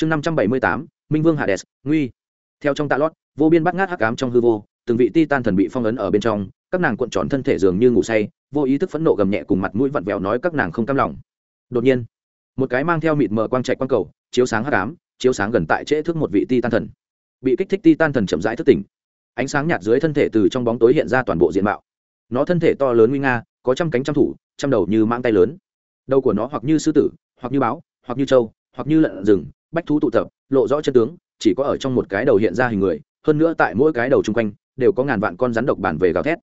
chương năm trăm bảy mươi tám, minh vương hades, nguy. Theo trong tạ lót, vô biên bắt ngát hắc ám trong hư vô, từng vị ti tan thần bị phong ấn ở bên trong, các nàng cuộn tròn thân thể dường như ngủ say, vô ý thức phẫn nộ gầm nhẹ cùng mặt mũi vặn vẹo nói các nàng không cam lòng. Đột nhiên, một cái mang theo mịt mờ quang trạch quang cầu, chiếu sáng hắc ám, chiếu sáng gần tại trễ thước một vị ti tan thần. Bị kích thích ti tan thần chậm rãi thức tỉnh. Ánh sáng nhạt dưới thân thể từ trong bóng tối hiện ra toàn bộ diện mạo. Nó thân thể to lớn nguy nga, có trăm cánh trăm thủ, trăm đầu như mang tay lớn. Đầu của nó hoặc như sư tử, hoặc như báo, hoặc như trâu, hoặc như lợn rừng bách thú tụ tập, lộ rõ chân tướng, chỉ có ở trong một cái đầu hiện ra hình người, hơn nữa tại mỗi cái đầu chung quanh, đều có ngàn vạn con rắn độc bản về gào thét.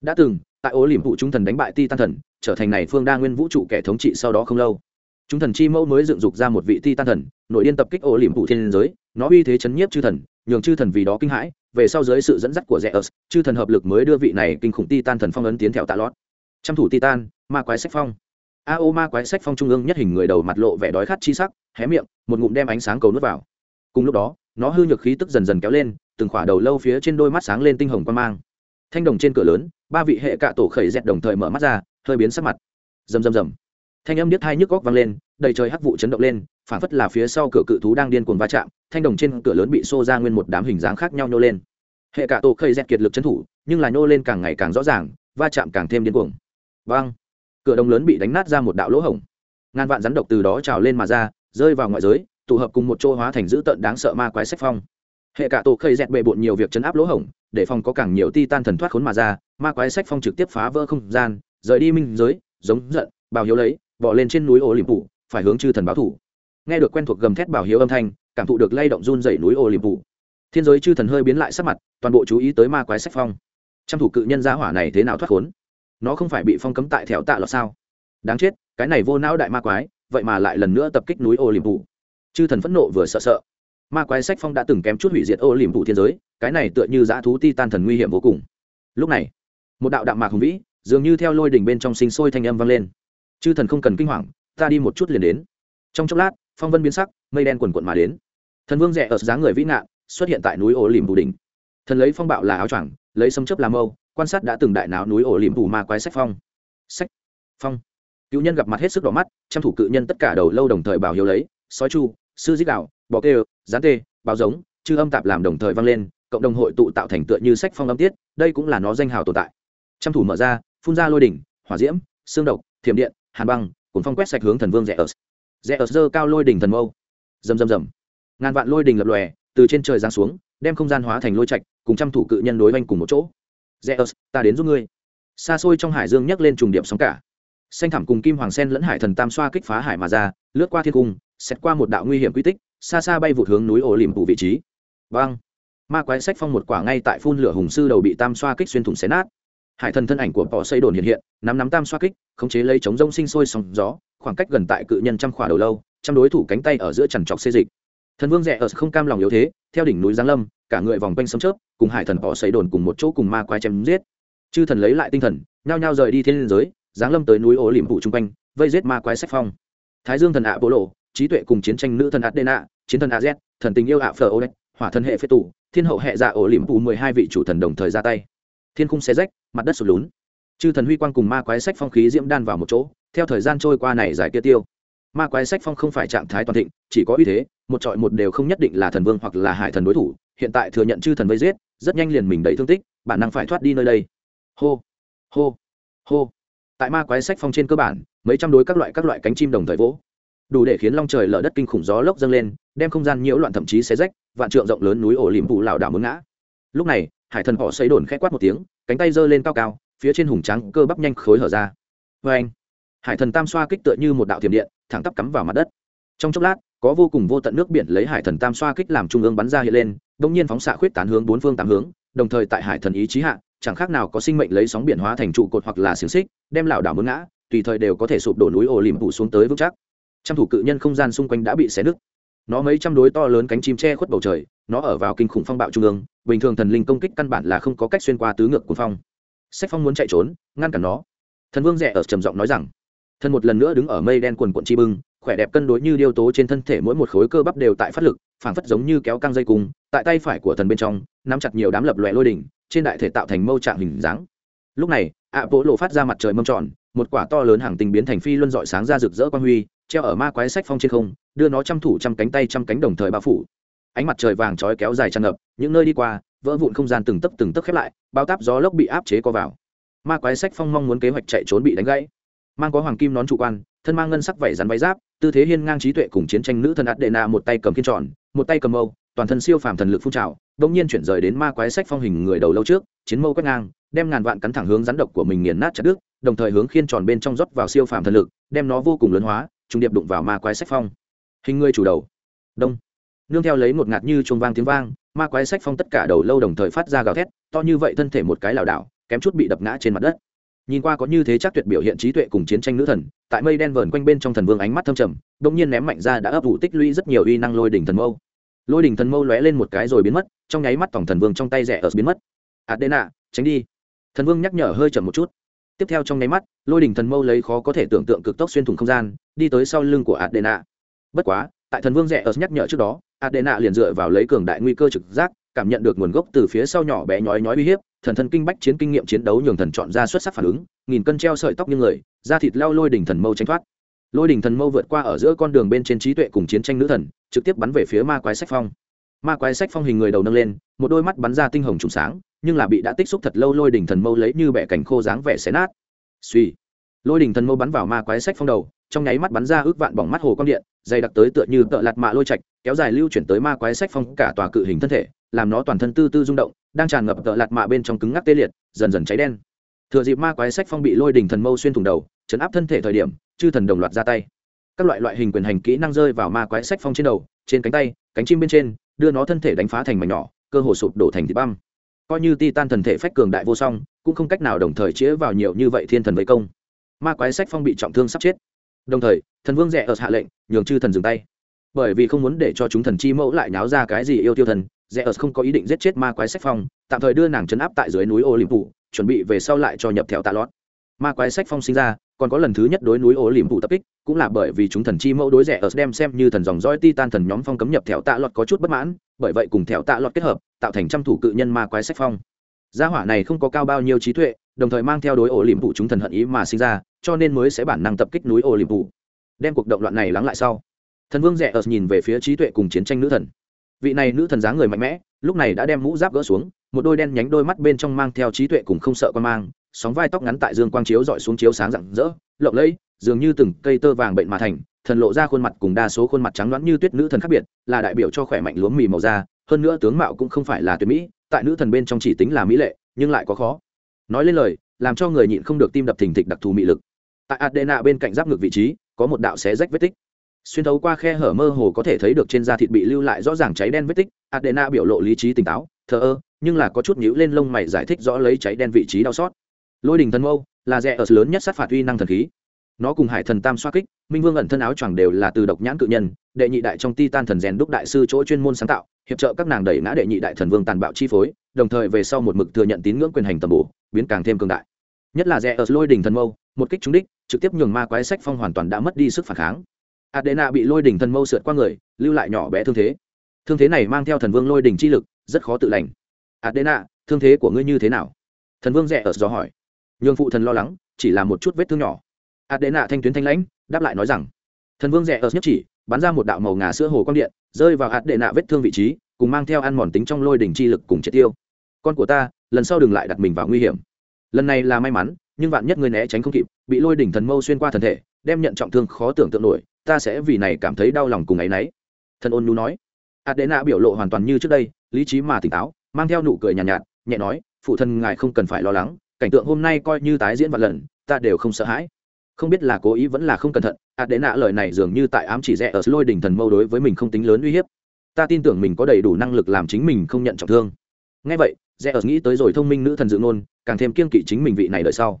Đã từng, tại ố liềm vụ trung thần đánh bại ti tan thần, trở thành này phương đa nguyên vũ trụ kẻ thống trị sau đó không lâu. Chúng thần chi mẫu mới dựng dục ra một vị ti tan thần, nội điên tập kích ổ liềm vụ thiên giới, nó uy thế chấn nhiếp chư thần, nhường chư thần vì đó kinh hãi, về sau dưới sự dẫn dắt của rẽ ớt chư thần hợp lực mới đưa vị này kinh khủng ti tan thần phong ấn tiến theo tạ lót. Trăm thủ ti tan ma quái sách phong. A ô ma quái sách phong trung ương nhất hình người đầu mặt lộ vẻ đói khát chi sắc hé miệng, một ngụm đem ánh sáng cầu nuốt vào. Cùng lúc đó, nó hư nhược khí tức dần dần kéo lên, từng khỏa đầu lâu phía trên đôi mắt sáng lên tinh hồng quan mang. Thanh đồng trên cửa lớn, ba vị hệ cạ tổ khẩy dẹt đồng thời mở mắt ra, hơi biến sắc mặt. Rầm rầm rầm. Thanh âm điếc hai nhức góc vang lên, đầy trời hắc vụ chấn động lên, phản phất là phía sau cửa cự thú đang điên cuồng va chạm, thanh đồng trên cửa lớn bị xô ra nguyên một đám hình dáng khác nhau nhô lên. Hệ cạ tổ khẩy dẹt kiệt lực chấn thủ, nhưng là nhô lên càng ngày càng rõ ràng, va chạm càng thêm điên cuồng. Vang. Cửa đồng lớn bị đánh nát ra một đạo lỗ hổng. Ngàn vạn rắn độc từ đó trào lên mà ra rơi vào ngoại giới, tụ hợp cùng một chỗ hóa thành dữ tợn đáng sợ ma quái sách phong. Hệ cả tổ khơi dẹt bề bộn nhiều việc chấn áp lỗ hổng, để phòng có càng nhiều ti tan thần thoát khốn mà ra, ma quái sách phong trực tiếp phá vỡ không gian, rời đi minh giới, giống giận bào hiếu lấy, bỏ lên trên núi ô liềm phủ phải hướng chư thần báo thủ. Nghe được quen thuộc gầm thét bảo hiếu âm thanh, cảm thụ được lay động run dậy núi ô liềm phủ thiên giới chư thần hơi biến lại sắc mặt, toàn bộ chú ý tới ma quái sách phong. Trăm thủ cự nhân gia hỏa này thế nào thoát khốn? Nó không phải bị phong cấm tại thẻo tạ lọt sao? Đáng chết, cái này vô não đại ma quái vậy mà lại lần nữa tập kích núi ô liềm phủ chư thần phẫn nộ vừa sợ sợ. Ma quái sách phong đã từng kém chút hủy diệt ô liềm phủ thiên giới, cái này tựa như dã thú ti tan thần nguy hiểm vô cùng. Lúc này, một đạo đạm mạc hùng vĩ, dường như theo lôi đỉnh bên trong sinh sôi thanh âm vang lên. Chư thần không cần kinh hoàng, ta đi một chút liền đến. Trong chốc lát, phong vân biến sắc, mây đen quần quận mà đến. Thần vương rẽ ở dáng người vĩ ngạn, xuất hiện tại núi ô liềm phủ đỉnh. Thần lấy phong bạo là áo choàng, lấy sấm chớp làm mâu, quan sát đã từng đại náo núi ổ liềm phủ ma quái sách phong. Sách, phong cựu nhân gặp mặt hết sức đỏ mắt, trăm thủ cự nhân tất cả đầu lâu đồng thời bảo hiếu lấy, sói chu, sư dích đạo, bọ kê gián tê, báo giống, chư âm tạp làm đồng thời vang lên, cộng đồng hội tụ tạo thành tựa như sách phong âm tiết, đây cũng là nó danh hào tồn tại. Trăm thủ mở ra, phun ra lôi đỉnh, hỏa diễm, xương độc, thiểm điện, hàn băng cùng phong quét sạch hướng thần vương rẽ ớt rẽ ớt dơ cao lôi đỉnh thần mâu. Rầm rầm rầm. Ngàn vạn lôi đỉnh lập lòe, từ trên trời giáng xuống, đem không gian hóa thành lôi trạch, cùng trăm thủ cự nhân đối oanh cùng một chỗ. Rẽ ớt ta đến giúp ngươi. Xa xôi trong hải dương nhấc lên trùng điểm sóng cả xanh thẳm cùng kim hoàng sen lẫn hải thần tam xoa kích phá hải mà ra, lướt qua thiên cung, xét qua một đạo nguy hiểm quy tích, xa xa bay vụt hướng núi ổ liềm phủ vị trí. Vang ma quái sách phong một quả ngay tại phun lửa hùng sư đầu bị tam xoa kích xuyên thủng xé nát. Hải thần thân ảnh của bỏ xây đồn hiện hiện, nắm nắm tam xoa kích, khống chế lấy chống rông sinh sôi sóng gió, khoảng cách gần tại cự nhân trăm khỏa đầu lâu, trăm đối thủ cánh tay ở giữa trằn trọc xê dịch. Thần vương rẽ ở không cam lòng yếu thế, theo đỉnh núi giáng lâm, cả người vòng quanh sấm chớp, cùng hải thần bỏ xây đồn cùng một chỗ cùng ma quái chém giết. Chư thần lấy lại tinh thần, nhao nhao rời đi thiên liên giới giáng lâm tới núi ổ liềm vụ chung quanh, vây giết ma quái sách phong. Thái dương thần ạ bộ lộ trí tuệ cùng chiến tranh nữ thần adena, chiến thần az thần tình yêu ạ phờ ô hỏa thần hệ phế tủ thiên hậu hệ dạ ổ liềm vụ mười hai vị chủ thần đồng thời ra tay. Thiên khung xé rách, mặt đất sụt lún. Chư thần huy quang cùng ma quái sách phong khí diễm đan vào một chỗ, theo thời gian trôi qua này giải kia tiêu. Ma quái sách phong không phải trạng thái toàn thịnh, chỉ có uy thế, một trọi một đều không nhất định là thần vương hoặc là hải thần đối thủ, hiện tại thừa nhận chư thần vây giết, rất nhanh liền mình đẩy thương tích, bản năng phải thoát đi nơi đây. Hô hô hô tại ma quái sách phong trên cơ bản, mấy trăm đối các loại các loại cánh chim đồng thời vỗ. Đủ để khiến long trời lở đất kinh khủng gió lốc dâng lên, đem không gian nhiễu loạn thậm chí xé rách, vạn trượng rộng lớn núi ổ lìm vụ lảo đảo muốn ngã. Lúc này, hải thần họ xây đồn khẽ quát một tiếng, cánh tay giơ lên cao cao, phía trên hùng trắng cơ bắp nhanh khối hở ra. Vê anh hải thần tam xoa kích tựa như một đạo thiểm điện, thẳng tắp cắm vào mặt đất. Trong chốc lát, có vô cùng vô tận nước biển lấy hải thần tam xoa kích làm trung ương bắn ra hiện lên đông nhiên phóng xạ khuyết tán hướng bốn phương tám hướng, đồng thời tại hải thần ý chí hạ chẳng khác nào có sinh mệnh lấy sóng biển hóa thành trụ cột hoặc là xiềng xích, đem lảo đảo muốn ngã, tùy thời đều có thể sụp đổ núi ổ lìm phủ xuống tới vững chắc. Trăm thủ cự nhân không gian xung quanh đã bị xé nứt. Nó mấy trăm đối to lớn cánh chim che khuất bầu trời, nó ở vào kinh khủng phong bạo trung ương, bình thường thần linh công kích căn bản là không có cách xuyên qua tứ ngược của phong. Sách phong muốn chạy trốn, ngăn cản nó. Thần vương rẻ ở trầm giọng nói rằng thần một lần nữa đứng ở mây đen quần quận chi bưng, khỏe đẹp cân đối như điêu tố trên thân thể mỗi một khối cơ bắp đều tại phát lực phảng phất giống như kéo căng dây cung, tại tay phải của thần bên trong, nắm chặt nhiều đám lập loè lôi đỉnh, trên đại thể tạo thành mâu trạng hình dáng. Lúc này ạ bộ lộ phát ra mặt trời mâm tròn, một quả to lớn hàng tinh biến thành phi luân dọi sáng ra rực rỡ quang huy, treo ở ma quái sách phong trên không, đưa nó chăm thủ trăm cánh tay trăm cánh đồng thời bao phủ. Ánh mặt trời vàng trói kéo dài tràn ngập, những nơi đi qua, vỡ vụn không gian từng tấc từng tấc khép lại, bao táp gió lốc bị áp chế co vào. Ma quái sách phong mong muốn kế hoạch chạy trốn bị đánh gãy. Mang có hoàng kim nón trụ quan thân mang ngân sắc vảy rắn váy giáp, tư thế hiên ngang trí tuệ cùng chiến tranh nữ thần ạt đệ nạ một tay cầm kiên tròn, một tay cầm mâu, toàn thân siêu phàm thần lực phun trào đột nhiên chuyển rời đến ma quái sách phong hình người đầu lâu trước, chiến mâu quét ngang, đem ngàn vạn cắn thẳng hướng rắn độc của mình nghiền nát chặt đứt, đồng thời hướng khiên tròn bên trong rót vào siêu phàm thần lực, đem nó vô cùng lớn hóa, trùng điệp đụng vào ma quái sách phong. Hình người chủ đầu. Đông. Nương theo lấy một ngạt như chuông vang tiếng vang, ma quái sách phong tất cả đầu lâu đồng thời phát ra gào thét, to như vậy thân thể một cái lảo đảo, kém chút bị đập ngã trên mặt đất nhìn qua có như thế chắc tuyệt biểu hiện trí tuệ cùng chiến tranh nữ thần, tại mây đen vờn quanh bên trong thần vương ánh mắt thâm trầm đông nhiên ném mạnh ra đã ấp ủ tích lũy rất nhiều uy năng lôi đỉnh thần mâu. Lôi đỉnh thần mâu lóe lên một cái rồi biến mất, trong nháy mắt tổng thần vương trong tay rẻ ở biến mất. Adena, tránh đi. Thần vương nhắc nhở hơi chậm một chút. Tiếp theo trong nháy mắt, lôi đỉnh thần mâu lấy khó có thể tưởng tượng cực tốc xuyên thủng không gian, đi tới sau lưng của adena. Bất quá, tại thần vương rẻ ở nhắc nhở trước đó, adena liền dựa vào lấy cường đại nguy cơ trực giác, cảm nhận được nguồn gốc từ phía sau nhỏ bé nhói nhói uy hiếp thần thần kinh bách chiến kinh nghiệm chiến đấu nhường thần chọn ra xuất sắc phản ứng, nghìn cân treo sợi tóc như người, da thịt leo lôi đỉnh thần mâu tránh thoát. Lôi đỉnh thần mâu vượt qua ở giữa con đường bên trên trí tuệ cùng chiến tranh nữ thần, trực tiếp bắn về phía ma quái sách phong. Ma quái sách phong hình người đầu nâng lên, một đôi mắt bắn ra tinh hồng trùng sáng, nhưng là bị đã tích xúc thật lâu lôi đỉnh thần mâu lấy như bẻ cảnh khô dáng vẻ xé nát. Suy lôi đỉnh thần mâu bắn vào ma quái sách phong đầu, trong nháy mắt bắn ra ước vạn bỏng mắt hồ con điện, dày đặc tới tựa như tợ lạt mạ lôi chạch kéo dài lưu chuyển tới ma quái sách phong cả tòa cự hình thân thể làm nó toàn thân tư tư rung động, đang tràn ngập tợ lạt mạ bên trong cứng ngắc tê liệt, dần dần cháy đen. Thừa dịp ma quái sách phong bị lôi đình thần mâu xuyên thủng đầu, chấn áp thân thể thời điểm, chư thần đồng loạt ra tay. Các loại loại hình quyền hành kỹ năng rơi vào ma quái sách phong trên đầu, trên cánh tay, cánh chim bên trên, đưa nó thân thể đánh phá thành mảnh nhỏ, cơ hồ sụp đổ thành thịt băm. Coi như ti tan thần thể phách cường đại vô song, cũng không cách nào đồng thời chĩa vào nhiều như vậy thiên thần vây công. Ma quái sách phong bị trọng thương sắp chết. Đồng thời, thần vương rẻ ở hạ lệnh, nhường chư thần dừng tay. Bởi vì không muốn để cho chúng thần chi mẫu lại náo ra cái gì yêu tiêu thần rẽ không có ý định giết chết ma quái sách phong, tạm thời đưa nàng chấn áp tại dưới núi ô liềm chuẩn bị về sau lại cho nhập theo tạ lót. Ma quái sách phong sinh ra, còn có lần thứ nhất đối núi ô liềm tập kích, cũng là bởi vì chúng thần chi mẫu đối rẻ đem xem như thần dòng roi ti tan thần nhóm phong cấm nhập theo tạ lọt có chút bất mãn, bởi vậy cùng theo tạ lọt kết hợp, tạo thành trăm thủ cự nhân ma quái sách phong. Gia hỏa này không có cao bao nhiêu trí tuệ, đồng thời mang theo đối ổ liềm chúng thần hận ý mà sinh ra, cho nên mới sẽ bản năng tập kích núi ổ liềm đem cuộc động loạn này lắng lại sau. Thần vương rẻ nhìn về phía trí tuệ cùng chiến tranh nữ thần vị này nữ thần dáng người mạnh mẽ, lúc này đã đem mũ giáp gỡ xuống, một đôi đen nhánh đôi mắt bên trong mang theo trí tuệ cùng không sợ quan mang, sóng vai tóc ngắn tại dương quang chiếu dọi xuống chiếu sáng rạng rỡ, lộng lẫy, dường như từng cây tơ vàng bệnh mà thành, thần lộ ra khuôn mặt cùng đa số khuôn mặt trắng loãng như tuyết nữ thần khác biệt, là đại biểu cho khỏe mạnh lúa mì màu da, hơn nữa tướng mạo cũng không phải là tuyệt mỹ, tại nữ thần bên trong chỉ tính là mỹ lệ, nhưng lại có khó. Nói lên lời, làm cho người nhịn không được tim đập thình thịch đặc thù mị lực. Tại adena bên cạnh giáp ngực vị trí, có một đạo xé rách vết tích xuyên thấu qua khe hở mơ hồ có thể thấy được trên da thịt bị lưu lại rõ ràng cháy đen vết tích, adena biểu lộ lý trí tỉnh táo, thờ ơ, nhưng là có chút nhíu lên lông mày giải thích rõ lấy cháy đen vị trí đau xót. Lôi đình thần mâu, là rẻ ở lớn nhất sát phạt uy năng thần khí. Nó cùng hải thần tam xoa kích, minh vương ẩn thân áo choàng đều là từ độc nhãn cự nhân, đệ nhị đại trong ti tan thần rèn đúc đại sư chỗ chuyên môn sáng tạo, hiệp trợ các nàng đẩy ngã đệ nhị đại thần vương tàn bạo chi phối, đồng thời về sau một mực thừa nhận tín ngưỡng quyền hành tầm bổ, biến càng thêm cường đại. Nhất là rẻ ở lôi đình thần mâu, một kích trúng đích, trực tiếp nhường ma quái sách phong hoàn toàn đã mất đi sức phản kháng adena bị lôi đỉnh thần mâu sượt qua người, lưu lại nhỏ bé thương thế. Thương thế này mang theo thần vương lôi đỉnh chi lực, rất khó tự lành. Adena, thương thế của ngươi như thế nào? Thần vương rẻ ở do hỏi. Nhường phụ thần lo lắng, chỉ là một chút vết thương nhỏ. Adena thanh tuyến thanh lãnh, đáp lại nói rằng, thần vương rẻ ở nhất chỉ, bắn ra một đạo màu ngà sữa hồ quang điện, rơi vào adena vết thương vị trí, cùng mang theo ăn mòn tính trong lôi đỉnh chi lực cùng triệt tiêu. Con của ta, lần sau đừng lại đặt mình vào nguy hiểm. Lần này là may mắn, nhưng vạn nhất ngươi né tránh không kịp, bị lôi đỉnh thần mâu xuyên qua thần thể, đem nhận trọng thương khó tưởng tượng nổi ta sẽ vì này cảm thấy đau lòng cùng ấy nấy thần ôn nhu nói. Adena biểu lộ hoàn toàn như trước đây lý trí mà tỉnh táo mang theo nụ cười nhàn nhạt, nhạt nhẹ nói phụ thân ngài không cần phải lo lắng cảnh tượng hôm nay coi như tái diễn vạn lần ta đều không sợ hãi. Không biết là cố ý vẫn là không cẩn thận adena lời này dường như tại ám chỉ rẽ ở lôi đình thần mâu đối với mình không tính lớn uy hiếp. Ta tin tưởng mình có đầy đủ năng lực làm chính mình không nhận trọng thương. Ngay vậy rẽ ở nghĩ tới rồi thông minh nữ thần dự ngôn càng thêm kiên kỵ chính mình vị này đợi sau.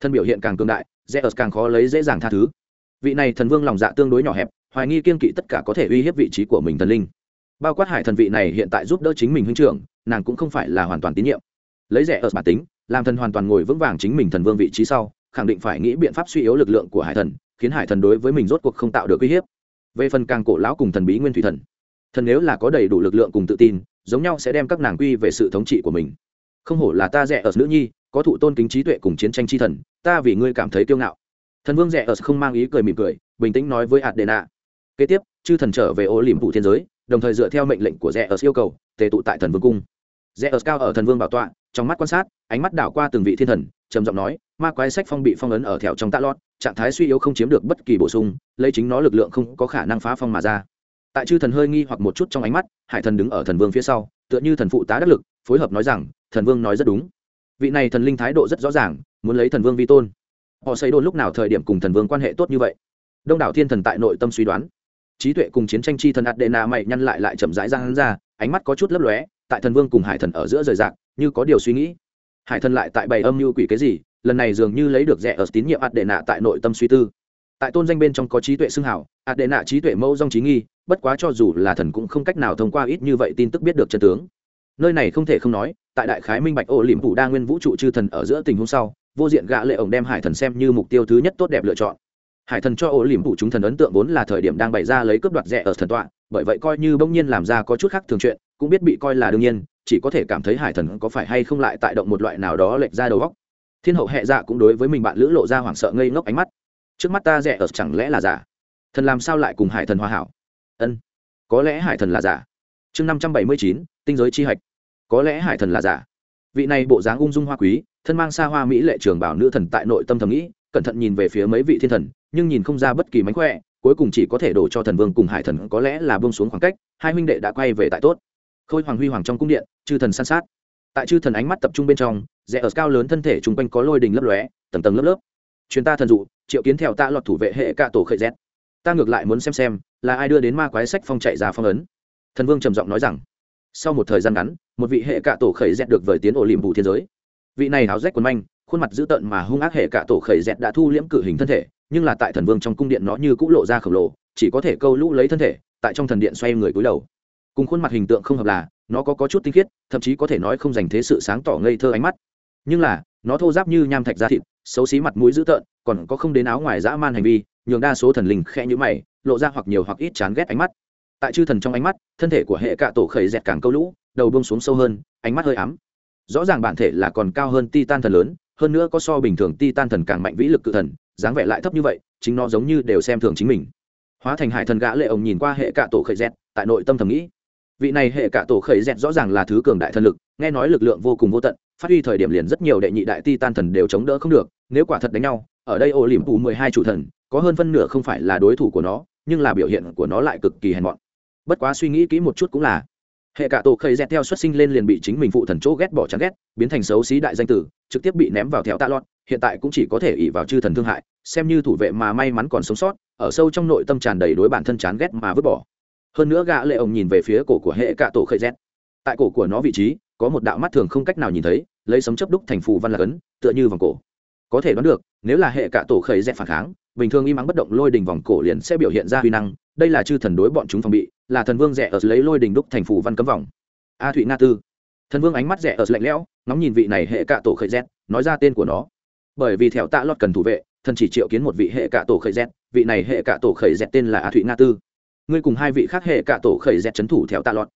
Thân biểu hiện càng cường đại rẽ ở càng khó lấy dễ dàng tha thứ vị này thần vương lòng dạ tương đối nhỏ hẹp, hoài nghi kiên kỵ tất cả có thể uy hiếp vị trí của mình thần linh. Bao quát hải thần vị này hiện tại giúp đỡ chính mình huynh trưởng, nàng cũng không phải là hoàn toàn tín nhiệm. Lấy rẻ ở bản tính, làm thần hoàn toàn ngồi vững vàng chính mình thần vương vị trí sau, khẳng định phải nghĩ biện pháp suy yếu lực lượng của hải thần, khiến hải thần đối với mình rốt cuộc không tạo được uy hiếp. Về phần càng cổ lão cùng thần bí nguyên thủy thần thần nếu là có đầy đủ lực lượng cùng tự tin, giống nhau sẽ đem các nàng quy về sự thống trị của mình. Không hổ là ta rẻ ở nữ nhi, có thụ tôn kính trí tuệ cùng chiến tranh chi thần, ta vì ngươi cảm thấy kiêu ngạo thần vương rẻ ở không mang ý cười mỉm cười, bình tĩnh nói với adena. Kế tiếp, chư thần trở về ô liềm phủ thiên giới, đồng thời dựa theo mệnh lệnh của rẻ ở yêu cầu, tề tụ tại thần vương cung. Rẽ ở cao ở thần vương bảo tọa, trong mắt quan sát, ánh mắt đảo qua từng vị thiên thần, trầm giọng nói, ma quái sách phong bị phong ấn ở thẹo trong tạ lót, trạng thái suy yếu không chiếm được bất kỳ bổ sung, lấy chính nó lực lượng không có khả năng phá phong mà ra. Tại chư thần hơi nghi hoặc một chút trong ánh mắt, hải thần đứng ở thần vương phía sau, tựa như thần phụ tá đắc lực, phối hợp nói rằng, thần vương nói rất đúng. Vị này thần linh thái độ rất rõ ràng, muốn lấy thần vương vi tôn họ xây đồn lúc nào thời điểm cùng thần vương quan hệ tốt như vậy? Đông đảo thiên thần tại nội tâm suy đoán. Trí tuệ cùng chiến tranh chi thần adena mày nhăn lại lại chậm rãi ra hắn ra, ánh mắt có chút lấp lóe, tại thần vương cùng hải thần ở giữa rời rạc, như có điều suy nghĩ. Hải thần lại tại bày âm mưu quỷ cái gì, lần này dường như lấy được rẻ ở tín nhiệm adena tại nội tâm suy tư. Tại tôn danh bên trong có trí tuệ xưng hảo, adena trí tuệ mẫu dong trí nghi, bất quá cho dù là thần cũng không cách nào thông qua ít như vậy tin tức biết được chân tướng. Nơi này không thể không nói, tại đại khái minh bạch ô liềm phủ đa nguyên vũ trụ chư thần ở giữa tình huống sau vô diện gã lệ ổng đem hải thần xem như mục tiêu thứ nhất tốt đẹp lựa chọn. Hải thần cho ổ liềm phủ chúng thần ấn tượng vốn là thời điểm đang bày ra lấy cướp đoạt rẻ ở thần tọa, bởi vậy coi như bỗng nhiên làm ra có chút khác thường chuyện, cũng biết bị coi là đương nhiên, chỉ có thể cảm thấy hải thần có phải hay không lại tại động một loại nào đó lệch ra đầu góc thiên hậu hệ dạ cũng đối với mình bạn lữ lộ ra hoảng sợ ngây ngốc ánh mắt. Trước mắt ta rẻ ở chẳng lẽ là giả? Thần làm sao lại cùng hải thần hòa hảo? Ân, có lẽ hải thần là giả. Chương năm trăm bảy mươi chín, tinh giới chi hạch. Có lẽ hải thần là giả. Vị này bộ dáng ung dung hoa quý thân mang xa hoa mỹ lệ trường bảo nữ thần tại nội tâm thầm nghĩ, cẩn thận nhìn về phía mấy vị thiên thần, nhưng nhìn không ra bất kỳ mánh khỏe, cuối cùng chỉ có thể đổ cho thần vương cùng hải thần, có lẽ là bông xuống khoảng cách, hai huynh đệ đã quay về tại tốt. Khôi hoàng huy hoàng trong cung điện, chư thần san sát. Tại chư thần ánh mắt tập trung bên trong, rẽ ở cao lớn thân thể chung quanh có lôi đình lấp lóe, tầng tầng lớp lớp. Chuyên ta thần dụ, triệu kiến theo ta lọt thủ vệ hệ cả tổ khệ rét ta ngược lại muốn xem xem, là ai đưa đến ma quái sách phong chạy ra phong ấn. Thần vương trầm giọng nói rằng, sau một thời gian ngắn, một vị hệ cạ tổ khẩy rét được vời tiến ổ liềm bù thiên giới vị này háo rách quần manh khuôn mặt dữ tợn mà hung ác hệ cạ tổ khẩy dẹt đã thu liễm cự hình thân thể nhưng là tại thần vương trong cung điện nó như cũng lộ ra khổng lồ chỉ có thể câu lũ lấy thân thể tại trong thần điện xoay người cúi đầu. Cùng khuôn mặt hình tượng không hợp là nó có, có chút tinh khiết thậm chí có thể nói không dành thế sự sáng tỏ ngây thơ ánh mắt. Nhưng là nó thô giáp như nham thạch da thịt xấu xí mặt mũi dữ tợn còn có không đến áo ngoài dã man hành vi nhường đa số thần linh khe như mày lộ ra hoặc nhiều hoặc ít chán ghét ánh mắt. Tại chư thần trong ánh mắt thân thể của hệ cạ tổ khẩy dẹt càng câu lũ đầu bông xuống sâu hơn ánh mắt hơi ám rõ ràng bản thể là còn cao hơn titan thần lớn, hơn nữa có so bình thường titan thần càng mạnh vĩ lực cự thần, dáng vẻ lại thấp như vậy, chính nó giống như đều xem thường chính mình. Hóa thành hải thần gã lệ ông nhìn qua hệ cạ tổ khẩy dẹt, tại nội tâm thầm nghĩ, vị này hệ cạ tổ khẩy dẹt rõ ràng là thứ cường đại thần lực, nghe nói lực lượng vô cùng vô tận, phát huy thời điểm liền rất nhiều đệ nhị đại ti tan thần đều chống đỡ không được, nếu quả thật đánh nhau, ở đây ô liềm phủ mười hai chủ thần, có hơn phân nửa không phải là đối thủ của nó, nhưng là biểu hiện của nó lại cực kỳ hèn mọn. Bất quá suy nghĩ kỹ một chút cũng là hệ cả tổ khầy dẹt theo xuất sinh lên liền bị chính mình phụ thần chỗ ghét bỏ chán ghét, biến thành xấu xí đại danh tử, trực tiếp bị ném vào thẹo tạ lọt, hiện tại cũng chỉ có thể ỉ vào chư thần thương hại, xem như thủ vệ mà may mắn còn sống sót, ở sâu trong nội tâm tràn đầy đối bản thân chán ghét mà vứt bỏ. Hơn nữa gã lệ ông nhìn về phía cổ của hệ cả tổ khầy dẹt. Tại cổ của nó vị trí, có một đạo mắt thường không cách nào nhìn thấy, lấy sấm chớp đúc thành phù văn là ấn, tựa như vòng cổ. Có thể đoán được, nếu là hệ cả tổ khầy dẹt phản kháng bình thường im ắng bất động lôi đình vòng cổ liền sẽ biểu hiện ra huy năng, đây là chư thần đối bọn chúng phòng bị, là thần vương rẻ ở lấy lôi đình đúc thành phủ văn cấm vòng. A thụy nga tư. Thần vương ánh mắt rẻ ở lạnh lẽo, ngóng nhìn vị này hệ cạ tổ khởi z, nói ra tên của nó. Bởi vì theo tạ lọt cần thủ vệ, thần chỉ triệu kiến một vị hệ cạ tổ khởi z, vị này hệ cạ tổ khởi z tên là a thụy nga tư. Ngươi cùng hai vị khác hệ cạ tổ khởi z trấn thủ theo tạ lọt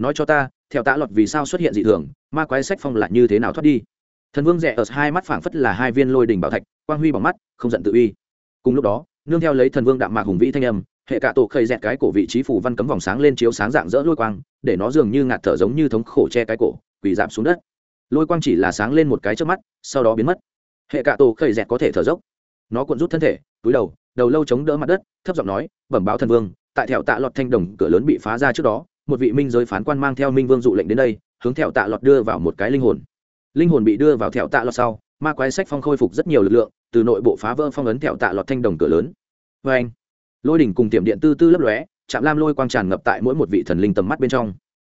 nói cho ta, theo tạ lọt vì sao xuất hiện dị thường, ma quái sách phong là như thế nào thoát đi? Thần vương rẻ ở hai mắt phảng phất là hai viên lôi đình bảo thạch, quang huy bằng mắt, không giận tự uy cùng lúc đó, nương theo lấy thần vương đạm mạc hùng vĩ thanh âm, hệ cả tổ khầy dẹt cái cổ vị trí phủ văn cấm vòng sáng lên chiếu sáng dạng dỡ lôi quang, để nó dường như ngạt thở giống như thống khổ che cái cổ, quỳ giảm xuống đất. Lôi quang chỉ là sáng lên một cái trước mắt, sau đó biến mất. Hệ cả tổ khầy dẹt có thể thở dốc. Nó cuộn rút thân thể, túi đầu đầu lâu chống đỡ mặt đất, thấp giọng nói, bẩm báo thần vương, tại thẹo tạ lọt thanh đồng cửa lớn bị phá ra trước đó, một vị minh giới phán quan mang theo minh vương dụ lệnh đến đây, hướng thẹo tạ lọt đưa vào một cái linh hồn. Linh hồn bị đưa vào thẹo tạ lọt sau, ma quái sách phong khôi phục rất nhiều lực lượng từ nội bộ phá vỡ phong ấn thẹo tạ lọt thanh đồng cửa lớn. Vê anh, lôi đỉnh cùng tiệm điện tư tư lấp lóe chạm lam lôi quang tràn ngập tại mỗi một vị thần linh tầm mắt bên trong.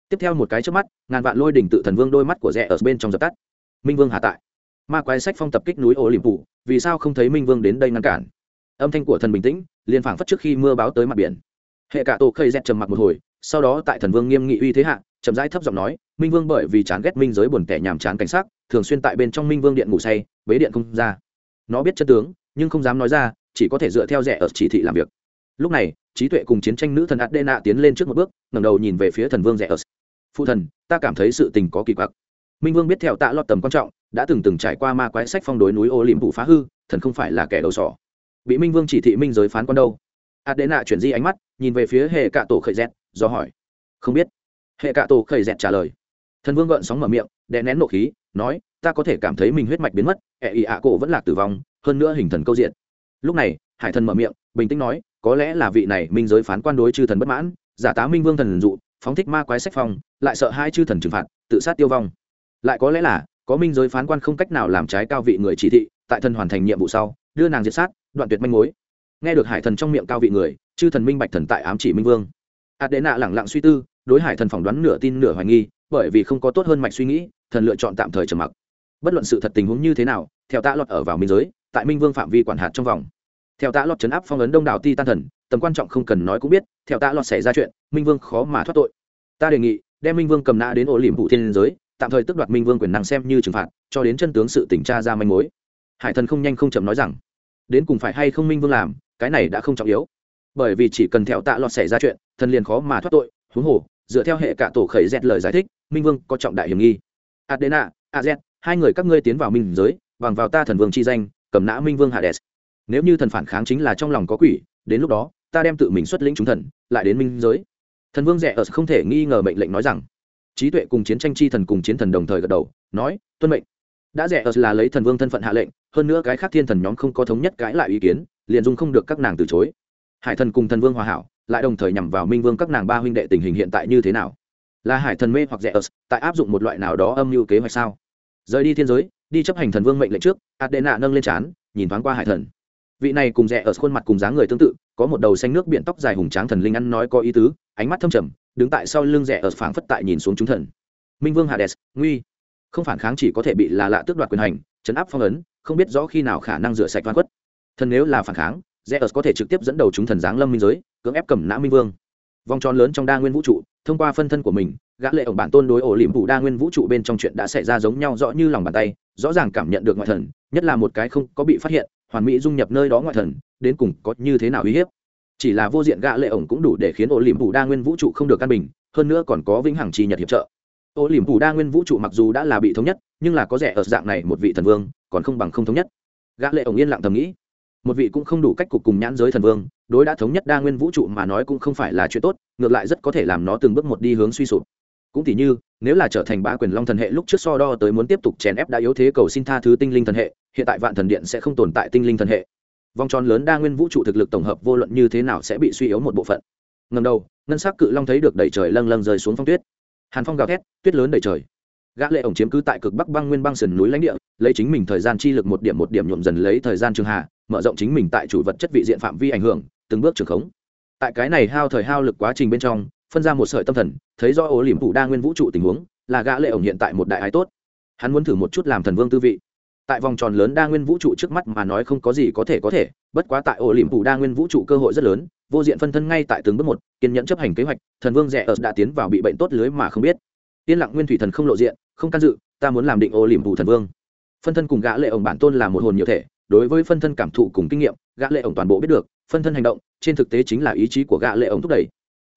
Tiếp theo một cái trước mắt, ngàn vạn lôi đỉnh tự thần vương đôi mắt của rẽ ở bên trong dập tắt. Minh vương hạ tại. Ma quái sách phong tập kích núi ô liềm phủ, vì sao không thấy minh vương đến đây ngăn cản? Âm thanh của thần bình tĩnh, liền phảng phất trước khi mưa báo tới mặt biển. Hệ cả tổ khơi dẹt trầm mặc một hồi, sau đó tại thần vương nghiêm nghị uy thế hạ, chậm rãi thấp giọng nói, minh vương bởi vì chán ghét minh giới buồn tẻ nhàm chán cảnh sát thường xuyên tại bên trong minh vương điện ngủ say, bế điện không ra nó biết chân tướng, nhưng không dám nói ra, chỉ có thể dựa theo rẻ ở chỉ thị làm việc. Lúc này, trí tuệ cùng chiến tranh nữ thần adena tiến lên trước một bước, ngẩng đầu nhìn về phía thần vương rẻ ở. Phụ thần, ta cảm thấy sự tình có kỳ quặc. Minh vương biết theo tạ lọt tầm quan trọng, đã từng từng trải qua ma quái sách phong đối núi ô liềm phủ phá hư, thần không phải là kẻ đầu sỏ. Bị minh vương chỉ thị minh giới phán con đâu? Adena chuyển di ánh mắt, nhìn về phía hệ cạ tổ khởi dẹt, do hỏi. Không biết. Hệ cạ tổ khởi dẹt trả lời. Thần vương gợn sóng mở miệng, đè nén nộ khí, nói ta có thể cảm thấy mình huyết mạch biến mất e ẹ ị ạ cổ vẫn lạc tử vong, hơn nữa hình thần câu diện lúc này, hải thần mở miệng, bình tĩnh nói, có lẽ là vị này minh giới phán quan đối chư thần bất mãn, giả tá minh vương thần dụ, phóng thích ma quái sách phong, lại sợ hai chư thần trừng phạt, tự sát tiêu vong. Lại có lẽ là, có minh giới phán quan không cách nào làm trái cao vị người chỉ thị, tại thần hoàn thành nhiệm vụ sau, đưa nàng diệt sát, đoạn tuyệt manh mối. Nghe được hải thần trong miệng cao vị người, chư thần minh bạch thần tại ám chỉ minh vương. Ạt đệ nạ lẳng lặng suy tư, đối hải thần phỏng đoán nửa tin nửa hoài nghi, bởi vì không có tốt hơn mạch suy nghĩ, thần lựa chọn tạm thời trầm mặc bất luận sự thật tình huống như thế nào, theo tạ lọt ở vào minh giới, tại minh vương phạm vi quản hạt trong vòng. Theo tạ lọt chấn áp phong ấn đông đảo ti tan thần, tầm quan trọng không cần nói cũng biết, theo tạ lọt xảy ra chuyện, minh vương khó mà thoát tội. Ta đề nghị, đem minh vương cầm nã đến ổ liềm vụ thiên giới, tạm thời tước đoạt minh vương quyền năng xem như trừng phạt, cho đến chân tướng sự tỉnh tra ra manh mối. Hải thần không nhanh không chậm nói rằng, đến cùng phải hay không minh vương làm, cái này đã không trọng yếu. Bởi vì chỉ cần theo tạ lọt xảy ra chuyện, thần liền khó mà thoát tội, huống hồ, dựa theo hệ cả tổ khởi dẹt lời giải thích, minh vương có trọng đại hiểm nghi. Adena az hai người các ngươi tiến vào minh giới, bằng vào ta thần vương chi danh, cầm nã minh vương hades. Nếu như thần phản kháng chính là trong lòng có quỷ, đến lúc đó, ta đem tự mình xuất lĩnh chúng thần, lại đến minh giới. Thần vương rẻ ở không thể nghi ngờ mệnh lệnh nói rằng. Trí tuệ cùng chiến tranh chi thần cùng chiến thần đồng thời gật đầu, nói, tuân mệnh. Đã rẻ ở là lấy thần vương thân phận hạ lệnh, hơn nữa cái khác thiên thần nhóm không có thống nhất cãi lại ý kiến, liền dung không được các nàng từ chối. Hải thần cùng thần vương hòa hảo, lại đồng thời nhằm vào minh vương các nàng ba huynh đệ tình hình hiện tại như thế nào? Là hải thần mê hoặc rẻ ở, tại áp dụng một loại nào đó âm mưu kế hoạch sao? Rời đi thiên giới đi chấp hành thần vương mệnh lệnh trước adena nâng lên trán nhìn thoáng qua hải thần. Vị này cùng rẽ ở khuôn mặt cùng dáng người tương tự có một đầu xanh nước biển tóc dài hùng tráng thần linh ăn nói có ý tứ ánh mắt thâm trầm đứng tại sau lưng rẽ ở phảng phất tại nhìn xuống chúng thần. Minh vương hades nguy. Không phản kháng chỉ có thể bị là lạ tước đoạt quyền hành chấn áp phong ấn không biết rõ khi nào khả năng rửa sạch văn quất thần nếu là phản kháng rẽ ở có thể trực tiếp dẫn đầu chúng thần giáng lâm minh giới, cưỡng ép cầm nã minh vương. Vòng tròn lớn trong đa nguyên vũ trụ, thông qua phân thân của mình, gã lệ ổng bản tôn đối ổ liễm phủ đa nguyên vũ trụ bên trong chuyện đã xảy ra giống nhau rõ như lòng bàn tay, rõ ràng cảm nhận được ngoại thần, nhất là một cái không có bị phát hiện, hoàn mỹ dung nhập nơi đó ngoại thần, đến cùng có như thế nào uy hiếp. Chỉ là vô diện gã lệ ổng cũng đủ để khiến ổ liễm phủ đa nguyên vũ trụ không được căn bình, hơn nữa còn có vĩnh hằng chi nhật hiệp trợ. Ổ liễm phủ đa nguyên vũ trụ mặc dù đã là bị thống nhất, nhưng là có rẻ ở dạng này một vị thần vương, còn không bằng không thống nhất. Gã lệ ổng yên lặng thầm nghĩ, một vị cũng không đủ cách cục cùng nhãn giới thần vương, đối đã thống nhất đa nguyên vũ trụ mà nói cũng không phải là chuyện tốt, ngược lại rất có thể làm nó từng bước một đi hướng suy sụp. Cũng tỉ như, nếu là trở thành bá quyền long thần hệ lúc trước so đo tới muốn tiếp tục chèn ép đã yếu thế cầu xin tha thứ tinh linh thần hệ, hiện tại vạn thần điện sẽ không tồn tại tinh linh thần hệ. Vòng tròn lớn đa nguyên vũ trụ thực lực tổng hợp vô luận như thế nào sẽ bị suy yếu một bộ phận. Ngầm đầu, ngân s ắ c cự long thấy được đẩy trời lâng lâng rơi xuống phong tuyết. Hàn phong gào thét, tuyết lớn đẩy trời. Gã lệ ổng chiếm cứ tại cực bắc băng nguyên băng sườn núi lãnh địa lấy chính mình thời gian chi lực một điểm một điểm nhuộm dần lấy thời gian trường hạ, mở rộng chính mình tại chủ vật chất vị diện phạm vi ảnh hưởng, từng bước trường khống. Tại cái này hao thời hao lực quá trình bên trong, phân ra một sợi tâm thần, thấy do ố liềm phủ đa nguyên vũ trụ tình huống, là gã lệ ổng hiện tại một đại ái tốt. Hắn muốn thử một chút làm thần vương tư vị. Tại vòng tròn lớn đa nguyên vũ trụ trước mắt mà nói không có gì có thể có thể, bất quá tại ổ liềm phủ đa nguyên vũ trụ cơ hội rất lớn, vô diện phân thân ngay tại từng bước một, kiên nhẫn chấp hành kế hoạch, thần vương rẻ ở đã tiến vào bị bệnh tốt lưới mà không biết. Yên lặng nguyên thủy thần không lộ diện, không can dự, ta muốn làm định ổ liềm phủ thần vương phân thân cùng gã lệ ổng bản tôn là một hồn nhiều thể, đối với phân thân cảm thụ cùng kinh nghiệm, gã lệ ổng toàn bộ biết được, phân thân hành động, trên thực tế chính là ý chí của gã lệ ổng thúc đẩy.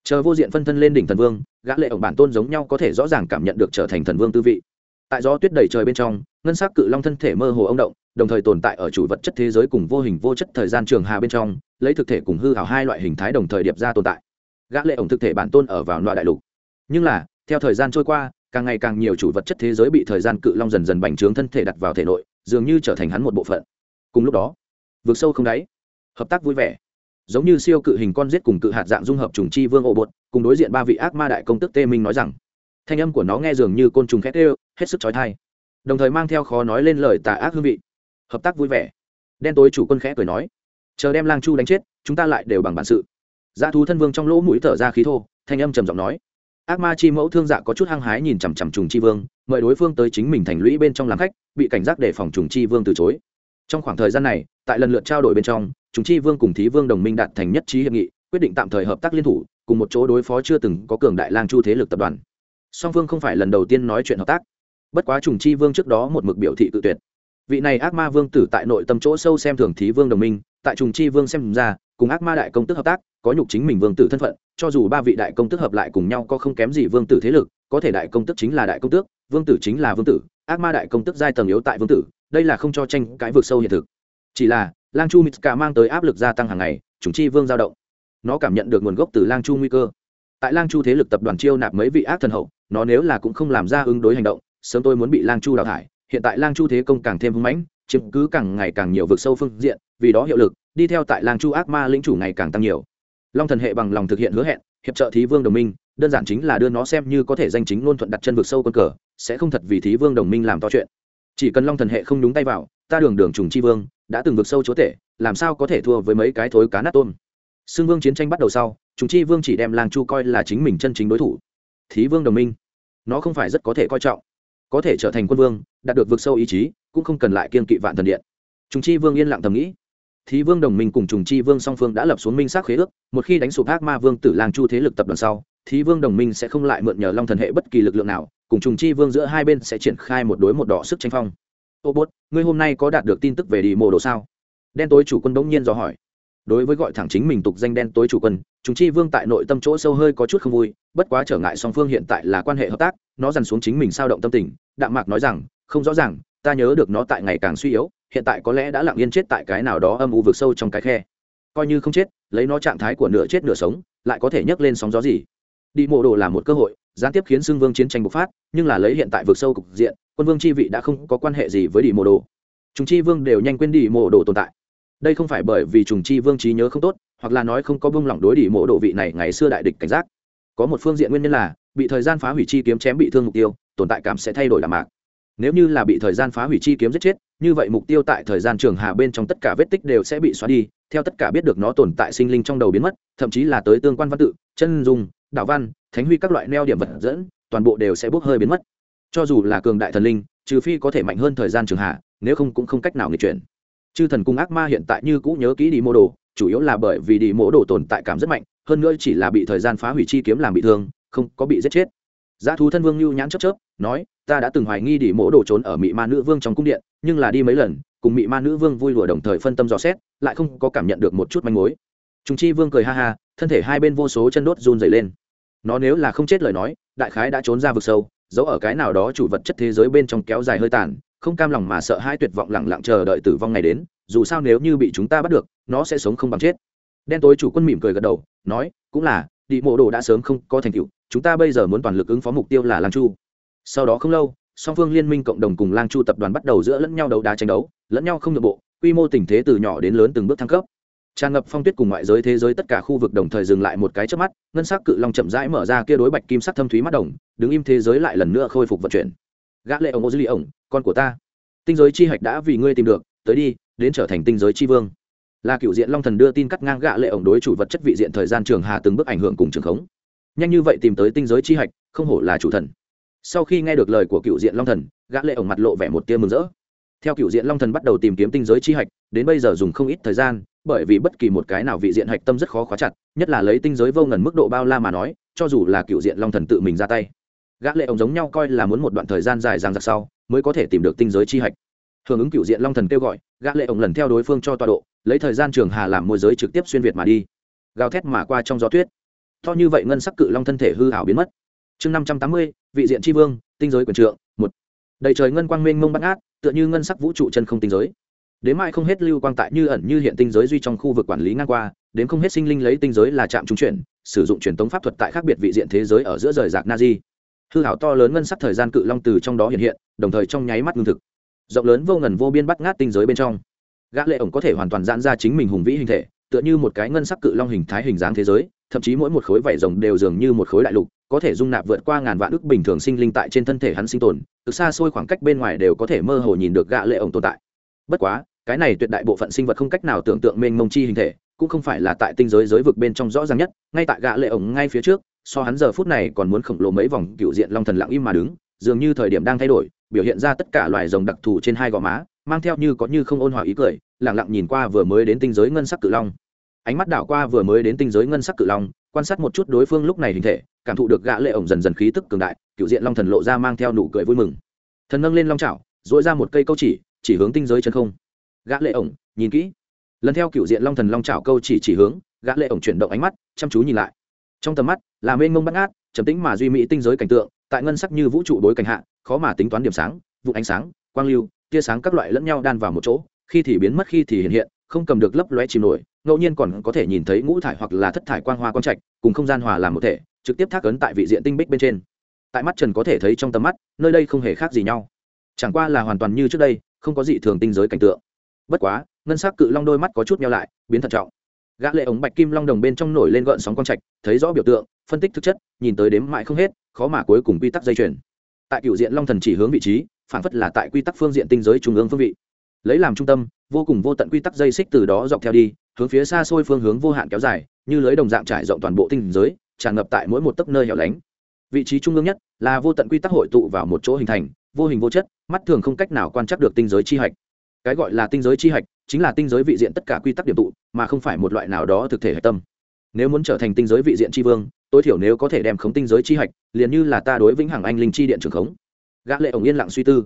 Chờ vô diện phân thân lên đỉnh thần vương, gã lệ ổng bản tôn giống nhau có thể rõ ràng cảm nhận được trở thành thần vương tư vị. Tại gió tuyết đầy trời bên trong, ngân sắc cự long thân thể mơ hồ ông động, đồng thời tồn tại ở chủ vật chất thế giới cùng vô hình vô chất thời gian trường hà bên trong, lấy thực thể cùng hư hảo hai loại hình thái đồng thời điệp ra tồn tại. Gã lệ ổng thực thể bản tôn ở vào loại đại lục. Nhưng là, theo thời gian trôi qua càng ngày càng nhiều chủ vật chất thế giới bị thời gian cự long dần dần bành trướng thân thể đặt vào thể nội, dường như trở thành hắn một bộ phận. Cùng lúc đó, vượt sâu không đáy, hợp tác vui vẻ. Giống như siêu cự hình con giết cùng cự hạt dạng dung hợp trùng chi vương ổ bột, cùng đối diện ba vị ác ma đại công tức tê minh nói rằng, thanh âm của nó nghe dường như côn trùng khét ê hết sức trói thai đồng thời mang theo khó nói lên lời tà ác hương vị. Hợp tác vui vẻ. Đen tối chủ quân khẽ cười nói, chờ đem lang chu đánh chết, chúng ta lại đều bằng bản sự. Dã thú thân vương trong lỗ mũi thở ra khí thô, thanh âm trầm giọng nói ác ma chi mẫu thương dạ có chút hăng hái nhìn chằm chằm trùng chi vương, mời đối phương tới chính mình thành lũy bên trong làm khách, bị cảnh giác để phòng trùng chi vương từ chối. Trong khoảng thời gian này, tại lần lượt trao đổi bên trong, trùng chi vương cùng thí vương đồng minh đạt thành nhất trí hiệp nghị, quyết định tạm thời hợp tác liên thủ, cùng một chỗ đối phó chưa từng có cường đại lang chu thế lực tập đoàn. Song phương không phải lần đầu tiên nói chuyện hợp tác. Bất quá trùng chi vương trước đó một mực biểu thị tự tuyệt. Vị này ác ma vương tử tại nội tâm chỗ sâu xem thường thí vương đồng minh, tại trùng chi vương xem ra cùng ác ma đại công tức hợp tác, có nhục chính mình vương tử thân phận, cho dù ba vị đại công tức hợp lại cùng nhau có không kém gì vương tử thế lực, có thể đại công tức chính là đại công tước, vương tử chính là vương tử, ác ma đại công tức giai tầng yếu tại vương tử, đây là không cho tranh cãi vượt sâu hiện thực. Chỉ là, lang chu mitska mang tới áp lực gia tăng hàng ngày, chủng chi vương giao động. Nó cảm nhận được nguồn gốc từ lang chu nguy cơ. Tại lang chu thế lực tập đoàn chiêu nạp mấy vị ác thần hậu, nó nếu là cũng không làm ra ứng đối hành động, sớm tôi muốn bị lang chu đào thải. Hiện tại lang chu thế công càng thêm hưng mãnh, chiếm cứ càng ngày càng nhiều vực sâu phương diện, vì đó hiệu lực đi theo tại làng chu ác ma lĩnh chủ ngày càng tăng nhiều. Long thần hệ bằng lòng thực hiện hứa hẹn, hiệp trợ thí vương đồng minh, đơn giản chính là đưa nó xem như có thể danh chính ngôn thuận đặt chân vực sâu quân cờ, sẽ không thật vì thí vương đồng minh làm to chuyện. Chỉ cần long thần hệ không đúng tay vào, ta đường đường trùng chi vương, đã từng vực sâu chúa tể, làm sao có thể thua với mấy cái thối cá nát tôm? Xương vương chiến tranh bắt đầu sau, trùng chi vương chỉ đem làng chu coi là chính mình chân chính đối thủ. Thí vương đồng minh, nó không phải rất có thể coi trọng. Có thể trở thành quân vương, đạt được vực sâu ý chí, cũng không cần lại kiên kỵ vạn thần điện. Trùng chi vương yên lặng thầm nghĩ thí vương đồng minh cùng trùng chi vương song phương đã lập xuống minh xác khế ước, một khi đánh sụp ác ma vương tử lang chu thế lực tập đoàn sau, thí vương đồng minh sẽ không lại mượn nhờ long thần hệ bất kỳ lực lượng nào, cùng trùng chi vương giữa hai bên sẽ triển khai một đối một đỏ sức tranh phong. Ô bốt, ngươi hôm nay có đạt được tin tức về đi mồ đồ sao? Đen tối chủ quân bỗng nhiên dò hỏi. Đối với gọi thẳng chính mình tục danh đen tối chủ quân chúng chi vương tại nội tâm chỗ sâu hơi có chút không vui, bất quá trở ngại song phương hiện tại là quan hệ hợp tác, nó dằn xuống chính mình sao động tâm tình, đạm mạc nói rằng, không rõ ràng, ta nhớ được nó tại ngày càng suy yếu hiện tại có lẽ đã lặng yên chết tại cái nào đó âm u vực sâu trong cái khe. Coi như không chết, lấy nó trạng thái của nửa chết nửa sống, lại có thể nhấc lên sóng gió gì? Đi mộ đồ là một cơ hội, gián tiếp khiến xưng vương chiến tranh bộc phát, nhưng là lấy hiện tại vực sâu cục diện, quân vương chi vị đã không có quan hệ gì với đi mộ đồ. Chúng chi vương đều nhanh quên đi mộ đồ tồn tại. Đây không phải bởi vì trùng chi vương trí nhớ không tốt, hoặc là nói không có bông lỏng đối đi mộ đồ vị này ngày xưa đại địch cảnh giác. Có một phương diện nguyên nhân là, bị thời gian phá hủy chi kiếm chém bị thương mục tiêu, tồn tại cảm sẽ thay đổi đàm mạc nếu như là bị thời gian phá hủy chi kiếm giết chết, như vậy mục tiêu tại thời gian trường hà bên trong tất cả vết tích đều sẽ bị xóa đi, theo tất cả biết được nó tồn tại sinh linh trong đầu biến mất, thậm chí là tới tương quan văn tự, chân dung, đạo văn, thánh huy các loại neo điểm vật dẫn, toàn bộ đều sẽ bốc hơi biến mất. Cho dù là cường đại thần linh, trừ phi có thể mạnh hơn thời gian trường hà nếu không cũng không cách nào nghịch chuyển. Chư thần cung ác ma hiện tại như cũ nhớ kỹ đi mô đồ, chủ yếu là bởi vì đi mô đồ tồn tại cảm rất mạnh, hơn nữa chỉ là bị thời gian phá hủy chi kiếm làm bị thương, không có bị giết chết giá thú thân vương lưu nhãn chấp chớp, nói, ta đã từng hoài nghi đi mỗ đồ trốn ở mị ma nữ vương trong cung điện, nhưng là đi mấy lần, cùng mị ma nữ vương vui lùa đồng thời phân tâm dò xét, lại không có cảm nhận được một chút manh mối. Chúng chi vương cười ha ha, thân thể hai bên vô số chân đốt run dày lên. Nó nếu là không chết lời nói, đại khái đã trốn ra vực sâu, giấu ở cái nào đó chủ vật chất thế giới bên trong kéo dài hơi tàn, không cam lòng mà sợ hai tuyệt vọng lẳng lặng chờ đợi tử vong ngày đến, dù sao nếu như bị chúng ta bắt được, nó sẽ sống không bằng chết. Đen tối chủ quân mỉm cười gật đầu, nói, cũng là đi mộ đồ đã sớm không có thành tựu, chúng ta bây giờ muốn toàn lực ứng phó mục tiêu là lang chu. Sau đó không lâu, song phương liên minh cộng đồng cùng lang chu tập đoàn bắt đầu giữa lẫn nhau đấu đá tranh đấu, lẫn nhau không nội bộ, quy mô tình thế từ nhỏ đến lớn từng bước thăng cấp. Tràn ngập phong tuyết cùng ngoại giới thế giới tất cả khu vực đồng thời dừng lại một cái trước mắt, ngân sắc cự long chậm rãi mở ra kia đối bạch kim sắc thâm thúy mắt đồng, đứng im thế giới lại lần nữa khôi phục vận chuyển. Gã lệ ông ô dư ly ổng, con của ta. Tinh giới chi hạch đã vì ngươi tìm được, tới đi, đến trở thành tinh giới chi vương là cựu diện long thần đưa tin cắt ngang gạ lệ ổng đối chủ vật chất vị diện thời gian trường hà từng bước ảnh hưởng cùng trường khống. Nhanh như vậy tìm tới tinh giới chi hạch, không hổ là chủ thần. Sau khi nghe được lời của cựu diện long thần gã lệ ổng mặt lộ vẻ một tia mừng rỡ. Theo cựu diện long thần bắt đầu tìm kiếm tinh giới chi hạch, đến bây giờ dùng không ít thời gian, bởi vì bất kỳ một cái nào vị diện hạch tâm rất khó khóa chặt, nhất là lấy tinh giới vô ngần mức độ bao la mà nói, cho dù là cựu diện long thần tự mình ra tay gã lệ ổng giống nhau coi là muốn một đoạn thời gian dài giang dặc sau, mới có thể tìm được tinh giới chi hạch hưởng ứng cựu diện long thần kêu gọi, gã lệ ổng lần theo đối phương cho tọa độ, lấy thời gian trường hà làm môi giới trực tiếp xuyên việt mà đi. Gào thét mà qua trong gió tuyết. To như vậy ngân sắc cự long thân thể hư ảo biến mất. Chương năm trăm tám mươi, vị diện tri vương, tinh giới quyền trượng, một. Đầy trời ngân quang mênh mông bắt ngát, tựa như ngân sắc vũ trụ chân không tinh giới. Đến mai không hết lưu quang tại như ẩn như hiện tinh giới duy trong khu vực quản lý ngang qua, đến không hết sinh linh lấy tinh giới là trạm trung chuyển, sử dụng truyền thống pháp thuật tại khác biệt vị diện thế giới ở giữa rời rạc na di hư hảo to lớn ngân sắc thời gian cự long từ trong đó hiện hiện, đồng thời trong nháy mắt ngưng thực rộng lớn vô ngần vô biên bắt ngát tinh giới bên trong. Gã lệ ổng có thể hoàn toàn giãn ra chính mình hùng vĩ hình thể, tựa như một cái ngân sắc cự long hình thái hình dáng thế giới, thậm chí mỗi một khối vảy rồng đều dường như một khối đại lục, có thể dung nạp vượt qua ngàn vạn ức bình thường sinh linh tại trên thân thể hắn sinh tồn, từ xa xôi khoảng cách bên ngoài đều có thể mơ hồ nhìn được gã lệ ổng tồn tại. Bất quá, cái này tuyệt đại bộ phận sinh vật không cách nào tưởng tượng mênh mông chi hình thể, cũng không phải là tại tinh giới giới vực bên trong rõ ràng nhất, ngay tại gã lệ ổng ngay phía trước, so hắn giờ phút này còn muốn khổng lồ mấy vòng cựu diện long thần lặng im mà đứng, dường như thời điểm đang thay đổi biểu hiện ra tất cả loài rồng đặc thù trên hai gò má, mang theo như có như không ôn hòa ý cười lẳng lặng nhìn qua vừa mới đến tinh giới ngân sắc cự long. Ánh mắt đảo qua vừa mới đến tinh giới ngân sắc cự long, quan sát một chút đối phương lúc này hình thể, cảm thụ được gã lệ ổng dần dần khí tức cường đại, cựu diện long thần lộ ra mang theo nụ cười vui mừng. Thần nâng lên long chảo dội ra một cây câu chỉ chỉ hướng tinh giới chân không. Gã lệ ổng, nhìn kỹ. Lần theo cựu diện long thần long chảo câu chỉ chỉ hướng, gã lệ ổng chuyển động ánh mắt, chăm chú nhìn lại. Trong tầm mắt, là mênh mông bát ngát, trầm tĩnh mà duy mỹ tinh giới cảnh tượng tại ngân sắc như vũ trụ đối cảnh hạ, khó mà tính toán điểm sáng, vụ ánh sáng, quang lưu, tia sáng các loại lẫn nhau đan vào một chỗ, khi thì biến mất, khi thì hiện hiện, không cầm được lấp lóe chìm nổi, ngẫu nhiên còn có thể nhìn thấy ngũ thải hoặc là thất thải quang hoa quang trạch, cùng không gian hòa làm một thể, trực tiếp thác ấn tại vị diện tinh bích bên trên. Tại mắt trần có thể thấy trong tầm mắt, nơi đây không hề khác gì nhau. Chẳng qua là hoàn toàn như trước đây, không có gì thường tinh giới cảnh tượng. Bất quá, ngân sắc cự long đôi mắt có chút nhau lại, biến thận trọng. Gã lệ ống bạch kim long đồng bên trong nổi lên gợn sóng quang trạch, thấy rõ biểu tượng, phân tích thực chất, nhìn tới đếm mãi không hết khó mà cuối cùng quy tắc dây chuyền. Tại cựu diện long thần chỉ hướng vị trí, phản phất là tại quy tắc phương diện tinh giới trung ương phương vị. Lấy làm trung tâm, vô cùng vô tận quy tắc dây xích từ đó dọc theo đi, hướng phía xa xôi phương hướng vô hạn kéo dài, như lưới đồng dạng trải rộng toàn bộ tinh giới, tràn ngập tại mỗi một tấc nơi hẻo lánh. Vị trí trung ương nhất là vô tận quy tắc hội tụ vào một chỗ hình thành, vô hình vô chất, mắt thường không cách nào quan trắc được tinh giới chi hạch. Cái gọi là tinh giới chi hạch, chính là tinh giới vị diện tất cả quy tắc điểm tụ, mà không phải một loại nào đó thực thể hạch tâm nếu muốn trở thành tinh giới vị diện tri vương, tối thiểu nếu có thể đem khống tinh giới tri hạch, liền như là ta đối vĩnh hằng anh linh chi điện trường khống. Gã lệ ổng yên lặng suy tư.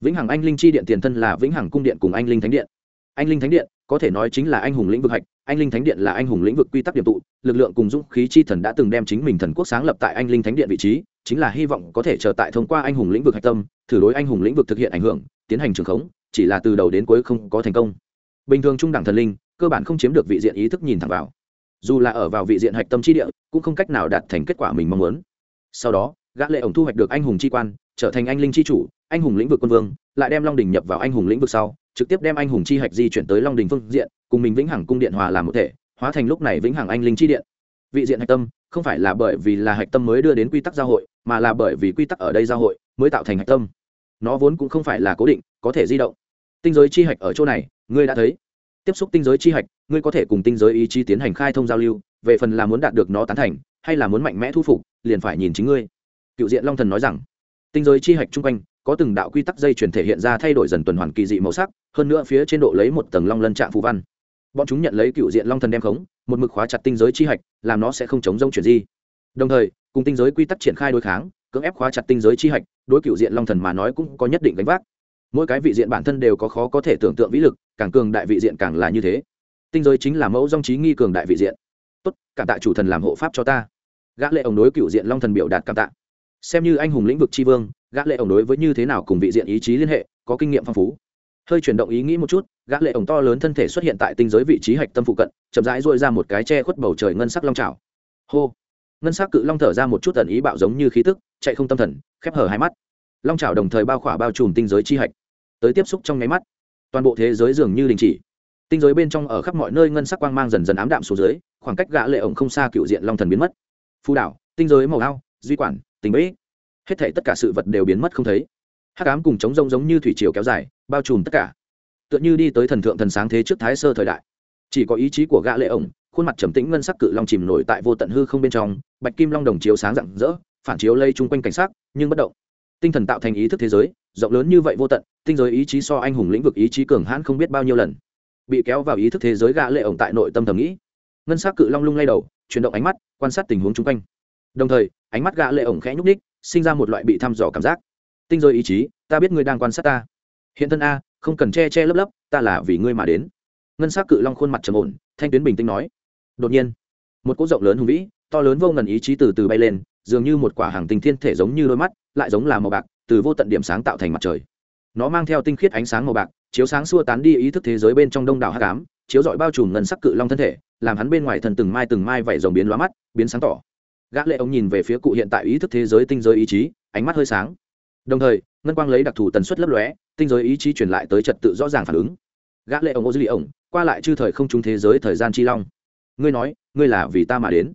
Vĩnh hằng anh linh chi điện tiền thân là vĩnh hằng cung điện cùng anh linh thánh điện. Anh linh thánh điện, có thể nói chính là anh hùng lĩnh vực hạch, anh linh thánh điện là anh hùng lĩnh vực quy tắc điểm tụ, lực lượng cùng dũng khí chi thần đã từng đem chính mình thần quốc sáng lập tại anh linh thánh điện vị trí, chính là hy vọng có thể trở tại thông qua anh hùng lĩnh vực hạch tâm, thử đối anh hùng lĩnh vực thực hiện ảnh hưởng, tiến hành trường khống, chỉ là từ đầu đến cuối không có thành công. Bình thường trung đẳng thần linh, cơ bản không chiếm được vị diện ý thức nhìn thẳng vào dù là ở vào vị diện hạch tâm chi địa, cũng không cách nào đạt thành kết quả mình mong muốn. Sau đó, gã lệ ổng thu hoạch được anh hùng chi quan, trở thành anh linh chi chủ, anh hùng lĩnh vực quân vương, lại đem long đình nhập vào anh hùng lĩnh vực sau, trực tiếp đem anh hùng chi hạch di chuyển tới long đình phương diện, cùng mình vĩnh hằng cung điện hòa làm một thể, hóa thành lúc này vĩnh hằng anh linh chi điện. Vị diện hạch tâm, không phải là bởi vì là hạch tâm mới đưa đến quy tắc giao hội, mà là bởi vì quy tắc ở đây giao hội mới tạo thành hạch tâm. Nó vốn cũng không phải là cố định, có thể di động. Tinh giới chi hạch ở chỗ này, ngươi đã thấy tiếp xúc tinh giới chi hạch, ngươi có thể cùng tinh giới ý chí tiến hành khai thông giao lưu, về phần là muốn đạt được nó tán thành, hay là muốn mạnh mẽ thu phục, liền phải nhìn chính ngươi. Cựu diện long thần nói rằng. Tinh giới chi hạch chung quanh, có từng đạo quy tắc dây chuyển thể hiện ra thay đổi dần tuần hoàn kỳ dị màu sắc, hơn nữa phía trên độ lấy một tầng long lân trạng phù văn. Bọn chúng nhận lấy cựu diện long thần đem khống, một mực khóa chặt tinh giới chi hạch, làm nó sẽ không chống rông chuyển di. Đồng thời, cùng tinh giới quy tắc triển khai đối kháng, cưỡng ép khóa chặt tinh giới chi hạch, đối cựu diện long thần mà nói cũng có nhất định gánh vác mỗi cái vị diện bản thân đều có khó có thể tưởng tượng vĩ lực, càng cường đại vị diện càng là như thế. Tinh giới chính là mẫu dòng trí nghi cường đại vị diện. Tốt, cảm tạ chủ thần làm hộ pháp cho ta. Gã lệ ổng đối cựu diện long thần biểu đạt cảm tạ. Xem như anh hùng lĩnh vực tri vương, gã lệ ổng đối với như thế nào cùng vị diện ý chí liên hệ, có kinh nghiệm phong phú. Hơi chuyển động ý nghĩ một chút, gã lệ ổng to lớn thân thể xuất hiện tại tinh giới vị trí hạch tâm phụ cận, chậm rãi duỗi ra một cái che khuất bầu trời ngân sắc long trào hô! Ngân sắc cự long thở ra một chút tần ý bạo giống như khí tức, chạy không tâm thần, khép hở hai mắt. Long trào đồng thời bao khỏa bao trùm tinh giới chi hạch tới tiếp xúc trong nháy mắt. Toàn bộ thế giới dường như đình chỉ. Tinh giới bên trong ở khắp mọi nơi ngân sắc quang mang dần dần ám đạm xuống dưới, khoảng cách gã lệ ổng không xa cựu diện long thần biến mất. Phù đảo, tinh giới màu ao, duy quản, tình bế hết thảy tất cả sự vật đều biến mất không thấy. Hắc ám cùng chống rông giống như thủy triều kéo dài, bao trùm tất cả. Tựa như đi tới thần thượng thần sáng thế trước thái sơ thời đại. Chỉ có ý chí của gã lệ ổng, khuôn mặt trầm tĩnh ngân sắc cự long chìm nổi tại vô tận hư không bên trong, bạch kim long đồng chiếu sáng rạng rỡ, phản chiếu lây chung quanh cảnh sắc, nhưng bất động. Tinh thần tạo thành ý thức thế giới rộng lớn như vậy vô tận, tinh giới ý chí so anh hùng lĩnh vực ý chí cường hãn không biết bao nhiêu lần. Bị kéo vào ý thức thế giới gã lệ ổng tại nội tâm thầm nghĩ. Ngân sắc cự long lung lay đầu, chuyển động ánh mắt, quan sát tình huống chung quanh. Đồng thời, ánh mắt gã lệ ổng khẽ nhúc nhích, sinh ra một loại bị thăm dò cảm giác. Tinh giới ý chí, ta biết ngươi đang quan sát ta. Hiện thân a, không cần che che lấp lấp, ta là vì ngươi mà đến. Ngân sắc cự long khuôn mặt trầm ổn, thanh tuyến bình tĩnh nói. Đột nhiên, một cỗ rộng lớn hùng vĩ, to lớn vô ngần ý chí từ từ bay lên, dường như một quả hàng tinh thiên thể giống như đôi mắt, lại giống là màu bạc từ vô tận điểm sáng tạo thành mặt trời. Nó mang theo tinh khiết ánh sáng màu bạc, chiếu sáng xua tán đi ý thức thế giới bên trong đông đảo hát cám chiếu dọi bao trùm ngân sắc cự long thân thể, làm hắn bên ngoài thần từng mai từng mai vẩy dòng biến lóa mắt, biến sáng tỏ. Gã lệ ông nhìn về phía cụ hiện tại ý thức thế giới tinh giới ý chí, ánh mắt hơi sáng. Đồng thời, ngân quang lấy đặc thù tần suất lấp lóe, tinh giới ý chí truyền lại tới trật tự rõ ràng phản ứng. Gã lệ ông ô dư ổng, qua lại chư thời không trung thế giới thời gian chi long. Ngươi nói, ngươi là vì ta mà đến.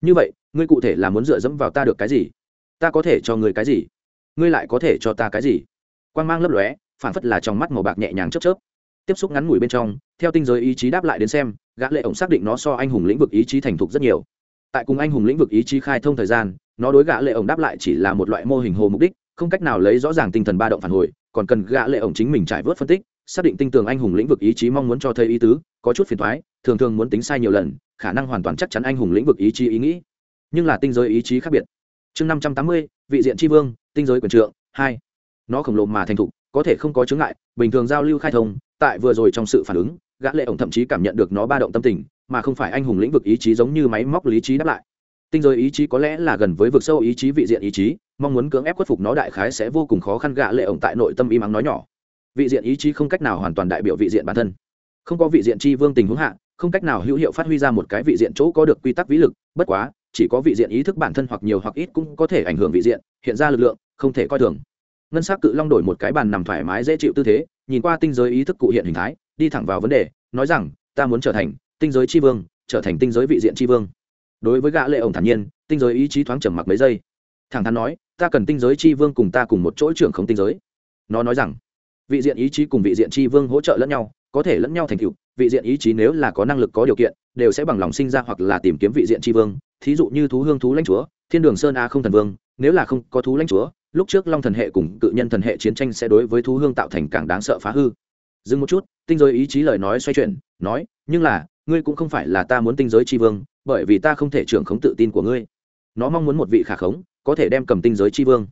Như vậy, ngươi cụ thể là muốn dựa dẫm vào ta được cái gì? Ta có thể cho ngươi cái gì? Ngươi lại có thể cho ta cái gì? Quan g mang lấp lóe phản phất là trong mắt màu bạc nhẹ nhàng chớp chớp. Tiếp xúc ngắn ngủi bên trong, theo tinh giới ý chí đáp lại đến xem, gã lệ ổng xác định nó so anh hùng lĩnh vực ý chí thành thục rất nhiều. Tại cùng anh hùng lĩnh vực ý chí khai thông thời gian, nó đối gã lệ ổng đáp lại chỉ là một loại mô hình hồ mục đích, không cách nào lấy rõ ràng tinh thần ba động phản hồi, còn cần gã lệ ổng chính mình trải vớt phân tích, xác định tinh tường anh hùng lĩnh vực ý chí mong muốn cho thấy ý tứ, có chút phiền toái, thường thường muốn tính sai nhiều lần, khả năng hoàn toàn chắc chắn anh hùng lĩnh vực ý chí ý nghĩ. Nhưng là tinh giới ý chí khác biệt chương năm trăm tám mươi, vị diện tri vương, tinh giới quyền trượng, hai. Nó khổng lồ mà thành thục, có thể không có chướng ngại, bình thường giao lưu khai thông, tại vừa rồi trong sự phản ứng, gã lệ ổng thậm chí cảm nhận được nó ba động tâm tình, mà không phải anh hùng lĩnh vực ý chí giống như máy móc lý trí đáp lại. Tinh giới ý chí có lẽ là gần với vực sâu ý chí vị diện ý chí, mong muốn cưỡng ép khuất phục nó đại khái sẽ vô cùng khó khăn, gã lệ ổng tại nội tâm im ắng nói nhỏ. Vị diện ý chí không cách nào hoàn toàn đại biểu vị diện bản thân. Không có vị diện chi vương tình huống hạ, không cách nào hữu hiệu phát huy ra một cái vị diện chỗ có được quy tắc vĩ lực, bất quá chỉ có vị diện ý thức bản thân hoặc nhiều hoặc ít cũng có thể ảnh hưởng vị diện, hiện ra lực lượng, không thể coi thường. Ngân s á c cự long đổi một cái bàn nằm thoải mái dễ chịu tư thế, nhìn qua tinh giới ý thức cụ hiện hình thái, đi thẳng vào vấn đề, nói rằng, ta muốn trở thành tinh giới tri vương, trở thành tinh giới vị diện tri vương. Đối với gã lệ ổng thản nhiên, tinh giới ý chí thoáng trầm mặc mấy giây. Thẳng thắn nói, ta cần tinh giới tri vương cùng ta cùng một chỗ trưởng không tinh giới. Nó nói rằng, vị diện ý chí cùng vị diện tri vương hỗ trợ lẫn nhau, có thể lẫn nhau thành cựu vị diện ý chí nếu là có năng lực có điều kiện, đều sẽ bằng lòng sinh ra hoặc là tìm kiếm vị diện tri vương. Thí dụ như thú hương thú lãnh chúa, thiên đường sơn a không thần vương, nếu là không có thú lãnh chúa, lúc trước long thần hệ cùng cự nhân thần hệ chiến tranh sẽ đối với thú hương tạo thành càng đáng sợ phá hư. Dừng một chút, tinh giới ý chí lời nói xoay chuyển, nói, nhưng là, ngươi cũng không phải là ta muốn tinh giới tri vương, bởi vì ta không thể trưởng khống tự tin của ngươi. Nó mong muốn một vị khả khống, có thể đem cầm tinh giới tri vương,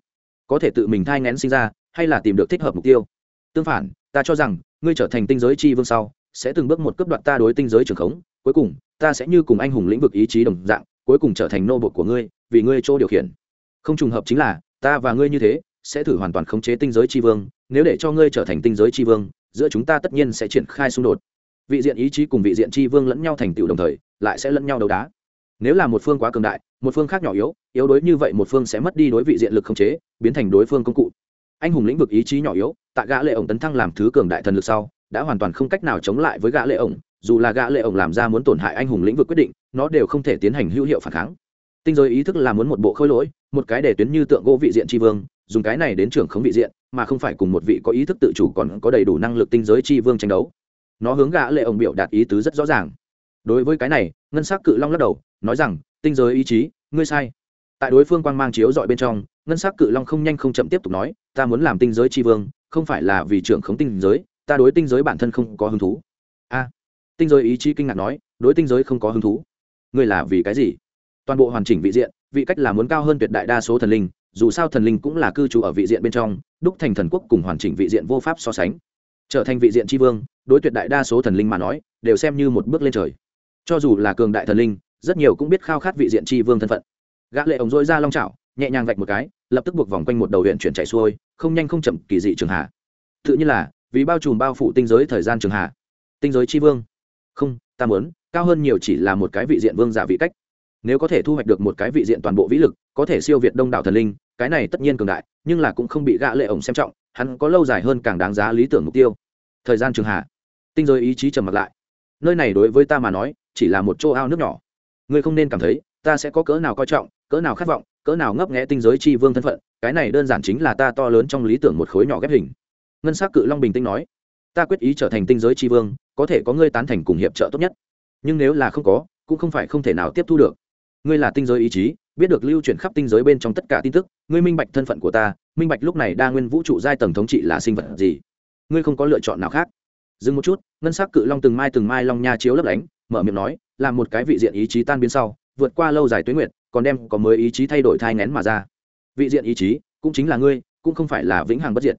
có thể tự mình thai ngén sinh ra, hay là tìm được thích hợp mục tiêu. Tương phản, ta cho rằng, ngươi trở thành tinh giới tri vương sau sẽ từng bước một cấp đoạt ta đối tinh giới trưởng khống, cuối cùng, ta sẽ như cùng anh hùng lĩnh vực ý chí đồng dạng, cuối cùng trở thành nô bột của ngươi, vì ngươi chỗ điều khiển. Không trùng hợp chính là, ta và ngươi như thế, sẽ thử hoàn toàn khống chế tinh giới tri vương, nếu để cho ngươi trở thành tinh giới tri vương, giữa chúng ta tất nhiên sẽ triển khai xung đột. Vị diện ý chí cùng vị diện tri vương lẫn nhau thành tựu đồng thời, lại sẽ lẫn nhau đấu đá. Nếu là một phương quá cường đại, một phương khác nhỏ yếu yếu đối như vậy một phương sẽ mất đi đối vị diện lực khống chế, biến thành đối phương công cụ. Anh hùng lĩnh vực ý chí nhỏ yếu, tại gã lệ ổng tấn thăng làm thứ cường đại thần lực sau đã hoàn toàn không cách nào chống lại với gã lệ ổng, dù là gã lệ ổng làm ra muốn tổn hại anh hùng lĩnh vực quyết định, nó đều không thể tiến hành hữu hiệu phản kháng. Tinh giới ý thức là muốn một bộ khôi lỗi, một cái để tuyến như tượng gỗ vị diện tri vương, dùng cái này đến trưởng khống vị diện, mà không phải cùng một vị có ý thức tự chủ còn có đầy đủ năng lực tinh giới tri vương tranh đấu. Nó hướng gã lệ ổng biểu đạt ý tứ rất rõ ràng. Đối với cái này, ngân sắc cự long lắc đầu, nói rằng, tinh giới ý chí, ngươi sai. Tại đối phương quang mang chiếu dọi bên trong, ngân sắc cự long không nhanh không chậm tiếp tục nói, ta muốn làm tinh giới tri vương, không phải là vì trưởng khống tinh giới ta đối tinh giới bản thân không có hứng thú. A tinh giới ý chí kinh ngạc nói đối tinh giới không có hứng thú. Ngươi là vì cái gì? Toàn bộ hoàn chỉnh vị diện vị cách là muốn cao hơn tuyệt đại đa số thần linh dù sao thần linh cũng là cư trú ở vị diện bên trong đúc thành thần quốc cùng hoàn chỉnh vị diện vô pháp so sánh. Trở thành vị diện tri vương đối tuyệt đại đa số thần linh mà nói đều xem như một bước lên trời. Cho dù là cường đại thần linh rất nhiều cũng biết khao khát vị diện tri vương thân phận. Gã lệ ống dối ra long chảo, nhẹ nhàng vạch một cái lập tức buộc vòng quanh một đầu huyện chuyển chạy xuôi không nhanh không chậm kỳ dị trường hạ. Tự nhiên là vì bao trùm bao phủ tinh giới thời gian trường hạ. Tinh giới tri vương. Không, ta muốn, cao hơn nhiều chỉ là một cái vị diện vương giả vị cách. Nếu có thể thu hoạch được một cái vị diện toàn bộ vĩ lực, có thể siêu việt đông đảo thần linh, cái này tất nhiên cường đại, nhưng là cũng không bị gã lệ ổng xem trọng, hắn có lâu dài hơn càng đáng giá lý tưởng mục tiêu. Thời gian trường hạ. Tinh giới ý chí trầm mặt lại. Nơi này đối với ta mà nói, chỉ là một chỗ ao nước nhỏ. Ngươi không nên cảm thấy, ta sẽ có cỡ nào coi trọng, cỡ nào khát vọng, cỡ nào ngấp nghẽ tinh giới chi vương thân phận, cái này đơn giản chính là ta to lớn trong lý tưởng một khối nhỏ ghép hình ngân s á c cự long bình tĩnh nói, ta quyết ý trở thành tinh giới tri vương, có thể có ngươi tán thành cùng hiệp trợ tốt nhất. Nhưng nếu là không có, cũng không phải không thể nào tiếp thu được. Ngươi là tinh giới ý chí, biết được lưu chuyển khắp tinh giới bên trong tất cả tin tức, ngươi minh bạch thân phận của ta, minh bạch lúc này đa nguyên vũ trụ giai tầng thống trị là sinh vật gì. Ngươi không có lựa chọn nào khác. Dừng một chút, ngân s ắ c cự long từng mai từng mai long nha chiếu lấp lánh, mở miệng nói là một cái vị diện ý chí tan biến sau, vượt qua lâu dài tuyến nguyện còn đem có mới ý chí thay đổi thai ngén mà ra. Vị diện ý chí cũng chính là ngươi, cũng không phải là vĩnh hằng bất diệt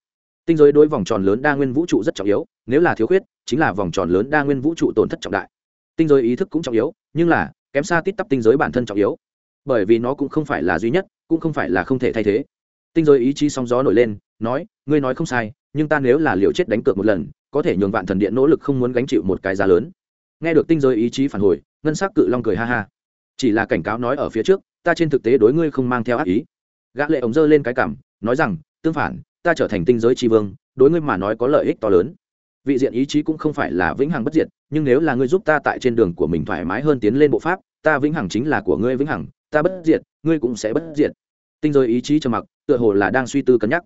tinh giới đối vòng tròn lớn đa nguyên vũ trụ rất trọng yếu, nếu là thiếu khuyết, chính là vòng tròn lớn đa nguyên vũ trụ tổn thất trọng đại. Tinh giới ý thức cũng trọng yếu, nhưng là, kém xa tít tắp tinh giới bản thân trọng yếu. Bởi vì nó cũng không phải là duy nhất, cũng không phải là không thể thay thế. Tinh giới ý chí sóng gió nổi lên, nói, ngươi nói không sai, nhưng ta nếu là liều chết đánh cược một lần, có thể nhường vạn thần điện nỗ lực không muốn gánh chịu một cái giá lớn. Nghe được tinh giới ý chí phản hồi, ngân s ắ c cự long cười ha ha. Chỉ là cảnh cáo nói ở phía trước, ta trên thực tế đối ngươi không mang theo ác ý. Gã lệ ống dơ lên cái cảm nói rằng, tương phản ta trở thành tinh giới tri vương, đối ngươi mà nói có lợi ích to lớn. Vị diện ý chí cũng không phải là vĩnh hằng bất diệt, nhưng nếu là ngươi giúp ta tại trên đường của mình thoải mái hơn tiến lên bộ pháp, ta vĩnh hằng chính là của ngươi vĩnh hằng, ta bất diệt, ngươi cũng sẽ bất diệt. Tinh giới ý chí trầm mặc, tựa hồ là đang suy tư cân nhắc.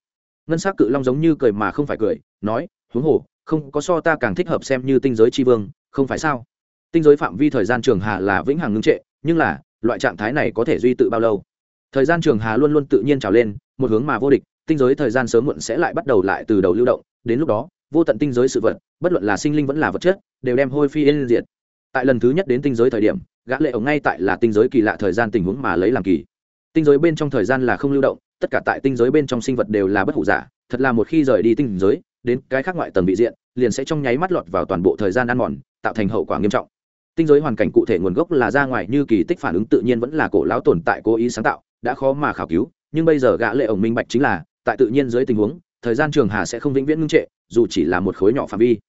Ngân s ắ c cự long giống như cười mà không phải cười, nói, huống hồ, không có so ta càng thích hợp xem như tinh giới tri vương, không phải sao? Tinh giới phạm vi thời gian trường hà là vĩnh hằng ngưng trệ, nhưng là, loại trạng thái này có thể duy tự bao lâu? Thời gian trường hà luôn luôn tự nhiên trào lên, một hướng mà vô địch tinh giới thời gian sớm muộn sẽ lại bắt đầu lại từ đầu lưu động, đến lúc đó, vô tận tinh giới sự vật, bất luận là sinh linh vẫn là vật chất, đều đem hôi phi yên diệt. Tại lần thứ nhất đến tinh giới thời điểm, gã lệ ổng ngay tại là tinh giới kỳ lạ thời gian tình huống mà lấy làm kỳ. Tinh giới bên trong thời gian là không lưu động, tất cả tại tinh giới bên trong sinh vật đều là bất hủ giả, thật là một khi rời đi tinh giới, đến cái khác ngoại tầng bị diện, liền sẽ trong nháy mắt lọt vào toàn bộ thời gian ăn mòn, tạo thành hậu quả nghiêm trọng. Tinh giới hoàn cảnh cụ thể nguồn gốc là ra ngoài như kỳ tích phản ứng tự nhiên vẫn là cổ lão tồn tại cố ý sáng tạo, đã khó mà khảo cứu, nhưng bây giờ gã lệ ổng minh bạch chính là tại tự nhiên dưới tình huống, thời gian trường hà sẽ không vĩnh viễn ngưng trệ, dù chỉ là một khối nhỏ phạm vi.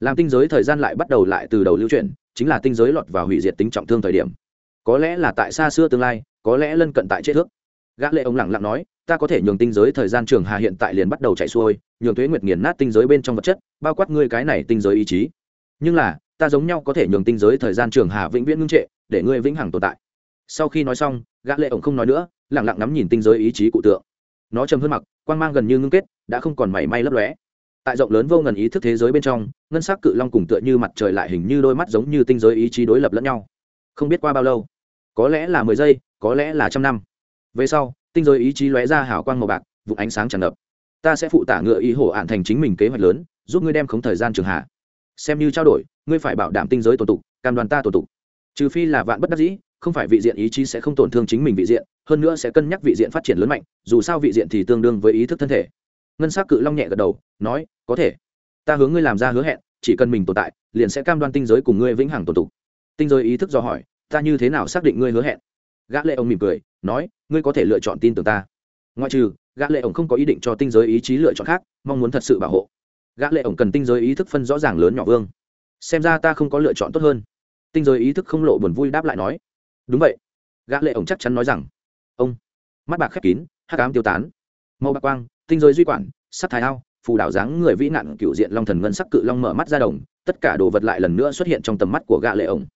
Làm tinh giới thời gian lại bắt đầu lại từ đầu lưu chuyển, chính là tinh giới lọt vào hủy diệt tính trọng thương thời điểm. Có lẽ là tại xa xưa tương lai, có lẽ lân cận tại chết thước. Gã lệ ông lẳng lặng nói, ta có thể nhường tinh giới thời gian trường hà hiện tại liền bắt đầu chạy xuôi, nhường thuế nguyệt nghiền nát tinh giới bên trong vật chất, bao quát ngươi cái này tinh giới ý chí. Nhưng là, ta giống nhau có thể nhường tinh giới thời gian trường hà vĩnh viễn ngưng trệ, để ngươi vĩnh hằng tồn tại. Sau khi nói xong, gã lệ ổng không nói nữa, lặng lặng ngắm nhìn tinh giới ý chí cụ tượng nó trầm hơn mặc, quang mang gần như ngưng kết, đã không còn mảy may lấp lóe. Tại rộng lớn vô ngần ý thức thế giới bên trong, ngân sắc cự long cùng tựa như mặt trời lại hình như đôi mắt giống như tinh giới ý chí đối lập lẫn nhau. Không biết qua bao lâu, có lẽ là mười giây, có lẽ là trăm năm. Về sau, tinh giới ý chí lóe ra hảo quang màu bạc, vụ ánh sáng tràn ngập. Ta sẽ phụ tả ngựa ý hổ ạn thành chính mình kế hoạch lớn, giúp ngươi đem khống thời gian trường hạ. Xem như trao đổi, ngươi phải bảo đảm tinh giới tổ tục, cam đoàn ta tổ tục. Trừ phi là vạn bất đắc dĩ không phải vị diện ý chí sẽ không tổn thương chính mình vị diện, hơn nữa sẽ cân nhắc vị diện phát triển lớn mạnh, dù sao vị diện thì tương đương với ý thức thân thể. Ngân s á c cự long nhẹ gật đầu, nói, có thể. Ta hướng ngươi làm ra hứa hẹn, chỉ cần mình tồn tại, liền sẽ cam đoan tinh giới cùng ngươi vĩnh hằng tồn tục tinh giới ý thức do hỏi, ta như thế nào xác định ngươi hứa hẹn? Gã lệ ông mỉm cười, nói, ngươi có thể lựa chọn tin tưởng ta. Ngoại trừ, gã lệ ông không có ý định cho tinh giới ý chí lựa chọn khác, mong muốn thật sự bảo hộ. Gã lệ ông cần tinh giới ý thức phân rõ ràng lớn nhỏ vương. Xem ra ta không có lựa chọn tốt hơn. Tinh giới ý thức không lộ buồn vui đáp lại nói đúng vậy. Gã lệ ổng chắc chắn nói rằng, ông. Mắt bạc khép kín, hắc ám tiêu tán. Màu bạc quang, tinh giới duy quản sắt thái ao, phù đảo dáng người vĩ nạn cựu diện long thần ngân sắc cự long mở mắt ra đồng, tất cả đồ vật lại lần nữa xuất hiện trong tầm mắt của gã lệ ổng.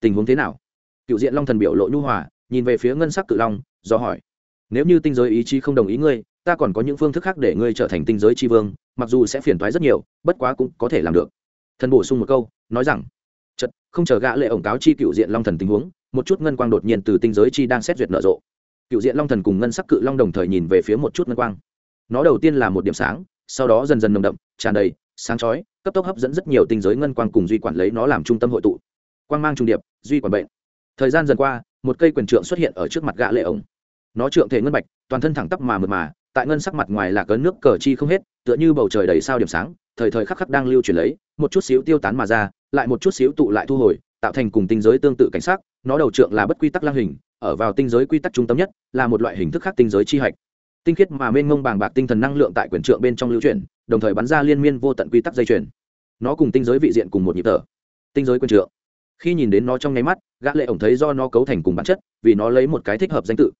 Tình huống thế nào? Cựu diện long thần biểu lộ nhu hòa, nhìn về phía ngân sắc cự long, do hỏi, nếu như tinh giới ý chí không đồng ý ngươi, ta còn có những phương thức khác để ngươi trở thành tinh giới tri vương, mặc dù sẽ phiền toái rất nhiều, bất quá cũng có thể làm được. Thần bổ sung một câu, nói rằng chật không chờ gã lệ ổng cáo chi cựu diện long thần tình huống một chút ngân quang đột nhiên từ tinh giới chi đang xét duyệt nở rộ. Cựu diện long thần cùng ngân sắc cự long đồng thời nhìn về phía một chút ngân quang. Nó đầu tiên là một điểm sáng, sau đó dần dần nồng đậm, tràn đầy, sáng chói, cấp tốc hấp dẫn rất nhiều tinh giới ngân quang cùng duy quản lấy nó làm trung tâm hội tụ. Quang mang trung điệp, duy quản bệnh. Thời gian dần qua, một cây quyền trượng xuất hiện ở trước mặt gã lệ ổng. Nó trượng thể ngân bạch, toàn thân thẳng tắp mà mượt mà, tại ngân sắc mặt ngoài là cơn nước cờ chi không hết, tựa như bầu trời đầy sao điểm sáng, thời thời khắc khắc đang lưu chuyển lấy, một chút xíu tiêu tán mà ra, lại một chút xíu tụ lại thu hồi tạo thành cùng tinh giới tương tự cảnh sắc, nó đầu trượng là bất quy tắc lang hình, ở vào tinh giới quy tắc trung tâm nhất, là một loại hình thức khác tinh giới chi hạch. Tinh khiết mà mênh mông bàng bạc tinh thần năng lượng tại quyền trượng bên trong lưu chuyển, đồng thời bắn ra liên miên vô tận quy tắc dây chuyền. Nó cùng tinh giới vị diện cùng một nhịp thở. Tinh giới quyền trượng. Khi nhìn đến nó trong nháy mắt, gã lệ ổng thấy do nó cấu thành cùng bản chất, vì nó lấy một cái thích hợp danh tự.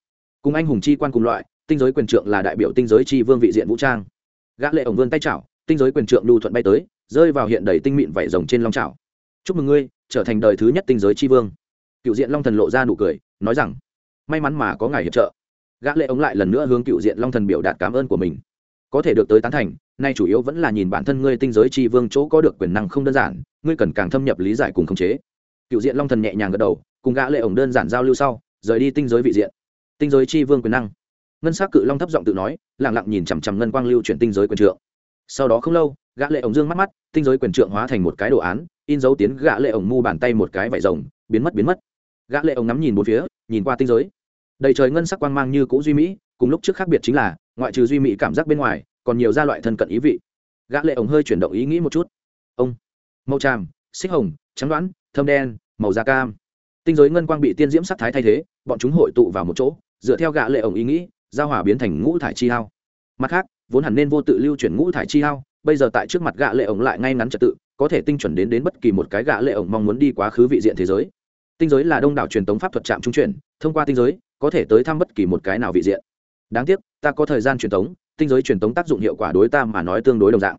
Cùng anh hùng chi quan cùng loại, tinh giới quyền trượng là đại biểu tinh giới chi vương vị diện vũ trang. Gã lệ ổng vươn tay chảo, tinh giới quyền trượng lưu thuận bay tới, rơi vào hiện đầy tinh mịn vảy rồng trên long chảo. Chúc mừng ngươi trở thành đời thứ nhất tinh giới tri vương. Cựu diện long thần lộ ra nụ cười, nói rằng, may mắn mà có ngài hiệp trợ. Gã lệ ống lại lần nữa hướng cựu diện long thần biểu đạt cảm ơn của mình. Có thể được tới tán thành, nay chủ yếu vẫn là nhìn bản thân ngươi tinh giới tri vương chỗ có được quyền năng không đơn giản, ngươi cần càng thâm nhập lý giải cùng khống chế. Cựu diện long thần nhẹ nhàng gật đầu, cùng gã lệ ống đơn giản giao lưu sau, rời đi tinh giới vị diện. Tinh giới tri vương quyền năng. Ngân sắc cự long thấp giọng tự nói, lặng lặng nhìn chằm chằm ngân quang lưu chuyển tinh giới quyền trượng sau đó không lâu, gã lệ ổng dương mắt mắt, tinh giới quyền trượng hóa thành một cái đồ án, in dấu tiến gã lệ ổng mu bàn tay một cái vải rồng, biến mất biến mất. Gã lệ ổng ngắm nhìn bốn phía, nhìn qua tinh giới. Đầy trời ngân sắc quang mang như cũ duy mỹ, cùng lúc trước khác biệt chính là, ngoại trừ duy mỹ cảm giác bên ngoài, còn nhiều gia loại thân cận ý vị. Gã lệ ổng hơi chuyển động ý nghĩ một chút. Ông, màu tràm, xích hồng, trắng đoán, thâm đen, màu da cam. Tinh giới ngân quang bị tiên diễm sắc thái thay thế, bọn chúng hội tụ vào một chỗ, dựa theo gã lệ ổng ý nghĩ, giao hòa biến thành ngũ thải chi hao. Mặt khác vốn hẳn nên vô tự lưu chuyển ngũ thải chi hao, bây giờ tại trước mặt gã lệ ống lại ngay ngắn trật tự, có thể tinh chuẩn đến đến bất kỳ một cái gã lệ ống mong muốn đi quá khứ vị diện thế giới. Tinh giới là đông đảo truyền tống pháp thuật trạm trung chuyển, thông qua tinh giới, có thể tới thăm bất kỳ một cái nào vị diện. Đáng tiếc, ta có thời gian truyền tống, tinh giới truyền tống tác dụng hiệu quả đối ta mà nói tương đối đồng dạng.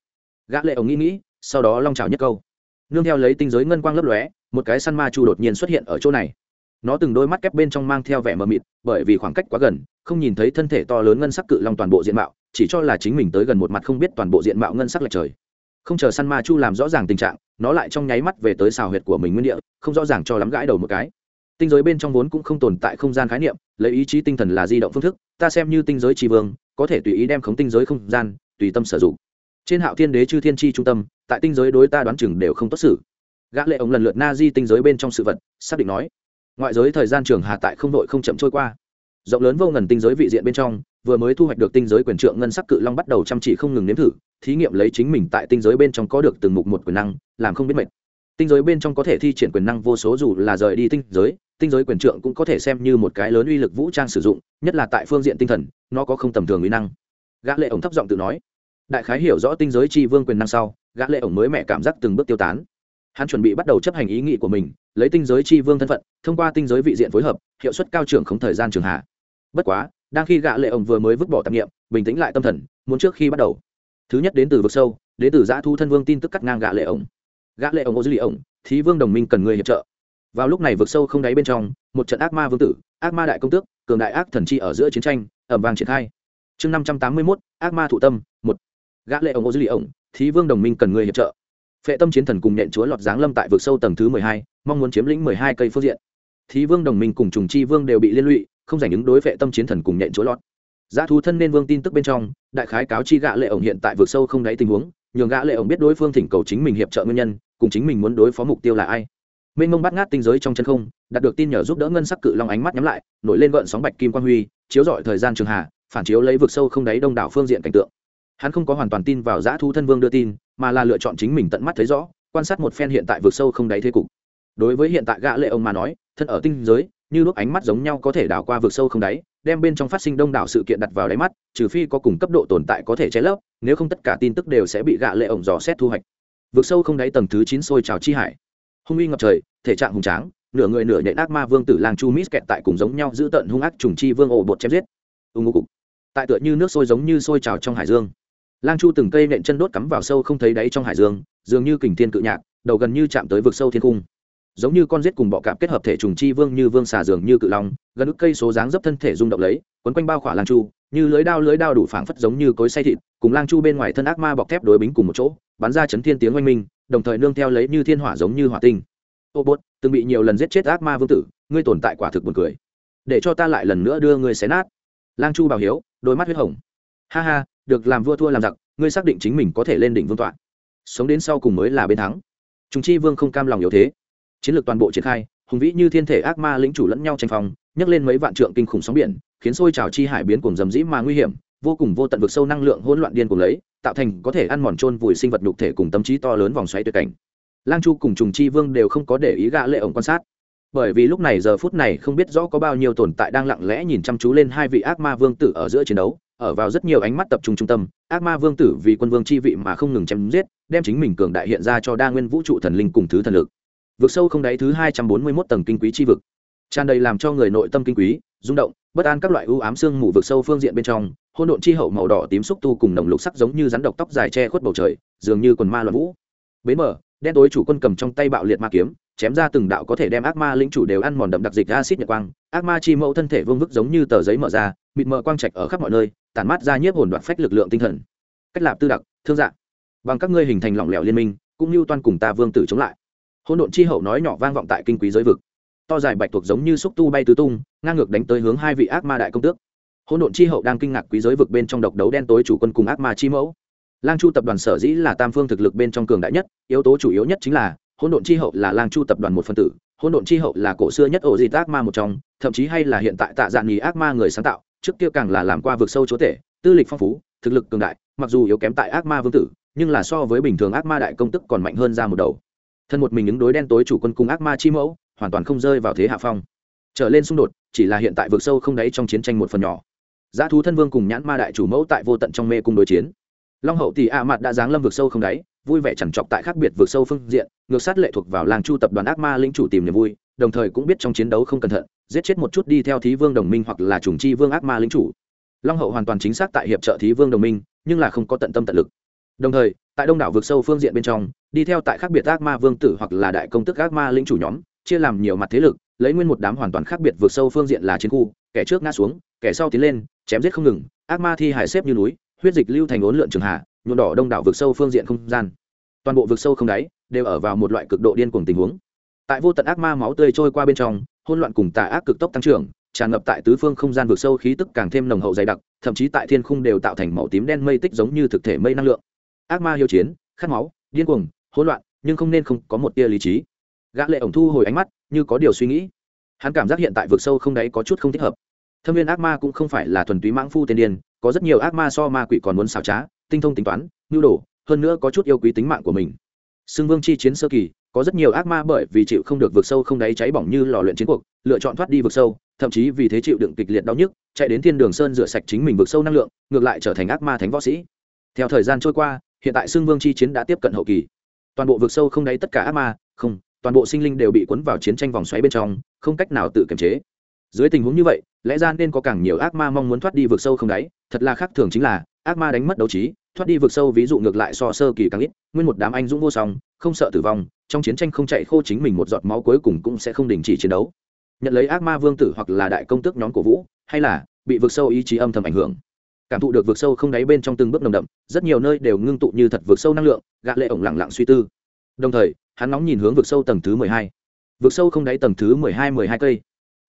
Gã lệ ổng nghĩ nghĩ, sau đó long trào nhất câu. Nương theo lấy tinh giới ngân quang lấp lóe, một cái săn ma chu đột nhiên xuất hiện ở chỗ này nó từng đôi mắt kép bên trong mang theo vẻ mờ mịt, bởi vì khoảng cách quá gần, không nhìn thấy thân thể to lớn ngân sắc cự long toàn bộ diện mạo, chỉ cho là chính mình tới gần một mặt không biết toàn bộ diện mạo ngân sắc lệch trời. Không chờ săn ma chu làm rõ ràng tình trạng, nó lại trong nháy mắt về tới xào huyệt của mình nguyên địa, không rõ ràng cho lắm gãi đầu một cái. Tinh giới bên trong vốn cũng không tồn tại không gian khái niệm, lấy ý chí tinh thần là di động phương thức, ta xem như tinh giới tri vương, có thể tùy ý đem khống tinh giới không gian, tùy tâm sử dụng. Trên hạo thiên đế chư thiên tri trung tâm, tại tinh giới đối ta đoán chừng đều không tốt xử. Gã lệ ống lần lượt na di tinh giới bên trong sự vật, xác định nói ngoại giới thời gian trường hà tại không đội không chậm trôi qua. Rộng lớn vô ngần tinh giới vị diện bên trong, vừa mới thu hoạch được tinh giới quyền trượng ngân sắc cự long bắt đầu chăm chỉ không ngừng nếm thử, thí nghiệm lấy chính mình tại tinh giới bên trong có được từng mục một quyền năng, làm không biết mệt. Tinh giới bên trong có thể thi triển quyền năng vô số dù là rời đi tinh giới tinh giới quyền trượng cũng có thể xem như một cái lớn uy lực vũ trang sử dụng, nhất là tại phương diện tinh thần, nó có không tầm thường uy năng. Gã lệ ổng thấp giọng tự nói, đại khái hiểu rõ tinh giới chi vương quyền năng sau, gã lệ ổng mới mẹ cảm giác từng bước tiêu tán hắn chuẩn bị bắt đầu chấp hành ý nghĩ của mình, lấy tinh giới chi vương thân phận, thông qua tinh giới vị diện phối hợp, hiệu suất cao trưởng không thời gian trường hạ. Bất quá, đang khi gã lệ ổng vừa mới vứt bỏ tạp nghiệm bình tĩnh lại tâm thần, muốn trước khi bắt đầu. Thứ nhất đến từ vực sâu, đến từ giã thu thân vương tin tức cắt ngang gã lệ ổng. Gã lệ ổng ô dư lì ổng thì vương đồng minh cần người hiệp trợ. Vào lúc này vực sâu không đáy bên trong, một trận ác ma vương tử, ác ma đại công tước, cường đại ác thần chi ở giữa chiến tranh, ẩm vàng triển khai. Chương năm trăm tám mươi mốt, ác ma thụ tâm, một. Gã lệ ổng ô dư lì ổng thì vương đồng minh cần người hiệp trợ phệ tâm chiến thần cùng nện chúa lọt giáng lâm tại vực sâu tầng thứ mười hai, mong muốn chiếm lĩnh mười hai cây phương diện. Thì vương đồng minh cùng trùng chi vương đều bị liên lụy, không giành ứng đối phệ tâm chiến thần cùng nện chúa lọt. Giá thú thân nên vương tin tức bên trong, đại khái cáo chi gã lệ ổng hiện tại vực sâu không đáy tình huống, nhường gã lệ ổng biết đối phương thỉnh cầu chính mình hiệp trợ nguyên nhân, cùng chính mình muốn đối phó mục tiêu là ai. Mênh mông bắt ngát tinh giới trong chân không, đạt được tin nhờ giúp đỡ ngân sắc cự long ánh mắt nhắm lại, nổi lên gợn sóng bạch kim quang huy, chiếu rọi thời gian trường hạ phản chiếu lấy vực sâu không đáy đông đảo phương diện cảnh tượng hắn không có hoàn toàn tin vào giã thu thân vương đưa tin, mà là lựa chọn chính mình tận mắt thấy rõ, quan sát một phen hiện tại vực sâu không đáy thế cục. Đối với hiện tại gã lệ ông mà nói, thân ở tinh giới, như lúc ánh mắt giống nhau có thể đảo qua vực sâu không đáy, đem bên trong phát sinh đông đảo sự kiện đặt vào đáy mắt, trừ phi có cùng cấp độ tồn tại có thể che lấp, nếu không tất cả tin tức đều sẽ bị gạ lệ ổng dò xét thu hoạch. Vực sâu không đáy tầng thứ chín sôi trào chi hải. Hung uy ngập trời, thể trạng hùng tráng, nửa người nửa nhện ác ma vương tử làng chu mít kẹt tại cùng giống nhau giữ tận hung ác trùng chi vương ổ bột chém giết. Ưng ngô cục. Tại tựa như nước sôi giống như sôi trào trong hải dương lang chu từng cây nện chân đốt cắm vào sâu không thấy đáy trong hải dương, dường như kình thiên cự nhạc, đầu gần như chạm tới vực sâu thiên cung. Giống như con rết cùng bọ cạp kết hợp thể trùng chi vương như vương xà dường như cự long, gần ức cây số dáng dấp thân thể rung động lấy, quấn quanh bao khỏa lang chu, như lưới đao lưới đao đủ phảng phất giống như cối say thịt, cùng lang chu bên ngoài thân ác ma bọc thép đối bính cùng một chỗ, bắn ra chấn thiên tiếng oanh minh, đồng thời nương theo lấy như thiên hỏa giống như hỏa tinh. Ô bốt, từng bị nhiều lần giết chết ác ma vương tử, ngươi tồn tại quả thực buồn cười. Để cho ta lại lần nữa đưa ngươi xé nát. Lang chu bảo hiếu, đôi mắt huyết hồng. Ha ha được làm vua thua làm giặc, ngươi xác định chính mình có thể lên đỉnh vương tọa. Sống đến sau cùng mới là bên thắng. Chúng chi vương không cam lòng yếu thế. Chiến lược toàn bộ triển khai, hùng vĩ như thiên thể ác ma lĩnh chủ lẫn nhau tranh phòng nhấc lên mấy vạn trượng kinh khủng sóng biển, khiến sôi trào chi hải biến cùng dầm dĩ mà nguy hiểm, vô cùng vô tận vực sâu năng lượng hỗn loạn điên cùng lấy, tạo thành có thể ăn mòn trôn vùi sinh vật nhục thể cùng tâm trí to lớn vòng xoáy tuyệt cảnh. Lang chu cùng trùng chi vương đều không có để ý gã lệ ổng quan sát. Bởi vì lúc này giờ phút này không biết rõ có bao nhiêu tồn tại đang lặng lẽ nhìn chăm chú lên hai vị ác ma vương tử ở giữa chiến đấu ở vào rất nhiều ánh mắt tập trung trung tâm, ác ma vương tử vì quân vương chi vị mà không ngừng chém giết, đem chính mình cường đại hiện ra cho đa nguyên vũ trụ thần linh cùng thứ thần lực. Vực sâu không đáy thứ hai trăm bốn mươi mốt tầng kinh quý chi vực. Tràn đầy làm cho người nội tâm kinh quý, rung động, bất an các loại ưu ám xương mù vực sâu phương diện bên trong hôn độn chi hậu màu đỏ tím xúc tu cùng nồng lục sắc giống như rắn độc tóc dài che khuất bầu trời, dường như quần ma loạn vũ. Bến mở, đen tối chủ quân cầm trong tay bạo liệt ma kiếm, chém ra từng đạo có thể đem ác ma lĩnh chủ đều ăn mòn đậm đặc dịch acid nhật quang, ác ma chi mẫu thân thể vương vức giống như tờ giấy mở ra mịt mờ quang trạch ở khắp mọi nơi, tản mát ra nhiếp hồn đoạt phách lực lượng tinh thần. Cách lạp tư đặc, thương dạng bằng các ngươi hình thành lỏng lẻo liên minh, cũng như toan cùng ta vương tử chống lại. Hôn độn chi hậu nói nhỏ vang vọng tại kinh quý giới vực. To dài bạch thuộc giống như xúc tu bay tứ tung, ngang ngược đánh tới hướng hai vị ác ma đại công tước. Hôn độn chi hậu đang kinh ngạc quý giới vực bên trong độc đấu đen tối chủ quân cùng ác ma chi mẫu. Lang chu tập đoàn sở dĩ là tam phương thực lực bên trong cường đại nhất, yếu tố chủ yếu nhất chính là hôn độn chi hậu là lang chu tập đoàn một phân tử hôn độn chi hậu là cổ xưa nhất ổ di ác ma một trong, thậm chí hay là hiện tại tạ dạng nhì ác ma người sáng tạo trước kia càng là làm qua vực sâu chúa tể, tư lịch phong phú, thực lực cường đại, mặc dù yếu kém tại ác ma vương tử, nhưng là so với bình thường ác ma đại công tức còn mạnh hơn ra một đầu. Thân một mình ứng đối đen tối chủ quân cùng ác ma chi mẫu, hoàn toàn không rơi vào thế hạ phong. Trở lên xung đột, chỉ là hiện tại vượt sâu không đáy trong chiến tranh một phần nhỏ. Giá thú thân vương cùng nhãn ma đại chủ mẫu tại vô tận trong mê cung đối chiến. Long hậu thì a mặt đã giáng lâm vượt sâu không đáy, vui vẻ chẳng chọc tại khác biệt vượt sâu phương diện, ngược sát lệ thuộc vào làng chu tập đoàn ác ma lĩnh chủ tìm niềm vui đồng thời cũng biết trong chiến đấu không cẩn thận, giết chết một chút đi theo thí vương đồng minh hoặc là trùng chi vương ác ma lính chủ. Long hậu hoàn toàn chính xác tại hiệp trợ thí vương đồng minh, nhưng là không có tận tâm tận lực. Đồng thời, tại đông đảo vượt sâu phương diện bên trong, đi theo tại khác biệt ác ma vương tử hoặc là đại công tức ác ma lính chủ nhóm, chia làm nhiều mặt thế lực, lấy nguyên một đám hoàn toàn khác biệt vượt sâu phương diện là chiến khu, kẻ trước ngã xuống, kẻ sau tiến lên, chém giết không ngừng, ác ma thi hải xếp như núi, huyết dịch lưu thành ốn lượn trường hạ, nhuộm đỏ đông đảo vượt sâu phương diện không gian. Toàn bộ vượt sâu không đáy, đều ở vào một loại cực độ điên cuồng tình huống tại vô tận ác ma máu tươi trôi qua bên trong, hỗn loạn cùng tà ác cực tốc tăng trưởng, tràn ngập tại tứ phương không gian vượt sâu khí tức càng thêm nồng hậu dày đặc, thậm chí tại thiên khung đều tạo thành màu tím đen mây tích giống như thực thể mây năng lượng. Ác ma hiếu chiến, khát máu, điên cuồng, hỗn loạn, nhưng không nên không có một tia lý trí. Gã lệ ổng thu hồi ánh mắt, như có điều suy nghĩ. Hắn cảm giác hiện tại vực sâu không đáy có chút không thích hợp. Thâm viên ác ma cũng không phải là thuần túy mãng phu tên điên, có rất nhiều ác ma so ma quỷ còn muốn xảo trá, tinh thông tính toán nhu đồ, hơn nữa có chút yêu quý tính mạng của mình. Xưng vương chi chiến sơ kỳ có rất nhiều ác ma bởi vì chịu không được vực sâu không đáy cháy bỏng như lò luyện chiến cuộc, lựa chọn thoát đi vực sâu, thậm chí vì thế chịu đựng kịch liệt đau nhức, chạy đến thiên đường sơn rửa sạch chính mình vực sâu năng lượng, ngược lại trở thành ác ma thánh võ sĩ. Theo thời gian trôi qua, hiện tại xưng vương chi chiến đã tiếp cận hậu kỳ. Toàn bộ vực sâu không đáy tất cả ác ma, không, toàn bộ sinh linh đều bị cuốn vào chiến tranh vòng xoáy bên trong, không cách nào tự kiềm chế. Dưới tình huống như vậy, lẽ ra nên có càng nhiều ác ma mong muốn thoát đi vực sâu không đáy, thật là khác thường chính là, ác ma đánh mất đấu trí, thoát đi vực sâu ví dụ ngược lại so sơ kỳ càng ít, nguyên một đám anh dũng vô song không sợ tử vong, trong chiến tranh không chạy khô chính mình một giọt máu cuối cùng cũng sẽ không đình chỉ chiến đấu. Nhận lấy ác ma vương tử hoặc là đại công tước nhóm cổ vũ, hay là bị vượt sâu ý chí âm thầm ảnh hưởng. Cảm thụ được vượt sâu không đáy bên trong từng bước nồng đậm, rất nhiều nơi đều ngưng tụ như thật vượt sâu năng lượng gạ lệ ổng lẳng lặng suy tư. Đồng thời, hắn nóng nhìn hướng vượt sâu tầng thứ mười hai. Vượt sâu không đáy tầng thứ mười hai mười hai cây.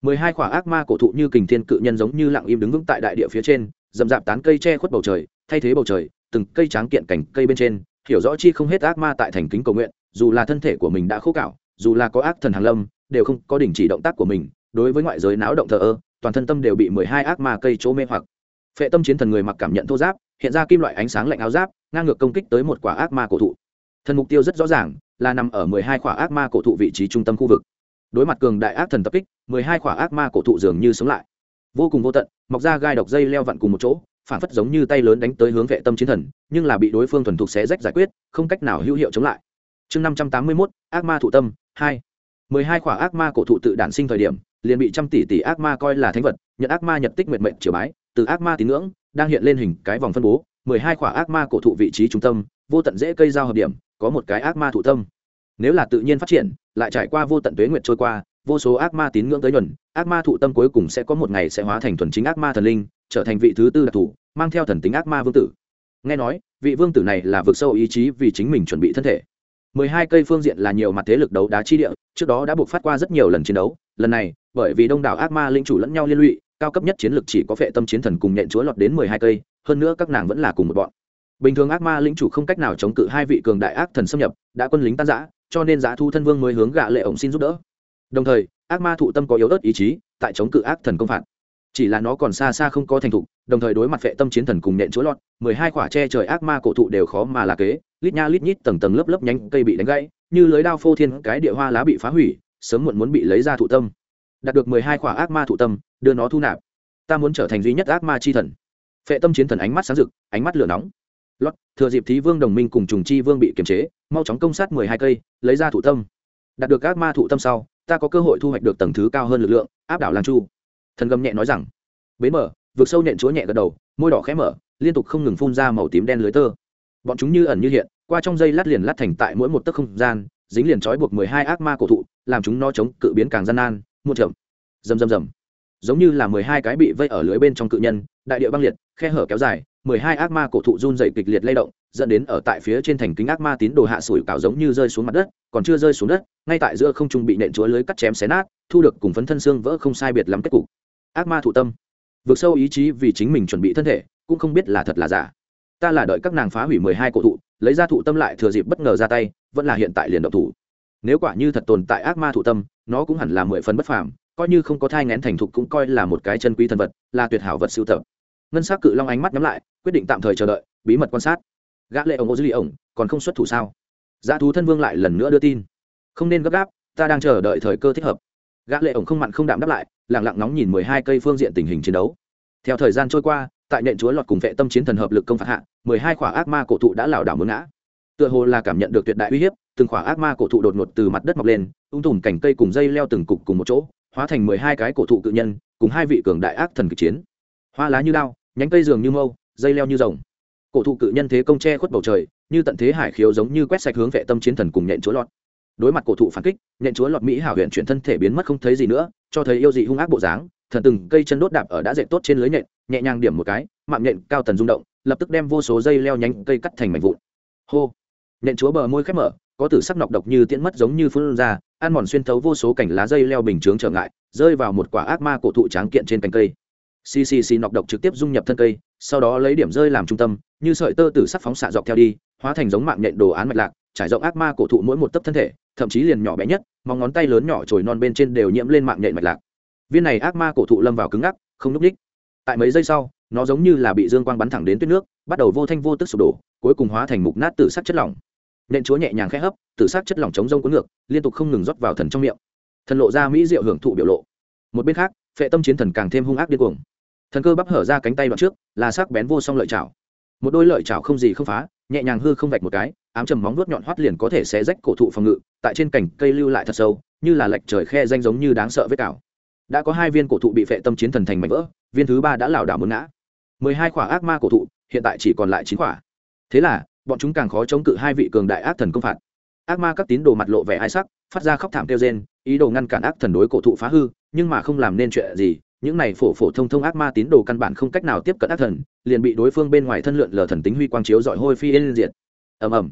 Mười hai quả ác ma cổ thụ như kình thiên cự nhân giống như lặng im đứng vững tại đại địa phía trên dầm dạp tán cây che khuất bầu trời, thay thế bầu trời, từng cây tráng kiện cảnh cây bên trên hiểu rõ chi không hết ác ma tại thành kính cầu nguyện, dù là thân thể của mình đã khô cạo, dù là có ác thần hàng lâm, đều không có đình chỉ động tác của mình. Đối với ngoại giới náo động thờ ơ, toàn thân tâm đều bị mười hai ác ma cây chỗ mê hoặc. Phệ tâm chiến thần người mặc cảm nhận thô giáp, hiện ra kim loại ánh sáng lạnh áo giáp, ngang ngược công kích tới một quả ác ma cổ thụ. Thần mục tiêu rất rõ ràng, là nằm ở mười hai quả ác ma cổ thụ vị trí trung tâm khu vực. Đối mặt cường đại ác thần tập kích, mười hai quả ác ma cổ thụ dường như sống lại. Vô cùng vô tận, mọc ra gai độc dây leo vặn cùng một chỗ phản phất giống như tay lớn đánh tới hướng vệ tâm chiến thần, nhưng là bị đối phương thuần thục xé rách giải quyết, không cách nào hữu hiệu chống lại. Chương năm trăm tám mươi mốt, ác ma thụ tâm, hai. mười hai khỏa ác ma cổ thụ tự đản sinh thời điểm, liền bị trăm tỷ tỷ ác ma coi là thánh vật, nhận ác ma nhật tích nguyện mệnh triều bái, từ ác ma tín ngưỡng, đang hiện lên hình cái vòng phân bố, mười hai khỏa ác ma cổ thụ vị trí trung tâm, vô tận dễ cây giao hợp điểm, có một cái ác ma thụ tâm. Nếu là tự nhiên phát triển, lại trải qua vô tận tuế nguyện trôi qua vô số ác ma tín ngưỡng tới nhuần, ác ma thụ tâm cuối cùng sẽ có một ngày sẽ hóa thành thuần chính ác ma thần linh, trở thành vị thứ tư đặc thù mang theo thần tính ác ma vương tử. Nghe nói, vị vương tử này là vực sâu ý chí vì chính mình chuẩn bị thân thể. Mười hai cây phương diện là nhiều mặt thế lực đấu đá chi địa, trước đó đã buộc phát qua rất nhiều lần chiến đấu. Lần này, bởi vì đông đảo ác ma linh chủ lẫn nhau liên lụy, cao cấp nhất chiến lược chỉ có phệ tâm chiến thần cùng nhện chúa lọt đến mười hai cây, hơn nữa các nàng vẫn là cùng một bọn. Bình thường ác ma lĩnh chủ không cách nào chống cự hai vị cường đại ác thần xâm nhập, đã quân lính tan giã cho nên giá thu thân vương mới hướng gạ lệ ổng xin giúp đỡ đồng thời, ác ma thụ tâm có yếu ớt ý chí, tại chống cự ác thần công phạt. Chỉ là nó còn xa xa không có thành thục, đồng thời đối mặt vệ tâm chiến thần cùng nện chúa lọt, mười hai quả tre trời ác ma cổ thụ đều khó mà là kế, lít nha lít nhít tầng tầng lớp lớp nhánh cây bị đánh gãy, như lưới đao phô thiên cái địa hoa lá bị phá hủy, sớm muộn muốn bị lấy ra thụ tâm. Đạt được mười hai quả ác ma thụ tâm, đưa nó thu nạp. Ta muốn trở thành duy nhất ác ma chi thần. Phệ tâm chiến thần ánh mắt sáng rực, ánh mắt lửa nóng. Lót thừa dịp thí vương đồng minh cùng trùng chi vương bị kiềm chế, mau chóng công sát mười hai cây, lấy ra thụ tâm. Đạt được ác ma thụ tâm sau ta có cơ hội thu hoạch được tầng thứ cao hơn lực lượng, áp đảo lang chu. Thần gầm nhẹ nói rằng bến mở vượt sâu nhện chúa nhẹ gật đầu, môi đỏ khẽ mở, liên tục không ngừng phun ra màu tím đen lưới tơ. Bọn chúng như ẩn như hiện, qua trong dây lát liền lát thành tại mỗi một tấc không gian, dính liền trói buộc mười hai ác ma cổ thụ, làm chúng nó chống cự biến càng gian nan muôn chậm. Rầm rầm rầm. Giống như là mười hai cái bị vây ở lưới bên trong cự nhân, đại địa băng liệt, khe hở kéo dài mười hai ác ma cổ thụ run dày kịch liệt lay động, dẫn đến ở tại phía trên thành kính ác ma tín đồ hạ sủi cảo giống như rơi xuống mặt đất, còn chưa rơi xuống đất, ngay tại giữa không trung bị nện chúa lưới cắt chém xé nát, thu được cùng phấn thân xương vỡ không sai biệt lắm kết cục. Ác ma thụ tâm. Vượt sâu ý chí vì chính mình chuẩn bị thân thể, cũng không biết là thật là giả. Ta là đợi các nàng phá hủy mười hai cổ thụ, lấy ra thụ tâm lại thừa dịp bất ngờ ra tay, vẫn là hiện tại liền độc thủ. Nếu quả như thật tồn tại ác ma thụ tâm, nó cũng hẳn là mười phần bất phàm, coi như không có thai ngén thành thục cũng coi là một cái chân quý thần vật, là tuyệt hảo vật sưu tập ngân s c cự long ánh mắt nhắm lại, quyết định tạm thời chờ đợi, bí mật quan sát. Gã lệ ông ô dư lì ổng, còn không xuất thủ sao? Giá thú thân vương lại lần nữa đưa tin. Không nên gấp gáp, ta đang chờ đợi thời cơ thích hợp. Gã lệ ổng không mặn không đạm đáp lại lẳng lặng nóng nhìn mười hai cây phương diện tình hình chiến đấu. Theo thời gian trôi qua, tại nện chúa lọt cùng vệ tâm chiến thần hợp lực công phạt hạ, mười hai khỏa ác ma cổ thụ đã lảo đảo muốn ngã. Tựa hồ là cảm nhận được tuyệt đại uy hiếp, từng khỏa ác ma cổ thụ đột ngột từ mặt đất mọc lên ung tùm cành cây cùng dây leo từng cục cùng một chỗ, hóa thành mười hai cái cổ thụ cự nhân, cùng hai vị cường đại ác thần kỵ chiến. Hoa lá như đao nhánh cây dường như mâu, dây leo như rồng. Cổ thụ cự nhân thế công che khuất bầu trời, như tận thế hải khiếu giống như quét sạch hướng vệ tâm chiến thần cùng nhện chúa lọt. Đối mặt cổ thụ phản kích, nhện chúa lọt mỹ hảo huyện chuyển thân thể biến mất không thấy gì nữa, cho thấy yêu dị hung ác bộ dáng, thần từng cây chân đốt đạp ở đã dậy tốt trên lưới nhện, nhẹ nhàng điểm một cái, mạng nhện cao tần rung động, lập tức đem vô số dây leo nhánh cây cắt thành mảnh vụn. Hô! Nhện chúa bờ môi khép mở, có tử sắc nọc độc như tiễn mất giống như phun ra, ăn mòn xuyên thấu vô số cảnh lá dây leo bình chướng trở ngại, rơi vào một quả ác ma cổ thụ tráng kiện trên cành cây ccc nọc độc trực tiếp dung nhập thân cây, sau đó lấy điểm rơi làm trung tâm, như sợi tơ tử sắc phóng xạ dọc theo đi, hóa thành giống mạng nhện đồ án mạch lạc, trải rộng ác ma cổ thụ mỗi một tấc thân thể, thậm chí liền nhỏ bé nhất, móng ngón tay lớn nhỏ trồi non bên trên đều nhiễm lên mạng nhện mạch lạc. Viên này ác ma cổ thụ lâm vào cứng ngắc, không núp ních tại mấy giây sau, nó giống như là bị dương quang bắn thẳng đến tuyết nước, bắt đầu vô thanh vô tức sụp đổ, cuối cùng hóa thành mục nát từ sắc chất lỏng. Nện chúa nhẹ nhàng khẽ hấp từ sắc chất lỏng chống rông cuốn ngược, liên tục không ngừng rót vào thần trong miệng. Thần lộ ra mỹ diệu hưởng thụ biểu lộ. Một bên khác phệ tâm chiến thần càng thêm hung ác điên cuồng. Thần cơ bắp hở ra cánh tay đoạn trước, là sắc bén vô song lợi chảo. Một đôi lợi chảo không gì không phá, nhẹ nhàng hư không vạch một cái, ám trầm móng vuốt nhọn hoắt liền có thể xé rách cổ thụ phòng ngự, tại trên cành cây lưu lại thật sâu, như là lệch trời khe danh giống như đáng sợ vết cào. Đã có hai viên cổ thụ bị phệ tâm chiến thần thành mảnh vỡ, viên thứ ba đã lảo đảo muốn ngã. Mười hai khỏa ác ma cổ thụ, hiện tại chỉ còn lại chín khỏa. Thế là, bọn chúng càng khó chống cự hai vị cường đại ác thần công phạt. Ác ma các tín đồ mặt lộ vẻ ai sắc, phát ra khóc thảm kêu rên, ý đồ ngăn cản ác thần đối cổ thụ phá hư nhưng mà không làm nên chuyện gì, những này phổ phổ thông thông ác ma tín đồ căn bản không cách nào tiếp cận ác thần, liền bị đối phương bên ngoài thân lượn lờ thần tính huy quang chiếu dọi hôi phi yên diệt. Ầm ầm.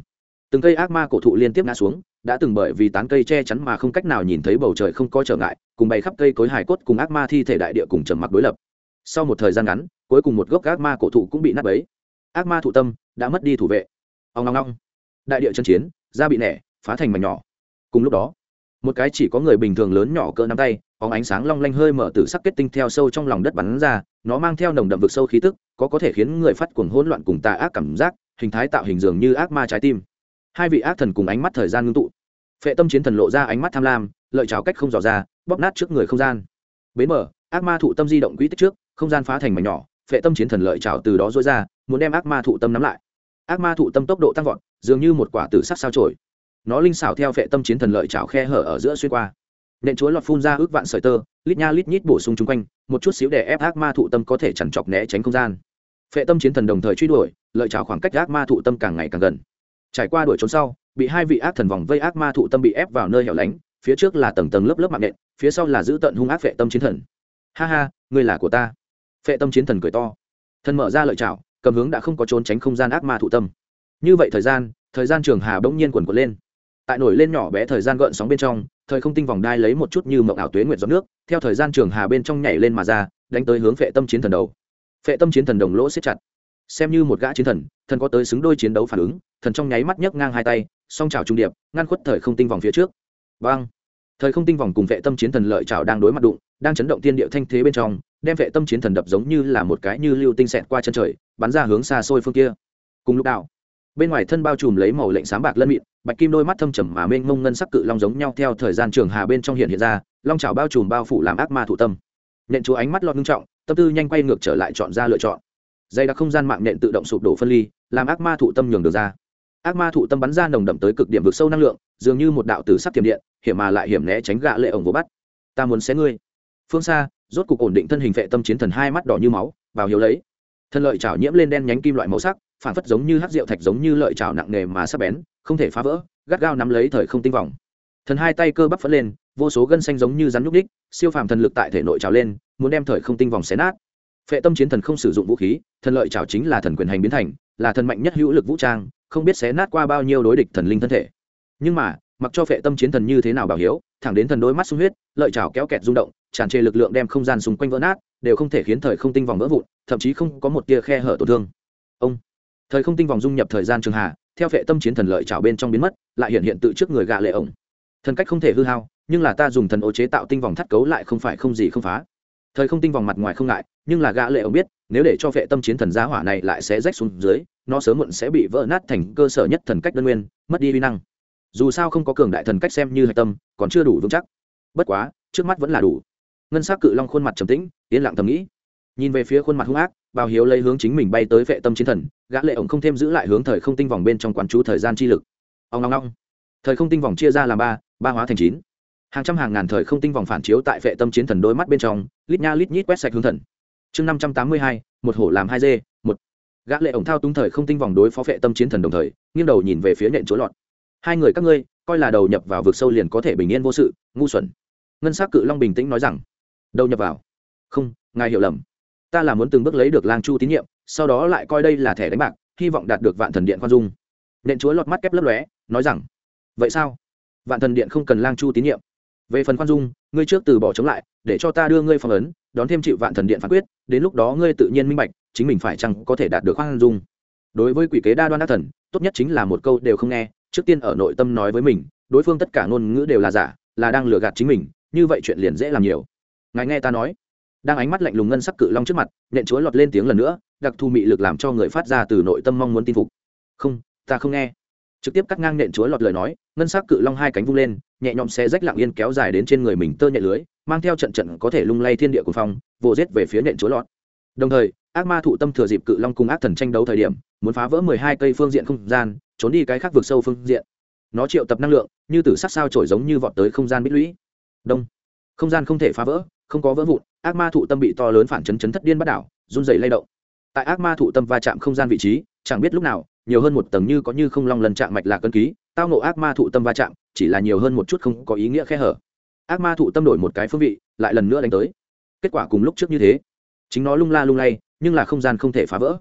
Từng cây ác ma cổ thụ liên tiếp ngã xuống, đã từng bởi vì tán cây che chắn mà không cách nào nhìn thấy bầu trời không có trở ngại, cùng bay khắp cây cối hài cốt cùng ác ma thi thể đại địa cùng trầm mặc đối lập. Sau một thời gian ngắn, cuối cùng một gốc ác ma cổ thụ cũng bị nát bấy. Ác ma thụ tâm đã mất đi thủ vệ. Ông ngong ngong đại địa chân chiến, da bị nẻ, phá thành mảnh nhỏ. Cùng lúc đó, một cái chỉ có người bình thường lớn nhỏ cỡ nắm tay có ánh sáng long lanh hơi mở từ sắc kết tinh theo sâu trong lòng đất bắn ra, nó mang theo nồng đậm vực sâu khí tức, có có thể khiến người phát cuồng hỗn loạn cùng tà ác cảm giác, hình thái tạo hình dường như ác ma trái tim. Hai vị ác thần cùng ánh mắt thời gian ngưng tụ. Phệ tâm chiến thần lộ ra ánh mắt tham lam, lợi trào cách không dò ra, bóp nát trước người không gian. Bến mở, ác ma thụ tâm di động quỹ tích trước, không gian phá thành mảnh nhỏ, phệ tâm chiến thần lợi trào từ đó dối ra, muốn đem ác ma thụ tâm nắm lại. Ác ma thụ tâm tốc độ tăng vọt, dường như một quả tử sắc sao trổi. Nó linh xảo theo phệ tâm chiến thần lợi trào khe hở ở giữa xuyên qua nện chúa lọt phun ra ước vạn sợi tơ, lít nha lít nhít bổ sung chung quanh, một chút xíu để ép ác ma thụ tâm có thể chằn chọc né tránh không gian. Phệ tâm chiến thần đồng thời truy đuổi, lợi trào khoảng cách ác ma thụ tâm càng ngày càng gần. Trải qua đuổi trốn sau, bị hai vị ác thần vòng vây ác ma thụ tâm bị ép vào nơi hẻo lánh, phía trước là tầng tầng lớp lớp mạng nện, phía sau là giữ tận hung ác phệ tâm chiến thần. Ha ha, ngươi là của ta. Phệ tâm chiến thần cười to. Thần mở ra lợi chảo cầm hướng đã không có trốn tránh không gian ác ma thụ tâm. Như vậy thời gian thời gian trường hà bỗng nhiên quần quật lên tại nổi lên nhỏ bé thời gian gợn sóng bên trong, thời không tinh vòng đai lấy một chút như mộng ảo tuế nguyệt giọt nước, theo thời gian trường hà bên trong nhảy lên mà ra, đánh tới hướng phệ tâm chiến thần đầu. Phệ tâm chiến thần đồng lỗ xếp chặt. Xem như một gã chiến thần thần có tới xứng đôi chiến đấu phản ứng, thần trong nháy mắt nhấc ngang hai tay, song trào trung điệp, ngăn khuất thời không tinh vòng phía trước. Vang thời không tinh vòng cùng vệ tâm chiến thần lợi trào đang đối mặt đụng, đang chấn động tiên điệu thanh thế bên trong, đem vệ tâm chiến thần đập giống như là một cái như lưu tinh xẹt qua chân trời, bắn ra hướng xa xôi phương kia. Cùng lúc đạo bên ngoài thân bao trùm lấy màu lệnh sáng bạc lân mịn, bạch kim đôi mắt thâm trầm mà mênh mông ngân sắc cự long giống nhau theo thời gian trường hà bên trong hiện hiện ra, long trào bao trùm bao phủ làm ác ma thụ tâm. Nện chúa ánh mắt lọt ngưng trọng, tâm tư nhanh quay ngược trở lại chọn ra lựa chọn. Dây đặc không gian mạng nện tự động sụp đổ phân ly, làm ác ma thụ tâm nhường được ra. Ác ma thụ tâm bắn ra nồng đậm tới cực điểm vực sâu năng lượng, dường như một đạo tử sắc tiềm điện, hiểm mà lại hiểm né tránh gạ lệ ổng vô bắt. Ta muốn xé ngươi. Phương xa, rốt cục ổn định thân hình vệ tâm chiến thần hai mắt đỏ như máu, vào hiếu lấy. Thân lợi chảo nhiễm lên đen nhánh kim loại màu sắc phản phất giống như hát rượu thạch giống như lợi chảo nặng nề mà sắc bén, không thể phá vỡ, gắt gao nắm lấy thời không tinh vòng. Thần hai tay cơ bắp phất lên, vô số gân xanh giống như rắn nhúc đích siêu phàm thần lực tại thể nội trào lên, muốn đem thời không tinh vòng xé nát. Phệ tâm chiến thần không sử dụng vũ khí, thần lợi trào chính là thần quyền hành biến thành, là thần mạnh nhất hữu lực vũ trang, không biết xé nát qua bao nhiêu đối địch thần linh thân thể. Nhưng mà, mặc cho phệ tâm chiến thần như thế nào bảo hiếu, thẳng đến thần đôi mắt sung huyết, lợi trào kéo kẹt rung động, tràn trề lực lượng đem không gian xung quanh vỡ nát, đều không thể khiến thời không tinh vòng vỡ vụn, thậm chí không có một tia khe hở tổn thương. Ông! Thời không tinh vòng dung nhập thời gian trường hạ theo vệ tâm chiến thần lợi trào bên trong biến mất, lại hiện hiện tự trước người gạ lệ ổng. Thần cách không thể hư hao, nhưng là ta dùng thần ô chế tạo tinh vòng thắt cấu lại không phải không gì không phá. Thời không tinh vòng mặt ngoài không ngại, nhưng là gã lệ ông biết, nếu để cho vệ tâm chiến thần giá hỏa này lại sẽ rách xuống dưới, nó sớm muộn sẽ bị vỡ nát thành cơ sở nhất thần cách đơn nguyên, mất đi uy năng. Dù sao không có cường đại thần cách xem như hạch tâm, còn chưa đủ vững chắc. Bất quá, trước mắt vẫn là đủ. Ngân s á c cự long khuôn mặt trầm tĩnh, yên lặng thầm nghĩ. Nhìn về phía khuôn mặt hung ác bào hiếu lấy hướng chính mình bay tới vệ tâm chiến thần, gã lệ ổng không thêm giữ lại hướng thời không tinh vòng bên trong quán chú thời gian chi lực. Ông long long thời không tinh vòng chia ra làm ba ba hóa thành chín. Hàng trăm hàng ngàn thời không tinh vòng phản chiếu tại vệ tâm chiến thần đôi mắt bên trong, lít nha lít nhít quét sạch hướng thần. Chương năm trăm tám mươi hai, một hổ làm hai dê, một. Gã lệ ổng thao túng thời không tinh vòng đối phó vệ tâm chiến thần đồng thời, nghiêng đầu nhìn về phía nện chúa lọt. Hai người các ngươi, coi là đầu nhập vào vực sâu liền có thể bình yên vô sự, ngu xuẩn. Ngân s á c cự long bình tĩnh nói rằng. Đầu nhập vào. Không, ngài hiểu lầm ta là muốn từng bước lấy được lang chu tín nhiệm sau đó lại coi đây là thẻ đánh bạc hy vọng đạt được vạn thần điện khoan dung nện chúa lọt mắt kép lấp lóe nói rằng vậy sao vạn thần điện không cần lang chu tín nhiệm về phần khoan dung ngươi trước từ bỏ chống lại để cho ta đưa ngươi phong ấn đón thêm chịu vạn thần điện phán quyết đến lúc đó ngươi tự nhiên minh bạch chính mình phải chăng có thể đạt được khoan dung đối với quỷ kế đa đoan đa thần tốt nhất chính là một câu đều không nghe trước tiên ở nội tâm nói với mình đối phương tất cả ngôn ngữ đều là giả là đang lừa gạt chính mình như vậy chuyện liền dễ làm nhiều ngài nghe ta nói đang ánh mắt lạnh lùng ngân sắc cự long trước mặt, nện chúa lọt lên tiếng lần nữa, đặc thù mị lực làm cho người phát ra từ nội tâm mong muốn tin phục. Không, ta không nghe. Trực tiếp cắt ngang nện chúa lọt lời nói, ngân sắc cự long hai cánh vung lên, nhẹ nhõm xé rách lặng yên kéo dài đến trên người mình tơ nhẹ lưới, mang theo trận trận có thể lung lay thiên địa của phong, vồ giết về phía nện chúa lọt. Đồng thời, ác ma thụ tâm thừa dịp cự long cùng ác thần tranh đấu thời điểm, muốn phá vỡ mười hai cây phương diện không gian, trốn đi cái khác vực sâu phương diện. Nó triệu tập năng lượng, như từ sát sao trổi giống như vọt tới không gian bích lũy. Đông. Không gian không thể phá vỡ, không có vỡ vụn ác ma thụ tâm bị to lớn phản chấn chấn thất điên bắt đảo, run dày lay động. Tại ác ma thụ tâm va chạm không gian vị trí, chẳng biết lúc nào, nhiều hơn một tầng như có như không long lần chạm mạch lạc cân ký, tao nộ ác ma thụ tâm va chạm, chỉ là nhiều hơn một chút không có ý nghĩa khe hở. Ác ma thụ tâm đổi một cái phương vị, lại lần nữa đánh tới. Kết quả cùng lúc trước như thế. Chính nó lung la lung lay, nhưng là không gian không thể phá vỡ.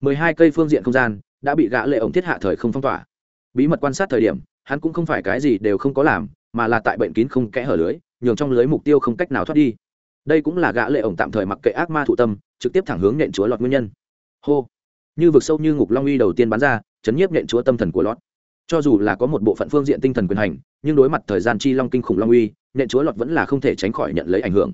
Mười hai cây phương diện không gian đã bị gã lệ ổng thiết hạ thời không phong tỏa. Bí mật quan sát thời điểm, hắn cũng không phải cái gì đều không có làm, mà là tại bệnh kín không kẽ hở lưới, nhường trong lưới mục tiêu không cách nào thoát đi đây cũng là gã lệ ổng tạm thời mặc kệ ác ma thụ tâm, trực tiếp thẳng hướng nện chúa lọt nguyên nhân. Hô! Như vực sâu như ngục long uy đầu tiên bắn ra, chấn nhiếp nện chúa tâm thần của lọt. Cho dù là có một bộ phận phương diện tinh thần quyền hành, nhưng đối mặt thời gian chi long kinh khủng long uy nện chúa lọt vẫn là không thể tránh khỏi nhận lấy ảnh hưởng.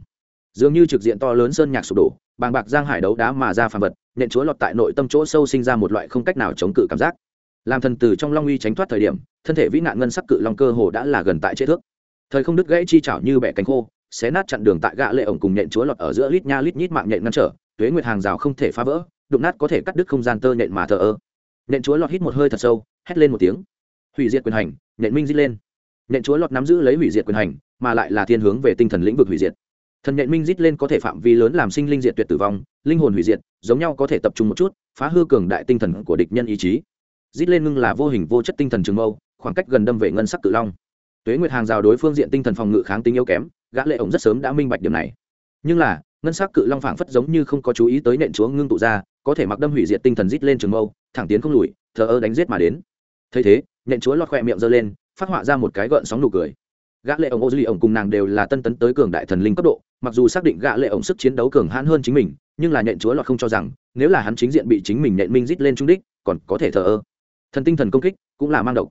Dường như trực diện to lớn sơn nhạc sụp đổ, bàng bạc giang hải đấu đá mà ra phàm vật nện chúa lọt tại nội tâm chỗ sâu sinh ra một loại không cách nào chống cự cảm giác. Làm thần từ trong long uy tránh thoát thời điểm, thân thể vĩ nạn ngân sắc cự long cơ hồ đã là gần tại chế thước. Thời không đứt gãy chi chảo như bẻ cánh khô xé nát chặn đường tại gã lệ ổng cùng nện chúa lọt ở giữa lít nha lít nhít mạng nhện ngăn trở, tuế nguyệt hàng rào không thể phá vỡ, đụng nát có thể cắt đứt không gian tơ nện mà thờ ơ. Nện chúa lọt hít một hơi thật sâu, hét lên một tiếng. Hủy diệt quyền hành nện minh dít lên. Nện chúa lọt nắm giữ lấy hủy diệt quyền hành, mà lại là thiên hướng về tinh thần lĩnh vực hủy diệt. Thần nện minh dít lên có thể phạm vi lớn làm sinh linh diệt tuyệt tử vong, linh hồn hủy diệt, giống nhau có thể tập trung một chút, phá hư cường đại tinh thần của địch nhân ý chí. Dít lên ngưng là vô hình vô chất tinh thần trường mâu, khoảng cách gần đâm về ngân sắc cự long. Tuế nguyệt hàng rào đối phương diện tinh thần phòng ngự kháng tính yếu kém gã lệ ổng rất sớm đã minh bạch điểm này. Nhưng là, ngân sắc cự long phảng phất giống như không có chú ý tới nện chúa ngưng tụ ra, có thể mặc đâm hủy diệt tinh thần rít lên trường mâu, thẳng tiến không lùi, thờ ơ đánh giết mà đến. Thấy thế, nện chúa lọt khoe miệng giơ lên, phát họa ra một cái gợn sóng nụ cười. Gã lệ ổng ô duy ổng cùng nàng đều là tân tấn tới cường đại thần linh cấp độ, mặc dù xác định gã lệ ổng sức chiến đấu cường hãn hơn chính mình, nhưng là nện chúa lọt không cho rằng, nếu là hắn chính diện bị chính mình nện minh rít lên trung đích, còn có thể thờ ơ. Thần tinh thần công kích cũng là mang độc.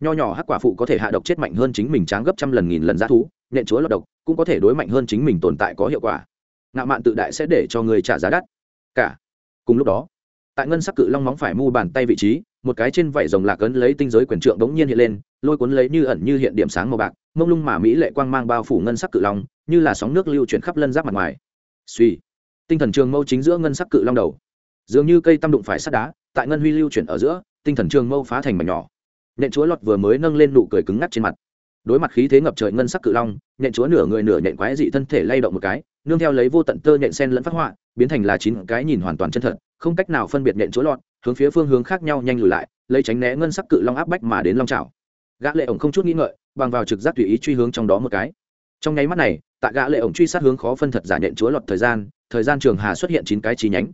Nho nhỏ hắc quả phụ có thể hạ độc chết mạnh hơn chính mình tráng gấp trăm lần nghìn lần giá thú nện chúa lọt độc cũng có thể đối mạnh hơn chính mình tồn tại có hiệu quả. Ngạo mạn tự đại sẽ để cho người trả giá đắt. Cả. Cùng lúc đó, tại ngân sắc cự long móng phải mu bàn tay vị trí, một cái trên vảy rồng lạc ấn lấy tinh giới quyền trượng đống nhiên hiện lên, lôi cuốn lấy như ẩn như hiện điểm sáng màu bạc, mông lung mà mỹ lệ quang mang bao phủ ngân sắc cự long, như là sóng nước lưu chuyển khắp lân giáp mặt ngoài. Suy tinh thần trường mâu chính giữa ngân sắc cự long đầu. Dường như cây tăm đụng phải sắt đá, tại ngân huy lưu chuyển ở giữa, tinh thần trường mâu phá thành mảnh nhỏ. Nện chúa lọt vừa mới nâng lên nụ cười cứng ngắc trên mặt đối mặt khí thế ngập trời ngân sắc cự long, nhện chúa nửa người nửa nhện quái dị thân thể lay động một cái, nương theo lấy vô tận tơ nhện sen lẫn phát họa, biến thành là chín cái nhìn hoàn toàn chân thật, không cách nào phân biệt nhện chúa lọt, hướng phía phương hướng khác nhau nhanh lùi lại, lấy tránh né ngân sắc cự long áp bách mà đến long trào gã lệ ổng không chút nghĩ ngợi, bằng vào trực giác tùy ý truy hướng trong đó một cái. Trong nháy mắt này, tại gã lệ ổng truy sát hướng khó phân thật giả nhện chúa lọt thời gian thời gian trường hà xuất hiện chín cái chi nhánh.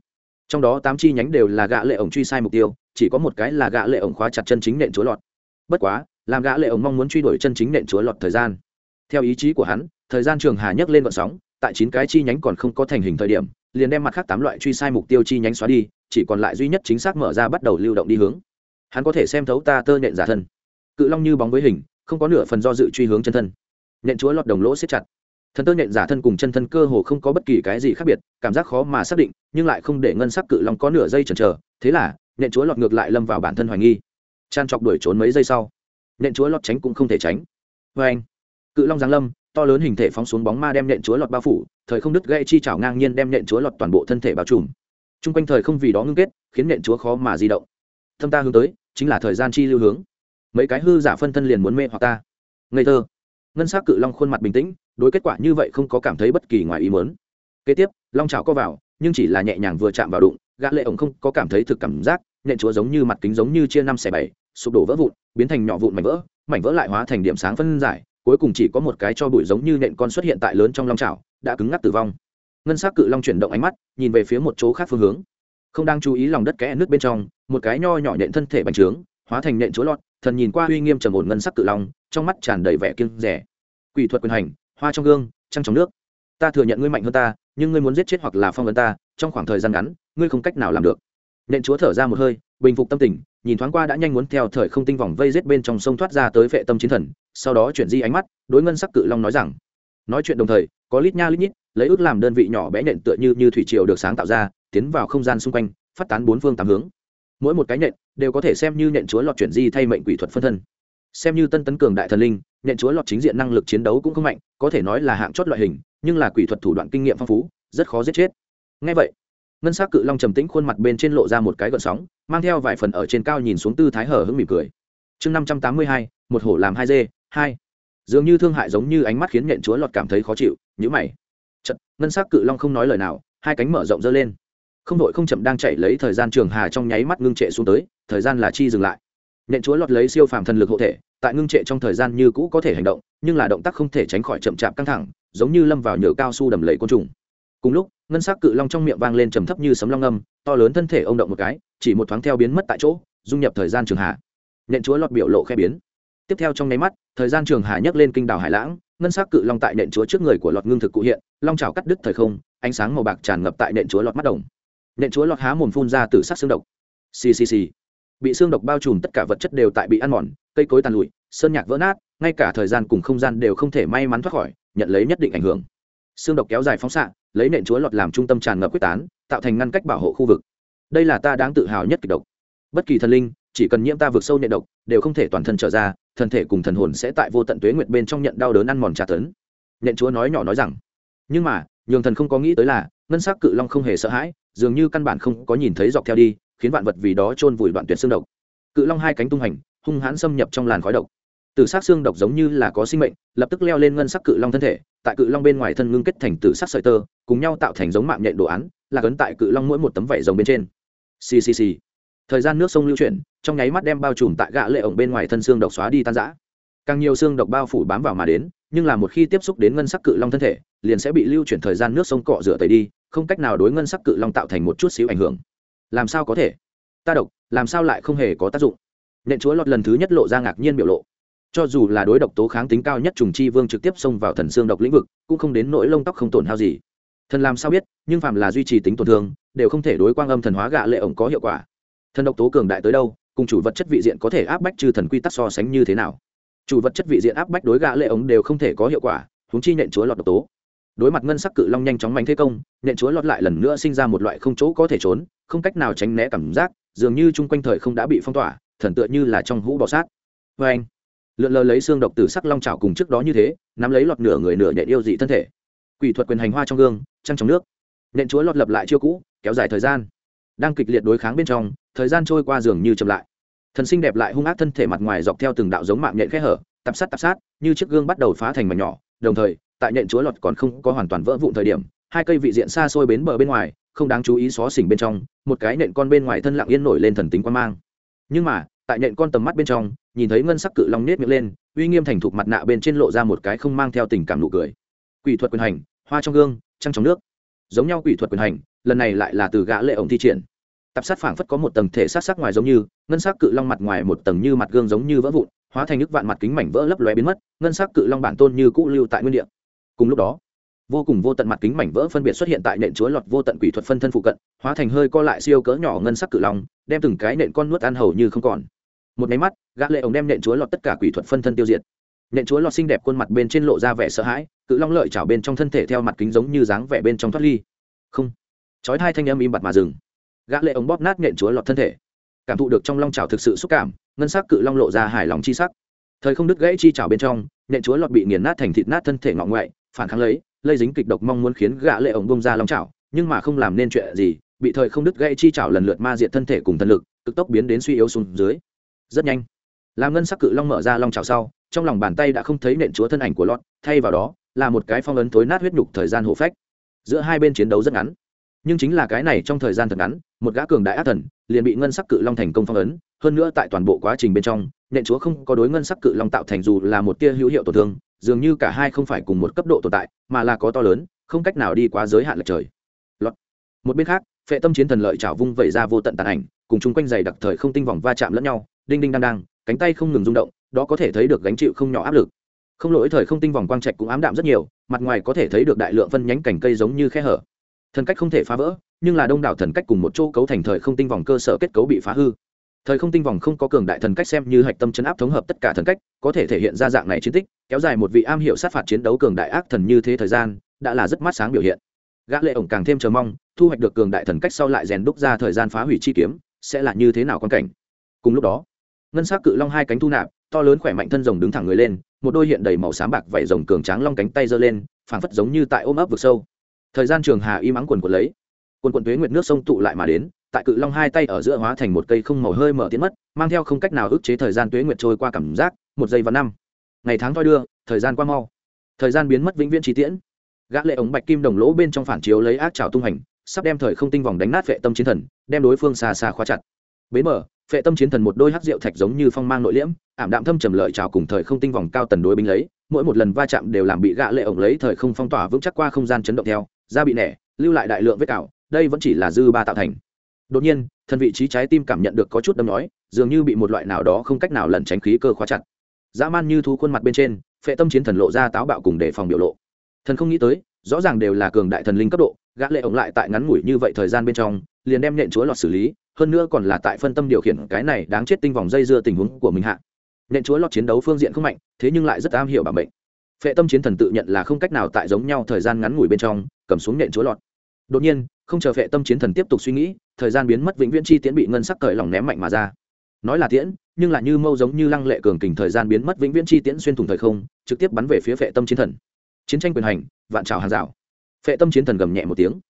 Trong đó tám chi nhánh đều là gã lệ ổng truy sai mục tiêu, chỉ có một cái là gã lệ ổng khóa chặt chân chính nhện chúa lọt. Bất quá làm gã lệ ổng mong muốn truy đuổi chân chính nện chúa lọt thời gian. Theo ý chí của hắn, thời gian trường hà nhấc lên vận sóng, tại chín cái chi nhánh còn không có thành hình thời điểm, liền đem mặt khác tám loại truy sai mục tiêu chi nhánh xóa đi, chỉ còn lại duy nhất chính xác mở ra bắt đầu lưu động đi hướng. Hắn có thể xem thấu ta tơ nện giả thân. Cự long như bóng với hình, không có nửa phần do dự truy hướng chân thân. Nện chúa lọt đồng lỗ siết chặt. Thần tơ nện giả thân cùng chân thân cơ hồ không có bất kỳ cái gì khác biệt, cảm giác khó mà xác định, nhưng lại không để ngân sắc cự long có nửa giây chần chờ, thế là, nện chúa lọt ngược lại lâm vào bản thân hoài nghi. Chăn chọc đuổi trốn mấy giây sau nện chúa lọt tránh cũng không thể tránh. Vê anh, cự long giáng lâm, to lớn hình thể phóng xuống bóng ma đem nện chúa lọt bao phủ, thời không đứt gây chi chảo ngang nhiên đem nện chúa lọt toàn bộ thân thể bao trùm. T r u n g quanh thời không vì đó ngưng kết, khiến nện chúa khó mà di động. Thâm ta hướng tới, chính là thời gian chi lưu hướng. Mấy cái hư giả phân thân liền muốn mê hoặc ta. Ngây thơ. Ngân s á c cự long khuôn mặt bình tĩnh, đối kết quả như vậy không có cảm thấy bất kỳ ngoài ý mớn kế tiếp, long trào co vào, nhưng chỉ là nhẹ nhàng vừa chạm vào đụng, gã lệ ổng không có cảm thấy thực cảm giác, nện chúa giống như mặt kính giống như chia năm xẻ bảy, sụp đổ vỡ vụn biến thành nhỏ vụn mảnh vỡ mảnh vỡ lại hóa thành điểm sáng phân giải, cuối cùng chỉ có một cái cho bụi giống như nện con xuất hiện tại lớn trong long trào đã cứng ngắc tử vong. Ngân s ắ c cự long chuyển động ánh mắt, nhìn về phía một chỗ khác phương hướng. Không đang chú ý lòng đất kẽ nước bên trong, một cái nho nhỏ nện thân thể bành trướng, hóa thành nện chúa lọt, thần nhìn qua uy nghiêm trầm ổn ngân sắc cự long, trong mắt tràn đầy vẻ kiêng rẻ quỷ thuật quyền hành, hoa trong gương, trăng trong nước. Ta thừa nhận ngươi mạnh hơn ta, nhưng ngươi muốn giết chết hoặc là phong vấn ta, trong khoảng thời gian ngắn, ngươi không cách nào làm được. Nện chúa thở ra một hơi, bình phục tâm tình nhìn thoáng qua đã nhanh muốn theo thời không tinh vòng vây rết bên trong sông thoát ra tới vệ tâm chiến thần, sau đó chuyển di ánh mắt, đối ngân sắc cự long nói rằng, nói chuyện đồng thời, có lít nha lít nhít, lấy ước làm đơn vị nhỏ bé nện tựa như như thủy triều được sáng tạo ra, tiến vào không gian xung quanh, phát tán bốn phương tám hướng. Mỗi một cái nện đều có thể xem như nện chúa lọt chuyển di thay mệnh quỷ thuật phân thân. Xem như tân tấn cường đại thần linh, nện chúa lọt chính diện năng lực chiến đấu cũng không mạnh, có thể nói là hạng chót loại hình, nhưng là quỷ thuật thủ đoạn kinh nghiệm phong phú, rất khó giết chết. Ngay vậy ngân s ắ c cự long trầm tĩnh khuôn mặt bên trên lộ ra một cái gợn sóng mang theo vài phần ở trên cao nhìn xuống tư thái hở hững mỉm cười. Chương năm trăm tám mươi hai một hổ làm hai dê hai. Dường như thương hại giống như ánh mắt khiến nhện chúa lọt cảm thấy khó chịu nhữ mày. Chật, ngân s ắ c cự long không nói lời nào hai cánh mở rộng dơ lên. Không đội không chậm đang chạy lấy thời gian trường hà trong nháy mắt ngưng trệ xuống tới thời gian là chi dừng lại. Nhện chúa lọt lấy siêu phàm thần lực hộ thể tại ngưng trệ trong thời gian như cũ có thể hành động nhưng là động tác không thể tránh khỏi chậm chạp căng thẳng giống như lâm vào nhựa cao su đầm lầy côn trùng cùng lúc, ngân s ắ c cự long trong miệng vang lên trầm thấp như sấm long âm, to lớn thân thể ông động một cái, chỉ một thoáng theo biến mất tại chỗ, dung nhập thời gian trường hạ. Nện chúa lọt biểu lộ khe biến. Tiếp theo trong nháy mắt, thời gian trường hạ nhấc lên kinh đảo hải lãng, ngân s ắ c cự long tại nện chúa trước người của lọt ngưng thực cụ hiện, long trào cắt đứt thời không, ánh sáng màu bạc tràn ngập tại nện chúa lọt mắt đồng. Nện chúa lọt há mồm phun ra từ sắc xương độc. Ccc bị xương độc bao trùm tất cả vật chất đều tại bị ăn mòn, cây cối tàn lụi, sơn nhạc vỡ nát, ngay cả thời gian cùng không gian đều không thể may mắn thoát khỏi, nhận lấy nhất định ảnh hưởng xương độc kéo dài phóng xạ, lấy nện chúa lọt làm trung tâm tràn ngập quyết tán, tạo thành ngăn cách bảo hộ khu vực. Đây là ta đáng tự hào nhất kịch độc. Bất kỳ thần linh, chỉ cần nhiễm ta vượt sâu nhện độc, đều không thể toàn thân trở ra, thân thể cùng thần hồn sẽ tại vô tận tuế nguyệt bên trong nhận đau đớn ăn mòn tra tấn. Nhện chúa nói nhỏ nói rằng, nhưng mà, nhường thần không có nghĩ tới là, ngân s ắ c cự long không hề sợ hãi, dường như căn bản không có nhìn thấy dọc theo đi, khiến vạn vật vì đó chôn vùi đoạn tuyệt xương độc. Cự long hai cánh tung hành hung hãn xâm nhập trong làn khói độc. Tử s c xương độc giống như là có sinh mệnh, lập tức leo lên ngân sắc cự long thân thể, tại cự long bên ngoài thân ngưng kết thành tử sắc sợi tơ, cùng nhau tạo thành giống mạng nhện đồ án, là cấn tại cự long mỗi một tấm vảy rồng bên trên. Ccc thời gian nước sông lưu chuyển, trong nháy mắt đem bao trùm tại gã lệ ổng bên ngoài thân xương độc xóa đi tan rã. Càng nhiều xương độc bao phủ bám vào mà đến, nhưng là một khi tiếp xúc đến ngân sắc cự long thân thể, liền sẽ bị lưu chuyển thời gian nước sông cọ rửa tẩy đi, không cách nào đối ngân sắc cự long tạo thành một chút xíu ảnh hưởng. Làm sao có thể? Ta độc, làm sao lại không hề có tác dụng? Nện chúa lọt lần thứ nhất lộ ra ngạc nhiên biểu lộ cho dù là đối độc tố kháng tính cao nhất trùng chi vương trực tiếp xông vào thần xương độc lĩnh vực, cũng không đến nỗi lông tóc không tổn hao gì. Thần làm sao biết, nhưng phàm là duy trì tính tổn thương, đều không thể đối quang âm thần hóa gạ lệ ổng có hiệu quả. Thần độc tố cường đại tới đâu, cùng chủ vật chất vị diện có thể áp bách trừ thần quy tắc so sánh như thế nào? Chủ vật chất vị diện áp bách đối gạ lệ ổng đều không thể có hiệu quả húng chi nhện chúa lọt độc tố. Đối mặt ngân sắc cự long nhanh chóng mạnh thế công, nhện chúa lọt lại lần nữa sinh ra một loại không chỗ có thể trốn, không cách nào tránh né cảm giác, dường như chung quanh thời không đã bị phong tỏa, thần tựa như là trong hũ bọ sát. Vê anh lượn lờ lấy xương độc từ sắc long trào cùng trước đó như thế, nắm lấy lọt nửa người nửa nhện yêu dị thân thể. Quỷ thuật quyền hành hoa trong gương, trăng trong nước. Nhện chúa lọt lập lại chiêu cũ, kéo dài thời gian. Đang kịch liệt đối kháng bên trong, thời gian trôi qua dường như chậm lại. Thần sinh đẹp lại hung ác thân thể mặt ngoài dọc theo từng đạo giống mạng nhện khe hở tập sát tập sát, như chiếc gương bắt đầu phá thành mảnh nhỏ. Đồng thời, tại nhện chúa lọt còn không có hoàn toàn vỡ vụn thời điểm, hai cây vị diện xa xôi bến bờ bên ngoài, không đáng chú ý xó xỉnh bên trong, một cái nện con bên ngoài thân lặng yên nổi lên thần tính quan mang. Nhưng mà tại nện con tầm mắt bên trong, nhìn thấy ngân sắc cự long nết miệng lên, uy nghiêm thành thục mặt nạ bên trên lộ ra một cái không mang theo tình cảm nụ cười. Quỷ thuật quyền hành, hoa trong gương, trăng trong nước. Giống nhau quỷ thuật quyền hành, lần này lại là từ gã lệ ổng thi triển. Tập sát phảng phất có một tầng thể sát sắc ngoài giống như, ngân sắc cự long mặt ngoài một tầng như mặt gương giống như vỡ vụn, hóa thành nước vạn mặt kính mảnh vỡ lấp lóe biến mất, ngân sắc cự long bản tôn như cũ lưu tại nguyên địa. Cùng lúc đó, vô cùng vô tận mặt kính mảnh vỡ phân biệt xuất hiện tại nện chúa lọt vô tận quỷ thuật phân thân phụ cận, hóa thành hơi co lại siêu cỡ nhỏ ngân sắc cự long, đem từng cái nện con nuốt ăn hầu như không còn một máy mắt, gã lệ ổng đem nện chúa lọt tất cả quỷ thuật phân thân tiêu diệt. Nện chúa lọt xinh đẹp khuôn mặt bên trên lộ ra vẻ sợ hãi, cự long lợi chảo bên trong thân thể theo mặt kính giống như dáng vẻ bên trong thoát ly. Không. Chói hai thanh âm im bặt mà dừng. Gã lệ ổng bóp nát nện chúa lọt thân thể. Cảm thụ được trong long chảo thực sự xúc cảm, ngân sắc cự long lộ ra hài lòng chi sắc. Thời không đứt gãy chi chảo bên trong, nện chúa lọt bị nghiền nát thành thịt nát thân thể ngọ ngoại, phản kháng lấy, lây dính kịch độc mong muốn khiến gã lệ ổng bung ra long chảo, nhưng mà không làm nên chuyện gì, bị thời không đứt gãy chi chảo lần lượt ma diệt thân thể cùng thần lực, cực tốc biến đến suy yếu xuống dưới rất nhanh. Làm ngân sắc cự long mở ra long trào sau, trong lòng bàn tay đã không thấy nện chúa thân ảnh của lọt, thay vào đó, là một cái phong ấn tối nát huyết nhục thời gian hổ phách. Giữa hai bên chiến đấu rất ngắn. Nhưng chính là cái này trong thời gian thật ngắn, một gã cường đại ác thần liền bị ngân sắc cự long thành công phong ấn, hơn nữa tại toàn bộ quá trình bên trong, nện chúa không có đối ngân sắc cự long tạo thành dù là một tia hữu hiệu tổn thương, dường như cả hai không phải cùng một cấp độ tồn tại, mà là có to lớn, không cách nào đi quá giới hạn lệch trời. Lọt. một bên khác, phệ tâm chiến thần lợi trào vung vẩy ra vô tận tàn ảnh, cùng chung quanh giày đặc thời không tinh vòng va chạm lẫn nhau đinh đinh đang đang, cánh tay không ngừng rung động, đó có thể thấy được gánh chịu không nhỏ áp lực. Không lỗi, thời không tinh vòng quang trạch cũng ám đạm rất nhiều, mặt ngoài có thể thấy được đại lượng phân nhánh cành cây giống như khe hở. Thần cách không thể phá vỡ, nhưng là đông đảo thần cách cùng một chỗ cấu thành thời không tinh vòng cơ sở kết cấu bị phá hư. Thời không tinh vòng không có cường đại thần cách xem như hạch tâm chấn áp thống hợp tất cả thần cách, có thể thể hiện ra dạng này chiến tích, kéo dài một vị am hiểu sát phạt chiến đấu cường đại ác thần như thế thời gian, đã là rất mắt sáng biểu hiện. Gã lệ ổng càng thêm chờ mong, thu hoạch được cường đại thần cách sau lại rèn đúc ra thời gian phá hủy chi kiếm, sẽ là như thế nào quan cảnh. Cùng lúc đó ngân sắc cự long hai cánh thu nạp, to lớn khỏe mạnh thân rồng đứng thẳng người lên, một đôi hiện đầy màu xám bạc vảy rồng cường tráng long cánh tay giơ lên, phảng phất giống như tại ôm ấp vực sâu. Thời gian trường hà im ắng quần quần lấy. Quần quần tuế nguyệt nước sông tụ lại mà đến, tại cự long hai tay ở giữa hóa thành một cây không màu hơi mở tiến mất, mang theo không cách nào ức chế thời gian tuế nguyệt trôi qua cảm giác, một giây và năm. Ngày tháng thoi đưa, thời gian qua mau. Thời gian biến mất vĩnh viễn trí tiễn. Gã lệ ống bạch kim đồng lỗ bên trong phản chiếu lấy ác trào tung hành, sắp đem thời không tinh vòng đánh nát vệ tâm chiến thần, đem đối phương xa xa khóa chặt bến mở, phệ tâm chiến thần một đôi hắc rượu thạch giống như phong mang nội liễm, ảm đạm thâm trầm lợi trào cùng thời không tinh vòng cao tần đối binh lấy, mỗi một lần va chạm đều làm bị gạ lệ ổng lấy thời không phong tỏa vững chắc qua không gian chấn động theo, da bị nẻ, lưu lại đại lượng vết cào, đây vẫn chỉ là dư ba tạo thành. Đột nhiên thân vị trí trái tim cảm nhận được có chút đâm nói, dường như bị một loại nào đó không cách nào lẩn tránh khí cơ khóa chặt. Dã man như thú khuôn mặt bên trên, phệ tâm chiến thần lộ ra táo bạo cùng đề phòng biểu lộ. Thần không nghĩ tới, rõ ràng đều là cường đại thần linh cấp độ, gã lệ ổng lại tại ngắn ngủi như vậy thời gian bên trong, liền đem nện chúa lọt xử lý hơn nữa còn là tại phân tâm điều khiển cái này đáng chết tinh vòng dây dưa tình huống của mình hạ. Nện chúa lọt chiến đấu phương diện không mạnh, thế nhưng lại rất am hiểu bản mệnh. Phệ tâm chiến thần tự nhận là không cách nào tại giống nhau thời gian ngắn ngủi bên trong, cầm xuống nện chúa lọt. Đột nhiên, không chờ phệ tâm chiến thần tiếp tục suy nghĩ, thời gian biến mất vĩnh viễn chi tiễn bị ngân sắc cởi lỏng ném mạnh mà ra. Nói là tiễn, nhưng là như mâu giống như lăng lệ cường kình thời gian biến mất vĩnh viễn chi tiễn xuyên thủng thời không, trực tiếp bắn về phía phệ tâm chiến thần. Chiến tranh quyền hành, vạn trào hàng rào. Phệ tâm chiến thần gầm nhẹ một tiếng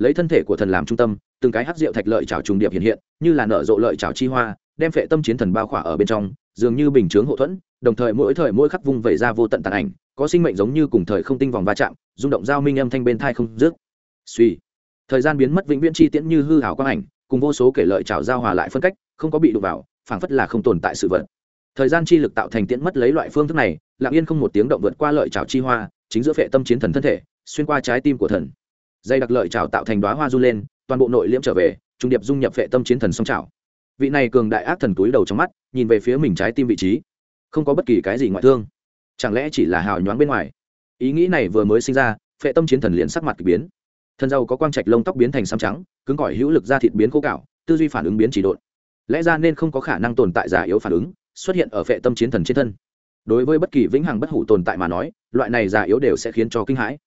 lấy thân thể của thần làm trung tâm, từng cái hát rượu thạch lợi trào trùng điệp hiện hiện, như là nở rộ lợi trào chi hoa, đem phệ tâm chiến thần bao khỏa ở bên trong, dường như bình chướng hậu thuẫn, đồng thời mỗi thời mỗi khắc vung vẩy ra vô tận tàn ảnh, có sinh mệnh giống như cùng thời không tinh vòng va chạm, rung động giao minh âm thanh bên thai không dứt. Suy, thời gian biến mất vĩnh viễn chi tiễn như hư hảo quang ảnh, cùng vô số kể lợi trào giao hòa lại phân cách, không có bị đụng vào, phảng phất là không tồn tại sự vật. Thời gian chi lực tạo thành tiễn mất lấy loại phương thức này, lặng yên không một tiếng động vượt qua lợi trào chi hoa, chính giữa phệ tâm chiến thần thân thể, xuyên qua trái tim của thần dây đặc lợi trào tạo thành đoá hoa run lên, toàn bộ nội liễm trở về, trung điệp dung nhập vệ tâm chiến thần song trào vị này cường đại ác thần túi đầu trong mắt, nhìn về phía mình trái tim vị trí. Không có bất kỳ cái gì ngoại thương. Chẳng lẽ chỉ là hào nhoáng bên ngoài? Ý nghĩ này vừa mới sinh ra, phệ tâm chiến thần liền sắc mặt k ỳ biến. Thân giàu có quang trạch lông tóc biến thành xám trắng, cứng cỏi hữu lực da thịt biến khô cạo, tư duy phản ứng biến chỉ độn. Lẽ ra nên không có khả năng tồn tại giả yếu phản ứng, xuất hiện ở phệ tâm chiến thần trên thân. Đối với bất kỳ vĩnh hằng bất hủ tồn tại mà nói, loại này giả yếu đều sẽ khiến cho kinh hãi.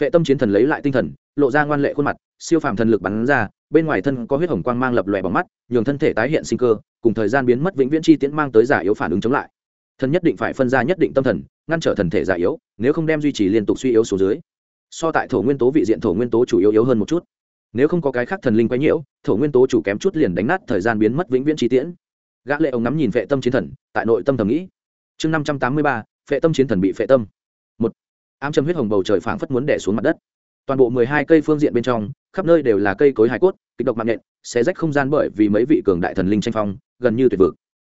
Phệ tâm chiến thần lấy lại tinh thần lộ ra ngoan lệ khuôn mặt, siêu phàm thần lực bắn ra, bên ngoài thân có huyết hồng quang mang lập lòe bằng mắt, nhường thân thể tái hiện sinh cơ, cùng thời gian biến mất vĩnh viễn chi tiễn mang tới giả yếu phản ứng chống lại. Thần nhất định phải phân ra nhất định tâm thần, ngăn trở thần thể giả yếu, nếu không đem duy trì liên tục suy yếu số dưới. So tại thổ nguyên tố vị diện thổ nguyên tố chủ yếu yếu hơn một chút. Nếu không có cái khác thần linh quấy nhiễu, thổ nguyên tố chủ kém chút liền đánh nát thời gian biến mất vĩnh viễn chi tiễn. Gã lệ ông nắm nhìn vệ tâm chiến thần, tại nội tâm thầm nghĩ. Chương năm trăm tám mươi ba vệ tâm chiến thần bị vệ tâm. Một, ám châm huyết hồng bầu trời phảng phất muốn đè xuống mặt đất toàn bộ mười hai cây phương diện bên trong, khắp nơi đều là cây cối hải cốt, kịch độc mạng nhện, xé rách không gian bởi vì mấy vị cường đại thần linh tranh phong, gần như tuyệt vực.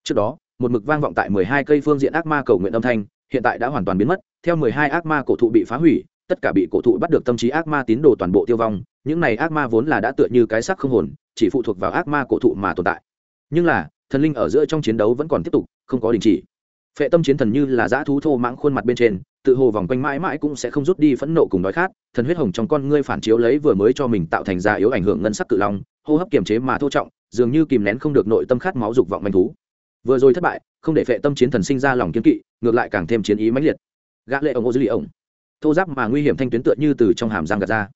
Trước đó, một mực vang vọng tại mười hai cây phương diện ác ma cầu nguyện âm thanh, hiện tại đã hoàn toàn biến mất, theo mười hai ác ma cổ thụ bị phá hủy, tất cả bị cổ thụ bắt được tâm trí ác ma tín đồ toàn bộ tiêu vong, những này ác ma vốn là đã tựa như cái xác không hồn, chỉ phụ thuộc vào ác ma cổ thụ mà tồn tại. Nhưng là, thần linh ở giữa trong chiến đấu vẫn còn tiếp tục, không có đình chỉ. Phệ tâm chiến thần như là dã thú thô mãng khuôn mặt bên trên tự hồ vòng quanh mãi mãi cũng sẽ không rút đi phẫn nộ cùng đói khát, thần huyết hồng trong con ngươi phản chiếu lấy vừa mới cho mình tạo thành ra yếu ảnh hưởng ngân sắc cự long, hô hấp kiềm chế mà thô trọng, dường như kìm nén không được nội tâm khát máu dục vọng manh thú. Vừa rồi thất bại, không để phệ tâm chiến thần sinh ra lòng kiên kỵ, ngược lại càng thêm chiến ý mãnh liệt. Gã lệ ông ô dư lì ổng thô giáp mà nguy hiểm thanh tuyến tựa như từ trong hàm răng gạt ra.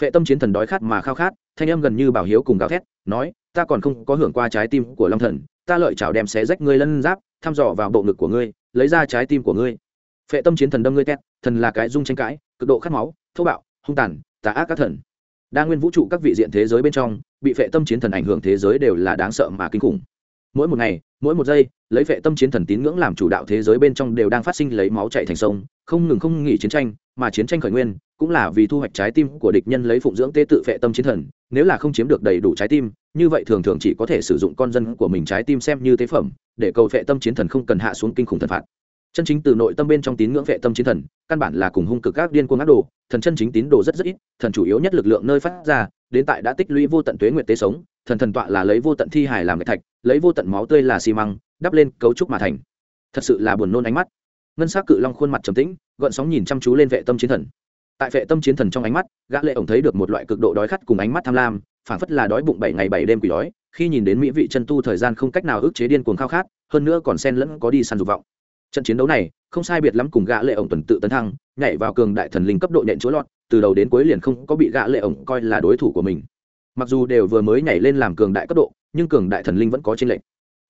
Phệ tâm chiến thần đói khát mà khao khát, thanh âm gần như bảo hiếu cùng gào thét, nói, ta còn không có hưởng qua trái tim của long thần, ta lợi chảo đem xé rách ngươi lân giáp, thăm dò vào bộ ngực của ngươi, lấy ra trái tim của ngươi phệ tâm chiến thần đâm ngươi tét, thần là cái dung tranh cãi, cực độ khát máu, thô bạo, hung tàn, tà ác các thần. Đa nguyên vũ trụ các vị diện thế giới bên trong, bị phệ tâm chiến thần ảnh hưởng thế giới đều là đáng sợ mà kinh khủng. Mỗi một ngày, mỗi một giây, lấy phệ tâm chiến thần tín ngưỡng làm chủ đạo thế giới bên trong đều đang phát sinh lấy máu chạy thành sông, không ngừng không nghỉ chiến tranh, mà chiến tranh khởi nguyên, cũng là vì thu hoạch trái tim của địch nhân lấy phụng dưỡng tế tự phệ tâm chiến thần, nếu là không chiếm được đầy đủ trái tim, như vậy thường thường chỉ có thể sử dụng con dân của mình trái tim xem như tế phẩm, để cầu phệ tâm chiến thần không cần hạ xuống kinh khủng thần phạt chân chính từ nội tâm bên trong tín ngưỡng vệ tâm chiến thần, căn bản là cùng hung cực các điên cuồng ác đồ, thần chân chính tín đồ rất rất ít, thần chủ yếu nhất lực lượng nơi phát ra, đến tại đã tích lũy vô tận tuế nguyệt tế sống, thần thần tọa là lấy vô tận thi hài làm gạch thạch, lấy vô tận máu tươi là xi măng, đắp lên cấu trúc mà thành. Thật sự là buồn nôn ánh mắt. Ngân s á c cự long khuôn mặt trầm tĩnh, gợn sóng nhìn chăm chú lên vệ tâm chiến thần. Tại vệ tâm chiến thần trong ánh mắt, gã lệ ổng thấy được một loại cực độ đói khát cùng ánh mắt tham lam, phảng phất là đói bụng bảy ngày bảy đêm quỷ đói, khi nhìn đến mỹ vị chân tu thời gian không cách nào ức chế điên cuồng khao khát, hơn nữa còn xen lẫn có đi săn dục vọng trận chiến đấu này, không sai biệt lắm cùng gã lệ ổng tuần tự tấn thăng, nhảy vào cường đại thần linh cấp độ nện chúa lọt, từ đầu đến cuối liền không có bị gã lệ ổng coi là đối thủ của mình. Mặc dù đều vừa mới nhảy lên làm cường đại cấp độ, nhưng cường đại thần linh vẫn có trên lệnh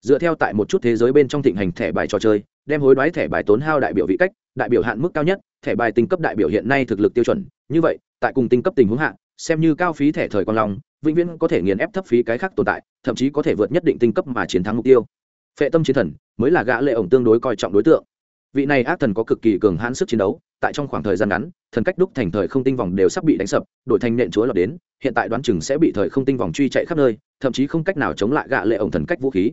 dựa theo tại một chút thế giới bên trong thịnh hành thẻ bài trò chơi, đem hối đoái thẻ bài tốn hao đại biểu vị cách, đại biểu hạn mức cao nhất, thẻ bài tinh cấp đại biểu hiện nay thực lực tiêu chuẩn. Như vậy, tại cùng tinh cấp tình huống hạn xem như cao phí thẻ thời quan long, vĩnh viễn có thể nghiền ép thấp phí cái khác tồn tại, thậm chí có thể vượt nhất định tinh cấp mà chiến thắng mục tiêu phệ tâm chiến thần mới là gã lệ ổng tương đối coi trọng đối tượng. Vị này ác thần có cực kỳ cường hãn sức chiến đấu, tại trong khoảng thời gian ngắn, thần cách đúc thành thời không tinh vòng đều sắp bị đánh sập, đổi thành nện chúa lọt đến, hiện tại đoán chừng sẽ bị thời không tinh vòng truy chạy khắp nơi, thậm chí không cách nào chống lại gã lệ ổng thần cách vũ khí.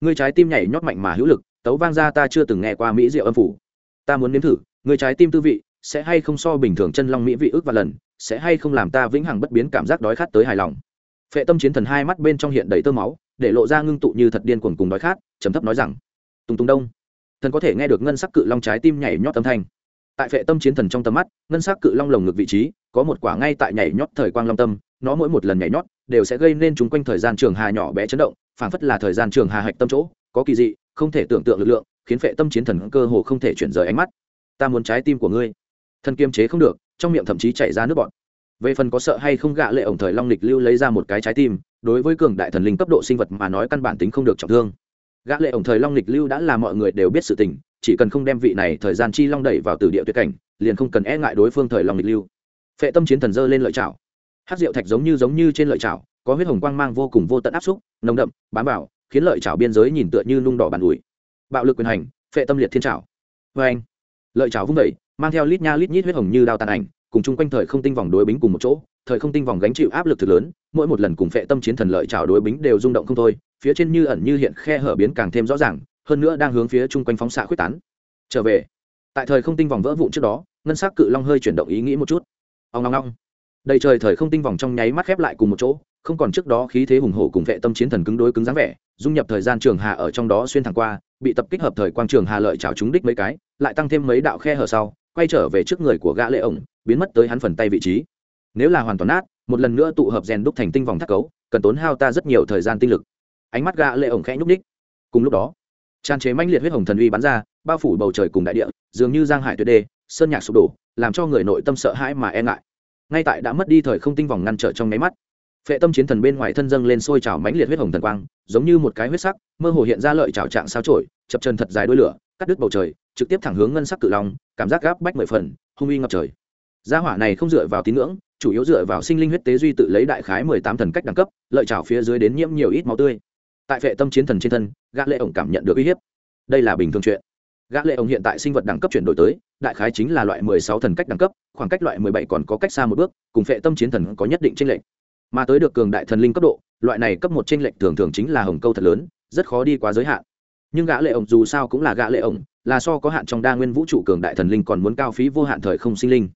Người trái tim nhảy nhót mạnh mà hữu lực, tấu vang ra ta chưa từng nghe qua mỹ diệu âm phủ. Ta muốn nếm thử người trái tim tư vị, sẽ hay không so bình thường chân long mỹ vị ước và lần, sẽ hay không làm ta vĩnh hằng bất biến cảm giác đói khát tới hài lòng. Phệ tâm chiến thần hai mắt bên trong hiện đầy tơ máu để lộ ra ngưng tụ như thật điên cuồng cùng đói khát, trầm thấp nói rằng, tùng tùng đông, thần có thể nghe được ngân sắc cự long trái tim nhảy nhót âm thanh. Tại phệ tâm chiến thần trong tầm mắt, ngân sắc cự long lồng ngực vị trí, có một quả ngay tại nhảy nhót thời quang long tâm, nó mỗi một lần nhảy nhót đều sẽ gây nên chúng quanh thời gian trường hà nhỏ bé chấn động, phảng phất là thời gian trường hà hạch tâm chỗ, có kỳ dị, không thể tưởng tượng lực lượng, khiến phệ tâm chiến thần cơ hồ không thể chuyển rời ánh mắt. Ta muốn trái tim của ngươi. Thần kiềm chế không được, trong miệng thậm chí chảy ra nước bọt. Về phần có sợ hay không gạ lệ ổng thời long lịch lưu lấy ra một cái trái tim đối với cường đại thần linh cấp độ sinh vật mà nói căn bản tính không được trọng thương. Gã lệ ổng thời long lịch lưu đã là mọi người đều biết sự tình chỉ cần không đem vị này thời gian chi long đẩy vào tử địa tuyệt cảnh liền không cần e ngại đối phương thời long lịch lưu. Phệ tâm chiến thần dơ lên lợi chảo hát rượu thạch giống như giống như trên lợi chảo có huyết hồng quang mang vô cùng vô tận áp xúc nồng đậm bám vào khiến lợi chảo biên giới nhìn tựa như nung đỏ bàn ủi. Bạo lực quyền hành phệ tâm liệt thiên chảo vê anh lợi chảo vung đẩy, mang theo lít nha lít nhít huyết hồng như đao tàn ảnh cùng chung quanh thời không tinh vòng đối bính cùng một chỗ thời không tinh vòng gánh chịu áp lực thực lớn, mỗi một lần cùng phệ tâm chiến thần lợi chảo đối bính đều rung động không thôi, phía trên như ẩn như hiện khe hở biến càng thêm rõ ràng, hơn nữa đang hướng phía chung quanh phóng xạ quyết tán. Trở về. Tại thời không tinh vòng vỡ vụn trước đó, ngân s ắ c cự long hơi chuyển động ý nghĩ một chút. Ông long long đầy trời thời không tinh vòng trong nháy mắt khép lại cùng một chỗ, không còn trước đó khí thế hùng hổ cùng vệ tâm chiến thần cứng đối cứng dáng vẻ, dung nhập thời gian trường hà ở trong đó xuyên thẳng qua, bị tập kích hợp thời quang trường hà lợi trào trúng đích mấy cái, lại tăng thêm mấy đạo khe hở sau, quay trở về trước người của gã lệ ổng, biến mất tới hắn phần tay vị trí nếu là hoàn toàn nát, một lần nữa tụ hợp rèn đúc thành tinh vòng thắt cấu, cần tốn hao ta rất nhiều thời gian tinh lực. Ánh mắt gã lệ ổng khẽ nhúc ních cùng lúc đó, tràn chế manh liệt huyết hồng thần uy bắn ra, bao phủ bầu trời cùng đại địa, dường như giang hải tuyệt đê, sơn nhạc sụp đổ, làm cho người nội tâm sợ hãi mà e ngại. Ngay tại đã mất đi thời không tinh vòng ngăn trở trong máy mắt, phệ tâm chiến thần bên ngoài thân dâng lên sôi trào mãnh liệt huyết hồng thần quang, giống như một cái huyết sắc, mơ hồ hiện ra lợi trào trạng sao trổi, chập chân thật dài đuôi lửa, cắt đứt bầu trời, trực tiếp thẳng hướng ngân sắc cự long, cảm giác gáp bách mười phần, hung uy ngập trời. Gia hỏa này không dựa vào tín ngưỡng chủ yếu dựa vào sinh linh huyết tế duy tự lấy đại khái mười tám thần cách đẳng cấp, lợi trào phía dưới đến nhiễm nhiều ít máu tươi. Tại phệ tâm chiến thần trên thân, gã lệ ổng cảm nhận được uy hiếp. Đây là bình thường chuyện. Gã lệ ổng hiện tại sinh vật đẳng cấp chuyển đổi tới, đại khái chính là loại mười sáu thần cách đẳng cấp, khoảng cách loại mười bảy còn có cách xa một bước, cùng phệ tâm chiến thần có nhất định tranh lệch. Mà tới được cường đại thần linh cấp độ, loại này cấp một tranh lệch thường thường chính là hồng câu thật lớn, rất khó đi quá giới hạn. Nhưng gã lệ ổng dù sao cũng là gã lệ ổng, là so có hạn trong đa nguyên vũ trụ cường đại thần linh còn muốn cao phí vô hạn thời không sinh linh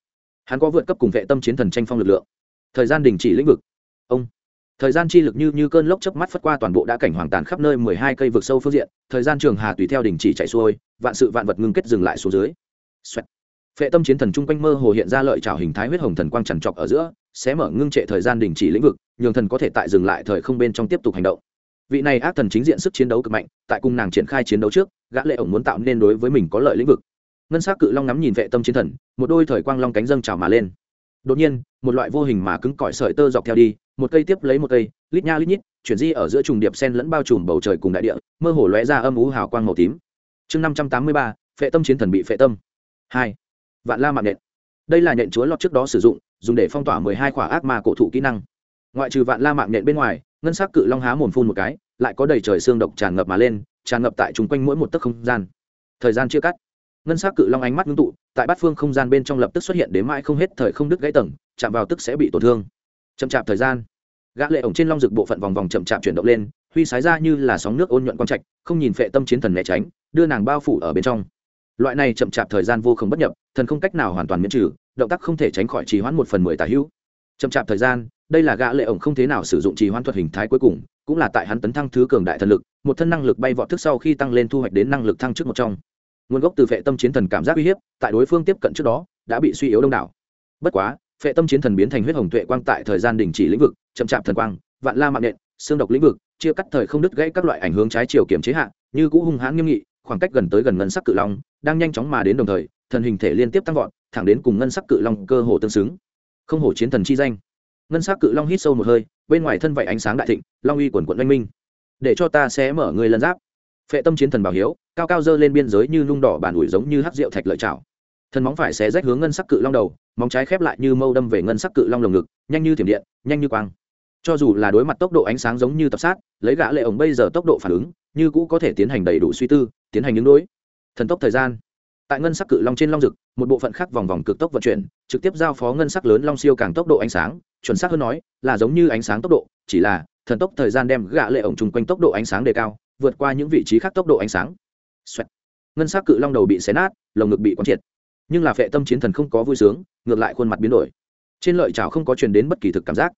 hắn có vượt cấp cùng vệ tâm chiến thần tranh phong lực lượng. Thời gian đình chỉ lĩnh vực. Ông. Thời gian chi lực như như cơn lốc chớp mắt phất qua toàn bộ đã cảnh hoàng tàn khắp nơi mười hai cây vực sâu phương diện, thời gian trường hà tùy theo đình chỉ chạy xuôi, vạn sự vạn vật ngưng kết dừng lại xuống dưới. Vệ phệ tâm chiến thần trung quanh mơ hồ hiện ra lợi trào hình thái huyết hồng thần quang trằn trọc ở giữa sẽ mở ngưng trệ thời gian đình chỉ lĩnh vực, nhường thần có thể tại dừng lại thời không bên trong tiếp tục hành động. Vị này ác thần chính diện sức chiến đấu cực mạnh, tại cùng nàng triển khai chiến đấu trước, gã lệ ổng muốn tạo nên đối với mình có lợi lĩnh vực ngân sắc cự long ngắm nhìn vệ tâm chiến thần, một đôi thời quang long cánh dâng trào mà lên. Đột nhiên, một loại vô hình mà cứng cỏi sợi tơ dọc theo đi, một cây tiếp lấy một cây, lít nha lít nhít, chuyển di ở giữa trùng điệp sen lẫn bao trùm bầu trời cùng đại địa, mơ hồ lóe ra âm ú hào quang màu tím. Chương năm trăm tám mươi ba phệ tâm chiến thần bị phệ tâm. Hai, vạn la mạng nện đây là nhện chúa lọt trước đó sử dụng, dùng để phong tỏa mười hai khỏa ác ma cổ thụ kỹ năng. Ngoại trừ vạn la mạng nện bên ngoài, ngân sắc cự long há mồm phun một cái, lại có đầy trời xương độc tràn ngập mà lên, tràn ngập tại chung quanh mỗi một tấc không gian. Thời gian chia cắt ngân sắc cự long ánh mắt ngưng tụ, tại bát phương không gian bên trong lập tức xuất hiện đến mãi không hết thời không đứt gãy tầng, chạm vào tức sẽ bị tổn thương. Chậm chạp thời gian, gã lệ ổng trên long rực bộ phận vòng vòng chậm chạp chuyển động lên, huy sái ra như là sóng nước ôn nhuận quang trạch, không nhìn phệ tâm chiến thần né tránh, đưa nàng bao phủ ở bên trong. Loại này chậm chạp thời gian vô không bất nhập, thần không cách nào hoàn toàn miễn trừ, động tác không thể tránh khỏi trì hoãn một phần mười tà hữu. Chậm chạp thời gian, đây là gã lệ ổng không thế nào sử dụng trì hoãn thuật hình thái cuối cùng, cũng là tại hắn tấn thăng thứ cường đại thần lực, một thân năng lực bay vọt thức sau khi tăng lên thu hoạch đến năng lực thăng trước một trong nguồn gốc từ phệ tâm chiến thần cảm giác uy hiếp, tại đối phương tiếp cận trước đó, đã bị suy yếu đông đảo. Bất quá, phệ tâm chiến thần biến thành huyết hồng tuệ quang tại thời gian đình chỉ lĩnh vực, chậm chạp thần quang, vạn la mạng nện xương độc lĩnh vực, chia cắt thời không đứt gãy các loại ảnh hướng trái chiều kiểm chế hạn như cũ hung hãn nghiêm nghị, khoảng cách gần tới gần ngân sắc cự long, đang nhanh chóng mà đến đồng thời, thần hình thể liên tiếp tăng vọt, thẳng đến cùng ngân sắc cự long cơ hồ tương xứng. Không hổ chiến thần chi danh. Ngân sắc cự long hít sâu một hơi, bên ngoài thân vảy ánh sáng đại thịnh, long uy quần quận oanh minh. Để cho ta sẽ mở người lần giáp. Phệ tâm chiến thần bảo hiếu cao cao dơ lên biên giới như lung đỏ bàn ủi giống như hắc rượu thạch lợi chảo. Thần móng phải xé rách hướng ngân sắc cự long đầu, móng trái khép lại như mâu đâm về ngân sắc cự long lồng ngực, nhanh như thiểm điện, nhanh như quang. Cho dù là đối mặt tốc độ ánh sáng giống như tập sát, lấy gã lệ ổng bây giờ tốc độ phản ứng, như cũ có thể tiến hành đầy đủ suy tư, tiến hành những đối. Thần tốc thời gian. Tại ngân sắc cự long trên long rực, một bộ phận khác vòng vòng cực tốc vận chuyển, trực tiếp giao phó ngân sắc lớn long siêu càng tốc độ ánh sáng, chuẩn xác hơn nói, là giống như ánh sáng tốc độ, chỉ là thần tốc thời gian đem gã lệ ổng chung quanh tốc độ ánh sáng đề cao, vượt qua những vị trí khác tốc độ ánh sáng. Xoẹt. ngân sắc cự long đầu bị xé nát, lồng ngực bị quán triệt. Nhưng là phệ tâm chiến thần không có vui sướng, ngược lại khuôn mặt biến đổi. Trên lợi chảo không có truyền đến bất kỳ thực cảm giác.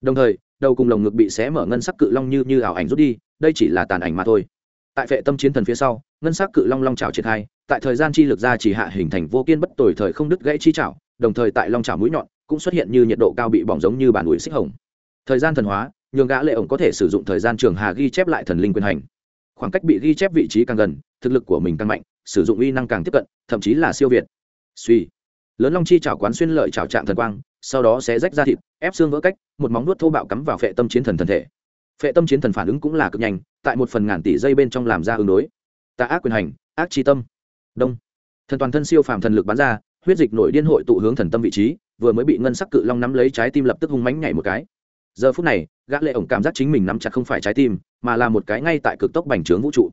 Đồng thời, đầu cùng lồng ngực bị xé mở ngân sắc cự long như như ảo ảnh rút đi, đây chỉ là tàn ảnh mà thôi. Tại phệ tâm chiến thần phía sau, ngân sắc cự long long chảo triển khai, tại thời gian chi lực ra chỉ hạ hình thành vô kiên bất tồi thời không đứt gãy chi chảo, đồng thời tại long chảo mũi nhọn cũng xuất hiện như nhiệt độ cao bị bỏng giống như bản ủi xích hồng. Thời gian thần hóa, nhường gã lệ ổng có thể sử dụng thời gian trường hà ghi chép lại thần linh quyền hành khoảng cách bị ghi chép vị trí càng gần, thực lực của mình càng mạnh, sử dụng uy năng càng tiếp cận, thậm chí là siêu việt. Suy. Lớn long chi chảo quán xuyên lợi chảo trạng thần quang, sau đó sẽ rách ra thịt, ép xương vỡ cách, một móng nuốt thô bạo cắm vào phệ tâm chiến thần thần thể. Phệ tâm chiến thần phản ứng cũng là cực nhanh, tại một phần ngàn tỷ giây bên trong làm ra ứng đối. Ta ác quyền hành, ác chi tâm. Đông. Thần toàn thân siêu phàm thần lực bắn ra, huyết dịch nổi điên hội tụ hướng thần tâm vị trí, vừa mới bị ngân sắc cự long nắm lấy trái tim lập tức hung mãnh nhảy một cái giờ phút này, gã lệ ổng cảm giác chính mình nắm chặt không phải trái tim, mà là một cái ngay tại cực tốc bành trướng vũ trụ.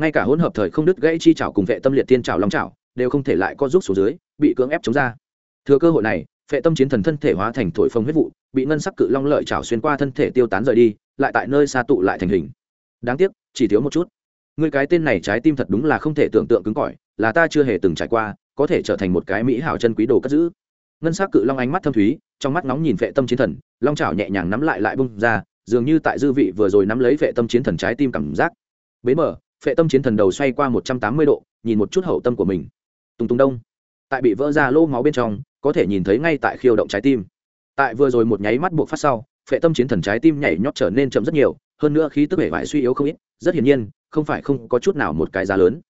Ngay cả hỗn hợp thời không đứt gãy chi chảo cùng vệ tâm liệt tiên chảo long chảo, đều không thể lại co rút xuống dưới, bị cưỡng ép chống ra. Thừa cơ hội này, phệ tâm chiến thần thân thể hóa thành thổi phồng huyết vụ, bị ngân sắc cự long lợi chảo xuyên qua thân thể tiêu tán rời đi, lại tại nơi xa tụ lại thành hình. Đáng tiếc, chỉ thiếu một chút. Người cái tên này trái tim thật đúng là không thể tưởng tượng cứng cỏi, là ta chưa hề từng trải qua, có thể trở thành một cái mỹ hảo chân quý đồ cất giữ ngân sắc cự long ánh mắt thâm thúy, trong mắt nóng nhìn vệ tâm chiến thần, long chảo nhẹ nhàng nắm lại lại bung ra, dường như tại dư vị vừa rồi nắm lấy vệ tâm chiến thần trái tim cảm giác. Bế mở vệ tâm chiến thần đầu xoay qua một trăm tám mươi độ, nhìn một chút hậu tâm của mình. Tùng tùng đông. Tại bị vỡ ra lô máu bên trong, có thể nhìn thấy ngay tại khiêu động trái tim. Tại vừa rồi một nháy mắt buộc phát sau vệ tâm chiến thần trái tim nhảy nhót trở nên chậm rất nhiều, hơn nữa khi tức vẻ vải suy yếu không ít, rất hiển nhiên, không phải không có chút nào một cái giá lớn.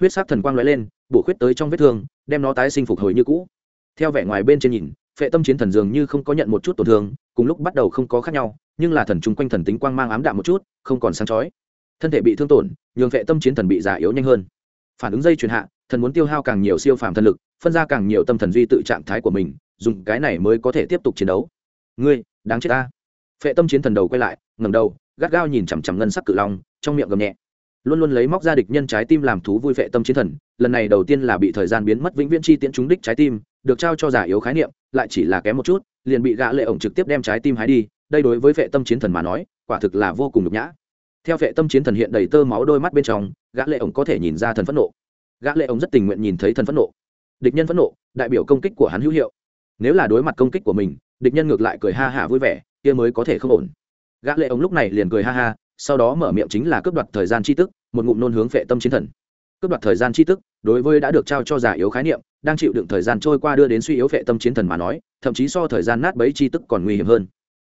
Huyết sắc thần quang lóe lên, bổ khuyết tới trong vết thương, đem nó tái sinh phục hồi như cũ theo vẻ ngoài bên trên nhìn, phệ tâm chiến thần dường như không có nhận một chút tổn thương, cùng lúc bắt đầu không có khác nhau, nhưng là thần chung quanh thần tính quang mang ám đạm một chút, không còn sáng chói. Thân thể bị thương tổn, nhường phệ tâm chiến thần bị già yếu nhanh hơn. Phản ứng dây truyền hạ, thần muốn tiêu hao càng nhiều siêu phàm thần lực, phân ra càng nhiều tâm thần duy tự trạng thái của mình, dùng cái này mới có thể tiếp tục chiến đấu. Ngươi, đáng chết ta. Phệ tâm chiến thần đầu quay lại ngầm đầu, gắt gao nhìn chằm chằm ngân sắc cự long, trong miệng gầm nhẹ luôn luôn lấy móc ra địch nhân trái tim làm thú vui vẻ tâm chiến thần, lần này đầu tiên là bị thời gian biến mất vĩnh viễn chi tiễn trúng đích trái tim, được trao cho giả yếu khái niệm, lại chỉ là kém một chút, liền bị gã lệ ổng trực tiếp đem trái tim hái đi, đây đối với vệ tâm chiến thần mà nói, quả thực là vô cùng nhục nhã. Theo vệ tâm chiến thần hiện đầy tơ máu đôi mắt bên trong, gã lệ ổng có thể nhìn ra thần phẫn nộ. Gã lệ ổng rất tình nguyện nhìn thấy thần phẫn nộ. Địch nhân phẫn nộ, đại biểu công kích của hắn hữu hiệu. Nếu là đối mặt công kích của mình, địch nhân ngược lại cười ha hả vui vẻ, kia mới có thể không ổn. Gã lệ ổng lúc này liền cười ha ha sau đó mở miệng chính là cướp đoạt thời gian chi tức một ngụm nôn hướng phệ tâm chiến thần. Cướp đoạt thời gian chi tức đối với đã được trao cho giả yếu khái niệm, đang chịu đựng thời gian trôi qua đưa đến suy yếu phệ tâm chiến thần mà nói, thậm chí so thời gian nát bấy chi tức còn nguy hiểm hơn.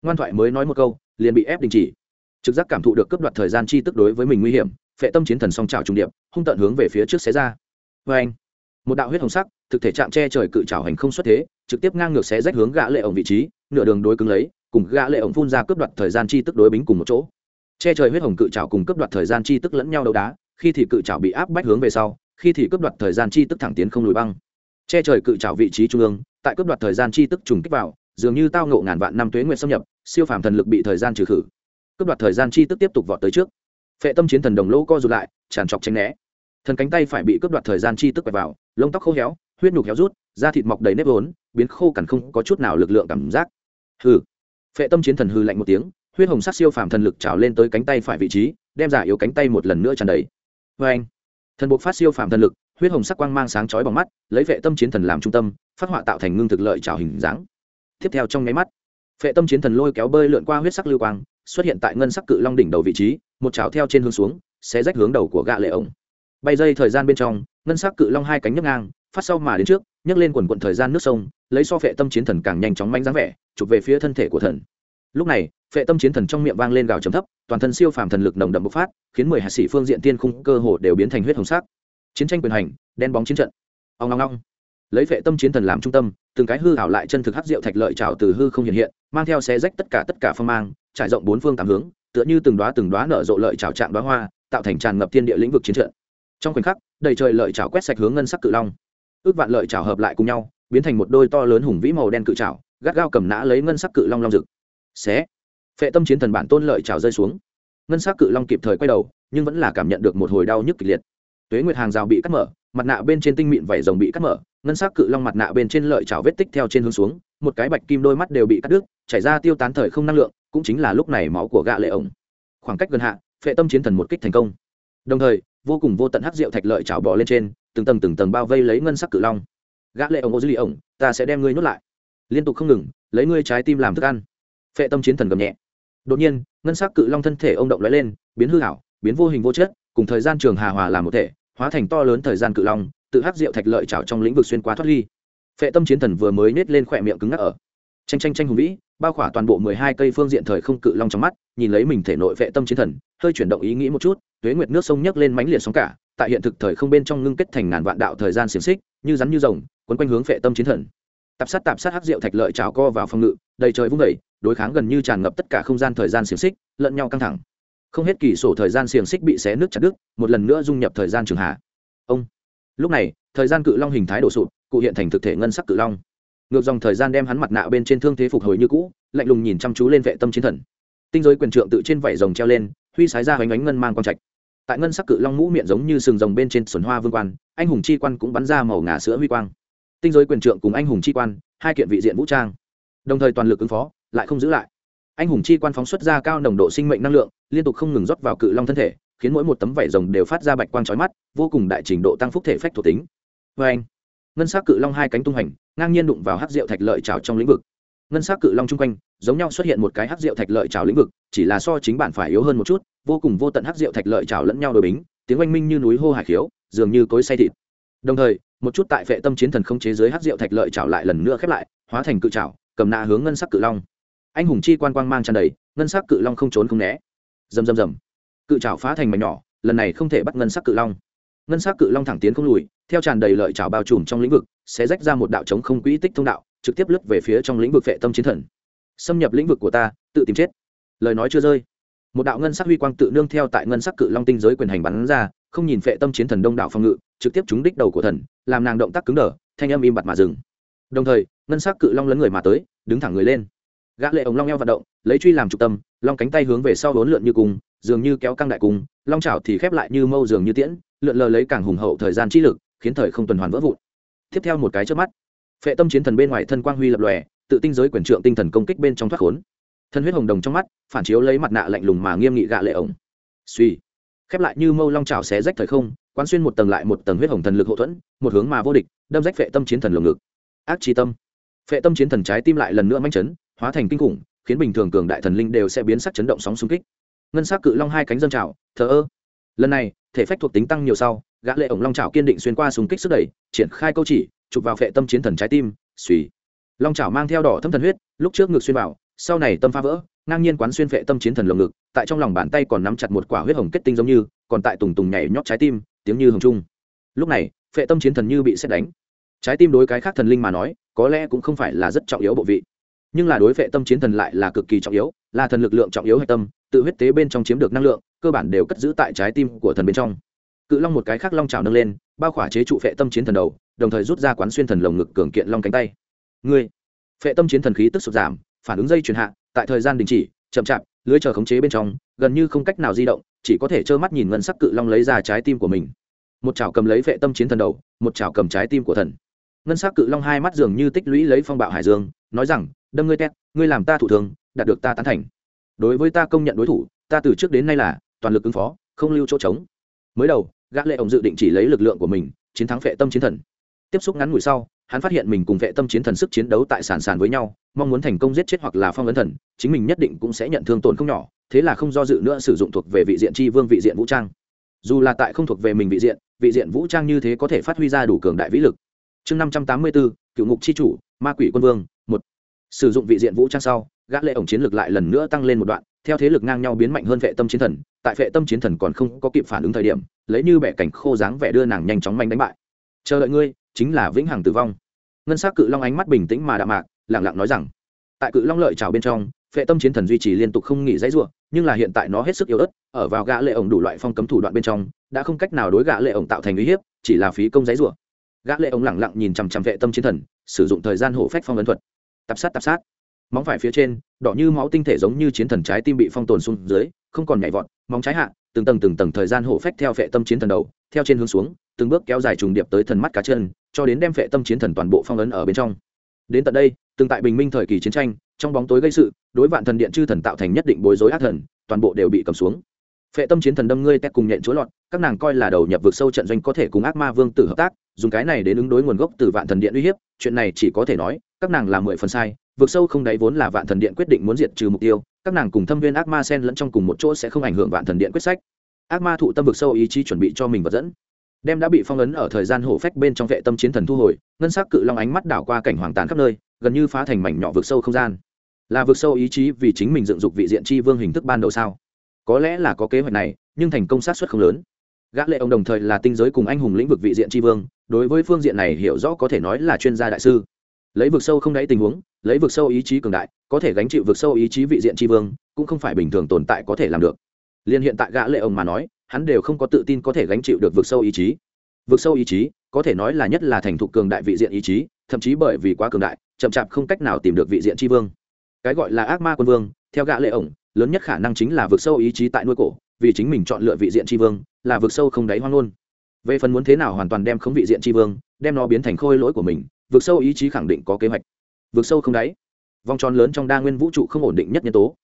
Ngoan thoại mới nói một câu, liền bị ép đình chỉ. Trực giác cảm thụ được cướp đoạt thời gian chi tức đối với mình nguy hiểm, phệ tâm chiến thần song trào trung điệp, hung tận hướng về phía trước xé ra. Vê anh, một đạo huyết hồng sắc, thực thể chạm che trời cự trào hành không xuất thế, trực tiếp ngang ngược xé rách hướng gã lệ ổng vị trí, nửa đường đối cứng lấy, cùng gã lệ ổng phun ra cướp đoạt thời gian chi tức đối bính cùng một chỗ che trời huyết hồng cự trảo cùng cướp đoạt thời gian chi tức lẫn nhau đấu đá, khi thì cự trảo bị áp bách hướng về sau, khi thì cướp đoạt thời gian chi tức thẳng tiến không lùi băng. Che trời cự trảo vị trí trung ương, tại cướp đoạt thời gian chi tức trùng kích vào, dường như tao ngộ ngàn vạn năm tuế nguyện xâm nhập, siêu phàm thần lực bị thời gian trừ khử. Cướp đoạt thời gian chi tức tiếp tục vọt tới trước. Phệ tâm chiến thần đồng lỗ co rụt lại, tràn trọc tranh né. Thần cánh tay phải bị cướp đoạt thời gian chi tức quẹt vào, lông tóc khô héo, huyết nhục héo rút, da thịt mọc đầy nếp vốn, biến khô cằn không có chút nào lực lượng cảm giác. Hừ. Phệ tâm chiến thần hư lạnh một tiếng huyết hồng sắc siêu phàm thần lực trào lên tới cánh tay phải vị trí, đem giả yếu cánh tay một lần nữa tràn đầy. Vê anh, thần buộc phát siêu phàm thần lực, huyết hồng sắc quang mang sáng chói bằng mắt, lấy vệ tâm chiến thần làm trung tâm, phát họa tạo thành ngưng thực lợi trào hình dáng. Tiếp theo trong nháy mắt vệ tâm chiến thần lôi kéo bơi lượn qua huyết sắc lưu quang, xuất hiện tại ngân sắc cự long đỉnh đầu vị trí, một chảo theo trên hướng xuống sẽ rách hướng đầu của gạ lệ ổng. Bay dây thời gian bên trong, ngân sắc cự long hai cánh nhấc ngang, phát sau mà đến trước, nhấc lên quần quận thời gian nước sông, lấy so vệ tâm chiến thần càng nhanh chóng manh dáng vẻ, chụp về phía thân thể của thần lúc này, phệ tâm chiến thần trong miệng vang lên gào chấm thấp, toàn thân siêu phàm thần lực nồng đậm bộc phát, khiến mười hạ sĩ phương diện tiên khung cơ hồ đều biến thành huyết hồng sắc. Chiến tranh quyền hành, đen bóng chiến trận. Ông long long lấy phệ tâm chiến thần làm trung tâm, từng cái hư hảo lại chân thực hắc diệu thạch lợi trào từ hư không hiện hiện, mang theo xé rách tất cả tất cả phong mang, trải rộng bốn phương tám hướng, tựa như từng đóa từng đóa nở rộ lợi trào trạng đóa hoa, tạo thành tràn ngập thiên địa lĩnh vực chiến trận. Trong khoảnh khắc, đầy trời lợi trào quét sạch hướng ngân sắc cự long. Ước vạn lợi trào hợp lại cùng nhau, biến thành một đôi to lớn hùng vĩ màu đen cự trào gắt gao cầm nã lấy ngân sắc cự long long rực xé. Phệ tâm chiến thần bản tôn lợi trào rơi xuống. Ngân sắc cự long kịp thời quay đầu, nhưng vẫn là cảm nhận được một hồi đau nhức kịch liệt. Tuế nguyệt hàng rào bị cắt mở, mặt nạ bên trên tinh mịn vảy rồng bị cắt mở, ngân sắc cự long mặt nạ bên trên lợi trào vết tích theo trên hướng xuống, một cái bạch kim đôi mắt đều bị cắt đứt, chảy ra tiêu tán thời không năng lượng, cũng chính là lúc này máu của gạ lệ ổng. Khoảng cách gần hạ, phệ tâm chiến thần một kích thành công. Đồng thời, vô cùng vô tận hắc rượu thạch lợi trào bỏ lên trên, từng tầng từng tầng bao vây lấy ngân sắc cự long. Gã lệ ổng ô dư lì ổng, ta sẽ đem ngươi nuốt lại. Liên tục không ngừng, lấy ngươi trái tim làm thức ăn phệ tâm chiến thần gầm nhẹ. Đột nhiên, ngân sắc cự long thân thể ông động lóe lên, biến hư hảo biến vô hình vô chất, cùng thời gian trường hà hòa làm một thể, hóa thành to lớn thời gian cự long, tự hắc rượu thạch lợi trào trong lĩnh vực xuyên qua thoát ly. Phệ tâm chiến thần vừa mới nết lên khỏe miệng cứng ngắc ở. Tranh tranh tranh hùng vĩ, bao khỏa toàn bộ mười hai cây phương diện thời không cự long trong mắt, nhìn lấy mình thể nội vệ tâm chiến thần, hơi chuyển động ý nghĩ một chút, tuế nguyệt nước sông nhấc lên mánh liệt sóng cả, tại hiện thực thời không bên trong ngưng kết thành ngàn vạn đạo thời gian xiềng xích, như rắn như rồng, quấn quanh hướng vệ tâm chiến thần. Tạp sát tạp sát hắc rượu thạch lợi trào co vào phòng ngự đầy trời vung vẩy, đối kháng gần như tràn ngập tất cả không gian thời gian xiềng xích, lẫn nhau căng thẳng. Không hết kỳ sổ thời gian xiềng xích bị xé nước chặt đứt, một lần nữa dung nhập thời gian trường hạ. Ông. Lúc này, thời gian cự long hình thái đổ sụt cụ hiện thành thực thể ngân sắc cự long. Ngược dòng thời gian đem hắn mặt nạ bên trên thương thế phục hồi như cũ, lạnh lùng nhìn chăm chú lên vệ tâm chiến thần. Tinh giới quyền trượng tự trên vảy rồng treo lên, huy sái ra hoành ánh ngân mang quang trạch. Tại ngân sắc cự long mũ miệng giống như sừng rồng bên trên xuẩn hoa vương quan, anh hùng chi quan cũng bắn ra màu ngà sữa huy quang. Tinh giới quyền trượng cùng anh hùng chi quan, hai kiện vị diện vũ trang đồng thời toàn lực ứng phó, lại không giữ lại. Anh hùng chi quan phóng xuất ra cao nồng độ sinh mệnh năng lượng, liên tục không ngừng rót vào cự long thân thể, khiến mỗi một tấm vảy rồng đều phát ra bạch quang trói mắt, vô cùng đại trình độ tăng phúc thể phách thuộc tính. Vê anh, ngân sắc cự long hai cánh tung hành, ngang nhiên đụng vào hắc rượu thạch lợi trào trong lĩnh vực. Ngân sắc cự long chung quanh, giống nhau xuất hiện một cái hắc rượu thạch lợi trào lĩnh vực, chỉ là so chính bản phải yếu hơn một chút, vô cùng vô tận hắc rượu thạch lợi trào lẫn nhau đổi bính, tiếng oanh minh như núi hô hải khiếu, dường như cối say thịt. Đồng thời, một chút tại vệ tâm chiến thần không chế giới hắc rượu thạch lợi trào lại lần nữa khép lại, hóa thành cự trào cầm nạ hướng ngân sắc cự long. Anh hùng chi quan quang mang tràn đầy, ngân sắc cự long không trốn không né. Rầm rầm rầm. Cự trào phá thành mảnh nhỏ, lần này không thể bắt ngân sắc cự long. Ngân sắc cự long thẳng tiến không lùi, theo tràn đầy lợi trào bao trùm trong lĩnh vực, sẽ rách ra một đạo chống không quỹ tích thông đạo, trực tiếp lướt về phía trong lĩnh vực vệ tâm chiến thần. Xâm nhập lĩnh vực của ta, tự tìm chết. Lời nói chưa rơi. Một đạo ngân sắc huy quang tự nương theo tại ngân sắc cự long tinh giới quyền hành bắn ra, không nhìn vệ tâm chiến thần đông đảo phòng ngự, trực tiếp trúng đích đầu của thần, làm nàng động tác cứng đờ, thanh âm im bặt mà dừng đồng thời, ngân sắc cự long lấn người mà tới, đứng thẳng người lên. Gã lệ ống long eo vận động, lấy truy làm trục tâm, long cánh tay hướng về sau vốn lượn như cùng, dường như kéo căng đại cung long chảo thì khép lại như mâu dường như tiễn, lượn lờ lấy càng hùng hậu thời gian chi lực, khiến thời không tuần hoàn vỡ vụn. Tiếp theo một cái trước mắt, phệ tâm chiến thần bên ngoài thân quang huy lập lòe, tự tinh giới quyền trượng tinh thần công kích bên trong thoát khốn. Thân huyết hồng đồng trong mắt, phản chiếu lấy mặt nạ lạnh lùng mà nghiêm nghị gạ lệ ổng. Suy, khép lại như mâu long trào xé rách thời không, quán xuyên một tầng lại một tầng huyết hồng thần lực hậu thuẫn, một hướng mà vô địch, đâm rách phệ tâm chiến thần lồng ngực ác chi tâm. Phệ tâm chiến thần trái tim lại lần nữa manh chấn, hóa thành kinh khủng, khiến bình thường cường đại thần linh đều sẽ biến sắc chấn động sóng xung kích. Ngân sắc cự long hai cánh dâng trào, thờ ơ. Lần này, thể phách thuộc tính tăng nhiều sau, gã lệ ổng long trào kiên định xuyên qua xung kích sức đẩy, triển khai câu chỉ, chụp vào phệ tâm chiến thần trái tim, suy. Long trào mang theo đỏ thâm thần huyết, lúc trước ngực xuyên vào, sau này tâm phá vỡ, ngang nhiên quán xuyên phệ tâm chiến thần lồng ngực, tại trong lòng bàn tay còn nắm chặt một quả huyết hồng kết tinh giống như, còn tại tùng tùng nhảy nhót trái tim, tiếng như hồng trung. Lúc này, phệ tâm chiến thần như bị xét đánh trái tim đối cái khác thần linh mà nói, có lẽ cũng không phải là rất trọng yếu bộ vị. Nhưng là đối vệ tâm chiến thần lại là cực kỳ trọng yếu, là thần lực lượng trọng yếu hạch tâm, tự huyết tế bên trong chiếm được năng lượng, cơ bản đều cất giữ tại trái tim của thần bên trong. Cự long một cái khác long trào nâng lên, bao khỏa chế trụ phệ tâm chiến thần đầu, đồng thời rút ra quán xuyên thần lồng ngực cường kiện long cánh tay. Ngươi, phệ tâm chiến thần khí tức sụt giảm, phản ứng dây chuyển hạ, tại thời gian đình chỉ, chậm chạp, lưới chờ khống chế bên trong, gần như không cách nào di động, chỉ có thể trơ mắt nhìn ngân sắc cự long lấy ra trái tim của mình. Một chảo cầm lấy phệ tâm chiến thần đầu, một chảo cầm trái tim của thần ngân sắc cự long hai mắt dường như tích lũy lấy phong bạo hải dương, nói rằng, đâm ngươi tét, ngươi làm ta thủ thường, đạt được ta tán thành. Đối với ta công nhận đối thủ, ta từ trước đến nay là toàn lực ứng phó, không lưu chỗ trống. Mới đầu, gã lệ ổng dự định chỉ lấy lực lượng của mình, chiến thắng vệ tâm chiến thần. Tiếp xúc ngắn ngủi sau, hắn phát hiện mình cùng vệ tâm chiến thần sức chiến đấu tại sàn sàn với nhau, mong muốn thành công giết chết hoặc là phong ấn thần, chính mình nhất định cũng sẽ nhận thương tổn không nhỏ, thế là không do dự nữa sử dụng thuộc về vị diện tri vương vị diện vũ trang. Dù là tại không thuộc về mình vị diện vị diện vũ trang như thế có thể phát huy ra đủ cường đại vĩ lực chương năm trăm tám mươi bốn, cựu ngục chi chủ, ma quỷ quân vương, một. Sử dụng vị diện vũ trang sau, gã lệ ổng chiến lược lại lần nữa tăng lên một đoạn, theo thế lực ngang nhau biến mạnh hơn vệ tâm chiến thần, tại vệ tâm chiến thần còn không có kịp phản ứng thời điểm, lấy như bẻ cảnh khô dáng vẻ đưa nàng nhanh chóng manh đánh bại. Chờ đợi ngươi, chính là vĩnh hằng tử vong. Ngân s c cự long ánh mắt bình tĩnh mà đạm mạc lẳng lặng nói rằng, tại cự long lợi trào bên trong phệ tâm chiến thần duy trì liên tục không nghỉ dãy r u ộ nhưng là hiện tại nó hết sức yếu ớt, ở vào gã lệ ổng đủ loại phong cấm thủ đoạn bên trong, đã không cách nào đối gã lệ ổng tạo thành uy hiếp, chỉ là phí công dãy r u ộ gã lệ ống lẳng lặng nhìn chằm chằm vệ tâm chiến thần, sử dụng thời gian hổ phách phong ấn thuật. Tạp sát tạp sát. Móng phải phía trên, đỏ như máu tinh thể giống như chiến thần trái tim bị phong tồn xuống dưới, không còn nhảy vọt, móng trái hạ, từng tầng từng tầng thời gian hổ phách theo vệ tâm chiến thần đầu, theo trên hướng xuống, từng bước kéo dài trùng điệp tới thần mắt cá chân, cho đến đem vệ tâm chiến thần toàn bộ phong ấn ở bên trong. Đến tận đây, từng tại bình minh thời kỳ chiến tranh, trong bóng tối gây sự, đối vạn thần điện chư thần tạo thành nhất định bối rối ác thần, toàn bộ đều bị cầm xuống phệ tâm chiến thần đâm ngươi tét cùng nhện chúa lọt, các nàng coi là đầu nhập vực sâu trận doanh có thể cùng ác ma vương tử hợp tác, dùng cái này đến ứng đối nguồn gốc từ vạn thần điện uy hiếp, chuyện này chỉ có thể nói, các nàng là mười phần sai, vực sâu không đáy vốn là vạn thần điện quyết định muốn diệt trừ mục tiêu, các nàng cùng thâm viên ác ma sen lẫn trong cùng một chỗ sẽ không ảnh hưởng vạn thần điện quyết sách. Ác ma thụ tâm vực sâu ý chí chuẩn bị cho mình vật dẫn. Đem đã bị phong ấn ở thời gian hổ phách bên trong vệ tâm chiến thần thu hồi, ngân sắc cự long ánh mắt đảo qua cảnh hoàng tàn khắp nơi, gần như phá thành mảnh nhỏ vực sâu không gian. Là vực sâu ý chí vì chính mình dựng dục vị diện chi vương hình thức ban đầu sao? Có lẽ là có kế hoạch này, nhưng thành công sát xuất không lớn. Gã lệ ông đồng thời là tinh giới cùng anh hùng lĩnh vực vị diện tri vương, đối với phương diện này hiểu rõ có thể nói là chuyên gia đại sư. Lấy vực sâu không đáy tình huống, lấy vực sâu ý chí cường đại, có thể gánh chịu vực sâu ý chí vị diện tri vương, cũng không phải bình thường tồn tại có thể làm được. Liên hiện tại gã lệ ông mà nói, hắn đều không có tự tin có thể gánh chịu được vực sâu ý chí. Vực sâu ý chí, có thể nói là nhất là thành thục cường đại vị diện ý chí, thậm chí bởi vì quá cường đại, chậm chạp không cách nào tìm được vị diện tri vương. Cái gọi là ác ma quân vương, theo gã lệ ổng lớn nhất khả năng chính là vực sâu ý chí tại nuôi cổ, vì chính mình chọn lựa vị diện tri vương, là vực sâu không đáy hoang luôn về phần muốn thế nào hoàn toàn đem không vị diện tri vương, đem nó biến thành khôi lỗi của mình, vực sâu ý chí khẳng định có kế hoạch. Vực sâu không đáy. Vòng tròn lớn trong đa nguyên vũ trụ không ổn định nhất nhân tố.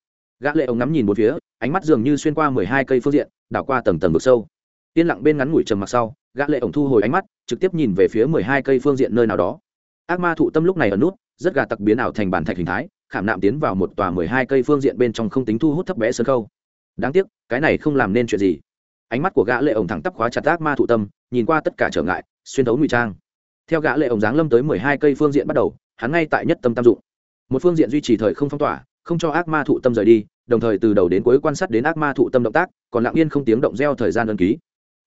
Gã lệ ông ngắm nhìn một phía, ánh mắt dường như xuyên qua mười hai cây phương diện, đảo qua tầng tầng vực sâu. Yên lặng bên ngắn ngủi trầm mặc sau, gã lệ ổng thu hồi ánh mắt, trực tiếp nhìn về phía mười hai cây phương diện nơi nào đó. Ác ma thụ tâm lúc này ở nút, rất gà tặc biến ảo thành bản thạch hình thái khảm nạm tiến vào một tòa mười hai cây phương diện bên trong không tính thu hút thấp bé sân khâu. Đáng tiếc, cái này không làm nên chuyện gì. Ánh mắt của gã lệ ổng thẳng tắp khóa chặt ác ma thụ tâm, nhìn qua tất cả trở ngại, xuyên thấu ngụy trang. Theo gã lệ ổng giáng lâm tới mười hai cây phương diện bắt đầu, hắn ngay tại nhất tâm tam dụng. Một phương diện duy trì thời không phong tỏa, không cho ác ma thụ tâm rời đi, đồng thời từ đầu đến cuối quan sát đến ác ma thụ tâm động tác, còn lặng yên không tiếng động gieo thời gian ân ký.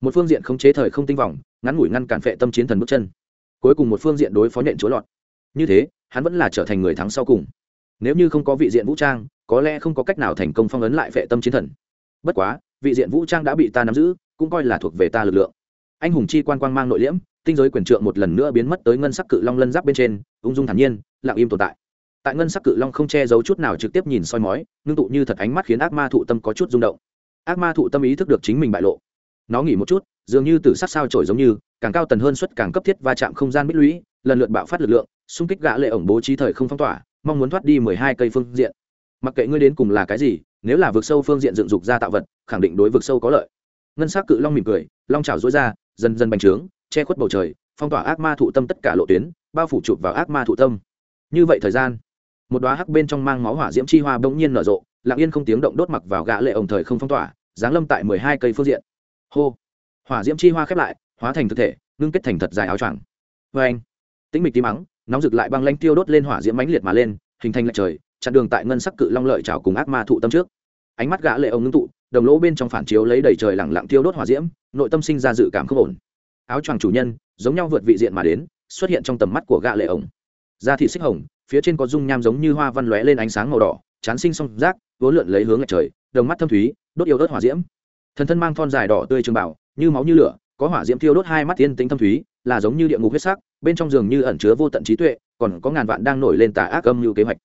Một phương diện khống chế thời không tinh vòng, ngắn ngủi ngăn cản phệ tâm chiến thần bước chân. Cuối cùng một phương diện đối phó nhện chúa lọt. Như thế, hắn vẫn là trở thành người thắng sau cùng nếu như không có vị diện vũ trang, có lẽ không có cách nào thành công phong ấn lại phệ tâm chiến thần. Bất quá, vị diện vũ trang đã bị ta nắm giữ, cũng coi là thuộc về ta lực lượng. Anh hùng chi quan quang mang nội liễm, tinh giới quyền trượng một lần nữa biến mất tới ngân sắc cự long lân giáp bên trên, ung dung thản nhiên, lặng im tồn tại. Tại ngân sắc cự long không che giấu chút nào trực tiếp nhìn soi mói, ngưng tụ như thật ánh mắt khiến ác ma thụ tâm có chút rung động. Ác ma thụ tâm ý thức được chính mình bại lộ. Nó nghỉ một chút, dường như từ sát sao trổi giống như, càng cao tần hơn suất càng cấp thiết va chạm không gian bích lũy, lần lượt bạo phát lực lượng, xung kích gã lệ ổng bố trí thời không phong tỏa mong muốn thoát đi mười hai cây phương diện. Mặc kệ ngươi đến cùng là cái gì, nếu là vực sâu phương diện dựng dục ra tạo vật, khẳng định đối vực sâu có lợi. Ngân sắc cự long mỉm cười, long trào dối ra, dần dần bành trướng, che khuất bầu trời, phong tỏa ác ma thụ tâm tất cả lộ tuyến, bao phủ chụp vào ác ma thụ tâm. Như vậy thời gian, một đóa hắc bên trong mang máu hỏa diễm chi hoa bỗng nhiên nở rộ, lặng yên không tiếng động đốt mặc vào gã lệ ổng thời không phong tỏa, giáng lâm tại mười hai cây phương diện. Hô! Hỏa diễm chi hoa khép lại, hóa thành thực thể, ngưng kết thành thật dài áo choàng. Vê anh tĩnh mịch tí mắng nóng rực lại băng lanh tiêu đốt lên hỏa diễm mãnh liệt mà lên, hình thành lệch trời, chặn đường tại ngân sắc cự long lợi trào cùng ác ma thụ tâm trước. Ánh mắt gã lệ ông ngưng tụ, đồng lỗ bên trong phản chiếu lấy đầy trời lẳng lặng tiêu đốt hỏa diễm, nội tâm sinh ra dự cảm không ổn. Áo choàng chủ nhân, giống nhau vượt vị diện mà đến, xuất hiện trong tầm mắt của gã lệ ông. Da thị xích hồng, phía trên có dung nham giống như hoa văn lóe lên ánh sáng màu đỏ, chán sinh song rác vốn lượn lấy hướng lệch trời, đồng mắt thâm thúy, đốt yêu đốt hỏa diễm. Thần thân mang thon dài đỏ tươi trường bảo như máu như lửa, có hỏa diễm thiêu đốt hai mắt tiên tính thâm thúy là giống như địa ngục huyết sắc, bên trong giường như ẩn chứa vô tận trí tuệ, còn có ngàn vạn đang nổi lên tà ác âm như kế hoạch.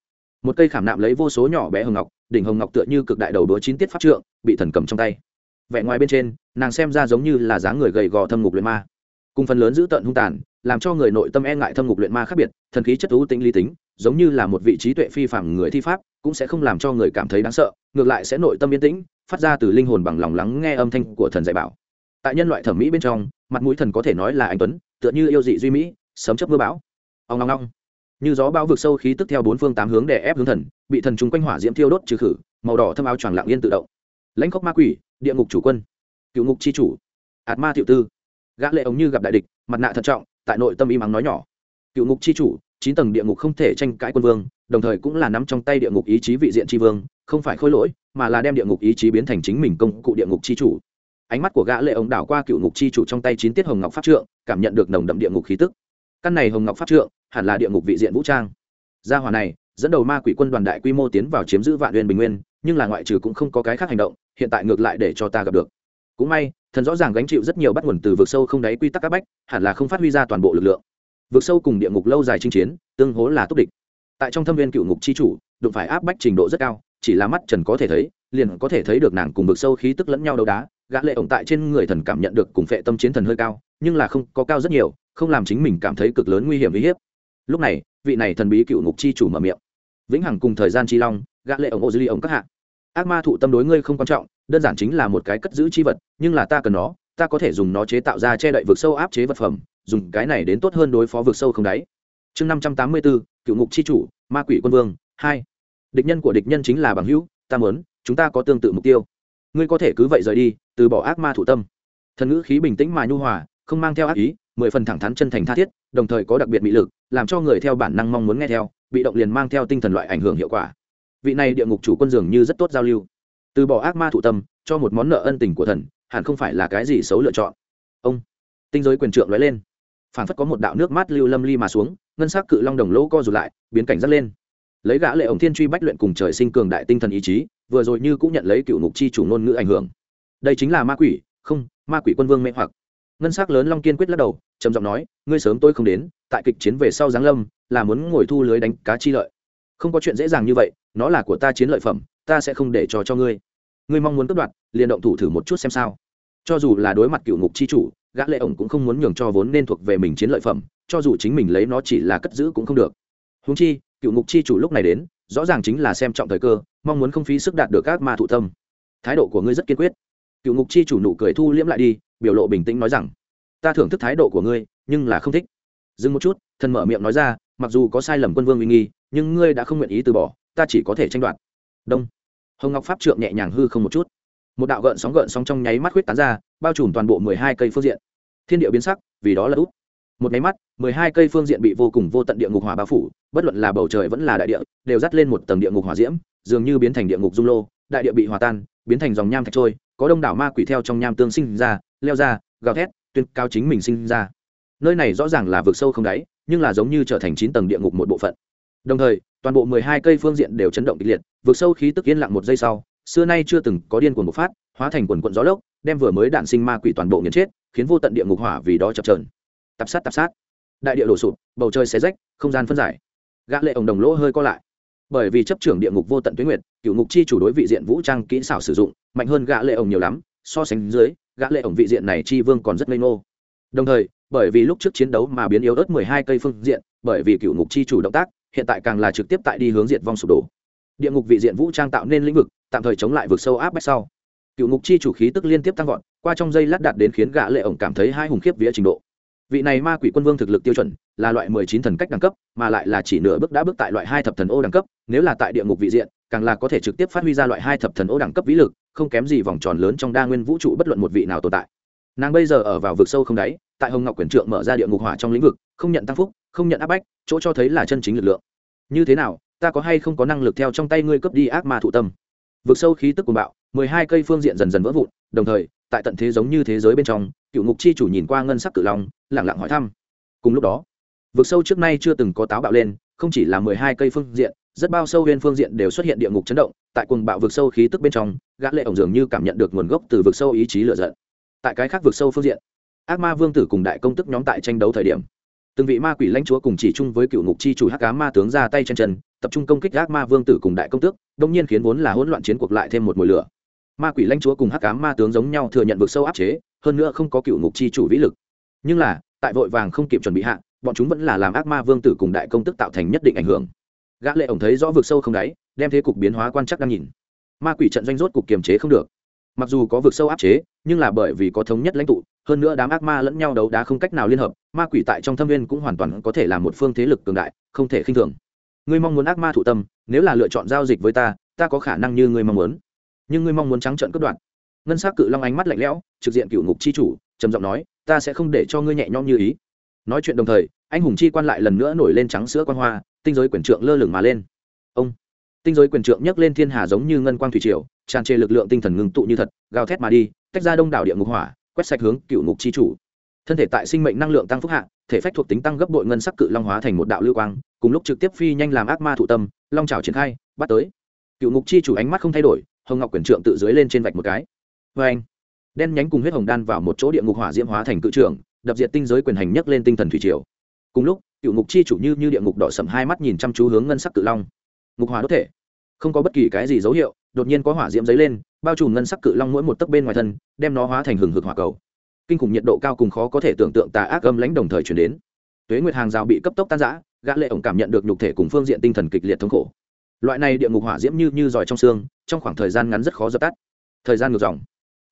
Một cây khảm nạm lấy vô số nhỏ bé hồng ngọc, đỉnh hồng ngọc tựa như cực đại đầu đúa chín tiết pháp trượng, bị thần cầm trong tay. Vẻ ngoài bên trên, nàng xem ra giống như là dáng người gầy gò thâm ngục luyện ma. Cùng phần lớn giữ tận hung tàn, làm cho người nội tâm e ngại thâm ngục luyện ma khác biệt, thần khí chất thú tính lý tính, giống như là một vị trí tuệ phi phạm người thi pháp, cũng sẽ không làm cho người cảm thấy đáng sợ, ngược lại sẽ nội tâm yên tĩnh, phát ra từ linh hồn bằng lòng lắng nghe âm thanh của thần dạy bảo tại nhân loại thẩm mỹ bên trong, mặt mũi thần có thể nói là anh tuấn, tựa như yêu dị duy mỹ, sấm chấp mưa bão. Ông ngong ngong như gió bão vực sâu khí tức theo bốn phương tám hướng để ép hướng thần, bị thần chúng quanh hỏa diễm thiêu đốt trừ khử, màu đỏ thâm áo choàng lặng yên tự động. Lãnh khốc ma quỷ, địa ngục chủ quân. Cựu ngục chi chủ, ạt ma thiệu tư. Gã lệ ống như gặp đại địch, mặt nạ thận trọng, tại nội tâm im ắng nói nhỏ. Cựu ngục chi chủ, chín tầng địa ngục không thể tranh cãi quân vương, đồng thời cũng là nắm trong tay địa ngục ý chí vị diện tri vương, không phải khôi lỗi, mà là đem địa ngục ý chí biến thành chính mình công cụ địa ngục chi chủ ánh mắt của gã lệ ống đảo qua cựu ngục chi chủ trong tay chín tiết hồng ngọc pháp trượng, cảm nhận được nồng đậm địa ngục khí tức. Căn này hồng ngọc pháp trượng, hẳn là địa ngục vị diện vũ trang. Gia hỏa này, dẫn đầu ma quỷ quân đoàn đại quy mô tiến vào chiếm giữ vạn uyên bình nguyên, nhưng là ngoại trừ cũng không có cái khác hành động, hiện tại ngược lại để cho ta gặp được. Cũng may, thần rõ ràng gánh chịu rất nhiều bắt nguồn từ vực sâu không đáy quy tắc các bách, hẳn là không phát huy ra toàn bộ lực lượng. Vực sâu cùng địa ngục lâu dài chinh chiến, tương hố là túc địch. Tại trong thâm viên cựu ngục chi chủ, đụng phải áp bách trình độ rất cao, chỉ là mắt trần có thể thấy, liền có thể thấy được nàng cùng vực sâu khí tức lẫn nhau đấu đá gã lệ ổng tại trên người thần cảm nhận được cùng phệ tâm chiến thần hơi cao, nhưng là không có cao rất nhiều, không làm chính mình cảm thấy cực lớn nguy hiểm uy hiếp. Lúc này, vị này thần bí cựu ngục chi chủ mở miệng. Vĩnh hằng cùng thời gian chi long, gã lệ ổng ô dư ổng các hạ. Ác ma thụ tâm đối ngươi không quan trọng, đơn giản chính là một cái cất giữ chi vật, nhưng là ta cần nó, ta có thể dùng nó chế tạo ra che đậy vực sâu áp chế vật phẩm, dùng cái này đến tốt hơn đối phó vực sâu không đáy. Chương năm trăm tám mươi bốn, cựu ngục chi chủ, ma quỷ quân vương, hai. Địch nhân của địch nhân chính là bằng hữu, ta muốn, chúng ta có tương tự mục tiêu ngươi có thể cứ vậy rời đi, từ bỏ ác ma thủ tâm. Thần ngữ khí bình tĩnh mà nhu hòa, không mang theo ác ý, mười phần thẳng thắn chân thành tha thiết, đồng thời có đặc biệt mỹ lực, làm cho người theo bản năng mong muốn nghe theo, bị động liền mang theo tinh thần loại ảnh hưởng hiệu quả. Vị này địa ngục chủ quân dường như rất tốt giao lưu. Từ bỏ ác ma thủ tâm, cho một món nợ ân tình của thần, hẳn không phải là cái gì xấu lựa chọn. Ông, tinh giới quyền trượng nói lên. Phản phất có một đạo nước mát lưu lâm ly mà xuống, ngân s ắ c cự long đồng lỗ co rụt lại, biến cảnh dắt lên. Lấy gã lệ ổng thiên truy bách luyện cùng trời sinh cường đại tinh thần ý chí vừa rồi như cũng nhận lấy cựu ngục chi chủ ngôn ngữ ảnh hưởng. Đây chính là ma quỷ, không, ma quỷ quân vương mê hoặc. Ngân s ắ c lớn long kiên quyết lắc đầu, trầm giọng nói, ngươi sớm tôi không đến, tại kịch chiến về sau giáng lâm, là muốn ngồi thu lưới đánh cá chi lợi. Không có chuyện dễ dàng như vậy, nó là của ta chiến lợi phẩm, ta sẽ không để cho cho ngươi. Ngươi mong muốn cất đoạt, liền động thủ thử một chút xem sao. Cho dù là đối mặt cựu ngục chi chủ, gã lệ ổng cũng không muốn nhường cho vốn nên thuộc về mình chiến lợi phẩm, cho dù chính mình lấy nó chỉ là cất giữ cũng không được. Húng chi, cựu ngục chi chủ lúc này đến, rõ ràng chính là xem trọng thời cơ mong muốn không phí sức đạt được các ma thụ tâm. Thái độ của ngươi rất kiên quyết. Cựu ngục chi chủ nụ cười thu liễm lại đi, biểu lộ bình tĩnh nói rằng, ta thưởng thức thái độ của ngươi, nhưng là không thích. Dừng một chút, thần mở miệng nói ra, mặc dù có sai lầm quân vương uy nghi, nhưng ngươi đã không nguyện ý từ bỏ, ta chỉ có thể tranh đoạt. Đông. Hồng ngọc pháp trượng nhẹ nhàng hư không một chút. Một đạo gợn sóng gợn sóng trong nháy mắt huyết tán ra, bao trùm toàn bộ mười hai cây phương diện. Thiên địa biến sắc, vì đó là úp một nháy mắt, mười hai cây phương diện bị vô cùng vô tận địa ngục hỏa bao phủ, bất luận là bầu trời vẫn là đại địa, đều dắt lên một tầng địa ngục hỏa diễm dường như biến thành địa ngục dung lô, đại địa bị hòa tan, biến thành dòng nham thạch trôi, có đông đảo ma quỷ theo trong nham tương sinh ra, leo ra, gào thét, tuyên cao chính mình sinh ra. Nơi này rõ ràng là vực sâu không đáy, nhưng là giống như trở thành chín tầng địa ngục một bộ phận. Đồng thời, toàn bộ mười hai cây phương diện đều chấn động kịch liệt, vực sâu khí tức yên lặng một giây sau, xưa nay chưa từng có điên cuồng một phát, hóa thành quần quận gió lốc, đem vừa mới đạn sinh ma quỷ toàn bộ nghiền chết, khiến vô tận địa ngục hỏa vì đó chập trờn tập sát tập sát. Đại địa đổ sụp, bầu trời xé rách, không gian phân giải. Gã lệ ổng đồng lỗ hơi co lại bởi vì chấp trưởng địa ngục vô tận tuyến nguyệt cựu ngục chi chủ đối vị diện vũ trang kỹ xảo sử dụng, mạnh hơn gã lệ ổng nhiều lắm, so sánh dưới, gã lệ ổng vị diện này chi vương còn rất ngây ngô. Đồng thời, bởi vì lúc trước chiến đấu mà biến yếu ớt mười hai cây phương diện, bởi vì cựu ngục chi chủ động tác, hiện tại càng là trực tiếp tại đi hướng diện vong sụp đổ. Địa ngục vị diện vũ trang tạo nên lĩnh vực, tạm thời chống lại vực sâu áp bách sau. Cựu ngục chi chủ khí tức liên tiếp tăng vọt, qua trong dây lát đạt đến khiến gã lệ ổng cảm thấy hai hùng khiếp vía trình độ vị này ma quỷ quân vương thực lực tiêu chuẩn là loại mười chín thần cách đẳng cấp, mà lại là chỉ nửa bước đã bước tại loại hai thập thần ô đẳng cấp, nếu là tại địa ngục vị diện, càng là có thể trực tiếp phát huy ra loại hai thập thần ô đẳng cấp vĩ lực, không kém gì vòng tròn lớn trong đa nguyên vũ trụ bất luận một vị nào tồn tại. Nàng bây giờ ở vào vực sâu không đáy, tại hồng ngọc quyền trượng mở ra địa ngục hỏa trong lĩnh vực, không nhận tăng phúc, không nhận áp bách, chỗ cho thấy là chân chính lực lượng. Như thế nào, ta có hay không có năng lực theo trong tay ngươi cướp đi ác ma thụ tâm? Vực sâu khí tức của bạo, mười hai cây phương diện dần dần vỡ vụn, đồng thời, tại tận thế giống như thế giới bên trong cựu ngục chi chủ nhìn qua ngân sắc cự long lẳng lặng hỏi thăm. Cùng lúc đó, vực sâu trước nay chưa từng có táo bạo lên, không chỉ là mười hai cây phương diện, rất bao sâu huyên phương diện đều xuất hiện địa ngục chấn động, tại quần bạo vực sâu khí tức bên trong, gã lệ ổng dường như cảm nhận được nguồn gốc từ vực sâu ý chí lửa giận. Tại cái khác vực sâu phương diện, ác ma vương tử cùng đại công tức nhóm tại tranh đấu thời điểm, từng vị ma quỷ lãnh chúa cùng chỉ chung với cựu ngục chi chủ hắc cá ma tướng ra tay chân chân tập trung công kích ác ma vương tử cùng đại công tước, đông nhiên khiến vốn là hỗn loạn chiến cuộc lại thêm một mùi lửa. Ma quỷ lãnh chúa cùng hắc cá ma tướng giống nhau thừa nhận vực sâu áp chế hơn nữa không có cựu ngục chi chủ vĩ lực. Nhưng là, tại vội vàng không kịp chuẩn bị hạ, bọn chúng vẫn là làm ác ma vương tử cùng đại công tức tạo thành nhất định ảnh hưởng. Gã lệ ổng thấy rõ vực sâu không đáy, đem thế cục biến hóa quan chắc đang nhìn. Ma quỷ trận doanh rốt cục kiềm chế không được. Mặc dù có vực sâu áp chế, nhưng là bởi vì có thống nhất lãnh tụ, hơn nữa đám ác ma lẫn nhau đấu đá không cách nào liên hợp, ma quỷ tại trong thâm viên cũng hoàn toàn có thể là một phương thế lực cường đại, không thể khinh thường. Ngươi mong muốn ác ma thụ tâm, nếu là lựa chọn giao dịch với ta ta có khả năng như ngươi mong muốn. Nhưng ngươi mong muốn trắng trợn cướp đoạt ngân s á c cự long ánh mắt lạnh lẽo, trực diện cựu ngục chi chủ, trầm giọng nói, ta sẽ không để cho ngươi nhẹ nhõm như ý. Nói chuyện đồng thời, anh hùng chi quan lại lần nữa nổi lên trắng sữa quan hoa, tinh giới quyền trượng lơ lửng mà lên. Ông, tinh giới quyền trượng nhấc lên thiên hà giống như ngân quang thủy triều, tràn trề lực lượng tinh thần ngưng tụ như thật, gào thét mà đi, tách ra đông đảo địa ngục hỏa, quét sạch hướng cựu ngục chi chủ. Thân thể tại sinh mệnh năng lượng tăng phúc hạ, thể phách thuộc tính tăng gấp bội ngân sắc cự long hóa thành một đạo lưu quang, cùng lúc trực tiếp phi nhanh làm ác ma thụ tâm, long trào triển khai, bắt tới. Cựu ngục chi chủ ánh mắt không thay đổi, hồng ngọc quyền trượng tự dưới lên trên vạch một cái vê anh, đen nhánh cùng huyết hồng đan vào một chỗ địa ngục hỏa diễm hóa thành cự trưởng đập diệt tinh giới quyền hành nhất lên tinh thần thủy triều. Cùng lúc, cựu ngục chi chủ như như địa ngục đỏ sầm hai mắt nhìn chăm chú hướng ngân sắc cự long. Ngục hỏa đốt thể. Không có bất kỳ cái gì dấu hiệu, đột nhiên có hỏa diễm dấy lên, bao trùm ngân sắc cự long mỗi một tấc bên ngoài thân, đem nó hóa thành hừng hực hỏa cầu. Kinh khủng nhiệt độ cao cùng khó có thể tưởng tượng tà ác âm lãnh đồng thời chuyển đến. Tuế nguyệt hàng rào bị cấp tốc tan giã gã lệ ổng cảm nhận được nhục thể cùng phương diện tinh thần kịch liệt thống khổ. Loại này địa ngục hỏa diễm như như giỏi trong xương, trong khoảng thời gian ngắn rất khó dập tắt. Thời gian ngược dòng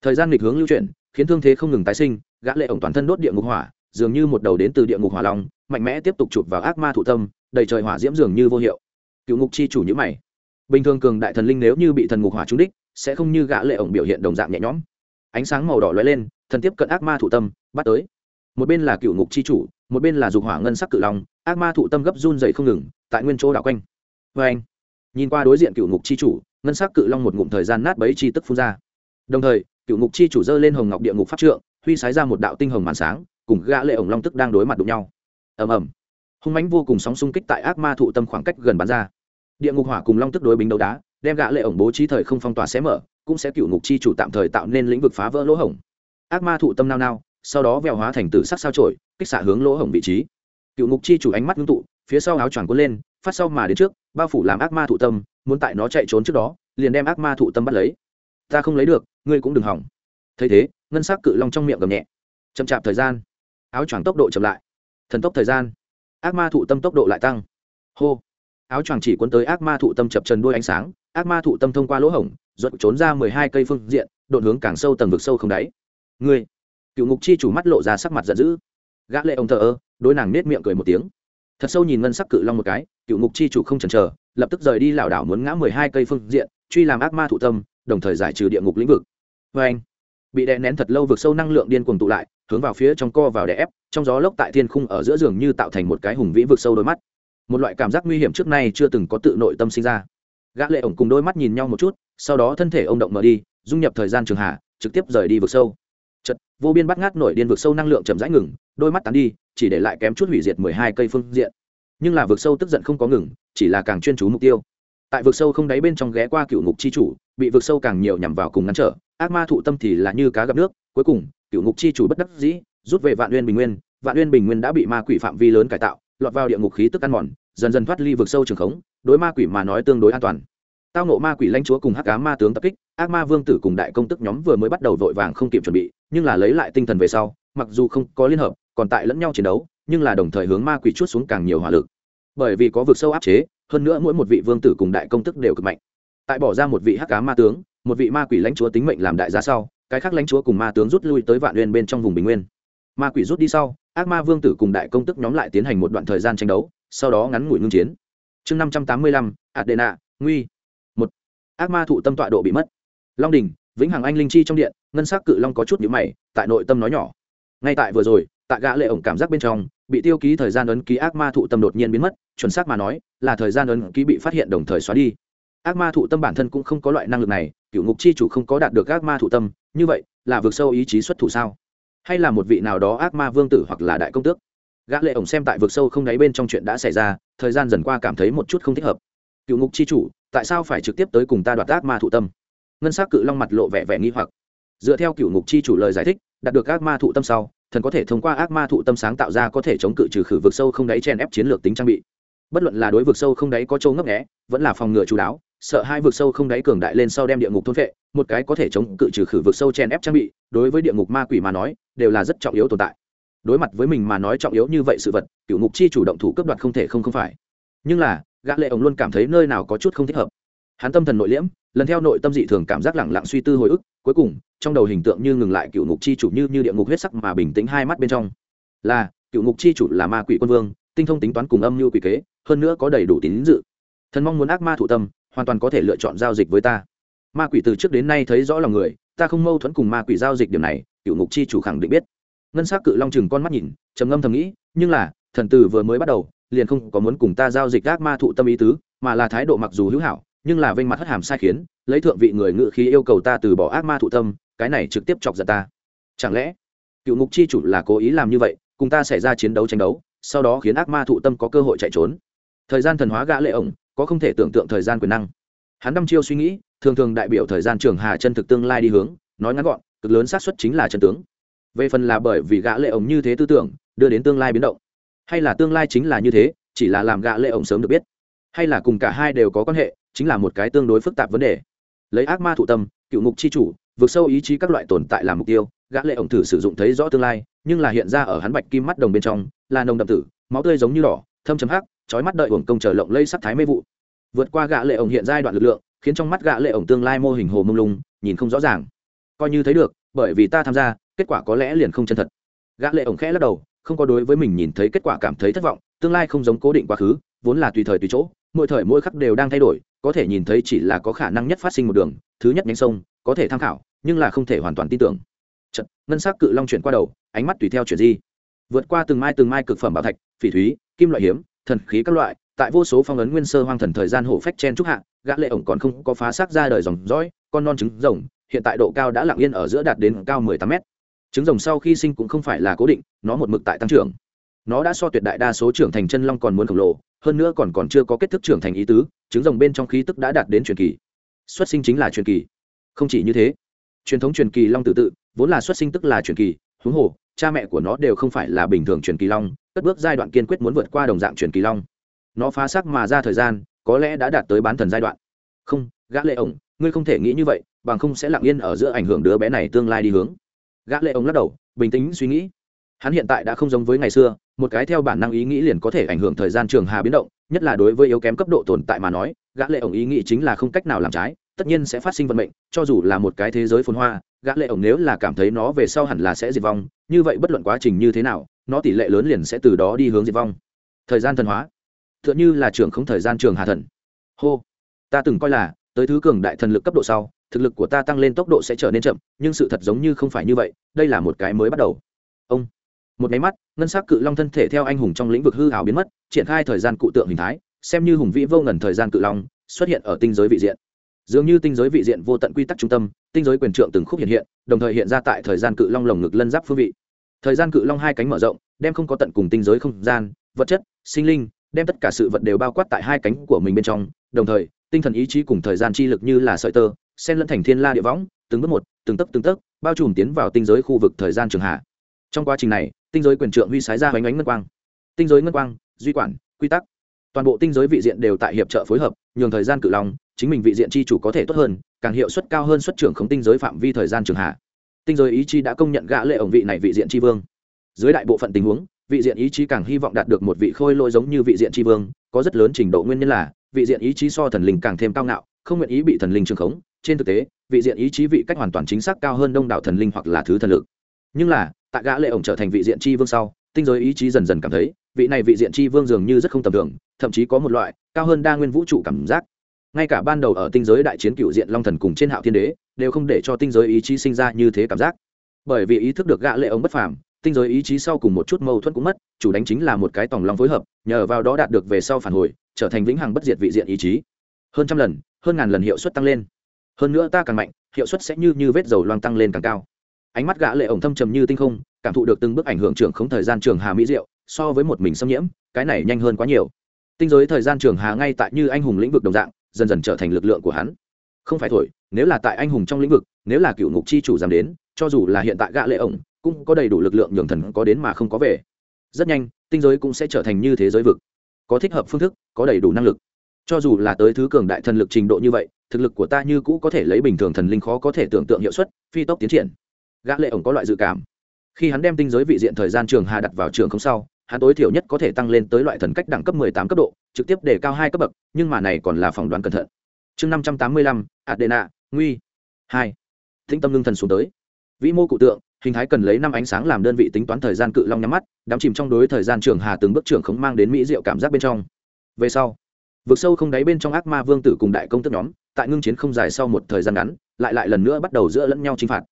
thời gian nghịch hướng lưu chuyển, khiến thương thế không ngừng tái sinh, gã lệ ổng toàn thân đốt địa ngục hỏa, dường như một đầu đến từ địa ngục hỏa long, mạnh mẽ tiếp tục chụp vào ác ma thụ tâm, đầy trời hỏa diễm dường như vô hiệu. Cựu ngục chi chủ như mày. Bình thường cường đại thần linh nếu như bị thần ngục hỏa trúng đích, sẽ không như gã lệ ổng biểu hiện đồng dạng nhẹ nhõm. Ánh sáng màu đỏ lóe lên, thần tiếp cận ác ma thụ tâm, bắt tới. Một bên là cựu ngục chi chủ, một bên là dục hỏa ngân sắc cự long, ác ma thụ tâm gấp run dày không ngừng, tại nguyên chỗ đảo quanh. Vê anh, nhìn qua đối diện cựu ngục chi chủ, ngân sắc cự long một ngụm thời gian nát bấy chi tức phun ra. Đồng thời cựu ngục chi chủ dơ lên hồng ngọc địa ngục pháp trượng, huy sái ra một đạo tinh hồng màn sáng, cùng gã lệ ổng long tức đang đối mặt đụng nhau. Ầm ầm. Hung mãnh vô cùng sóng xung kích tại ác ma thụ tâm khoảng cách gần bắn ra. Địa ngục hỏa cùng long tức đối bính đấu đá, đem gã lệ ổng bố trí thời không phong tỏa xé mở, cũng sẽ cựu ngục chi chủ tạm thời tạo nên lĩnh vực phá vỡ lỗ hổng. Ác ma thụ tâm nao nao, sau đó vèo hóa thành tử sắc sao trổi kích xạ hướng lỗ hổng vị trí. Cựu ngục chi chủ ánh mắt ngưng tụ, phía sau áo choàng cuốn lên, phát sau mà đến trước, bao phủ làm ác ma thụ tâm, muốn tại nó chạy trốn trước đó, liền đem ác ma thụ tâm bắt lấy ta không lấy được, ngươi cũng đừng hỏng. Thấy thế, ngân sắc cự long trong miệng gầm nhẹ. Chậm chạp thời gian. Áo choàng tốc độ chậm lại. Thần tốc thời gian. Ác ma thụ tâm tốc độ lại tăng. Hô. Áo choàng chỉ cuốn tới ác ma thụ tâm chập trần đuôi ánh sáng, ác ma thụ tâm thông qua lỗ hổng ruột trốn ra mười hai cây phương diện, đột hướng càng sâu tầng vực sâu không đáy. Ngươi. Cựu ngục chi chủ mắt lộ ra sắc mặt giận dữ. Gã lệ ông thờ ơ, đối nàng nết miệng cười một tiếng. Thật sâu nhìn ngân sắc cự long một cái, cựu ngục chi chủ không chần chờ, lập tức rời đi lảo đảo muốn ngã mười hai cây phương diện, truy làm ác ma thụ tâm đồng thời giải trừ địa ngục lĩnh vực. Vê anh, bị đè nén thật lâu vực sâu năng lượng điên cuồng tụ lại, hướng vào phía trong co vào đè ép, trong gió lốc tại thiên khung ở giữa giường như tạo thành một cái hùng vĩ vực sâu đôi mắt. Một loại cảm giác nguy hiểm trước nay chưa từng có tự nội tâm sinh ra. Gã lệ ổng cùng đôi mắt nhìn nhau một chút, sau đó thân thể ông động mở đi, dung nhập thời gian trường hạ, trực tiếp rời đi vực sâu. Chật vô biên bắt ngát nổi điên vực sâu năng lượng chậm rãi ngừng, đôi mắt tán đi, chỉ để lại kém chút hủy diệt mười hai cây phương diện. Nhưng là vực sâu tức giận không có ngừng, chỉ là càng chuyên chú mục tiêu tại vực sâu không đáy bên trong ghé qua cựu ngục chi chủ, bị vực sâu càng nhiều nhằm vào cùng ngăn trở. Ác ma thụ tâm thì là như cá gặp nước, cuối cùng, cựu ngục chi chủ bất đắc dĩ, rút về vạn uyên bình nguyên. Vạn uyên bình nguyên đã bị ma quỷ phạm vi lớn cải tạo, lọt vào địa ngục khí tức ăn mòn, dần dần thoát ly vực sâu trường khống, đối ma quỷ mà nói tương đối an toàn. Tao nộ ma quỷ lãnh chúa cùng hắc cá ma tướng tập kích, ác ma vương tử cùng đại công tức nhóm vừa mới bắt đầu vội vàng không kịp chuẩn bị, nhưng là lấy lại tinh thần về sau, mặc dù không có liên hợp, còn tại lẫn nhau chiến đấu, nhưng là đồng thời hướng ma quỷ chút xuống càng nhiều hỏa lực. Bởi vì có vực sâu áp chế hơn nữa mỗi một vị vương tử cùng đại công tức đều cực mạnh. Tại bỏ ra một vị hắc cá ma tướng, một vị ma quỷ lãnh chúa tính mệnh làm đại giá sau, cái khác lãnh chúa cùng ma tướng rút lui tới vạn uyên bên trong vùng bình nguyên. Ma quỷ rút đi sau, ác ma vương tử cùng đại công tức nhóm lại tiến hành một đoạn thời gian tranh đấu, sau đó ngắn ngủi ngưng chiến. Chương năm trăm tám mươi lăm, adena, nguy. Một, ác ma thụ tâm tọa độ bị mất. Long đình, vĩnh hằng anh linh chi trong điện, ngân sắc cự long có chút nhữ mày, tại nội tâm nói nhỏ. Ngay tại vừa rồi, tại gã lệ ổng cảm giác bên trong bị tiêu ký thời gian ấn ký ác ma thụ tâm đột nhiên biến mất, chuẩn xác mà nói, là thời gian ấn ký bị phát hiện đồng thời xóa đi. Ác ma thụ tâm bản thân cũng không có loại năng lực này, cựu ngục chi chủ không có đạt được ác ma thụ tâm, như vậy, là vượt sâu ý chí xuất thủ sao? Hay là một vị nào đó ác ma vương tử hoặc là đại công tước? Gã lệ ổng xem tại vực sâu không đáy bên trong chuyện đã xảy ra, thời gian dần qua cảm thấy một chút không thích hợp. Cựu ngục chi chủ, tại sao phải trực tiếp tới cùng ta đoạt ác ma thụ tâm? Ngân sắc cự long mặt lộ vẻ vẻ nghi hoặc. Dựa theo cựu ngục chi chủ lời giải thích, đạt được ác ma thụ tâm sau thần có thể thông qua ác ma thụ tâm sáng tạo ra có thể chống cự trừ khử vực sâu không đáy chen ép chiến lược tính trang bị. Bất luận là đối vực sâu không đáy có châu ngấp nghé, vẫn là phòng ngừa chú đáo, sợ hai vực sâu không đáy cường đại lên sau đem địa ngục thôn vệ một cái có thể chống cự trừ khử vực sâu chen ép trang bị, đối với địa ngục ma quỷ mà nói, đều là rất trọng yếu tồn tại. Đối mặt với mình mà nói trọng yếu như vậy sự vật, cựu ngục chi chủ động thủ cấp đoạt không thể không không phải. Nhưng là, gã lệ ông luôn cảm thấy nơi nào có chút không thích hợp. Hắn tâm thần nội liễm lần theo nội tâm dị thường cảm giác lẳng lặng suy tư hồi ức, cuối cùng, trong đầu hình tượng như ngừng lại cựu ngục chi chủ như như địa ngục huyết sắc mà bình tĩnh hai mắt bên trong. Là, cựu ngục chi chủ là ma quỷ quân vương, tinh thông tính toán cùng âm mưu quỷ kế, hơn nữa có đầy đủ tín dự. Thần mong muốn ác ma thụ tâm, hoàn toàn có thể lựa chọn giao dịch với ta. Ma quỷ từ trước đến nay thấy rõ lòng người, ta không mâu thuẫn cùng ma quỷ giao dịch điểm này, cựu ngục chi chủ khẳng định biết. Ngân s á c cự long chừng con mắt nhìn, trầm ngâm thầm nghĩ, nhưng là, thần từ vừa mới bắt đầu, liền không có muốn cùng ta giao dịch ác ma thụ tâm ý tứ, mà là thái độ mặc dù hữu hảo nhưng là vênh mặt hất hàm sai khiến, lấy thượng vị người ngự khí yêu cầu ta từ bỏ ác ma thụ tâm, cái này trực tiếp chọc giận ta. Chẳng lẽ, cựu ngục chi chủ là cố ý làm như vậy, cùng ta xảy ra chiến đấu tranh đấu, sau đó khiến ác ma thụ tâm có cơ hội chạy trốn? Thời gian thần hóa gã lệ ổng, có không thể tưởng tượng thời gian quyền năng. Hắn đăm chiêu suy nghĩ, thường thường đại biểu thời gian trường hà chân thực tương lai đi hướng, nói ngắn gọn, cực lớn xác suất chính là chân tướng. Về phần là bởi vì gã lệ ổng như thế tư tưởng, đưa đến tương lai biến động. Hay là tương lai chính là như thế, chỉ là làm gã lệ ổng sớm được biết. Hay là cùng cả hai đều có quan hệ chính là một cái tương đối phức tạp vấn đề. Lấy ác ma thụ tâm, cựu ngục chi chủ, vượt sâu ý chí các loại tồn tại làm mục tiêu, gã lệ ổng thử sử dụng thấy rõ tương lai, nhưng là hiện ra ở hắn bạch kim mắt đồng bên trong, là nồng đậm tử, máu tươi giống như đỏ, thâm chấm hắc, chói mắt đợi uổng công chờ lộng lây sắc thái mê vụ. Vượt qua gã lệ ổng hiện giai đoạn lực lượng, khiến trong mắt gã lệ ổng tương lai mô hình hồ mông lung, nhìn không rõ ràng. Coi như thấy được, bởi vì ta tham gia, kết quả có lẽ liền không chân thật. Gã lệ ổng khẽ lắc đầu, không có đối với mình nhìn thấy kết quả cảm thấy thất vọng, tương lai không giống cố định quá khứ, vốn là tùy thời tùy chỗ, mỗi thời mỗi khắc đều đang thay đổi có thể nhìn thấy chỉ là có khả năng nhất phát sinh một đường thứ nhất nhánh sông có thể tham khảo nhưng là không thể hoàn toàn tin tưởng. Chật, ngân sắc cự long chuyển qua đầu ánh mắt tùy theo chuyển di. Vượt qua từng mai từng mai cực phẩm bảo thạch phỉ thúy kim loại hiếm thần khí các loại tại vô số phong ấn nguyên sơ hoang thần thời gian hổ phách chen trúc hạ gã lệ ổng còn không có phá xác ra đời dòng dõi con non trứng rồng hiện tại độ cao đã lặng yên ở giữa đạt đến cao 18 mét. Trứng rồng sau khi sinh cũng không phải là cố định nó một mực tại tăng trưởng nó đã so tuyệt đại đa số trưởng thành chân long còn muốn khổng lồ, hơn nữa còn còn chưa có kết thức trưởng thành ý tứ, trứng rồng bên trong khí tức đã đạt đến truyền kỳ. Xuất sinh chính là truyền kỳ. Không chỉ như thế, truyền thống truyền kỳ long tự tự, vốn là xuất sinh tức là truyền kỳ, huống hồ, cha mẹ của nó đều không phải là bình thường truyền kỳ long, cất bước giai đoạn kiên quyết muốn vượt qua đồng dạng truyền kỳ long. Nó phá xác mà ra thời gian, có lẽ đã đạt tới bán thần giai đoạn. Không, gã lệ ổng, ngươi không thể nghĩ như vậy, bằng không sẽ lặng yên ở giữa ảnh hưởng đứa bé này tương lai đi hướng. Gã lệ ổng lắc đầu, bình tĩnh suy nghĩ hắn hiện tại đã không giống với ngày xưa, một cái theo bản năng ý nghĩ liền có thể ảnh hưởng thời gian trường hà biến động, nhất là đối với yếu kém cấp độ tồn tại mà nói, gã lệ ổng ý nghĩ chính là không cách nào làm trái, tất nhiên sẽ phát sinh vận mệnh, cho dù là một cái thế giới phồn hoa, gã lệ ổng nếu là cảm thấy nó về sau hẳn là sẽ diệt vong, như vậy bất luận quá trình như thế nào, nó tỷ lệ lớn liền sẽ từ đó đi hướng diệt vong. Thời gian thần hóa. Tựa như là trường không thời gian trường hà thần. Hô. Ta từng coi là, tới thứ cường đại thần lực cấp độ sau, thực lực của ta tăng lên tốc độ sẽ trở nên chậm, nhưng sự thật giống như không phải như vậy, đây là một cái mới bắt đầu. Ông một máy mắt, ngân s ắ c cự long thân thể theo anh hùng trong lĩnh vực hư hảo biến mất, triển khai thời gian cụ tượng hình thái, xem như hùng vĩ vô ngần thời gian cự long, xuất hiện ở tinh giới vị diện. Dường như tinh giới vị diện vô tận quy tắc trung tâm, tinh giới quyền trượng từng khúc hiện hiện, đồng thời hiện ra tại thời gian cự long lồng ngực lân giáp phương vị. Thời gian cự long hai cánh mở rộng, đem không có tận cùng tinh giới không gian, vật chất, sinh linh, đem tất cả sự vật đều bao quát tại hai cánh của mình bên trong, đồng thời, tinh thần ý chí cùng thời gian chi lực như là sợi tơ sen lẫn thành thiên la địa võng, từng bước một, từng tấc từng tấc, bao trùm tiến vào tinh giới khu vực thời gian trường hạ trong quá trình này, tinh giới quyền trượng huy sái ra hoành ánh ngân quang. Tinh giới ngân quang, duy quản, quy tắc. Toàn bộ tinh giới vị diện đều tại hiệp trợ phối hợp, nhường thời gian cự long chính mình vị diện chi chủ có thể tốt hơn, càng hiệu suất cao hơn xuất trưởng khống tinh giới phạm vi thời gian trường hạ. Tinh giới ý chí đã công nhận gã lệ ổng vị này vị diện tri vương. Dưới đại bộ phận tình huống, vị diện ý chí càng hy vọng đạt được một vị khôi lỗi giống như vị diện tri vương, có rất lớn trình độ nguyên nhân là, vị diện ý chí so thần linh càng thêm cao ngạo, không nguyện ý bị thần linh trường khống. Trên thực tế, vị diện ý chí vị cách hoàn toàn chính xác cao hơn đông đảo thần linh hoặc là thứ thần lực. Nhưng là tại gã lệ ổng trở thành vị diện tri vương sau, tinh giới ý chí dần dần cảm thấy, vị này vị diện tri vương dường như rất không tầm thường, thậm chí có một loại cao hơn đa nguyên vũ trụ cảm giác. Ngay cả ban đầu ở tinh giới đại chiến cựu diện long thần cùng trên hạo thiên đế, đều không để cho tinh giới ý chí sinh ra như thế cảm giác. Bởi vì ý thức được gã lệ ổng bất phàm, tinh giới ý chí sau cùng một chút mâu thuẫn cũng mất, chủ đánh chính là một cái tòng long phối hợp, nhờ vào đó đạt được về sau phản hồi, trở thành vĩnh hằng bất diệt vị diện ý chí. Hơn trăm lần, hơn ngàn lần hiệu suất tăng lên. Hơn nữa ta càng mạnh, hiệu suất sẽ như như vết dầu loang tăng lên càng cao ánh mắt gã lệ ổng thâm trầm như tinh không, cảm thụ được từng bước ảnh hưởng trưởng không thời gian trường hà mỹ diệu, so với một mình xâm nhiễm, cái này nhanh hơn quá nhiều. Tinh giới thời gian trường hà ngay tại như anh hùng lĩnh vực đồng dạng, dần dần trở thành lực lượng của hắn. Không phải thổi, nếu là tại anh hùng trong lĩnh vực, nếu là cựu ngục chi chủ dám đến, cho dù là hiện tại gã lệ ổng, cũng có đầy đủ lực lượng nhường thần có đến mà không có về. Rất nhanh, tinh giới cũng sẽ trở thành như thế giới vực. Có thích hợp phương thức, có đầy đủ năng lực. Cho dù là tới thứ cường đại thần lực trình độ như vậy, thực lực của ta như cũ có thể lấy bình thường thần linh khó có thể tưởng tượng hiệu suất, phi tốc tiến triển gã lệ ổng có loại dự cảm. Khi hắn đem tinh giới vị diện thời gian trường hà đặt vào trường không sau hắn tối thiểu nhất có thể tăng lên tới loại thần cách đẳng cấp 18 cấp độ trực tiếp để cao hai cấp bậc nhưng mà này còn là phỏng đoán cẩn thận. Chương 585, adena nguy. Hai. Thính tâm lương thần xuống tới. Vĩ mô cụ tượng hình thái cần lấy năm ánh sáng làm đơn vị tính toán thời gian cự long nhắm mắt đắm chìm trong đối thời gian trường hà từng bước trưởng không mang đến mỹ diệu cảm giác bên trong. Về sau vực sâu không đáy bên trong ác ma vương tử cùng đại công tức nhóm tại ngưng chiến không dài sau một thời gian ngắn lại lại lần nữa bắt đầu giữa lẫn nhau chinh phạt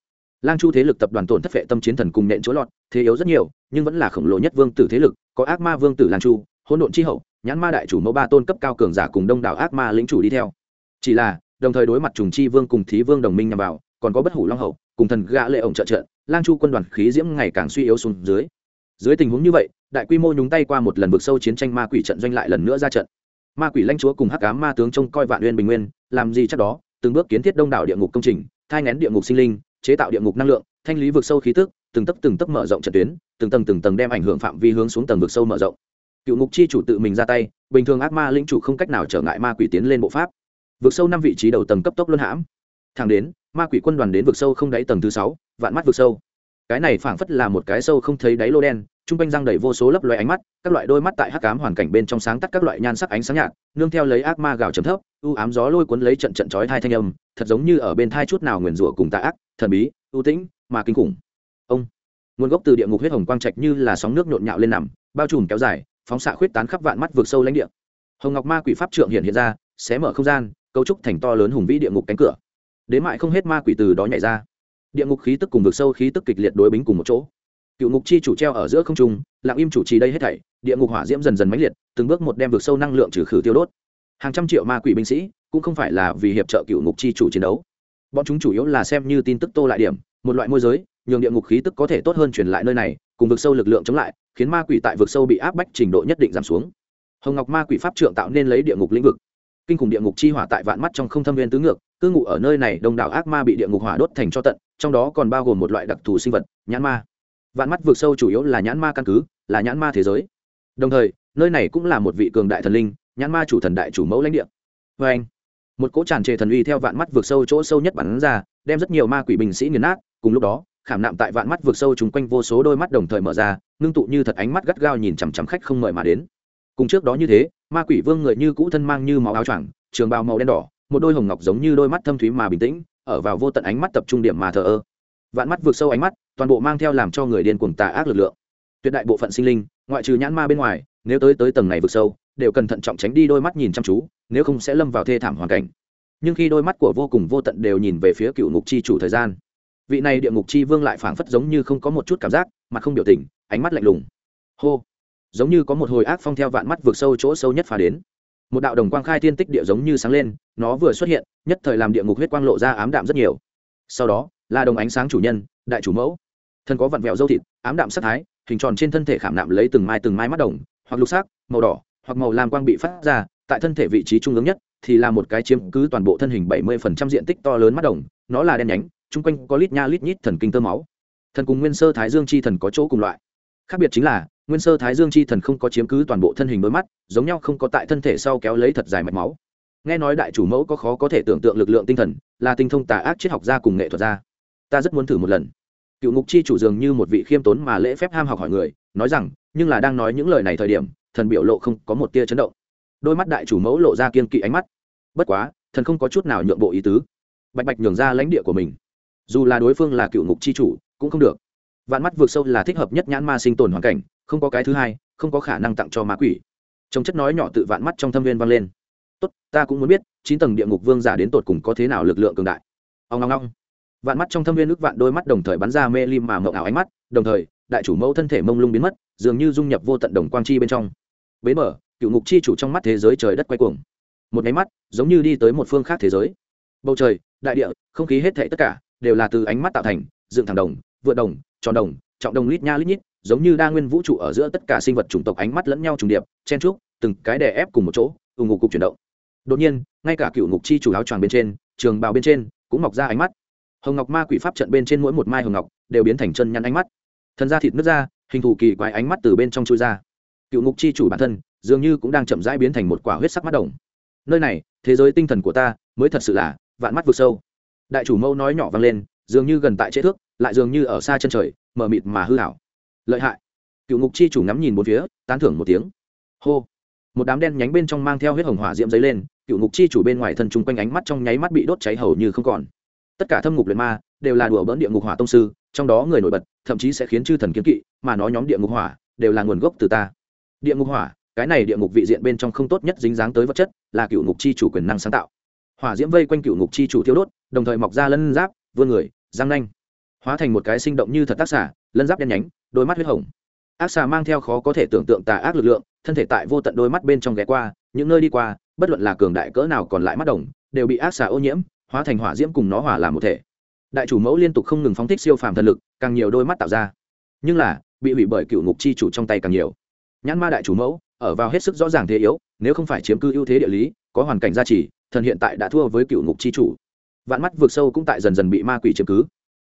lang chu thế lực tập đoàn tổn thất vệ tâm chiến thần cùng nện chỗ lọt, thế yếu rất nhiều, nhưng vẫn là khổng lồ nhất vương tử thế lực, có ác ma vương tử lang chu, hỗn độn chi hậu, nhãn ma đại chủ mẫu ba tôn cấp cao cường giả cùng đông đảo ác ma lĩnh chủ đi theo. Chỉ là, đồng thời đối mặt trùng chi vương cùng thí vương đồng minh nhằm vào, còn có bất hủ long hậu, cùng thần gã lệ ổng trợ trợ lang chu quân đoàn khí diễm ngày càng suy yếu xuống dưới. Dưới tình huống như vậy, đại quy mô nhúng tay qua một lần vực sâu chiến tranh ma quỷ trận doanh lại lần nữa ra trận. Ma quỷ lãnh chúa cùng hắc ám ma tướng trông coi vạn uyên bình nguyên, làm gì chắc đó, từng bước kiến thiết đông đảo địa ngục công trình, thai ngén địa ngục sinh linh chế tạo địa ngục năng lượng, thanh lý vực sâu khí tức, từng tấc từng tấc mở rộng trận tuyến, từng tầng từng tầng đem ảnh hưởng phạm vi hướng xuống tầng vực sâu mở rộng. Cựu ngục chi chủ tự mình ra tay, bình thường ác ma lĩnh chủ không cách nào trở ngại ma quỷ tiến lên bộ pháp. Vực sâu năm vị trí đầu tầng cấp tốc luân hãm. Thẳng đến, ma quỷ quân đoàn đến vực sâu không đáy tầng thứ sáu, vạn mắt vực sâu. Cái này phảng phất là một cái sâu không thấy đáy lô đen t r u n g quanh răng đầy vô số lấp loài ánh mắt, các loại đôi mắt tại hắc cám hoàn cảnh bên trong sáng tắt các loại nhan sắc ánh sáng nhạt, nương theo lấy ác ma gào chấm thấp u ám gió lôi cuốn lấy trận trận chói thai thanh âm, thật giống như ở bên thai chút nào nguyền rủa cùng tạ ác, thần bí u tĩnh, mà kinh khủng. Ông, nguồn gốc từ địa ngục huyết hồng quang trạch như là sóng nước nhộn nhạo lên nằm, bao trùm kéo dài, phóng xạ khuyết tán khắp vạn mắt vượt sâu lãnh địa. Hồng ngọc ma quỷ pháp trượng hiện hiện ra, xé mở không gian, cấu trúc thành to lớn hùng vĩ địa ngục cánh cửa. Đến mại không hết ma quỷ từ đó nhảy ra. Địa ngục khí tức cùng vực sâu khí tức kịch liệt đối bính cùng một chỗ. Cựu ngục chi chủ treo ở giữa không trung, lặng im chủ trì đây hết thảy, địa ngục hỏa diễm dần dần mãnh liệt, từng bước một đem vực sâu năng lượng trừ khử tiêu đốt hàng trăm triệu ma quỷ binh sĩ, cũng không phải là vì hiệp trợ cựu ngục chi chủ chiến đấu. Bọn chúng chủ yếu là xem như tin tức tô lại điểm, một loại môi giới, nhường địa ngục khí tức có thể tốt hơn truyền lại nơi này, cùng vực sâu lực lượng chống lại, khiến ma quỷ tại vực sâu bị áp bách trình độ nhất định giảm xuống. Hồng ngọc ma quỷ pháp trượng tạo nên lấy địa ngục lĩnh vực. Kinh khủng địa ngục chi hỏa tại vạn mắt trong không thâm viên tứ ngược, cư ngụ ở nơi này, đông đảo ác ma bị địa ngục hỏa đốt thành cho tận, trong đó còn bao gồm một loại đặc thù sinh vật, nhãn ma. Vạn mắt vượt sâu chủ yếu là nhãn ma căn cứ, là nhãn ma thế giới. Đồng thời, nơi này cũng là một vị cường đại thần linh nhãn ma chủ thần đại chủ mẫu lãnh địa. Vê anh, một cỗ tràn trề thần uy theo vạn mắt vượt sâu chỗ sâu nhất bắn ra, đem rất nhiều ma quỷ binh sĩ nghiền nát, cùng lúc đó, khảm nạm tại vạn mắt vượt sâu chung quanh vô số đôi mắt đồng thời mở ra, ngưng tụ như thật ánh mắt gắt gao nhìn chằm chằm khách không mời mà đến. Cùng trước đó như thế, ma quỷ vương người như cũ thân mang như máu áo choàng, trường bào màu đen đỏ, một đôi hồng ngọc giống như đôi mắt thâm thúy mà bình tĩnh, ở vào vô tận ánh mắt tập trung điểm mà thờ ơ. Vạn mắt vượt sâu ánh mắt, toàn bộ mang theo làm cho người điên cuồng tà ác lực lượng. Tuyệt đại bộ phận sinh linh, ngoại trừ nhãn ma bên ngoài, nếu tới tới tầng này vượt sâu đều cần thận trọng tránh đi đôi mắt nhìn chăm chú, nếu không sẽ lâm vào thê thảm hoàn cảnh. Nhưng khi đôi mắt của vô cùng vô tận đều nhìn về phía cựu ngục chi chủ thời gian, vị này địa ngục chi vương lại phảng phất giống như không có một chút cảm giác, mặt không biểu tình, ánh mắt lạnh lùng. Hô! Giống như có một hồi ác phong theo vạn mắt vượt sâu chỗ sâu nhất phá đến. Một đạo đồng quang khai thiên tích địa giống như sáng lên, nó vừa xuất hiện, nhất thời làm địa ngục huyết quang lộ ra ám đạm rất nhiều. Sau đó, là đồng ánh sáng chủ nhân, đại chủ mẫu. Thân có vặn vẹo dâu thịt, ám đạm sắc thái, hình tròn trên thân thể khảm nạm lấy từng mai từng mai mắt đồng, hoặc lục sắc, màu đỏ hoặc màu lam quang bị phát ra, tại thân thể vị trí trung ương nhất, thì là một cái chiếm cứ toàn bộ thân hình bảy mươi phần trăm diện tích to lớn mắt đồng, nó là đen nhánh, chung quanh có lít nha lít nhít thần kinh tơ máu. Thần cùng nguyên sơ thái dương chi thần có chỗ cùng loại. Khác biệt chính là, nguyên sơ thái dương chi thần không có chiếm cứ toàn bộ thân hình đôi mắt, giống nhau không có tại thân thể sau kéo lấy thật dài mạch máu. Nghe nói đại chủ mẫu có khó có thể tưởng tượng lực lượng tinh thần, là tinh thông tà ác triết học gia cùng nghệ thuật gia. Ta rất muốn thử một lần. Cựu ngục chi chủ dường như một vị khiêm tốn mà lễ phép ham học hỏi người, nói rằng, nhưng là đang nói những lời này thời điểm thần biểu lộ không có một tia chấn động. Đôi mắt đại chủ mẫu lộ ra kiên kỵ ánh mắt. Bất quá, thần không có chút nào nhượng bộ ý tứ. Bạch bạch nhường ra lãnh địa của mình. Dù là đối phương là cựu ngục chi chủ, cũng không được. Vạn mắt vượt sâu là thích hợp nhất nhãn ma sinh tồn hoàn cảnh, không có cái thứ hai, không có khả năng tặng cho ma quỷ. Trong chất nói nhỏ tự vạn mắt trong thâm viên vang lên. Tốt, ta cũng muốn biết, chín tầng địa ngục vương giả đến tột cùng có thế nào lực lượng cường đại. Ông long long vạn mắt trong thâm viên nước vạn đôi mắt đồng thời bắn ra mê lim mà mộng ảo ánh mắt, đồng thời, đại chủ mẫu thân thể mông lung biến mất, dường như dung nhập vô tận đồng quang chi bên trong bến mở cựu ngục chi chủ trong mắt thế giới trời đất quay cuồng. Một nháy mắt, giống như đi tới một phương khác thế giới. Bầu trời, đại địa, không khí hết thảy tất cả, đều là từ ánh mắt tạo thành, dựng thẳng đồng, vượt đồng, tròn đồng, trọng đồng lít nha lít nhít, giống như đa nguyên vũ trụ ở giữa tất cả sinh vật chủng tộc ánh mắt lẫn nhau trùng điệp, chen trúc từng cái đè ép cùng một chỗ, ù ngục cục chuyển động. Đột nhiên, ngay cả cựu ngục chi chủ áo choàng bên trên, trường bào bên trên, cũng mọc ra ánh mắt. Hồng ngọc ma quỷ pháp trận bên trên mỗi một mai hồng ngọc, đều biến thành chân nhăn ánh mắt. Thân da thịt nước ra, hình thù kỳ quái ánh mắt từ bên trong chui ra cựu ngục chi chủ bản thân, dường như cũng đang chậm rãi biến thành một quả huyết sắc mắt đồng nơi này, thế giới tinh thần của ta, mới thật sự là vạn mắt vực sâu. Đại chủ mâu nói nhỏ vang lên, dường như gần tại chế thước, lại dường như ở xa chân trời, mờ mịt mà hư hảo lợi hại. Cựu ngục chi chủ ngắm nhìn một phía, tán thưởng một tiếng. Hô. Một đám đen nhánh bên trong mang theo huyết hồng hỏa diễm giấy lên, cựu ngục chi chủ bên ngoài thân chung quanh ánh mắt trong nháy mắt bị đốt cháy hầu như không còn. Tất cả thâm ngục luyện ma, đều là đùa bỡn địa ngục hỏa tông sư, trong đó người nổi bật, thậm chí sẽ khiến chư thần kiếm kỵ, mà nói nhóm địa ngục hỏa, đều là nguồn gốc từ ta địa ngục hỏa, cái này địa ngục vị diện bên trong không tốt nhất dính dáng tới vật chất, là cựu ngục chi chủ quyền năng sáng tạo. Hỏa diễm vây quanh cựu ngục chi chủ thiếu đốt, đồng thời mọc ra lân giáp, vươn người răng nanh. Hóa thành một cái sinh động như thật tác xả lân giáp đen nhánh, đôi mắt huyết hồng. Ác xà mang theo khó có thể tưởng tượng tà ác lực lượng, thân thể tại vô tận đôi mắt bên trong ghé qua, những nơi đi qua, bất luận là cường đại cỡ nào còn lại mắt đồng, đều bị ác xà ô nhiễm, hóa thành hỏa diễm cùng nó hòa làm một thể. Đại chủ mẫu liên tục không ngừng phóng thích siêu phàm thần lực, càng nhiều đôi mắt tạo ra. Nhưng là, bị hủy bởi cựu ngục chi chủ trong tay càng nhiều nhãn ma đại chủ mẫu, ở vào hết sức rõ ràng thế yếu, nếu không phải chiếm cư ưu thế địa lý, có hoàn cảnh gia trì, thần hiện tại đã thua với cựu ngục chi chủ. Vạn mắt vượt sâu cũng tại dần dần bị ma quỷ chiếm cứ.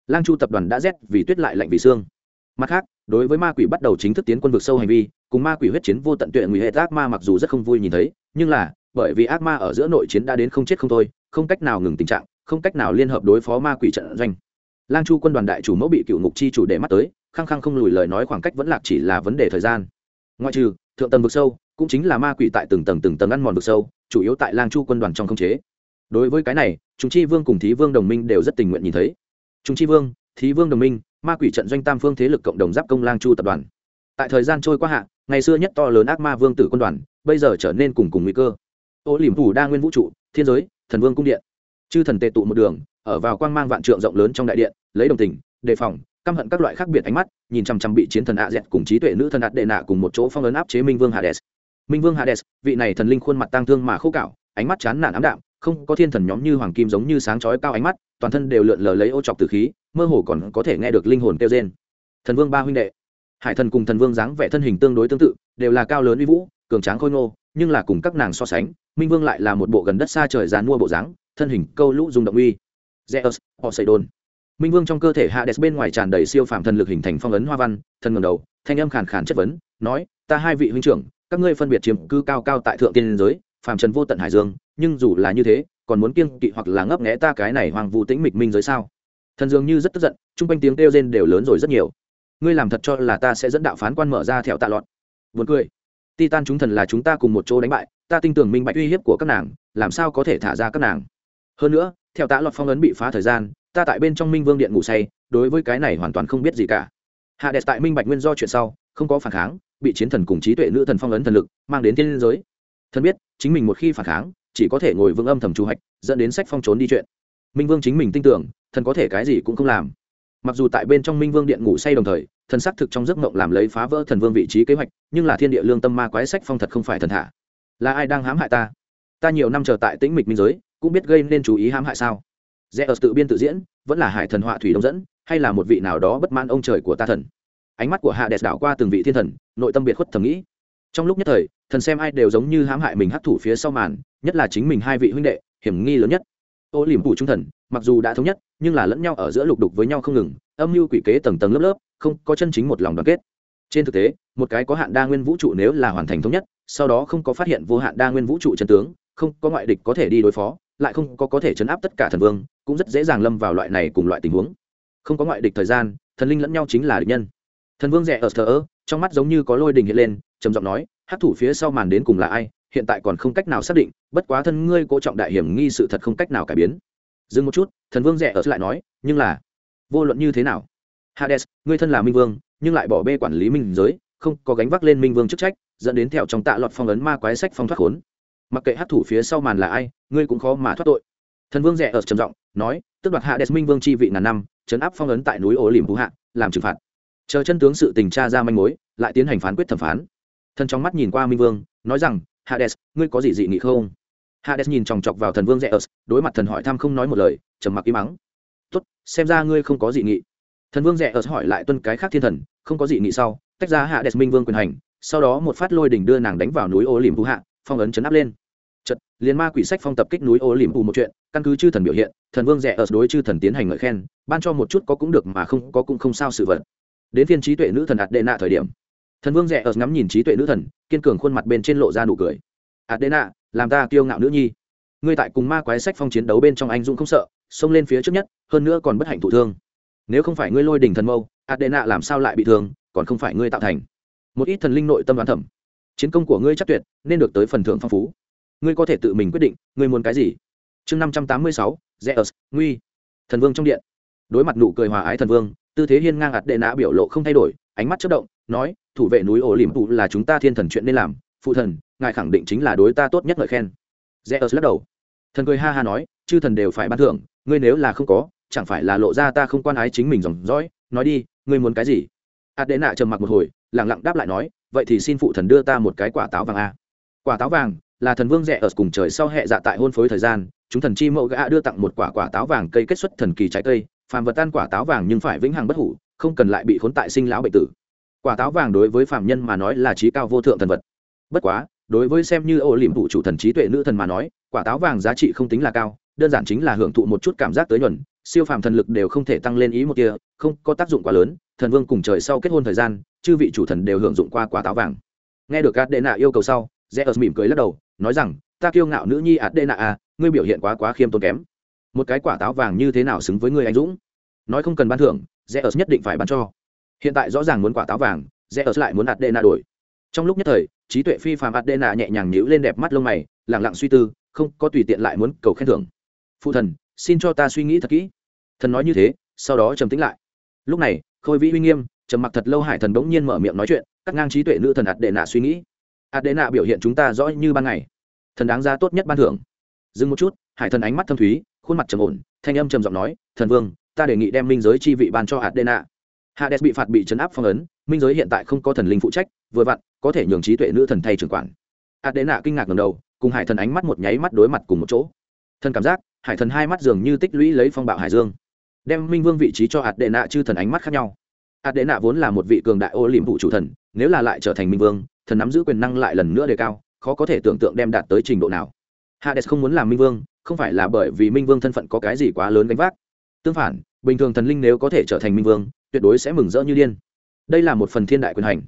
Lang chu tập đoàn đã rét vì tuyết lại lạnh vì xương. Mặt khác, đối với ma quỷ bắt đầu chính thức tiến quân vực sâu hành vi, cùng ma quỷ huyết chiến vô tận tuệ nguy hệ ác ma mặc dù rất không vui nhìn thấy, nhưng là, bởi vì ác ma ở giữa nội chiến đã đến không chết không thôi, không cách nào ngừng tình trạng, không cách nào liên hợp đối phó ma quỷ trận doanh. Lang chu quân đoàn đại chủ mẫu bị cựu ngục chi chủ để mắt tới, khăng khăng không lùi lời nói khoảng cách vẫn lạc chỉ là vấn đề thời gian ngoại trừ, thượng tầng vực sâu, cũng chính là ma quỷ tại từng tầng từng tầng ăn mòn vực sâu, chủ yếu tại lang chu quân đoàn trong không chế. Đối với cái này chúng chi vương cùng thí vương đồng minh đều rất tình nguyện nhìn thấy. Chúng chi vương, thí vương đồng minh, ma quỷ trận doanh tam phương thế lực cộng đồng giáp công lang chu tập đoàn. Tại thời gian trôi qua hạ, ngày xưa nhất to lớn ác ma vương tử quân đoàn, bây giờ trở nên cùng cùng nguy cơ. Ô liềm phủ đa nguyên vũ trụ, thiên giới, thần vương cung điện. Chư thần tề tụ một đường, ở vào quang mang vạn trượng rộng lớn trong đại điện, lấy đồng tình, đề phòng căm hận các loại khác biệt ánh mắt, nhìn chằm chằm bị chiến thần ạ dẹt cùng trí tuệ nữ thần ạt đệ nạ cùng một chỗ phong ấn áp chế minh vương hades. Minh vương hades, vị này thần linh khuôn mặt tang thương mà khô cạo, ánh mắt chán nản ám đạm, không có thiên thần nhóm như hoàng kim giống như sáng chói cao ánh mắt, toàn thân đều lượn lờ lấy ô chọc từ khí, mơ hồ còn có thể nghe được linh hồn kêu rên. Thần vương ba huynh đệ. Hải thần cùng thần vương dáng vẻ thân hình tương đối tương tự, đều là cao lớn uy vũ, cường tráng khôi ngô, nhưng là cùng các nàng so sánh, minh vương lại là một bộ gần đất xa trời dàn mua bộ dáng, thân hình câu lũ dùng động uy. Zeus poseidon minh vương trong cơ thể hades bên ngoài tràn đầy siêu phàm thần lực hình thành phong ấn hoa văn, thân ngầm đầu, thanh âm khàn khàn chất vấn, nói, ta hai vị huynh trưởng, các ngươi phân biệt chiếm cư cao cao tại thượng tiên giới, phàm trần vô tận hải dương, nhưng dù là như thế, còn muốn kiêng kỵ hoặc là ngấp nghé ta cái này hoàng vũ tĩnh mịch minh giới sao? Thần dường như rất tức giận, chung quanh tiếng kêu rên đều lớn rồi rất nhiều. Ngươi làm thật cho là ta sẽ dẫn đạo phán quan mở ra theo tạ lọt. Vượt cười. Titan chúng thần là chúng ta cùng một chỗ đánh bại, ta tin tưởng minh bạch uy hiếp của các nàng, làm sao có thể thả ra các nàng? Hơn nữa theo tạ lọt phong ấn bị phá thời gian ta tại bên trong minh vương điện ngủ say, đối với cái này hoàn toàn không biết gì cả. Hạ đẹp tại minh bạch nguyên do chuyện sau, không có phản kháng, bị chiến thần cùng trí tuệ nữ thần phong ấn thần lực, mang đến thiên giới. Thần biết, chính mình một khi phản kháng, chỉ có thể ngồi vương âm thầm trù hạch, dẫn đến sách phong trốn đi chuyện. Minh vương chính mình tin tưởng, thần có thể cái gì cũng không làm. Mặc dù tại bên trong minh vương điện ngủ say đồng thời, thần xác thực trong giấc mộng làm lấy phá vỡ thần vương vị trí kế hoạch, nhưng là thiên địa lương tâm ma quái sách phong thật không phải thần thả là ai đang hãm hại ta? Ta nhiều năm chờ tại tĩnh mịch minh giới, cũng biết gây nên chú ý hãm hại sao? Rẽ ở tự biên tự diễn, vẫn là hải thần họa thủy đông dẫn, hay là một vị nào đó bất mãn ông trời của ta thần? Ánh mắt của hạ đẹp đảo qua từng vị thiên thần, nội tâm biệt khuất thầm nghĩ. Trong lúc nhất thời, thần xem ai đều giống như hãm hại mình hấp thủ phía sau màn, nhất là chính mình hai vị huynh đệ, hiểm nghi lớn nhất. Ô liềm phủ trung thần, mặc dù đã thống nhất, nhưng là lẫn nhau ở giữa lục đục với nhau không ngừng, âm mưu quỷ kế tầng tầng lớp lớp, không có chân chính một lòng đoàn kết. Trên thực tế, một cái có hạn đa nguyên vũ trụ nếu là hoàn thành thống nhất, sau đó không có phát hiện vô hạn đa nguyên vũ trụ chân tướng, không có ngoại địch có thể đi đối phó, lại không có có thể chấn áp tất cả thần vương cũng rất dễ dàng lâm vào loại này cùng loại tình huống. Không có ngoại địch thời gian, thần linh lẫn nhau chính là địch nhân. Thần vương rẻ ở thờ ơ, trong mắt giống như có lôi đình hiện lên, trầm giọng nói hát thủ phía sau màn đến cùng là ai? Hiện tại còn không cách nào xác định, bất quá thân ngươi cố trọng đại hiểm nghi sự thật không cách nào cải biến. Dừng một chút, thần vương rẻ ở lại nói, nhưng là, vô luận như thế nào? Hades, ngươi thân là minh vương, nhưng lại bỏ bê quản lý minh giới, không có gánh vác lên minh vương chức trách, dẫn đến theo trong tạ lọt phong ấn ma quái sách phong thoát khốn. Mặc kệ hát thủ phía sau màn là ai, ngươi cũng khó mà thoát tội thần vương rẻ ở trầm giọng, nói tức đoạt hades minh vương chi vị ngàn năm chấn áp phong ấn tại núi ô lìm phú hạ, làm trừng phạt. Chờ chân tướng sự tình tra ra manh mối, lại tiến hành phán quyết thẩm phán. Thần trong mắt nhìn qua minh vương, nói rằng hades ngươi có gì dị nghị không? Hades nhìn chòng chọc vào thần vương rẽ đối mặt thần hỏi thăm không nói một lời, trầm mặc im mắng. Tốt, xem ra ngươi không có dị nghị. Thần vương rẽ hỏi lại tuân cái khác thiên thần, không có dị nghị sau, tách ra hades minh vương quyền hành, sau đó một phát lôi đỉnh đưa nàng đánh vào núi ô lìm phú hạ, phong ấn chấn áp lên chật liền ma quỷ sách phong tập kích núi ô liềm phù một chuyện, căn cứ chư thần biểu hiện, thần vương rẽ đối chư thần tiến hành ngợi khen, ban cho một chút có cũng được mà không có cũng không sao sự vật. Đến phiên trí tuệ nữ thần ạt đệ nạ thời điểm. Thần vương rẽ ở ngắm nhìn trí tuệ nữ thần, kiên cường khuôn mặt bên trên lộ ra nụ cười. Ạt đệ nạ làm ta kiêu ngạo nữ nhi. Ngươi tại cùng ma quái sách phong chiến đấu bên trong anh dũng không sợ, xông lên phía trước nhất, hơn nữa còn bất hạnh thụ thương. Nếu không phải ngươi lôi đỉnh thần mâu ạt đệ nạ làm sao lại bị thương, còn không phải ngươi tạo thành. Một ít thần linh nội tâm đoán thẩm chiến công của ngươi chắc tuyệt, nên được tới phần thưởng phong phú ngươi có thể tự mình quyết định, ngươi muốn cái gì? Chương năm trăm tám mươi sáu, zeus, nguy. Thần vương trong điện. Đối mặt nụ cười hòa ái thần vương, tư thế hiên ngang ạt đệ nã biểu lộ không thay đổi, ánh mắt chất động, nói, thủ vệ núi ổ liềm phụ là chúng ta thiên thần chuyện nên làm, phụ thần, ngài khẳng định chính là đối ta tốt nhất lời khen. Zeus lắc đầu. Thần cười ha ha nói, chư thần đều phải ban thưởng, ngươi nếu là không có, chẳng phải là lộ ra ta không quan ái chính mình dòng dõi? Nói đi, ngươi muốn cái gì? Ạt đệ nạ trầm mặc một hồi lẳng lặng đáp lại nói, vậy thì xin phụ thần đưa ta một cái quả táo vàng a. Quả táo vàng là thần vương rẻ ở cùng trời sau hệ dạ tại hôn phối thời gian, chúng thần chi mẫu gã đưa tặng một quả quả táo vàng cây kết xuất thần kỳ trái cây, phàm vật tan quả táo vàng nhưng phải vĩnh hằng bất hủ, không cần lại bị khốn tại sinh lão bệnh tử. Quả táo vàng đối với phạm nhân mà nói là trí cao vô thượng thần vật. Bất quá, đối với xem như ô liềm vụ chủ thần trí tuệ nữ thần mà nói, quả táo vàng giá trị không tính là cao, đơn giản chính là hưởng thụ một chút cảm giác tới nhuần, siêu phàm thần lực đều không thể tăng lên ý một kia, không có tác dụng quá lớn, thần vương cùng trời sau kết hôn thời gian, chư vị chủ thần đều hưởng dụng qua quả táo vàng. Nghe được adena yêu cầu sau rẽ mỉm cười lắc đầu nói rằng, ta kiêu ngạo nữ nhi adena à ngươi biểu hiện quá quá khiêm tốn kém. Một cái quả táo vàng như thế nào xứng với ngươi anh dũng? Nói không cần ban thưởng rẽ nhất định phải ban cho. Hiện tại rõ ràng muốn quả táo vàng rẽ lại muốn adena đổi. Trong lúc nhất thời, trí tuệ phi phàm adena nhẹ nhàng nhíu lên đẹp mắt lông mày lẳng lặng suy tư, không có tùy tiện lại muốn cầu khen thưởng. Phụ thần, xin cho ta suy nghĩ thật kỹ. Thần nói như thế, sau đó trầm tĩnh lại. Lúc này, khôi vĩ uy nghiêm, trầm mặc thật lâu hải thần bỗng nhiên mở miệng nói chuyện, cắt ngang trí tuệ nữ thần ạt đệ nạ suy nghĩ adena biểu hiện chúng ta rõ như ban ngày. Thần đáng ra tốt nhất ban thưởng. Dừng một chút, hải thần ánh mắt thâm thúy, khuôn mặt trầm ổn, thanh âm trầm giọng nói, thần vương, ta đề nghị đem minh giới chi vị ban cho adena. Hades bị phạt bị chấn áp phong ấn, minh giới hiện tại không có thần linh phụ trách, vừa vặn, có thể nhường trí tuệ nữ thần thay trưởng quản. Adena kinh ngạc ngầm đầu, cùng hải thần ánh mắt một nháy mắt đối mặt cùng một chỗ. Thần cảm giác, hải thần hai mắt dường như tích lũy lấy phong bạo hải dương, đem minh vương vị trí cho hạt đệ nạ chư thần ánh mắt khác nhau. Hạt đệ nạ vốn là một vị cường đại ô liềm vụ chủ thần, nếu là lại trở thành minh vương thần nắm giữ quyền năng lại lần nữa đề cao, khó có thể tưởng tượng đem đạt tới trình độ nào. Hades không muốn làm minh vương, không phải là bởi vì minh vương thân phận có cái gì quá lớn gánh vác. Tương phản, bình thường thần linh nếu có thể trở thành minh vương, tuyệt đối sẽ mừng rỡ như điên. Đây là một phần thiên đại quyền hành.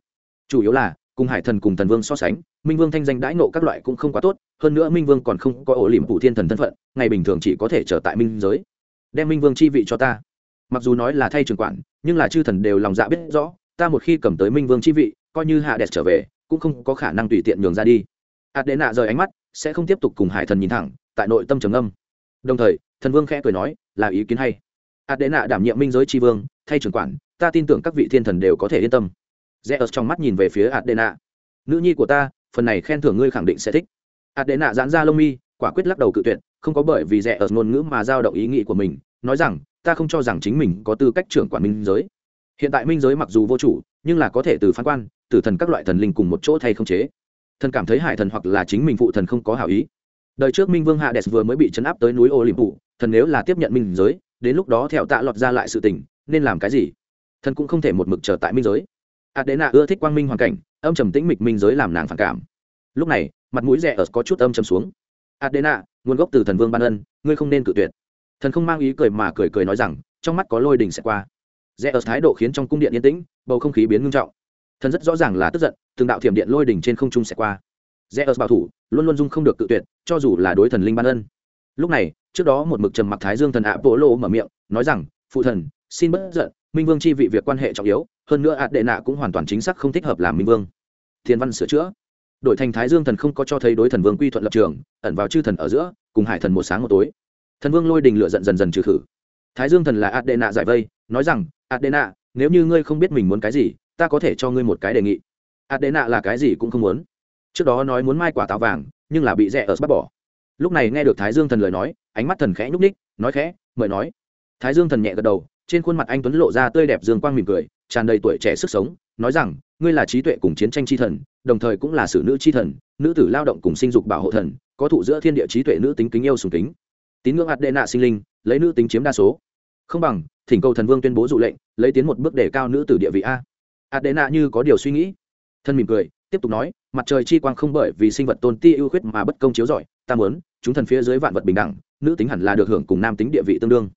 Chủ yếu là, cùng hải thần cùng thần vương so sánh, minh vương thanh danh đãi nộ các loại cũng không quá tốt, hơn nữa minh vương còn không có ổ liềm phủ thiên thần thân phận, ngày bình thường chỉ có thể trở tại minh giới. Đem minh vương chi vị cho ta. Mặc dù nói là thay trường quản, nhưng là chư thần đều lòng dạ biết rõ, ta một khi cầm tới minh vương chi vị, coi như hạ đẹp trở về cũng không có khả năng tùy tiện nhường ra đi. Hạt đệ nạ rời ánh mắt, sẽ không tiếp tục cùng hải thần nhìn thẳng, tại nội tâm trầm âm đồng thời, thần vương khẽ cười nói, là ý kiến hay. Hạt đệ nạ đảm nhiệm minh giới tri vương, thay trưởng quản, ta tin tưởng các vị thiên thần đều có thể yên tâm. Zeus ở trong mắt nhìn về phía hạt đệ nạ nữ nhi của ta, phần này khen thưởng ngươi khẳng định sẽ thích. Hạt đệ nạ giãn ra lông mi, quả quyết lắc đầu cự tuyệt, không có bởi vì zeus ở ngôn ngữ mà giao động ý nghĩ của mình, nói rằng, ta không cho rằng chính mình có tư cách trưởng quản minh giới. Hiện tại minh giới mặc dù vô chủ, nhưng là có thể từ phán quan từ thần các loại thần linh cùng một chỗ thay không chế. Thần cảm thấy hải thần hoặc là chính mình phụ thần không có hảo ý. Đời trước minh vương hạ đès vừa mới bị chấn áp tới núi ô liềm phụ thần nếu là tiếp nhận minh giới, đến lúc đó theo tạ lọt ra lại sự tình, nên làm cái gì? Thần cũng không thể một mực trở tại minh giới. Adena ưa thích quang minh hoàn cảnh, âm trầm tĩnh mịch minh giới làm nàng phản cảm. Lúc này, mặt mũi rẻ ở có chút âm trầm xuống. Adena, nguồn gốc từ thần vương ban ân, ngươi không nên cự tuyệt. Thần không mang ý cười mà cười cười nói rằng, trong mắt có lôi đình sẽ qua. Rẽ ở thái độ khiến trong cung điện yên tĩnh, bầu không khí biến ngưng trọng thần rất rõ ràng là tức giận, từng đạo thiểm điện lôi đỉnh trên không trung sẽ qua. Rẽ ớt bảo thủ, luôn luôn dung không được cự tuyệt, cho dù là đối thần linh ban ân. Lúc này, trước đó một mực trầm mặc thái dương thần ạ bộ lô mở miệng, nói rằng, phụ thần, xin bất giận, minh vương chi vị việc quan hệ trọng yếu, hơn nữa ạt đệ nạ cũng hoàn toàn chính xác không thích hợp làm minh vương. Thiên văn sửa chữa. Đổi thành thái dương thần không có cho thấy đối thần vương quy thuận lập trường, ẩn vào chư thần ở giữa, cùng hải thần một sáng một tối. Thần vương lôi đình lựa giận dần dần trừ khử. Thái dương thần là adena giải vây, nói rằng adena nếu như ngươi không biết mình muốn cái gì ta có thể cho ngươi một cái đề nghị. Adena là cái gì cũng không muốn. Trước đó nói muốn mai quả táo vàng, nhưng là bị rẽ ở bắt bỏ. Lúc này nghe được thái dương thần lời nói, ánh mắt thần khẽ nhúc ních nói khẽ, mời nói. Thái dương thần nhẹ gật đầu, trên khuôn mặt anh tuấn lộ ra tươi đẹp dương quang mỉm cười, tràn đầy tuổi trẻ sức sống, nói rằng, ngươi là trí tuệ cùng chiến tranh chi thần, đồng thời cũng là sử nữ chi thần, nữ tử lao động cùng sinh dục bảo hộ thần, có thụ giữa thiên địa trí tuệ nữ tính kính yêu sùng kính. Tín ngưỡng adena sinh linh, lấy nữ tính chiếm đa số. Không bằng, thỉnh cầu thần vương tuyên bố dụ lệnh, lấy tiến một bước để cao nữ tử địa vị a adena như có điều suy nghĩ. Thân mỉm cười, tiếp tục nói, mặt trời chi quang không bởi vì sinh vật tôn ti ưu khuyết mà bất công chiếu rọi, ta muốn, chúng thần phía dưới vạn vật bình đẳng, nữ tính hẳn là được hưởng cùng nam tính địa vị tương đương.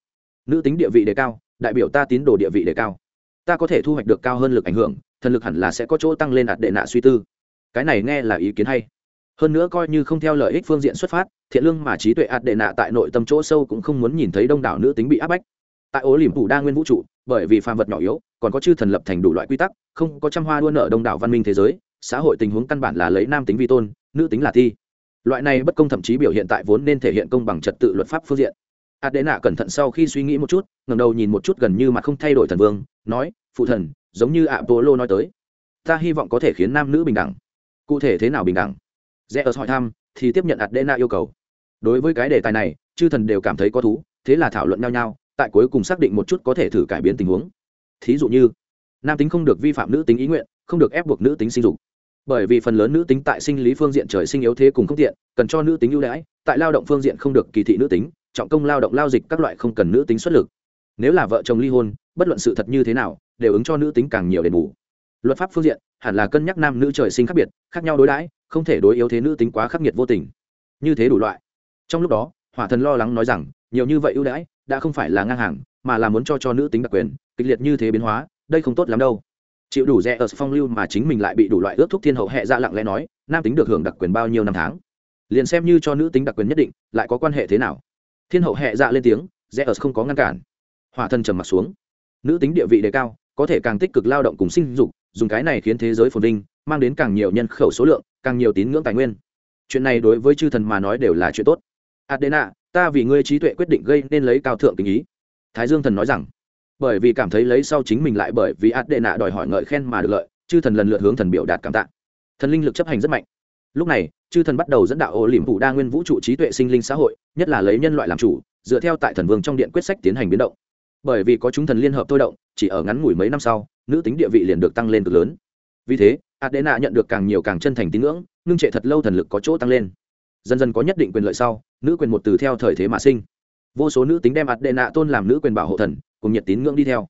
Nữ tính địa vị đề cao, đại biểu ta tín đồ địa vị đề cao. Ta có thể thu hoạch được cao hơn lực ảnh hưởng, thần lực hẳn là sẽ có chỗ tăng lên ạt đệ nạ suy tư. Cái này nghe là ý kiến hay. Hơn nữa coi như không theo lợi ích phương diện xuất phát, thiện lương mà trí tuệ ạt đệ nạ tại nội tâm chỗ sâu cũng không muốn nhìn thấy đông đảo nữ tính bị áp bách tại ố liềm phủ đa nguyên vũ trụ, bởi vì phàm vật nhỏ yếu, còn có chư thần lập thành đủ loại quy tắc, không có trăm hoa đua nợ đông đảo văn minh thế giới, xã hội tình huống căn bản là lấy nam tính vi tôn, nữ tính là thi. Loại này bất công thậm chí biểu hiện tại vốn nên thể hiện công bằng trật tự luật pháp phương diện. Adena cẩn thận sau khi suy nghĩ một chút ngầm đầu nhìn một chút gần như mà không thay đổi thần vương, nói, phụ thần, giống như apollo nói tới, ta hy vọng có thể khiến nam nữ bình đẳng. Cụ thể thế nào bình đẳng? Rẽ ở hỏi thăm, thì tiếp nhận adena yêu cầu. Đối với cái đề tài này, chư thần đều cảm thấy có thú, thế là thảo luận nhau nhau tại cuối cùng xác định một chút có thể thử cải biến tình huống. Thí dụ như, nam tính không được vi phạm nữ tính ý nguyện, không được ép buộc nữ tính sinh dục. Bởi vì phần lớn nữ tính tại sinh lý phương diện trời sinh yếu thế cùng không tiện, cần cho nữ tính ưu đãi, tại lao động phương diện không được kỳ thị nữ tính, trọng công lao động lao dịch các loại không cần nữ tính xuất lực. Nếu là vợ chồng ly hôn, bất luận sự thật như thế nào, đều ứng cho nữ tính càng nhiều đền bù. Luật pháp phương diện, hẳn là cân nhắc nam nữ trời sinh khác biệt, khác nhau đối đãi, không thể đối yếu thế nữ tính quá khắc nghiệt vô tình. Như thế đủ loại. Trong lúc đó hỏa thần lo lắng nói rằng, nhiều như vậy ưu đãi, đã không phải là ngang hàng, mà là muốn cho cho nữ tính đặc quyền, kịch liệt như thế biến hóa, đây không tốt lắm đâu. Chịu đủ rẻ ở phong lưu mà chính mình lại bị đủ loại ước thúc thiên hậu hệ ra lặng lẽ nói, nam tính được hưởng đặc quyền bao nhiêu năm tháng? Liền xem như cho nữ tính đặc quyền nhất định, lại có quan hệ thế nào? Thiên hậu hệ dạ lên tiếng rẽ ở không có ngăn cản. Hỏa thân trầm mặt xuống. Nữ tính địa vị đề cao, có thể càng tích cực lao động cùng sinh dục, dùng cái này khiến thế giới phồn vinh, mang đến càng nhiều nhân khẩu số lượng, càng nhiều tín ngưỡng tài nguyên. Chuyện này đối với chư thần mà nói đều là chuyện tốt adena, ta vì ngươi trí tuệ quyết định gây nên lấy cao thượng tình ý. Thái dương thần nói rằng, bởi vì cảm thấy lấy sau chính mình lại bởi vì adena đòi hỏi ngợi khen mà được lợi, chư thần lần lượt hướng thần biểu đạt cảm tạ. Thần linh lực chấp hành rất mạnh. Lúc này, chư thần bắt đầu dẫn đạo ô liềm phủ đa nguyên vũ trụ trí tuệ sinh linh xã hội, nhất là lấy nhân loại làm chủ, dựa theo tại thần vương trong điện quyết sách tiến hành biến động. Bởi vì có chúng thần liên hợp thôi động, chỉ ở ngắn ngủi mấy năm sau, nữ tính địa vị liền được tăng lên cực lớn. Vì thế, adena nhận được càng nhiều càng chân thành tín ngưỡng, ngưng trệ thật lâu thần lực có chỗ tăng lên dần dần có nhất định quyền lợi sau, nữ quyền một từ theo thời thế mà sinh. Vô số nữ tính đem ạt đệ nạ tôn làm nữ quyền bảo hộ thần, cùng nhiệt tín ngưỡng đi theo.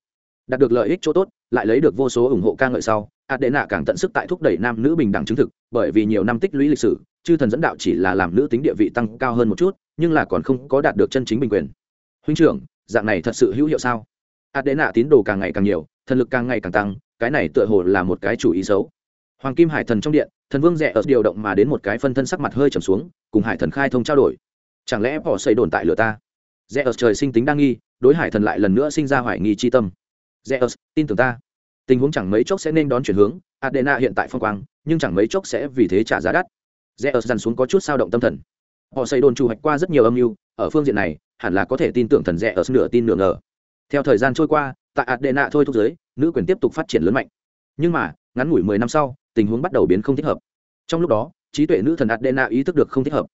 Đạt được lợi ích chỗ tốt, lại lấy được vô số ủng hộ ca ngợi sau ạt đệ nạ càng tận sức tại thúc đẩy nam nữ bình đẳng chứng thực, bởi vì nhiều năm tích lũy lịch sử, chư thần dẫn đạo chỉ là làm nữ tính địa vị tăng cao hơn một chút, nhưng là còn không có đạt được chân chính bình quyền. Huynh trưởng, dạng này thật sự hữu hiệu sao? Ạt đệ nạ tín đồ càng ngày càng nhiều, thần lực càng ngày càng tăng, cái này tựa hồ là một cái chủ ý xấu hoàng kim hải thần trong điện, thần vương rẻ ở điều động mà đến một cái phân thân sắc mặt hơi trầm xuống, cùng hải thần khai thông trao đổi. Chẳng lẽ bỏ xây đồn tại lửa ta? Rẽ ở trời sinh tính đa nghi, đối hải thần lại lần nữa sinh ra hoài nghi chi tâm. Rẽ ở, tin tưởng ta. Tình huống chẳng mấy chốc sẽ nên đón chuyển hướng, adena hiện tại phong quang, nhưng chẳng mấy chốc sẽ vì thế trả giá đắt. Rẽ ở dằn xuống có chút sao động tâm thần. Họ xây đồn trù hoạch qua rất nhiều âm mưu, ở phương diện này, hẳn là có thể tin tưởng thần rẽ ở nửa tin nửa ngờ. Theo thời gian trôi qua, tại adena thôi thúc giới, nữ quyền tiếp tục phát triển lớn mạnh. Nhưng mà, ngắn ngủi mười năm sau tình huống bắt đầu biến không thích hợp. Trong lúc đó, trí tuệ nữ thần adena ý thức được không thích hợp.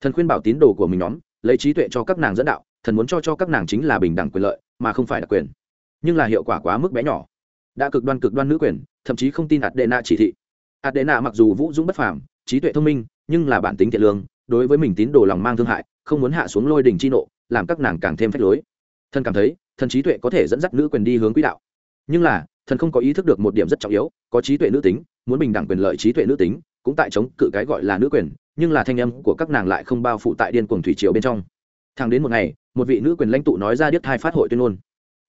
Thần khuyên bảo tín đồ của mình nhóm, lấy trí tuệ cho các nàng dẫn đạo, thần muốn cho cho các nàng chính là bình đẳng quyền lợi, mà không phải đặc quyền. Nhưng là hiệu quả quá mức bé nhỏ. Đã cực đoan cực đoan nữ quyền, thậm chí không tin adena chỉ thị. Adena mặc dù vũ dũng bất phàm, trí tuệ thông minh, nhưng là bản tính thiện lương, đối với mình tín đồ lòng mang thương hại, không muốn hạ xuống lôi đình chi nộ, làm các nàng càng thêm phách lối. Thần cảm thấy, thần trí tuệ có thể dẫn dắt nữ quyền đi hướng quỹ đạo. Nhưng là, thần không có ý thức được một điểm rất trọng yếu, có trí tuệ nữ tính muốn bình đẳng quyền lợi trí tuệ nữ tính, cũng tại chống cự cái gọi là nữ quyền, nhưng là thanh âm của các nàng lại không bao phủ tại điên cuồng thủy triều bên trong. Thẳng đến một ngày, một vị nữ quyền lãnh tụ nói ra điếc thai phát hội tuyên ngôn.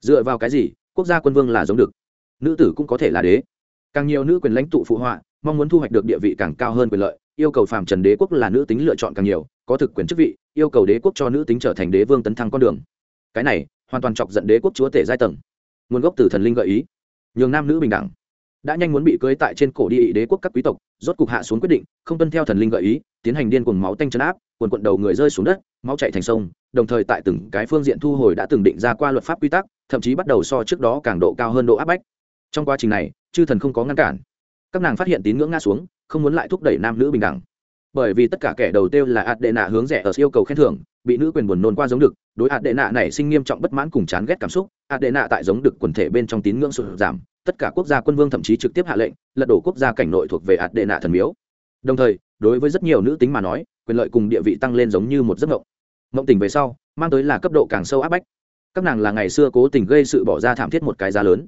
Dựa vào cái gì, quốc gia quân vương là giống được. Nữ tử cũng có thể là đế. Càng nhiều nữ quyền lãnh tụ phụ họa, mong muốn thu hoạch được địa vị càng cao hơn quyền lợi, yêu cầu phàm trần đế quốc là nữ tính lựa chọn càng nhiều, có thực quyền chức vị, yêu cầu đế quốc cho nữ tính trở thành đế vương tấn thăng con đường. Cái này, hoàn toàn chọc giận đế quốc chúa tể giai tầng. Nguồn gốc từ thần linh gợi ý. Nhường nam nữ bình đẳng đã nhanh muốn bị cưới tại trên cổ đi ị đế quốc các quý tộc, rốt cục hạ xuống quyết định, không tuân theo thần linh gợi ý, tiến hành điên cuồng máu tanh chấn áp quần quận đầu người rơi xuống đất, máu chạy thành sông, đồng thời tại từng cái phương diện thu hồi đã từng định ra qua luật pháp quy tắc, thậm chí bắt đầu so trước đó càng độ cao hơn độ áp bách. Trong quá trình này, chư thần không có ngăn cản. Các nàng phát hiện tín ngưỡng nga xuống, không muốn lại thúc đẩy nam nữ bình đẳng bởi vì tất cả kẻ đầu tiêu là ạt đệ nạ hướng rẻ ở yêu cầu khen thưởng, bị nữ quyền buồn nôn qua giống đực, đối ạt đệ nạ này sinh nghiêm trọng bất mãn cùng chán ghét cảm xúc, ạt đệ nạ tại giống đực quần thể bên trong tín ngưỡng sụt giảm, tất cả quốc gia quân vương thậm chí trực tiếp hạ lệnh, lật đổ quốc gia cảnh nội thuộc về ạt đệ nạ thần miếu. Đồng thời, đối với rất nhiều nữ tính mà nói, quyền lợi cùng địa vị tăng lên giống như một giấc mộng. Mộng tỉnh về sau, mang tới là cấp độ càng sâu áp bách. Các nàng là ngày xưa cố tình gây sự bỏ ra thảm thiết một cái giá lớn.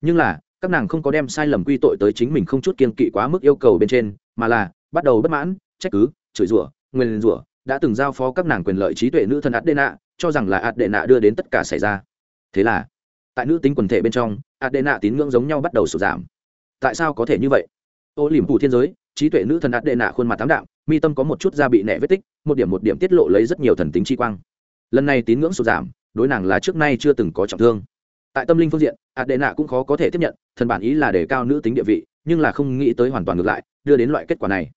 Nhưng là, các nàng không có đem sai lầm quy tội tới chính mình không chút kiên kỵ quá mức yêu cầu bên trên, mà là bắt đầu bất mãn trách cứ, chửi rủa nguyên rủa, đã từng giao phó các nàng quyền lợi trí tuệ nữ thần adena, cho rằng là adena đưa đến tất cả xảy ra. Thế là, tại nữ tính quần thể bên trong, adena tín ngưỡng giống nhau bắt đầu sụt giảm. Tại sao có thể như vậy? Ô liềm phủ thiên giới, trí tuệ nữ thần adena khuôn mặt tám đạo mi tâm có một chút da bị nẹ vết tích, một điểm một điểm tiết lộ lấy rất nhiều thần tính chi quang. Lần này tín ngưỡng sụt giảm, đối nàng là trước nay chưa từng có trọng thương. Tại tâm linh phương diện, adena cũng khó có thể tiếp nhận, thần bản ý là để cao nữ tính địa vị, nhưng là không nghĩ tới hoàn toàn ngược lại, đưa đến loại kết quả này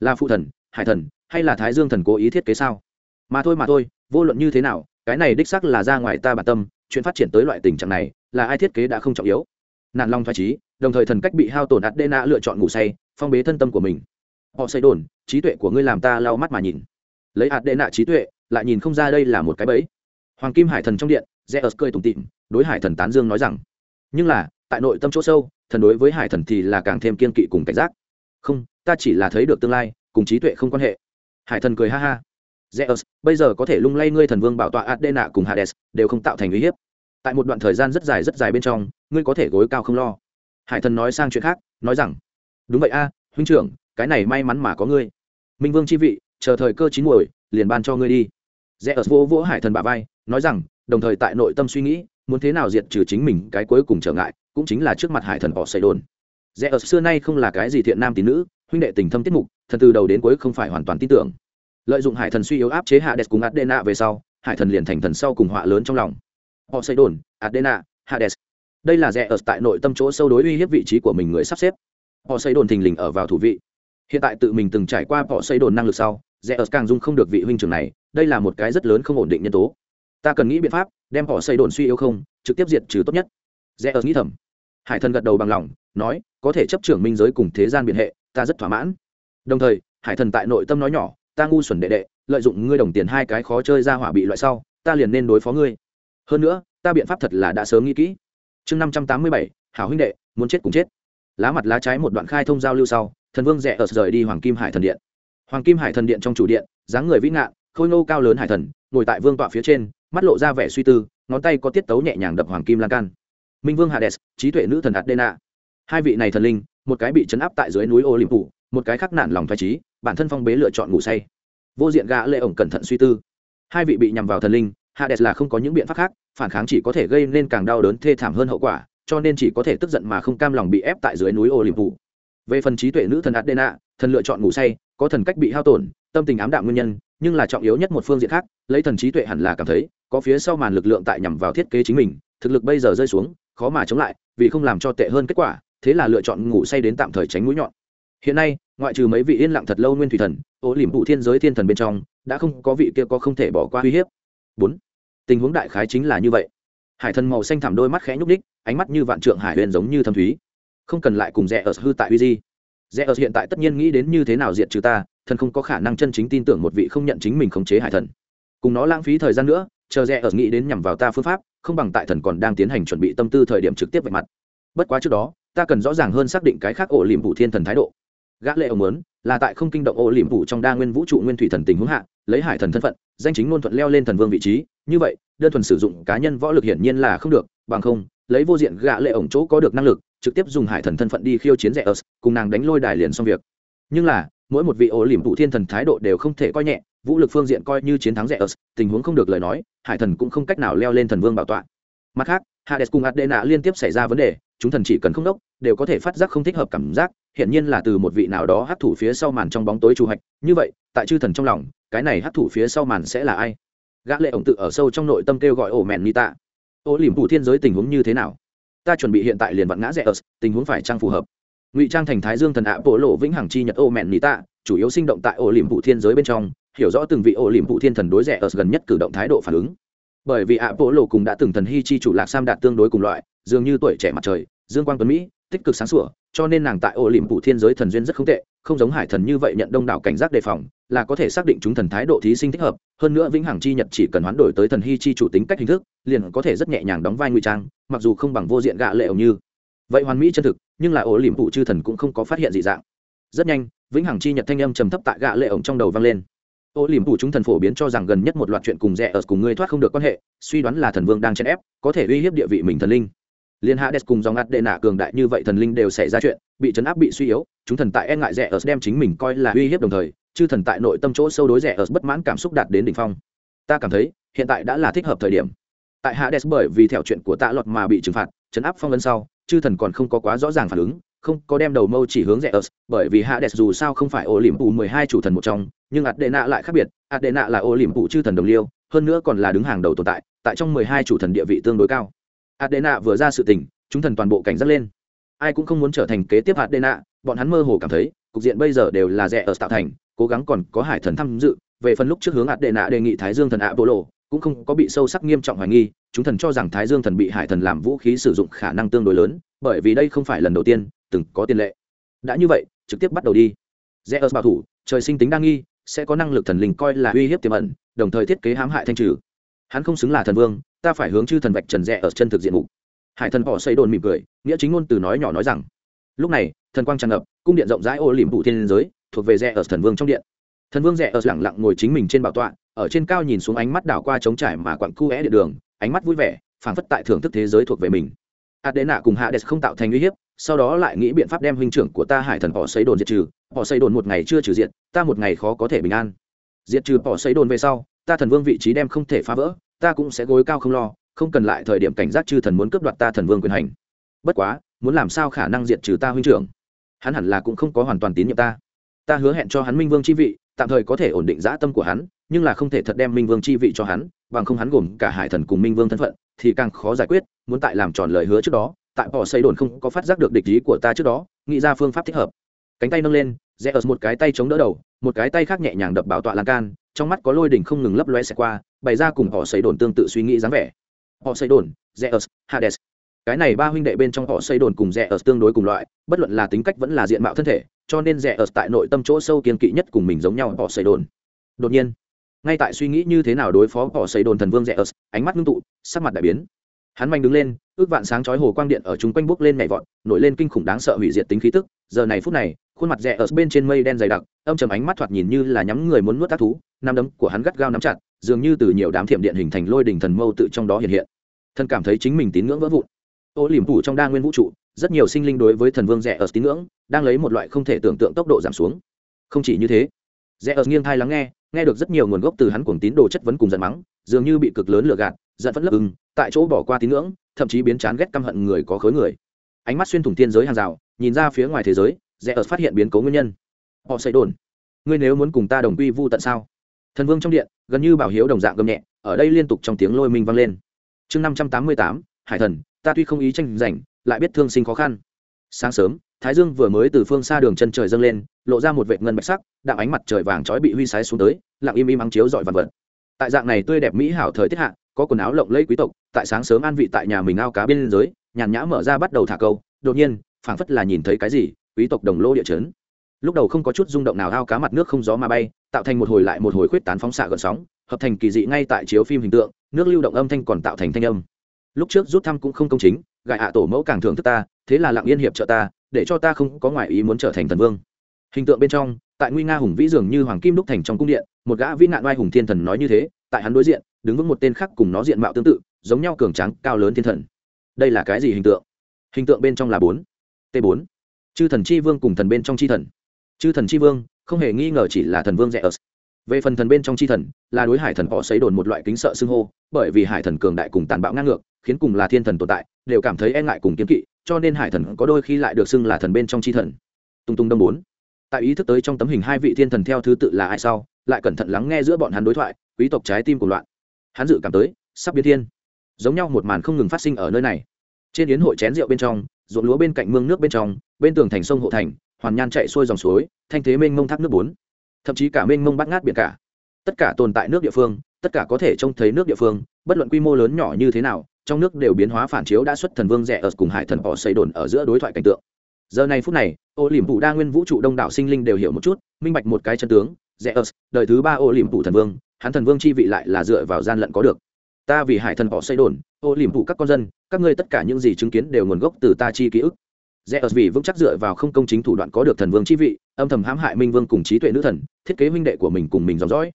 là phụ thần, hải thần, hay là thái dương thần cố ý thiết kế sao? Mà thôi mà thôi, vô luận như thế nào, cái này đích sắc là ra ngoài ta bản tâm, chuyện phát triển tới loại tình trạng này, là ai thiết kế đã không trọng yếu. Nạn long thoải trí đồng thời thần cách bị hao tổn adena lựa chọn ngủ say, phong bế thân tâm của mình. Họ xây đồn, trí tuệ của ngươi làm ta lau mắt mà nhìn. Lấy adena trí tuệ, lại nhìn không ra đây là một cái bẫy. Hoàng kim hải thần trong điện, zeus cười tủm tịm đối hải thần tán dương nói rằng, nhưng là, tại nội tâm chỗ sâu, thần đối với hải thần thì là càng thêm kiên kỵ cùng cảnh giác. Không ta chỉ là thấy được tương lai, cùng trí tuệ không quan hệ. Hải thần cười ha ha. Zeus, bây giờ có thể lung lay ngươi thần vương bảo tọa adena cùng hades, đều không tạo thành uy hiếp. Tại một đoạn thời gian rất dài rất dài bên trong, ngươi có thể gối cao không lo. Hải thần nói sang chuyện khác, nói rằng, đúng vậy a, huynh trưởng, cái này may mắn mà có ngươi. Minh vương chi vị, chờ thời cơ chín muồi, liền ban cho ngươi đi. Zeus vỗ vỗ hải thần bà vai, nói rằng, đồng thời tại nội tâm suy nghĩ, muốn thế nào diệt trừ chính mình, cái cuối cùng trở ngại, cũng chính là trước mặt hải thần họ xây đồn rẽ ở xưa nay không là cái gì thiện nam tín nữ huynh đệ tình thâm tiết mục, thần từ đầu đến cuối không phải hoàn toàn tin tưởng. Lợi dụng hải thần suy yếu áp chế hạ đẹp cùng adena về sau, hải thần liền thành thần sau cùng họa lớn trong lòng. Họ xây đồn, adena hades đây là rẽ ở tại nội tâm chỗ sâu đối uy hiếp vị trí của mình người sắp xếp. Họ xây đồn thình lình ở vào thủ vị. Hiện tại tự mình từng trải qua họ xây đồn năng lực sau rẽ ở càng dung không được vị huynh trưởng này, đây là một cái rất lớn không ổn định nhân tố. Ta cần nghĩ biện pháp, đem họ xây đồn suy yếu không, trực tiếp diệt trừ tốt nhất. Rẽ ở nghĩ thầm. Hải thần gật đầu bằng lòng, nói, có thể chấp trưởng minh giới cùng thế gian biện hệ ta rất thỏa mãn. Đồng thời, hải thần tại nội tâm nói nhỏ, ta ngu xuẩn đệ đệ, lợi dụng ngươi đồng tiền hai cái khó chơi ra hỏa bị loại sau, ta liền nên đối phó ngươi. Hơn nữa, ta biện pháp thật là đã sớm nghĩ kỹ. Chương năm trăm tám mươi bảy, hảo huynh đệ, muốn chết cùng chết. Lá mặt lá trái một đoạn khai thông giao lưu sau, thần vương rẽ ở rời đi hoàng kim hải thần điện. Hoàng kim hải thần điện trong chủ điện, dáng người vĩ ngạn, khôi ngô cao lớn hải thần, ngồi tại vương tọa phía trên, mắt lộ ra vẻ suy tư, ngón tay có tiết tấu nhẹ nhàng đập hoàng kim lan can. Minh vương hades, trí tuệ nữ thần adena. Hai vị này thần linh một cái bị chấn áp tại dưới núi ô liêm phủ một cái khắc nạn lòng thoải trí bản thân phong bế lựa chọn ngủ say. Vô diện gã lệ ổng cẩn thận suy tư. Hai vị bị nhằm vào thần linh, hades là không có những biện pháp khác, phản kháng chỉ có thể gây nên càng đau đớn thê thảm hơn hậu quả, cho nên chỉ có thể tức giận mà không cam lòng bị ép tại dưới núi ô liêm phủ về phần trí tuệ nữ thần adena, thần lựa chọn ngủ say, có thần cách bị hao tổn, tâm tình ám đạm nguyên nhân, nhưng là trọng yếu nhất một phương diện khác, lấy thần trí tuệ hẳn là cảm thấy, có phía sau màn lực lượng tại nhằm vào thiết kế chính mình, thực lực bây giờ rơi xuống, khó mà chống lại, vì không làm cho tệ hơn kết quả thế là lựa chọn ngủ say đến tạm thời tránh mũi nhọn. Hiện nay, ngoại trừ mấy vị yên lặng thật lâu nguyên thủy thần, ô liềm phụ thiên giới thiên thần bên trong, đã không có vị kia có không thể bỏ qua uy hiếp. Bốn, tình huống đại khái chính là như vậy. Hải thần màu xanh thẳm đôi mắt khẽ nhúc ních ánh mắt như vạn trượng hải huyền giống như thâm thúy. Không cần lại cùng rẽ ở hư tại uy di. Rẽ ở hiện tại tất nhiên nghĩ đến như thế nào diệt trừ ta, thần không có khả năng chân chính tin tưởng một vị không nhận chính mình khống chế hải thần. Cùng nó lãng phí thời gian nữa, chờ rẽ ở nghĩ đến nhằm vào ta phương pháp, không bằng tại thần còn đang tiến hành chuẩn bị tâm tư thời điểm trực tiếp về mặt bất quá trước đó, ta cần rõ ràng hơn xác định cái khác ổ liềm vụ thiên thần thái độ. Gã lệ ông muốn, là tại không kinh động ổ liềm vụ trong đa nguyên vũ trụ nguyên thủy thần tình huống hạ, lấy hải thần thân phận, danh chính ngôn thuận leo lên thần vương vị trí. Như vậy, đơn thuần sử dụng cá nhân võ lực hiển nhiên là không được, bằng không, lấy vô diện gã lệ ổng chỗ có được năng lực, trực tiếp dùng hải thần thân phận đi khiêu chiến rẻ ớt, cùng nàng đánh lôi đài liền xong việc. Nhưng là, mỗi một vị ổ liềm vụ thiên thần thái độ đều không thể coi nhẹ, vũ lực phương diện coi như chiến thắng rẻ ớt, tình huống không được lời nói, hải thần cũng không cách nào leo lên thần vương bảo tọa. Mặt khác, hades cùng adena liên tiếp xảy ra vấn đề chúng thần chỉ cần không đốc đều có thể phát giác không thích hợp cảm giác hiện nhiên là từ một vị nào đó hấp thủ phía sau màn trong bóng tối chủ hạch. Như vậy tại chư thần trong lòng cái này hấp thủ phía sau màn sẽ là ai? Gã lệ ổng tự ở sâu trong nội tâm kêu gọi ổ mẹn tạ, ô liềm phủ thiên giới tình huống như thế nào? Ta chuẩn bị hiện tại liền vặn ngã rẽ ớt tình huống phải trang phù hợp? Ngụy trang thành thái dương thần ạ bộ lộ vĩnh hằng chi nhật ô mẹn tạ, chủ yếu sinh động tại ô liềm phủ thiên giới bên trong hiểu rõ từng vị ô liềm phủ thiên thần đối rẽ ớt gần nhất cử động thái độ phản ứng. Bởi vì ạ bộ lộ cùng đã từng thần hy chi chủ lạc sam đạt tương đối cùng loại dường như tuổi trẻ mặt trời, dương quang tuấn mỹ, tích cực sáng sủa, cho nên nàng tại ô liềm phủ thiên giới thần duyên rất không tệ, không giống hải thần như vậy nhận đông đảo cảnh giác đề phòng, là có thể xác định chúng thần thái độ thí sinh thích hợp, hơn nữa vĩnh hằng chi nhật chỉ cần hoán đổi tới thần hy chi chủ tính cách hình thức, liền có thể rất nhẹ nhàng đóng vai ngụy trang, mặc dù không bằng vô diện gạ lệ ổng như. Vậy hoàn mỹ chân thực, nhưng là ổ liềm phủ chư thần cũng không có phát hiện dị dạng. Rất nhanh, vĩnh hằng chi nhật thanh âm trầm thấp tại gạ lệ ổng trong đầu vang lên. Ô liềm phủ chúng thần phổ biến cho rằng gần nhất một loạt chuyện cùng rẻ ở cùng ngươi thoát không được quan hệ, suy đoán là thần vương đang chèn ép, có thể uy hiếp địa vị mình thần linh liên hades cùng dòng ạt đệ nạ cường đại như vậy thần linh đều xảy ra chuyện, bị chấn áp, bị suy yếu, chúng thần tại e ngại rẻ ở đem chính mình coi là uy hiếp đồng thời, chư thần tại nội tâm chỗ sâu đối rẻ ở bất mãn cảm xúc đạt đến đỉnh phong. Ta cảm thấy, hiện tại đã là thích hợp thời điểm. Tại hades bởi vì theo chuyện của tạ lọt mà bị trừng phạt chấn áp phong vân sau, chư thần còn không có quá rõ ràng phản ứng, không có đem đầu mâu chỉ hướng rẻ ớt, bởi vì hades dù sao không phải ô liềm phụ mười hai chủ thần một trong, nhưng adena lại khác biệt adena là ô liềm phụ chư thần đồng liêu, hơn nữa còn là đứng hàng đầu tồn tại tại trong mười hai chủ thần địa vị tương đối cao adena vừa ra sự tình, chúng thần toàn bộ cảnh giác lên. Ai cũng không muốn trở thành kế tiếp adena, bọn hắn mơ hồ cảm thấy, cục diện bây giờ đều là rẻ ở tạo thành, cố gắng còn có hải thần tham dự. Về phần lúc trước hướng adena đề nghị thái dương thần ạ bộ lộ cũng không có bị sâu sắc nghiêm trọng hoài nghi, chúng thần cho rằng thái dương thần bị hải thần làm vũ khí sử dụng khả năng tương đối lớn, bởi vì đây không phải lần đầu tiên, từng có tiền lệ. Đã như vậy, trực tiếp bắt đầu đi. Rẽ ớt bảo thủ, trời sinh tính đa nghi, sẽ có năng lực thần linh coi là uy hiếp tiềm ẩn, đồng thời thiết kế hãm hại thanh trừ hắn không xứng là thần vương, ta phải hướng chư thần vạch trần rẽ ở chân thực diện mục. Hải thần họ xây đồn mỉm cười, nghĩa chính ngôn từ nói nhỏ nói rằng, lúc này, thần quang tràn ngập, cung điện rộng rãi ô liềm đủ thiên giới, thuộc về rẽ ở thần vương trong điện. Thần vương rẽ ở lẳng lặng ngồi chính mình trên bảo tọa, ở trên cao nhìn xuống ánh mắt đảo qua trống trải mà quặng cu é điện đường, ánh mắt vui vẻ, phảng phất tại thưởng thức thế giới thuộc về mình. Adena cùng hades không tạo thành uy hiếp, sau đó lại nghĩ biện pháp đem huynh trưởng của ta hải thần họ xây đồn diệt trừ. Họ xây đồn một ngày chưa trừ diện ta một ngày khó có thể bình an. Diệt trừ họ xây đồn về sau ta thần vương vị trí đem không thể phá vỡ, ta cũng sẽ gối cao không lo, không cần lại thời điểm cảnh giác chư thần muốn cướp đoạt ta thần vương quyền hành. Bất quá, muốn làm sao khả năng diệt trừ ta huynh trưởng? Hắn hẳn là cũng không có hoàn toàn tín nhiệm ta. Ta hứa hẹn cho hắn minh vương chi vị, tạm thời có thể ổn định dã tâm của hắn, nhưng là không thể thật đem minh vương chi vị cho hắn, bằng không hắn gồm cả hải thần cùng minh vương thân phận, thì càng khó giải quyết, muốn tại làm tròn lời hứa trước đó, tại bỏ xây đồn không có phát giác được địch ý của ta trước đó, nghĩ ra phương pháp thích hợp. Cánh tay nâng lên, rẽ ở một cái tay chống đỡ đầu, một cái tay khác nhẹ nhàng đập bảo tọa lan can trong mắt có lôi đỉnh không ngừng lấp loe xẹt qua bày ra cùng họ xây đồn tương tự suy nghĩ dáng vẻ. Họ xây đồn Zeus, hades. Cái này ba huynh đệ bên trong họ xây đồn cùng Zeus ở tương đối cùng loại bất luận là tính cách vẫn là diện mạo thân thể cho nên Zeus ở tại nội tâm chỗ sâu kiên kỵ nhất cùng mình giống nhau họ xây đồn đột nhiên ngay tại suy nghĩ như thế nào đối phó họ xây đồn thần vương Zeus, ở ánh mắt ngưng tụ sắc mặt đại biến. Hắn manh đứng lên ước vạn sáng chói hồ quang điện ở chúng quanh bốc lên nhảy vọt nổi lên kinh khủng đáng sợ hủy diệt tính khí tức. Giờ này phút này khuôn mặt rẽ ở bên trên mây đen dày đặc, âm trầm ánh mắt thoạt nhìn như là nhắm người muốn nuốt tác thú, nắm đấm của hắn gắt gao nắm chặt, dường như từ nhiều đám thiểm điện hình thành lôi đình thần mâu tự trong đó hiện hiện. Thân cảm thấy chính mình tín ngưỡng vỡ vụn. Ô liềm phủ trong đa nguyên vũ trụ, rất nhiều sinh linh đối với thần vương rẽ ở tín ngưỡng, đang lấy một loại không thể tưởng tượng tốc độ giảm xuống. Không chỉ như thế rẽ ở nghiêng thai lắng nghe nghe được rất nhiều nguồn gốc từ hắn cuồng tín đồ chất vấn cùng giận mắng, dường như bị cực lớn lừa gạt, giận vẫn lấp ưng, tại chỗ bỏ qua tín ngưỡng, thậm chí biến chán ghét căm hận người có khớ người. Ánh mắt xuyên thủng thiên giới hàng rào, nhìn ra phía ngoài thế giới rẽ ở phát hiện biến cố nguyên nhân. Họ xây đồn, ngươi nếu muốn cùng ta đồng quy vu tận sao? Thần vương trong điện, gần như bảo hiếu đồng dạng gầm nhẹ, ở đây liên tục trong tiếng lôi minh vang lên. Chương năm trăm tám mươi tám, hải thần, ta tuy không ý tranh giành, lại biết thương sinh khó khăn. Sáng sớm, thái dương vừa mới từ phương xa đường chân trời dâng lên, lộ ra một vệt ngân bạch sắc đạm ánh mặt trời vàng trói bị huy sái xuống tới, lặng im im ắng chiếu dọi vằn vật. Tại dạng này tươi đẹp mỹ hảo thời tiết hạ, có quần áo lộng lẫy quý tộc, tại sáng sớm an vị tại nhà mình ao cá bên dưới, nhàn nhã mở ra bắt đầu thả câu. Đột nhiên, phảng phất là nhìn thấy cái gì quý tộc đồng lô địa chấn. Lúc đầu không có chút rung động nào, ao cá mặt nước không gió mà bay, tạo thành một hồi lại một hồi khuyết tán phóng xạ gần sóng, hợp thành kỳ dị ngay tại chiếu phim hình tượng, nước lưu động âm thanh còn tạo thành thanh âm. Lúc trước rút thăm cũng không công chính gại hạ tổ mẫu càng thưởng thức ta, thế là lặng yên hiệp trợ ta, để cho ta không có ngoại ý muốn trở thành thần vương. Hình tượng bên trong, tại nguy nga hùng vĩ dường như hoàng kim đúc thành trong cung điện, một gã vĩ nạn oai hùng thiên thần nói như thế, tại hắn đối diện, đứng vững một tên khác cùng nó diện mạo tương tự, giống nhau cường tráng, cao lớn thiên thần. Đây là cái gì hình tượng? Hình tượng bên trong là bốn. T bốn chư thần chi vương cùng thần bên trong chi thần. Chư thần chi vương, không hề nghi ngờ chỉ là thần vương rẻ ớt về phần thần bên trong chi thần, là đối hải thần họ xấy đồn một loại kính sợ xưng hô, bởi vì hải thần cường đại cùng tàn bạo ngang ngược, khiến cùng là thiên thần tồn tại, đều cảm thấy e ngại cùng kiếm kỵ, cho nên hải thần có đôi khi lại được xưng là thần bên trong chi thần. Tung tung đông bốn. Tại ý thức tới trong tấm hình hai vị thiên thần theo thứ tự là ai sau, lại cẩn thận lắng nghe giữa bọn hắn đối thoại, quý tộc trái tim của loạn. Hắn dự cảm tới, sắp biến thiên. Giống nhau một màn không ngừng phát sinh ở nơi này trên yến hội chén rượu bên trong, ruộng lúa bên cạnh mương nước bên trong, bên tường thành sông hộ thành, hoàn nhan chạy xuôi dòng suối, thanh thế mênh mông thác nước bốn. Thậm chí cả mênh mông bắt ngát biển cả. Tất cả tồn tại nước địa phương, tất cả có thể trông thấy nước địa phương, bất luận quy mô lớn nhỏ như thế nào, trong nước đều biến hóa phản chiếu đã xuất thần vương rẻ ở cùng hải thần họ xây đồn ở giữa đối thoại cảnh tượng. Giờ này phút này, ô liềm phủ đa nguyên vũ trụ đông đảo sinh linh đều hiểu một chút, minh bạch một cái chân tướng, rẻ ở, đời thứ ba ô liềm phủ thần vương, hắn thần vương chi vị lại là dựa vào gian lận có được. Ta vì hải thần họ xây đồn, ô liềm phủ các con dân các ngươi tất cả những gì chứng kiến đều nguồn gốc từ ta chi ký ức. Rẽ ớt vì vững chắc dựa vào không công chính thủ đoạn có được thần vương chi vị, âm thầm hãm hại minh vương cùng trí tuệ nữ thần, thiết kế huynh đệ của mình cùng mình dòng dõi.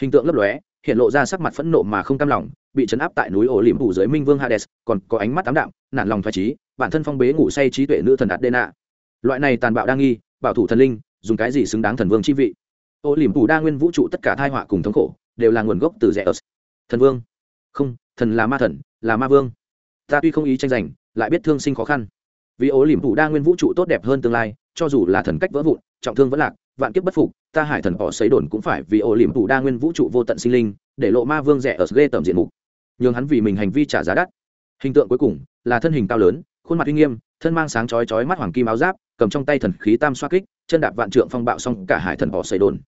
Hình tượng lấp lóe, hiện lộ ra sắc mặt phẫn nộ mà không cam lòng, bị chấn áp tại núi ổ liềm phủ dưới minh vương hades, còn có ánh mắt ám đạm, nản lòng thoải trí bản thân phong bế ngủ say trí tuệ nữ thần adena loại này tàn bạo đa nghi, bảo thủ thần linh, dùng cái gì xứng đáng thần vương chi vị? Ổ liềm phủ đa nguyên vũ trụ tất cả thai họa cùng thống khổ, đều là nguồn gốc từ rẽ ớt thần vương. Không, thần là ma thần, là ma vương ta tuy không ý tranh giành, lại biết thương sinh khó khăn. Vì ố liềm thủ đa nguyên vũ trụ tốt đẹp hơn tương lai, cho dù là thần cách vỡ vụn, trọng thương vẫn lạc, vạn kiếp bất phục, ta hải thần bỏ xấy đồn cũng phải vì ổ liềm thủ đa nguyên vũ trụ vô tận sinh linh, để lộ ma vương rẻ ở ghê tầm diện mục. Nhường hắn vì mình hành vi trả giá đắt. Hình tượng cuối cùng, là thân hình cao lớn, khuôn mặt uy nghiêm, thân mang sáng chói chói mắt hoàng kim áo giáp, cầm trong tay thần khí tam xoa kích, chân đạp vạn trượng phong bạo xong cả hải thần bỏ xấy đồn.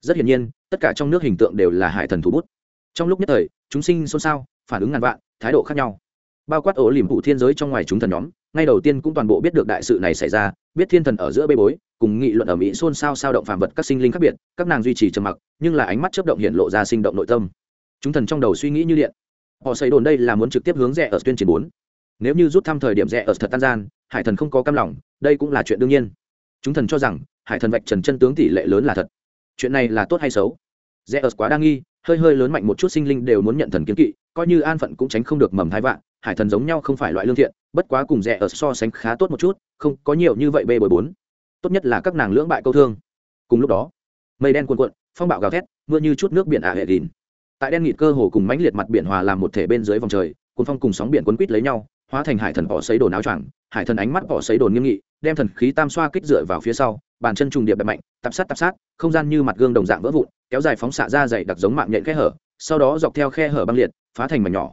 Rất hiển nhiên, tất cả trong nước hình tượng đều là hải thần thủ bút. Trong lúc nhất thời, chúng sinh xôn xao, phản ứng ngàn vạn, thái độ khác nhau bao quát ổ liềm phụ thiên giới trong ngoài chúng thần nhóm, ngay đầu tiên cũng toàn bộ biết được đại sự này xảy ra, biết thiên thần ở giữa bê bối, cùng nghị luận ở mỹ xôn xao sao động phàm vật các sinh linh khác biệt, các nàng duy trì trầm mặc, nhưng là ánh mắt chấp động hiện lộ ra sinh động nội tâm. Chúng thần trong đầu suy nghĩ như điện. Họ xây đồn đây là muốn trực tiếp hướng rẻ ở tuyên triển bốn. Nếu như rút thăm thời điểm rẻ ở thật tan gian, hải thần không có cam lòng, đây cũng là chuyện đương nhiên. Chúng thần cho rằng, hải thần vạch trần chân tướng tỷ lệ lớn là thật. Chuyện này là tốt hay xấu? Rẽ ở quá đa nghi, hơi hơi lớn mạnh một chút sinh linh đều muốn nhận thần kiến kỵ, coi như an phận cũng tránh không được mầm thái vạn hải thần giống nhau không phải loại lương thiện, bất quá cùng rẻ ở so sánh khá tốt một chút, không có nhiều như vậy bê bồi bốn. Tốt nhất là các nàng lưỡng bại câu thương. Cùng lúc đó, mây đen cuồn cuộn, phong bạo gào thét, mưa như chút nước biển ả hệ đìn tại đen nghịt cơ hồ cùng mãnh liệt mặt biển hòa làm một thể bên dưới vòng trời, cuốn phong cùng sóng biển quấn quít lấy nhau, hóa thành hải thần bỏ xấy đồ áo choàng, hải thần ánh mắt bỏ xấy đồn nghiêm nghị, đem thần khí tam xoa kích dựa vào phía sau, bàn chân trùng điệp đập mạnh tập sát tập sát, không gian như mặt gương đồng dạng vỡ vụn, kéo dài phóng xạ ra dày đặc giống mạng nhện khe hở, sau đó dọc theo khe hở băng liệt, phá thành mảnh nhỏ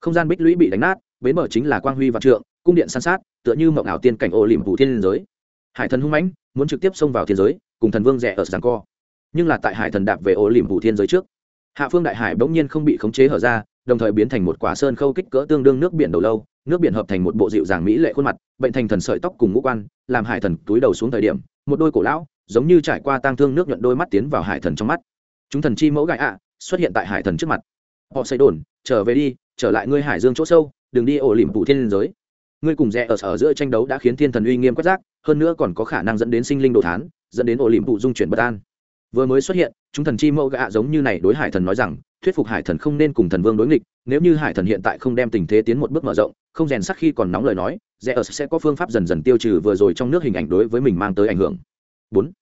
không gian bích lũy bị đánh nát, bến mở chính là quang huy vạn trượng, cung điện san sát, tựa như mộng ảo tiên cảnh ô liềm phủ thiên giới. Hải thần hung mãnh, muốn trực tiếp xông vào thiên giới, cùng thần vương rẻ ở giằng co. Nhưng là tại hải thần đạp về ô liềm phủ thiên giới trước, hạ phương đại hải bỗng nhiên không bị khống chế hở ra, đồng thời biến thành một quả sơn khâu kích cỡ tương đương nước biển đầu lâu, nước biển hợp thành một bộ dịu dàng mỹ lệ khuôn mặt, bệnh thành thần sợi tóc cùng ngũ quan, làm hải thần túi đầu xuống thời điểm, một đôi cổ lão, giống như trải qua tang thương nước nhuận đôi mắt tiến vào hải thần trong mắt. Chúng thần chi mẫu gại ạ, xuất hiện tại hải thần trước mặt. Họ xây đồn, trở về đi trở lại ngươi hải dương chỗ sâu, đừng đi ổ lỉm phủ thiên liên giới. Ngươi cùng rẽ ở ở giữa tranh đấu đã khiến thiên thần uy nghiêm quét rác, hơn nữa còn có khả năng dẫn đến sinh linh đồ thán, dẫn đến ổ lỉm phủ dung chuyển bất an. Vừa mới xuất hiện, chúng thần chi mẫu gạ giống như này đối hải thần nói rằng, thuyết phục hải thần không nên cùng thần vương đối nghịch, nếu như hải thần hiện tại không đem tình thế tiến một bước mở rộng, không rèn sắc khi còn nóng lời nói, rẽ ở sẽ có phương pháp dần dần tiêu trừ vừa rồi trong nước hình ảnh đối với mình mang tới ảnh hưởng. Bốn,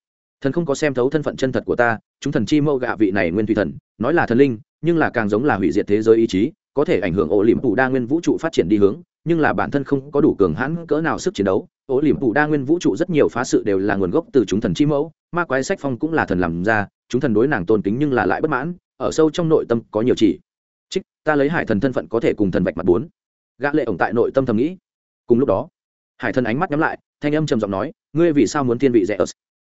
thần không có xem thấu thân phận chân thật của ta, chúng thần chi mẫu gạ vị này nguyên thủy thần, nói là thần linh, nhưng là càng giống là hủy diệt thế giới ý chí có thể ảnh hưởng ổ liềm phủ đa nguyên vũ trụ phát triển đi hướng, nhưng là bản thân không có đủ cường hãn cỡ nào sức chiến đấu. Ổ liềm phủ đa nguyên vũ trụ rất nhiều phá sự đều là nguồn gốc từ chúng thần chi mẫu, ma quái sách phong cũng là thần làm ra, chúng thần đối nàng tôn kính nhưng là lại bất mãn, ở sâu trong nội tâm có nhiều chỉ. Trích ta lấy hải thần thân phận có thể cùng thần vạch mặt bốn. Gã lệ ổng tại nội tâm thầm nghĩ. Cùng lúc đó, hải thần ánh mắt nhắm lại, thanh âm trầm giọng nói, ngươi vì sao muốn thiên vị rẻ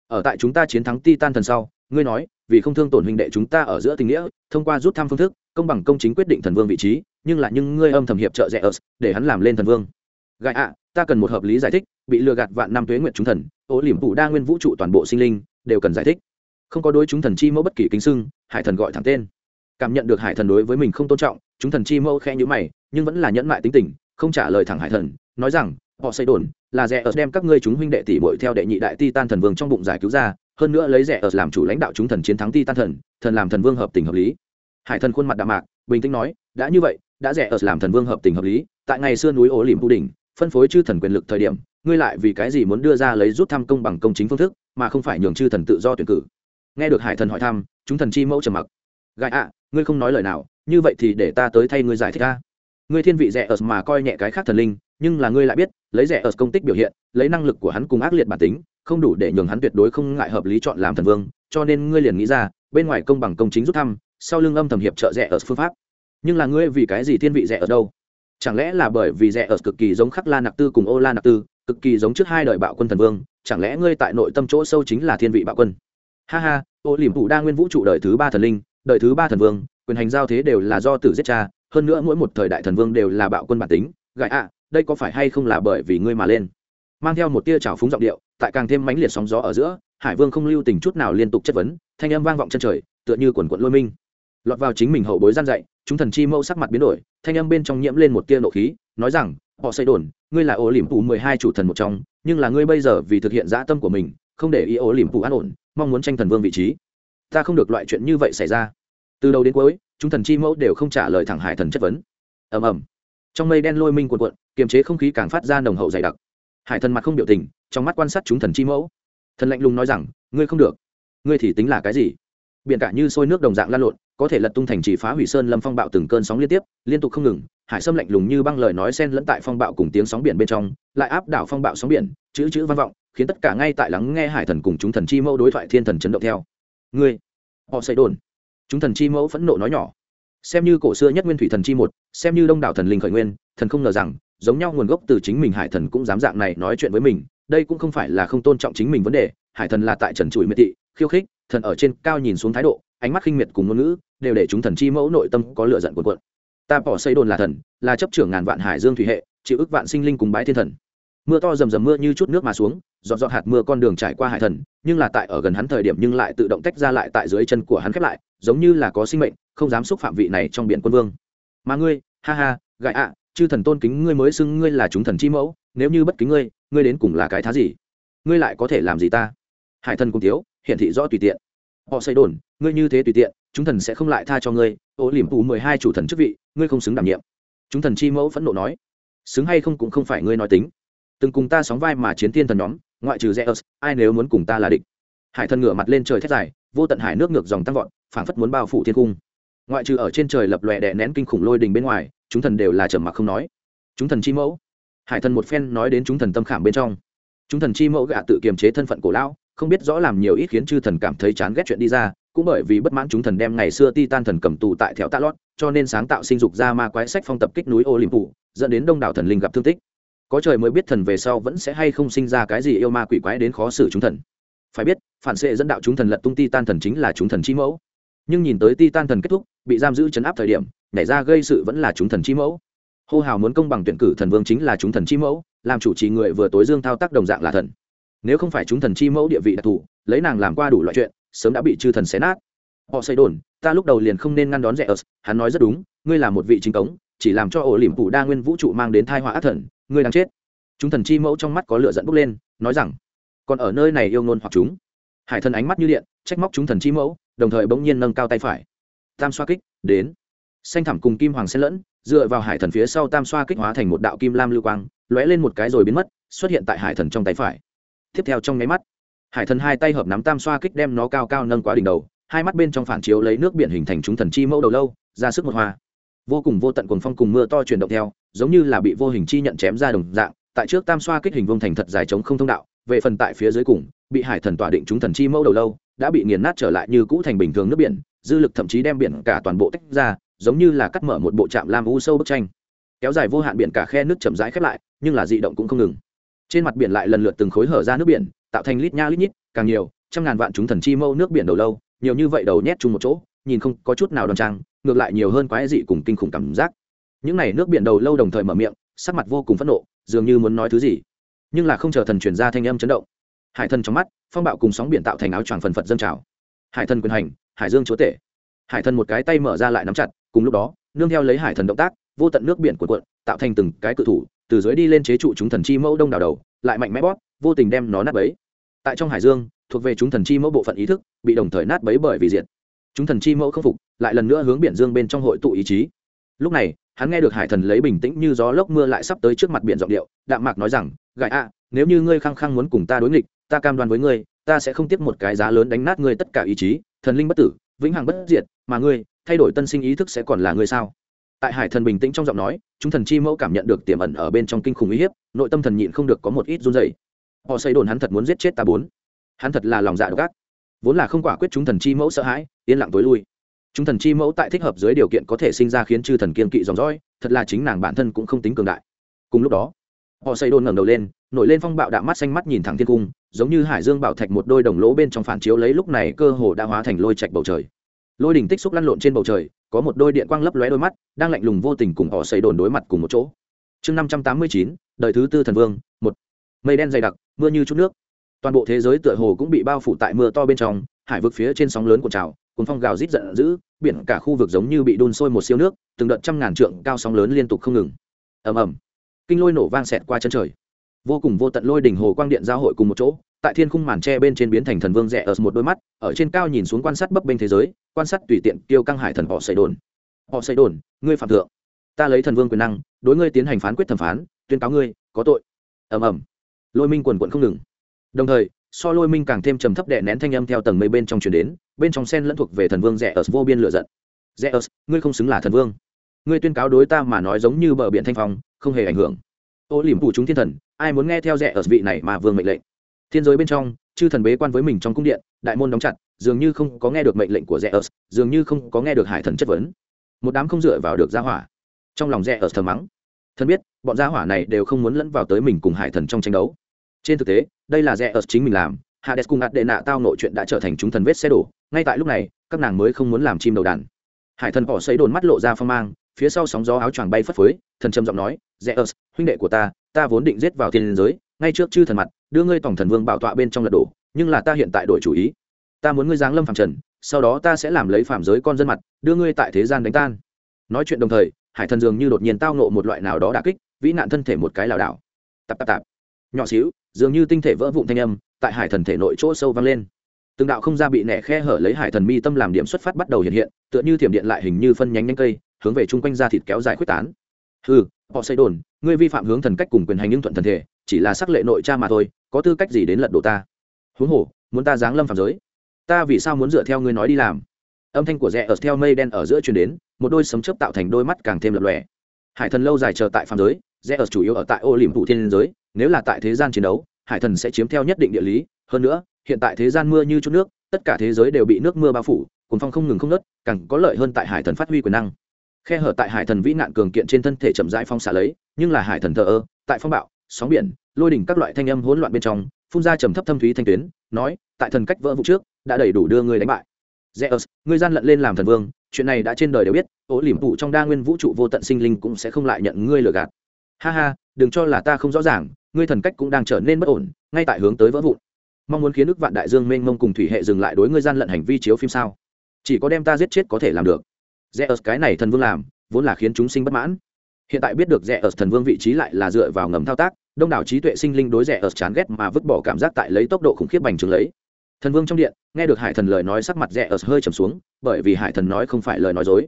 ở tại chúng ta chiến thắng titan thần sau ngươi nói, vì không thương tổn huynh đệ chúng ta ở giữa tình nghĩa, thông qua rút thăm phương thức, công bằng công chính quyết định thần vương vị trí, nhưng là những ngươi âm thầm hiệp trợ rẻ ớt, để hắn làm lên thần vương. Gại ạ, ta cần một hợp lý giải thích, bị lừa gạt vạn năm tuế nguyện chúng thần, ô liềm phủ đa nguyên vũ trụ toàn bộ sinh linh, đều cần giải thích. Không có đối chúng thần chi mẫu bất kỳ kính sưng, hải thần gọi thẳng tên. Cảm nhận được hải thần đối với mình không tôn trọng, chúng thần chi mẫu khe nhữ mày, nhưng vẫn là nhẫn mại tính tình, không trả lời thẳng hải thần, nói rằng, họ xây đồn là rẻ ớt đem các ngươi chúng huynh đệ tỷ bội theo đệ nhị đại ti tan thần vương trong bụng giải cứu ra hơn nữa lấy rẻ ở làm chủ lãnh đạo chúng thần chiến thắng ti tan thần thần làm thần vương hợp tình hợp lý. Hải thần khuôn mặt đạm mạc, bình tĩnh nói, đã như vậy, đã rẻ ở làm thần vương hợp tình hợp lý, tại ngày xưa núi ố liềm tu đỉnh, phân phối chư thần quyền lực thời điểm, ngươi lại vì cái gì muốn đưa ra lấy rút thăm công bằng công chính phương thức, mà không phải nhường chư thần tự do tuyển cử? Nghe được hải thần hỏi thăm, chúng thần chi mẫu trầm mặc. Gại ạ, ngươi không nói lời nào, như vậy thì để ta tới thay ngươi giải thích ta ngươi thiên vị rẻ ở mà coi nhẹ cái khác thần linh, nhưng là ngươi lại biết, lấy rẻ ở công tích biểu hiện, lấy năng lực của hắn cùng ác liệt bản tính không đủ để nhường hắn tuyệt đối không ngại hợp lý chọn làm thần vương, cho nên ngươi liền nghĩ ra, bên ngoài công bằng công chính rút thăm, sau lưng âm thầm hiệp trợ rẻ ở phương pháp. Nhưng là ngươi vì cái gì thiên vị rẻ ở đâu? Chẳng lẽ là bởi vì rẻ ở cực kỳ giống khắc la nặc tư cùng ô la nặc tư, cực kỳ giống trước hai đời bạo quân thần vương, chẳng lẽ ngươi tại nội tâm chỗ sâu chính là thiên vị bạo quân? Ha ha, ô liềm thủ đa nguyên vũ trụ đời thứ ba thần linh, đời thứ ba thần vương, quyền hành giao thế đều là do tử giết cha, hơn nữa mỗi một thời đại thần vương đều là bạo quân bản tính. Gại ạ, đây có phải hay không là bởi vì ngươi mà lên? Mang theo một tia trào phúng giọng điệu tại càng thêm mãnh liệt sóng gió ở giữa, hải vương không lưu tình chút nào liên tục chất vấn, thanh âm vang vọng chân trời, tựa như quần quận lôi minh. Lọt vào chính mình hậu bối gian dạy, chúng thần chi mâu sắc mặt biến đổi, thanh âm bên trong nhiễm lên một tia nộ khí, nói rằng, họ xây đồn, ngươi là ô liềm phủ mười hai chủ thần một trong, nhưng là ngươi bây giờ vì thực hiện dã tâm của mình, không để ý ô liềm phủ an ổn, mong muốn tranh thần vương vị trí. Ta không được loại chuyện như vậy xảy ra. Từ đầu đến cuối, chúng thần chi mẫu đều không trả lời thẳng hải thần chất vấn. Ầm ầm. Trong mây đen lôi minh cuộn cuộn, kiềm chế không khí càng phát ra nồng hậu dày đặc. Hải thần mặt không biểu tình trong mắt quan sát chúng thần chi mẫu. Thần lạnh lùng nói rằng, ngươi không được. Ngươi thì tính là cái gì? Biển cả như sôi nước đồng dạng lan lộn, có thể lật tung thành chỉ phá hủy sơn lâm phong bạo từng cơn sóng liên tiếp, liên tục không ngừng, hải sâm lạnh lùng như băng lời nói xen lẫn tại phong bạo cùng tiếng sóng biển bên trong, lại áp đảo phong bạo sóng biển, chữ chữ văn vọng, khiến tất cả ngay tại lắng nghe hải thần cùng chúng thần chi mẫu đối thoại thiên thần chấn động theo. Ngươi, họ xây đồn. Chúng thần chi mẫu phẫn nộ nói nhỏ. Xem như cổ xưa nhất nguyên thủy thần chi một, xem như đông đảo thần linh khởi nguyên, thần không ngờ rằng, giống nhau nguồn gốc từ chính mình hải thần cũng dám dạng này nói chuyện với mình đây cũng không phải là không tôn trọng chính mình vấn đề, hải thần là tại trần trụi miệt thị, khiêu khích, thần ở trên cao nhìn xuống thái độ, ánh mắt khinh miệt cùng ngôn ngữ, đều để chúng thần chi mẫu nội tâm có lựa giận cuộn cuộn. Ta bỏ xây đồn là thần, là chấp trưởng ngàn vạn hải dương thủy hệ, chịu ức vạn sinh linh cùng bái thiên thần. Mưa to rầm rầm mưa như chút nước mà xuống dọn dọn hạt mưa con đường trải qua hải thần, nhưng là tại ở gần hắn thời điểm nhưng lại tự động tách ra lại tại dưới chân của hắn khép lại, giống như là có sinh mệnh, không dám xúc phạm vị này trong biển quân vương. Mà ngươi, ha ha gại ạ chư thần tôn kính ngươi mới xưng ngươi là chúng thần chi mẫu nếu như bất kính ngươi ngươi đến cùng là cái thá gì? Ngươi lại có thể làm gì ta? Hải thần cùng thiếu hiện thị rõ tùy tiện. Họ xây đồn ngươi như thế tùy tiện chúng thần sẽ không lại tha cho ngươi. Ô liềm phủ mười hai chủ thần chức vị ngươi không xứng đảm nhiệm. Chúng thần chi mẫu phẫn nộ nói. Xứng hay không cũng không phải ngươi nói tính. Từng cùng ta sóng vai mà chiến thiên thần nhóm ngoại trừ Zeus, ai nếu muốn cùng ta là địch. Hải thần ngửa mặt lên trời thét dài, vô tận hải nước ngược dòng tăng vọt, phảng phất muốn bao phủ thiên cung ngoại trừ ở trên trời lập lòe đè nén kinh khủng lôi đình bên ngoài chúng thần đều là trầm mặc không nói. Chúng thần chi mẫu. Hải thần một phen nói đến chúng thần tâm khảm bên trong. Chúng thần chi mẫu gạ tự kiềm chế thân phận cổ lão không biết rõ làm nhiều ít khiến chư thần cảm thấy chán ghét chuyện đi ra cũng bởi vì bất mãn chúng thần đem ngày xưa ti tan thần cầm tù tại thẹo tạ lót cho nên sáng tạo sinh dục ra ma quái sách phong tập kích núi ô liềm phủ, dẫn đến đông đảo thần linh gặp thương tích. Có trời mới biết thần về sau vẫn sẽ hay không sinh ra cái gì yêu ma quỷ quái đến khó xử chúng thần. Phải biết phản xệ dẫn đạo chúng thần lật tung ti tan thần chính là chúng thần chi mẫu nhưng nhìn tới ti tan thần kết thúc, bị giam giữ chấn áp thời điểm, nhảy ra gây sự vẫn là chúng thần chi mẫu. Hô hào muốn công bằng tuyển cử thần vương chính là chúng thần chi mẫu, làm chủ trì người vừa tối dương thao tác đồng dạng là thần. Nếu không phải chúng thần chi mẫu địa vị đặc thù, lấy nàng làm qua đủ loại chuyện, sớm đã bị chư thần xé nát. Họ xây đồn, ta lúc đầu liền không nên ngăn đón rẻ ớt, hắn nói rất đúng, ngươi là một vị chính cống, chỉ làm cho ổ liềm phủ đa nguyên vũ trụ mang đến thai họa ác thần, ngươi đang chết. Chúng thần chi mẫu trong mắt có lửa dẫn bốc lên, nói rằng, còn ở nơi này yêu ngôn hoặc chúng. Hải thần ánh mắt như điện, trách móc chúng thần chi mẫu đồng thời bỗng nhiên nâng cao tay phải. Tam xoa kích, đến. Xanh thẳm cùng kim hoàng xen lẫn, dựa vào hải thần phía sau tam xoa kích hóa thành một đạo kim lam lưu quang, lóe lên một cái rồi biến mất, xuất hiện tại hải thần trong tay phải. Tiếp theo trong nháy mắt, hải thần hai tay hợp nắm tam xoa kích đem nó cao cao nâng quá đỉnh đầu, hai mắt bên trong phản chiếu lấy nước biển hình thành chúng thần chi mẫu đầu lâu, ra sức một hoa. Vô cùng vô tận cuồng phong cùng mưa to chuyển động theo, giống như là bị vô hình chi nhận chém ra đồng dạng, tại trước tam xoa kích hình vông thành thật dài trống không thông đạo, về phần tại phía dưới cùng, bị hải thần tỏa định chúng thần chi mẫu đầu lâu đã bị nghiền nát trở lại như cũ thành bình thường nước biển, dư lực thậm chí đem biển cả toàn bộ tách ra, giống như là cắt mở một bộ trạm lam u sâu bức tranh. Kéo dài vô hạn biển cả khe nước chậm rãi khép lại, nhưng là dị động cũng không ngừng. Trên mặt biển lại lần lượt từng khối hở ra nước biển, tạo thành lít nha lít nhít, càng nhiều, trăm ngàn vạn chúng thần chi mâu nước biển đầu lâu, nhiều như vậy đầu nhét chung một chỗ, nhìn không có chút nào đòn trang, ngược lại nhiều hơn quái dị cùng kinh khủng cảm giác. Những này nước biển đầu lâu đồng thời mở miệng, sắc mặt vô cùng phẫn nộ, dường như muốn nói thứ gì. Nhưng là không chờ thần chuyển ra thanh âm chấn động hải thần trong mắt phong bạo cùng sóng biển tạo thành áo choàng phần phật dâng trào. Hải thần quyền hành hải dương chúa tể. Hải thần một cái tay mở ra lại nắm chặt cùng lúc đó nương theo lấy hải thần động tác vô tận nước biển cuộn cuộn tạo thành từng cái cự thủ từ dưới đi lên chế trụ chúng thần chi mẫu đông đảo đầu lại mạnh mẽ bóp vô tình đem nó nát bấy. Tại trong hải dương thuộc về chúng thần chi mẫu bộ phận ý thức bị đồng thời nát bấy bởi vì diện, chúng thần chi mẫu không phục lại lần nữa hướng biển dương bên trong hội tụ ý chí. Lúc này hắn nghe được hải thần lấy bình tĩnh như gió lốc mưa lại sắp tới trước mặt biển giọng điệu đạm mạc nói rằng gại a nếu như ngươi khăng khăng muốn cùng ta đối nghịch ta cam đoan với ngươi, ta sẽ không tiếp một cái giá lớn đánh nát ngươi tất cả ý chí, thần linh bất tử, vĩnh hằng bất diệt, mà ngươi, thay đổi tân sinh ý thức sẽ còn là ngươi sao? Tại hải thần bình tĩnh trong giọng nói, chúng thần chi mẫu cảm nhận được tiềm ẩn ở bên trong kinh khủng uy hiếp, nội tâm thần nhịn không được có một ít run dày họ xây đồn hắn thật muốn giết chết ta bốn. Hắn thật là lòng dạ độc ác. Vốn là không quả quyết chúng thần chi mẫu sợ hãi, yên lặng tối lui. Chúng thần chi mẫu tại thích hợp dưới điều kiện có thể sinh ra khiến chư thần kiên kỵ dòng dõi, thật là chính nàng bản thân cũng không tính cường đại. Cùng lúc đó, họ xây đồn ngẩng đầu lên, nổi lên phong bạo đạm mắt xanh mắt nhìn thẳng thiên cung giống như hải dương bảo thạch một đôi đồng lỗ bên trong phản chiếu lấy lúc này cơ hồ đã hóa thành lôi trạch bầu trời. Lôi đỉnh tích xúc lăn lộn trên bầu trời, có một đôi điện quang lấp lóe đôi mắt, đang lạnh lùng vô tình cùng họ xây đồn đối mặt cùng một chỗ. Chương năm trăm tám mươi chín đời thứ tư thần vương, một. Mây đen dày đặc, mưa như chút nước. Toàn bộ thế giới tựa hồ cũng bị bao phủ tại mưa to bên trong, hải vực phía trên sóng lớn của trào, cuốn phong gào rít giận dữ, biển cả khu vực giống như bị đun sôi một siêu nước, từng đợt trăm ngàn trượng cao sóng lớn liên tục không ngừng. Ầm ầm. Kinh lôi nổ vang xẹt qua chân trời vô cùng vô tận lôi đỉnh hồ quang điện giao hội cùng một chỗ, tại thiên khung màn tre bên trên biến thành thần vương rẽ ở một đôi mắt, ở trên cao nhìn xuống quan sát bấp bênh thế giới, quan sát tùy tiện tiêu căng hải thần họ xây đồn họ xây đồn ngươi phạm thượng. Ta lấy thần vương quyền năng, đối ngươi tiến hành phán quyết thẩm phán, tuyên cáo ngươi, có tội. Ầm ầm. Lôi minh quần quận không ngừng. Đồng thời, so lôi minh càng thêm trầm thấp đệ nén thanh âm theo tầng mây bên trong chuyển đến, bên trong sen lẫn thuộc về thần vương rẽ ở vô biên lựa giận. Rẽ ở, ngươi không xứng là thần vương. Ngươi tuyên cáo đối ta mà nói giống như bờ biển thanh phong, không hề ảnh hưởng. Ô liềm phủ chúng thiên thần ai muốn nghe theo rẻ ở vị này mà vương mệnh lệnh. Thiên giới bên trong, chư thần bế quan với mình trong cung điện, đại môn đóng chặt, dường như không có nghe được mệnh lệnh của rẻ ở, dường như không có nghe được hải thần chất vấn. Một đám không dựa vào được gia hỏa. Trong lòng rẻ ở thờ mắng. Thần biết, bọn gia hỏa này đều không muốn lẫn vào tới mình cùng hải thần trong tranh đấu. Trên thực tế, đây là rẻ ở chính mình làm. Hades cùng ạt đệ nạ tao nội chuyện đã trở thành chúng thần vết xe đổ. Ngay tại lúc này, các nàng mới không muốn làm chim đầu đàn. Hải thần bỏ xấy đồn mắt lộ ra phong mang phía sau sóng gió áo choàng bay phất phới, thần trầm giọng nói, rẽ ớt, huynh đệ của ta ta vốn định giết vào thiên giới, ngay trước chư thần mặt, đưa ngươi tổng thần vương bảo tọa bên trong lật đổ, nhưng là ta hiện tại đổi chủ ý. Ta muốn ngươi giáng lâm phạm trần, sau đó ta sẽ làm lấy phạm giới con dân mặt, đưa ngươi tại thế gian đánh tan. Nói chuyện đồng thời, hải thần dường như đột nhiên tao nộ một loại nào đó đà kích, vĩ nạn thân thể một cái lảo đảo. Tạp tạp tạp. Nhỏ xíu, dường như tinh thể vỡ vụn thanh âm, tại hải thần thể nội chỗ sâu vang lên. Từng đạo không ra bị nẻ khe hở lấy hải thần mi tâm làm điểm xuất phát bắt đầu hiện hiện, tựa như thiểm điện lại hình như phân nhánh nhanh cây hướng về chung quanh ra thịt kéo dài quyết tán. Ừ họ xây đồn ngươi vi phạm hướng thần cách cùng quyền hành nhưng thuận thần thể, chỉ là sắc lệ nội cha mà thôi, có tư cách gì đến lật đổ ta? Huống hồ, muốn ta giáng lâm phạm giới, ta vì sao muốn dựa theo ngươi nói đi làm? Âm thanh của rẽ ở theo mây đen ở giữa truyền đến, một đôi sấm chớp tạo thành đôi mắt càng thêm lập lòe. Hải thần lâu dài chờ tại phàm giới, rẽ ở chủ yếu ở tại ô liềm phụ thiên giới, nếu là tại thế gian chiến đấu, hải thần sẽ chiếm theo nhất định địa lý. Hơn nữa, hiện tại thế gian mưa như chút nước, tất cả thế giới đều bị nước mưa bao phủ cuốn phong không ngừng không nớt càng có lợi hơn tại hải thần phát huy quyền năng khe hở tại hải thần vĩ nạn cường kiện trên thân thể chậm rãi phong xả lấy nhưng là hải thần thờ ơ tại phong bạo sóng biển lôi đỉnh các loại thanh âm hỗn loạn bên trong phun ra trầm thấp thâm thúy thanh tuyến nói tại thần cách vỡ vụ trước đã đầy đủ đưa người đánh bại Zeus, ngươi gian lận lên làm thần vương, chuyện này đã trên đời đều biết, ố liềm phụ trong đa nguyên vũ trụ vô tận sinh linh cũng sẽ không lại nhận ngươi lừa gạt. Ha ha, đừng cho là ta không rõ ràng, ngươi thần cách cũng đang trở nên bất ổn, ngay tại hướng tới vỡ vụn. Mong muốn khiến nước vạn đại dương mênh mông cùng thủy hệ dừng lại đối ngươi gian lận hành vi chiếu phim sao? Chỉ có đem ta giết chết có thể làm được rẽ ớt cái này thần vương làm, vốn là khiến chúng sinh bất mãn. Hiện tại biết được rẽ ớt thần vương vị trí lại là dựa vào ngầm thao tác, đông đảo trí tuệ sinh linh đối rẽ ớt chán ghét mà vứt bỏ cảm giác tại lấy tốc độ khủng khiếp bành trướng lấy. Thần vương trong điện nghe được hải thần lời nói sắc mặt rẽ ớt hơi trầm xuống bởi vì hải thần nói không phải lời nói dối.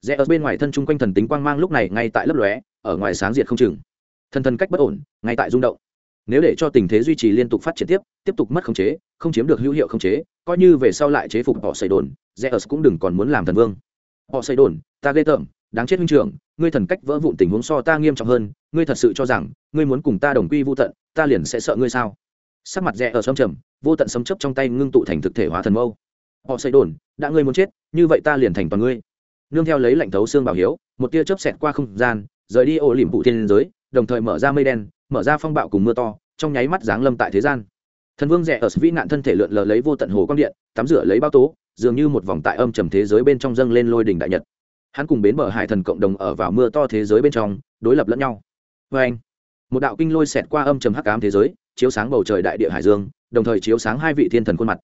Rẽ ớt bên ngoài thân chung quanh thần tính quang mang lúc này ngay tại lấp lóe ở ngoài sáng diệt không chừng. Thần thần cách bất ổn ngay tại rung động. Nếu để cho tình thế duy trì liên tục phát triển tiếp tiếp tục mất khống chế không chiếm được hữu hiệu khống chế coi như về sau lại chế phục họ xây đồn rẽ ớt cũng đừng còn muốn làm thần vương họ xây đồn, ta ghê tởm, đáng chết huynh trưởng, ngươi thần cách vỡ vụn tình huống so ta nghiêm trọng hơn, ngươi thật sự cho rằng, ngươi muốn cùng ta đồng quy vô tận, ta liền sẽ sợ ngươi sao? Sắc mặt rẽ ở sâm trầm, vô tận sấm chấp trong tay ngưng tụ thành thực thể hóa thần mâu. Họ xây đồn, đã ngươi muốn chết, như vậy ta liền thành toàn ngươi. Nương theo lấy lạnh thấu xương bảo hiếu, một tia chớp xẹt qua không gian, rời đi ô liềm phụ thiên giới, đồng thời mở ra mây đen, mở ra phong bạo cùng mưa to, trong nháy mắt giáng lâm tại thế gian. Thần vương rẽ ở vĩ nạn thân thể lượn lờ lấy vô tận hồ quang điện, tắm rửa lấy bao tố dường như một vòng tại âm trầm thế giới bên trong dâng lên lôi đình đại nhật. Hắn cùng bến bờ hải thần cộng đồng ở vào mưa to thế giới bên trong, đối lập lẫn nhau. Vê anh, một đạo kinh lôi xẹt qua âm trầm hắc ám thế giới, chiếu sáng bầu trời đại địa hải dương, đồng thời chiếu sáng hai vị thiên thần khuôn mặt.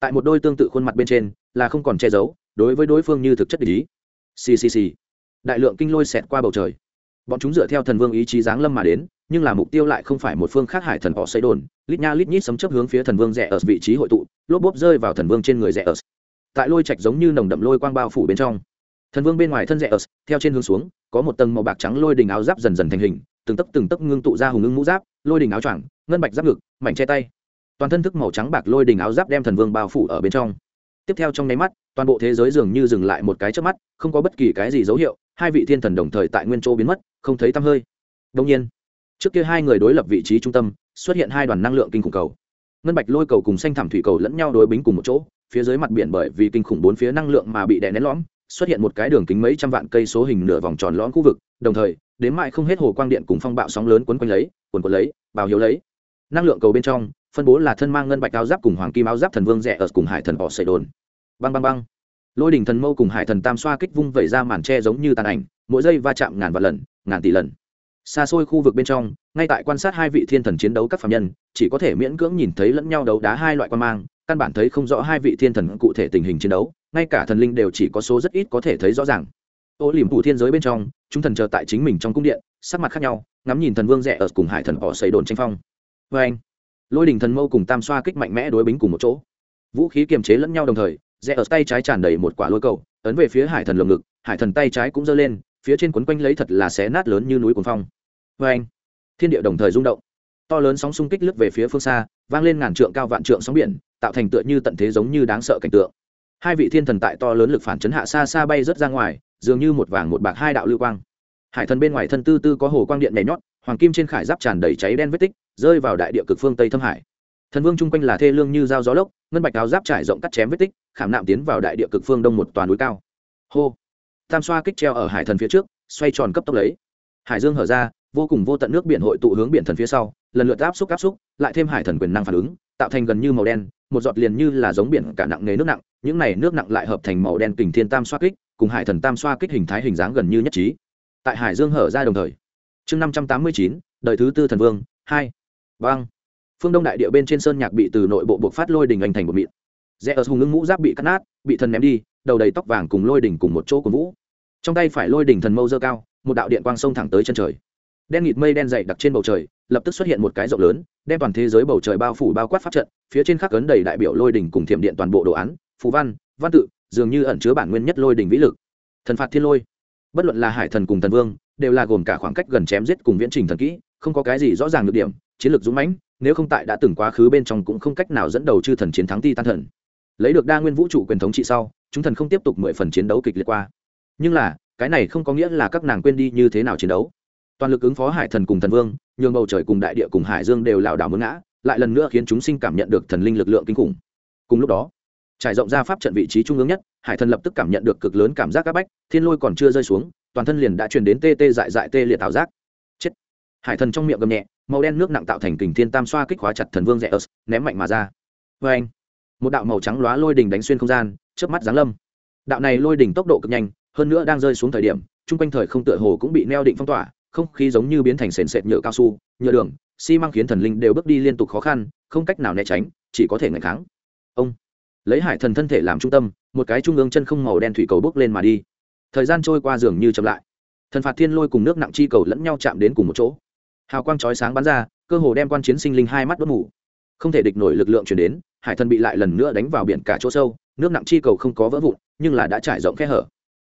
Tại một đôi tương tự khuôn mặt bên trên, là không còn che giấu, đối với đối phương như thực chất ý. Ccc đại lượng kinh lôi xẹt qua bầu trời. Bọn chúng dựa theo thần vương ý chí giáng lâm mà đến, nhưng là mục tiêu lại không phải một phương khác hải thần họ xây đồn lít nha lít nhít sấm chấp hướng phía thần vương rẻ ở vị trí hội tụ, lốp bốp rơi vào thần vương trên người rẻ ở tại lôi trạch giống như nồng đậm lôi quang bao phủ bên trong. Thần vương bên ngoài thân rẽ ớt, theo trên hướng xuống có một tầng màu bạc trắng lôi đình áo giáp dần dần thành hình từng tấc từng tấc ngưng tụ ra hùng ngưng mũ giáp lôi đình áo choàng ngân bạch giáp ngực mảnh che tay. Toàn thân thức màu trắng bạc lôi đình áo giáp đem thần vương bao phủ ở bên trong. Tiếp theo trong nháy mắt toàn bộ thế giới dường như dừng lại một cái trước mắt không có bất kỳ cái gì dấu hiệu hai vị thiên thần đồng thời tại nguyên chỗ biến mất không thấy tăm hơi. Đông nhiên trước kia hai người đối lập vị trí trung tâm xuất hiện hai đoàn năng lượng kinh khủng cầu. Ngân bạch lôi cầu cùng xanh thảm thủy cầu lẫn nhau đối bính cùng một chỗ phía dưới mặt biển bởi vì kinh khủng bốn phía năng lượng mà bị đè nén lõm, xuất hiện một cái đường kính mấy trăm vạn cây số hình nửa vòng tròn lõm khu vực, đồng thời, đến mại không hết hồ quang điện cùng phong bạo sóng lớn quấn quanh lấy quần quần lấy bào hiếu lấy. Năng lượng cầu bên trong, phân bố là thân mang ngân bạch áo giáp cùng hoàng kim áo giáp thần vương rẻ ở cùng hải thần họ xây đồn băng băng băng. Lôi đình thần mâu cùng hải thần tam xoa kích vung vẩy ra màn tre giống như tàn ảnh, mỗi giây va chạm ngàn vạn lần, ngàn tỷ lần. Xa xôi khu vực bên trong, ngay tại quan sát hai vị thiên thần chiến đấu các phạm nhân, chỉ có thể miễn cưỡng nhìn thấy lẫn nhau đấu đá hai loại quan mang căn bản thấy không rõ hai vị thiên thần cụ thể tình hình chiến đấu, ngay cả thần linh đều chỉ có số rất ít có thể thấy rõ ràng. Ô liềm phủ thiên giới bên trong, chúng thần chờ tại chính mình trong cung điện, sắc mặt khác nhau, ngắm nhìn thần vương rẽ ở cùng hải thần họ xây đồn tranh phong. Vê anh, lôi đình thần mâu cùng tam xoa kích mạnh mẽ đối bính cùng một chỗ. Vũ khí kiềm chế lẫn nhau đồng thời, rẽ ở tay trái tràn đầy một quả lôi cầu, ấn về phía hải thần lồng ngực, hải thần tay trái cũng giơ lên, phía trên quấn quanh lấy thật là xé nát lớn như núi cuồng phong. Vê anh, thiên địa đồng thời rung động to lớn sóng xung kích lướt về phía phương xa, vang lên ngàn trượng cao vạn trượng sóng biển, tạo thành tựa như tận thế giống như đáng sợ cảnh tượng. Hai vị thiên thần tại to lớn lực phản chấn hạ xa xa bay rớt ra ngoài, dường như một vàng một bạc hai đạo lưu quang. Hải thần bên ngoài thân tư tư có hồ quang điện nhảy nhót, hoàng kim trên khải giáp tràn đầy cháy đen vết tích, rơi vào đại địa cực phương tây thâm hải. Thần vương chung quanh là thê lương như dao gió lốc, ngân bạch áo giáp trải rộng cắt chém vết tích, khảm nạm tiến vào đại địa cực phương đông một toàn núi cao. Hô! Tam xoa kích treo ở hải thần phía trước, xoay tròn cấp tốc lấy. Hải dương hở ra, vô cùng vô tận nước biển hội tụ hướng biển thần phía sau lần lượt áp xúc áp xúc, lại thêm hải thần quyền năng phản ứng, tạo thành gần như màu đen, một giọt liền như là giống biển cả nặng nghề nước nặng, những này nước nặng lại hợp thành màu đen kình thiên tam xoa kích, cùng hải thần tam xoa kích hình thái hình dáng gần như nhất trí. Tại hải dương hở ra đồng thời, chương năm trăm tám mươi chín đời thứ tư thần vương, hai băng phương đông đại địa bên trên sơn nhạc bị từ nội bộ buộc phát lôi đình anh thành một mịn. Rẽ ở hùng ngưng mũ giáp bị cắt nát, bị thần ném đi, đầu đầy tóc vàng cùng lôi đỉnh cùng một chỗ của vũ. Trong tay phải lôi đỉnh thần mâu dơ cao, một đạo điện quang sông thẳng tới chân trời. Đen nghịt mây đen dày đặc trên bầu trời lập tức xuất hiện một cái rộng lớn, đem toàn thế giới bầu trời bao phủ bao quát pháp trận, phía trên khắc ấn đầy đại biểu lôi đỉnh cùng thiểm điện toàn bộ đồ án, phù văn văn tự, dường như ẩn chứa bản nguyên nhất lôi đỉnh vĩ lực. Thần phạt thiên lôi. Bất luận là hải thần cùng thần vương, đều là gồm cả khoảng cách gần chém giết cùng viễn trình thần kỹ, không có cái gì rõ ràng được điểm, chiến lược dũng mãnh, nếu không tại đã từng quá khứ bên trong cũng không cách nào dẫn đầu chư thần chiến thắng ti tan thần. Lấy được đa nguyên vũ trụ quyền thống trị sau, chúng thần không tiếp tục mười phần chiến đấu kịch liệt qua. Nhưng là, cái này không có nghĩa là các nàng quên đi như thế nào chiến đấu. Toàn lực ứng phó hải thần cùng thần vương nhường bầu trời cùng đại địa cùng hải dương đều lảo đảo mướn ngã, lại lần nữa khiến chúng sinh cảm nhận được thần linh lực lượng kinh khủng. Cùng lúc đó, trải rộng ra pháp trận vị trí trung ương nhất, hải thần lập tức cảm nhận được cực lớn cảm giác áp bách, thiên lôi còn chưa rơi xuống, toàn thân liền đã truyền đến tê tê dại dại tê liệt ảo giác. Chết! Hải thần trong miệng gầm nhẹ, màu đen nước nặng tạo thành kình thiên tam xoa kích khóa chặt thần vương rẽ ớt ném mạnh mà ra. Vê anh một đạo màu trắng lóa lôi đỉnh đánh xuyên không gian trước mắt giáng lâm. Đạo này lôi đỉnh tốc độ cực nhanh, hơn nữa đang rơi xuống thời điểm, chung quanh thời không tựa hồ cũng bị neo định phong tỏa không khí giống như biến thành sền sệt nhựa cao su, nhựa đường, xi măng khiến thần linh đều bước đi liên tục khó khăn, không cách nào né tránh, chỉ có thể ngày kháng. Ông lấy hải thần thân thể làm trung tâm, một cái trung ương chân không màu đen thủy cầu bước lên mà đi. Thời gian trôi qua dường như chậm lại. Thần phạt thiên lôi cùng nước nặng chi cầu lẫn nhau chạm đến cùng một chỗ. Hào quang chói sáng bắn ra, cơ hồ đem quan chiến sinh linh hai mắt đốt mù. Không thể địch nổi lực lượng chuyển đến, hải thần bị lại lần nữa đánh vào biển cả chỗ sâu, nước nặng chi cầu không có vỡ vụn, nhưng là đã trải rộng khe hở.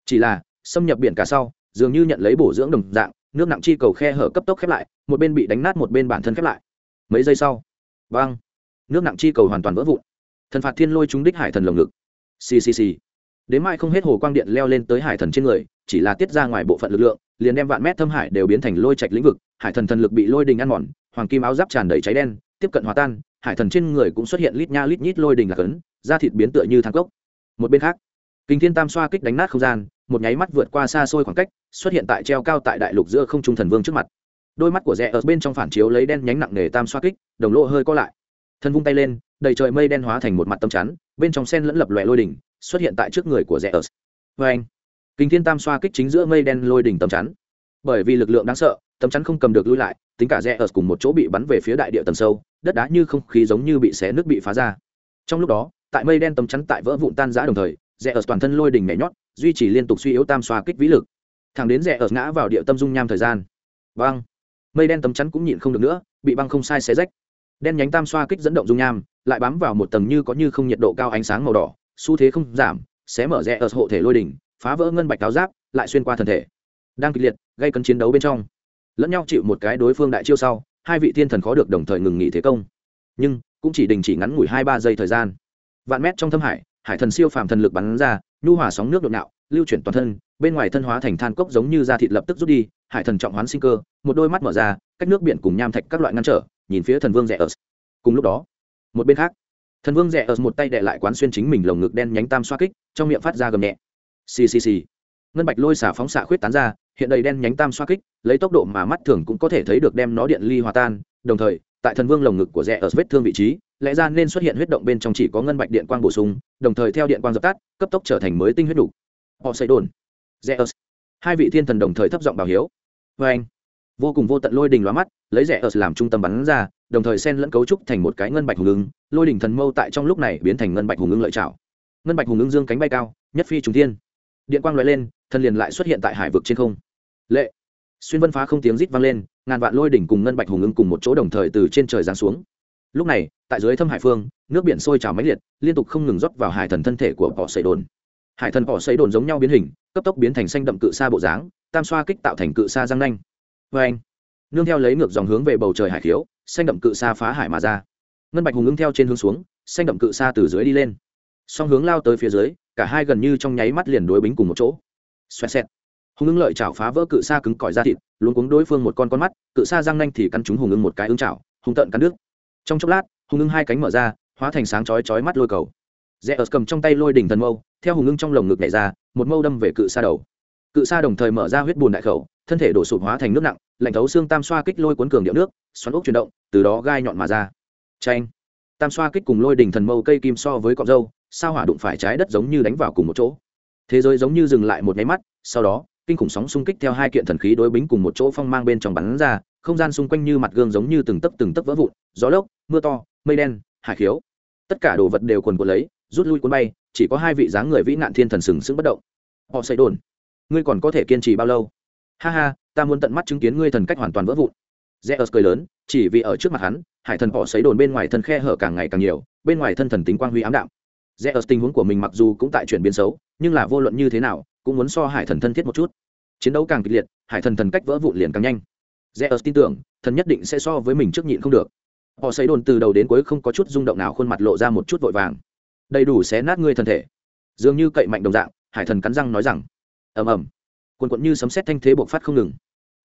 Chỉ là, xâm nhập biển cả sau, dường như nhận lấy bổ dưỡng đồng dạng nước nặng chi cầu khe hở cấp tốc khép lại, một bên bị đánh nát một bên bản thân khép lại. Mấy giây sau, vang, nước nặng chi cầu hoàn toàn vỡ vụn. Thần phạt thiên lôi trúng đích hải thần lồng ngực. Ccc đến mai không hết hồ quang điện leo lên tới hải thần trên người, chỉ là tiết ra ngoài bộ phận lực lượng, liền đem vạn mét thâm hải đều biến thành lôi trạch lĩnh vực, hải thần thần lực bị lôi đình ăn mòn, hoàng kim áo giáp tràn đầy cháy đen, tiếp cận hòa tan, hải thần trên người cũng xuất hiện lít nha lít nhít lôi đình lạc ấn da thịt biến tựa như thang cốc. Một bên khác kinh thiên tam xoa kích đánh nát không gian, một nháy mắt vượt qua xa xôi khoảng cách, xuất hiện tại treo cao tại đại lục giữa không trung thần vương trước mặt. Đôi mắt của rẽ ở bên trong phản chiếu lấy đen nhánh nặng nề tam xoa kích, đồng lộ hơi co lại. Thân vung tay lên, đầy trời mây đen hóa thành một mặt tâm chắn, bên trong sen lẫn lập lòe lôi đỉnh, xuất hiện tại trước người của rẽ ở. Vê anh, kinh thiên tam xoa kích chính giữa mây đen lôi đỉnh tâm chắn. Bởi vì lực lượng đáng sợ, tấm chắn không cầm được lui lại, tính cả rẽ ở cùng một chỗ bị bắn về phía đại địa tầng sâu, đất đá như không khí giống như bị xé nước bị phá ra. Trong lúc đó, tại mây đen tấm chắn tại vỡ vụn tan rã đồng thời rẽ ở toàn thân lôi đỉnh nhảy nhót, duy trì liên tục suy yếu tam xoa kích vĩ lực. Thẳng đến rẽ ở ngã vào địa tâm dung nham thời gian. Băng. Mây đen tấm chắn cũng nhịn không được nữa, bị băng không sai xé rách. Đen nhánh tam xoa kích dẫn động dung nham, lại bám vào một tầng như có như không nhiệt độ cao ánh sáng màu đỏ, xu thế không giảm, xé mở rẽ ở hộ thể lôi đỉnh, phá vỡ ngân bạch áo giáp, lại xuyên qua thân thể. Đang kịch liệt, gây cấn chiến đấu bên trong. Lẫn nhau chịu một cái đối phương đại chiêu sau, hai vị thiên thần khó được đồng thời ngừng nghỉ thế công. Nhưng, cũng chỉ đình chỉ ngắn ngủi hai ba giây thời gian. Vạn mét trong thâm hải hải thần siêu phàm thần lực bắn ra, nhu hòa sóng nước đột nạo lưu chuyển toàn thân, bên ngoài thân hóa thành than cốc giống như da thịt lập tức rút đi, hải thần trọng hoán sinh cơ, một đôi mắt mở ra, cách nước biển cùng nham thạch các loại ngăn trở, nhìn phía thần vương rẽ ớt cùng lúc đó, một bên khác, thần vương rẽ ớt một tay đệ lại quán xuyên chính mình lồng ngực đen nhánh tam xoa kích, trong miệng phát ra gầm nhẹ. Ccc ngân bạch lôi xả phóng xạ khuyết tán ra, hiện đầy đen nhánh tam xoa kích, lấy tốc độ mà mắt thường cũng có thể thấy được đem nó điện ly hòa tan, đồng thời tại thần vương lồng ngực của rẽ ở vết thương vị trí, lẽ ra nên xuất hiện huyết động bên trong chỉ có ngân bạch điện quang bổ sung, đồng thời theo điện quang dập tắt, cấp tốc trở thành mới tinh huyết đủ. Họ xây đồn. Rẽ ở. Hai vị thiên thần đồng thời thấp giọng bảo hiếu. Vê anh. Vô cùng vô tận lôi đình lóa mắt, lấy rẽ ở làm trung tâm bắn ra, đồng thời xen lẫn cấu trúc thành một cái ngân bạch hùng ứng. Lôi đình thần mâu tại trong lúc này biến thành ngân bạch hùng ứng lợi trảo. Ngân bạch hùng ứng dương cánh bay cao, nhất phi trùng thiên. Điện quang loại lên, thần liền lại xuất hiện tại hải vực trên không. Lệ xuyên vân phá không tiếng rít vang lên, ngàn vạn lôi đỉnh cùng ngân bạch hùng ưng cùng một chỗ đồng thời từ trên trời giáng xuống. Lúc này, tại dưới thâm hải phương, nước biển sôi trào mãnh liệt, liên tục không ngừng rót vào hải thần thân thể của bỏ xây đồn. Hải thần bỏ xây đồn giống nhau biến hình, cấp tốc biến thành xanh đậm cự xa bộ dáng, tam xoa kích tạo thành cự xa giang nanh. Vê anh, nương theo lấy ngược dòng hướng về bầu trời hải khiếu, xanh đậm cự xa phá hải mà ra. Ngân bạch hùng ưng theo trên hướng xuống, xanh đậm cự xa từ dưới đi lên. Song hướng lao tới phía dưới, cả hai gần như trong nháy mắt liền đối bính cùng một chỗ. Xoẹt xẹt hùng ưng lợi chảo phá vỡ cự sa cứng cỏi ra thịt luôn cuống đối phương một con con mắt, cự sa răng nanh thì cắn trúng hùng ưng một cái ưng chảo, hùng tận cắn nước. Trong chốc lát, hùng ưng hai cánh mở ra, hóa thành sáng chói chói mắt lôi cầu. Rẽ ớt cầm trong tay lôi đỉnh thần mâu, theo hùng ưng trong lồng ngực nhảy ra, một mâu đâm về cự sa đầu. Cự sa đồng thời mở ra huyết bùn đại khẩu, thân thể đổ sụp hóa thành nước nặng, lạnh thấu xương tam xoa kích lôi cuốn cường điệu nước, xoắn ốc chuyển động, từ đó gai nhọn mà ra. Tranh tam xoa kích cùng lôi đỉnh thần mâu cây kim so với cọc dâu sao hỏa đụng phải trái đất giống như đánh vào cùng một chỗ. Thế giới giống như dừng lại một nháy mắt, sau đó kinh khủng sóng xung kích theo hai kiện thần khí đối bính cùng một chỗ phong mang bên trong bắn ra không gian xung quanh như mặt gương giống như từng tấc từng tấc vỡ vụn gió lốc mưa to mây đen hải khiếu. Tất cả đồ vật đều quần quần lấy rút lui cuốn bay chỉ có hai vị dáng người vĩ nạn thiên thần sừng sững bất động. Họ xây đồn ngươi còn có thể kiên trì bao lâu? Ha ha ta muốn tận mắt chứng kiến ngươi thần cách hoàn toàn vỡ vụn. Zeus cười lớn, chỉ vì ở trước mặt hắn, hải thần họ sấy đồn bên ngoài thân khe hở càng ngày càng nhiều, bên ngoài thân thần tính quang huy ám đạm. Zeus tình huống của mình mặc dù cũng tại chuyển biến xấu, nhưng là vô luận như thế nào, cũng muốn so hải thần thân thiết một chút. Chiến đấu càng kịch liệt, hải thần thần cách vỡ vụn liền càng nhanh. Zeus tin tưởng, thần nhất định sẽ so với mình trước nhịn không được. Họ sấy đồn từ đầu đến cuối không có chút rung động nào khuôn mặt lộ ra một chút vội vàng. Đầy đủ xé nát ngươi thân thể. dường như cậy mạnh đồng dạng hải thần cắn răng nói rằng ầm ầm quần quận như sấm xét thanh thế bộc phát không ngừng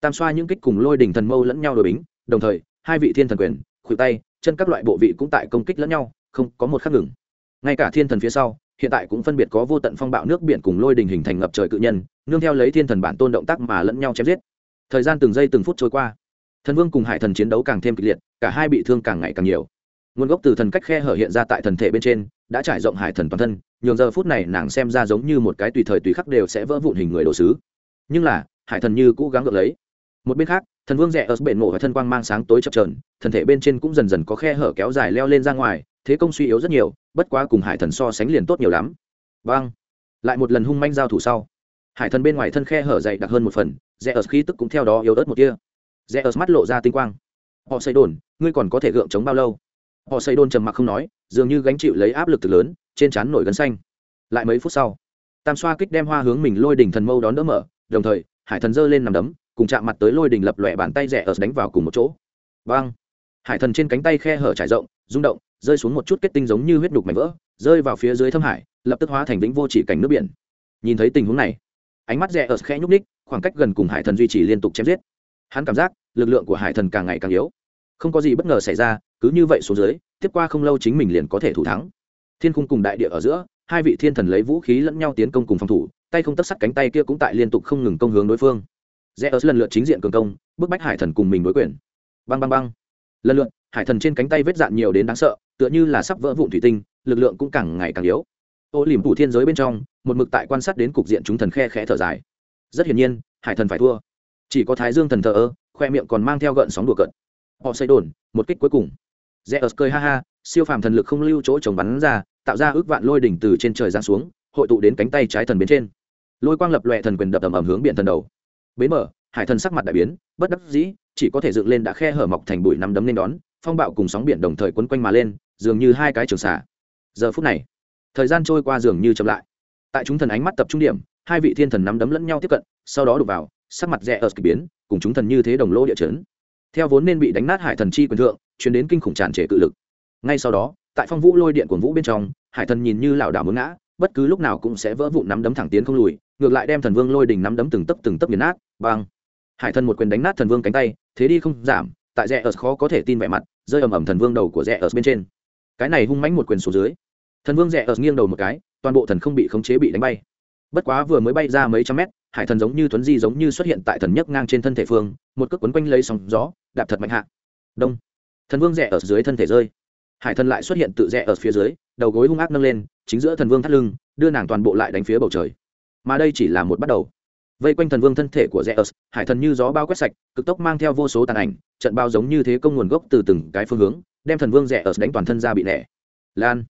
tam xoa những kích cùng lôi đỉnh thần mâu lẫn nhau đổi bính đồng thời hai vị thiên thần quyền khuỷu tay chân các loại bộ vị cũng tại công kích lẫn nhau không có một khắc ngừng ngay cả thiên thần phía sau, hiện tại cũng phân biệt có vô tận phong bạo nước biển cùng lôi đình hình thành ngập trời cự nhân, nương theo lấy thiên thần bản tôn động tác mà lẫn nhau chém giết. Thời gian từng giây từng phút trôi qua, thần vương cùng hải thần chiến đấu càng thêm kịch liệt, cả hai bị thương càng ngày càng nhiều. Nguồn gốc từ thần cách khe hở hiện ra tại thần thể bên trên, đã trải rộng hải thần toàn thân, nhường giờ phút này nàng xem ra giống như một cái tùy thời tùy khắc đều sẽ vỡ vụn hình người đồ sứ. Nhưng là, hải thần như cũ gắng gượng lấy. Một bên khác, thần vương rẽ ở bệ nổ và thân quang mang sáng tối chập trờn thần thể bên trên cũng dần dần có khe hở kéo dài leo lên ra ngoài thế công suy yếu rất nhiều, bất quá cùng hải thần so sánh liền tốt nhiều lắm. Vâng. Lại một lần hung manh giao thủ sau, hải thần bên ngoài thân khe hở dày đặc hơn một phần rẽ ở khí tức cũng theo đó yếu ớt một kia rẽ ở mắt lộ ra tinh quang. Họ xây đồn ngươi còn có thể gượng chống bao lâu? Họ xây đồn trầm mặc không nói, dường như gánh chịu lấy áp lực từ lớn, trên trán nổi gân xanh. Lại mấy phút sau, tam xoa kích đem hoa hướng mình lôi đỉnh thần mâu đón đỡ mở, đồng thời, hải thần giơ lên nằm đấm, cùng chạm mặt tới lôi đỉnh lập lòe bàn tay rẽ ở đánh vào cùng một chỗ. Vang hải thần trên cánh tay khe hở trải rộng, rung động rơi xuống một chút kết tinh giống như huyết đục mảnh vỡ, rơi vào phía dưới thâm hải, lập tức hóa thành vĩnh vô chỉ cảnh nước biển. Nhìn thấy tình huống này, ánh mắt rẽ ở khẽ nhúc ních khoảng cách gần cùng hải thần duy trì liên tục chém giết. Hắn cảm giác, lực lượng của hải thần càng ngày càng yếu. Không có gì bất ngờ xảy ra, cứ như vậy xuống dưới, tiếp qua không lâu chính mình liền có thể thủ thắng. Thiên khung cùng đại địa ở giữa, hai vị thiên thần lấy vũ khí lẫn nhau tiến công cùng phòng thủ, tay không tất sắt cánh tay kia cũng tại liên tục không ngừng công hướng đối phương. Rẽ ở lần lượt chính diện cường công, bức bách hải thần cùng mình đối quyền. Băng băng băng. Lần lượt hải thần trên cánh tay vết dạn nhiều đến đáng sợ, tựa như là sắp vỡ vụn thủy tinh, lực lượng cũng càng ngày càng yếu. Ô liềm phủ thiên giới bên trong, một mực tại quan sát đến cục diện chúng thần khe khẽ thở dài. Rất hiển nhiên, hải thần phải thua. Chỉ có thái dương thần thờ ơ, khoe miệng còn mang theo gợn sóng đùa cận họ xây đồn một kích cuối cùng. Rẽ ớt cười ha ha, siêu phàm thần lực không lưu chỗ trồng bắn ra, tạo ra ước vạn lôi đỉnh từ trên trời giáng xuống, hội tụ đến cánh tay trái thần bên trên. Lôi quang lập loẹ thần quyền đập ầm ầm hướng biển thần đầu. Bế mở, hải thần sắc mặt đại biến, bất đắc dĩ, chỉ có thể dựng lên đã khe hở mọc thành bụi nắm đấm lên đón phong bạo cùng sóng biển đồng thời quấn quanh mà lên, dường như hai cái trường xả giờ phút này, thời gian trôi qua dường như chậm lại. Tại chúng thần ánh mắt tập trung điểm, hai vị thiên thần nắm đấm lẫn nhau tiếp cận, sau đó đục vào, sắc mặt rẽ ở kỳ biến, cùng chúng thần như thế đồng lô địa chấn. Theo vốn nên bị đánh nát hải thần chi quyền thượng chuyển đến kinh khủng tràn trề cự lực. Ngay sau đó, tại phong vũ lôi điện của vũ bên trong, hải thần nhìn như lảo đảo muốn ngã, bất cứ lúc nào cũng sẽ vỡ vụn nắm đấm thẳng tiến không lùi, ngược lại đem thần vương lôi đình nắm đấm từng tấc từng tấc nghiền nát băng hải thần một quyền đánh nát thần vương cánh tay, thế đi không giảm, tại rẽ ở khó có thể tin vẻ mặt rơi ầm ầm thần vương đầu của rẽ ở bên trên. Cái này hung mãnh một quyền xuống dưới. Thần vương rẽ ở nghiêng đầu một cái, toàn bộ thần không bị khống chế bị đánh bay. Bất quá vừa mới bay ra mấy trăm mét, hải thần giống như tuấn di giống như xuất hiện tại thần nhấc ngang trên thân thể phương, một cước quấn quanh lấy sóng gió, đạp thật mạnh hạ. Đông. Thần vương rẽ ở dưới thân thể rơi. Hải thần lại xuất hiện tự rẽ ở phía dưới, đầu gối hung ác nâng lên, chính giữa thần vương thắt lưng, đưa nàng toàn bộ lại đánh phía bầu trời. Mà đây chỉ là một bắt đầu vây quanh thần vương thân thể của zeus, hải thần như gió bao quét sạch, cực tốc mang theo vô số tàn ảnh, trận bao giống như thế công nguồn gốc từ từng cái phương hướng, đem thần vương zeus đánh toàn thân ra bị nẻ. Lan.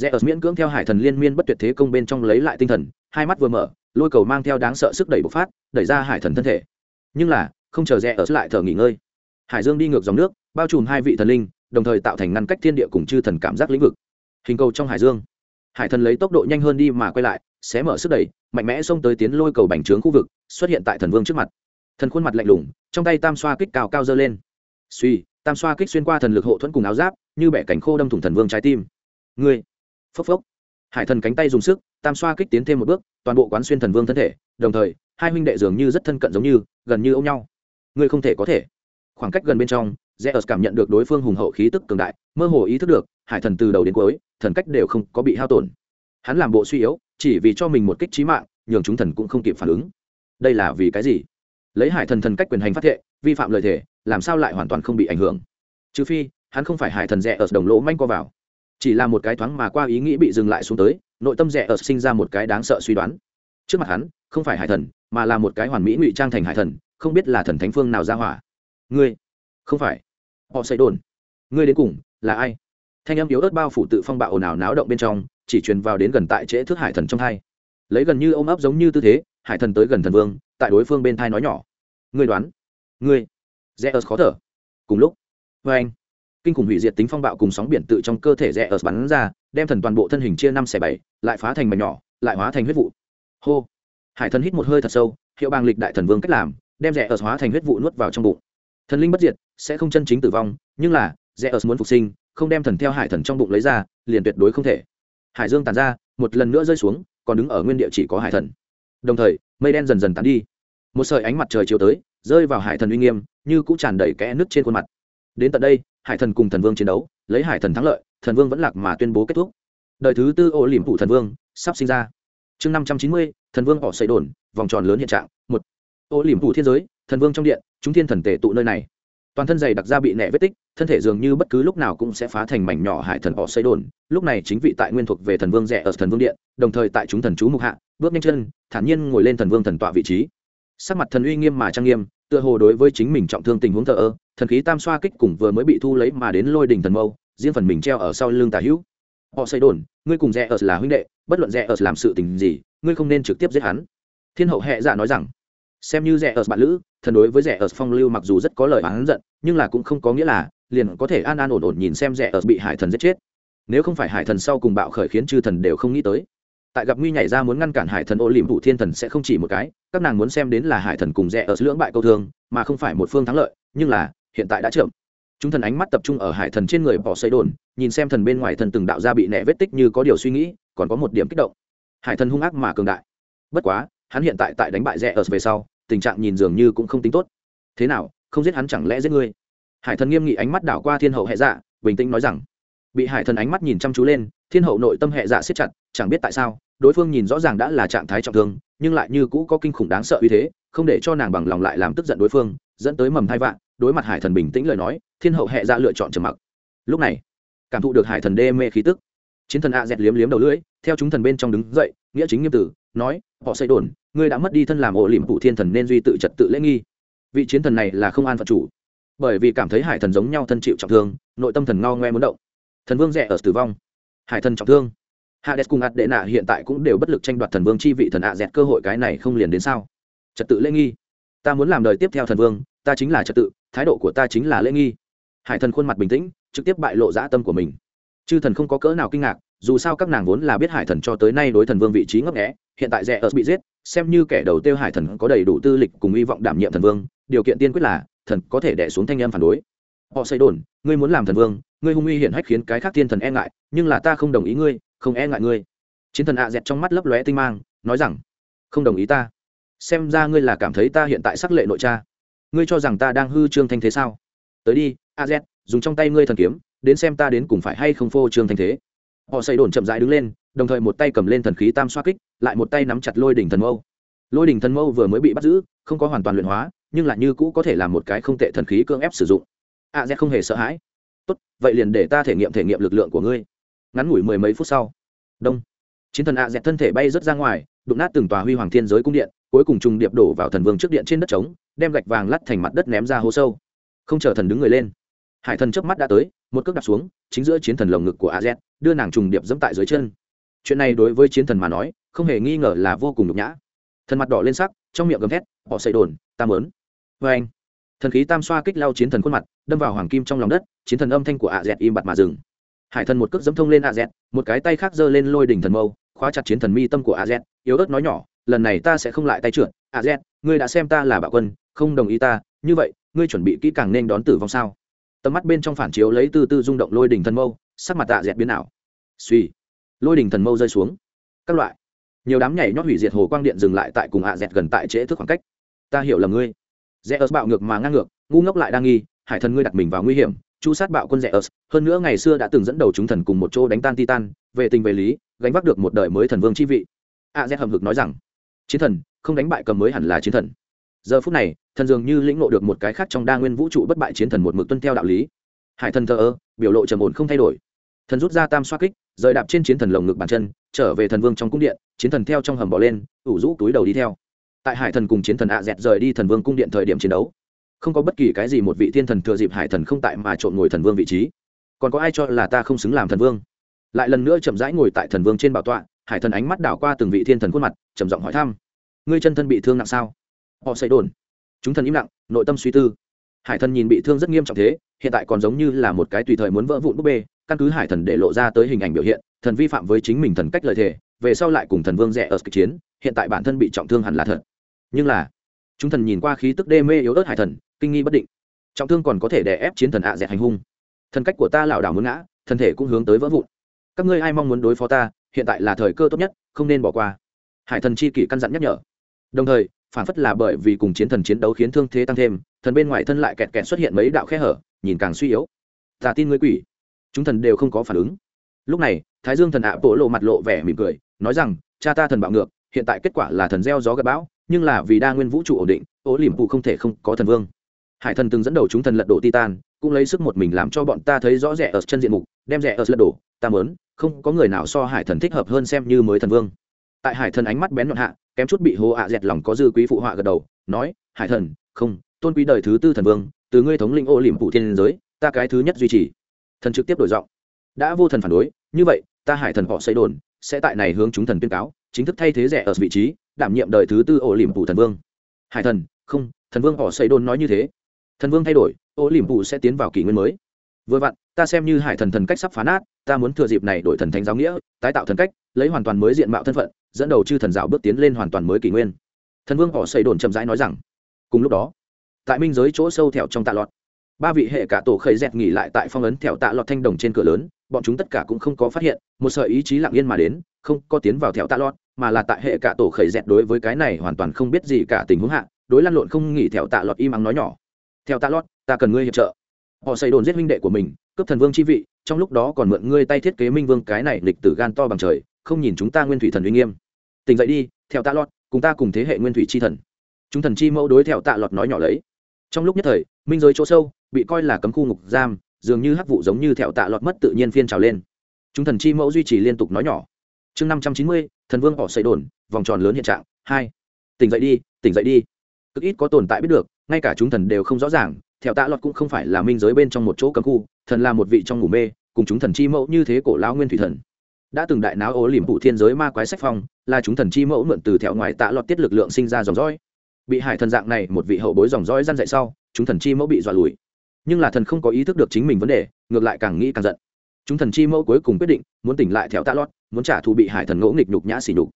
Zeus miễn cưỡng theo hải thần liên miên bất tuyệt thế công bên trong lấy lại tinh thần, hai mắt vừa mở, lôi cầu mang theo đáng sợ sức đẩy bộc phát, đẩy ra hải thần thân thể. Nhưng là, không chờ zeus lại thở nghỉ ngơi. Hải dương đi ngược dòng nước, bao trùm hai vị thần linh, đồng thời tạo thành ngăn cách thiên địa cùng chư thần cảm giác lĩnh vực. Hình cầu trong hải dương. Hải thần lấy tốc độ nhanh hơn đi mà quay lại xé mở sức đẩy mạnh mẽ xông tới tiến lôi cầu bành trướng khu vực xuất hiện tại thần vương trước mặt. Thần khuôn mặt lạnh lùng trong tay tam xoa kích cao cao dơ lên. Suy tam xoa kích xuyên qua thần lực hộ thuẫn cùng áo giáp như bẻ cánh khô đâm thủng thần vương trái tim. Ngươi phốc phốc. Hải thần cánh tay dùng sức tam xoa kích tiến thêm một bước toàn bộ quán xuyên thần vương thân thể đồng thời hai huynh đệ dường như rất thân cận giống như gần như ôm nhau. Ngươi không thể có thể. Khoảng cách gần bên trong Zeus cảm nhận được đối phương hùng hậu khí tức cường đại, mơ hồ ý thức được, hải thần từ đầu đến cuối, thần cách đều không có bị hao tổn. Hắn làm bộ suy yếu, chỉ vì cho mình một kích trí mạng, nhường chúng thần cũng không kịp phản ứng. Đây là vì cái gì? Lấy hải thần thần cách quyền hành phát thệ, vi phạm lời thề, làm sao lại hoàn toàn không bị ảnh hưởng? Trừ phi, hắn không phải hải thần rẽ ở đồng lỗ manh qua vào. Chỉ là một cái thoáng mà qua ý nghĩ bị dừng lại xuống tới, nội tâm rẽ ở sinh ra một cái đáng sợ suy đoán. Trước mặt hắn, không phải hải thần, mà là một cái hoàn mỹ ngụy trang thành hải thần, không biết là thần thánh phương nào ra hỏa. Ngươi, không phải họ xây đồn ngươi đến cùng là ai thanh âm yếu ớt bao phủ tự phong bạo ồn ào náo động bên trong chỉ truyền vào đến gần tại trễ thước hải thần trong thay, lấy gần như ôm ấp giống như tư thế hải thần tới gần thần vương tại đối phương bên thai nói nhỏ. Ngươi đoán ngươi rẽ ớt khó thở. Cùng lúc vê anh kinh khủng hủy diệt tính phong bạo cùng sóng biển tự trong cơ thể rẽ ớt bắn ra đem thần toàn bộ thân hình chia năm xẻ bảy lại phá thành mảnh nhỏ lại hóa thành huyết vụ. Hô! Hải thần hít một hơi thật sâu hiệu bang lịch đại thần vương cách làm đem rẽ ớt hóa thành huyết vụ nuốt vào trong bụng. Thần linh bất diệt sẽ không chân chính tử vong nhưng là zeus muốn phục sinh, không đem thần theo hải thần trong bụng lấy ra, liền tuyệt đối không thể. Hải dương tàn ra, một lần nữa rơi xuống, còn đứng ở nguyên địa chỉ có hải thần. Đồng thời, mây đen dần dần tán đi. Một sợi ánh mặt trời chiếu tới, rơi vào hải thần uy nghiêm, như cũng tràn đầy kẽ nứt trên khuôn mặt. Đến tận đây, hải thần cùng thần vương chiến đấu, lấy hải thần thắng lợi, thần vương vẫn lạc mà tuyên bố kết thúc. Đời thứ tư ô liềm phủ thần vương sắp sinh ra. Chương năm trăm chín mươi, thần vương họ xây đồn, vòng tròn lớn hiện trạng, một. Ô liềm phủ thiên giới, thần vương trong điện, chúng thiên thần tể tụ nơi này toàn thân dày đặc ra bị nẻ vết tích, thân thể dường như bất cứ lúc nào cũng sẽ phá thành mảnh nhỏ hải thần họ xây đồn lúc này chính vị tại nguyên thuộc về thần vương rẻ ở thần vương điện, đồng thời tại chúng thần chú mục hạ, bước nhanh chân, thản nhiên ngồi lên thần vương thần tọa vị trí. Sắc mặt thần uy nghiêm mà trang nghiêm, tựa hồ đối với chính mình trọng thương tình huống thờ ơ, thần khí tam xoa kích cùng vừa mới bị thu lấy mà đến lôi đình thần mâu, riêng phần mình treo ở sau lưng tà hữu. Họ xây đồn ngươi cùng rẽ ở là huynh đệ, bất luận rẽ ở làm sự tình gì, ngươi không nên trực tiếp giết hắn. Thiên hậu hệ dạ nói rằng, xem như rẻ ở bạn lữ thần đối với rẻ ở phong lưu mặc dù rất có lời oán giận, nhưng là cũng không có nghĩa là liền có thể an an ổn ổn nhìn xem rẻ ở bị hải thần giết chết. Nếu không phải hải thần sau cùng bạo khởi khiến chư thần đều không nghĩ tới. Tại gặp nguy nhảy ra muốn ngăn cản hải thần ô liềm vụ thiên thần sẽ không chỉ một cái, các nàng muốn xem đến là hải thần cùng rẻ ở lưỡng bại câu thương, mà không phải một phương thắng lợi, nhưng là, hiện tại đã chậm. Chúng thần ánh mắt tập trung ở hải thần trên người bỏ xây đồn, nhìn xem thần bên ngoài thần từng đạo ra bị nẹ vết tích như có điều suy nghĩ, còn có một điểm kích động. Hải thần hung ác mà cường đại. Bất quá, hắn hiện tại tại đánh bại rẽ ở về sau tình trạng nhìn dường như cũng không tính tốt. Thế nào, không giết hắn chẳng lẽ giết ngươi? Hải thần nghiêm nghị ánh mắt đảo qua thiên hậu hệ dạ bình tĩnh nói rằng, bị hải thần ánh mắt nhìn chăm chú lên, thiên hậu nội tâm hệ dạ siết chặt, chẳng biết tại sao, đối phương nhìn rõ ràng đã là trạng thái trọng thương, nhưng lại như cũ có kinh khủng đáng sợ uy thế, không để cho nàng bằng lòng lại làm tức giận đối phương, dẫn tới mầm thai vạn đối mặt hải thần bình tĩnh lời nói, thiên hậu hệ dạ lựa chọn trầm mặc. Lúc này, cảm thụ được hải thần đê mê khí tức. Chiến thần a dẹt liếm liếm đầu lưỡi, theo chúng thần bên trong đứng dậy, nghĩa chính nghiêm tử, nói, họ xây đồn ngươi đã mất đi thân làm ổ liềm phụ thiên thần nên duy tự trật tự lễ nghi. Vị chiến thần này là không an phận chủ, bởi vì cảm thấy hải thần giống nhau thân chịu trọng thương, nội tâm thần ngao ngoe muốn động. Thần vương rẻ ở tử vong, hải thần trọng thương. Hades cùng ạt đệ nạ hiện tại cũng đều bất lực tranh đoạt thần vương chi vị thần ạ dẹt cơ hội cái này không liền đến sao? Trật tự lễ nghi. Ta muốn làm đời tiếp theo thần vương, ta chính là trật tự, thái độ của ta chính là lễ nghi. Hải thần khuôn mặt bình tĩnh, trực tiếp bại lộ dã tâm của mình chư thần không có cỡ nào kinh ngạc, dù sao các nàng vốn là biết hải thần cho tới nay đối thần vương vị trí ngấp nghẽ hiện tại rẽ ớt bị giết, xem như kẻ đầu tiêu hải thần có đầy đủ tư lịch cùng hy vọng đảm nhiệm thần vương, điều kiện tiên quyết là, thần có thể đẻ xuống thanh em phản đối. Họ xây đồn, ngươi muốn làm thần vương, ngươi hung uy hiển hách khiến cái khác thiên thần e ngại, nhưng là ta không đồng ý ngươi, không e ngại ngươi. Chiến thần ạ dẹt trong mắt lấp lóe tinh mang, nói rằng, không đồng ý ta. Xem ra ngươi là cảm thấy ta hiện tại sắc lệ nội cha ngươi cho rằng ta đang hư trương thanh thế sao? Tới đi a z dùng trong tay ngươi thần kiếm đến xem ta đến cùng phải hay không phô trương thanh thế. Họ xây đồn chậm rãi đứng lên, đồng thời một tay cầm lên thần khí tam xoa kích, lại một tay nắm chặt lôi đỉnh thần mâu. Lôi đỉnh thần mâu vừa mới bị bắt giữ, không có hoàn toàn luyện hóa, nhưng lại như cũ có thể làm một cái không tệ thần khí cưỡng ép sử dụng. A z không hề sợ hãi. Tốt, vậy liền để ta thể nghiệm thể nghiệm lực lượng của ngươi. Ngắn ngủi mười mấy phút sau. Đông. Chiến thần a z thân thể bay rớt ra ngoài, đụng nát từng tòa huy hoàng thiên giới cung điện, cuối cùng trùng điệp đổ vào thần vương trước điện trên đất trống, đem gạch vàng lắt thành mặt đất ném ra hố sâu. Không chờ thần đứng người lên, hải thần trước mắt đã tới một cước đặt xuống, chính giữa chiến thần lồng ngực của a z, đưa nàng trùng điệp dẫm tại dưới chân. Chuyện này đối với chiến thần mà nói, không hề nghi ngờ là vô cùng nhục nhã. Thần mặt đỏ lên sắc, trong miệng gầm thét, họ xây đồn tam lớn. vê anh, thần khí tam xoa kích lao chiến thần khuôn mặt, đâm vào hoàng kim trong lòng đất, chiến thần âm thanh của a z im bặt mà dừng. Hải thần một cước dẫm thông lên a z, một cái tay khác giơ lên lôi đỉnh thần mâu, khóa chặt chiến thần mi tâm của a z, yếu ớt nói nhỏ, lần này ta sẽ không lại tay trượt. A z, ngươi đã xem ta là bạo quân, không đồng ý ta, như vậy, ngươi chuẩn bị kỹ càng nên đón tử vong sao? Tầm mắt bên trong phản chiếu lấy từ từ rung động lôi đỉnh thần mâu, sắc mặt tạ dẹt biến ảo. Suy, lôi đỉnh thần mâu rơi xuống. Các loại. Nhiều đám nhảy nhót hủy diệt hồ quang điện dừng lại tại cùng ạ dẹt gần tại trễ thức khoảng cách. Ta hiểu là ngươi. Rẽ ớt bạo ngược mà ngang ngược, ngu ngốc lại đang nghi, hải thần ngươi đặt mình vào nguy hiểm, chu sát bạo quân rẽ ớt. Hơn nữa ngày xưa đã từng dẫn đầu chúng thần cùng một chỗ đánh tan titan, về tình về lý, gánh vác được một đời mới thần vương chi vị. A z hầm hực nói rằng, chiến thần, không đánh bại cầm mới hẳn là chiến thần giờ phút này, thần dường như lĩnh ngộ được một cái khác trong đa nguyên vũ trụ bất bại chiến thần một mực tuân theo đạo lý. Hải thần thờ ơ, biểu lộ trầm ổn không thay đổi. Thần rút ra tam xoa kích, rời đạp trên chiến thần lồng ngực bàn chân, trở về thần vương trong cung điện, chiến thần theo trong hầm bỏ lên, ủ rũ túi đầu đi theo. Tại hải thần cùng chiến thần ạ dẹt rời đi thần vương cung điện thời điểm chiến đấu, không có bất kỳ cái gì một vị thiên thần thừa dịp hải thần không tại mà trộn ngồi thần vương vị trí. Còn có ai cho là ta không xứng làm thần vương? Lại lần nữa chậm rãi ngồi tại thần vương trên bảo tọa, hải thần ánh mắt đảo qua từng vị thiên thần khuôn mặt, trầm giọng hỏi thăm. Ngươi chân thân bị thương nặng sao? Họ xây đồn. Chúng thần im lặng, nội tâm suy tư. Hải thần nhìn bị thương rất nghiêm trọng thế, hiện tại còn giống như là một cái tùy thời muốn vỡ vụn búp bê, căn cứ hải thần để lộ ra tới hình ảnh biểu hiện, thần vi phạm với chính mình thần cách lời thể về sau lại cùng thần vương rẻ ở kịch chiến, hiện tại bản thân bị trọng thương hẳn là thật. Nhưng là, chúng thần nhìn qua khí tức đê mê yếu ớt hải thần, kinh nghi bất định. Trọng thương còn có thể đè ép chiến thần ạ dẹt hành hung. Thần cách của ta lảo đảo muốn ngã, thân thể cũng hướng tới vỡ vụn. Các ngươi ai mong muốn đối phó ta, hiện tại là thời cơ tốt nhất, không nên bỏ qua. Hải thần chi kỷ căn dặn nhắc nhở. Đồng thời phản phất là bởi vì cùng chiến thần chiến đấu khiến thương thế tăng thêm, thần bên ngoài thân lại kẹt kẹt xuất hiện mấy đạo khe hở, nhìn càng suy yếu. Ta tin ngươi quỷ. Chúng thần đều không có phản ứng. Lúc này, thái dương thần ạ bộ lộ mặt lộ vẻ mỉm cười, nói rằng, cha ta thần bạo ngược, hiện tại kết quả là thần gieo gió gặp bão, nhưng là vì đa nguyên vũ trụ ổn định ố liềm phụ không thể không có thần vương. Hải thần từng dẫn đầu chúng thần lật đổ titan, cũng lấy sức một mình làm cho bọn ta thấy rõ rẻ ở chân diện mục, đem rẻ ở lật đổ, ta mớn không có người nào so hải thần thích hợp hơn xem như mới thần vương. Tại hải thần ánh mắt bén nhọn hạ kém chút bị hồ ạ dẹt lòng có dư quý phụ họa gật đầu, nói, hải thần, không, tôn quý đời thứ tư thần vương, từ ngươi thống linh ô liềm phụ thiên giới, ta cái thứ nhất duy trì. Thần trực tiếp đổi giọng, đã vô thần phản đối, như vậy, ta hải thần họ xây đồn, sẽ tại này hướng chúng thần tuyên cáo, chính thức thay thế rẻ ở vị trí, đảm nhiệm đời thứ tư ô liềm phụ thần vương. Hải thần, không, thần vương họ xây đồn nói như thế. Thần vương thay đổi, ô liềm phụ sẽ tiến vào kỷ nguyên mới vừa vặn, ta xem như hải thần thần cách sắp phá nát, ta muốn thừa dịp này đổi thần thánh giáo nghĩa, tái tạo thần cách, lấy hoàn toàn mới diện mạo thân phận, dẫn đầu chư thần giáo bước tiến lên hoàn toàn mới kỷ nguyên. Thần vương họ xây đồn chậm rãi nói rằng, cùng lúc đó, tại minh giới chỗ sâu thẹo trong tạ lọt, ba vị hệ cả tổ khẩy dẹt nghỉ lại tại phong ấn thẹo tạ lọt thanh đồng trên cửa lớn, bọn chúng tất cả cũng không có phát hiện, một sợi ý chí lặng yên mà đến, không có tiến vào thẹo tạ lọt, mà là tại hệ cả tổ khẩy dẹt đối với cái này hoàn toàn không biết gì cả tình huống hạ, đối lăn lộn không nghỉ thẹo tạ lọt im ắng nói nhỏ theo tạ lọt, ta cần ngươi hiệp trợ họ xây đồn giết huynh đệ của mình, cướp thần vương chi vị, trong lúc đó còn mượn ngươi tay thiết kế minh vương cái này lịch tử gan to bằng trời, không nhìn chúng ta nguyên thủy thần uy nghiêm. Tỉnh dậy đi, theo tạ lọt, cùng ta cùng thế hệ nguyên thủy chi thần. Chúng thần chi mẫu đối theo tạ lọt nói nhỏ lấy. Trong lúc nhất thời, minh giới chỗ sâu, bị coi là cấm khu ngục giam, dường như hắc vụ giống như theo tạ lọt mất tự nhiên phiên trào lên. Chúng thần chi mẫu duy trì liên tục nói nhỏ. Chương năm trăm chín mươi, thần vương họ xây đồn, vòng tròn lớn hiện trạng, hai. Tỉnh dậy đi, tỉnh dậy đi. Cực ít có tồn tại biết được, ngay cả chúng thần đều không rõ ràng theo tạ lọt cũng không phải là minh giới bên trong một chỗ cấm khu, thần là một vị trong ngủ mê, cùng chúng thần chi mẫu như thế cổ lão nguyên thủy thần. Đã từng đại náo ố liềm phụ thiên giới ma quái sách phong, là chúng thần chi mẫu mượn từ thẹo ngoài tạ lọt tiết lực lượng sinh ra dòng dõi. Bị hải thần dạng này một vị hậu bối dòng dõi răn dậy sau, chúng thần chi mẫu bị dọa lùi. Nhưng là thần không có ý thức được chính mình vấn đề, ngược lại càng nghĩ càng giận. Chúng thần chi mẫu cuối cùng quyết định muốn tỉnh lại thẹo tạ lọt, muốn trả thù bị hải thần ngỗ nghịch nhục nhã xỉ nhục.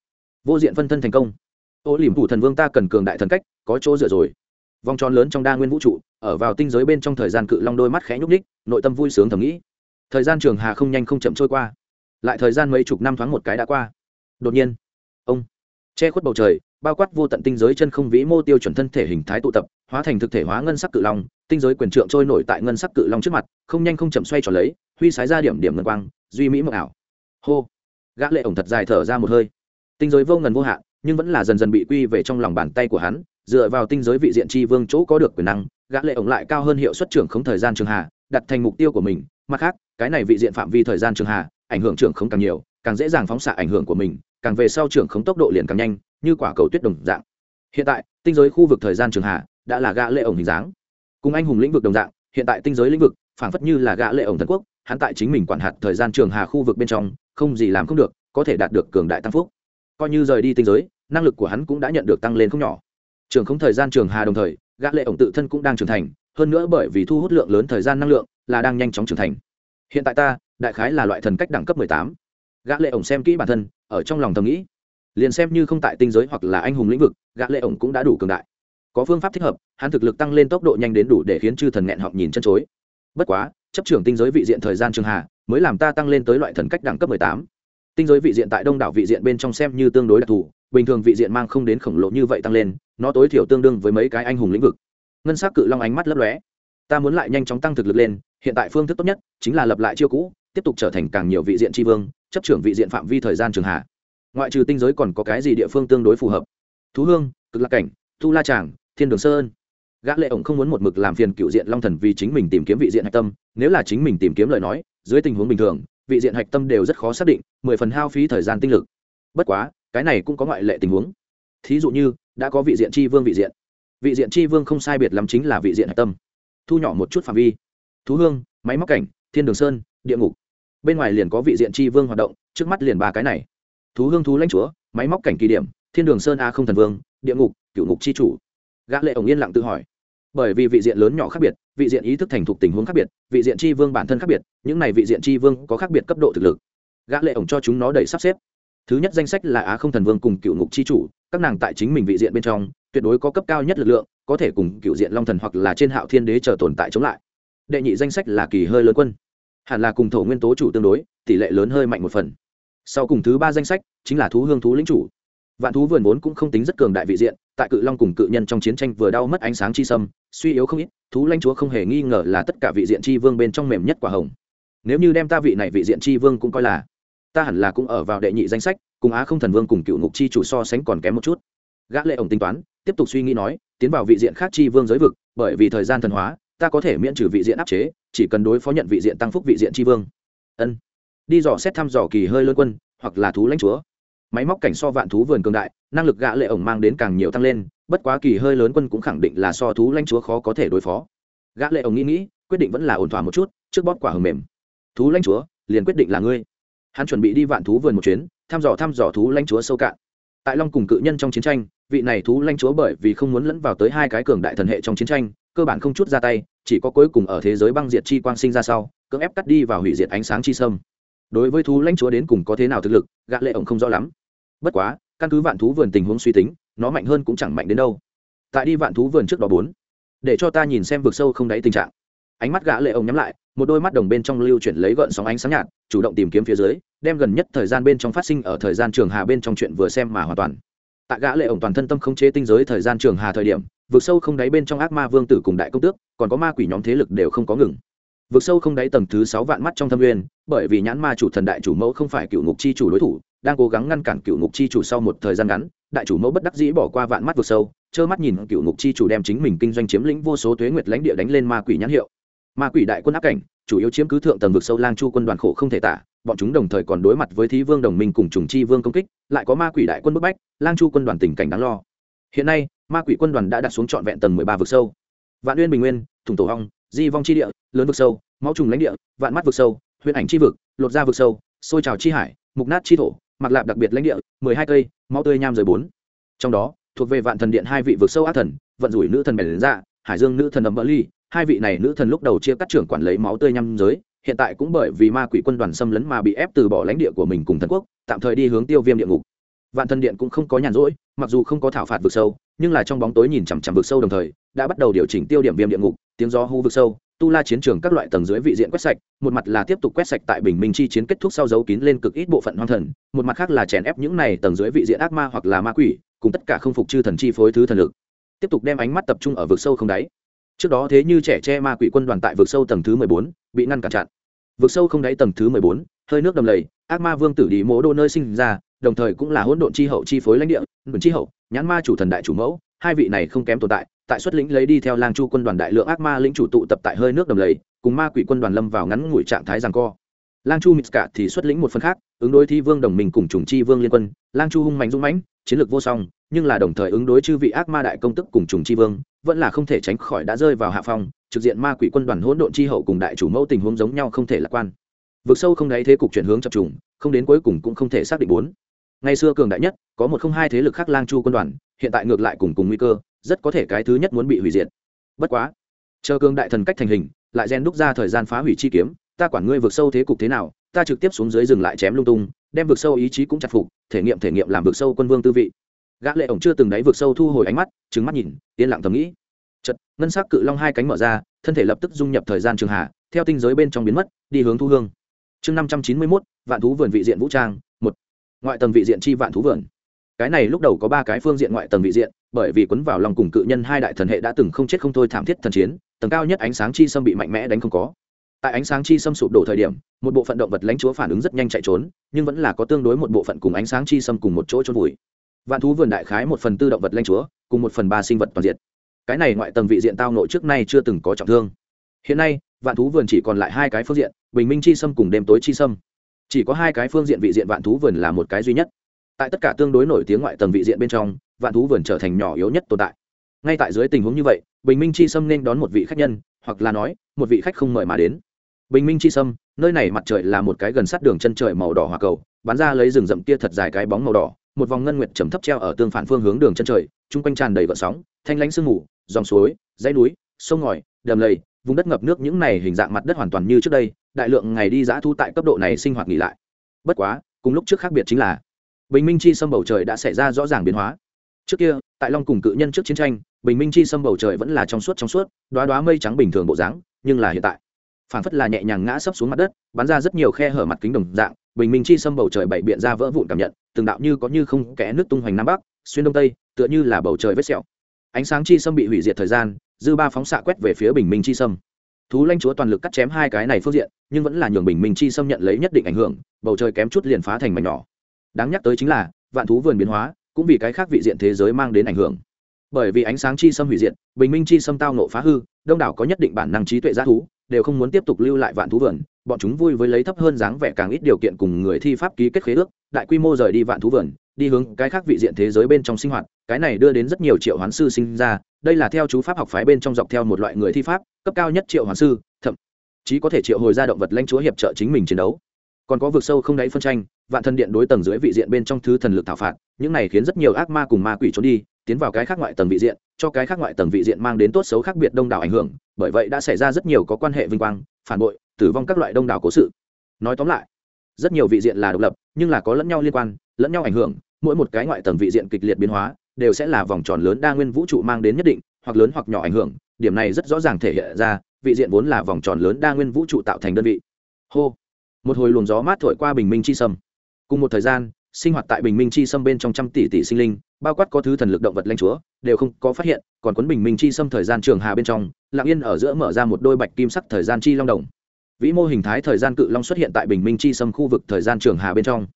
Vô diện phân thân thành công. Ô liềm phủ thần vương ta cần cường đại thần cách, có chỗ dựa rồi vòng tròn lớn trong đa nguyên vũ trụ, ở vào tinh giới bên trong thời gian cự long đôi mắt khẽ nhúc ních nội tâm vui sướng thầm nghĩ. Thời gian trường hà không nhanh không chậm trôi qua, lại thời gian mấy chục năm thoáng một cái đã qua. Đột nhiên, ông, che khuất bầu trời, bao quát vô tận tinh giới chân không vĩ mô tiêu chuẩn thân thể hình thái tụ tập, hóa thành thực thể hóa ngân sắc cự long, tinh giới quyền trượng trôi nổi tại ngân sắc cự long trước mặt, không nhanh không chậm xoay tròn lấy, huy sái ra điểm điểm ngân quang, duy mỹ mộng ảo. Hô, gã lệ ổng thật dài thở ra một hơi. Tinh giới vô ngần vô hạn nhưng vẫn là dần dần bị quy về trong lòng bàn tay của hắn, dựa vào tinh giới vị diện tri vương chỗ có được quyền năng, gã lệ ổng lại cao hơn hiệu suất trưởng không thời gian trường hà, đặt thành mục tiêu của mình. Mặt khác, cái này vị diện phạm vi thời gian trường hà, ảnh hưởng trưởng không càng nhiều, càng dễ dàng phóng xạ ảnh hưởng của mình, càng về sau trưởng không tốc độ liền càng nhanh, như quả cầu tuyết đồng dạng. Hiện tại, tinh giới khu vực thời gian trường hà đã là gã lệ ổng hình dáng. Cùng anh hùng lĩnh vực đồng dạng, hiện tại tinh giới lĩnh vực phảng phất như là gã lệ ổng thần quốc, hắn tại chính mình quản hạt thời gian trường hà khu vực bên trong, không gì làm không được, có thể đạt được cường đại tăng phúc coi như rời đi tinh giới, năng lực của hắn cũng đã nhận được tăng lên không nhỏ. Trường không thời gian trường hà đồng thời, gã lệ ổng tự thân cũng đang trưởng thành, hơn nữa bởi vì thu hút lượng lớn thời gian năng lượng, là đang nhanh chóng trưởng thành. Hiện tại ta, đại khái là loại thần cách đẳng cấp mười tám. Gã lệ ổng xem kỹ bản thân, ở trong lòng thầm nghĩ. Liền xem như không tại tinh giới hoặc là anh hùng lĩnh vực, gã lệ ổng cũng đã đủ cường đại. Có phương pháp thích hợp, hắn thực lực tăng lên tốc độ nhanh đến đủ để khiến chư thần nghẹn họng nhìn chân chối. Bất quá, chấp trưởng tinh giới vị diện thời gian trường hà, mới làm ta tăng lên tới loại thần cách đẳng cấp mười tám tinh giới vị diện tại đông đảo vị diện bên trong xem như tương đối đặc thù, bình thường vị diện mang không đến khổng lồ như vậy tăng lên, nó tối thiểu tương đương với mấy cái anh hùng lĩnh vực. Ngân s á c cự long ánh mắt lấp lóe. Ta muốn lại nhanh chóng tăng thực lực lên, hiện tại phương thức tốt nhất chính là lập lại chiêu cũ, tiếp tục trở thành càng nhiều vị diện tri vương, chấp trưởng vị diện phạm vi thời gian trường hạ. Ngoại trừ tinh giới còn có cái gì địa phương tương đối phù hợp? Thú hương, cực lạc cảnh, thu la tràng, thiên đường sơn gã lệ ổng không muốn một mực làm phiền cựu diện long thần vì chính mình tìm kiếm vị diện hạch tâm, nếu là chính mình tìm kiếm lời nói, dưới tình huống bình thường vị diện hạch tâm đều rất khó xác định, mười phần hao phí thời gian tinh lực. Bất quá, cái này cũng có ngoại lệ tình huống. Thí dụ như, đã có vị diện tri vương vị diện. Vị diện tri vương không sai biệt lắm chính là vị diện hạch tâm. Thu nhỏ một chút phạm vi. Thú hương, máy móc cảnh, thiên đường sơn, địa ngục. Bên ngoài liền có vị diện tri vương hoạt động, trước mắt liền ba cái này. Thú hương thú lãnh chúa, máy móc cảnh kỳ điểm, thiên đường sơn a không thần vương, địa ngục cựu ngục c chủ. Gã lệ ổng yên lặng tự hỏi. Bởi vì vị diện lớn nhỏ khác biệt vị diện ý thức thành thục tình huống khác biệt, vị diện tri vương bản thân khác biệt, những này vị diện tri vương có khác biệt cấp độ thực lực. Gã lệ ổng cho chúng nó đầy sắp xếp. Thứ nhất danh sách là á không thần vương cùng cựu ngục chi chủ, các nàng tại chính mình vị diện bên trong, tuyệt đối có cấp cao nhất lực lượng, có thể cùng cựu diện long thần hoặc là trên hạo thiên đế chờ tồn tại chống lại. Đệ nhị danh sách là kỳ hơi lớn quân. Hẳn là cùng thổ nguyên tố chủ tương đối, tỷ lệ lớn hơi mạnh một phần. Sau cùng thứ ba danh sách chính là thú hương thú lĩnh chủ vạn thú vườn vốn cũng không tính rất cường đại vị diện, tại cự long cùng cự nhân trong chiến tranh vừa đau mất ánh sáng chi sâm, suy yếu không ít, thú lãnh chúa không hề nghi ngờ là tất cả vị diện chi vương bên trong mềm nhất quả hồng. Nếu như đem ta vị này vị diện chi vương cũng coi là, ta hẳn là cũng ở vào đệ nhị danh sách, cùng á không thần vương cùng cựu ngục chi chủ so sánh còn kém một chút. Gã lệ ổng tính toán, tiếp tục suy nghĩ nói, tiến vào vị diện khác chi vương giới vực, bởi vì thời gian thần hóa, ta có thể miễn trừ vị diện áp chế, chỉ cần đối phó nhận vị diện tăng phúc vị diện chi vương. Ân. Đi dò xét thăm dò kỳ hơi lớn quân, hoặc là thú lãnh chúa máy móc cảnh so vạn thú vườn cường đại, năng lực gã lệ ổng mang đến càng nhiều tăng lên, bất quá kỳ hơi lớn quân cũng khẳng định là so thú lãnh chúa khó có thể đối phó. Gã lệ ổng nghĩ nghĩ, quyết định vẫn là ổn thỏa một chút, trước bóp quả hầm mềm. Thú lãnh chúa, liền quyết định là ngươi. Hắn chuẩn bị đi vạn thú vườn một chuyến, thăm dò thăm dò thú lãnh chúa sâu cạn. Tại long cùng cự nhân trong chiến tranh, vị này thú lãnh chúa bởi vì không muốn lẫn vào tới hai cái cường đại thần hệ trong chiến tranh, cơ bản không chút ra tay, chỉ có cuối cùng ở thế giới băng diệt chi quang sinh ra sau, cưỡng ép cắt đi và hủy diệt ánh sáng chi sâm. Đối với thú lãnh chúa đến cùng có thế nào thực lực, gã lệ ổng không rõ lắm bất quá, căn cứ vạn thú vườn tình huống suy tính, nó mạnh hơn cũng chẳng mạnh đến đâu. Tại đi vạn thú vườn trước đó bốn, để cho ta nhìn xem vực sâu không đáy tình trạng. Ánh mắt gã lệ ông nhắm lại, một đôi mắt đồng bên trong lưu chuyển lấy gợn sóng ánh sáng nhạt, chủ động tìm kiếm phía dưới, đem gần nhất thời gian bên trong phát sinh ở thời gian trường hà bên trong chuyện vừa xem mà hoàn toàn. Tại gã lệ ổng toàn thân tâm không chế tinh giới thời gian trường hà thời điểm, vực sâu không đáy bên trong ác ma vương tử cùng đại công tước, còn có ma quỷ nhóm thế lực đều không có ngừng. Vực sâu không đáy tầng thứ sáu vạn mắt trong thâm nguyên, bởi vì nhãn ma chủ thần đại chủ mẫu không phải cựu ngục chi chủ đối thủ đang cố gắng ngăn cản cựu ngục chi chủ sau một thời gian ngắn, đại chủ mẫu bất đắc dĩ bỏ qua vạn mắt vực sâu, trơ mắt nhìn cựu ngục chi chủ đem chính mình kinh doanh chiếm lĩnh vô số thuế nguyệt lãnh địa đánh lên ma quỷ nhãn hiệu. Ma quỷ đại quân áp cảnh, chủ yếu chiếm cứ thượng tầng vực sâu lang chu quân đoàn khổ không thể tả, bọn chúng đồng thời còn đối mặt với thí vương đồng minh cùng trùng chi vương công kích, lại có ma quỷ đại quân bức bách, lang chu quân đoàn tình cảnh đáng lo. Hiện nay, ma quỷ quân đoàn đã đặt xuống trọn vẹn tầng mười ba vực sâu. Vạn uyên bình nguyên, thủng tổ hong, di vong chi địa, lớn vực sâu, máu trùng lãnh địa, vạn mắt vực sâu huyền ảnh chi vực, lột ra vực sâu sôi trào chi hải, mục nát chi thổ mặc lạp đặc biệt lãnh địa, mười hai cây, máu tươi nham rời bốn. Trong đó, thuộc về vạn thần điện hai vị vực sâu ác thần, vận rủi nữ thần bèn đến dạ hải dương nữ thần ấm bỡ ly, hai vị này nữ thần lúc đầu chia cắt trưởng quản lấy máu tươi nham giới, hiện tại cũng bởi vì ma quỷ quân đoàn xâm lấn mà bị ép từ bỏ lãnh địa của mình cùng thần quốc, tạm thời đi hướng tiêu viêm địa ngục. Vạn thần điện cũng không có nhàn rỗi, mặc dù không có thảo phạt vực sâu, nhưng là trong bóng tối nhìn chằm chằm vực sâu đồng thời, đã bắt đầu điều chỉnh tiêu điểm viêm địa ngục, tiếng gió hú vực sâu tu la chiến trường các loại tầng dưới vị diện quét sạch, một mặt là tiếp tục quét sạch tại bình minh chi chiến kết thúc sau dấu kín lên cực ít bộ phận hoang thần, một mặt khác là chèn ép những này tầng dưới vị diện ác ma hoặc là ma quỷ, cùng tất cả không phục chư thần chi phối thứ thần lực. Tiếp tục đem ánh mắt tập trung ở vực sâu không đáy. Trước đó thế như trẻ che ma quỷ quân đoàn tại vực sâu tầng thứ mười bốn, bị ngăn cản chặn. Vực sâu không đáy tầng thứ mười bốn, hơi nước đầm lầy, ác ma vương tử đi mỗ đô nơi sinh ra, đồng thời cũng là hỗn độn chi hậu chi phối lãnh địa luận chi hậu, nhãn ma chủ thần đại chủ mẫu, hai vị này không kém tồn tại tại xuất lĩnh lấy đi theo lang chu quân đoàn đại lượng ác ma lĩnh chủ tụ tập tại hơi nước đầm lầy, cùng ma quỷ quân đoàn lâm vào ngắn ngủi trạng thái giằng co. Lang chu mít cả thì xuất lĩnh một phần khác, ứng đối thi vương đồng minh cùng trùng chi vương liên quân. Lang chu hung mạnh dũng mãnh, chiến lược vô song, nhưng là đồng thời ứng đối chư vị ác ma đại công tức cùng trùng chi vương, vẫn là không thể tránh khỏi đã rơi vào hạ phong, trực diện ma quỷ quân đoàn hỗn độn chi hậu cùng đại chủ mẫu tình huống giống nhau không thể lạc quan. Vượt sâu không đáy thế cục chuyển hướng chập trùng, không đến cuối cùng cũng không thể xác định bốn. Ngày xưa cường đại nhất, có một không hai thế lực khác lang chu quân đoàn, hiện tại ngược lại cùng cùng nguy cơ rất có thể cái thứ nhất muốn bị hủy diệt. Bất quá, chờ cường đại thần cách thành hình, lại gen đúc ra thời gian phá hủy chi kiếm, ta quản ngươi vượt sâu thế cục thế nào, ta trực tiếp xuống dưới dừng lại chém lung tung, đem vượt sâu ý chí cũng chặt phục, thể nghiệm thể nghiệm làm vượt sâu quân vương tư vị. Gã lệ ổng chưa từng đáy vượt sâu thu hồi ánh mắt, trừng mắt nhìn, yên lặng thầm nghĩ. Chật ngân sắc cự long hai cánh mở ra, thân thể lập tức dung nhập thời gian trường hạ, theo tinh giới bên trong biến mất, đi hướng thu hương. Chương năm trăm chín mươi mốt, vạn thú vườn vị diện vũ trang, một. Ngoại tầng vị diện chi vạn thú vườn. Cái này lúc đầu có ba cái phương diện ngoại tầng vị diện bởi vì quấn vào lòng cùng cự nhân hai đại thần hệ đã từng không chết không thôi thảm thiết thần chiến, tầng cao nhất ánh sáng chi xâm bị mạnh mẽ đánh không có. Tại ánh sáng chi xâm sụp đổ thời điểm, một bộ phận động vật lãnh chúa phản ứng rất nhanh chạy trốn, nhưng vẫn là có tương đối một bộ phận cùng ánh sáng chi xâm cùng một chỗ trôn vùi. Vạn thú vườn đại khái một phần tư động vật lãnh chúa, cùng một phần ba sinh vật toàn diện. Cái này ngoại tầng vị diện tao nội trước nay chưa từng có trọng thương. Hiện nay, vạn thú vườn chỉ còn lại hai cái phương diện, bình minh chi xâm cùng đêm tối chi xâm. Chỉ có hai cái phương diện vị diện vạn thú vườn là một cái duy nhất tại tất cả tương đối nổi tiếng ngoại tầng vị diện bên trong, vạn thú vườn trở thành nhỏ yếu nhất tồn tại. Ngay tại dưới tình huống như vậy, bình minh chi Sâm nên đón một vị khách nhân, hoặc là nói, một vị khách không mời mà đến. Bình minh chi sâm, nơi này mặt trời là một cái gần sát đường chân trời màu đỏ hòa cầu, bắn ra lấy rừng rậm kia thật dài cái bóng màu đỏ, một vòng ngân nguyệt trầm thấp treo ở tương phản phương hướng đường chân trời, chung quanh tràn đầy vợ sóng, thanh lãnh sương mù, dòng suối, dãy núi, sông ngòi, đầm lầy, vùng đất ngập nước những này hình dạng mặt đất hoàn toàn như trước đây, đại lượng ngày đi giã thu tại cấp độ này sinh hoạt nghỉ lại. Bất quá, cùng lúc trước khác biệt chính là bình minh chi sâm bầu trời đã xảy ra rõ ràng biến hóa. Trước kia, tại long cùng cự nhân trước chiến tranh, bình minh chi sâm bầu trời vẫn là trong suốt trong suốt đoá đoá mây trắng bình thường bộ dáng, nhưng là hiện tại phản phất là nhẹ nhàng ngã sấp xuống mặt đất, bắn ra rất nhiều khe hở mặt kính đồng dạng, bình minh chi xâm bầu trời bảy biện ra vỡ vụn cảm nhận, từng đạo như có như không kẽ nước tung hoành nam bắc, xuyên đông tây, tựa như là bầu trời vết sẹo. Ánh sáng chi xâm bị hủy diệt thời gian, dư ba phóng xạ quét về phía bình minh chi xâm thú lanh chúa toàn lực cắt chém hai cái này phương diện, nhưng vẫn là nhường bình minh chi xâm nhận lấy nhất định ảnh hưởng, bầu trời kém chút liền phá thành mảnh nhỏ đáng nhắc tới chính là, vạn thú vườn biến hóa, cũng vì cái khác vị diện thế giới mang đến ảnh hưởng. Bởi vì ánh sáng chi xâm hủy diện, bình minh chi xâm tao nộ phá hư, đông đảo có nhất định bản năng trí tuệ g thú, đều không muốn tiếp tục lưu lại vạn thú vườn. Bọn chúng vui với lấy thấp hơn dáng vẻ càng ít điều kiện cùng người thi pháp ký kết khế ước, đại quy mô rời đi vạn thú vườn, đi hướng cái khác vị diện thế giới bên trong sinh hoạt. Cái này đưa đến rất nhiều triệu hoán sư sinh ra. Đây là theo chú pháp học phái bên trong dọc theo một loại người thi pháp, cấp cao nhất triệu hoán sư, thậm chí có thể triệu hồi ra động vật lãnh chúa hiệp trợ chính mình chiến đấu còn có vực sâu không đáy phân tranh, vạn thần điện đối tầng dưới vị diện bên trong thứ thần lực thảo phạt, những này khiến rất nhiều ác ma cùng ma quỷ trốn đi, tiến vào cái khác ngoại tầng vị diện, cho cái khác ngoại tầng vị diện mang đến tốt xấu khác biệt đông đảo ảnh hưởng, bởi vậy đã xảy ra rất nhiều có quan hệ vinh quang, phản bội, tử vong các loại đông đảo cố sự. Nói tóm lại, rất nhiều vị diện là độc lập, nhưng là có lẫn nhau liên quan, lẫn nhau ảnh hưởng, mỗi một cái ngoại tầng vị diện kịch liệt biến hóa, đều sẽ là vòng tròn lớn đa nguyên vũ trụ mang đến nhất định, hoặc lớn hoặc nhỏ ảnh hưởng, điểm này rất rõ ràng thể hiện ra, vị diện vốn là vòng tròn lớn đa nguyên vũ trụ tạo thành đơn vị. Hô một hồi luồng gió mát thổi qua bình minh chi sâm. Cùng một thời gian, sinh hoạt tại bình minh chi sâm bên trong trăm tỷ tỷ sinh linh, bao quát có thứ thần lực động vật lanh chúa, đều không có phát hiện, còn quấn bình minh chi sâm thời gian trường hà bên trong lạng yên ở giữa mở ra một đôi bạch kim sắc thời gian chi long đồng. Vĩ mô hình thái thời gian cự long xuất hiện tại bình minh chi sâm khu vực thời gian trường hà bên trong.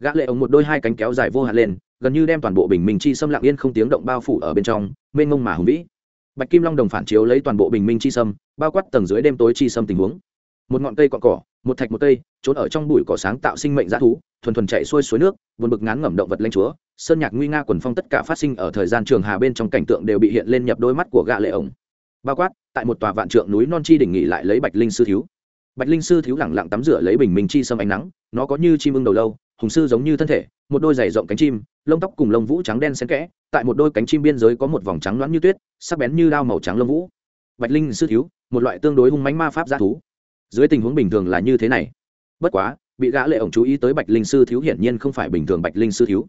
Gã lệ ống một đôi hai cánh kéo dài vô hạn lên, gần như đem toàn bộ bình minh chi sâm lặng yên không tiếng động bao phủ ở bên trong, mênh mông mà hùng vĩ. Bạch kim long đồng phản chiếu lấy toàn bộ bình minh chi sâm, bao quát tầng dưới đêm tối chi sâm tình huống một ngọn cây cọn cỏ, một thạch một cây, trốn ở trong bụi cỏ sáng tạo sinh mệnh dã thú, thuần thuần chạy xuôi suối nước vượt bực ngán ngẩm động vật lanh chúa. Sơn nhạc nguy nga quần phong tất cả phát sinh ở thời gian trường hà bên trong cảnh tượng đều bị hiện lên nhập đôi mắt của gã lệ ổng. Bao quát, tại một tòa vạn trượng núi non chi đỉnh nghỉ lại lấy bạch linh sư thiếu. Bạch linh sư thiếu lẳng lặng tắm rửa lấy bình minh chi sâm ánh nắng, nó có như chim ưng đầu lâu, hùng sư giống như thân thể, một đôi giày rộng cánh chim, lông tóc cùng lông vũ trắng đen xen kẽ, tại một đôi cánh chim biên giới có một vòng trắng loãng như tuyết, sắc bén như đao màu trắng lông vũ. Bạch linh sư thiếu, một loại tương đối hung mánh ma pháp g thú dưới tình huống bình thường là như thế này. Bất quá, bị gã lệ ổng chú ý tới bạch linh sư thiếu hiển nhiên không phải bình thường bạch linh sư thiếu.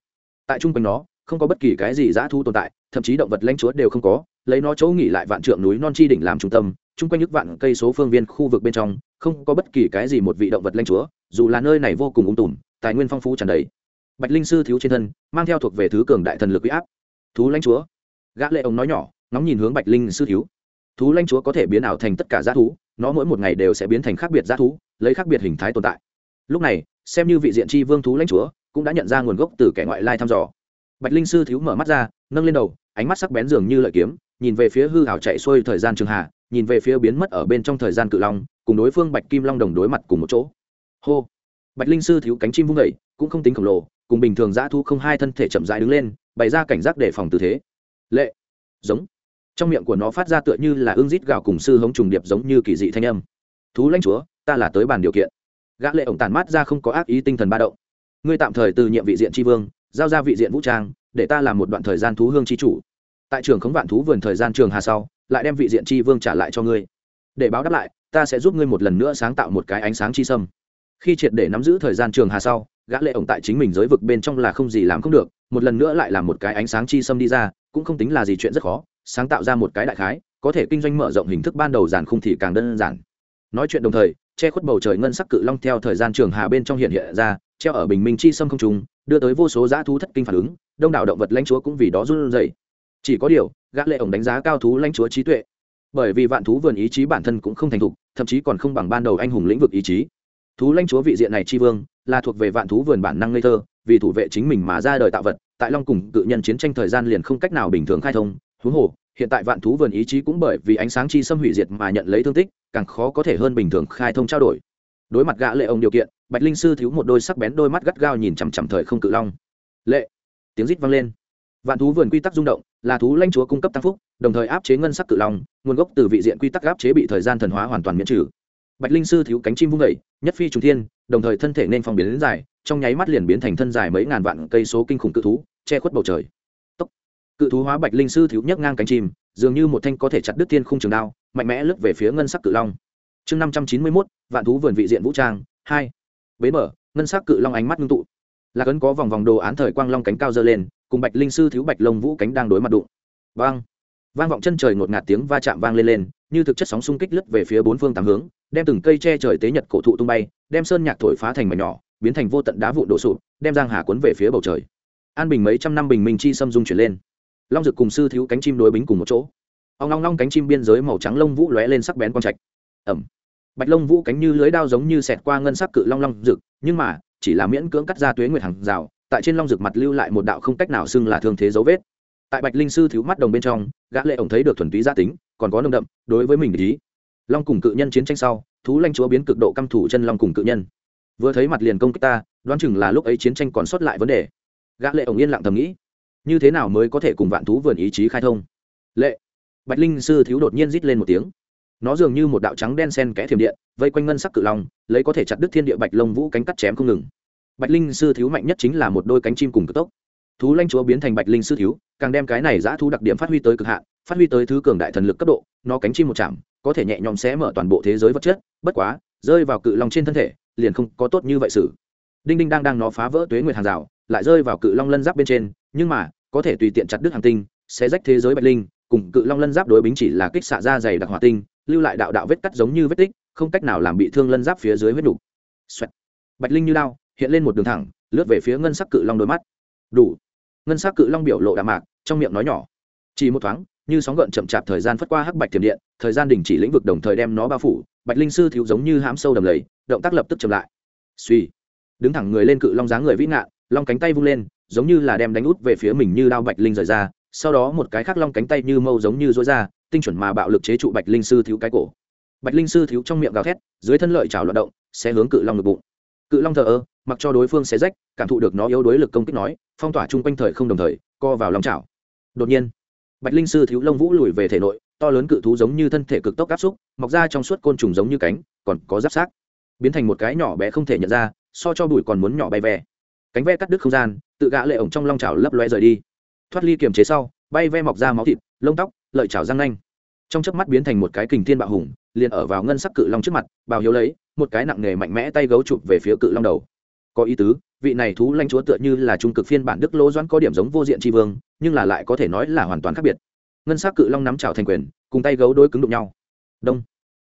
Tại trung quanh nó, không có bất kỳ cái gì dã thú tồn tại, thậm chí động vật lãnh chúa đều không có, lấy nó chỗ nghỉ lại vạn trượng núi non chi đỉnh làm trung tâm, chung quanh nước vạn cây số phương viên khu vực bên trong, không có bất kỳ cái gì một vị động vật lãnh chúa, dù là nơi này vô cùng ung tùm, tài nguyên phong phú tràn đầy. Bạch linh sư thiếu trên thân, mang theo thuộc về thứ cường đại thần lực uy áp. Thú lãnh chúa. Gã lệ ông nói nhỏ, ngóng nhìn hướng bạch linh sư thiếu. Thú lãnh chúa có thể biến ảo thành tất cả g thú nó mỗi một ngày đều sẽ biến thành khác biệt g thú, lấy khác biệt hình thái tồn tại. Lúc này, xem như vị diện tri vương thú lãnh chúa cũng đã nhận ra nguồn gốc từ kẻ ngoại lai thăm dò. Bạch linh sư thiếu mở mắt ra, nâng lên đầu, ánh mắt sắc bén dường như lợi kiếm, nhìn về phía hư hảo chạy xuôi thời gian trường hạ, nhìn về phía biến mất ở bên trong thời gian cự long, cùng đối phương bạch kim long đồng đối mặt cùng một chỗ. Hô! Bạch linh sư thiếu cánh chim vung vẩy cũng không tính khổng lồ, cùng bình thường dã thu không hai thân thể chậm rãi đứng lên, bày ra cảnh giác đề phòng tư thế. Lệ! Giống! Trong miệng của nó phát ra tựa như là ương rít gào cùng sư hống trùng điệp giống như kỳ dị thanh âm. Thú lãnh chúa, ta là tới bàn điều kiện. Gã lệ ổng tàn mát ra không có ác ý tinh thần ba động. Ngươi tạm thời từ nhiệm vị diện tri vương, giao ra vị diện vũ trang, để ta làm một đoạn thời gian thú hương tri chủ. Tại trường khống vạn thú vườn thời gian trường hà sau, lại đem vị diện tri vương trả lại cho ngươi. Để báo đáp lại, ta sẽ giúp ngươi một lần nữa sáng tạo một cái ánh sáng chi sâm. Khi triệt để nắm giữ thời gian trường hà sau, gã lệ ổng tại chính mình giới vực bên trong là không gì làm không được, một lần nữa lại làm một cái ánh sáng chi sâm đi ra, cũng không tính là gì chuyện rất khó sáng tạo ra một cái đại khái có thể kinh doanh mở rộng hình thức ban đầu giản khung thì càng đơn giản. Nói chuyện đồng thời che khuất bầu trời ngân sắc cự long theo thời gian trường hà bên trong hiện hiện ra treo ở bình minh chi sâm không trùng, đưa tới vô số dã thú thất kinh phản ứng đông đảo động vật lãnh chúa cũng vì đó run rẩy. Chỉ có điều gã lệ ổng đánh giá cao thú lãnh chúa trí tuệ. Bởi vì vạn thú vườn ý chí bản thân cũng không thành thục thậm chí còn không bằng ban đầu anh hùng lĩnh vực ý chí. Thú lãnh chúa vị diện này tri vương là thuộc về vạn thú vườn bản năng ngây thơ vì thủ vệ chính mình mà ra đời tạo vật tại long cùng cự nhân chiến tranh thời gian liền không cách nào bình thường khai thông thú hồ hiện tại vạn thú vườn ý chí cũng bởi vì ánh sáng chi xâm hủy diệt mà nhận lấy thương tích, càng khó có thể hơn bình thường khai thông trao đổi. Đối mặt gã lệ ông điều kiện, bạch linh sư thiếu một đôi sắc bén đôi mắt gắt gao nhìn chằm chằm thời không cự long. Lệ! Tiếng rít vang lên. Vạn thú vườn quy tắc rung động, là thú lãnh chúa cung cấp tăng phúc, đồng thời áp chế ngân sắc cự long, nguồn gốc từ vị diện quy tắc áp chế bị thời gian thần hóa hoàn toàn miễn trừ. Bạch linh sư thiếu cánh chim vung vẩy nhất phi trùng thiên, đồng thời thân thể nên phong biến đến dài, trong nháy mắt liền biến thành thân dài mấy ngàn vạn cây số kinh khủng cự thú, che khuất bầu trời cự thú hóa bạch linh sư thiếu nhấc ngang cánh chim, dường như một thanh có thể chặt đứt thiên khung trường đao, mạnh mẽ lướt về phía ngân sắc cự long. Chương năm trăm chín mươi mốt, vạn thú vườn vị diện vũ trang, hai. Bế mở, ngân sắc cự long ánh mắt ngưng tụ. Là cấn có vòng vòng đồ án thời quang long cánh cao dơ lên, cùng bạch linh sư thiếu bạch lông vũ cánh đang đối mặt đụng. Vang. Vang vọng chân trời ngột ngạt tiếng va chạm vang lên lên, như thực chất sóng xung kích lướt về phía bốn phương tám hướng, đem từng cây tre trời tế nhật cổ thụ tung bay, đem sơn nhạc thổi phá thành mảnh nhỏ, biến thành vô tận đá vụn đổ sụp, đem giang hà cuốn về phía bầu trời. An bình mấy trăm năm bình minh chi xâm dung chuyển lên long dực cùng sư thiếu cánh chim đối bính cùng một chỗ. Ông long long cánh chim biên giới màu trắng lông vũ lóe lên sắc bén quang trạch. Ẩm. Bạch lông vũ cánh như lưới đao giống như xẹt qua ngân sắc cự long long rực nhưng mà, chỉ là miễn cưỡng cắt ra tuế nguyệt hàng rào, tại trên long rực mặt lưu lại một đạo không cách nào xưng là thương thế dấu vết. Tại bạch linh sư thiếu mắt đồng bên trong, gã lệ ổng thấy được thuần túy gia tính, còn có nồng đậm, đối với mình ý. Long cùng cự nhân chiến tranh sau, thú lanh chúa biến cực độ căm thủ chân long cùng cự nhân. Vừa thấy mặt liền công kích ta, đoán chừng là lúc ấy chiến tranh còn sót lại vấn đề. Gã lệ ổng yên lặng thầm nghĩ như thế nào mới có thể cùng vạn thú vườn ý chí khai thông? Lệ. Bạch linh sư thiếu đột nhiên rít lên một tiếng. Nó dường như một đạo trắng đen sen kẽ thiểm điện, vây quanh ngân sắc cự long, lấy có thể chặt đứt thiên địa bạch lông vũ cánh cắt chém không ngừng. Bạch linh sư thiếu mạnh nhất chính là một đôi cánh chim cùng cực tốc. Thú lanh chúa biến thành bạch linh sư thiếu, càng đem cái này giã thu đặc điểm phát huy tới cực hạn, phát huy tới thứ cường đại thần lực cấp độ, nó cánh chim một chạm, có thể nhẹ nhõm xé mở toàn bộ thế giới vật chất, bất quá, rơi vào cự long trên thân thể, liền không có tốt như vậy xử đinh đinh đang đang nó phá vỡ tuế nguyệt hàng rào lại rơi vào cự long lân giáp bên trên, nhưng mà, có thể tùy tiện chặt đứt hàng tinh, sẽ rách thế giới bạch linh, cùng cự long lân giáp đối bính chỉ là kích xạ ra dày đặc hỏa tinh, lưu lại đạo đạo vết cắt giống như vết tích, không cách nào làm bị thương lân giáp phía dưới huyết đủ. bạch linh như lao, hiện lên một đường thẳng, lướt về phía ngân sắc cự long đôi mắt. Đủ. Ngân sắc cự long biểu lộ đạm mạc, trong miệng nói nhỏ. Chỉ một thoáng, như sóng gợn chậm chạp thời gian phất qua hắc bạch thiểm điện, thời gian đình chỉ lĩnh vực đồng thời đem nó bao phủ, bạch linh sư thiếu giống như hãm sâu đầm lầy, động tác lập tức chậm lại. Suy đứng thẳng người lên cự long dáng người vĩ ngạn long cánh tay vung lên, giống như là đem đánh út về phía mình như đao bạch linh rời ra, sau đó một cái khác long cánh tay như mâu giống như rối ra, tinh chuẩn mà bạo lực chế trụ bạch linh sư thiếu cái cổ. Bạch linh sư thiếu trong miệng gào thét, dưới thân lợi chảo loạt động, sẽ hướng cự long ngực bụng. Cự long thờ ơ, mặc cho đối phương xé rách, cảm thụ được nó yếu đối lực công kích nói, phong tỏa chung quanh thời không đồng thời, co vào lòng chảo. Đột nhiên, bạch linh sư thiếu lông vũ lùi về thể nội, to lớn cự thú giống như thân thể cực tốc áp xúc, mọc ra trong suốt côn trùng giống như cánh, còn có giáp sát biến thành một cái nhỏ bé không thể nhận ra, so cho bụi còn muốn nhỏ bay về cánh ve cắt đứt không gian, tự gã lệ ổng trong long chảo lấp loe rời đi. Thoát ly kiềm chế sau, bay ve mọc ra máu thịt, lông tóc, lợi chảo răng nanh. Trong chớp mắt biến thành một cái kình thiên bạo hùng, liền ở vào ngân sắc cự long trước mặt, bào hiếu lấy, một cái nặng nghề mạnh mẽ tay gấu chụp về phía cự long đầu. Có ý tứ, vị này thú lanh chúa tựa như là trung cực phiên bản đức lỗ doãn có điểm giống vô diện tri vương, nhưng là lại có thể nói là hoàn toàn khác biệt. Ngân sắc cự long nắm chảo thành quyền, cùng tay gấu đối cứng đụng nhau. Đông.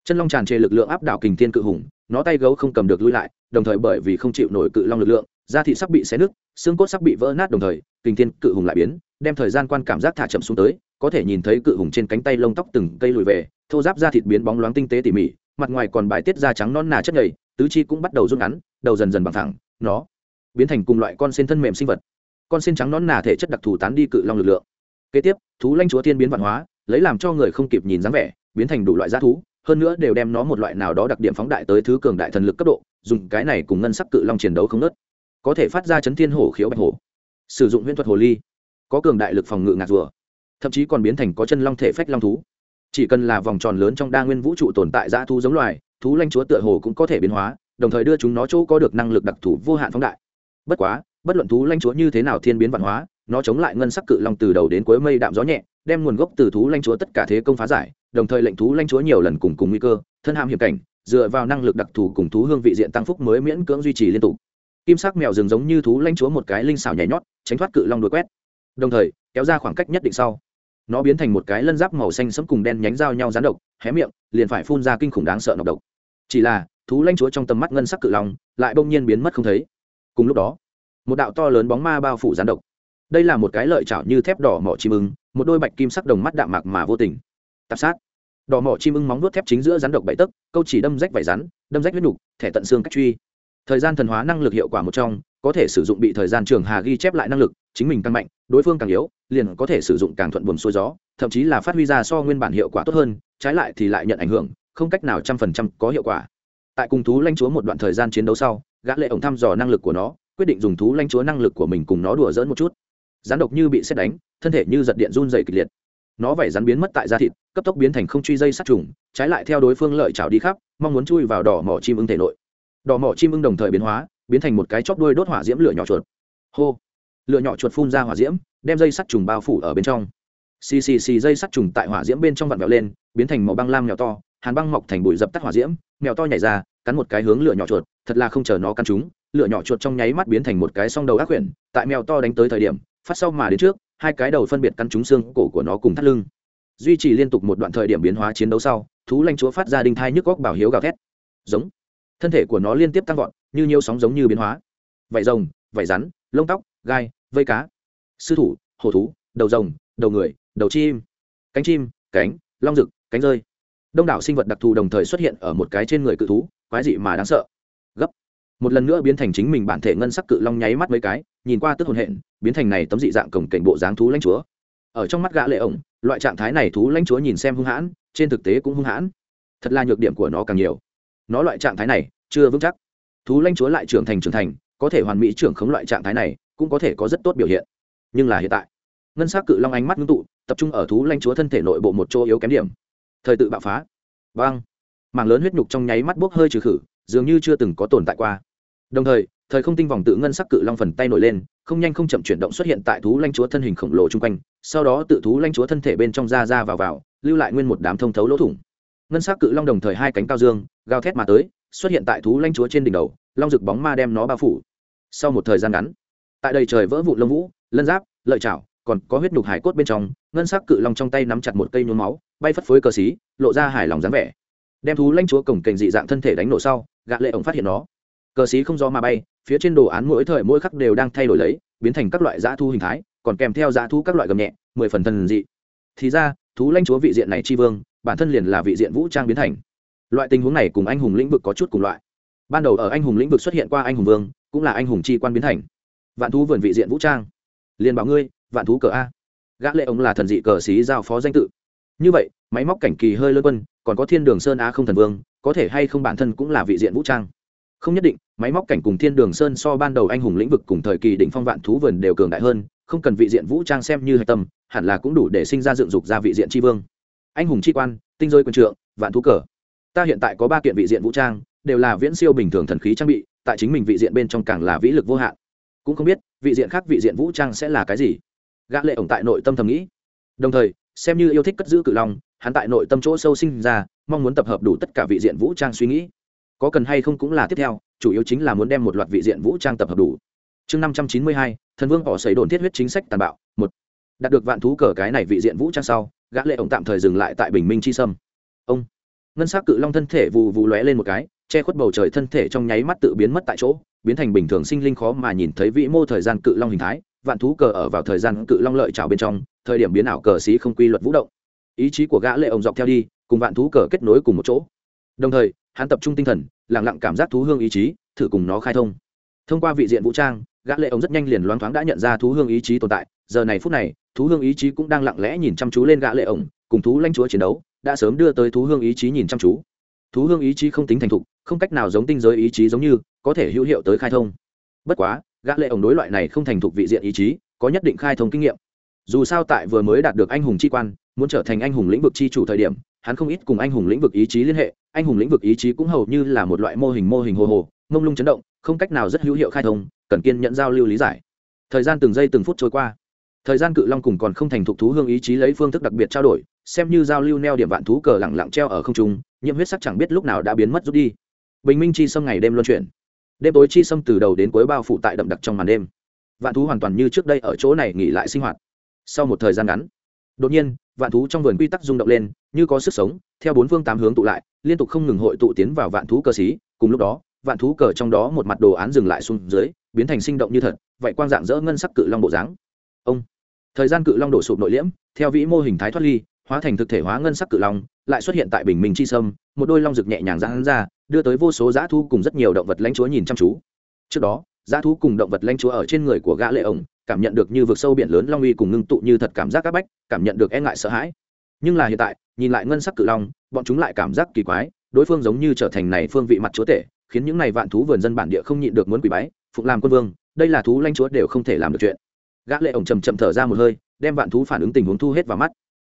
Chân long tràn trề lực lượng áp đảo kình thiên cự hùng, nó tay gấu không cầm được lui lại, đồng thời bởi vì không chịu nổi cự long lực lượng da thị sắc bị xé nứt, xương cốt sắc bị vỡ nát đồng thời, kình thiên cự hùng lại biến, đem thời gian quan cảm giác thả chậm xuống tới, có thể nhìn thấy cự hùng trên cánh tay lông tóc từng cây lùi về, thô giáp da thịt biến bóng loáng tinh tế tỉ mỉ, mặt ngoài còn bài tiết da trắng non nà chất nhầy, tứ chi cũng bắt đầu rút ngắn, đầu dần dần bằng thẳng, nó biến thành cùng loại con sen thân mềm sinh vật. Con sen trắng non nà thể chất đặc thù tán đi cự long lực lượng. Kế tiếp, thú lanh chúa thiên biến văn hóa, lấy làm cho người không kịp nhìn dáng vẻ, biến thành đủ loại g thú, hơn nữa đều đem nó một loại nào đó đặc điểm phóng đại tới thứ cường đại thần lực cấp độ, dùng cái này cùng ngân sắc cự long chiến đấu không nớt có thể phát ra chấn thiên hổ khiếu bạch hổ. Sử dụng huyễn thuật hồ ly, có cường đại lực phòng ngự ngạt rùa, thậm chí còn biến thành có chân long thể phách long thú. Chỉ cần là vòng tròn lớn trong đa nguyên vũ trụ tồn tại dã thú giống loài, thú lanh chúa tựa hồ cũng có thể biến hóa, đồng thời đưa chúng nó chỗ có được năng lực đặc thù vô hạn phóng đại. Bất quá, bất luận thú lanh chúa như thế nào thiên biến văn hóa, nó chống lại ngân sắc cự long từ đầu đến cuối mây đạm gió nhẹ, đem nguồn gốc từ thú lanh chúa tất cả thế công phá giải, đồng thời lệnh thú lanh chúa nhiều lần cùng cùng nguy cơ, thân hàm hiểm cảnh, dựa vào năng lực đặc thù cùng thú hương vị diện tăng phúc mới miễn cưỡng duy trì liên tục kim sắc mèo rừng giống như thú lanh chúa một cái linh xảo nhảy nhót, tránh thoát cự long đuổi quét. Đồng thời, kéo ra khoảng cách nhất định sau. Nó biến thành một cái lân giáp màu xanh sẫm cùng đen nhánh dao nhau rán độc, hé miệng, liền phải phun ra kinh khủng đáng sợ nọc độc. Chỉ là, thú lanh chúa trong tầm mắt ngân sắc cự long lại bỗng nhiên biến mất không thấy. Cùng lúc đó, một đạo to lớn bóng ma bao phủ rán độc. Đây là một cái lợi chảo như thép đỏ mỏ chim ưng, một đôi bạch kim sắc đồng mắt đạm mạc mà vô tình. Tạp sát. Đỏ mỏ chim ưng móng vuốt thép chính giữa rắn độc bảy tấc, câu chỉ đâm rách vải rắn, đâm rách huyết nục thẻ tận xương cách truy thời gian thần hóa năng lực hiệu quả một trong, có thể sử dụng bị thời gian trường hà ghi chép lại năng lực, chính mình tăng mạnh, đối phương càng yếu, liền có thể sử dụng càng thuận buồm xuôi gió, thậm chí là phát huy ra so nguyên bản hiệu quả tốt hơn, trái lại thì lại nhận ảnh hưởng, không cách nào trăm phần trăm có hiệu quả. Tại cùng thú lanh chúa một đoạn thời gian chiến đấu sau, gã lệ ổng thăm dò năng lực của nó, quyết định dùng thú lanh chúa năng lực của mình cùng nó đùa dỡn một chút. Rắn độc như bị xét đánh, thân thể như giật điện run dày kịch liệt. Nó vảy rắn biến mất tại da thịt, cấp tốc biến thành không truy dây sát trùng, trái lại theo đối phương lợi chảo đi khắp, mong muốn chui vào đỏ mỏ chim ưng thể nội đỏ mỏ chim ưng đồng thời biến hóa, biến thành một cái chóp đuôi đốt hỏa diễm lửa nhỏ chuột. Hô! Lửa nhỏ chuột phun ra hỏa diễm, đem dây sắt trùng bao phủ ở bên trong. Xì xì xì dây sắt trùng tại hỏa diễm bên trong vặn vẹo lên, biến thành màu băng lam mèo to, hàn băng mọc thành bụi dập tắt hỏa diễm, mèo to nhảy ra, cắn một cái hướng lửa nhỏ chuột, thật là không chờ nó cắn chúng. Lửa nhỏ chuột trong nháy mắt biến thành một cái song đầu ác quyển, tại mèo to đánh tới thời điểm, phát sau mà đến trước, hai cái đầu phân biệt cắn trúng xương cổ của nó cùng thắt lưng. Duy trì liên tục một đoạn thời điểm biến hóa chiến đấu sau, thú lanh chúa phát ra đinh thai nhức góc bảo hiếu gào thét. Giống thân thể của nó liên tiếp tăng vọt, như nhiều sóng giống như biến hóa. Vảy rồng, vảy rắn, lông tóc, gai, vây cá. Sư thủ, hổ thú, đầu rồng, đầu người, đầu chim. Cánh chim, cánh, long rực, cánh rơi. Đông đảo sinh vật đặc thù đồng thời xuất hiện ở một cái trên người cự thú, quái dị mà đáng sợ. Gấp. Một lần nữa biến thành chính mình bản thể ngân sắc cự long nháy mắt mấy cái, nhìn qua tức hồn hện, biến thành này tấm dị dạng cổng cảnh bộ dáng thú lãnh chúa. Ở trong mắt gã lệ ổng, loại trạng thái này thú lãnh chúa nhìn xem hung hãn, trên thực tế cũng hung hãn. Thật là nhược điểm của nó càng nhiều nó loại trạng thái này chưa vững chắc. Thú lanh chúa lại trưởng thành trưởng thành, có thể hoàn mỹ trưởng khống loại trạng thái này, cũng có thể có rất tốt biểu hiện. Nhưng là hiện tại, ngân sắc cự long ánh mắt ngưng tụ, tập trung ở thú lanh chúa thân thể nội bộ một chỗ yếu kém điểm. Thời tự bạo phá. Vang mảng lớn huyết nhục trong nháy mắt bốc hơi trừ khử, dường như chưa từng có tồn tại qua. Đồng thời thời không tinh vòng tự ngân sắc cự long phần tay nổi lên, không nhanh không chậm chuyển động xuất hiện tại thú lanh chúa thân hình khổng lồ chung quanh, sau đó tự thú lanh chúa thân thể bên trong ra ra vào vào, lưu lại nguyên một đám thông thấu lỗ thủng. Ngân sắc cự long đồng thời hai cánh cao dương gào thét mà tới, xuất hiện tại thú lanh chúa trên đỉnh đầu, long rực bóng ma đem nó bao phủ. Sau một thời gian ngắn, tại đây trời vỡ vụn lông vũ, lân giáp, lợi chảo, còn có huyết nhục hải cốt bên trong, ngân sắc cự long trong tay nắm chặt một cây nhuốm máu, bay phất phới cờ xí, lộ ra hài lòng dáng vẻ. Đem thú lanh chúa cổng kềnh dị dạng thân thể đánh nổ sau, gã lệ ổng phát hiện nó. Cờ xí không do mà bay, phía trên đồ án mỗi thời mỗi khắc đều đang thay đổi lấy, biến thành các loại dã thu hình thái, còn kèm theo dã thu các loại gầm nhẹ, mười phần thần dị. Thì ra, thú lanh chúa vị diện này tri vương, bản thân liền là vị diện vũ trang biến thành loại tình huống này cùng anh hùng lĩnh vực có chút cùng loại. Ban đầu ở anh hùng lĩnh vực xuất hiện qua anh hùng vương, cũng là anh hùng chi quan biến thành. Vạn thú vườn vị diện vũ trang. Liền bảo ngươi, vạn thú cờ a. Gã lệ ông là thần dị cờ xí giao phó danh tự. Như vậy, máy móc cảnh kỳ hơi lơ quân, còn có thiên đường sơn a không thần vương, có thể hay không bản thân cũng là vị diện vũ trang? Không nhất định, máy móc cảnh cùng thiên đường sơn so ban đầu anh hùng lĩnh vực cùng thời kỳ đỉnh phong vạn thú vườn đều cường đại hơn, không cần vị diện vũ trang xem như hạch tâm, hẳn là cũng đủ để sinh ra dựng dục ra vị diện tri vương. Anh hùng tri quan, tinh rơi quân trượng, vạn thú cờ ta hiện tại có ba kiện vị diện vũ trang, đều là viễn siêu bình thường thần khí trang bị, tại chính mình vị diện bên trong càng là vĩ lực vô hạn. Cũng không biết, vị diện khác vị diện vũ trang sẽ là cái gì? Gã lệ ổng tại nội tâm thầm nghĩ. Đồng thời, xem như yêu thích cất giữ cự long, hắn tại nội tâm chỗ sâu sinh ra, mong muốn tập hợp đủ tất cả vị diện vũ trang suy nghĩ. Có cần hay không cũng là tiếp theo, chủ yếu chính là muốn đem một loạt vị diện vũ trang tập hợp đủ. Chương năm trăm chín mươi hai, thần vương bỏ xảy đồn thiết huyết chính sách tàn bạo, một. Đạt được vạn thú cờ cái này vị diện vũ trang sau, gã lệ ổng tạm thời dừng lại tại bình minh chi sâm. Ông ngân sắc cự long thân thể vụ vụ lóe lên một cái, che khuất bầu trời thân thể trong nháy mắt tự biến mất tại chỗ, biến thành bình thường sinh linh khó mà nhìn thấy vĩ mô thời gian cự long hình thái, vạn thú cờ ở vào thời gian cự long lợi trào bên trong, thời điểm biến ảo cờ xí không quy luật vũ động. Ý chí của gã lệ ông dọc theo đi, cùng vạn thú cờ kết nối cùng một chỗ. Đồng thời, hắn tập trung tinh thần, lặng lặng cảm giác thú hương ý chí, thử cùng nó khai thông. Thông qua vị diện vũ trang, gã lệ ông rất nhanh liền loáng thoáng đã nhận ra thú hương ý chí tồn tại. Giờ này phút này, thú hương ý chí cũng đang lặng lẽ nhìn chăm chú lên gã lệ ông, cùng thú lãnh chúa chiến đấu đã sớm đưa tới thú hương ý chí nhìn chăm chú. Thú hương ý chí không tính thành thục, không cách nào giống tinh giới ý chí giống như, có thể hữu hiệu tới khai thông. Bất quá, gã lệ ổng đối loại này không thành thục vị diện ý chí, có nhất định khai thông kinh nghiệm. Dù sao tại vừa mới đạt được anh hùng chi quan, muốn trở thành anh hùng lĩnh vực chi chủ thời điểm, hắn không ít cùng anh hùng lĩnh vực ý chí liên hệ, anh hùng lĩnh vực ý chí cũng hầu như là một loại mô hình mô hình hồ hồ, mông lung chấn động, không cách nào rất hữu hiệu khai thông, cần kiên nhận giao lưu lý giải. Thời gian từng giây từng phút trôi qua. Thời gian cự long cùng còn không thành thục thú hương ý chí lấy phương thức đặc biệt trao đổi xem như giao lưu neo điểm vạn thú cờ lẳng lặng treo ở không trung, nhiễm huyết sắc chẳng biết lúc nào đã biến mất rút đi. Bình minh chi sâm ngày đêm luân chuyển. Đêm tối chi sâm từ đầu đến cuối bao phủ tại đậm đặc trong màn đêm. Vạn thú hoàn toàn như trước đây ở chỗ này nghỉ lại sinh hoạt. Sau một thời gian ngắn, đột nhiên, vạn thú trong vườn quy tắc rung động lên, như có sức sống, theo bốn phương tám hướng tụ lại, liên tục không ngừng hội tụ tiến vào vạn thú cờ xí. Cùng lúc đó, vạn thú cờ trong đó một mặt đồ án dừng lại xuống dưới, biến thành sinh động như thật, vậy quang dạng dỡ ngân sắc cự long bộ dáng. Ông, thời gian cự long đổ sụp nội liễm, theo vĩ mô hình thái thoát ly hóa thành thực thể hóa ngân sắc cự long, lại xuất hiện tại bình minh chi sâm, một đôi long rực nhẹ nhàng giãn ra, đưa tới vô số dã thu cùng rất nhiều động vật lãnh chúa nhìn chăm chú. Trước đó dã thú cùng động vật lãnh chúa ở trên người của gã lệ ổng, cảm nhận được như vực sâu biển lớn long uy cùng ngưng tụ như thật cảm giác các bách, cảm nhận được e ngại sợ hãi. Nhưng là hiện tại, nhìn lại ngân sắc cự long, bọn chúng lại cảm giác kỳ quái, đối phương giống như trở thành này phương vị mặt chúa tể, khiến những này vạn thú vườn dân bản địa không nhịn được muốn quỳ bái, phụng làm quân vương, đây là thú lãnh chúa đều không thể làm được chuyện. Gã lệ ổng chậm chậm thở ra một hơi, đem vạn thú phản ứng tình huống thu hết vào mắt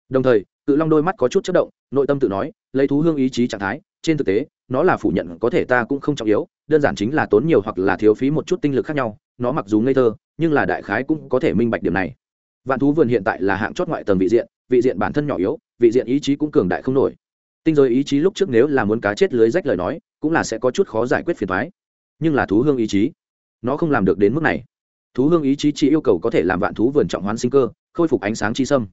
đồng thời, cự long đôi mắt có chút chất động, nội tâm tự nói, lấy thú hương ý chí trạng thái, trên thực tế, nó là phủ nhận có thể ta cũng không trọng yếu, đơn giản chính là tốn nhiều hoặc là thiếu phí một chút tinh lực khác nhau, nó mặc dù ngây thơ, nhưng là đại khái cũng có thể minh bạch điểm này. Vạn thú vườn hiện tại là hạng chót ngoại tầng vị diện vị diện bản thân nhỏ yếu, vị diện ý chí cũng cường đại không nổi. Tinh giới ý chí lúc trước nếu là muốn cá chết lưới rách lời nói, cũng là sẽ có chút khó giải quyết phiền thoái nhưng là thú hương ý chí, nó không làm được đến mức này. Thú hương ý chí chỉ yêu cầu có thể làm vạn thú vườn trọng hoán sinh cơ, khôi phục ánh sáng chi sâm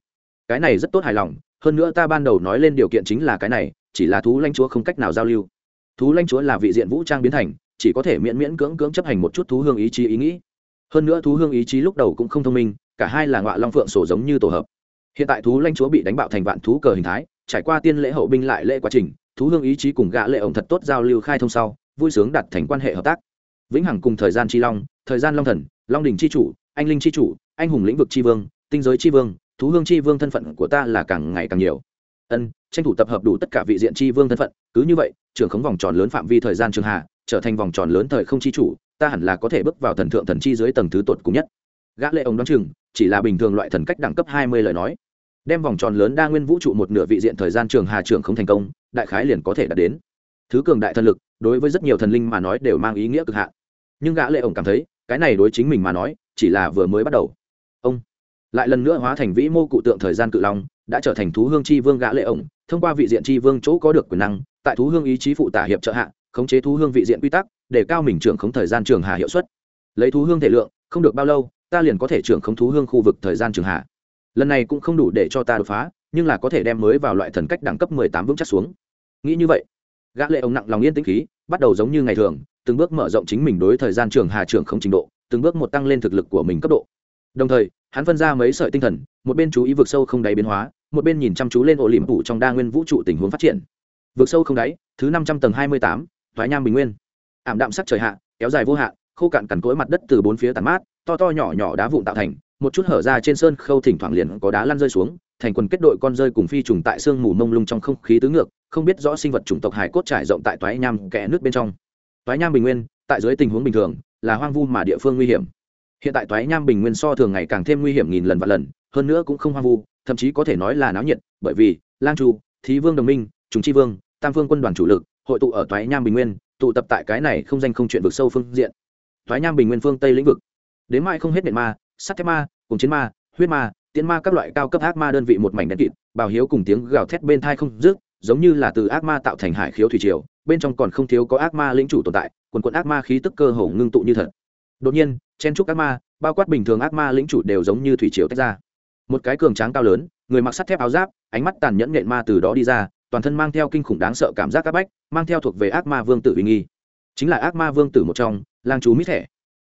cái này rất tốt hài lòng, hơn nữa ta ban đầu nói lên điều kiện chính là cái này, chỉ là thú lãnh chúa không cách nào giao lưu. Thú lanh chúa là vị diện vũ trang biến thành, chỉ có thể miễn miễn cưỡng cưỡng chấp hành một chút thú hương ý chí ý nghĩ. Hơn nữa thú hương ý chí lúc đầu cũng không thông minh, cả hai là ngọa long phượng sổ giống như tổ hợp. Hiện tại thú lanh chúa bị đánh bạo thành vạn thú cờ hình thái, trải qua tiên lễ hậu binh lại lễ quá trình, thú hương ý chí cùng gã lệ ổng thật tốt giao lưu khai thông sau, vui sướng đặt thành quan hệ hợp tác. Vĩnh hằng cùng thời gian chi long, thời gian long thần, long đỉnh chi chủ, anh linh chi chủ, anh hùng lĩnh vực chi vương, tinh giới chi vương thú hương chi vương thân phận của ta là càng ngày càng nhiều. Ân, tranh thủ tập hợp đủ tất cả vị diện chi vương thân phận, cứ như vậy, trưởng khống vòng tròn lớn phạm vi thời gian trường hạ, trở thành vòng tròn lớn thời không chi chủ, ta hẳn là có thể bước vào thần thượng thần chi dưới tầng thứ tột cùng nhất. Gã lệ ông đoán chừng, chỉ là bình thường loại thần cách đẳng cấp hai mươi lời nói. Đem vòng tròn lớn đa nguyên vũ trụ một nửa vị diện thời gian trường hà trường không thành công, đại khái liền có thể đạt đến. Thứ cường đại thần lực, đối với rất nhiều thần linh mà nói đều mang ý nghĩa cực hạn. Nhưng gã lệ ổng cảm thấy, cái này đối chính mình mà nói, chỉ là vừa mới bắt đầu. Ông lại lần nữa hóa thành vĩ mô cụ tượng thời gian cự long, đã trở thành thú hương chi vương gã lệ ổng, thông qua vị diện chi vương chỗ có được quyền năng, tại thú hương ý chí phụ tả hiệp trợ hạ, khống chế thú hương vị diện quy tắc, để cao mình trưởng khống thời gian trường hà hiệu suất. Lấy thú hương thể lượng, không được bao lâu, ta liền có thể trưởng khống thú hương khu vực thời gian trường hà. Lần này cũng không đủ để cho ta đột phá, nhưng là có thể đem mới vào loại thần cách đẳng cấp mười tám vững chắc xuống. Nghĩ như vậy, gã lệ ổng nặng lòng yên tĩnh khí, bắt đầu giống như ngày thường, từng bước mở rộng chính mình đối thời gian trường hà trưởng không trình độ, từng bước một tăng lên thực lực của mình cấp độ đồng thời, hắn phân ra mấy sợi tinh thần, một bên chú ý vực sâu không đáy biến hóa, một bên nhìn chăm chú lên ổ liềm phủ trong đa nguyên vũ trụ tình huống phát triển. Vực sâu không đáy, thứ năm trăm tầng hai mươi tám, thoái nham bình nguyên. Ảm đạm sắc trời hạ, kéo dài vô hạn, khô cạn cằn cỗi mặt đất từ bốn phía tàn mát, to to nhỏ nhỏ đá vụn tạo thành, một chút hở ra trên sơn khâu thỉnh thoảng liền có đá lăn rơi xuống, thành quần kết đội con rơi cùng phi trùng tại sương mù mông lung trong không khí tứ ngược, không biết rõ sinh vật chủng tộc hải cốt trải rộng tại toái nham kẽ nước bên trong. Toái nham bình nguyên, tại dưới tình huống bình thường, là hoang vu mà địa phương nguy hiểm hiện tại toái nham bình nguyên so thường ngày càng thêm nguy hiểm nghìn lần và lần, hơn nữa cũng không hoang vu, thậm chí có thể nói là náo nhiệt, bởi vì, lang chu, thí vương đồng minh chúng chi vương, tam phương quân đoàn chủ lực, hội tụ ở toái nham bình nguyên, tụ tập tại cái này không danh không chuyện vực sâu phương diện. Toái nham bình nguyên phương tây lĩnh vực. Đến mai không hết điện ma, sắt thép ma cùng chiến ma, huyết ma tiến ma các loại cao cấp ác ma đơn vị một mảnh đen kịt, bào hiếu cùng tiếng gào thét bên thai không dứt, giống như là từ ác ma tạo thành hải khiếu thủy triều, bên trong còn không thiếu có ác ma lĩnh chủ tồn tại, quần quận ác ma khí tức cơ hồ ngưng tụ như thật đột nhiên, chen trúc ác ma, bao quát bình thường ác ma lĩnh chủ đều giống như thủy triều tách ra. Một cái cường tráng cao lớn, người mặc sắt thép áo giáp, ánh mắt tàn nhẫn nhện ma từ đó đi ra, toàn thân mang theo kinh khủng đáng sợ cảm giác áp bách, mang theo thuộc về ác ma vương tử uy nghi. Chính là ác ma vương tử một trong, lang chú mít thẻ.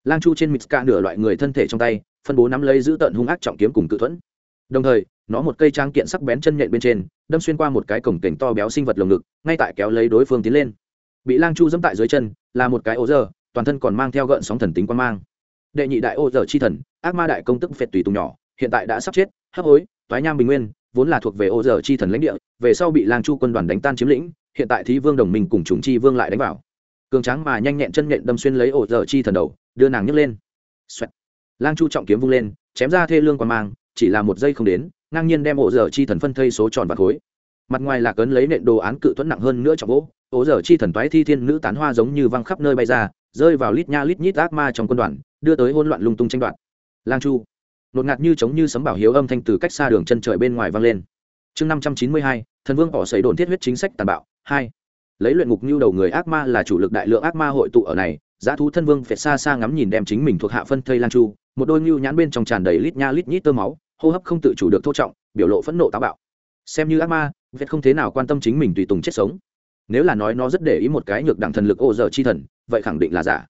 Lang chu trên mít ca nửa loại người thân thể trong tay, phân bố nắm lấy giữ tận hung ác trọng kiếm cùng cự thuẫn. Đồng thời, nó một cây trang kiện sắc bén chân nhện bên trên, đâm xuyên qua một cái cổng cảnh to béo sinh vật lồng ngực, ngay tại kéo lấy đối phương tiến lên. Bị lang chu dẫm tại dưới chân, là một cái ố giờ toàn thân còn mang theo gợn sóng thần tính quan mang. Đệ nhị đại ô giờ chi thần, ác ma đại công tức phệt tùy tùng nhỏ, hiện tại đã sắp chết, hấp hối, toái nham bình nguyên, vốn là thuộc về ô giờ chi thần lãnh địa, về sau bị lang chu quân đoàn đánh tan chiếm lĩnh, hiện tại thí vương đồng minh cùng trùng chi vương lại đánh vào. Cường tráng mà nhanh nhẹn chân nhện đâm xuyên lấy ô giờ chi thần đầu, đưa nàng nhấc lên. Xoẹt. lang chu trọng kiếm vung lên, chém ra thê lương quan mang, chỉ là một giây không đến, ngang nhiên đem ô giờ chi thần phân thây số tròn và khối. Mặt ngoài là cấn lấy nện đồ án cự thuẫn nặng hơn nữa trọng gỗ, ô giờ chi thần toái thi thiên nữ tán hoa giống như văng khắp nơi bay ra rơi vào lít nha lít nhít ác ma trong quân đoàn, đưa tới hỗn loạn lung tung tranh đoạt. Lang chu, nột ngạt như chống như sấm bảo hiếu âm thanh từ cách xa đường chân trời bên ngoài vang lên. Chương năm trăm chín mươi hai, thần vương bỏ xảy đồn thiết huyết chính sách tàn bạo. Hai, lấy luyện ngục như đầu người ác ma là chủ lực đại lượng ác ma hội tụ ở này, giá thú thân vương phệt xa xa ngắm nhìn đem chính mình thuộc hạ phân thây lang chu, một đôi ngưu nhãn bên trong tràn đầy lít nha lít nhít tơ máu, hô hấp không tự chủ được thô trọng, biểu lộ phẫn nộ táo bạo. Xem như ác ma phệt không thế nào quan tâm chính mình tùy tùng chết sống. Nếu là nói nó rất để ý một cái nhược đẳng thần lực ô giờ chi thần vậy khẳng định là giả.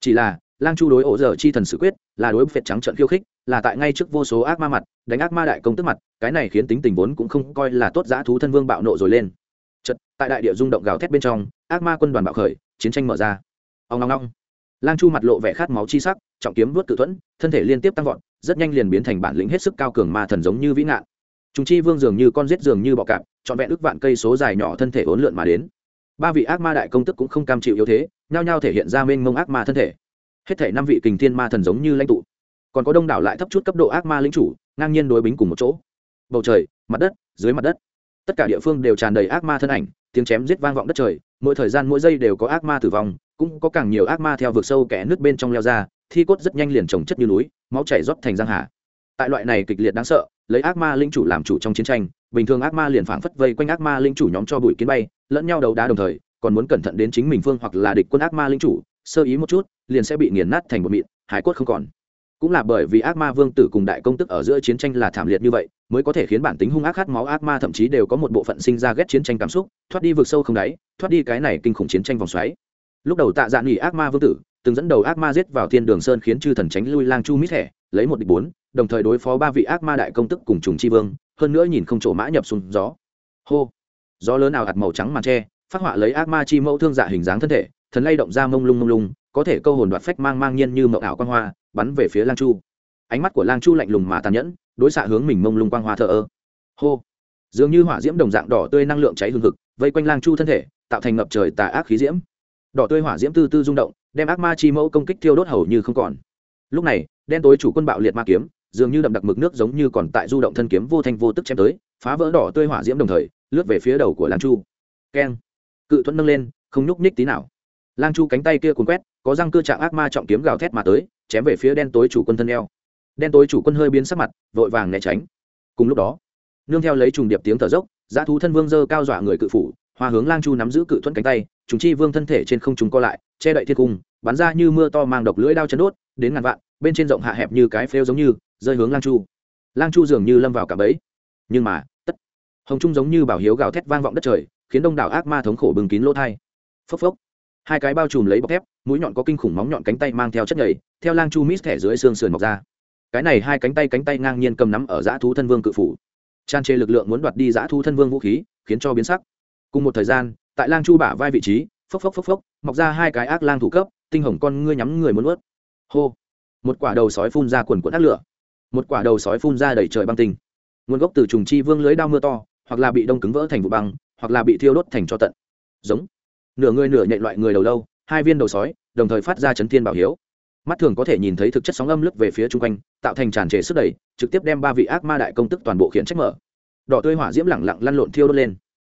Chỉ là, lang chu đối ổ giờ chi thần sự quyết, là đối phệt trắng trận khiêu khích, là tại ngay trước vô số ác ma mặt, đánh ác ma đại công tức mặt, cái này khiến tính tình vốn cũng không coi là tốt giã thú thân vương bạo nộ rồi lên. Chật tại đại địa rung động gào thét bên trong, ác ma quân đoàn bạo khởi, chiến tranh mở ra. Ông long long lang chu mặt lộ vẻ khát máu chi sắc, trọng kiếm vuốt cự thuẫn, thân thể liên tiếp tăng vọt, rất nhanh liền biến thành bản lĩnh hết sức cao cường ma thần giống như vĩ ngạn. Chúng chi vương dường như con rết dường như bọ cạp, trọn vẹn ức vạn cây số dài nhỏ thân thể ốn lượn mà đến ba vị ác ma đại công tức cũng không cam chịu yếu thế, nhao nhao thể hiện ra mênh mông ác ma thân thể. Hết thể năm vị kình thiên ma thần giống như lãnh tụ. Còn có đông đảo lại thấp chút cấp độ ác ma lính chủ, ngang nhiên đối bính cùng một chỗ. Bầu trời, mặt đất, dưới mặt đất. Tất cả địa phương đều tràn đầy ác ma thân ảnh, tiếng chém giết vang vọng đất trời, mỗi thời gian mỗi giây đều có ác ma tử vong, cũng có càng nhiều ác ma theo vực sâu kẽ nước bên trong leo ra, thi cốt rất nhanh liền trồng chất như núi, máu chảy rót thành giang hà. Tại loại này kịch liệt đáng sợ, lấy ác ma linh chủ làm chủ trong chiến tranh, bình thường ác ma liền phảng phất vây quanh ác ma linh chủ nhóm cho bụi kiến bay lẫn nhau đấu đá đồng thời, còn muốn cẩn thận đến chính mình phương hoặc là địch quân ác ma linh chủ, sơ ý một chút, liền sẽ bị nghiền nát thành một mịn, hải cốt không còn. Cũng là bởi vì ác ma vương tử cùng đại công tức ở giữa chiến tranh là thảm liệt như vậy, mới có thể khiến bản tính hung ác khát máu ác ma thậm chí đều có một bộ phận sinh ra ghét chiến tranh cảm xúc, thoát đi vực sâu không đáy, thoát đi cái này kinh khủng chiến tranh vòng xoáy. Lúc đầu tạ dạ nghỉ ác ma vương tử, từng dẫn đầu ác ma giết vào thiên đường sơn khiến chư thần tránh lui lang chu mít thẻ, lấy một địch bốn, đồng thời đối phó ba vị ác ma đại công tức cùng trùng chi vương, hơn nữa nhìn không chỗ mã nhập xuống gió. Hô gió lớn nào hạt màu trắng màn tre, phát họa lấy ác ma chi mẫu thương dạ hình dáng thân thể, thần lay động ra mông lung mông lung, có thể câu hồn đoạt phách mang mang nhiên như mậu ảo quang hoa, bắn về phía lang chu. Ánh mắt của lang chu lạnh lùng mà tàn nhẫn, đối xạ hướng mình mông lung quang hoa thờ ơ. Hô. Dường như hỏa diễm đồng dạng đỏ tươi năng lượng cháy hừng hực, vây quanh lang chu thân thể, tạo thành ngập trời tà ác khí diễm. Đỏ tươi hỏa diễm tư tư rung động, đem ác ma chi mẫu công kích thiêu đốt hầu như không còn. Lúc này, đen tối chủ quân bạo liệt ma kiếm, dường như đậm đặc mực nước giống như còn tại du động thân kiếm vô thanh vô tức chém tới, phá vỡ đỏ tươi hỏa diễm đồng thời lướt về phía đầu của lang chu. Keng. Cự thuẫn nâng lên, không nhúc nhích tí nào. Lang chu cánh tay kia cuốn quét, có răng cơ trạng ác ma trọng kiếm gào thét mà tới, chém về phía đen tối chủ quân thân eo. Đen tối chủ quân hơi biến sắc mặt, vội vàng né tránh. Cùng lúc đó, nương theo lấy trùng điệp tiếng thở dốc giá thú thân vương dơ cao dọa người cự phủ, hoa hướng lang chu nắm giữ cự thuẫn cánh tay chúng chi vương thân thể trên không chúng co lại, che đậy thiên cung, bắn ra như mưa to mang độc lưỡi đao chấn đốt, đến ngàn vạn, bên trên rộng hạ hẹp như cái phêu giống như, rơi hướng lang chu. Lang chu dường như lâm vào cả bẫy. Nhưng mà hồng trung giống như bảo hiếu gào thét vang vọng đất trời, khiến đông đảo ác ma thống khổ bừng kín lỗ thai. Phốc phốc. Hai cái bao trùm lấy bọc thép, mũi nhọn có kinh khủng móng nhọn cánh tay mang theo chất nhầy, theo lang chu mít thẻ dưới xương sườn mọc ra. Cái này hai cánh tay cánh tay ngang nhiên cầm nắm ở dã thú thân vương cự phủ. Tràn trề lực lượng muốn đoạt đi dã thú thân vương vũ khí, khiến cho biến sắc. Cùng một thời gian, tại lang chu bả vai vị trí, phốc phốc phốc phốc, mọc ra hai cái ác lang thủ cấp, tinh hồng con ngươi nhắm người muốn ướt hô. Một quả đầu sói phun ra quần quần ác lửa. Một quả đầu sói phun ra đầy trời băng tinh. Nguồn gốc từ trùng chi vương lưới đao mưa to hoặc là bị đông cứng vỡ thành vụ băng, hoặc là bị thiêu đốt thành cho tận. Giống. Nửa người nửa nhện loại người đầu lâu, hai viên đầu sói, đồng thời phát ra chấn thiên bảo hiếu. Mắt thường có thể nhìn thấy thực chất sóng âm lướt về phía chung quanh, tạo thành tràn trề sức đẩy, trực tiếp đem ba vị ác ma đại công tức toàn bộ khiển trách mở. Đỏ tươi hỏa diễm lẳng lặng lăn lộn thiêu đốt lên.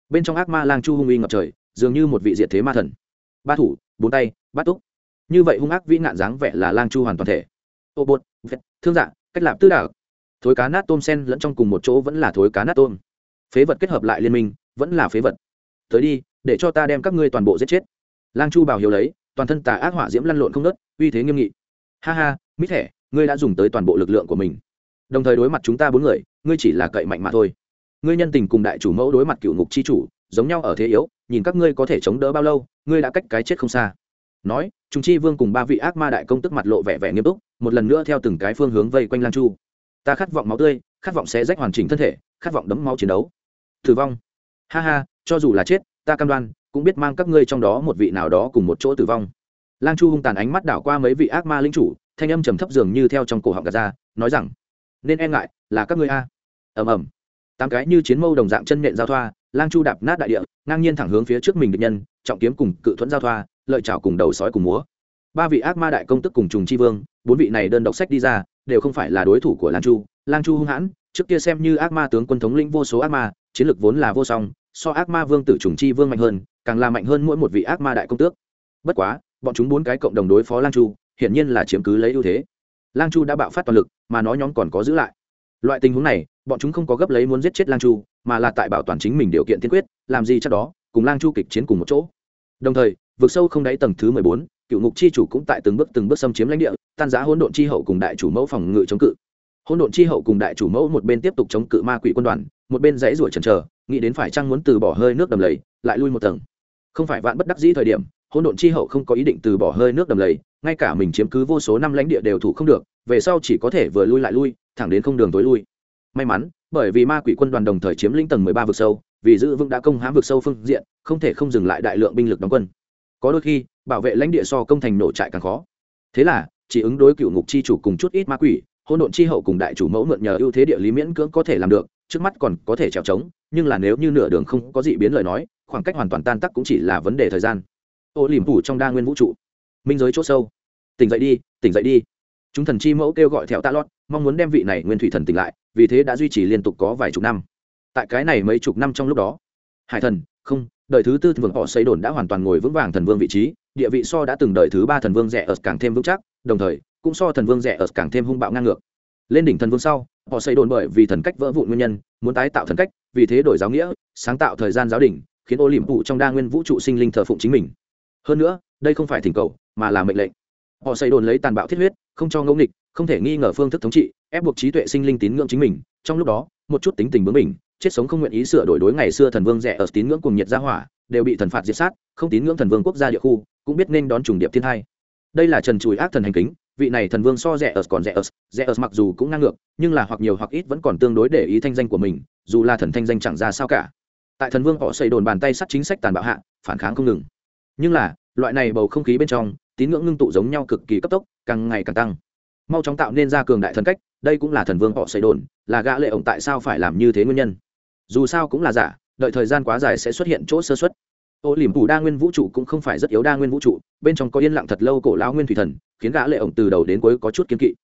Bên trong ác ma lang chu hung uy ngập trời, dường như một vị diệt thế ma thần. Ba thủ, bốn tay, bát túc. Như vậy hung ác vĩ nạn dáng vẻ là lang chu hoàn toàn thể. Ô bột, vẹt, thương dạ cách lạp tư đảo. Thối cá nát tôm sen lẫn trong cùng một chỗ vẫn là thối cá nát tôm phế vật kết hợp lại liên minh, vẫn là phế vật. Tới đi, để cho ta đem các ngươi toàn bộ giết chết. Lang chu bảo hiếu lấy, toàn thân tà ác hỏa diễm lăn lộn không nớt uy thế nghiêm nghị. Ha ha, mít thẻ, ngươi đã dùng tới toàn bộ lực lượng của mình. Đồng thời đối mặt chúng ta bốn người, ngươi chỉ là cậy mạnh mà thôi. Ngươi nhân tình cùng đại chủ mẫu đối mặt cựu ngục chi chủ, giống nhau ở thế yếu, nhìn các ngươi có thể chống đỡ bao lâu, ngươi đã cách cái chết không xa. Nói chúng chi vương cùng ba vị ác ma đại công tức mặt lộ vẻ vẻ nghiêm túc, một lần nữa theo từng cái phương hướng vây quanh lan chu. Ta khát vọng máu tươi, khát vọng sẽ rách hoàn chỉnh thân thể, khát vọng đấm máu chiến đấu thử vong. Ha ha, cho dù là chết, ta cam đoan, cũng biết mang các ngươi trong đó một vị nào đó cùng một chỗ tử vong. Lang chu hung tàn ánh mắt đảo qua mấy vị ác ma linh chủ, thanh âm trầm thấp dường như theo trong cổ họng gạt ra, nói rằng, nên e ngại, là các ngươi a. Ầm ầm. Tám cái như chiến mâu đồng dạng chân nện giao thoa, lang chu đạp nát đại địa, ngang nhiên thẳng hướng phía trước mình địch nhân, trọng kiếm cùng cự thuẫn giao thoa, lợi chảo cùng đầu sói cùng múa. Ba vị ác ma đại công tức cùng trùng chi vương, bốn vị này đơn độc sách đi ra, đều không phải là đối thủ của lang chu. Lang chu hung hãn, trước kia xem như ác ma tướng quân thống lĩnh vô số ác ma chiến lược vốn là vô song, so ác ma vương tử trùng chi vương mạnh hơn, càng là mạnh hơn mỗi một vị ác ma đại công tước. Bất quá, bọn chúng bốn cái cộng đồng đối phó lang chu, hiển nhiên là chiếm cứ lấy ưu thế. Lang chu đã bạo phát toàn lực, mà nó nhóm còn có giữ lại. Loại tình huống này, bọn chúng không có gấp lấy muốn giết chết lang chu, mà là tại bảo toàn chính mình điều kiện tiên quyết, làm gì chắc đó, cùng lang chu kịch chiến cùng một chỗ. Đồng thời vượt sâu không đáy tầng thứ mười bốn, cựu ngục chi chủ cũng tại từng bước từng bước xâm chiếm lãnh địa, tan rã hỗn độn chi hậu cùng đại chủ mẫu phòng ngự chống cự. Hỗn độn chi hậu cùng đại chủ mẫu một bên tiếp tục chống cự ma quỷ quân đoàn một bên dãy ruổi chần chờ, nghĩ đến phải chăng muốn từ bỏ hơi nước đầm lầy, lại lui một tầng. Không phải vạn bất đắc dĩ thời điểm, hỗn độn chi hậu không có ý định từ bỏ hơi nước đầm lầy, ngay cả mình chiếm cứ vô số năm lãnh địa đều thủ không được, về sau chỉ có thể vừa lui lại lui, thẳng đến không đường tối lui. May mắn, bởi vì ma quỷ quân đoàn đồng thời chiếm lĩnh tầng mười ba vực sâu, vì giữ vững đã công hãm vực sâu phương diện, không thể không dừng lại đại lượng binh lực đóng quân. Có đôi khi, bảo vệ lãnh địa so công thành nổ trại càng khó. Thế là, chỉ ứng đối cựu ngục chi chủ cùng chút ít ma quỷ, hỗn độn chi hậu cùng đại chủ mẫu mượn nhờ ưu thế địa lý miễn cưỡng có thể làm được trước mắt còn có thể trèo trống, nhưng là nếu như nửa đường không có gì biến lời nói, khoảng cách hoàn toàn tan tắc cũng chỉ là vấn đề thời gian. Ô liềm phủ trong đa nguyên vũ trụ. Minh giới chỗ sâu. Tỉnh dậy đi, tỉnh dậy đi. Chúng thần chi mẫu kêu gọi theo tạ lót, mong muốn đem vị này nguyên thủy thần tỉnh lại, vì thế đã duy trì liên tục có vài chục năm. Tại cái này mấy chục năm trong lúc đó, hải thần, không, đời thứ tư vương họ xây đồn đã hoàn toàn ngồi vững vàng thần vương vị trí, địa vị so đã từng đời thứ ba thần vương rẻ ở càng thêm vững chắc, đồng thời, cũng so thần vương rẻ ở càng thêm hung bạo ngang ngược. Lên đỉnh thần vương sau họ xây đồn bởi vì thần cách vỡ vụn nguyên nhân, muốn tái tạo thần cách, vì thế đổi giáo nghĩa, sáng tạo thời gian giáo đình, khiến ô liềm phụ trong đa nguyên vũ trụ sinh linh thờ phụng chính mình. Hơn nữa, đây không phải thỉnh cầu, mà là mệnh lệnh. Họ xây đồn lấy tàn bạo thiết huyết, không cho ngẫu nghịch, không thể nghi ngờ phương thức thống trị, ép buộc trí tuệ sinh linh tín ngưỡng chính mình. Trong lúc đó, một chút tính tình bướng mình chết sống không nguyện ý sửa đổi đối ngày xưa thần vương rẻ ở tín ngưỡng cùng nhiệt gia hỏa, đều bị thần phạt diệt sát, không tín ngưỡng thần vương quốc gia địa khu, cũng biết nên đón trùng điệp thiên hai đây là trần chùi ác thần hành kính vị này thần vương so rẻ ớt còn rẻ ớt rẻ ớt mặc dù cũng ngang ngược, nhưng là hoặc nhiều hoặc ít vẫn còn tương đối để ý thanh danh của mình, dù là thần thanh danh chẳng ra sao cả. Tại thần vương họ xây đồn bàn tay sắt chính sách tàn bạo hạ, phản kháng không ngừng. Nhưng là, loại này bầu không khí bên trong, tín ngưỡng ngưng tụ giống nhau cực kỳ cấp tốc, càng ngày càng tăng. Mau chóng tạo nên ra cường đại thần cách, đây cũng là thần vương họ xây đồn, là gã lệ ổng tại sao phải làm như thế nguyên nhân. Dù sao cũng là giả, đợi thời gian quá dài sẽ xuất hiện chỗ sơ xuất ô liềm phủ đa nguyên vũ trụ cũng không phải rất yếu đa nguyên vũ trụ, bên trong có yên lặng thật lâu cổ lão nguyên thủy thần, khiến gã lệ ổng từ đầu đến cuối có chút kiên kỵ.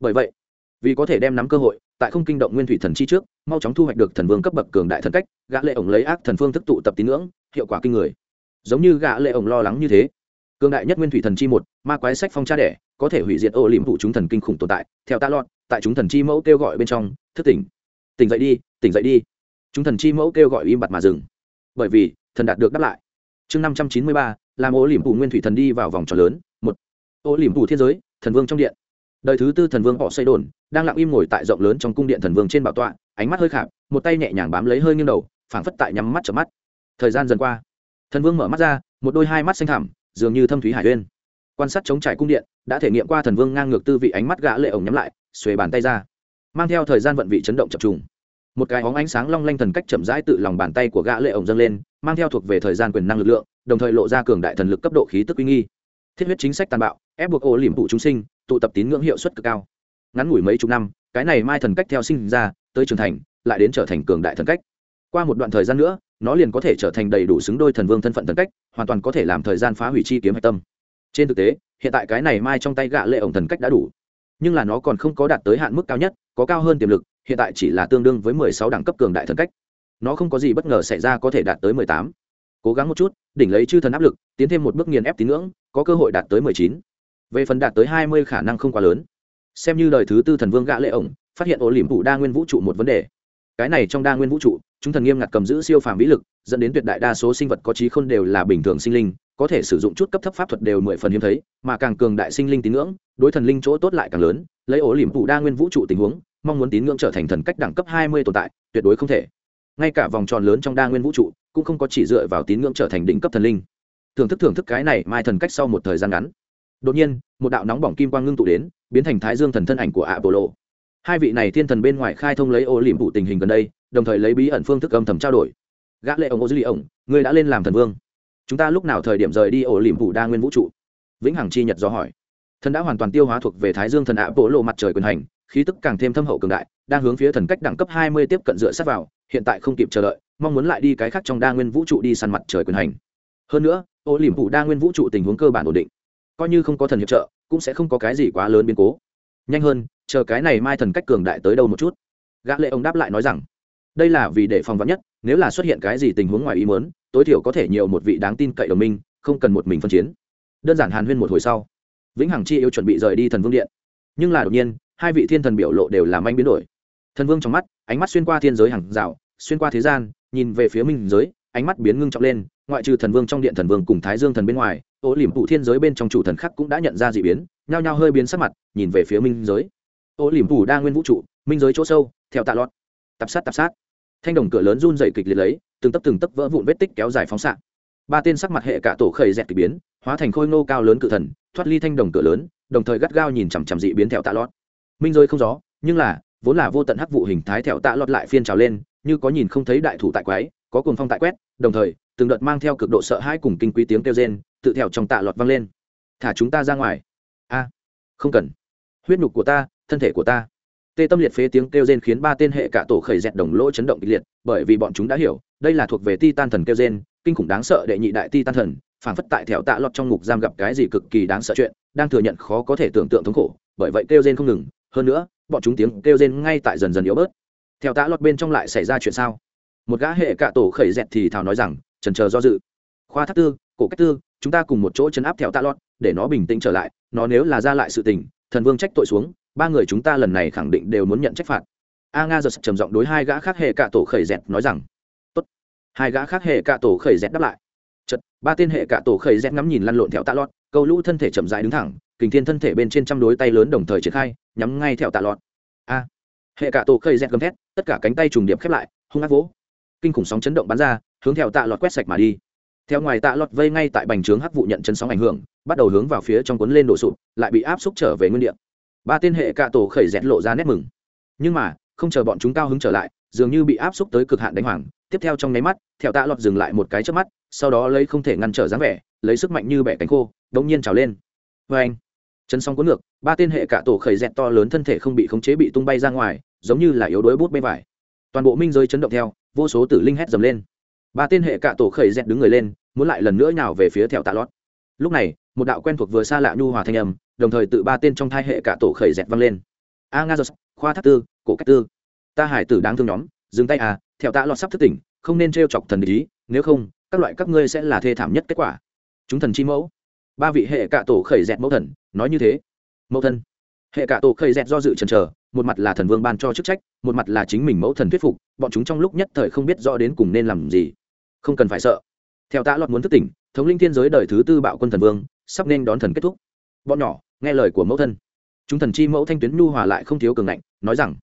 Bởi vậy, vì có thể đem nắm cơ hội, tại không kinh động nguyên thủy thần chi trước, mau chóng thu hoạch được thần vương cấp bậc cường đại thần cách, gã lệ ổng lấy ác thần phương thức tụ tập tín ngưỡng, hiệu quả kinh người. Giống như gã lệ ổng lo lắng như thế, cường đại nhất nguyên thủy thần chi một, ma quái sách phong cha đẻ, có thể hủy diệt ô liềm phủ chúng thần kinh khủng tồn tại, theo ta lọt, tại chúng thần chi mẫu kêu gọi bên trong, thức tỉnh. Tỉnh dậy đi, tỉnh dậy đi. Chúng thần chi mẫu kêu gọi im bặt mà dừng. Bởi vì, thần đạt được đáp lại chương năm trăm chín mươi ba, làm ô liềm phủ nguyên thủy thần đi vào vòng tròn lớn, một. Ô liềm phủ thiên giới, thần vương trong điện. Đời thứ tư thần vương họ xây đồn đang lặng im ngồi tại rộng lớn trong cung điện thần vương trên bảo tọa, ánh mắt hơi khạp, một tay nhẹ nhàng bám lấy hơi nghiêng đầu, phảng phất tại nhắm mắt chợp mắt. Thời gian dần qua, thần vương mở mắt ra, một đôi hai mắt xanh thẳm, dường như thâm thúy hải uyên. Quan sát chống trải cung điện, đã thể nghiệm qua thần vương ngang ngược tư vị ánh mắt gã lệ ổng nhắm lại, xuề bàn tay ra, mang theo thời gian vận vị chấn động chập trùng một cái hóng ánh sáng long lanh thần cách chậm rãi tự lòng bàn tay của gã lệ ổng dâng lên, mang theo thuộc về thời gian quyền năng lực lượng, đồng thời lộ ra cường đại thần lực cấp độ khí tức uy nghi. Thiết huyết chính sách tàn bạo, ép buộc ô liềm phụ chúng sinh, tụ tập tín ngưỡng hiệu suất cực cao. Ngắn ngủi mấy chục năm, cái này mai thần cách theo sinh ra, tới trưởng thành, lại đến trở thành cường đại thần cách. Qua một đoạn thời gian nữa, nó liền có thể trở thành đầy đủ xứng đôi thần vương thân phận thần cách, hoàn toàn có thể làm thời gian phá hủy chi kiếm hạch tâm. Trên thực tế, hiện tại cái này mai trong tay gạ lệ ổng thần cách đã đủ. Nhưng là nó còn không có đạt tới hạn mức cao nhất, có cao hơn tiềm lực hiện tại chỉ là tương đương với mười sáu đẳng cấp cường đại thần cách. Nó không có gì bất ngờ xảy ra có thể đạt tới mười tám. Cố gắng một chút, đỉnh lấy chư thần áp lực, tiến thêm một bước nghiền ép tín ngưỡng, có cơ hội đạt tới mười chín. Về phần đạt tới hai mươi khả năng không quá lớn. Xem như đời thứ tư thần vương gã lệ ổng, phát hiện ổ liềm phủ đa nguyên vũ trụ một vấn đề. Cái này trong đa nguyên vũ trụ, chúng thần nghiêm ngặt cầm giữ siêu phàm vĩ lực, dẫn đến tuyệt đại đa số sinh vật có trí khôn đều là bình thường sinh linh, có thể sử dụng chút cấp thấp pháp thuật đều mười phần hiếm thấy, mà càng cường đại sinh linh tín ngưỡng, đối thần linh chỗ tốt lại càng lớn, lấy ổ liềm phủ đa nguyên vũ trụ tình huống mong muốn tín ngưỡng trở thành thần cách đẳng cấp hai mươi tồn tại, tuyệt đối không thể. Ngay cả vòng tròn lớn trong đa nguyên vũ trụ, cũng không có chỉ dựa vào tín ngưỡng trở thành đỉnh cấp thần linh. Thưởng thức thưởng thức cái này mai thần cách sau một thời gian ngắn. Đột nhiên, một đạo nóng bỏng kim quang ngưng tụ đến, biến thành thái dương thần thân ảnh của apollo. Hai vị này thiên thần bên ngoài khai thông lấy ô liềm vụ tình hình gần đây, đồng thời lấy bí ẩn phương thức âm thầm trao đổi. Gã lệ ông ô dư lì ổng người đã lên làm thần vương. Chúng ta lúc nào thời điểm rời đi ổ liềm vụ đa nguyên vũ trụ? Vĩnh hằng chi nhật do hỏi. Thần đã hoàn toàn tiêu hóa thuộc về thái dương thần ạ bộ lộ mặt trời quyền hành khí tức càng thêm thâm hậu cường đại, đang hướng phía thần cách đẳng cấp hai mươi tiếp cận dựa sát vào, hiện tại không kịp chờ đợi, mong muốn lại đi cái khác trong đa nguyên vũ trụ đi săn mặt trời quyền hành. Hơn nữa, ô liềm vụ đa nguyên vũ trụ tình huống cơ bản ổn định. Coi như không có thần hiệp trợ, cũng sẽ không có cái gì quá lớn biến cố. Nhanh hơn, chờ cái này mai thần cách cường đại tới đâu một chút. Gã lệ ông đáp lại nói rằng, đây là vì để phòng vắn nhất, nếu là xuất hiện cái gì tình huống ngoài ý muốn, tối thiểu có thể nhiều một vị đáng tin cậy đồng minh, không cần một mình phân chiến. Đơn giản hàn huyên một hồi sau, vĩnh hằng chi yêu chuẩn bị rời đi thần vương điện. Nhưng là đột nhiên hai vị thiên thần biểu lộ đều làm anh biến đổi. Thần vương trong mắt, ánh mắt xuyên qua thiên giới hàng rào, xuyên qua thế gian, nhìn về phía minh giới, ánh mắt biến ngưng trọng lên, ngoại trừ thần vương trong điện thần vương cùng thái dương thần bên ngoài, ô liềm phụ thiên giới bên trong chủ thần khác cũng đã nhận ra d ị biến, nhao nhao hơi biến sắc mặt, nhìn về phía minh giới. Ô liềm phủ đa nguyên vũ trụ, minh giới chỗ sâu, theo tạ lót. Tập sát tập sát. Thanh đồng cửa lớn run dày kịch liệt lấy, từng tấp từng tấp vỡ vụn vết tích kéo dài phóng xạ. Ba tên sắc mặt hệ cả tổ khởi dẹt k ỳ biến, hóa thành khôi ngô cao lớn cự thần, thoát ly thanh đồng cửa lớn, đồng thời gắt gao nhìn chằm chằm dị biến theo tạ lót minh rơi không gió, nhưng là, vốn là vô tận hắc vụ hình thái thẹo tạ lọt lại phiên trào lên, như có nhìn không thấy đại thủ tại quái, có cuồng phong tại quét, đồng thời, từng đợt mang theo cực độ sợ hãi cùng kinh quý tiếng kêu rên, tự theo trong tạ lọt vang lên. Thả chúng ta ra ngoài. A, không cần. Huyết nhục của ta, thân thể của ta. Tê tâm liệt phế tiếng kêu rên khiến ba tên hệ cả tổ khởi dẹt đồng lỗ chấn động kịch liệt, bởi vì bọn chúng đã hiểu, đây là thuộc về ti tan thần kêu rên, kinh khủng đáng sợ đệ nhị đại ti tan thần, phản phất tại thẹo tạ lọt trong ngục giam gặp cái gì cực kỳ đáng sợ chuyện, đang thừa nhận khó có thể tưởng tượng thống khổ, bởi vậy kêu rên không ngừng hơn nữa, bọn chúng tiếng kêu rên ngay tại dần dần yếu bớt. Theo tạ lọt bên trong lại xảy ra chuyện sao? Một gã hệ cạ tổ khởi dẹt thì thảo nói rằng, trần chờ do dự. Khoa thác tư, cổ cách tư, chúng ta cùng một chỗ chấn áp theo tạ lọt để nó bình tĩnh trở lại. Nó nếu là ra lại sự tình, thần vương trách tội xuống, ba người chúng ta lần này khẳng định đều muốn nhận trách phạt. A nga giật trầm giọng đối hai gã khác hệ cạ tổ khởi dẹt nói rằng, tốt. Hai gã khác hệ cạ tổ khởi dẹt đáp lại chật ba tên hệ cạ tổ khởi dẹt ngắm nhìn lăn lộn theo tạ lọt câu lũ thân thể chậm dại đứng thẳng kình thiên thân thể bên trên trăm đối tay lớn đồng thời triển khai, nhắm ngay theo tạ lọt. A. Hệ cả tổ khơi rét gầm thét, tất cả cánh tay trùng điệp khép lại, hung ác vỗ. Kinh khủng sóng chấn động bắn ra, hướng theo tạ lọt quét sạch mà đi. Theo ngoài tạ lọt vây ngay tại bành trướng hắc vụ nhận chân sóng ảnh hưởng, bắt đầu hướng vào phía trong cuốn lên đổ sụp, lại bị áp xúc trở về nguyên địa. Ba tên hệ cạ tổ khẩy dẹt lộ ra nét mừng. Nhưng mà, không chờ bọn chúng cao hứng trở lại, dường như bị áp xúc tới cực hạn đánh hoàng tiếp theo trong nháy mắt theo tạ lọt dừng lại một cái trước mắt, sau đó lấy không thể ngăn trở dáng vẻ, lấy sức mạnh như bẻ cánh khô, đống nhiên trào lên. Vê anh chân xong cuốn ngược, ba tên hệ cả tổ khởi dẹt to lớn thân thể không bị khống chế bị tung bay ra ngoài, giống như là yếu đuối bút bê vải. Toàn bộ minh giới chấn động theo, vô số tử linh hét dầm lên. Ba tên hệ cả tổ khởi dẹt đứng người lên, muốn lại lần nữa nào về phía thẹo tạ lót. Lúc này, một đạo quen thuộc vừa xa lạ nhu hòa thanh âm, đồng thời tự ba tên trong thai hệ cả tổ khởi dẹt vang lên. A nga giật khoa thác tư, cổ cách tư. Ta hải tử đáng thương nhóm, dừng tay à thẹo tạ lọt sắp thức tỉnh, không nên t chọc thần ý, nếu không, các loại các ngươi sẽ là thê thảm nhất kết quả. Chúng thần chi mẫu ba vị hệ cạ tổ khởi dẹt mẫu thần, nói như thế. Mẫu thân. Hệ cạ tổ khởi dẹt do dự chần chờ, một mặt là thần vương ban cho chức trách, một mặt là chính mình mẫu thần thuyết phục, bọn chúng trong lúc nhất thời không biết rõ đến cùng nên làm gì. Không cần phải sợ. Theo tạ lọt muốn thức tỉnh, thống linh thiên giới đời thứ tư bạo quân thần vương, sắp nên đón thần kết thúc. Bọn nhỏ, nghe lời của mẫu thân. Chúng thần chi mẫu thanh tuyến nhu hòa lại không thiếu cường ngạnh, nói rằng,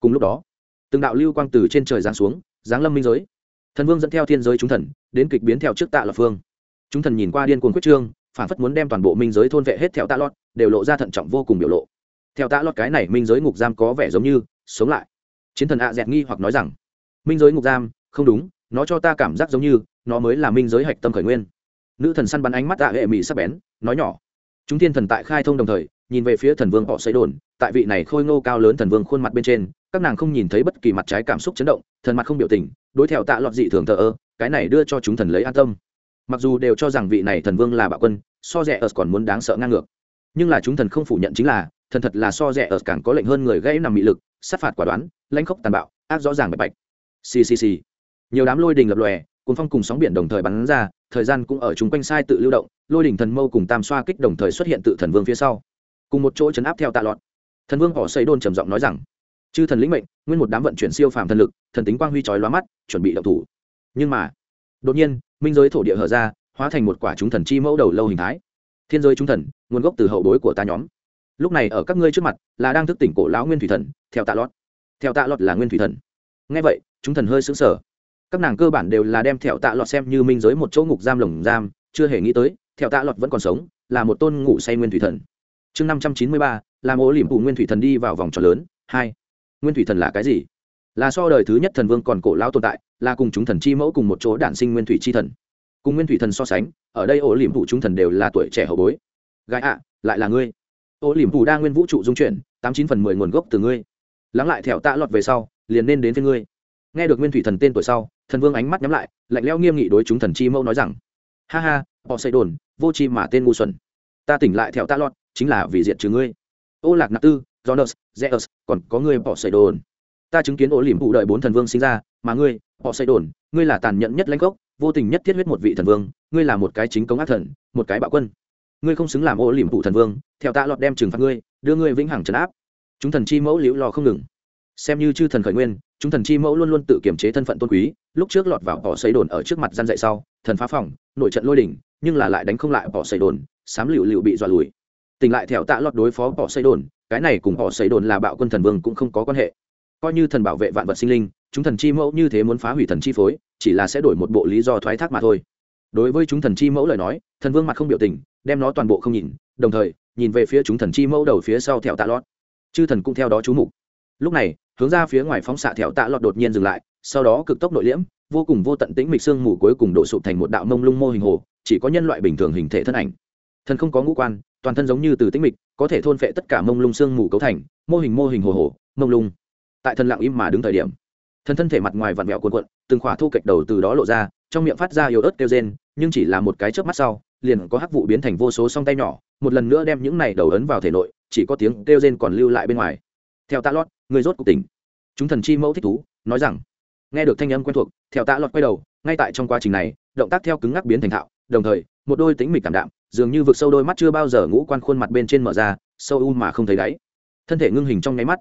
cùng lúc đó, từng đạo lưu quang từ trên trời giáng xuống, giáng lâm minh giới. Thần vương dẫn theo thiên giới chúng thần, đến kịch biến theo trước tạ lập phương. Chúng thần nhìn qua điên cuồng quyết trương phản phất muốn đem toàn bộ minh giới thôn vệ hết theo tạ lọt đều lộ ra thận trọng vô cùng biểu lộ. Theo tạ lọt cái này minh giới ngục giam có vẻ giống như sống lại. Chiến thần ạ dẹt nghi hoặc nói rằng, minh giới ngục giam, không đúng, nó cho ta cảm giác giống như nó mới là minh giới hạch tâm khởi nguyên. Nữ thần săn bắn ánh mắt ạ hệ mỹ sắp bén, nói nhỏ, chúng thiên thần tại khai thông đồng thời, nhìn về phía thần vương họ xây đồn, tại vị này khôi ngô cao lớn thần vương khuôn mặt bên trên, các nàng không nhìn thấy bất kỳ mặt trái cảm xúc chấn động, thần mặt không biểu tình, đối theo tạ lọt dị thường thờ ơ, cái này đưa cho chúng thần lấy an tâm mặc dù đều cho rằng vị này thần vương là bạo quân, so rẻ ớt còn muốn đáng sợ ngang ngược. Nhưng là chúng thần không phủ nhận chính là, thần thật là so rẻ ớt càng có lệnh hơn người gây nằm mị lực, sát phạt quả đoán, lãnh khốc tàn bạo, ác rõ ràng bạch bạch. Ccc nhiều đám lôi đình lập lòe, cuốn phong cùng sóng biển đồng thời bắn ra, thời gian cũng ở chung quanh sai tự lưu động, lôi đỉnh thần mâu cùng tam xoa kích đồng thời xuất hiện tự thần vương phía sau. Cùng một chỗ chấn áp theo tạ lọt. Thần vương họ xây đôn trầm giọng nói rằng, chư thần lĩnh mệnh, nguyên một đám vận chuyển siêu phàm thần lực, thần tính quang huy trói lóa mắt, chuẩn bị động thủ. Nhưng mà, đột nhiên minh giới thổ địa hở ra, hóa thành một quả chúng thần chi mẫu đầu lâu hình thái. Thiên giới chúng thần, nguồn gốc từ hậu bối của ta nhóm. Lúc này ở các ngươi trước mặt là đang thức tỉnh cổ lão nguyên thủy thần, theo tạ lót theo tạ lót là nguyên thủy thần. Ngay vậy, chúng thần hơi sững sờ. Các nàng cơ bản đều là đem theo tạ lọt xem như minh giới một chỗ ngục giam lồng giam, chưa hề nghĩ tới, theo tạ lọt vẫn còn sống, là một tôn ngủ say nguyên thủy thần. Chương năm trăm chín mươi ba, làm ố liềm phụ nguyên thủy thần đi vào vòng tròn lớn, hai. Nguyên thủy thần là cái gì? Là so đời thứ nhất thần vương còn cổ lão tồn tại, là cùng chúng thần chi mẫu cùng một chỗ đản sinh nguyên thủy chi thần. Cùng nguyên thủy thần so sánh, ở đây ổ liềm phụ chúng thần đều là tuổi trẻ hậu bối. Gái ạ, lại là ngươi. Ổ liềm phụ đa nguyên vũ trụ dung chuyển, tám chín phần mười nguồn gốc từ ngươi. Lắng lại thẹo tạ lọt về sau, liền nên đến với ngươi. Nghe được nguyên thủy thần tên tuổi sau, thần vương ánh mắt nhắm lại, lạnh leo nghiêm nghị đối chúng thần chi mẫu nói rằng, ha ha, họ xây đồn, vô chi mà tên ngu xuẩn. Ta tỉnh lại thẹo tạ lọt, chính là vì diện trừ ngươi. Ô lạc nạp tư, jonas, zeus, còn có ngươi bỏ xây đồn ta chứng kiến ổ liềm phụ đợi bốn thần vương sinh ra, mà ngươi, họ xây đồn, ngươi là tàn nhẫn nhất lãnh gốc, vô tình nhất thiết huyết một vị thần vương, ngươi là một cái chính công ác thần, một cái bạo quân. Ngươi không xứng làm ổ liềm phụ thần vương, theo ta lọt đem trừng phạt ngươi, đưa ngươi vĩnh hằng trấn áp. Chúng thần chi mẫu liễu lò không ngừng. Xem như chư thần khởi nguyên, chúng thần chi mẫu luôn luôn tự kiềm chế thân phận tôn quý, lúc trước lọt vào bỏ xây đồn ở trước mặt gian dạy sau, thần phá phòng, nội trận lôi đỉnh, nhưng là lại đánh không lại bỏ xây đồn, sám liệu liệu bị dọa lùi. Tỉnh lại theo tạ lọt đối phó bỏ xây đồn, cái này cùng bỏ xây đồn là bạo quân thần vương cũng không có quan hệ coi như thần bảo vệ vạn vật sinh linh chúng thần chi mẫu như thế muốn phá hủy thần chi phối chỉ là sẽ đổi một bộ lý do thoái thác mà thôi. Đối với chúng thần chi mẫu lời nói thần vương mặt không biểu tình đem nó toàn bộ không nhìn đồng thời nhìn về phía chúng thần chi mẫu đầu phía sau thẹo tạ lót, chư thần cũng theo đó chú mục. Lúc này hướng ra phía ngoài phóng xạ thẹo tạ lọt đột nhiên dừng lại sau đó cực tốc nội liễm vô cùng vô tận tĩnh mịch xương mù cuối cùng đổ sụp thành một đạo mông lung mô hình hồ chỉ có nhân loại bình thường hình thể thân ảnh. Thân không có ngũ quan toàn thân giống như từ tĩnh mịch có thể thôn phệ tất cả mông lung xương mù cấu thành mô hình mô hình hồ hồ mông lung tại thần lặng im mà đứng thời điểm. Thân thân thể mặt ngoài vặn vẹo cuộn cuộn, từng khỏa thu kịch đầu từ đó lộ ra, trong miệng phát ra yếu ớt kêu rên, nhưng chỉ là một cái chớp mắt sau, liền có hắc vụ biến thành vô số song tay nhỏ, một lần nữa đem những này đầu ấn vào thể nội, chỉ có tiếng kêu rên còn lưu lại bên ngoài. Theo tạ lót, người rốt cục tỉnh. Chúng thần chi mẫu thích thú, nói rằng, nghe được thanh âm quen thuộc, theo tạ lọt quay đầu, ngay tại trong quá trình này, động tác theo cứng ngắc biến thành thạo, đồng thời, một đôi tính mịch cảm đạm, dường như vực sâu đôi mắt chưa bao giờ ngũ quan khuôn mặt bên trên mở ra, sâu u mà không thấy đáy. Thân thể ngưng hình trong nháy mắt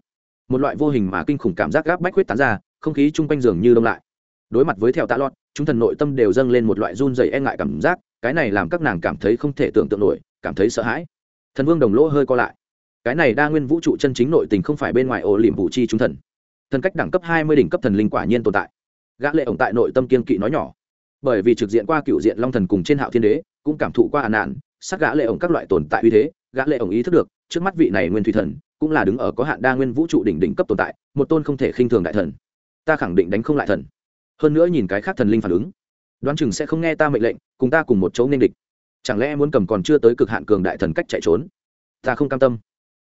một loại vô hình mà kinh khủng cảm giác gáp bách huyết tán ra, không khí chung quanh dường như đông lại. Đối mặt với theo tạ lọt, chúng thần nội tâm đều dâng lên một loại run dày e ngại cảm giác, cái này làm các nàng cảm thấy không thể tưởng tượng nổi, cảm thấy sợ hãi. Thần vương đồng lỗ hơi co lại. Cái này đa nguyên vũ trụ chân chính nội tình không phải bên ngoài ổ liềm vũ chi chúng thần. Thần cách đẳng cấp hai mươi đỉnh cấp thần linh quả nhiên tồn tại. Gã lệ ổng tại nội tâm kiên kỵ nói nhỏ. Bởi vì trực diện qua cựu diện long thần cùng trên hạo thiên đế, cũng cảm thụ qua ả nạn, sát gã lệ ổng các loại tồn tại uy thế, gã lệ ổng ý thức được, trước mắt vị này nguyên thủy thần cũng là đứng ở có hạn đa nguyên vũ trụ đỉnh đỉnh cấp tồn tại, một tôn không thể khinh thường đại thần. Ta khẳng định đánh không lại thần. Hơn nữa nhìn cái khác thần linh phản ứng, đoán chừng sẽ không nghe ta mệnh lệnh, cùng ta cùng một chỗ nên địch. Chẳng lẽ muốn cầm còn chưa tới cực hạn cường đại thần cách chạy trốn? Ta không cam tâm.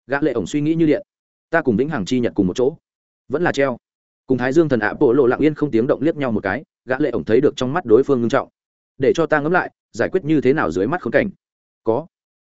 Gã lệ ổng suy nghĩ như điện. Ta cùng vĩnh hằng chi nhật cùng một chỗ. Vẫn là treo. Cùng thái dương thần ạ bộ lộ lặng yên không tiếng động liếc nhau một cái, gã lệ ổng thấy được trong mắt đối phương ngưng trọng. Để cho ta ngẫm lại, giải quyết như thế nào dưới mắt khốn cảnh. Có.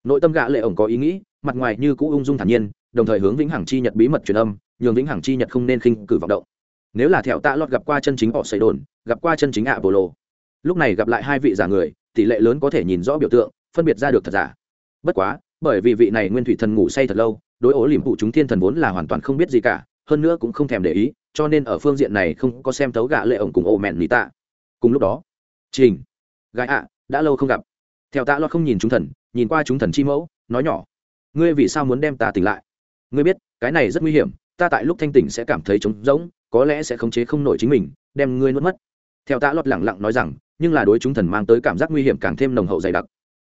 Nội tâm gã lệ ổng có ý nghĩ, mặt ngoài như cũ ung dung thản nhiên đồng thời hướng vĩnh hằng chi nhật bí mật truyền âm, nhường vĩnh hằng chi nhật không nên khinh cử vọng động. Nếu là thẹo tạ lọt gặp qua chân chính họ xây đồn, gặp qua chân chính ạ bồ lô lúc này gặp lại hai vị giả người, tỷ lệ lớn có thể nhìn rõ biểu tượng, phân biệt ra được thật giả. Bất quá, bởi vì vị này nguyên thủy thần ngủ say thật lâu, đối ố liềm phụ chúng thiên thần vốn là hoàn toàn không biết gì cả, hơn nữa cũng không thèm để ý, cho nên ở phương diện này không có xem tấu gạ lệ ổng cùng ô mẹn nỉ tạ. Cùng lúc đó, trình, gái ạ, đã lâu không gặp. Theo tạ lọt không nhìn chúng thần, nhìn qua chúng thần chi mẫu, nói nhỏ, ngươi vì sao muốn đem ta tỉnh lại? Ngươi biết, cái này rất nguy hiểm, ta tại lúc thanh tỉnh sẽ cảm thấy trống rỗng, có lẽ sẽ khống chế không nổi chính mình, đem ngươi nuốt mất. Theo tạ lọt lẳng lặng nói rằng, nhưng là đối chúng thần mang tới cảm giác nguy hiểm càng thêm nồng hậu dày đặc.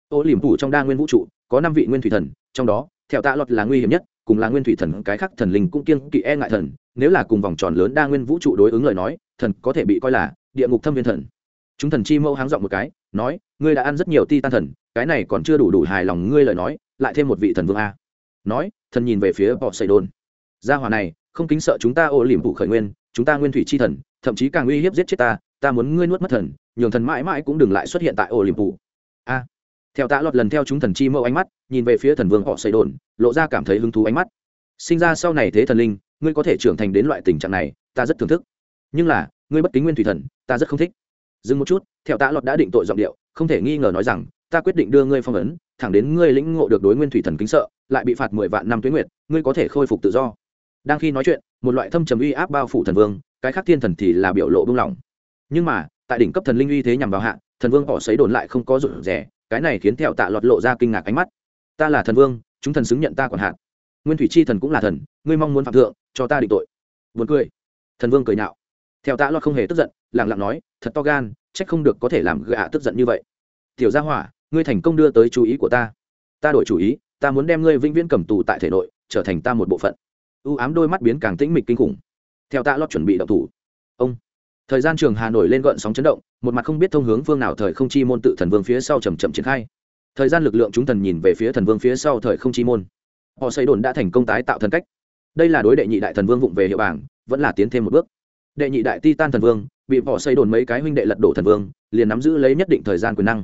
Ô liềm phủ trong đa nguyên vũ trụ, có năm vị nguyên thủy thần, trong đó, theo tạ lọt là nguy hiểm nhất, cùng là nguyên thủy thần, cái khác thần linh cũng kiêng kỵ e ngại thần, nếu là cùng vòng tròn lớn đa nguyên vũ trụ đối ứng lời nói, thần có thể bị coi là địa ngục thâm viên thần. Chúng thần chi mẫu háng giọng một cái, nói, ngươi đã ăn rất nhiều ti tan thần, cái này còn chưa đủ đủ hài lòng ngươi lời nói, lại thêm một vị thần vương a nói, thần nhìn về phía bọ xây đồn gia hòa này, không kính sợ chúng ta ô liềm phụ khởi nguyên, chúng ta nguyên thủy chi thần, thậm chí càng uy hiếp giết chết ta ta muốn ngươi nuốt mất thần, nhường thần mãi mãi cũng đừng lại xuất hiện tại ô liềm phụ a. Theo tạ lọt lần theo chúng thần chi mẫu ánh mắt, nhìn về phía thần vương họ xây đồn lộ ra cảm thấy hứng thú ánh mắt. Sinh ra sau này thế thần linh, ngươi có thể trưởng thành đến loại tình trạng này, ta rất thưởng thức. Nhưng là, ngươi bất kính nguyên thủy thần, ta rất không thích. Dừng một chút, theo tạ lọt đã định tội giọng điệu, không thể nghi ngờ nói rằng, ta quyết định đưa ngươi phong ấn, thẳng đến ngươi lĩnh ngộ được đối nguyên thủy thần kính sợ lại bị phạt mười vạn năm tuế nguyệt, ngươi có thể khôi phục tự do. Đang khi nói chuyện, một loại thâm trầm uy áp bao phủ thần vương, cái khác thiên thần thì là biểu lộ buông lỏng. Nhưng mà, tại đỉnh cấp thần linh uy thế nhằm vào hạ, thần vương bỏ xấy đồn lại không có rụt rẻ cái này khiến theo tạ lọt lộ ra kinh ngạc ánh mắt. Ta là thần vương, chúng thần xứng nhận ta còn hạn nguyên thủy chi thần cũng là thần, ngươi mong muốn phạm thượng, cho ta định tội. Buồn cười. Thần vương cười nhạo. Theo tạ lọt không hề tức giận lẳng lặng nói, thật to gan trách không được có thể làm gạ tức giận như vậy. Tiểu gia hỏa, ngươi thành công đưa tới chú ý của ta. Ta đổi chủ ý ta muốn đem ngươi vĩnh viễn cầm tù tại thể nội, trở thành ta một bộ phận. U ám đôi mắt biến càng tĩnh mịch kinh khủng. Theo tạ lót chuẩn bị động thủ. Ông. Thời gian trường hà nổi lên gợn sóng chấn động, một mặt không biết thông hướng phương nào thời không chi môn tự thần vương phía sau chầm chậm triển khai. Thời gian lực lượng chúng thần nhìn về phía thần vương phía sau thời không chi môn. Họ xây đồn đã thành công tái tạo thần cách. Đây là đối đệ nhị đại thần vương vụng về hiệu bảng, vẫn là tiến thêm một bước. Đệ nhị đại titan thần vương, bị họ xây đồn mấy cái huynh đệ lật đổ thần vương, liền nắm giữ lấy nhất định thời gian quyền năng.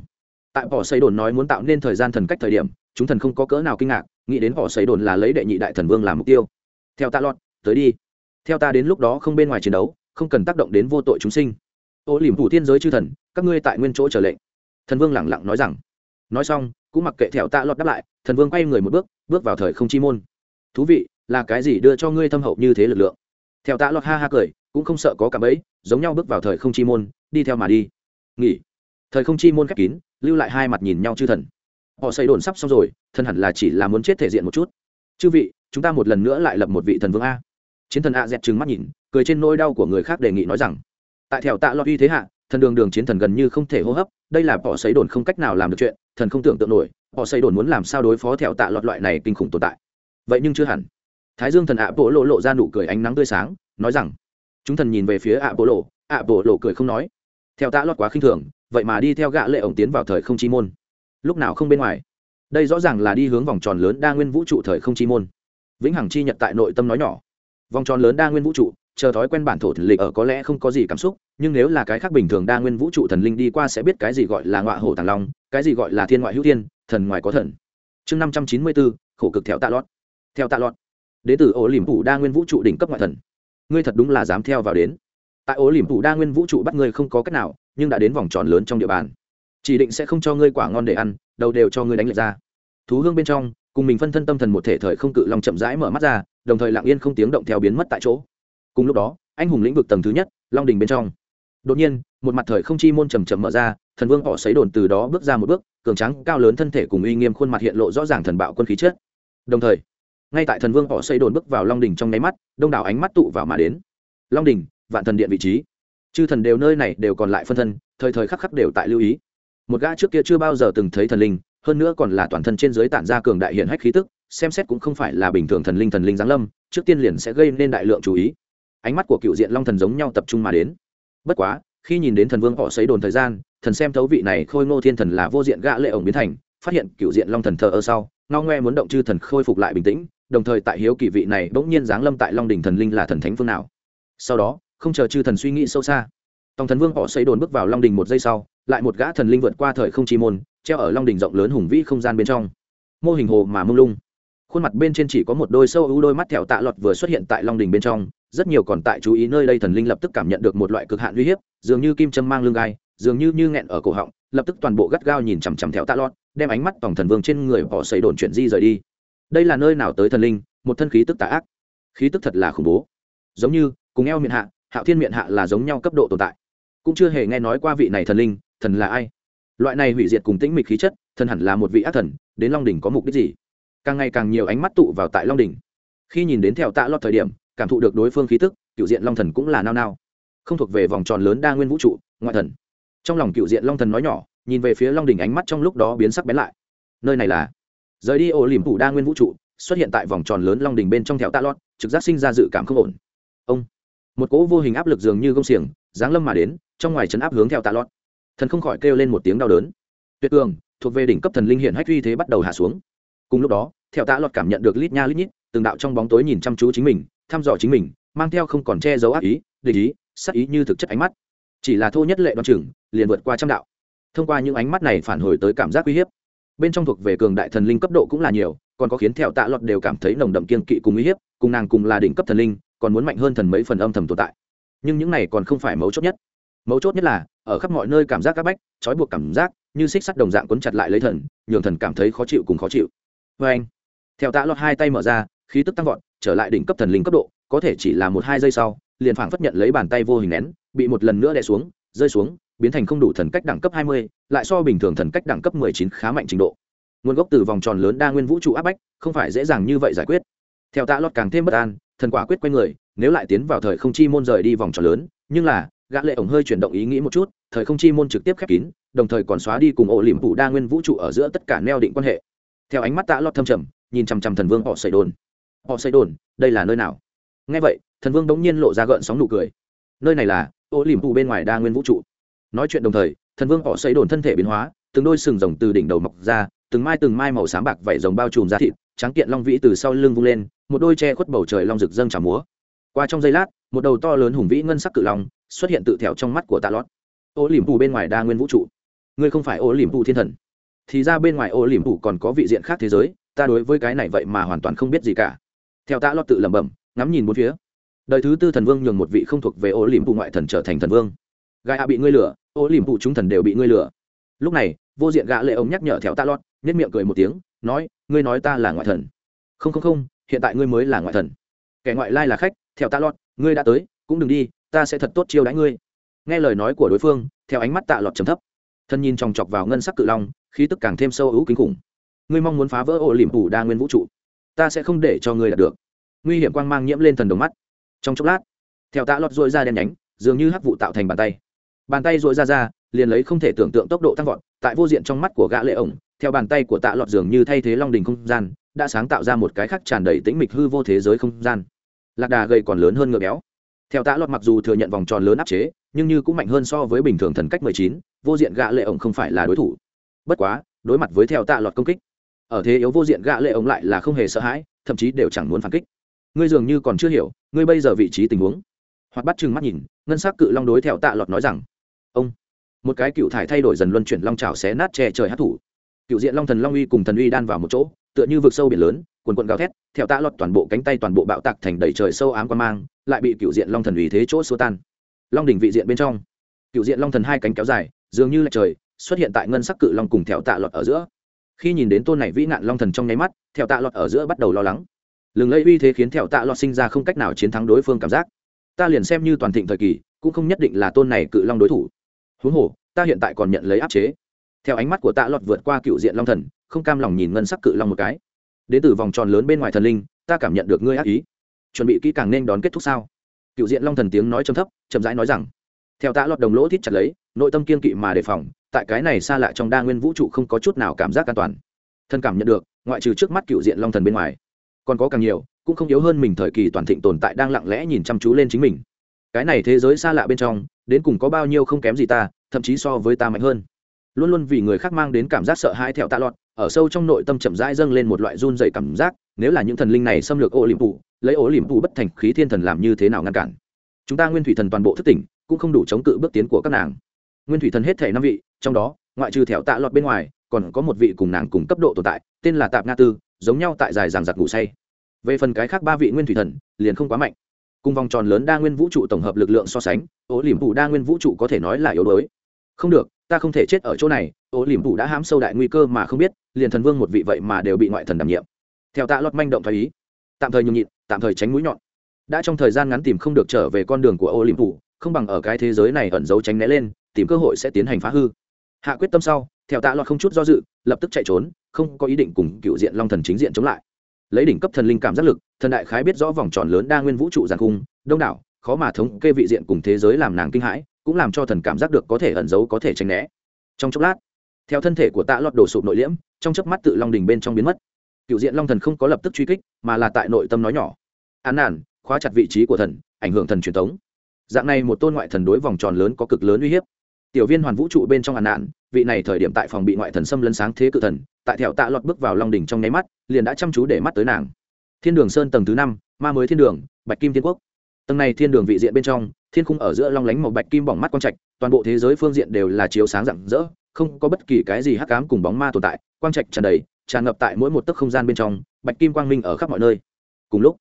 Tại họ xây đồn nói muốn tạo nên thời gian thần cách thời điểm chúng thần không có cỡ nào kinh ngạc, nghĩ đến họ xây đồn là lấy đệ nhị đại thần vương làm mục tiêu. Theo ta lọt, tới đi. Theo ta đến lúc đó không bên ngoài chiến đấu, không cần tác động đến vô tội chúng sinh. Ô liềm phủ thiên giới chư thần, các ngươi tại nguyên chỗ trở lệnh. Thần vương lẳng lặng nói rằng. Nói xong, cũng mặc kệ theo ta lọt đáp lại, thần vương quay người một bước bước vào thời không chi môn. Thú vị, là cái gì đưa cho ngươi thâm hậu như thế lực lượng? Theo ta lọt ha ha cười, cũng không sợ có cả bẫy, giống nhau bước vào thời không chi môn, đi theo mà đi. Nghỉ. Thời không chi môn khép kín, lưu lại hai mặt nhìn nhau chư thần họ xây đồn sắp xong rồi, thân hẳn là chỉ là muốn chết thể diện một chút. Chư vị, chúng ta một lần nữa lại lập một vị thần vương a. Chiến thần a dẹt trừng mắt nhìn, cười trên nỗi đau của người khác đề nghị nói rằng, tại thẻo tạ lọt uy thế hạ, thần đường đường chiến thần gần như không thể hô hấp, đây là họ xây đồn không cách nào làm được chuyện, thần không tưởng tượng nổi, họ xây đồn muốn làm sao đối phó thẻo tạ lọt loại này kinh khủng tồn tại. Vậy nhưng chưa hẳn. Thái dương thần ạ bộ lộ lộ ra nụ cười ánh nắng tươi sáng, nói rằng, chúng thần nhìn về phía ạ bộ lộ ạ bộ lộ cười không nói. Theo tạ lọt quá khinh thường, vậy mà đi theo gạ lệ ổng tiến vào thời không chi môn lúc nào không bên ngoài. Đây rõ ràng là đi hướng vòng tròn lớn đa nguyên vũ trụ thời không chi môn. Vĩnh hằng chi nhật tại nội tâm nói nhỏ. Vòng tròn lớn đa nguyên vũ trụ, chờ thói quen bản thổ thần lịch ở có lẽ không có gì cảm xúc, nhưng nếu là cái khác bình thường đa nguyên vũ trụ thần linh đi qua sẽ biết cái gì gọi là ngọa hổ tàng long, cái gì gọi là thiên ngoại hữu thiên, thần ngoài có thần. Chương năm trăm chín mươi bốn, khổ cực theo tạ lót. Theo tạ lót, đế tử ổ liềm phủ đa nguyên vũ trụ đỉnh cấp ngoại thần. Ngươi thật đúng là dám theo vào đến. Tại ổ liềm phủ đa nguyên vũ trụ bắt ngươi không có cách nào, nhưng đã đến vòng tròn lớn trong địa bàn chỉ định sẽ không cho ngươi quả ngon để ăn, đầu đều cho ngươi đánh lệch ra. Thú hương bên trong, cùng mình phân thân tâm thần một thể thời không cự long chậm rãi mở mắt ra, đồng thời lặng yên không tiếng động theo biến mất tại chỗ. Cùng lúc đó, anh hùng lĩnh vực tầng thứ nhất, long đình bên trong. Đột nhiên, một mặt thời không chi môn chầm chậm mở ra, thần vương họ xấy đồn từ đó bước ra một bước, cường trắng cao lớn thân thể cùng uy nghiêm khuôn mặt hiện lộ rõ ràng thần bạo quân khí chết. đồng thời, ngay tại thần vương họ xây đồn bước vào long đình trong nháy mắt, đông đảo ánh mắt tụ vào mà đến. Long đình, vạn thần điện vị trí. Chư thần đều nơi này đều còn lại phân thân, thời thời khắc khắc đều tại lưu ý một gã trước kia chưa bao giờ từng thấy thần linh, hơn nữa còn là toàn thân trên dưới tản ra cường đại hiện hách khí tức, xem xét cũng không phải là bình thường thần linh thần linh giáng lâm, trước tiên liền sẽ gây nên đại lượng chú ý. Ánh mắt của cựu diện long thần giống nhau tập trung mà đến. Bất quá, khi nhìn đến thần vương họ xấy đồn thời gian, thần xem thấu vị này khôi ngô thiên thần là vô diện gã lệ ổng biến thành, phát hiện cựu diện long thần thờ ơ sau, ngao ngoe muốn động chư thần khôi phục lại bình tĩnh, đồng thời tại hiếu kỳ vị này bỗng nhiên giáng lâm tại long đình thần linh là thần thánh phương nào. Sau đó, không chờ chư thần suy nghĩ sâu xa, tòng thần vương họ xây đồn bước vào long đình một giây sau lại một gã thần linh vượt qua thời không chi môn, treo ở long đình rộng lớn hùng vĩ không gian bên trong. Mô hình hồ mà mông lung. Khuôn mặt bên trên chỉ có một đôi sâu ưu đôi mắt thẹo tạ lọt vừa xuất hiện tại long đình bên trong, rất nhiều còn tại chú ý nơi đây thần linh lập tức cảm nhận được một loại cực hạn uy hiếp, dường như kim châm mang lưng gai, dường như như nghẹn ở cổ họng, lập tức toàn bộ gắt gao nhìn chằm chằm thẹo tạ lọt, đem ánh mắt tổng thần vương trên người bỏ xây đồn chuyện di rời đi. Đây là nơi nào tới thần linh, một thân khí tức tà ác. Khí tức thật là khủng bố. Giống như, cùng eo miệng hạ, hạo thiên miệng hạ là giống nhau cấp độ tồn tại. Cũng chưa hề nghe nói qua vị này thần linh thần là ai? Loại này hủy diệt cùng tĩnh mịch khí chất, thần hẳn là một vị ác thần, đến long đỉnh có mục đích gì? Càng ngày càng nhiều ánh mắt tụ vào tại long đỉnh. Khi nhìn đến theo tạ lọt thời điểm, cảm thụ được đối phương khí tức, cựu diện long thần cũng là nao nao. Không thuộc về vòng tròn lớn đa nguyên vũ trụ, ngoại thần. Trong lòng cựu diện long thần nói nhỏ, nhìn về phía long đỉnh ánh mắt trong lúc đó biến sắc bén lại. Nơi này là rời đi ổ liềm phủ đa nguyên vũ trụ, xuất hiện tại vòng tròn lớn long đỉnh bên trong theo tạ lọt trực giác sinh ra dự cảm không ổn. Ông. Một cỗ vô hình áp lực dường như gông xiềng, giáng lâm mà đến, trong ngoài chấn áp hướng theo tạ lọt thần không khỏi kêu lên một tiếng đau đớn. Tuyệt cường, thuộc về đỉnh cấp thần linh hiện hách uy thế bắt đầu hạ xuống. Cùng lúc đó, theo tạ lọt cảm nhận được lít nha lít nhít, từng đạo trong bóng tối nhìn chăm chú chính mình, thăm dò chính mình, mang theo không còn che giấu ác ý định ý sắc ý như thực chất ánh mắt. Chỉ là thô nhất lệ đoan chừng, liền vượt qua trăm đạo. Thông qua những ánh mắt này phản hồi tới cảm giác uy hiếp. Bên trong thuộc về cường đại thần linh cấp độ cũng là nhiều, còn có khiến theo tạ lọt đều cảm thấy nồng đậm kiên kỵ cùng uy hiếp, cùng nàng cùng là đỉnh cấp thần linh, còn muốn mạnh hơn thần mấy phần âm thầm tồn tại. Nhưng những này còn không phải mấu chốt nhất mấu chốt nhất là, ở khắp mọi nơi cảm giác các bách, trói buộc cảm giác, như xích sắt đồng dạng quấn chặt lại lấy thần, nhường thần cảm thấy khó chịu cùng khó chịu. Vê anh, theo tạ lọt hai tay mở ra, khí tức tăng vọt, trở lại đỉnh cấp thần linh cấp độ, có thể chỉ là một hai giây sau, liền phảng phất nhận lấy bàn tay vô hình nén, bị một lần nữa đè xuống, rơi xuống, biến thành không đủ thần cách đẳng cấp hai mươi, lại so bình thường thần cách đẳng cấp mười chín khá mạnh trình độ. Nguồn gốc từ vòng tròn lớn đa nguyên vũ trụ áp bách, không phải dễ dàng như vậy giải quyết. Theo tạ lọt càng thêm bất an, thần quả quyết q u a y người, nếu lại tiến vào thời không chi môn rời đi vòng tròn lớn, nhưng là gã lệ ổng hơi chuyển động ý nghĩ một chút, thời không chi môn trực tiếp khép kín, đồng thời còn xóa đi cùng ổ liềm phủ đa nguyên vũ trụ ở giữa tất cả neo định quan hệ. Theo ánh mắt tạ lọt thâm trầm, nhìn chằm chằm thần vương họ xây đồn họ xây đồn đây là nơi nào? Nghe vậy, thần vương đống nhiên lộ ra gợn sóng nụ cười. Nơi này là ổ liềm phủ bên ngoài đa nguyên vũ trụ. Nói chuyện đồng thời, thần vương họ xây đồn thân thể biến hóa, từng đôi sừng rồng từ đỉnh đầu mọc ra, từng mai từng mai màu sáng bạc vảy rồng bao trùm ra thịt trắng kiện long vĩ từ sau lưng vung lên, một đôi che khuất bầu trời long rực dâng trào múa. Qua trong giây lát, một đầu to lớn hùng vĩ ngân sắc cự long xuất hiện tự thẹo trong mắt của tạ lót ô liềm phù bên ngoài đa nguyên vũ trụ. Ngươi không phải ô liềm phù thiên thần. Thì ra bên ngoài ô liềm phù còn có vị diện khác thế giới, ta đối với cái này vậy mà hoàn toàn không biết gì cả. Theo tạ lót tự lẩm bẩm, ngắm nhìn bốn phía. Đời thứ tư thần vương nhường một vị không thuộc về ô liềm phù ngoại thần trở thành thần vương. Gai hạ bị ngươi lửa ô liềm phù chúng thần đều bị ngươi lửa lúc này, vô diện gã lệ ông nhắc nhở theo tạ lót nhất miệng cười một tiếng, nói, ngươi nói ta là ngoại thần. Không không không, hiện tại ngươi mới là ngoại thần. Kẻ ngoại lai là khách, theo tạ lót ngươi đã tới, cũng đừng đi ta sẽ thật tốt chiêu đãi ngươi. Nghe lời nói của đối phương, theo ánh mắt tạ lọt trầm thấp. Thân nhìn chòng chọc vào ngân sắc cự long, khí tức càng thêm sâu hữu kinh khủng. Ngươi mong muốn phá vỡ ổ liềm phủ đa nguyên vũ trụ. Ta sẽ không để cho ngươi đạt được. Nguy hiểm quang mang nhiễm lên thần đồng mắt. Trong chốc lát, theo tạ lọt dội ra đen nhánh, dường như hắc vụ tạo thành bàn tay. Bàn tay dội ra ra, liền lấy không thể tưởng tượng tốc độ tăng vọt, tại vô diện trong mắt của gã lệ ổng, theo bàn tay của tạ lọt dường như thay thế long đình không gian, đã sáng tạo ra một cái khác tràn đầy tĩnh mịch hư vô thế giới không gian. Lạc đà gầy còn lớn hơn ngựa béo theo tạ lọt mặc dù thừa nhận vòng tròn lớn áp chế, nhưng như cũng mạnh hơn so với bình thường thần cách mười chín, vô diện gạ lệ ổng không phải là đối thủ. Bất quá, đối mặt với theo tạ lọt công kích, ở thế yếu vô diện gạ lệ ổng lại là không hề sợ hãi, thậm chí đều chẳng muốn phản kích. Ngươi dường như còn chưa hiểu, ngươi bây giờ vị trí tình huống. Hoặc bắt chừng mắt nhìn, ngân s ắ c cự long đối theo tạ lọt nói rằng, ông. Một cái cựu thải thay đổi dần luân chuyển long trào xé nát che trời hát thủ cựu diện long thần long uy cùng thần uy đan vào một chỗ, tựa như vực sâu biển lớn quần quần gào thét, theo tạ lọt toàn bộ cánh tay toàn bộ bạo tạc thành đầy trời sâu ám quan mang, lại bị cựu diện long thần ủy thế chỗ xua tan. Long đỉnh vị diện bên trong, cựu diện long thần hai cánh kéo dài, dường như là trời, xuất hiện tại ngân sắc cự long cùng theo tạ lọt ở giữa. Khi nhìn đến tôn này vĩ nạn long thần trong nháy mắt, theo tạ lọt ở giữa bắt đầu lo lắng. Lừng lẫy uy thế khiến theo tạ lọt sinh ra không cách nào chiến thắng đối phương cảm giác. Ta liền xem như toàn thịnh thời kỳ, cũng không nhất định là tôn này cự long đối thủ. Huống hồ, ta hiện tại còn nhận lấy áp chế. Theo ánh mắt của tạ lọt vượt qua cựu diện long thần, không cam lòng nhìn ngân sắc cự long một cái đến từ vòng tròn lớn bên ngoài thần linh, ta cảm nhận được ngươi ác ý. Chuẩn bị kỹ càng nên đón kết thúc sao? Cựu diện long thần tiếng nói trầm thấp, chậm rãi nói rằng, theo tạ lọt đồng lỗ thít chặt lấy, nội tâm kiên kỵ mà đề phòng, tại cái này xa lạ trong đa nguyên vũ trụ không có chút nào cảm giác an toàn. Thân cảm nhận được, ngoại trừ trước mắt cựu diện long thần bên ngoài, còn có càng nhiều, cũng không yếu hơn mình thời kỳ toàn thịnh tồn tại đang lặng lẽ nhìn chăm chú lên chính mình. Cái này thế giới xa lạ bên trong, đến cùng có bao nhiêu không kém gì ta, thậm chí so với ta mạnh hơn. Luôn luôn vì người khác mang đến cảm giác sợ hãi theo tạ lọt ở sâu trong nội tâm chậm rãi dâng lên một loại run dày cảm giác, nếu là những thần linh này xâm lược ô liềm phụ lấy ô liềm phụ bất thành khí thiên thần làm như thế nào ngăn cản? Chúng ta nguyên thủy thần toàn bộ thức tỉnh, cũng không đủ chống cự bước tiến của các nàng. Nguyên thủy thần hết thể năm vị, trong đó, ngoại trừ thẹo tạ lọt bên ngoài, còn có một vị cùng nàng cùng cấp độ tồn tại, tên là tạp nga tư, giống nhau tại dài ràng giặc ngủ say. Về phần cái khác ba vị nguyên thủy thần, liền không quá mạnh. Cùng vòng tròn lớn đa nguyên vũ trụ tổng hợp lực lượng so sánh ố liềm phủ đa nguyên vũ trụ có thể nói là yếu đuối. Không được, ta không thể chết ở chỗ này ố liềm phủ đã hám sâu đại nguy cơ mà không biết liền thần vương một vị vậy mà đều bị ngoại thần đảm nhiệm. Theo tạ lọt manh động thái ý, tạm thời nhường nhịn, tạm thời tránh mũi nhọn. Đã trong thời gian ngắn tìm không được trở về con đường của ô liêm phủ không bằng ở cái thế giới này ẩn giấu tránh né lên, tìm cơ hội sẽ tiến hành phá hư. Hạ quyết tâm sau, theo tạ lọt không chút do dự, lập tức chạy trốn, không có ý định cùng cựu diện long thần chính diện chống lại. Lấy đỉnh cấp thần linh cảm giác lực, thần đại khái biết rõ vòng tròn lớn đa nguyên vũ trụ giàn cung, đông đảo, khó mà thống kê vị diện cùng thế giới làm nàng kinh hãi, cũng làm cho thần cảm giác được có thể ẩn giấu, có thể tránh né. Trong chốc lát theo thân thể của tạ lọt đổ sụp nội liễm, trong chớp mắt tự long đình bên trong biến mất. Cựu diện long thần không có lập tức truy kích, mà là tại nội tâm nói nhỏ. Án nản, khóa chặt vị trí của thần, ảnh hưởng thần truyền thống. Dạng này một tôn ngoại thần đối vòng tròn lớn có cực lớn uy hiếp. Tiểu viên hoàn vũ trụ bên trong án nạn vị này thời điểm tại phòng bị ngoại thần xâm lấn sáng thế cự thần, tại thẹo tạ lọt bước vào long đỉnh trong nháy mắt, liền đã chăm chú để mắt tới nàng. Thiên đường sơn tầng thứ năm, ma mới thiên đường, bạch kim thiên quốc. Tầng này thiên đường vị diện bên trong, thiên khung ở giữa long lánh màu bạch kim bỏng mắt quang trạch, toàn bộ thế giới phương diện đều là chiếu sáng rạng rỡ không có bất kỳ cái gì hắc ám cùng bóng ma tồn tại, quang trạch tràn đầy, tràn ngập tại mỗi một tấc không gian bên trong, bạch kim quang minh ở khắp mọi nơi. Cùng lúc,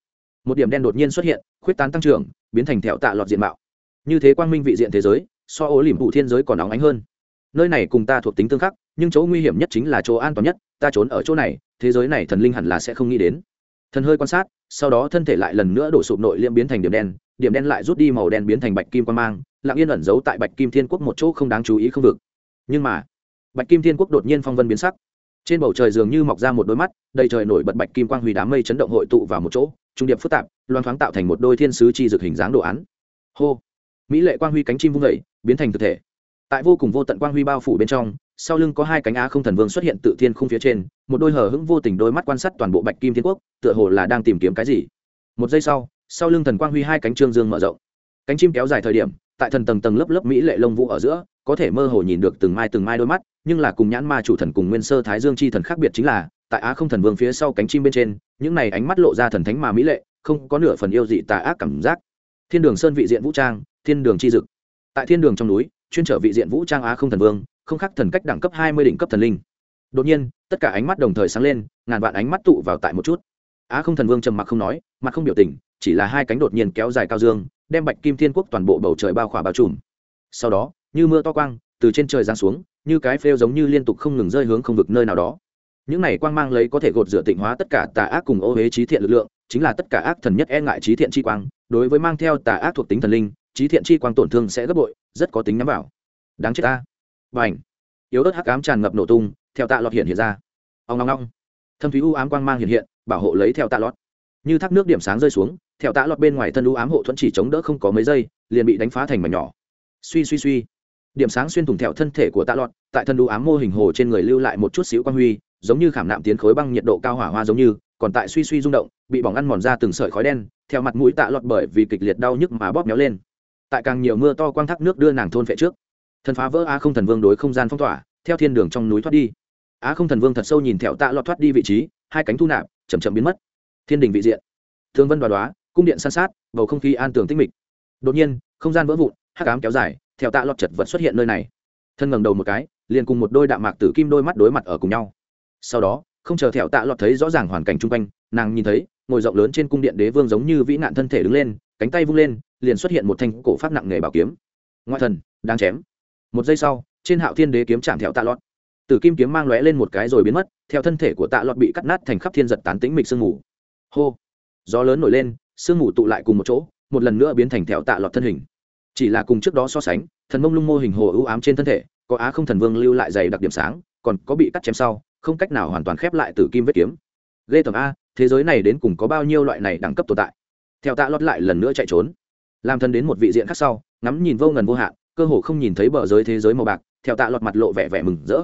một điểm đen đột nhiên xuất hiện, khuyết tán tăng trưởng, biến thành thẹo tạ lọt diện mạo. Như thế quang minh vị diện thế giới, so ố liềm phụ thiên giới còn óng ánh hơn. Nơi này cùng ta thuộc tính tương khắc, nhưng chỗ nguy hiểm nhất chính là chỗ an toàn nhất, ta trốn ở chỗ này, thế giới này thần linh hẳn là sẽ không nghĩ đến. Thần hơi quan sát, sau đó thân thể lại lần nữa đổ sụp nội liêm biến thành điểm đen điểm đen lại rút đi màu đen biến thành bạch kim quan mang, lặng yên ẩn giấu tại bạch kim thiên quốc một chỗ không đáng chú ý không vực nhưng mà, bạch kim thiên quốc đột nhiên phong vân biến sắc. Trên bầu trời dường như mọc ra một đôi mắt, đầy trời nổi bật bạch kim quang huy đám mây chấn động hội tụ vào một chỗ, trung điệp phức tạp loan thoáng tạo thành một đôi thiên sứ chi dực hình dáng đồ án. Hô! Mỹ lệ quang huy cánh chim vung vẩy biến thành thực thể. Tại vô cùng vô tận quang huy bao phủ bên trong, sau lưng có hai cánh á không thần vương xuất hiện tự thiên khung phía trên, một đôi hờ hững vô tình đôi mắt quan sát toàn bộ bạch kim thiên quốc, tựa hồ là đang tìm kiếm cái gì. Một giây sau sau lưng thần quang huy hai cánh trương dương mở rộng. Cánh chim kéo dài thời điểm tại thần tầng tầng lớp lớp mỹ lệ lông vũ ở giữa, có thể mơ hồ nhìn được từng mai từng mai đôi mắt, nhưng là cùng nhãn ma chủ thần cùng nguyên sơ thái dương chi thần khác biệt chính là, tại á không thần vương phía sau cánh chim bên trên, những này ánh mắt lộ ra thần thánh mà mỹ lệ, không có nửa phần yêu dị tà ác cảm giác. Thiên đường sơn vị diện vũ trang, thiên đường chi dực. Tại thiên đường trong núi, chuyên trở vị diện vũ trang á không thần vương, không khác thần cách đẳng cấp hai mươi đỉnh cấp thần linh. Đột nhiên, tất cả ánh mắt đồng thời sáng lên, ngàn vạn ánh mắt tụ vào tại một chút. Á không thần vương trầm mặc không nói, mặt không biểu tình, chỉ là hai cánh đột nhiên kéo dài cao dương đem bạch kim thiên quốc toàn bộ bầu trời bao khỏa bao trùm. Sau đó, như mưa to quang, từ trên trời giáng xuống, như cái phêu giống như liên tục không ngừng rơi hướng không vực nơi nào đó. Những này quang mang lấy có thể gột rửa tịnh hóa tất cả tà ác cùng ô huế trí thiện lực lượng, chính là tất cả ác thần nhất e ngại trí thiện chi quang, đối với mang theo tà ác thuộc tính thần linh, trí thiện chi quang tổn thương sẽ gấp bội, rất có tính nhắm vào. Đáng chết ta. Và ảnh yếu ớt hắc ám tràn ngập nổ tung, theo tạ lọt hiện hiện ra. Ông ngong ngong thâm thúy u ám quang mang hiện hiện, bảo hộ lấy theo tạ lọt. Như thác nước điểm sáng rơi xuống theo tạ lọt bên ngoài thân lũ ám hộ thuẫn chỉ chống đỡ không có mấy giây, liền bị đánh phá thành mảnh nhỏ. Suy suy suy. Điểm sáng xuyên thủng theo thân thể của tạ lọt, tại thân lũ ám mô hình hồ trên người lưu lại một chút xíu quang huy, giống như khảm nạm tiến khối băng nhiệt độ cao hỏa hoa giống như, còn tại suy suy rung động, bị bỏng ăn mòn ra từng sợi khói đen, theo mặt mũi tạ lọt bởi vì kịch liệt đau nhức mà bóp méo lên. Tại càng nhiều mưa to quang thác nước đưa nàng thôn phệ trước. Thần phá vỡ a không thần vương đối không gian phong tỏa, theo thiên đường trong núi thoát đi. Á không thần vương thật sâu nhìn theo tạ lọt thoát đi vị trí, hai cánh thu nạp chầm chậm biến mất. Thiên đình vị diện. Thương vân đoá đoá cung điện san sát, bầu không khí an tường tinh mịch. Đột nhiên, không gian vỡ vụn, hắc ám kéo dài, theo tạ lọt chật vật xuất hiện nơi này. Thân ngẩng đầu một cái, liền cùng một đôi đạm mạc tử kim đôi mắt đối mặt ở cùng nhau. Sau đó, không chờ theo tạ lọt thấy rõ ràng hoàn cảnh chung quanh, nàng nhìn thấy, ngồi rộng lớn trên cung điện đế vương giống như vĩ nạn thân thể đứng lên, cánh tay vung lên, liền xuất hiện một thanh cổ pháp nặng nghề bảo kiếm. Ngoại thần, đang chém. Một giây sau, trên hạo thiên đế kiếm chạm theo tạ lọt. Tử kim kiếm mang lóe lên một cái rồi biến mất, theo thân thể của tạ lọt bị cắt nát thành khắp thiên giật tán tĩnh mịch sương mù. Hô! Gió lớn nổi lên sương mù tụ lại cùng một chỗ, một lần nữa biến thành thẹo tạ lọt thân hình. Chỉ là cùng trước đó so sánh, thần mông lung mô hình hồ ưu ám trên thân thể, có á không thần vương lưu lại dày đặc điểm sáng, còn có bị cắt chém sau, không cách nào hoàn toàn khép lại từ kim vết kiếm. Ghê tầm a, thế giới này đến cùng có bao nhiêu loại này đẳng cấp tồn tại? Theo tạ lót lại lần nữa chạy trốn. Làm thân đến một vị diện khác sau, ngắm nhìn vô ngần vô hạn, cơ hồ không nhìn thấy bờ giới thế giới màu bạc theo tạ lọt mặt lộ vẻ vẻ mừng rỡ.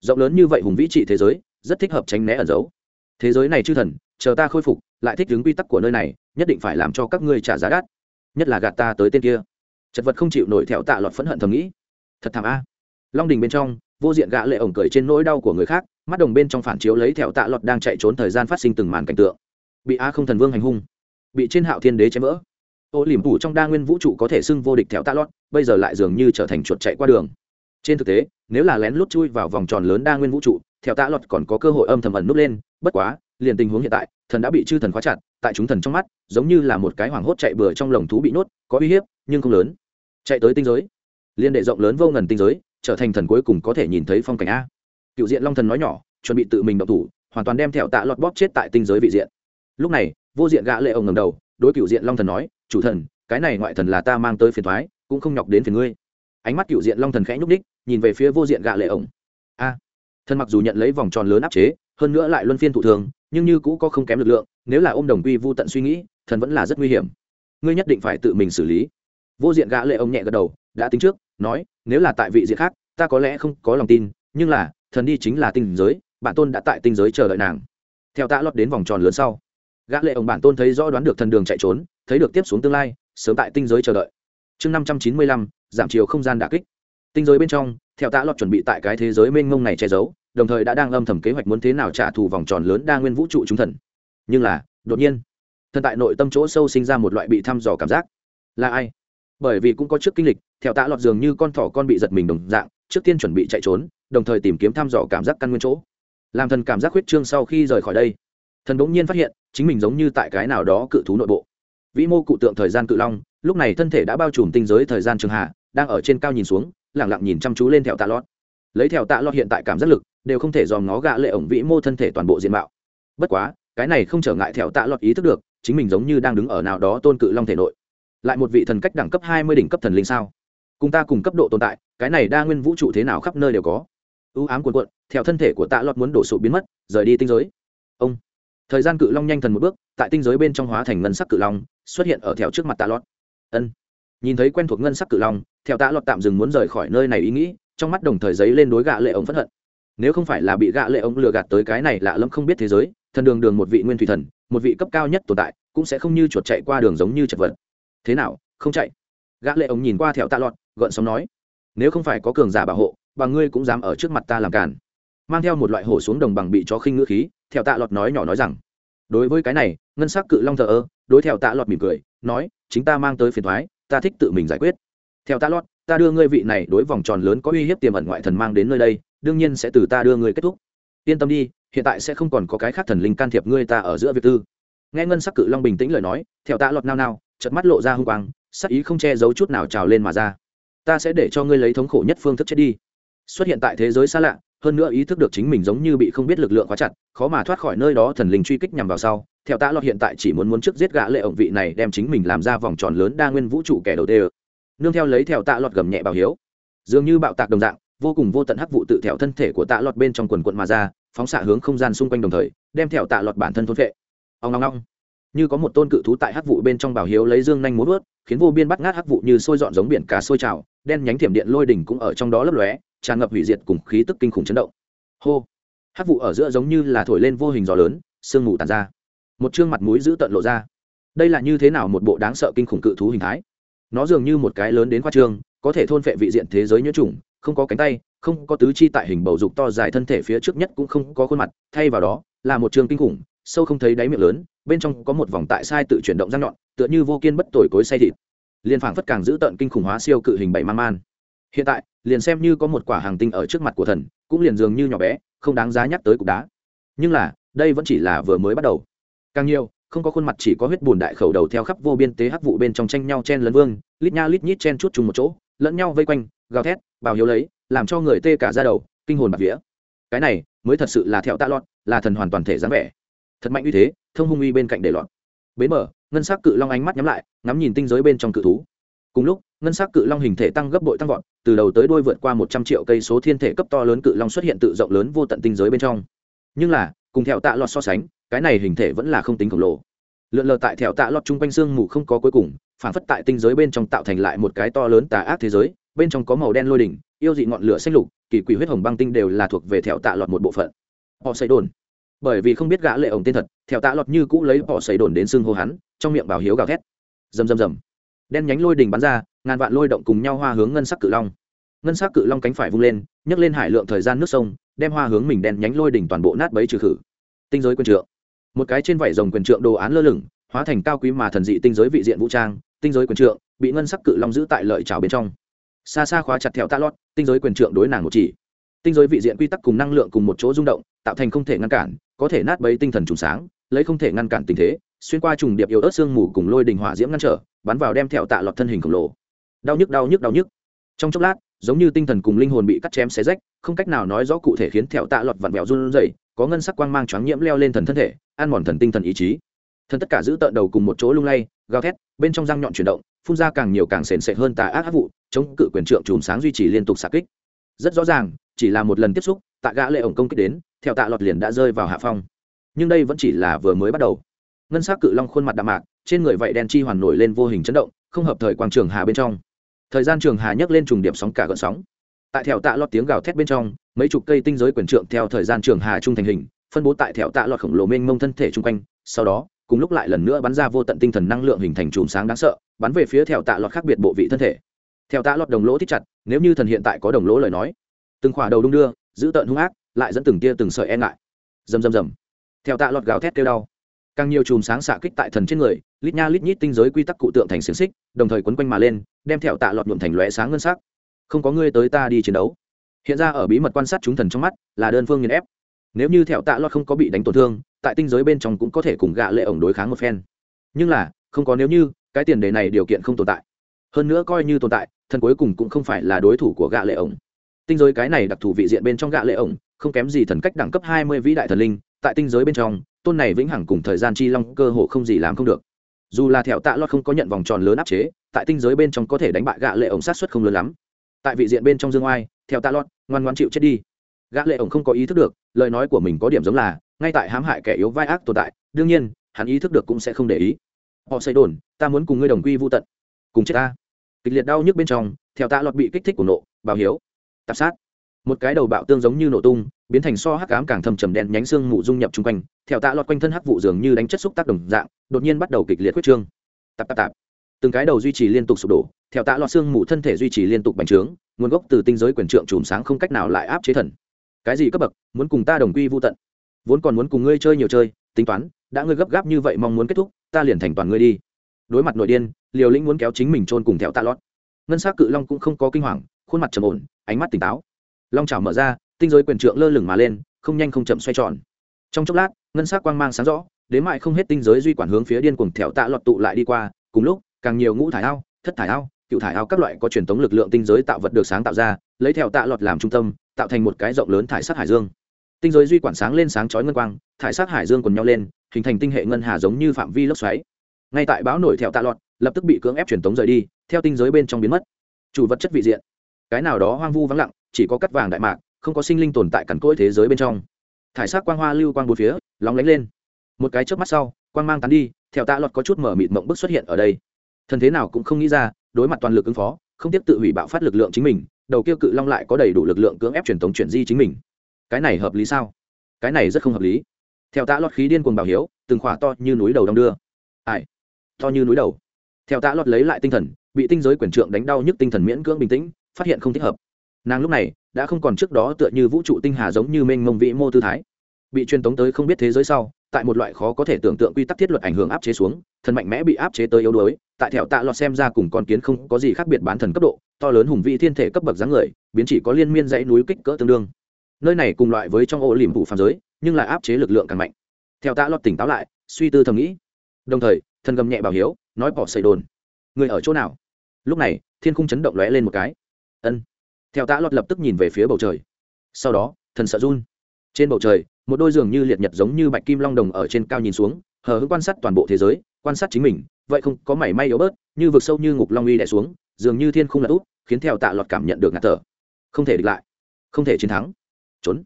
Rộng lớn như vậy hùng vĩ trị thế giới, rất thích hợp tránh né ẩn giấu thế giới này chư thần, chờ ta khôi phục lại thích đứng quy tắc của nơi này, nhất định phải làm cho các ngươi trả giá đắt. Nhất là gạt ta tới tên kia. Chật vật không chịu nổi thẹo tạ lọt phẫn hận thầm nghĩ. Thật thảm a. Long đình bên trong, vô diện gã lệ ổng cười trên nỗi đau của người khác, mắt đồng bên trong phản chiếu lấy thẹo tạ lọt đang chạy trốn thời gian phát sinh từng màn cảnh tượng. Bị a không thần vương hành hung. Bị trên hạo thiên đế chém vỡ. Ô liềm thủ trong đa nguyên vũ trụ có thể xưng vô địch thẹo tạ lọt, bây giờ lại dường như trở thành chuột chạy qua đường. Trên thực tế, nếu là lén lút chui vào vòng tròn lớn đa nguyên vũ trụ, thẹo tạ lọt còn có cơ hội âm thầm ẩn núp lên, bất quá, liền tình huống hiện tại thần đã bị chư thần khóa chặt, tại chúng thần trong mắt, giống như là một cái hoảng hốt chạy bừa trong lồng thú bị nuốt có uy hiếp, nhưng không lớn. Chạy tới tinh giới. Liên đệ rộng lớn vô ngần tinh giới, trở thành thần cuối cùng có thể nhìn thấy phong cảnh a. Cựu diện long thần nói nhỏ, chuẩn bị tự mình động thủ, hoàn toàn đem thẹo tạ lọt bóp chết tại tinh giới vị diện. Lúc này, vô diện gã lệ ông ngầm đầu, đối cựu diện long thần nói, chủ thần, cái này ngoại thần là ta mang tới phiền thoái cũng không nhọc đến phiền ngươi. Ánh mắt cựu diện long thần khẽ nhúc ních nhìn về phía vô diện gã lệ ông. A. Thần mặc dù nhận lấy vòng tròn lớn áp chế, hơn nữa lại luân phiên thụ thường nhưng như cũ có không kém lực lượng, nếu là ôm đồng quy vô tận suy nghĩ, thần vẫn là rất nguy hiểm. Ngươi nhất định phải tự mình xử lý. Vô diện gã lệ ông nhẹ gật đầu, đã tính trước, nói, nếu là tại vị diện khác, ta có lẽ không có lòng tin, nhưng là, thần đi chính là tinh giới, bản tôn đã tại tinh giới chờ đợi nàng. Theo ta lót đến vòng tròn lớn sau, gã lệ ông bản tôn thấy rõ đoán được thần đường chạy trốn, thấy được tiếp xuống tương lai, sớm tại tinh giới chờ đợi. Chương năm trăm chín mươi lăm, giảm chiều không gian đả kích tinh giới bên trong, theo tạ lọt chuẩn bị tại cái thế giới mênh mông này che giấu, đồng thời đã đang âm thầm kế hoạch muốn thế nào trả thù vòng tròn lớn đa nguyên vũ trụ chúng thần. Nhưng là, đột nhiên, thần tại nội tâm chỗ sâu sinh ra một loại bị thăm dò cảm giác. Là ai? Bởi vì cũng có trước kinh lịch, theo tạ lọt dường như con thỏ con bị giật mình đồng dạng, trước tiên chuẩn bị chạy trốn, đồng thời tìm kiếm thăm dò cảm giác căn nguyên chỗ. Làm thần cảm giác huyết trương sau khi rời khỏi đây, thần bỗng nhiên phát hiện, chính mình giống như tại cái nào đó cự thú nội bộ. Vĩ mô cụ tượng thời gian cự long, lúc này thân thể đã bao trùm tinh giới thời gian trường hạ, đang ở trên cao nhìn xuống lẳng lặng nhìn chăm chú lên thẹo tạ lót. Lấy thẹo tạ lót hiện tại cảm giác lực, đều không thể dòm ngó gạ lệ ổng vĩ mô thân thể toàn bộ diện mạo. Bất quá, cái này không trở ngại thẹo tạ lót ý thức được, chính mình giống như đang đứng ở nào đó tôn cự long thể nội. Lại một vị thần cách đẳng cấp hai mươi đỉnh cấp thần linh sao? Cùng ta cùng cấp độ tồn tại, cái này đa nguyên vũ trụ thế nào khắp nơi đều có. Ưu ám cuồn cuộn, theo thân thể của tạ lọt muốn đổ sụp biến mất, rời đi tinh giới. Ông. Thời gian cự long nhanh thần một bước, tại tinh giới bên trong hóa thành ngân sắc cự long, xuất hiện ở theo trước mặt tạ lọt ân nhìn thấy quen thuộc ngân sắc cự long, theo tạ lọt tạm dừng muốn rời khỏi nơi này ý nghĩ, trong mắt đồng thời giấy lên đối gạ lệ ống phẫn hận. Nếu không phải là bị gạ lệ ống lừa gạt tới cái này lạ lẫm không biết thế giới, thần đường đường một vị nguyên thủy thần, một vị cấp cao nhất tồn tại, cũng sẽ không như chuột chạy qua đường giống như chật vật. Thế nào, không chạy? Gã lệ ống nhìn qua theo tạ lọt, gợn sóng nói, nếu không phải có cường giả bảo hộ bà ngươi cũng dám ở trước mặt ta làm cản mang theo một loại hổ xuống đồng bằng bị chó khinh ngữ khí, theo tạ lọt nói nhỏ nói rằng, đối với cái này, ngân sắc cự long thờ ơ, đối theo tạ lọt mỉm cười, nói, chính ta mang tới phiền thoái ta thích tự mình giải quyết. Theo ta lót, ta đưa ngươi vị này đối vòng tròn lớn có uy hiếp tiềm ẩn ngoại thần mang đến nơi đây, đương nhiên sẽ từ ta đưa ngươi kết thúc. Yên tâm đi, hiện tại sẽ không còn có cái khác thần linh can thiệp ngươi ta ở giữa việc tư. Nghe ngân sắc cự long bình tĩnh lời nói, theo ta lọt nao nao, chợt mắt lộ ra hung quang, sắc ý không che giấu chút nào trào lên mà ra. Ta sẽ để cho ngươi lấy thống khổ nhất phương thức chết đi. Xuất hiện tại thế giới xa lạ, hơn nữa ý thức được chính mình giống như bị không biết lực lượng quá chặt, khó mà thoát khỏi nơi đó thần linh truy kích nhằm vào sau theo tạ lọt hiện tại chỉ muốn muốn trước giết gã lệ ổng vị này đem chính mình làm ra vòng tròn lớn đa nguyên vũ trụ kẻ đầu tiên nương theo lấy theo tạ lọt gầm nhẹ bảo hiếu. Dường như bạo tạc đồng dạng, vô cùng vô tận hắc vụ tự theo thân thể của tạ lọt bên trong quần quận mà ra, phóng xạ hướng không gian xung quanh đồng thời, đem theo tạ lọt bản thân thôn phệ. Ong ong ong. Như có một tôn cự thú tại hắc vụ bên trong bảo hiếu lấy dương nhanh muốn vớt, khiến vô biên bắt ngát hắc vụ như sôi dọn giống biển cá sôi trào, đen nhánh thiểm điện lôi đỉnh cũng ở trong đó lấp lóe, tràn ngập hủy diệt cùng khí tức kinh khủng chấn động. Hô. Hắc vụ ở giữa giống như là thổi lên vô hình gió lớn, sương mù tàn ra một chương mặt mũi giữ tận lộ ra. Đây là như thế nào một bộ đáng sợ kinh khủng cự thú hình thái? Nó dường như một cái lớn đến khoa trương, có thể thôn phệ vị diện thế giới nhiễm trùng không có cánh tay, không có tứ chi tại hình bầu dục to dài thân thể phía trước nhất cũng không có khuôn mặt, thay vào đó, là một trường kinh khủng, sâu không thấy đáy miệng lớn, bên trong có một vòng tại sai tự chuyển động răng nhọn, tựa như vô kiên bất tồi cối say thịt. Liền phảng phất càng giữ tận kinh khủng hóa siêu cự hình bảy man man. Hiện tại, liền xem như có một quả hàng tinh ở trước mặt của thần, cũng liền dường như nhỏ bé, không đáng giá nhắc tới cục đá. Nhưng là, đây vẫn chỉ là vừa mới bắt đầu càng nhiều, không có khuôn mặt chỉ có huyết bùn đại khẩu đầu theo khắp vô biên tế hắc vụ bên trong tranh nhau chen lấn vương, lít nha lít nhít chen chút chung một chỗ, lẫn nhau vây quanh, gào thét bào hiếu lấy, làm cho người tê cả ra đầu, kinh hồn bạc vía. Cái này mới thật sự là thẹo tạ lọt, là thần hoàn toàn thể dáng vẻ. Thật mạnh uy thế, thông hung uy bên cạnh để lọt. Bế mở, ngân sắc cự long ánh mắt nhắm lại, ngắm nhìn tinh giới bên trong cự thú. Cùng lúc, ngân sắc cự long hình thể tăng gấp bội tăng vọt, từ đầu tới đuôi vượt qua một trăm triệu cây số thiên thể cấp to lớn cự long xuất hiện tự rộng lớn vô tận tinh giới bên trong. Nhưng là cùng theo tạ lọt so sánh, cái này hình thể vẫn là không tính khổng lồ. Lượn lờ tại theo tạ lọt chung quanh xương mù không có cuối cùng, phản phất tại tinh giới bên trong tạo thành lại một cái to lớn tà ác thế giới, bên trong có màu đen lôi đỉnh, yêu dị ngọn lửa xanh lục, kỳ quỷ huyết hồng băng tinh đều là thuộc về theo tạ lọt một bộ phận. Họ xây đồn. Bởi vì không biết gã lệ ổng tên thật theo tạ lọt như cũ lấy họ xây đồn đến xương hô hắn, trong miệng bảo hiếu gào thét. Rầm rầm rầm. Đen nhánh lôi đỉnh bắn ra, ngàn vạn lôi động cùng nhau hoa hướng ngân sắc cự long. Ngân sắc cự long cánh phải vung lên, nhấc lên hải lượng thời gian nước sông đem hoa hướng mình đen nhánh lôi đỉnh toàn bộ nát bấy trừ khử. Tinh giới quyền trượng. Một cái trên vảy rồng quyền trượng đồ án lơ lửng, hóa thành cao quý mà thần dị tinh giới vị diện vũ trang, tinh giới quyền trượng, bị ngân sắc cự long giữ tại lợi trào bên trong. Xa xa khóa chặt theo tạ lót, tinh giới quyền trượng đối nàng một chỉ. Tinh giới vị diện quy tắc cùng năng lượng cùng một chỗ rung động, tạo thành không thể ngăn cản, có thể nát bấy tinh thần trùng sáng, lấy không thể ngăn cản tình thế, xuyên qua trùng điệp yếu ớt sương mù cùng lôi đình hỏa diễm ngăn trở, bắn vào đem theo tạ lọt thân hình khổng lồ. Đau nhức đau nhức đau nhức. Trong chốc lát giống như tinh thần cùng linh hồn bị cắt chém xé rách, không cách nào nói rõ cụ thể khiến thẹo tạ lọt vặn vẹo run rẩy, có ngân sắc quang mang choáng nhiễm leo lên thần thân thể, ăn mòn thần tinh thần ý chí. Thần tất cả giữ tợn đầu cùng một chỗ lung lay, gào thét, bên trong răng nhọn chuyển động, phun ra càng nhiều càng sền sệt hơn tà ác ác vụ, chống cự quyền trượng chùm sáng duy trì liên tục xạ kích. Rất rõ ràng, chỉ là một lần tiếp xúc, tạ gã lệ ổng công kích đến theo tạ lọt liền đã rơi vào hạ phong. Nhưng đây vẫn chỉ là vừa mới bắt đầu. Ngân sắc cự long khuôn mặt đạm mạc, trên người vậy đen chi hoàn nổi lên vô hình chấn động, không hợp thời quang trường hà bên trong thời gian trường hà nhấc lên trùng điểm sóng cả gợn sóng. Tại thẹo tạ lọt tiếng gào thét bên trong, mấy chục cây tinh giới quyền trượng theo thời gian trường hà trung thành hình, phân bố tại thẹo tạ lọt khổng lồ mênh mông thân thể chung quanh. Sau đó, cùng lúc lại lần nữa bắn ra vô tận tinh thần năng lượng hình thành chùm sáng đáng sợ, bắn về phía thẹo tạ lọt khác biệt bộ vị thân thể. Theo tạ lọt đồng lỗ thích chặt, nếu như thần hiện tại có đồng lỗ lời nói. Từng khỏa đầu đung đưa, giữ tợn hung ác, lại dẫn từng tia từng sợi e ngại. Rầm rầm rầm. Theo tạ lọt gào thét kêu đau càng nhiều chùm sáng xạ kích tại thần trên người, lít nha lít nhít tinh giới quy tắc cụ tượng thành xiềng xích, đồng thời quấn quanh mà lên, đem thẹo tạ lọt nhuộm thành lóe sáng ngân sắc. Không có ngươi tới ta đi chiến đấu. Hiện ra ở bí mật quan sát chúng thần trong mắt, là đơn phương nghiền ép. Nếu như thẹo tạ lọt không có bị đánh tổn thương, tại tinh giới bên trong cũng có thể cùng gạ lệ ổng đối kháng một phen. Nhưng là, không có nếu như, cái tiền đề này điều kiện không tồn tại. Hơn nữa coi như tồn tại, thần cuối cùng cũng không phải là đối thủ của gạ lệ ổng. Tinh giới cái này đặc thù vị diện bên trong gạ lệ ổng, không kém gì thần cách đẳng cấp hai mươi vĩ đại thần linh, tại tinh giới bên trong tôn này vĩnh hằng cùng thời gian chi long cơ hồ không gì làm không được. Dù là thẹo tạ lọt không có nhận vòng tròn lớn áp chế, tại tinh giới bên trong có thể đánh bại gạ lệ ổng sát xuất không lớn lắm. Tại vị diện bên trong dương oai theo tạ lọt ngoan ngoan chịu chết đi. Gã lệ ổng không có ý thức được, lời nói của mình có điểm giống là, ngay tại hãm hại kẻ yếu vai ác tồn tại, đương nhiên, hắn ý thức được cũng sẽ không để ý. Họ xây đồn, ta muốn cùng ngươi đồng quy vô tận. Cùng chết ta. Kịch liệt đau nhức bên trong theo tạ lọt bị kích thích của nộ bảo hiếu. Tạp sát một cái đầu bạo tương giống như nổ tung, biến thành so hắc ám càng thâm trầm đen nhánh xương mù dung nhập chung quanh, theo tạ lọt quanh thân hắc vụ dường như đánh chất xúc tác đồng dạng, đột nhiên bắt đầu kịch liệt huyết trương. Tạp tạp tạp. Từng cái đầu duy trì liên tục sụp đổ, theo tạ lọt xương mù thân thể duy trì liên tục bành trướng, nguồn gốc từ tinh giới quyền trượng chùm sáng không cách nào lại áp chế thần. Cái gì cấp bậc, muốn cùng ta đồng quy vô tận? Vốn còn muốn cùng ngươi chơi nhiều chơi, tính toán, đã ngươi gấp gáp như vậy mong muốn kết thúc, ta liền thành toàn ngươi đi. Đối mặt nội điên, liều lĩnh muốn kéo chính mình trôn cùng theo tạ lót ngân s á c cự long cũng không có kinh hoàng, khuôn mặt trầm ổn, ánh mắt tỉnh táo long trào mở ra, tinh giới quyền trượng lơ lửng mà lên, không nhanh không chậm xoay tròn. Trong chốc lát, ngân s á c quang mang sáng rõ, đến mại không hết tinh giới duy quản hướng phía điên cùng theo tạ lọt tụ lại đi qua, cùng lúc, càng nhiều ngũ thải ao, thất thải ao, cựu thải ao các loại có truyền thống lực lượng tinh giới tạo vật được sáng tạo ra, lấy theo tạ lọt làm trung tâm, tạo thành một cái rộng lớn thải sát hải dương. Tinh giới duy quản sáng lên sáng chói ngân quang, thải sát hải dương còn nhau lên, hình thành tinh hệ ngân hà giống như phạm vi lốc xoáy. Ngay tại báo nổi theo tạ lọt, lập tức bị cưỡng ép truyền tống rời đi, theo tinh giới bên trong biến mất. Chủ vật chất vị diện cái nào đó hoang vu vắng lặng, chỉ có cắt vàng đại mạc, không có sinh linh tồn tại cằn cỗi thế giới bên trong. Thải sát quang hoa lưu quang bốn phía, lóng lánh lên. Một cái chớp mắt sau, quang mang tán đi, theo tạ lọt có chút mở mịt mộng bức xuất hiện ở đây. Thần thế nào cũng không nghĩ ra, đối mặt toàn lực ứng phó, không tiếp tự hủy bạo phát lực lượng chính mình, đầu kia cự long lại có đầy đủ lực lượng cưỡng ép truyền thống chuyển di chính mình. Cái này hợp lý sao? Cái này rất không hợp lý. Theo tạ lọt khí điên cuồng bảo hiếu, từng khỏa to như núi đầu đong đưa. Ai? To như núi đầu. Theo tạ lọt lấy lại tinh thần, bị tinh giới quyền trượng đánh đau nhức tinh thần miễn cưỡng bình tĩnh phát hiện không thích hợp. Nàng lúc này đã không còn trước đó tựa như vũ trụ tinh hà giống như mênh mông vĩ mô tư thái. Bị truyền tống tới không biết thế giới sau, tại một loại khó có thể tưởng tượng quy tắc thiết luật ảnh hưởng áp chế xuống, thần mạnh mẽ bị áp chế tới yếu đuối, tại thẹo tạ lọt xem ra cùng con kiến không có gì khác biệt bán thần cấp độ, to lớn hùng vị thiên thể cấp bậc dáng người, biến chỉ có liên miên dãy núi kích cỡ tương đương. Nơi này cùng loại với trong ô liềm phủ phàm giới, nhưng lại áp chế lực lượng càng mạnh. Theo tạ lọt tỉnh táo lại, suy tư thầm nghĩ. Đồng thời, thần gầm nhẹ bảo hiếu, nói bỏ xây đồn. Người ở chỗ nào? Lúc này, thiên khung chấn động lóe lên một cái ân. Theo tạ lọt lập tức nhìn về phía bầu trời. Sau đó, thần sợ run. Trên bầu trời, một đôi giường như liệt nhật giống như bạch kim long đồng ở trên cao nhìn xuống, hờ hững quan sát toàn bộ thế giới, quan sát chính mình, vậy không có mảy may yếu bớt, như vực sâu như ngục long uy đẻ xuống, dường như thiên không lật úp, khiến theo tạ lọt cảm nhận được ngạt thở. Không thể địch lại. Không thể chiến thắng. Trốn.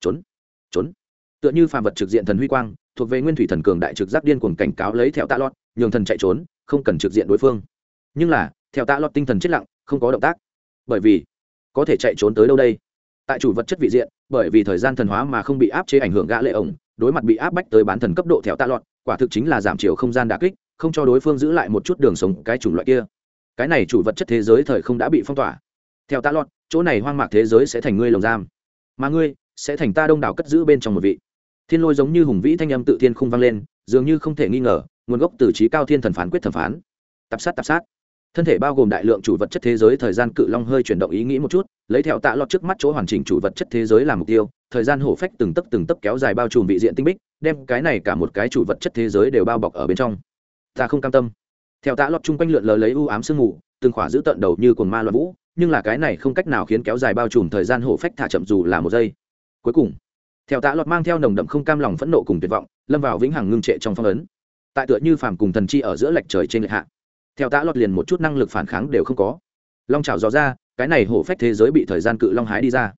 Trốn. Trốn. Tựa như phàm vật trực diện thần huy quang, thuộc về nguyên thủy thần cường đại trực giác điên cuồng cảnh cáo lấy theo tạ lọt nhường thần chạy trốn, không cần trực diện đối phương. Nhưng là, theo tạ lọt tinh thần chết lặng, không có động tác bởi vì có thể chạy trốn tới đâu đây? Tại chủ vật chất vị diện, bởi vì thời gian thần hóa mà không bị áp chế ảnh hưởng gã lệ ổng, đối mặt bị áp bách tới bán thần cấp độ theo tạ lọt, quả thực chính là giảm chiều không gian đả kích, không cho đối phương giữ lại một chút đường sống cái chủng loại kia. Cái này chủ vật chất thế giới thời không đã bị phong tỏa. Theo tạ lọt, chỗ này hoang mạc thế giới sẽ thành ngươi lồng giam. Mà ngươi sẽ thành ta đông đảo cất giữ bên trong một vị. Thiên lôi giống như hùng vĩ thanh âm tự thiên không vang lên, dường như không thể nghi ngờ, nguồn gốc từ trí cao thiên thần phán quyết thẩm phán. Tập sát tập sát thân thể bao gồm đại lượng chủ vật chất thế giới, thời gian cự long hơi chuyển động ý nghĩ một chút, lấy theo tạ lọt trước mắt chỗ hoàn chỉnh chủ vật chất thế giới làm mục tiêu, thời gian hổ phách từng tấc từng tấc kéo dài bao trùm vị diện tinh bích, đem cái này cả một cái chủ vật chất thế giới đều bao bọc ở bên trong. Ta không cam tâm. Theo tạ lọt chung quanh lượn lờ lấy u ám sương mù, từng khỏa giữ tận đầu như cồn ma loạn vũ, nhưng là cái này không cách nào khiến kéo dài bao trùm thời gian hổ phách thả chậm dù là một giây. Cuối cùng, theo tạ lọt mang theo nồng đậm không cam lòng phẫn nộ cùng tuyệt vọng, lâm vào vĩnh hằng ngưng trệ trong phong ấn. Tại tựa như phàm cùng thần chi ở giữa lệch trời trên lệch hạ theo tạ lọt liền một chút năng lực phản kháng đều không có. Long trào dò ra, cái này hổ phách thế giới bị thời gian cự long hái đi ra.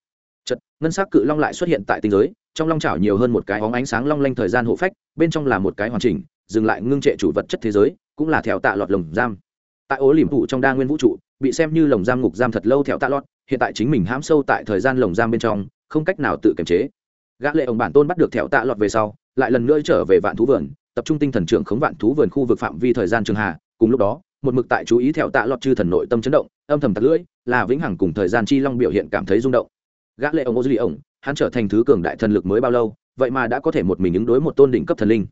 Chật ngân s ắ c cự long lại xuất hiện tại tinh giới, trong long trào nhiều hơn một cái hóng ánh sáng long lanh thời gian hổ phách, bên trong là một cái hoàn chỉnh, dừng lại ngưng trệ chủ vật chất thế giới, cũng là theo tạ lọt lồng giam. Tại ố liềm phụ trong đa nguyên vũ trụ, bị xem như lồng giam ngục giam thật lâu theo tạ lọt hiện tại chính mình hãm sâu tại thời gian lồng giam bên trong, không cách nào tự kiềm chế. Gã lệ ông bản tôn bắt được theo tạ lọt về sau, lại lần nữa trở về vạn thú vườn, tập trung tinh thần trưởng khống vạn thú vườn khu vực phạm vi thời gian trường hà cùng lúc đó một mực tại chú ý theo tạ lọt chư thần nội tâm chấn động, âm thầm tặc lưỡi, là vĩnh hằng cùng thời gian chi long biểu hiện cảm thấy rung động. Gã lệ ông ô duy ông, hắn trở thành thứ cường đại thần lực mới bao lâu, vậy mà đã có thể một mình ứng đối một tôn đỉnh cấp thần linh.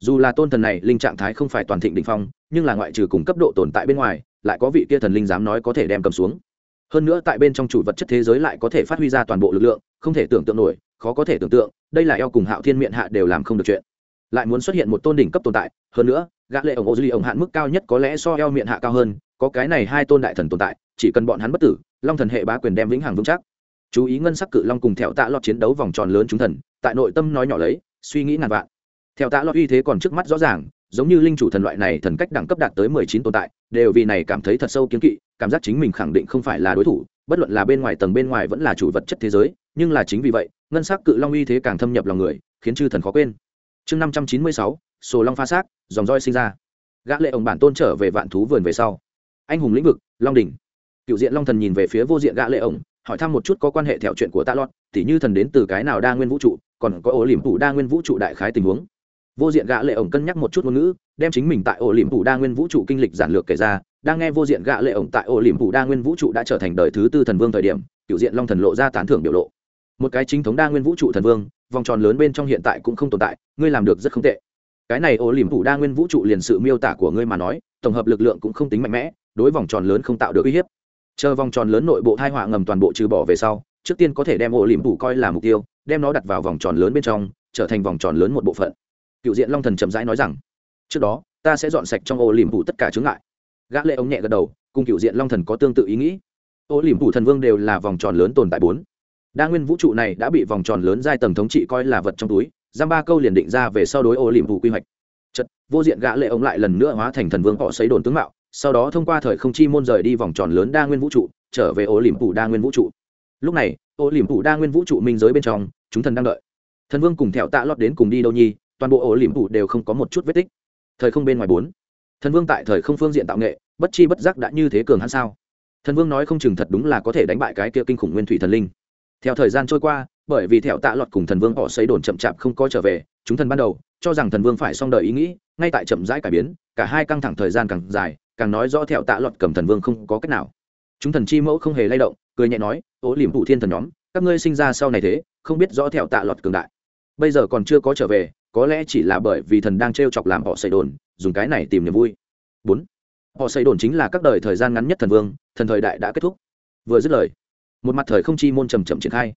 Dù là tôn thần này linh trạng thái không phải toàn thịnh đỉnh phong, nhưng là ngoại trừ cùng cấp độ tồn tại bên ngoài, lại có vị kia thần linh dám nói có thể đem cầm xuống. Hơn nữa tại bên trong chủ vật chất thế giới lại có thể phát huy ra toàn bộ lực lượng, không thể tưởng tượng nổi, khó có thể tưởng tượng, đây là eo cùng hạo thiên miệng hạ đều làm không được chuyện. Lại muốn xuất hiện một tôn đỉnh cấp tồn tại, hơn nữa gã lệ ổng ô duy ổng hạn mức cao nhất có lẽ so eo miệng hạ cao hơn, có cái này hai tôn đại thần tồn tại, chỉ cần bọn hắn bất tử, long thần hệ bá quyền đem vĩnh hằng vững chắc. Chú ý ngân sắc cự long cùng theo tạ lọt chiến đấu vòng tròn lớn chúng thần, tại nội tâm nói nhỏ lấy, suy nghĩ ngàn vạn. Theo tạ lọt uy thế còn trước mắt rõ ràng, giống như linh chủ thần loại này thần cách đẳng cấp đạt tới mười chín tồn tại, đều vì này cảm thấy thật sâu kiến kỵ, cảm giác chính mình khẳng định không phải là đối thủ, bất luận là bên ngoài tầng bên ngoài vẫn là chủ vật chất thế giới, nhưng là chính vì vậy, ngân sắc cự long uy thế càng thâm nhập lòng người, khiến chư thần khó quên. Chương năm trăm chín mươi sáu sổ long pha xác, dòng roi sinh ra. Gã lệ ông bản tôn trở về vạn thú vườn về sau. Anh hùng lĩnh vực, long đỉnh. Cựu diện long thần nhìn về phía vô diện gã lệ ổng hỏi thăm một chút có quan hệ theo chuyện của ta lọt, tỉ như thần đến từ cái nào đa nguyên vũ trụ, còn có ổ liềm phủ đa nguyên vũ trụ đại khái tình huống. Vô diện gã lệ ổng cân nhắc một chút ngôn ngữ, đem chính mình tại ổ liềm phủ đa nguyên vũ trụ kinh lịch giản lược kể ra, đang nghe vô diện gã lệ ổng tại ổ liềm phủ đa nguyên vũ trụ đã trở thành đời thứ tư thần vương thời điểm, cựu diện long thần lộ ra tán thưởng biểu lộ. Một cái chính thống đa nguyên vũ trụ thần vương, vòng tròn lớn bên trong hiện tại cũng không tồn tại, ngươi làm được rất không tệ cái này ổ liềm phủ đa nguyên vũ trụ liền sự miêu tả của ngươi mà nói, tổng hợp lực lượng cũng không tính mạnh mẽ, đối vòng tròn lớn không tạo được uy hiếp. Chờ vòng tròn lớn nội bộ thai họa ngầm toàn bộ trừ bỏ về sau, trước tiên có thể đem ổ liềm phủ coi là mục tiêu, đem nó đặt vào vòng tròn lớn bên trong, trở thành vòng tròn lớn một bộ phận. Cựu diện long thần chậm rãi nói rằng, trước đó, ta sẽ dọn sạch trong ổ liềm phủ tất cả chướng ngại. Gã lệ ống nhẹ gật đầu, cùng cựu diện long thần có tương tự ý nghĩ. Ổ liềm phủ thần vương đều là vòng tròn lớn tồn tại bốn. Đa nguyên vũ trụ này đã bị vòng tròn lớn giai tầng thống trị coi là vật trong túi giam ba câu liền định ra về sau đối ô liềm phủ quy hoạch. Chật vô diện gã lệ ống lại lần nữa hóa thành thần vương họ xấy đồn tướng mạo, sau đó thông qua thời không chi môn rời đi vòng tròn lớn đa nguyên vũ trụ, trở về ô liềm phủ đa nguyên vũ trụ. Lúc này, ô liềm phủ đa nguyên vũ trụ minh giới bên trong, chúng thần đang đợi. Thần vương cùng thẹo tạ lót đến cùng đi đâu nhi, toàn bộ ô liềm phủ đều không có một chút vết tích. Thời không bên ngoài bốn. Thần vương tại thời không phương diện tạo nghệ, bất chi bất giác đã như thế cường hắn sao? Thần vương nói không chừng thật đúng là có thể đánh bại cái kia kinh khủng nguyên thủy thần linh. Theo thời gian trôi qua bởi vì thẹo tạ lọt cùng thần vương họ xây đồn chậm chạp không có trở về, chúng thần ban đầu, cho rằng thần vương phải xong đời ý nghĩ, ngay tại chậm rãi cải biến, cả hai căng thẳng thời gian càng dài, càng nói rõ thẹo tạ lọt cầm thần vương không có cách nào. Chúng thần chi mẫu không hề lay động, cười nhẹ nói ố liềm phụ thiên thần nhóm, các ngươi sinh ra sau này thế, không biết rõ thẹo tạ lọt cường đại. Bây giờ còn chưa có trở về, có lẽ chỉ là bởi vì thần đang t r e o chọc làm họ xây đồn, dùng cái này tìm niềm vui. Bốn. Họ xây đồn chính là các đời thời gian ngắn nhất thần vương, thần thời đại đã kết thúc. Vừa dứt lời, một mặt thời không chi môn trầm trầm triển khai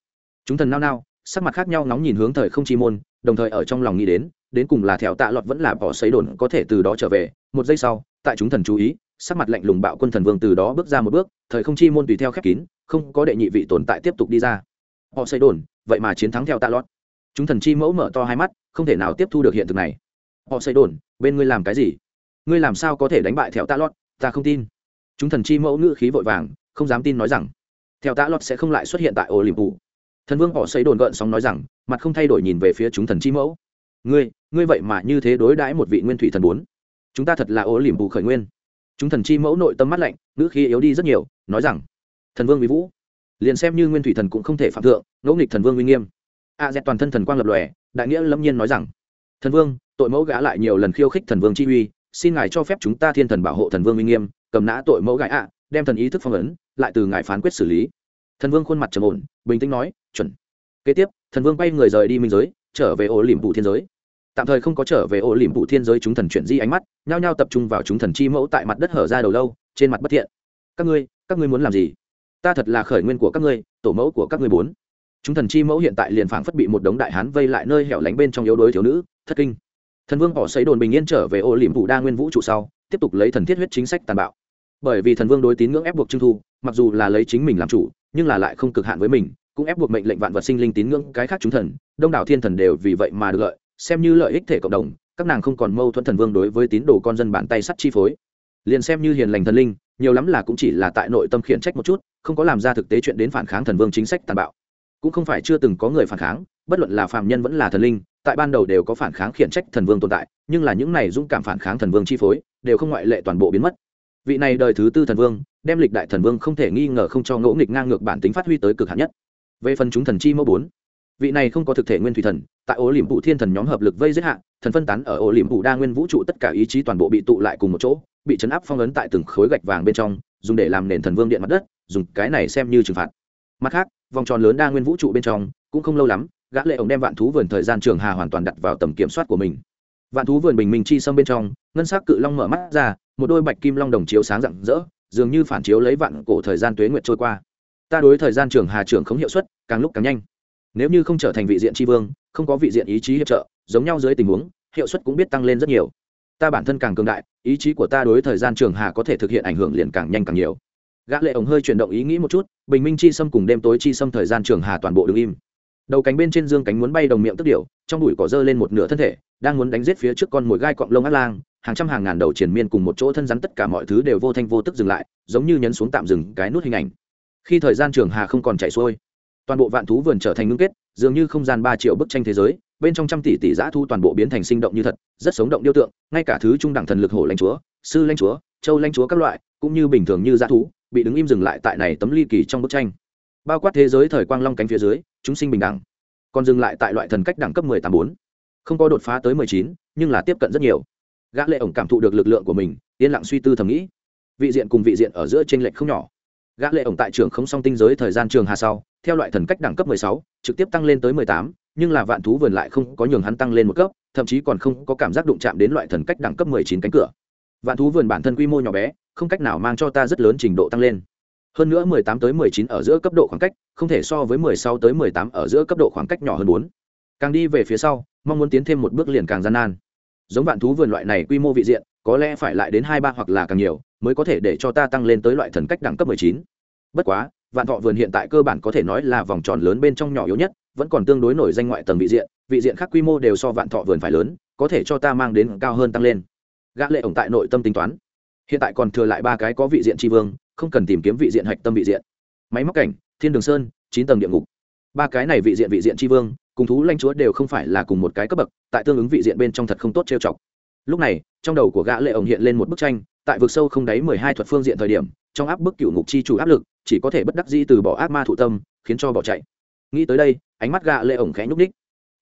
chúng thần nao nao, sắc mặt khác nhau nóng nhìn hướng thời không chi môn, đồng thời ở trong lòng nghĩ đến đến cùng là thẹo tạ lọt vẫn là bỏ xấy đồn có thể từ đó trở về. Một giây sau, tại chúng thần chú ý, sắc mặt lạnh lùng bạo quân thần vương từ đó bước ra một bước, thời không chi môn tùy theo khép kín, không có đệ nhị vị tồn tại tiếp tục đi ra. Họ xây đồn, vậy mà chiến thắng theo tạ lọt. Chúng thần chi mẫu mở to hai mắt, không thể nào tiếp thu được hiện thực này. Họ xây đồn, bên ngươi làm cái gì? Ngươi làm sao có thể đánh bại theo tạ lọt? Ta không tin. Chúng thần chi mẫu ngữ khí vội vàng, không dám tin nói rằng theo tạ lọt sẽ không lại xuất hiện tại ô liềm phủ thần vương họ xây đồn gợn sóng nói rằng, mặt không thay đổi nhìn về phía chúng thần chi mẫu. Ngươi ngươi vậy mà như thế đối đãi một vị nguyên thủy thần bốn. Chúng ta thật là ô liềm bù khởi nguyên. Chúng thần chi mẫu nội tâm mắt lạnh, ngữ khí yếu đi rất nhiều, nói rằng, thần vương vì vũ, liền xem như nguyên thủy thần cũng không thể phạm thượng ngẫu nghịch thần vương uy nghiêm. A dẹt toàn thân thần quang lập lòe, đại nghĩa lâm nhiên nói rằng, thần vương, tội mẫu gã lại nhiều lần khiêu khích thần vương chi uy, xin ngài cho phép chúng ta thiên thần bảo hộ thần vương uy nghiêm, cầm nã tội mẫu gã ạ, đem thần ý thức phong ấn, lại từ ngài phán quyết xử lý thần vương khuôn mặt trầm ổn, bình tĩnh nói, chuẩn. Kế tiếp, thần vương bay người rời đi minh giới, trở về ổ liềm phụ thiên giới. Tạm thời không có trở về ổ liềm phụ thiên giới chúng thần chuyển di ánh mắt, nhao nhao tập trung vào chúng thần chi mẫu tại mặt đất hở ra đầu lâu, trên mặt bất thiện. Các ngươi các ngươi muốn làm gì? Ta thật là khởi nguyên của các ngươi, tổ mẫu của các ngươi bốn. Chúng thần chi mẫu hiện tại liền phảng phất bị một đống đại hán vây lại nơi hẻo lánh bên trong yếu đuối thiếu nữ, thất kinh. Thần vương bỏ xấy đồn bình yên trở về ô liềm vụ đa nguyên vũ trụ sau, tiếp tục lấy thần thiết huyết chính sách tàn bạo bởi vì thần vương đối tín ngưỡng ép buộc trưng thu, mặc dù là lấy chính mình làm chủ, nhưng là lại không cực hạn với mình, cũng ép buộc mệnh lệnh vạn vật sinh linh tín ngưỡng cái khác chúng thần, đông đảo thiên thần đều vì vậy mà được lợi, xem như lợi ích thể cộng đồng, các nàng không còn mâu thuẫn thần vương đối với tín đồ con dân bàn tay sắt chi phối. Liền xem như hiền lành thần linh, nhiều lắm là cũng chỉ là tại nội tâm khiển trách một chút, không có làm ra thực tế chuyện đến phản kháng thần vương chính sách tàn bạo. Cũng không phải chưa từng có người phản kháng, bất luận là phạm nhân vẫn là thần linh, tại ban đầu đều có phản kháng khiển trách thần vương tồn tại, nhưng là những này dũng cảm phản kháng thần vương chi phối, đều không ngoại lệ toàn bộ biến mất vị này đời thứ tư thần vương, đem lịch đại thần vương không thể nghi ngờ không cho ngỗ nghịch ngang ngược bản tính phát huy tới cực hạn nhất. Về phần chúng thần chi mẫu bốn, vị này không có thực thể nguyên thủy thần, tại ổ liềm vụ thiên thần nhóm hợp lực vây giết hạ, thần phân tán ở ổ liềm vụ đa nguyên vũ trụ tất cả ý chí toàn bộ bị tụ lại cùng một chỗ, bị chấn áp phong ấn tại từng khối gạch vàng bên trong, dùng để làm nền thần vương điện mặt đất, dùng cái này xem như trừng phạt. Mặt khác, vòng tròn lớn đa nguyên vũ trụ bên trong, cũng không lâu lắm, gã lệ ổng đem vạn thú vườn thời gian trường hà hoàn toàn đặt vào tầm kiểm soát của mình. Vạn thú vườn bình minh chi sâm bên trong, ngân sắc cự long mở mắt ra một đôi bạch kim long đồng chiếu sáng rạng rỡ, dường như phản chiếu lấy vạn cổ thời gian tuế nguyệt trôi qua. Ta đối thời gian trường hà trường không hiệu suất, càng lúc càng nhanh. Nếu như không trở thành vị diện tri vương, không có vị diện ý chí hiệp trợ, giống nhau dưới tình huống, hiệu suất cũng biết tăng lên rất nhiều. Ta bản thân càng cường đại, ý chí của ta đối thời gian trường hà có thể thực hiện ảnh hưởng liền càng nhanh càng nhiều. Gã lệ ổng hơi chuyển động ý nghĩ một chút, bình minh chi sâm cùng đêm tối chi sâm thời gian trường hà toàn bộ đứng im. Đầu cánh bên trên dương cánh muốn bay đồng miệng tức điệu trong bụi cỏ dơ lên một nửa thân thể, đang muốn đánh giết phía trước con mồi gai cọng lông át lang hàng trăm hàng ngàn đầu triển miên cùng một chỗ thân rắn tất cả mọi thứ đều vô thanh vô tức dừng lại, giống như nhấn xuống tạm dừng cái nút hình ảnh. Khi thời gian trường hà không còn chạy xuôi, toàn bộ vạn thú vườn trở thành ngưng kết, dường như không gian ba triệu bức tranh thế giới, bên trong trăm tỷ tỷ giã thu toàn bộ biến thành sinh động như thật, rất sống động điêu tượng, ngay cả thứ trung đẳng thần lực hổ lãnh chúa, sư lãnh chúa, châu lãnh chúa các loại, cũng như bình thường như giã thú, bị đứng im dừng lại tại này tấm ly kỳ trong bức tranh. Bao quát thế giới thời quang long cánh phía dưới, chúng sinh bình đẳng, còn dừng lại tại loại thần cách đẳng cấp mười tám bốn. Không có đột phá tới mười chín, nhưng là tiếp cận rất nhiều gã lệ ổng cảm thụ được lực lượng của mình, yên lặng suy tư thầm nghĩ. Vị diện cùng vị diện ở giữa tranh lệch không nhỏ. Gã lệ ổng tại trường không song tinh giới thời gian trường hà sau, theo loại thần cách đẳng cấp mười sáu, trực tiếp tăng lên tới mười tám, nhưng là vạn thú vườn lại không có nhường hắn tăng lên một cấp, thậm chí còn không có cảm giác đụng chạm đến loại thần cách đẳng cấp mười chín cánh cửa. Vạn thú vườn bản thân quy mô nhỏ bé, không cách nào mang cho ta rất lớn trình độ tăng lên. Hơn nữa mười tám tới mười chín ở giữa cấp độ khoảng cách, không thể so với mười sáu tới mười tám ở giữa cấp độ khoảng cách nhỏ hơn 4. càng đi về phía sau, mong muốn tiến thêm một bước liền càng gian nan giống vạn thú vườn loại này quy mô vị diện, có lẽ phải lại đến hai ba hoặc là càng nhiều, mới có thể để cho ta tăng lên tới loại thần cách đẳng cấp mười chín. Bất quá, vạn thọ vườn hiện tại cơ bản có thể nói là vòng tròn lớn bên trong nhỏ yếu nhất, vẫn còn tương đối nổi danh ngoại tầng vị diện vị diện khác quy mô đều so vạn thọ vườn phải lớn, có thể cho ta mang đến cao hơn tăng lên. Gã lệ ổng tại nội tâm tính toán. Hiện tại còn thừa lại ba cái có vị diện tri vương, không cần tìm kiếm vị diện hạch tâm vị diện. Máy móc cảnh, thiên đường sơn, chín tầng địa ngục. Ba cái này vị diện vị diện tri vương cùng thú lãnh chúa đều không phải là cùng một cái cấp bậc, tại tương ứng vị diện bên trong thật không tốt trêu chọc. Lúc này, trong đầu của gã lệ ổng hiện lên một bức tranh, tại vực sâu không đáy mười hai thuật phương diện thời điểm, trong áp bức cựu ngục chi chủ áp lực, chỉ có thể bất đắc dĩ từ bỏ ác ma thụ tâm, khiến cho bỏ chạy. Nghĩ tới đây, ánh mắt gã lệ ổng khẽ nhúc nhích.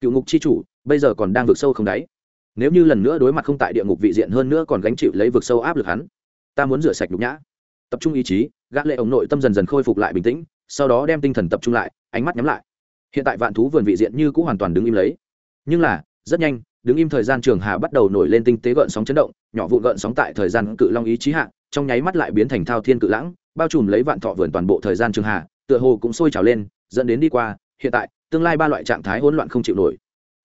cựu ngục chi chủ, bây giờ còn đang vực sâu không đáy. Nếu như lần nữa đối mặt không tại địa ngục vị diện hơn nữa còn gánh chịu lấy vực sâu áp lực hắn, ta muốn rửa sạch nhục nhã. Tập trung ý chí, gã lệ ổng nội tâm dần dần khôi phục lại bình tĩnh, sau đó đem tinh thần tập trung lại, ánh mắt nhắm lại hiện tại vạn thú vườn vị diện như cũng hoàn toàn đứng im lấy. Nhưng là, rất nhanh, đứng im thời gian trường hà bắt đầu nổi lên tinh tế gợn sóng chấn động, nhỏ vụ gợn sóng tại thời gian cự long ý chí hạ, trong nháy mắt lại biến thành thao thiên cự lãng, bao trùm lấy vạn thọ vườn toàn bộ thời gian trường hà, tựa hồ cũng sôi trào lên, dẫn đến đi qua, hiện tại, tương lai ba loại trạng thái hỗn loạn không chịu nổi.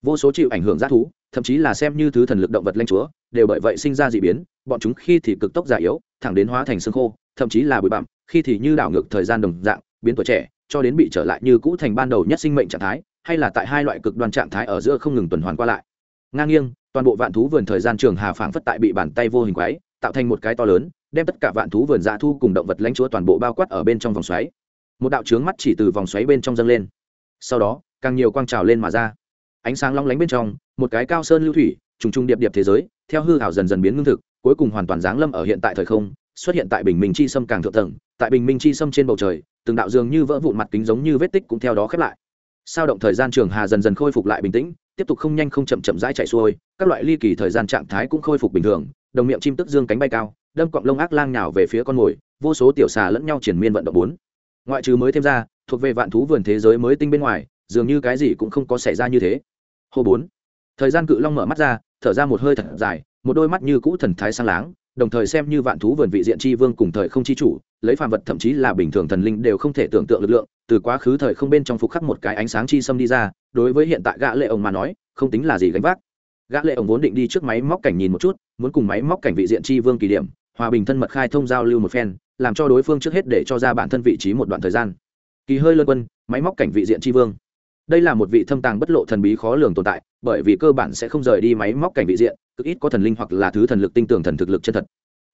Vô số chịu ảnh hưởng g thú, thậm chí là xem như thứ thần lực động vật lanh chúa, đều bởi vậy sinh ra d ị biến, bọn chúng khi thì cực tốc già yếu, thẳng đến hóa thành xương khô, thậm chí là bụi bặm, khi thì như đảo ngược thời gian đồng dạng, biến tuổi trẻ cho đến bị trở lại như cũ thành ban đầu nhất sinh mệnh trạng thái, hay là tại hai loại cực đoan trạng thái ở giữa không ngừng tuần hoàn qua lại. Ngang nghiêng, toàn bộ vạn thú vườn thời gian trường hà phảng phất tại bị bàn tay vô hình quái tạo thành một cái to lớn, đem tất cả vạn thú vườn dạ thu cùng động vật lãnh chúa toàn bộ bao quát ở bên trong vòng xoáy. Một đạo trướng mắt chỉ từ vòng xoáy bên trong dâng lên. Sau đó, càng nhiều quang trào lên mà ra. Ánh sáng long lánh bên trong, một cái cao sơn lưu thủy, trùng trùng điệp điệp thế giới, theo hư hảo dần dần biến ngưng thực, cuối cùng hoàn toàn giáng lâm ở hiện tại thời không, xuất hiện tại bình minh chi sâm càng thượng tầng, tại bình minh chi sâm trên bầu trời từng đạo dường như vỡ vụn mặt kính giống như vết tích cũng theo đó khép lại. Sao động thời gian trường hà dần dần khôi phục lại bình tĩnh, tiếp tục không nhanh không chậm chậm rãi chạy xuôi, các loại ly kỳ thời gian trạng thái cũng khôi phục bình thường, đồng miệng chim tức dương cánh bay cao, đâm cọng lông ác lang nhào về phía con mồi, vô số tiểu xà lẫn nhau triển miên vận động bốn. Ngoại trừ mới thêm ra, thuộc về vạn thú vườn thế giới mới tinh bên ngoài, dường như cái gì cũng không có xảy ra như thế. Hồ bốn. Thời gian cự long mở mắt ra, thở ra một hơi thật dài, một đôi mắt như cũ thần thái sang láng đồng thời xem như vạn thú vườn vị diện tri vương cùng thời không chi chủ, lấy phàm vật thậm chí là bình thường thần linh đều không thể tưởng tượng lực lượng, từ quá khứ thời không bên trong phục khắc một cái ánh sáng chi xâm đi ra, đối với hiện tại gã lệ ông mà nói, không tính là gì gánh vác. Gã lệ ông vốn định đi trước máy móc cảnh nhìn một chút, muốn cùng máy móc cảnh vị diện tri vương kỳ điểm, hòa bình thân mật khai thông giao lưu một phen, làm cho đối phương trước hết để cho ra bản thân vị trí một đoạn thời gian. Kỳ hơi lơ quân, máy móc cảnh vị diện tri vương. Đây là một vị thâm tàng bất lộ thần bí khó lường tồn tại, bởi vì cơ bản sẽ không rời đi máy móc cảnh vị diện cực ít có thần linh hoặc là thứ thần lực tinh tưởng thần thực lực chân thật.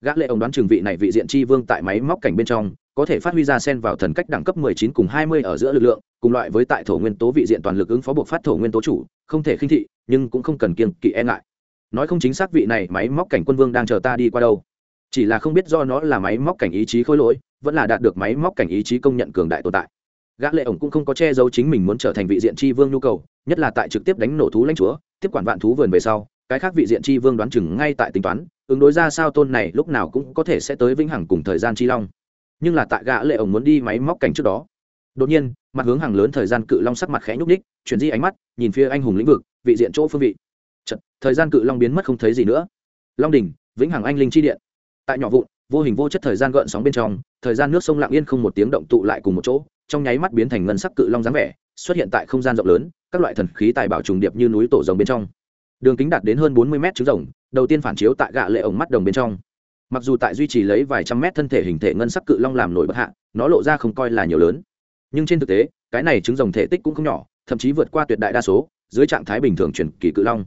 Gã lệ ông đoán trường vị này vị diện tri vương tại máy móc cảnh bên trong, có thể phát huy ra sen vào thần cách đẳng cấp 19 cùng 20 ở giữa lực lượng, cùng loại với tại thổ nguyên tố vị diện toàn lực ứng phó buộc phát thổ nguyên tố chủ, không thể khinh thị, nhưng cũng không cần kiêng kỵ e ngại. Nói không chính xác vị này máy móc cảnh quân vương đang chờ ta đi qua đâu. Chỉ là không biết do nó là máy móc cảnh ý chí khôi lỗi, vẫn là đạt được máy móc cảnh ý chí công nhận cường đại tồn tại. Gã lệ ổng cũng không có che giấu chính mình muốn trở thành vị diện tri vương nhu cầu, nhất là tại trực tiếp đánh nổ thú lãnh chúa, tiếp quản vạn thú vườn về sau cái khác vị diện tri vương đoán chừng ngay tại tính toán ứng đối ra sao tôn này lúc nào cũng có thể sẽ tới vĩnh hằng cùng thời gian chi long. Nhưng là tại gã lệ ổng muốn đi máy móc cảnh trước đó. Đột nhiên mặt hướng hàng lớn thời gian cự long sắc mặt khẽ nhúc nhích chuyển di ánh mắt nhìn phía anh hùng lĩnh vực vị diện chỗ phương vị. Chật, thời gian cự long biến mất không thấy gì nữa. Long đỉnh vĩnh hằng anh linh chi điện. Tại nhỏ vụn vô hình vô chất thời gian gợn sóng bên trong thời gian nước sông lặng yên không một tiếng động tụ lại cùng một chỗ trong nháy mắt biến thành ngân sắc cự long dáng vẻ xuất hiện tại không gian rộng lớn các loại thần khí tài bảo trùng điệp như núi tổ rồng bên trong đường kính đạt đến hơn bốn mươi mét trứng rồng, đầu tiên phản chiếu tại gạ lệ ổng mắt đồng bên trong. Mặc dù tại duy trì lấy vài trăm mét thân thể hình thể ngân sắc cự long làm nổi bật hạ, nó lộ ra không coi là nhiều lớn. Nhưng trên thực tế, cái này trứng rồng thể tích cũng không nhỏ, thậm chí vượt qua tuyệt đại đa số, dưới trạng thái bình thường chuyển kỳ cự long.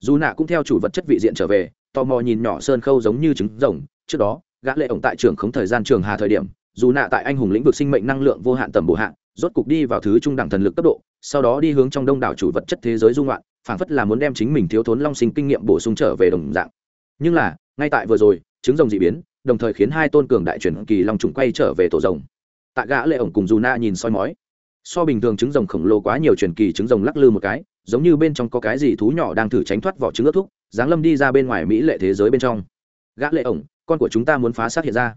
Dù nạ cũng theo chủ vật chất vị diện trở về, tò mò nhìn nhỏ sơn khâu giống như trứng rồng. Trước đó gã lệ ổng tại trường không thời gian trường hà thời điểm, dù nạ tại anh hùng lĩnh vực sinh mệnh năng lượng vô hạn tầm bổ hạn rốt cục đi vào thứ trung đẳng thần lực cấp độ, sau đó đi hướng trong đông đảo chủ vật chất thế giới dung loạn phảng phất là muốn đem chính mình thiếu thốn long sinh kinh nghiệm bổ sung trở về đồng dạng. Nhưng là ngay tại vừa rồi trứng rồng dị biến đồng thời khiến hai tôn cường đại chuyển kỳ long trùng quay trở về tổ rồng. Tạ gã lệ ổng cùng dù na nhìn soi mói. So bình thường trứng rồng khổng lồ quá nhiều chuyển kỳ trứng rồng lắc lư một cái giống như bên trong có cái gì thú nhỏ đang thử tránh thoát vỏ trứng ướt thuốc giáng lâm đi ra bên ngoài mỹ lệ thế giới bên trong. Gã lệ ổng con của chúng ta muốn phá xác hiện ra.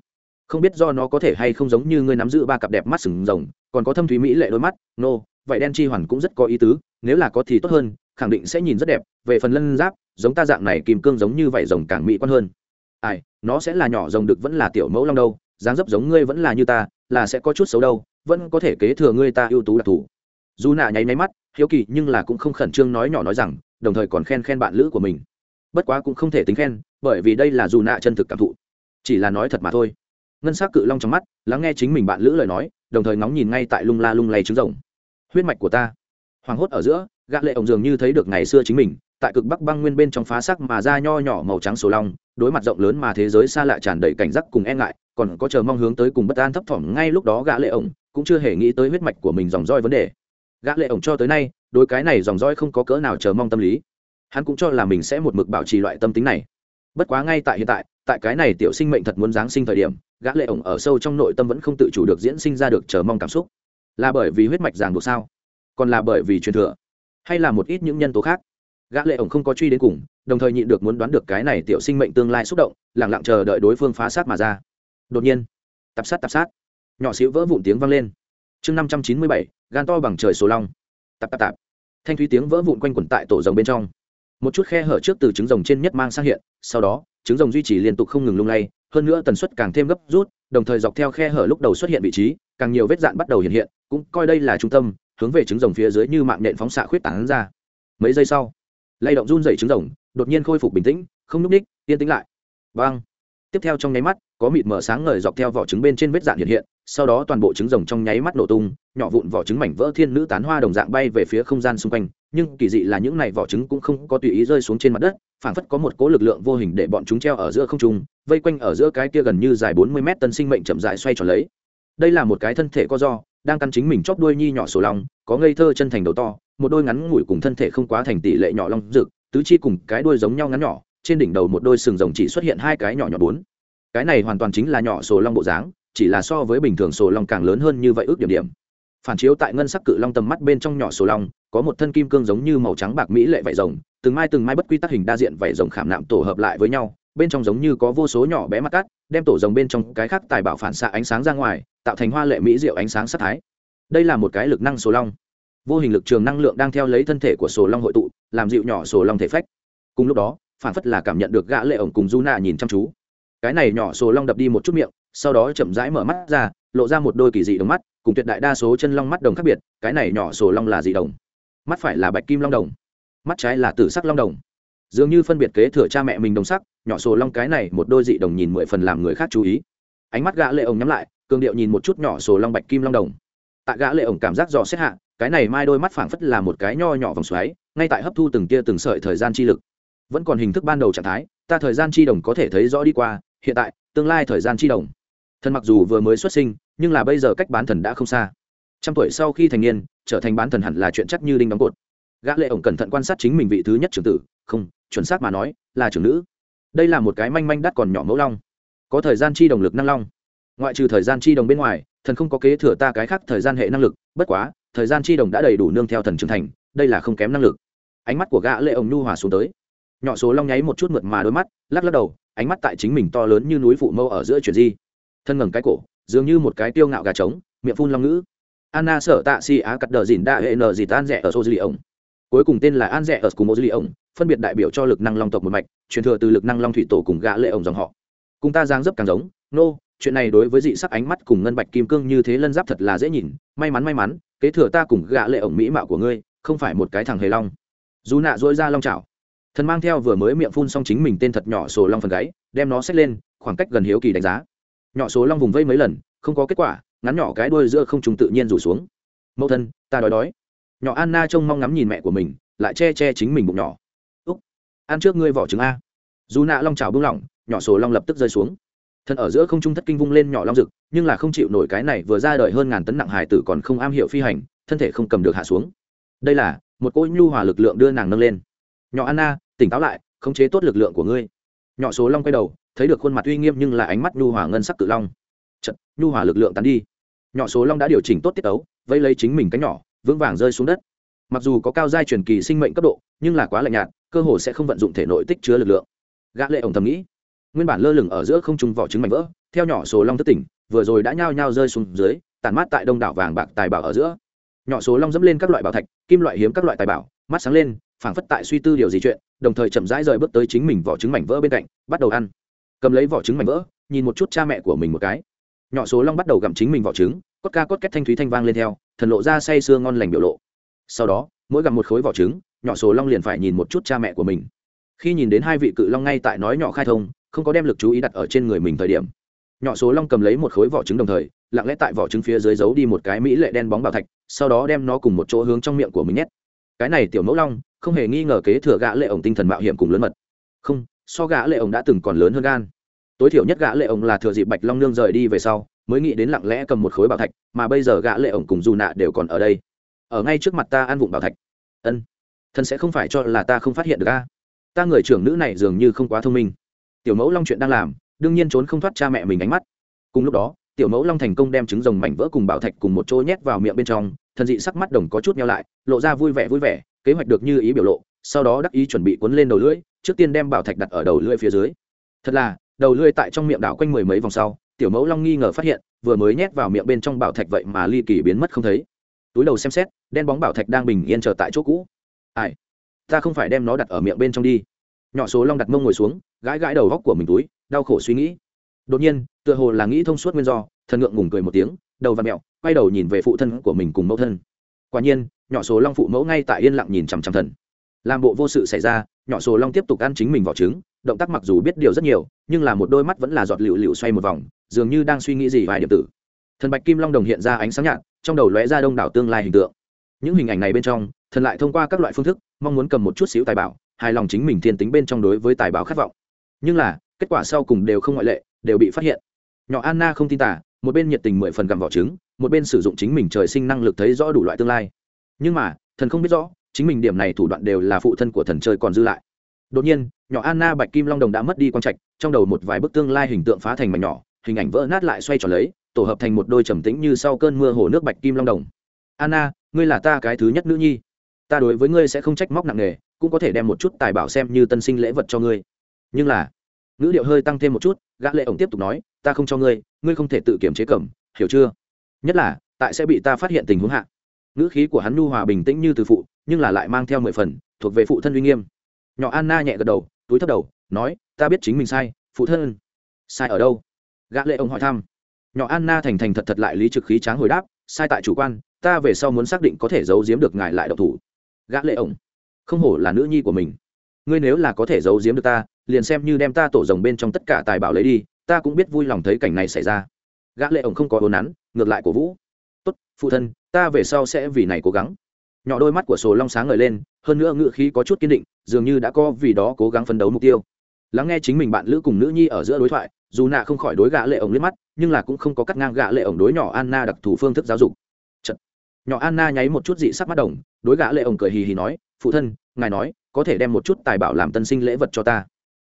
Không biết do nó có thể hay không giống như ngươi nắm giữ ba cặp đẹp mắt sừng rồng còn có thâm thúy mỹ lệ đôi mắt nô、no, vậy đen chi hoàn cũng rất có ý tứ nếu là có thì tốt hơn khẳng định sẽ nhìn rất đẹp, về phần lân giáp, giống ta dạng này kim cương giống như vậy rồng càng mỹ quan hơn. Ai, nó sẽ là nhỏ rồng được vẫn là tiểu mẫu long đâu, dáng dấp giống ngươi vẫn là như ta, là sẽ có chút xấu đâu, vẫn có thể kế thừa ngươi ta ưu tú đặc thù. Dù nạ nháy máy mắt, hiếu kỳ nhưng là cũng không khẩn trương nói nhỏ nói rằng, đồng thời còn khen khen bạn lữ của mình. Bất quá cũng không thể tính khen, bởi vì đây là dù nạ chân thực cảm thụ. Chỉ là nói thật mà thôi. Ngân s á c cự long trong mắt, lắng nghe chính mình bạn lữ lời nói, đồng thời ngóng nhìn ngay tại lung la lung lay trứng rồng. Huyết mạch của ta. Hoảng hốt ở giữa gã lệ ổng dường như thấy được ngày xưa chính mình, tại cực bắc băng nguyên bên trong phá sắc mà ra nho nhỏ màu trắng sổ long, đối mặt rộng lớn mà thế giới xa lạ tràn đầy cảnh giác cùng e ngại, còn có chờ mong hướng tới cùng bất an thấp thỏm ngay lúc đó gã lệ ổng cũng chưa hề nghĩ tới huyết mạch của mình dòng roi vấn đề. Gã lệ ổng cho tới nay, đối cái này dòng roi không có cỡ nào chờ mong tâm lý. Hắn cũng cho là mình sẽ một mực bảo trì loại tâm tính này. Bất quá ngay tại hiện tại tại cái này tiểu sinh mệnh thật muốn giáng sinh thời điểm, gã lệ ổng ở sâu trong nội tâm vẫn không tự chủ được diễn sinh ra được chờ mong cảm xúc. Là bởi vì huyết mạch ràng buộc sao? Còn là bởi vì truyền thừa? Hay là một ít những nhân tố khác. Gã lệ ổng không có truy đến cùng, đồng thời nhịn được muốn đoán được cái này tiểu sinh mệnh tương lai xúc động, lặng lặng chờ đợi đối phương phá sát mà ra. Đột nhiên tập sát tập sát. Nhỏ xíu vỡ vụn tiếng vang lên. Chương năm trăm chín mươi bảy, gan to bằng trời sổ long. Tập tập tập thanh thúy tiếng vỡ vụn quanh quẩn tại tổ rồng bên trong. Một chút khe hở trước từ trứng rồng trên nhất mang sang hiện, sau đó, trứng rồng duy trì liên tục không ngừng lung lay, hơn nữa tần suất càng thêm gấp rút, đồng thời dọc theo khe hở lúc đầu xuất hiện vị trí, càng nhiều vết dạn bắt đầu hiện hiện, cũng coi đây là trung tâm hướng về trứng rồng phía dưới như mạng nện phóng xạ khuyết tán ra. Mấy giây sau, lay động run dày trứng rồng, đột nhiên khôi phục bình tĩnh, không núp ních yên tĩnh lại. Vang tiếp theo trong nháy mắt, có mịt mở sáng ngời dọc theo vỏ trứng bên trên vết dạn hiện hiện, sau đó toàn bộ trứng rồng trong nháy mắt nổ tung, nhỏ vụn vỏ trứng mảnh vỡ thiên nữ tán hoa đồng dạng bay về phía không gian xung quanh. Nhưng kỳ dị là những này vỏ trứng cũng không có tùy ý rơi xuống trên mặt đất, phảng phất có một cố lực lượng vô hình để bọn chúng treo ở giữa không trung, vây quanh ở giữa cái kia gần như dài bốn mươi mét tân sinh mệnh chậm rãi xoay tròn lấy. Đây là một cái thân thể co do đang căn chính mình chóp đuôi nhi nhỏ sổ lòng, có ngây thơ chân thành đầu to, một đôi ngắn ngủi cùng thân thể không quá thành tỷ lệ nhỏ long rực, tứ chi cùng cái đuôi giống nhau ngắn nhỏ, trên đỉnh đầu một đôi sừng rồng chỉ xuất hiện hai cái nhỏ nhỏ bốn. Cái này hoàn toàn chính là nhỏ sổ long bộ dáng, chỉ là so với bình thường sổ long càng lớn hơn như vậy ước điểm điểm. Phản chiếu tại ngân sắc cự long tầm mắt bên trong nhỏ sổ long có một thân kim cương giống như màu trắng bạc mỹ lệ vảy rồng, từng mai từng mai bất quy tắc hình đa diện vảy rồng khảm nạm tổ hợp lại với nhau, bên trong giống như có vô số nhỏ bé mắt cắt, đem tổ rồng bên trong cái khác tài bảo phản xạ ánh sáng ra ngoài tạo thành hoa lệ mỹ diệu ánh sáng sắc thái. Đây là một cái lực năng sổ long. Vô hình lực trường năng lượng đang theo lấy thân thể của sổ long hội tụ, làm dịu nhỏ sổ long thể phách. Cùng lúc đó, phản phất là cảm nhận được gã lệ ổng cùng du nạ nhìn chăm chú. Cái này nhỏ sổ long đập đi một chút miệng, sau đó chậm rãi mở mắt ra, lộ ra một đôi kỳ dị đồng mắt, cùng tuyệt đại đa số chân long mắt đồng khác biệt, cái này nhỏ sổ long là dị đồng. Mắt phải là bạch kim long đồng, mắt trái là tử sắc long đồng. Dường như phân biệt kế thừa cha mẹ mình đồng sắc, nhỏ sổ long cái này một đôi dị đồng nhìn mười phần làm người khác chú ý. Ánh mắt gã lệ ổng nhắm lại cường điệu nhìn một chút nhỏ sổ long bạch kim long đồng. Tại gã lệ ổng cảm giác dò xét hạ, cái này mai đôi mắt phảng phất là một cái nho nhỏ vòng xoáy, ngay tại hấp thu từng tia từng sợi thời gian chi lực. Vẫn còn hình thức ban đầu trạng thái, ta thời gian chi đồng có thể thấy rõ đi qua, hiện tại, tương lai thời gian chi đồng. Thần mặc dù vừa mới xuất sinh, nhưng là bây giờ cách bán thần đã không xa. Trăm tuổi sau khi thành niên, trở thành bán thần hẳn là chuyện chắc như đinh đóng cột. Gã lệ ổng cẩn thận quan sát chính mình vị thứ nhất trưởng tử, không, chuẩn xác mà nói, là trưởng nữ. Đây là một cái manh manh đắt còn nhỏ mẫu long. Có thời gian chi đồng lực năng long ngoại trừ thời gian chi đồng bên ngoài, thần không có kế thừa ta cái khác thời gian hệ năng lực, bất quá, thời gian chi đồng đã đầy đủ nương theo thần trưởng thành, đây là không kém năng lực. Ánh mắt của gã lệ ổng nhu hòa xuống tới. Nhỏ số long nháy một chút mượt mà đôi mắt, lắc lắc đầu, ánh mắt tại chính mình to lớn như núi phụ mâu ở giữa chuyển di. Thân ngẩng cái cổ, dường như một cái tiêu ngạo gà trống, miệng phun long ngữ. Anna sở tạ si á cắt đờ dìn đa hệ nờ dì tan rẻ ở số dư lì ổng. Cuối cùng tên là an rẻ ở cùng ô dư lì ổng, phân biệt đại biểu cho lực năng long tộc một mạch, truyền thừa từ lực năng long thủy tổ cùng gã lệ ổng dòng họ. Cùng ta giang dấp càng giống, nô chuyện này đối với dị sắc ánh mắt cùng ngân bạch kim cương như thế lân giáp thật là dễ nhìn, may mắn may mắn, kế thừa ta cùng gạ lệ ổng mỹ mạo của ngươi, không phải một cái thằng hề long. Dù nạ dỗi ra long chảo. Thần mang theo vừa mới miệng phun xong chính mình tên thật nhỏ sổ long phần gáy, đem nó xách lên, khoảng cách gần hiếu kỳ đánh giá. Nhỏ số long vùng vây mấy lần, không có kết quả, ngắn nhỏ cái đuôi giữa không trùng tự nhiên rủ xuống. Mẫu thân, ta đói đói. Nhỏ anna trông mong ngắm nhìn mẹ của mình, lại che che chính mình bụng nhỏ. Úc, ăn trước ngươi vỏ trứng a. Dù nạ long trào bưng lỏng, nhỏ sổ long lập tức rơi xuống thần ở giữa không trung thất kinh vung lên nhỏ long rực nhưng là không chịu nổi cái này vừa ra đời hơn ngàn tấn nặng hải tử còn không am hiểu phi hành thân thể không cầm được hạ xuống. Đây là một cỗ nhu hòa lực lượng đưa nàng nâng lên. Nhỏ anna tỉnh táo lại khống chế tốt lực lượng của ngươi. Nhỏ số long quay đầu thấy được khuôn mặt uy nghiêm nhưng là ánh mắt nhu hòa ngân sắc cự long. Chật, nhu hòa lực lượng tán đi. Nhỏ số long đã điều chỉnh tốt tiết ấu vây lấy chính mình cánh nhỏ vững vàng rơi xuống đất. Mặc dù có cao giai truyền kỳ sinh mệnh cấp độ nhưng là quá lạnh nhạt cơ hồ sẽ không vận dụng thể nội tích chứa lực lượng. Gã lệ ổng thầm nghĩ nguyên bản lơ lửng ở giữa không trung vỏ trứng mảnh vỡ, theo nhỏ số long thất tỉnh, vừa rồi đã nhao nhao rơi xuống dưới tàn mát tại đông đảo vàng bạc tài bảo ở giữa. Nhỏ số long dẫm lên các loại bảo thạch, kim loại hiếm các loại tài bảo, mắt sáng lên, phảng phất tại suy tư điều gì chuyện, đồng thời chậm rãi rời bước tới chính mình vỏ trứng mảnh vỡ bên cạnh, bắt đầu ăn. Cầm lấy vỏ trứng mảnh vỡ, nhìn một chút cha mẹ của mình một cái. Nhỏ số long bắt đầu gặm chính mình vỏ trứng, cốt ca cốt két thanh thúy thanh vang lên theo, thần lộ ra say sưa ngon lành biểu lộ. Sau đó, mỗi gặm một khối vỏ trứng, nhỏ số long liền phải nhìn một chút cha mẹ của mình. Khi nhìn đến hai vị cự long ngay tại nói nhỏ khai thông không có đem lực chú ý đặt ở trên người mình thời điểm. Nhỏ số long cầm lấy một khối vỏ trứng đồng thời, lặng lẽ tại vỏ trứng phía dưới giấu đi một cái mỹ lệ đen bóng bảo thạch, sau đó đem nó cùng một chỗ hướng trong miệng của mình nhét. Cái này tiểu mẫu long, không hề nghi ngờ kế thừa gã lệ ổng tinh thần mạo hiểm cùng lớn mật. Không, so gã lệ ổng đã từng còn lớn hơn gan. Tối thiểu nhất gã lệ ổng là thừa dịp bạch long nương rời đi về sau, mới nghĩ đến lặng lẽ cầm một khối bảo thạch, mà bây giờ gã lệ ổng cùng dù nạ đều còn ở đây. Ở ngay trước mặt ta ăn vụng bảo thạch. Ân, thần sẽ không phải cho là ta không phát hiện được a. Ta người trưởng nữ này dường như không quá thông minh tiểu mẫu long chuyện đang làm, đương nhiên trốn không thoát cha mẹ mình ánh mắt. Cùng lúc đó, tiểu mẫu long thành công đem trứng rồng mảnh vỡ cùng bảo thạch cùng một chỗ nhét vào miệng bên trong, thần dị sắc mắt đồng có chút nhau lại, lộ ra vui vẻ vui vẻ, kế hoạch được như ý biểu lộ, sau đó đắc ý chuẩn bị cuốn lên đầu lưỡi, trước tiên đem bảo thạch đặt ở đầu lưỡi phía dưới. Thật là, đầu lưỡi tại trong miệng đảo quanh mười mấy vòng sau, tiểu mẫu long nghi ngờ phát hiện, vừa mới nhét vào miệng bên trong bảo thạch vậy mà ly kỳ biến mất không thấy. Túi đầu xem xét, đen bóng bảo thạch đang bình yên chờ tại chỗ cũ. Ai? Ta không phải đem nó đặt ở miệng bên trong đi. Nhỏ số long đặt mông ngồi xuống gãi gãi đầu góc của mình túi, đau khổ suy nghĩ. Đột nhiên, tựa hồ là nghĩ thông suốt nguyên do, thần ngượng ngùng cười một tiếng, đầu và mẹo, quay đầu nhìn về phụ thân của mình cùng mẫu thân. Quả nhiên, nhỏ số long phụ mẫu ngay tại yên lặng nhìn chằm chằm thần. Làm bộ vô sự xảy ra, nhỏ số long tiếp tục ăn chính mình vỏ trứng, động tác mặc dù biết điều rất nhiều, nhưng là một đôi mắt vẫn là giọt lựu lựu xoay một vòng, dường như đang suy nghĩ gì vài điểm tử. Thần bạch kim long đồng hiện ra ánh sáng nhạt, trong đầu lóe ra đông đảo tương lai hình tượng. Những hình ảnh này bên trong, thần lại thông qua các loại phương thức, mong muốn cầm một chút xíu tài bảo, hài lòng chính mình thiên tính bên trong đối với tài bảo khát vọng nhưng là, kết quả sau cùng đều không ngoại lệ, đều bị phát hiện. Nhỏ anna không tin tả một bên nhiệt tình mười phần gặm vỏ trứng, một bên sử dụng chính mình trời sinh năng lực thấy rõ đủ loại tương lai. Nhưng mà, thần không biết rõ, chính mình điểm này thủ đoạn đều là phụ thân của thần chơi còn dư lại. Đột nhiên, nhỏ anna bạch kim long đồng đã mất đi quang trạch, trong đầu một vài bức tương lai hình tượng phá thành mảnh nhỏ, hình ảnh vỡ nát lại xoay tròn lấy, tổ hợp thành một đôi trầm tĩnh như sau cơn mưa hồ nước bạch kim long đồng. Anna, ngươi là ta cái thứ nhất nữ nhi. Ta đối với ngươi sẽ không trách móc nặng nề, cũng có thể đem một chút tài bảo xem như tân sinh lễ vật cho ngươi nhưng là, ngữ điệu hơi tăng thêm một chút, gã lệ ổng tiếp tục nói, ta không cho ngươi ngươi không thể tự kiểm chế cẩm hiểu chưa? Nhất là, tại sẽ bị ta phát hiện tình huống hạ. Ngữ khí của hắn nu hòa bình tĩnh như từ phụ, nhưng là lại mang theo mười phần, thuộc về phụ thân uy nghiêm. Nhỏ anna nhẹ gật đầu, túi thấp đầu, nói, ta biết chính mình sai, phụ thân. Sai ở đâu? Gã lệ ông hỏi thăm. Nhỏ anna thành thành thật thật lại lý trực khí tráng hồi đáp, sai tại chủ quan, ta về sau muốn xác định có thể giấu giếm được ngài lại độc thủ. Gã lệ ông không hổ là nữ nhi của mình ngươi nếu là có thể giấu giếm được ta, liền xem như đem ta tổ rồng bên trong tất cả tài bảo lấy đi, ta cũng biết vui lòng thấy cảnh này xảy ra. Gã lệ ổng không có hồn nắn, ngược lại cổ vũ. Tốt, phụ thân, ta về sau sẽ vì này cố gắng. Nhỏ đôi mắt của sổ long sáng ngời lên, hơn nữa ngựa khí có chút kiên định, dường như đã có vì đó cố gắng phấn đấu mục tiêu. Lắng nghe chính mình bạn lữ cùng nữ nhi ở giữa đối thoại, dù nạ không khỏi đối gã lệ ổng liếc mắt, nhưng là cũng không có cắt ngang gã lệ ổng đối nhỏ anna đặc thù phương thức giáo dục. Chật. nhỏ anna nháy một chút dị sắc mắt đồng, đối gã lệ ổng cười hì hì nói, phụ thân, ngài nói có thể đem một chút tài bảo làm tân sinh lễ vật cho ta.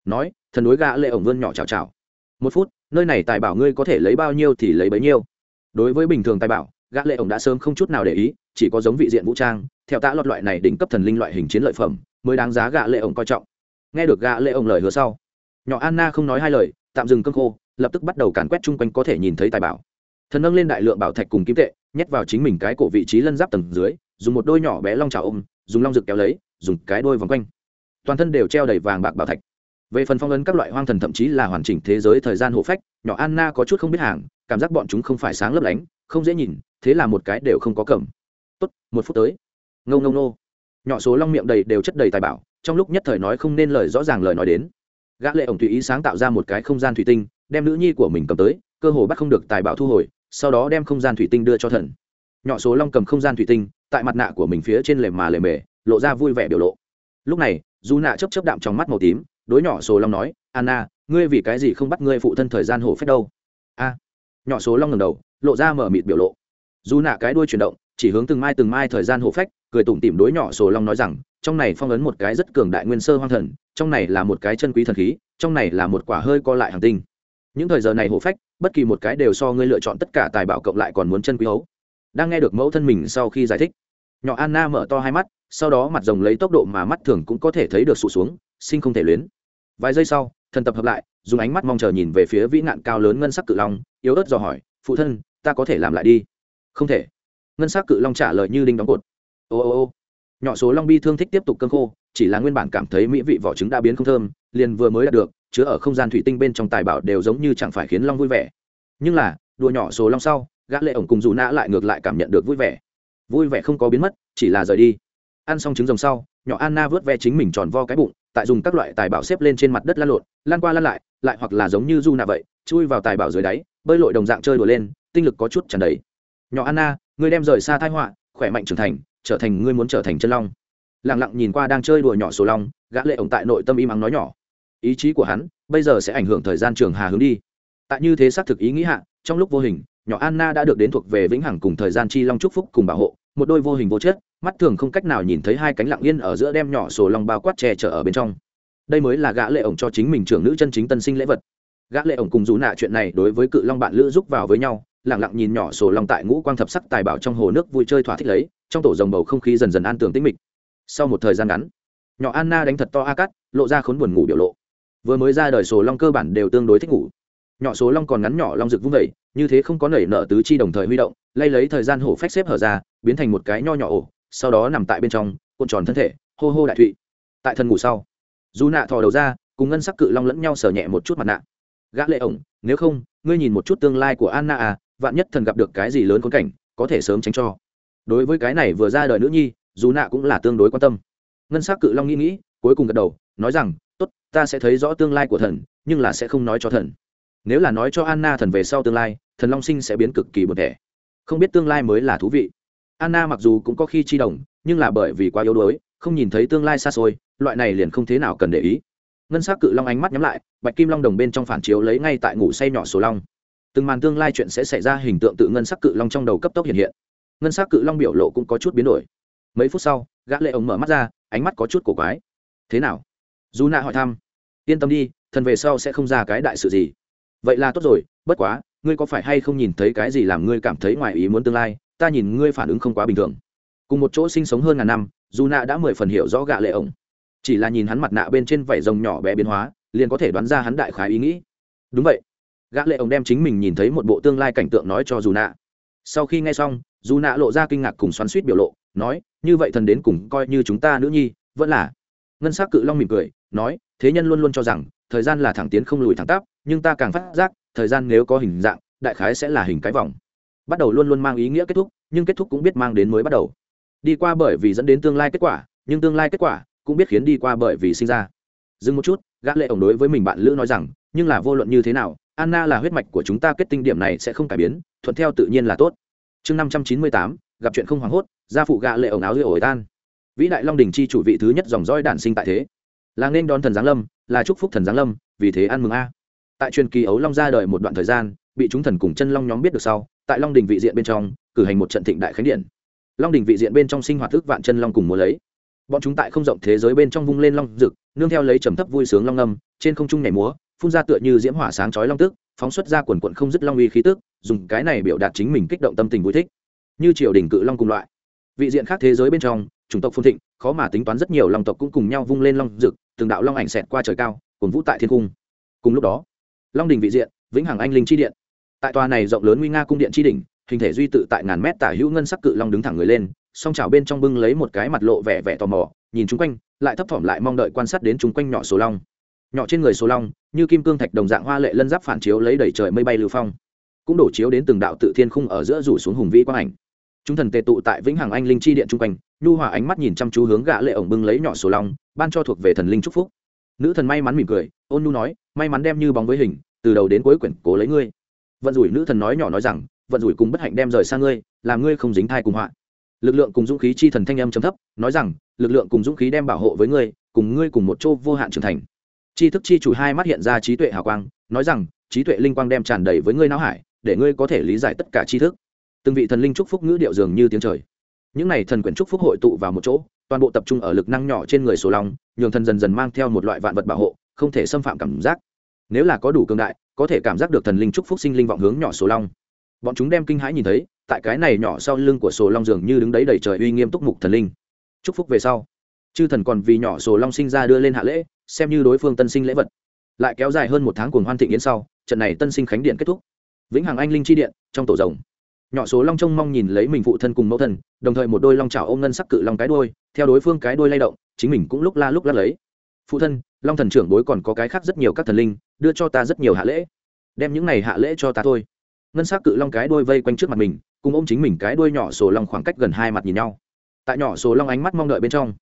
Nói, thần đối gã lệ ổng vươn nhỏ chào chào. Một phút, nơi này tài bảo ngươi có thể lấy bao nhiêu thì lấy bấy nhiêu. Đối với bình thường tài bảo, gã lệ ổng đã sớm không chút nào để ý, chỉ có giống vị diện vũ trang, theo tạ lọt loại này đỉnh cấp thần linh loại hình chiến lợi phẩm, mới đáng giá gã lệ ổng coi trọng. Nghe được gã lệ ổng lời hứa sau, nhỏ anna không nói hai lời, tạm dừng cơn khô, lập tức bắt đầu càn quét chung quanh có thể nhìn thấy tài bảo. Thần nâng lên đại lượng bảo thạch cùng kim tệ, nhét vào chính mình cái cổ vị trí lân giáp tầng dưới, dùng một đôi nhỏ bé long trào ôm, dùng long rực kéo lấy dùng cái đôi vòng quanh. Toàn thân đều treo đầy vàng bạc bảo thạch. Về phần phong ấn các loại hoang thần thậm chí là hoàn chỉnh thế giới thời gian hộ phách, nhỏ anna có chút không biết hàng, cảm giác bọn chúng không phải sáng lấp lánh, không dễ nhìn, thế là một cái đều không có cầm. Tốt, một phút tới. Ngâu ngâu nô nhỏ số long miệng đầy đều chất đầy tài bảo, trong lúc nhất thời nói không nên lời rõ ràng lời nói đến. Gã lệ ổng tùy ý sáng tạo ra một cái không gian thủy tinh, đem nữ nhi của mình cầm tới, cơ hồ bắt không được tài bảo thu hồi, sau đó đem không gian thủy tinh đưa cho thần. Nhỏ số long cầm không gian thủy tinh, tại mặt nạ của mình phía trên lề mà lề mề lộ ra vui vẻ biểu lộ. Lúc này, dù nạ chớp chớp đạm trong mắt màu tím, đối nhỏ số long nói, anna, ngươi vì cái gì không bắt ngươi phụ thân thời gian hổ phép đâu? A. Nhỏ số long ngẩng đầu, lộ ra mở mịt biểu lộ. Dù nạ cái đuôi chuyển động, chỉ hướng từng mai từng mai thời gian hổ phách, cười tủm tỉm đối nhỏ số long nói rằng, trong này phong ấn một cái rất cường đại nguyên sơ hoang thần, trong này là một cái chân quý thần khí, trong này là một quả hơi co lại hàng tinh. Những thời giờ này hổ phách, bất kỳ một cái đều so ngươi lựa chọn tất cả tài bảo cộng lại còn muốn chân quý hấu. Đang nghe được mẫu thân mình sau khi giải thích nhỏ anna mở to hai mắt, sau đó mặt rồng lấy tốc độ mà mắt thường cũng có thể thấy được sụt xuống, sinh không thể luyến. Vài giây sau, thần tập hợp lại, dùng ánh mắt mong chờ nhìn về phía vĩ nạn cao lớn ngân sắc cự long, yếu ớt dò hỏi, phụ thân, ta có thể làm lại đi? Không thể. Ngân sắc cự long trả lời như đinh đóng cột. Ô ô ô. Nhỏ số long bi thương thích tiếp tục cơn khô, chỉ là nguyên bản cảm thấy mỹ vị vỏ trứng đã biến không thơm, liền vừa mới đạt được, chứa ở không gian thủy tinh bên trong tài bảo đều giống như chẳng phải khiến long vui vẻ. Nhưng là, đùa nhỏ số long sau, gã lệ ổng cùng dù nã lại ngược lại cảm nhận được vui vẻ vui vẻ không có biến mất, chỉ là rời đi. Ăn xong trứng rồng sau, nhỏ anna vớt ve chính mình tròn vo cái bụng, tại dùng các loại tài bảo xếp lên trên mặt đất lan lộn lan qua lan lại lại hoặc là giống như du nạ vậy, chui vào tài bảo dưới đáy, bơi lội đồng dạng chơi đùa lên, tinh lực có chút tràn đầy. Nhỏ anna, ngươi đem rời xa thái họa, khỏe mạnh trưởng thành, trở thành ngươi muốn trở thành chân long. Lẳng lặng nhìn qua đang chơi đùa nhỏ số long, gã lệ ổng tại nội tâm im ắng nói nhỏ. Ý chí của hắn, bây giờ sẽ ảnh hưởng thời gian trường hà hướng đi. Tại như thế xác thực ý nghĩ hạ, trong lúc vô hình, nhỏ anna đã được đến thuộc về vĩnh hằng cùng thời gian chi long chúc phúc cùng bảo hộ một đôi vô hình vô chất, mắt thường không cách nào nhìn thấy hai cánh lặng yên ở giữa đem nhỏ sổ long bao quát che chở ở bên trong. Đây mới là gã lệ ổng cho chính mình trưởng nữ chân chính tân sinh lễ vật. Gã lệ ổng cùng dù nạ chuyện này đối với cự long bạn lữ giúp vào với nhau, lặng lặng nhìn nhỏ sổ long tại ngũ quang thập sắc tài bảo trong hồ nước vui chơi thỏa thích lấy, trong tổ rồng bầu không khí dần dần an tường tĩnh mịch. Sau một thời gian ngắn, nhỏ anna đánh thật to a cắt lộ ra khốn buồn ngủ biểu lộ. Vừa mới ra đời sổ long cơ bản đều tương đối thích ngủ. Nhỏ số long còn ngắn nhỏ long rực vung vẩy như thế không có nảy nở tứ chi đồng thời huy động lay lấy thời gian hổ phách xếp hở ra, biến thành một cái nho nhỏ ổ, sau đó nằm tại bên trong, cuộn tròn thân thể, hô hô đại thụy. Tại thân ngủ sau, dù nạ thò đầu ra, cùng ngân sắc cự long lẫn nhau sờ nhẹ một chút mặt nạ. Gã lệ ổng, nếu không, ngươi nhìn một chút tương lai của anna à vạn nhất thần gặp được cái gì lớn khốn cảnh, có thể sớm tránh cho. Đối với cái này vừa ra đời nữ nhi, dù nạ cũng là tương đối quan tâm. Ngân sắc cự long nghĩ nghĩ, cuối cùng gật đầu, nói rằng, tốt, ta sẽ thấy rõ tương lai của thần, nhưng là sẽ không nói cho thần. Nếu là nói cho anna thần về sau tương lai, thần long sinh sẽ biến cực kỳ buồn thẻ không biết tương lai mới là thú vị. Anna mặc dù cũng có khi chi đồng nhưng là bởi vì quá yếu đuối, không nhìn thấy tương lai xa xôi, loại này liền không thế nào cần để ý. Ngân s á c cự long ánh mắt nhắm lại, bạch kim long đồng bên trong phản chiếu lấy ngay tại ngủ say nhỏ số long. Từng màn tương lai chuyện sẽ xảy ra hình tượng tự ngân sắc cự long trong đầu cấp tốc hiện hiện. Ngân sắc cự long biểu lộ cũng có chút biến đổi. Mấy phút sau, gã lệ ống mở mắt ra, ánh mắt có chút cổ quái. Thế nào? Dù nạ hỏi thăm. Yên tâm đi, thần về sau sẽ không ra cái đại sự gì. Vậy là tốt rồi, bất quá ngươi có phải hay không nhìn thấy cái gì làm ngươi cảm thấy ngoài ý muốn tương lai? Ta nhìn ngươi phản ứng không quá bình thường. Cùng một chỗ sinh sống hơn ngàn năm, dù nạ đã mười phần hiểu rõ gã lệ ổng. Chỉ là nhìn hắn mặt nạ bên trên vảy rồng nhỏ bé biến hóa, liền có thể đoán ra hắn đại khái ý nghĩ. Đúng vậy. Gã lệ ổng đem chính mình nhìn thấy một bộ tương lai cảnh tượng nói cho dù nạ. Sau khi nghe xong, dù nạ lộ ra kinh ngạc cùng xoắn suýt biểu lộ, nói, như vậy thần đến cùng coi như chúng ta nữ nhi, vẫn là. Ngân sắc cự long mỉm cười, nói, thế nhân luôn luôn cho rằng, thời gian là thẳng tiến không lùi thẳng tắp, nhưng ta càng phát giác thời gian nếu có hình dạng, đại khái sẽ là hình cái vòng. Bắt đầu luôn luôn mang ý nghĩa kết thúc, nhưng kết thúc cũng biết mang đến mới bắt đầu. Đi qua bởi vì dẫn đến tương lai kết quả, nhưng tương lai kết quả cũng biết khiến đi qua bởi vì sinh ra. Dừng một chút, gã lệ ổng đối với mình bạn lữ nói rằng, nhưng là vô luận như thế nào, anna là huyết mạch của chúng ta kết tinh điểm này sẽ không cải biến, thuận theo tự nhiên là tốt. Chương năm trăm chín mươi tám, gặp chuyện không hoảng hốt, gia phụ gã lệ ổng áo rơi ổi tan. Vĩ đại long đình chi chủ vị thứ nhất dòng dõi đản sinh tại thế. Là nên đón thần giáng lâm, là chúc phúc thần giáng lâm, vì thế ăn mừng a tại truyền kỳ ấu long ra đời một đoạn thời gian, bị chúng thần cùng chân long nhóm biết được sau, tại long đình vị diện bên trong, cử hành một trận thịnh đại khánh điện. Long đình vị diện bên trong sinh hoạt thức vạn chân long cùng múa lấy. Bọn chúng tại không rộng thế giới bên trong vung lên long rực nương theo lấy trầm thấp vui sướng long âm, trên không trung nhảy múa, phun ra tựa như diễm hỏa sáng chói long tức phóng xuất ra quần quận không dứt long uy khí tức, dùng cái này biểu đạt chính mình kích động tâm tình vui thích. Như triều đình cự long cùng loại. Vị diện khác thế giới bên trong, chủng tộc phương thịnh, khó mà tính toán rất nhiều long tộc cũng cùng nhau vung lên long rực từng đạo long ảnh xẹt qua trời cao cuồn vũ tại thiên cung. Cùng lúc đó long đình vị diện, vĩnh hằng anh linh chi điện. Tại tòa này rộng lớn nguy nga cung điện chi đỉnh, hình thể duy tự tại ngàn mét tả hữu ngân sắc cự long đứng thẳng người lên, song chảo bên trong bưng lấy một cái mặt lộ vẻ vẻ tò mò, nhìn chung quanh, lại thấp thỏm lại mong đợi quan sát đến chung quanh nhỏ số long. Nhỏ trên người số long, như kim cương thạch đồng dạng hoa lệ lân giáp phản chiếu lấy đầy trời mây bay lưu phong. Cũng đổ chiếu đến từng đạo tự thiên khung ở giữa rủ xuống hùng vĩ quang ảnh. Chúng thần tề tụ tại vĩnh hằng anh linh chi điện chung quanh, nhu hòa ánh mắt nhìn chăm chú hướng gã lệ ổng bưng lấy nhỏ số long, ban cho thuộc về thần linh chúc phúc nữ thần may mắn mỉm cười, ôn nhu nói, may mắn đem như bóng với hình, từ đầu đến cuối quyển cố lấy ngươi. Vận rủi nữ thần nói nhỏ nói rằng, vận rủi cùng bất hạnh đem rời xa ngươi, làm ngươi không dính thai cùng họa. Lực lượng cùng dũng khí chi thần thanh âm chấm thấp, nói rằng, lực lượng cùng dũng khí đem bảo hộ với ngươi, cùng ngươi cùng một chỗ vô hạn trưởng thành. Chi thức chi chủ hai mắt hiện ra trí tuệ hào quang, nói rằng, trí tuệ linh quang đem tràn đầy với ngươi não hải, để ngươi có thể lý giải tất cả tri thức. Từng vị thần linh chúc phúc ngữ điệu dường như tiếng trời. Những n à y thần quyển chúc phúc hội tụ vào một chỗ toàn bộ tập trung ở lực năng nhỏ trên người số long nhường thần dần dần mang theo một loại vạn vật bảo hộ, không thể xâm phạm cảm giác. Nếu là có đủ cường đại, có thể cảm giác được thần linh chúc phúc sinh linh vọng hướng nhỏ số long bọn chúng đem kinh hãi nhìn thấy, tại cái này nhỏ sau lưng của số long dường như đứng đấy đầy trời uy nghiêm túc mục thần linh. Chúc phúc về sau. Chư thần còn vì nhỏ số long sinh ra đưa lên hạ lễ, xem như đối phương tân sinh lễ vật. Lại kéo dài hơn một tháng cuồng hoan thịnh yến sau, trận này tân sinh khánh điện kết thúc. Vĩnh hằng anh linh chi điện, trong tổ rồng nhỏ số long trông mong nhìn lấy mình phụ thân cùng mẫu thân, đồng thời một đôi long trào ôm ngân sắc cự long cái đôi theo đối phương cái đôi lay động, chính mình cũng lúc la lúc lắc lấy. Phụ thân, long thần trưởng bối còn có cái khác rất nhiều các thần linh, đưa cho ta rất nhiều hạ lễ. Đem những này hạ lễ cho ta thôi. Ngân sắc cự long cái đôi vây quanh trước mặt mình, cùng ôm chính mình cái đôi nhỏ sổ long khoảng cách gần hai mặt nhìn nhau. Tại nhỏ sổ long ánh mắt mong đợi bên trong,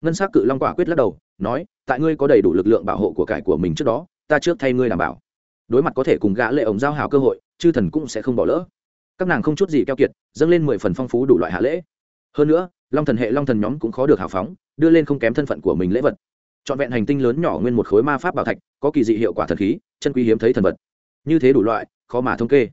ngân sắc cự long quả quyết lắc đầu, nói, tại ngươi có đầy đủ lực lượng bảo hộ của cải của mình trước đó, ta trước thay ngươi đảm bảo. Đối mặt có thể cùng gã lệ ổng giao hảo cơ hội, chư thần cũng sẽ không bỏ lỡ các nàng không chút gì keo kiệt, dâng lên mười phần phong phú đủ loại hạ lễ. Hơn nữa, long thần hệ long thần nhóm cũng khó được hào phóng, đưa lên không kém thân phận của mình lễ vật. Trọn vẹn hành tinh lớn nhỏ nguyên một khối ma pháp bảo thạch, có kỳ dị hiệu quả thần khí, chân quý hiếm thấy thần vật. Như thế đủ loại, khó mà thống kê.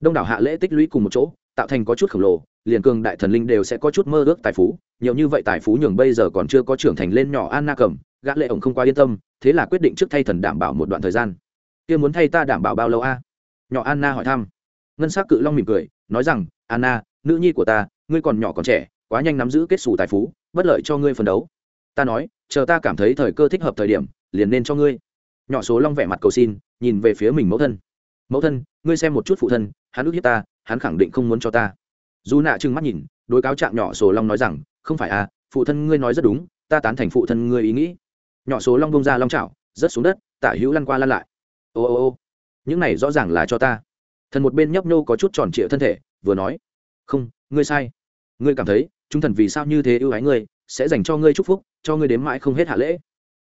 Đông đảo hạ lễ tích lũy cùng một chỗ, tạo thành có chút khổng lồ, liền cường đại thần linh đều sẽ có chút mơ ước tài phú. Nhiều như vậy tài phú nhường bây giờ còn chưa có trưởng thành lên nhỏ anna cầm, gã lệ ổng không quá yên tâm, thế là quyết định trước thay thần đảm bảo một đoạn thời gian. Kia muốn thay ta đảm bảo bao lâu a? Nhỏ anna hỏi thăm ngân sắc cự long mỉm cười, nói rằng, anna, nữ nhi của ta, ngươi còn nhỏ còn trẻ, quá nhanh nắm giữ kết xù tài phú, bất lợi cho ngươi phấn đấu. Ta nói, chờ ta cảm thấy thời cơ thích hợp thời điểm, liền nên cho ngươi. Nhỏ số long vẻ mặt cầu xin, nhìn về phía mình mẫu thân. Mẫu thân, ngươi xem một chút phụ thân, hắn ước hiếp ta, hắn khẳng định không muốn cho ta. Dù nạ trừng mắt nhìn, đối cáo trạng nhỏ số long nói rằng, không phải à phụ thân ngươi nói rất đúng, ta tán thành phụ thân ngươi ý nghĩ. Nhỏ số long bông ra long chảo, rớt xuống đất, tả hữu lăn qua lăn lại. Ô ô ô, những này rõ ràng là cho ta thần một bên nhấp nhô có chút tròn trịa thân thể, vừa nói, không, ngươi sai. Ngươi cảm thấy, chúng thần vì sao như thế ưu ái ngươi, sẽ dành cho ngươi chúc phúc, cho ngươi đếm mãi không hết hạ lễ.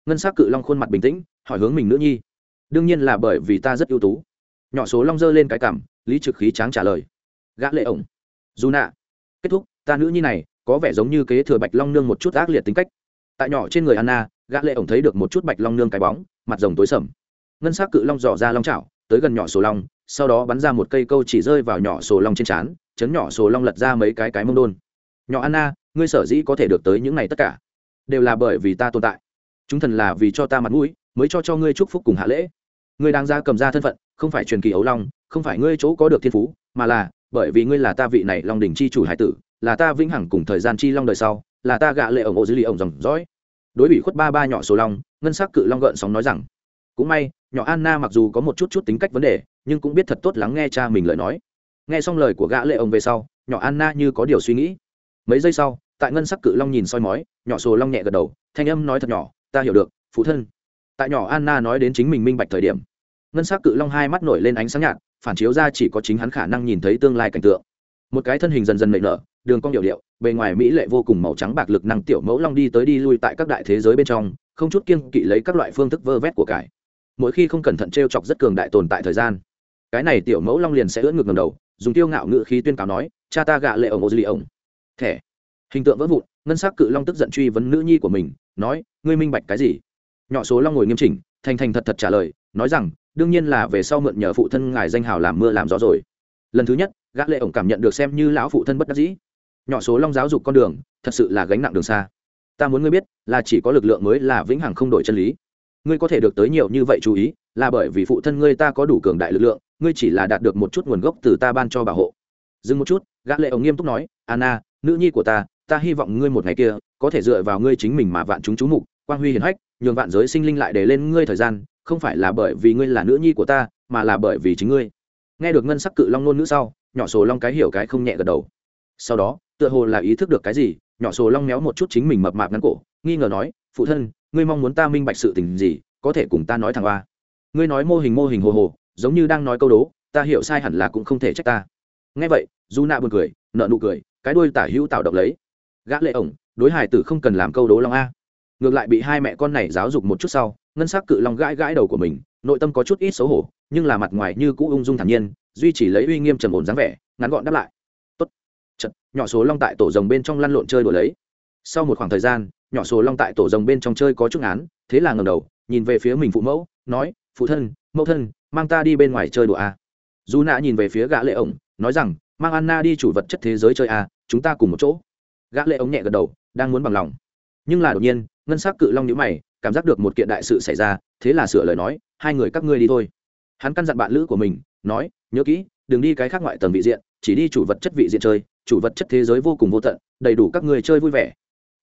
Ngân s á c cự long khuôn mặt bình tĩnh, hỏi hướng mình nữ nhi, đương nhiên là bởi vì ta rất ưu tú. Nhỏ số long dơ lên cái cảm lý trực khí tráng trả lời, gã lệ ổng, dù nạ. Kết thúc, ta nữ nhi này có vẻ giống như kế thừa bạch long nương một chút ác liệt tính cách. Tại nhỏ trên người anna, gã lệ ổng thấy được một chút bạch long nương cái bóng, mặt rồng tối sầm. Ngân sắc cự long dò ra long chảo, tới gần nhỏ số long sau đó bắn ra một cây câu chỉ rơi vào nhỏ sổ long trên trán, chấn nhỏ sổ long lật ra mấy cái cái mông đôn. Nhỏ anna, ngươi sở dĩ có thể được tới những này tất cả? Đều là bởi vì ta tồn tại. Chúng thần là vì cho ta mặt mũi, mới cho cho ngươi chúc phúc cùng hạ lễ. Ngươi đang ra cầm ra thân phận, không phải truyền kỳ ấu long, không phải ngươi chỗ có được thiên phú, mà là bởi vì ngươi là ta vị này long đình chi chủ hải tử, là ta vĩnh hằng cùng thời gian chi long đời sau, là ta gạ lệ ổng ô dữ lì ổng dòng dõi. Đối bị khuất ba ba nhỏ số long, ngân sắc cự long gợn sóng nói rằng, cũng may, nhỏ anna mặc dù có một chút chút tính cách vấn đề nhưng cũng biết thật tốt lắng nghe cha mình lời nói. Nghe xong lời của gã lệ ông về sau, nhỏ anna như có điều suy nghĩ. Mấy giây sau, tại ngân sắc cự long nhìn soi mói, nhỏ sồ long nhẹ gật đầu, thanh âm nói thật nhỏ, ta hiểu được, phụ thân. Tại nhỏ anna nói đến chính mình minh bạch thời điểm, ngân sắc cự long hai mắt nổi lên ánh sáng nhạt, phản chiếu ra chỉ có chính hắn khả năng nhìn thấy tương lai cảnh tượng. Một cái thân hình dần dần nảy nở, đường cong điệu điệu, bề ngoài mỹ lệ vô cùng màu trắng bạc lực năng tiểu mẫu long đi tới đi lui tại các đại thế giới bên trong, không chút kiêng kỵ lấy các loại phương thức vơ vét của cải. Mỗi khi không cẩn thận t r e o chọc rất cường đại tồn tại thời gian cái này tiểu mẫu long liền sẽ ưỡn ngược ngầm đầu, dùng tiêu ngạo ngự khí tuyên cáo nói, cha ta gạ lệ ổng ô dư ổng. Thẻ. Hình tượng vỡ vụn, ngân s ắ c cự long tức giận truy vấn nữ nhi của mình, nói, ngươi minh bạch cái gì? Nhỏ số long ngồi nghiêm chỉnh, thành thành thật thật trả lời, nói rằng, đương nhiên là về sau mượn nhờ phụ thân ngài danh hào làm mưa làm gió rồi. Lần thứ nhất, gã lệ ổng cảm nhận được xem như lão phụ thân bất đắc dĩ. Nhỏ số long giáo dục con đường, thật sự là gánh nặng đường xa. Ta muốn ngươi biết, là chỉ có lực lượng mới là vĩnh hằng không đổi chân lý. Ngươi có thể được tới nhiều như vậy chú ý, là bởi vì phụ thân ngươi ta có đủ cường đại lực lượng ngươi chỉ là đạt được một chút nguồn gốc từ ta ban cho bảo hộ. Dừng một chút, gã lệ ổng nghiêm túc nói, anna, nữ nhi của ta ta hy vọng ngươi một ngày kia, có thể dựa vào ngươi chính mình mà vạn chúng chú mục, quang huy hiển hách, nhường vạn giới sinh linh lại để lên ngươi thời gian, không phải là bởi vì ngươi là nữ nhi của ta, mà là bởi vì chính ngươi. Nghe được ngân sắc cự long nôn nữ sau, nhỏ sổ long cái hiểu cái không nhẹ gật đầu. Sau đó, tựa hồ là ý thức được cái gì, nhỏ sổ long méo một chút chính mình mập mạp ngắn cổ, nghi ngờ nói, phụ thân, ngươi mong muốn ta minh bạch sự tình gì, có thể cùng ta nói thẳng qua. Ngươi nói mô hình mô hình hồ hồ giống như đang nói câu đố, ta hiểu sai hẳn là cũng không thể trách ta. Nghe vậy dù nạ buồn cười nợ nụ cười, cái đuôi tả hữu tạo động lấy. Gã lệ ổng, đối hải tử không cần làm câu đố long a. Ngược lại bị hai mẹ con này giáo dục một chút sau, ngân sắc cự long gãi gãi đầu của mình, nội tâm có chút ít xấu hổ, nhưng là mặt ngoài như cũ ung dung thản nhiên, duy chỉ lấy uy nghiêm trầm ổn dáng vẻ, ngắn gọn đáp lại. Tốt. Chật nhỏ số long tại tổ rồng bên trong lăn lộn chơi đùa lấy. Sau một khoảng thời gian, nhỏ số long tại tổ rồng bên trong chơi có chút án thế là ngầm đầu, nhìn về phía mình phụ mẫu, nói phụ thân mẫu thân mang ta đi bên ngoài chơi đùa a. À. dù nạ nhìn về phía gã lệ ổng nói rằng mang anna đi chủ vật chất thế giới chơi a à, chúng ta cùng một chỗ. Gã lệ ổng nhẹ gật đầu đang muốn bằng lòng. Nhưng là đột nhiên ngân sắc cự long nhíu mày cảm giác được một kiện đại sự xảy ra thế là sửa lời nói hai người các ngươi đi thôi. Hắn căn dặn bạn lữ của mình nói nhớ kỹ đừng đi cái khác ngoại tầng vị diện chỉ đi chủ vật chất vị diện chơi chủ vật chất thế giới vô cùng vô tận đầy đủ các người chơi vui vẻ.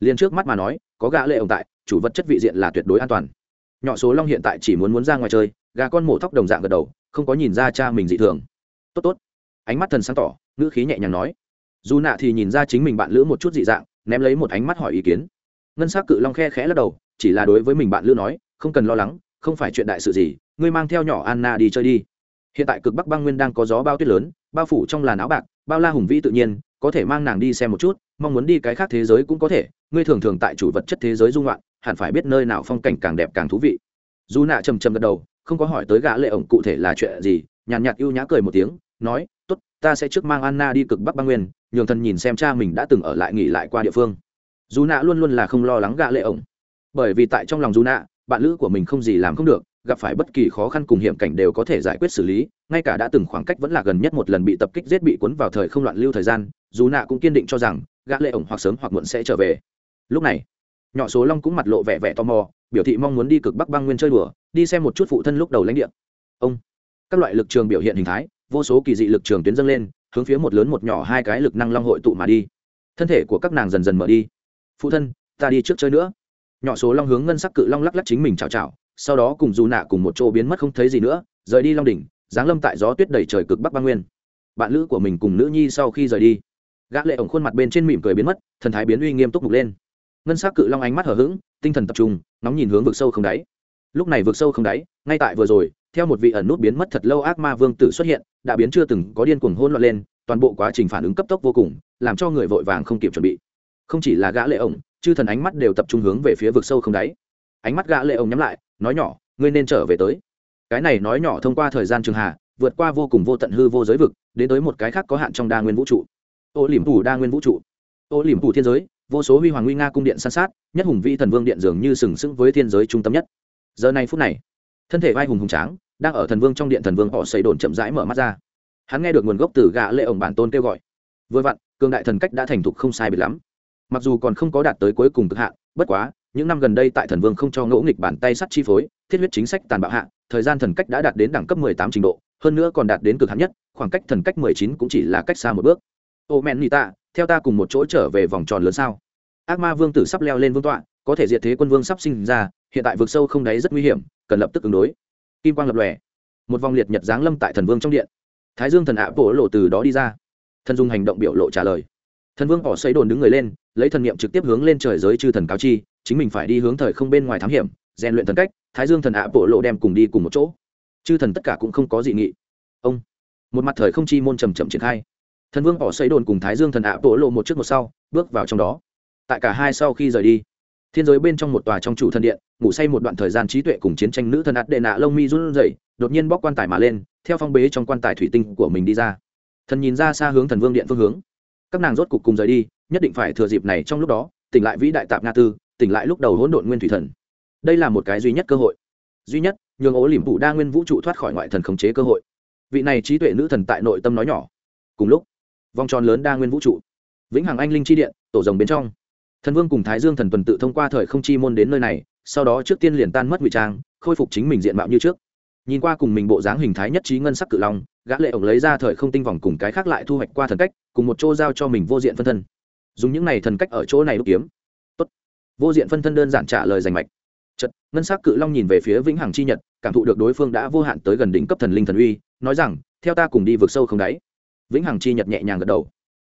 Liền trước mắt mà nói có gã lệ ổng tại chủ vật chất vị diện là tuyệt đối an toàn nhỏ số long hiện tại chỉ muốn muốn ra ngoài chơi, gà con mổ tóc đồng dạng gật đầu, không có nhìn ra cha mình dị thường. Tốt tốt. Ánh mắt thần sáng tỏ, ngữ khí nhẹ nhàng nói. Dù nạ thì nhìn ra chính mình bạn lữ một chút dị dạng, ném lấy một ánh mắt hỏi ý kiến. Ngân s á c cự long khe khẽ lắc đầu, chỉ là đối với mình bạn lữ nói, không cần lo lắng, không phải chuyện đại sự gì, ngươi mang theo nhỏ anna đi chơi đi. Hiện tại cực bắc băng nguyên đang có gió bao tuyết lớn, bao phủ trong làn áo bạc, bao la hùng vĩ tự nhiên, có thể mang nàng đi xem một chút, mong muốn đi cái khác thế giới cũng có thể, ngươi thường thường tại chủ vật chất thế giới dung loạn hẳn phải biết nơi nào phong cảnh càng đẹp càng thú vị. Dù nạ trầm trầm gật đầu, không có hỏi tới gã lệ ổng cụ thể là chuyện gì, nhàn nhạt ưu nhã cười một tiếng, nói, tốt, ta sẽ trước mang anna đi cực bắc băng nguyên, nhường thần nhìn xem cha mình đã từng ở lại nghỉ lại qua địa phương. Dù nạ luôn luôn là không lo lắng gã lệ ổng. Bởi vì tại trong lòng dù nạ, bạn lữ của mình không gì làm không được, gặp phải bất kỳ khó khăn cùng hiểm cảnh đều có thể giải quyết xử lý, ngay cả đã từng khoảng cách vẫn là gần nhất một lần bị tập kích giết bị cuốn vào thời không loạn lưu thời gian, dù nạ cũng kiên định cho rằng gã lệ ổng hoặc sớm hoặc muộn sẽ trở về. Lúc này nhỏ số long cũng mặt lộ vẻ vẻ tò mò, biểu thị mong muốn đi cực bắc băng nguyên chơi đùa, đi xem một chút phụ thân lúc đầu lãnh địa. Ông, các loại lực trường biểu hiện hình thái, vô số kỳ dị lực trường tuyến dâng lên, hướng phía một lớn một nhỏ hai cái lực năng long hội tụ mà đi. Thân thể của các nàng dần dần mở đi. Phụ thân, ta đi trước chơi nữa. Nhỏ số long hướng ngân sắc cự long lắc lắc chính mình chào chào, sau đó cùng dù nạ cùng một chỗ biến mất không thấy gì nữa, rời đi long đỉnh, giáng lâm tại gió tuyết đầy trời cực bắc băng nguyên. Bạn lữ của mình cùng nữ nhi sau khi rời đi, gã lệ ổng khuôn mặt bên trên mỉm cười biến mất, thần thái biến uy nghiêm túc mục lên ngân sắc cự long ánh mắt hở hững, tinh thần tập trung nóng nhìn hướng vực sâu không đáy. Lúc này vực sâu không đáy, ngay tại vừa rồi, theo một vị ẩn nút biến mất thật lâu ác ma vương tử xuất hiện, đã biến chưa từng có điên cuồng hôn loạn lên, toàn bộ quá trình phản ứng cấp tốc vô cùng, làm cho người vội vàng không kịp chuẩn bị. Không chỉ là gã lệ ổng, chư thần ánh mắt đều tập trung hướng về phía vực sâu không đáy. Ánh mắt gã lệ ổng nhắm lại, nói nhỏ, ngươi nên trở về tới. Cái này nói nhỏ thông qua thời gian trường hà, vượt qua vô cùng vô tận hư vô giới vực, đến tới một cái khác có hạn trong đa nguyên vũ trụ. Ô liềm phủ đa nguyên vũ trụ. Ô liềm phủ thiên giới vô số huy hoàng nguy nga cung điện san sát, nhất hùng vĩ thần vương điện dường như sừng sững với thiên giới trung tâm nhất. Giờ này phút này, thân thể vai hùng hùng tráng, đang ở thần vương trong điện thần vương họ xây đồn chậm rãi mở mắt ra. Hắn nghe được nguồn gốc từ gã lệ ổng bản tôn kêu gọi. Vừa vặn, cường đại thần cách đã thành thục không sai biệt lắm. Mặc dù còn không có đạt tới cuối cùng cực hạn, bất quá, những năm gần đây tại thần vương không cho ngỗ nghịch bàn tay sắt chi phối, thiết huyết chính sách tàn bạo hạ, thời gian thần cách đã đạt đến đẳng cấp 18 trình độ, hơn nữa còn đạt đến cực hạn nhất, khoảng cách thần cách 19 cũng chỉ là cách xa một bước. Ô men nita theo ta cùng một chỗ trở về vòng tròn lớn sao? Ác ma vương tử sắp leo lên vương tọa, có thể diệt thế quân vương sắp sinh ra, hiện tại vực sâu không đáy rất nguy hiểm, cần lập tức ứng đối. Kim quang lập lòe. Một vòng liệt nhật giáng lâm tại thần vương trong điện. Thái dương thần ạ bổ lộ từ đó đi ra. Thần dùng hành động biểu lộ trả lời. Thần vương bỏ xây đồn đứng người lên, lấy thần niệm trực tiếp hướng lên trời giới chư thần cáo chi, chính mình phải đi hướng thời không bên ngoài thám hiểm, rèn luyện thần cách, thái dương thần ạ bổ lộ đem cùng đi cùng một chỗ. Chư thần tất cả cũng không có dị nghị. Ông. Một mặt thời không chi môn trầm trầm triển khai thần vương bỏ xây đồn cùng thái dương thần ạ bộ lộ một trước một sau, bước vào trong đó. Tại cả hai sau khi rời đi, thiên giới bên trong một tòa trong chủ thần điện, ngủ say một đoạn thời gian trí tuệ cùng chiến tranh nữ thần ạt đệ nạ lông mi run rẩy, đột nhiên bóc quan tài mà lên, theo phong bế trong quan tài thủy tinh của mình đi ra. Thần nhìn ra xa hướng thần vương điện phương hướng. Các nàng rốt cục cùng rời đi, nhất định phải thừa dịp này trong lúc đó, tỉnh lại vĩ đại tạp nga tư, tỉnh lại lúc đầu hỗn độn nguyên thủy thần. Đây là một cái duy nhất cơ hội. Duy nhất, nhường ố liềm phụ đa nguyên vũ trụ thoát khỏi ngoại thần khống chế cơ hội. Vị này trí tuệ nữ thần tại nội tâm nói nhỏ. Cùng lúc vòng tròn lớn đa nguyên vũ trụ. Vĩnh hằng anh linh chi điện, tổ rồng bên trong. Thần vương cùng thái dương thần tuần tự thông qua thời không chi môn đến nơi này, sau đó trước tiên liền tan mất ngụy trang, khôi phục chính mình diện mạo như trước. Nhìn qua cùng mình bộ dáng hình thái nhất trí ngân sắc cự long, gã lệ ổng lấy ra thời không tinh vòng cùng cái khác lại thu hoạch qua thần cách, cùng một chỗ giao cho mình vô diện phân thân. Dùng những này thần cách ở chỗ này đúc kiếm. Tốt. Vô diện phân thân đơn giản trả lời giành mạch. Chật ngân sắc cự long nhìn về phía vĩnh hằng chi nhật, cảm thụ được đối phương đã vô hạn tới gần đỉnh cấp thần linh thần uy, nói rằng, theo ta cùng đi vượt sâu không đáy vĩnh hằng chi nhật nhẹ nhàng gật đầu.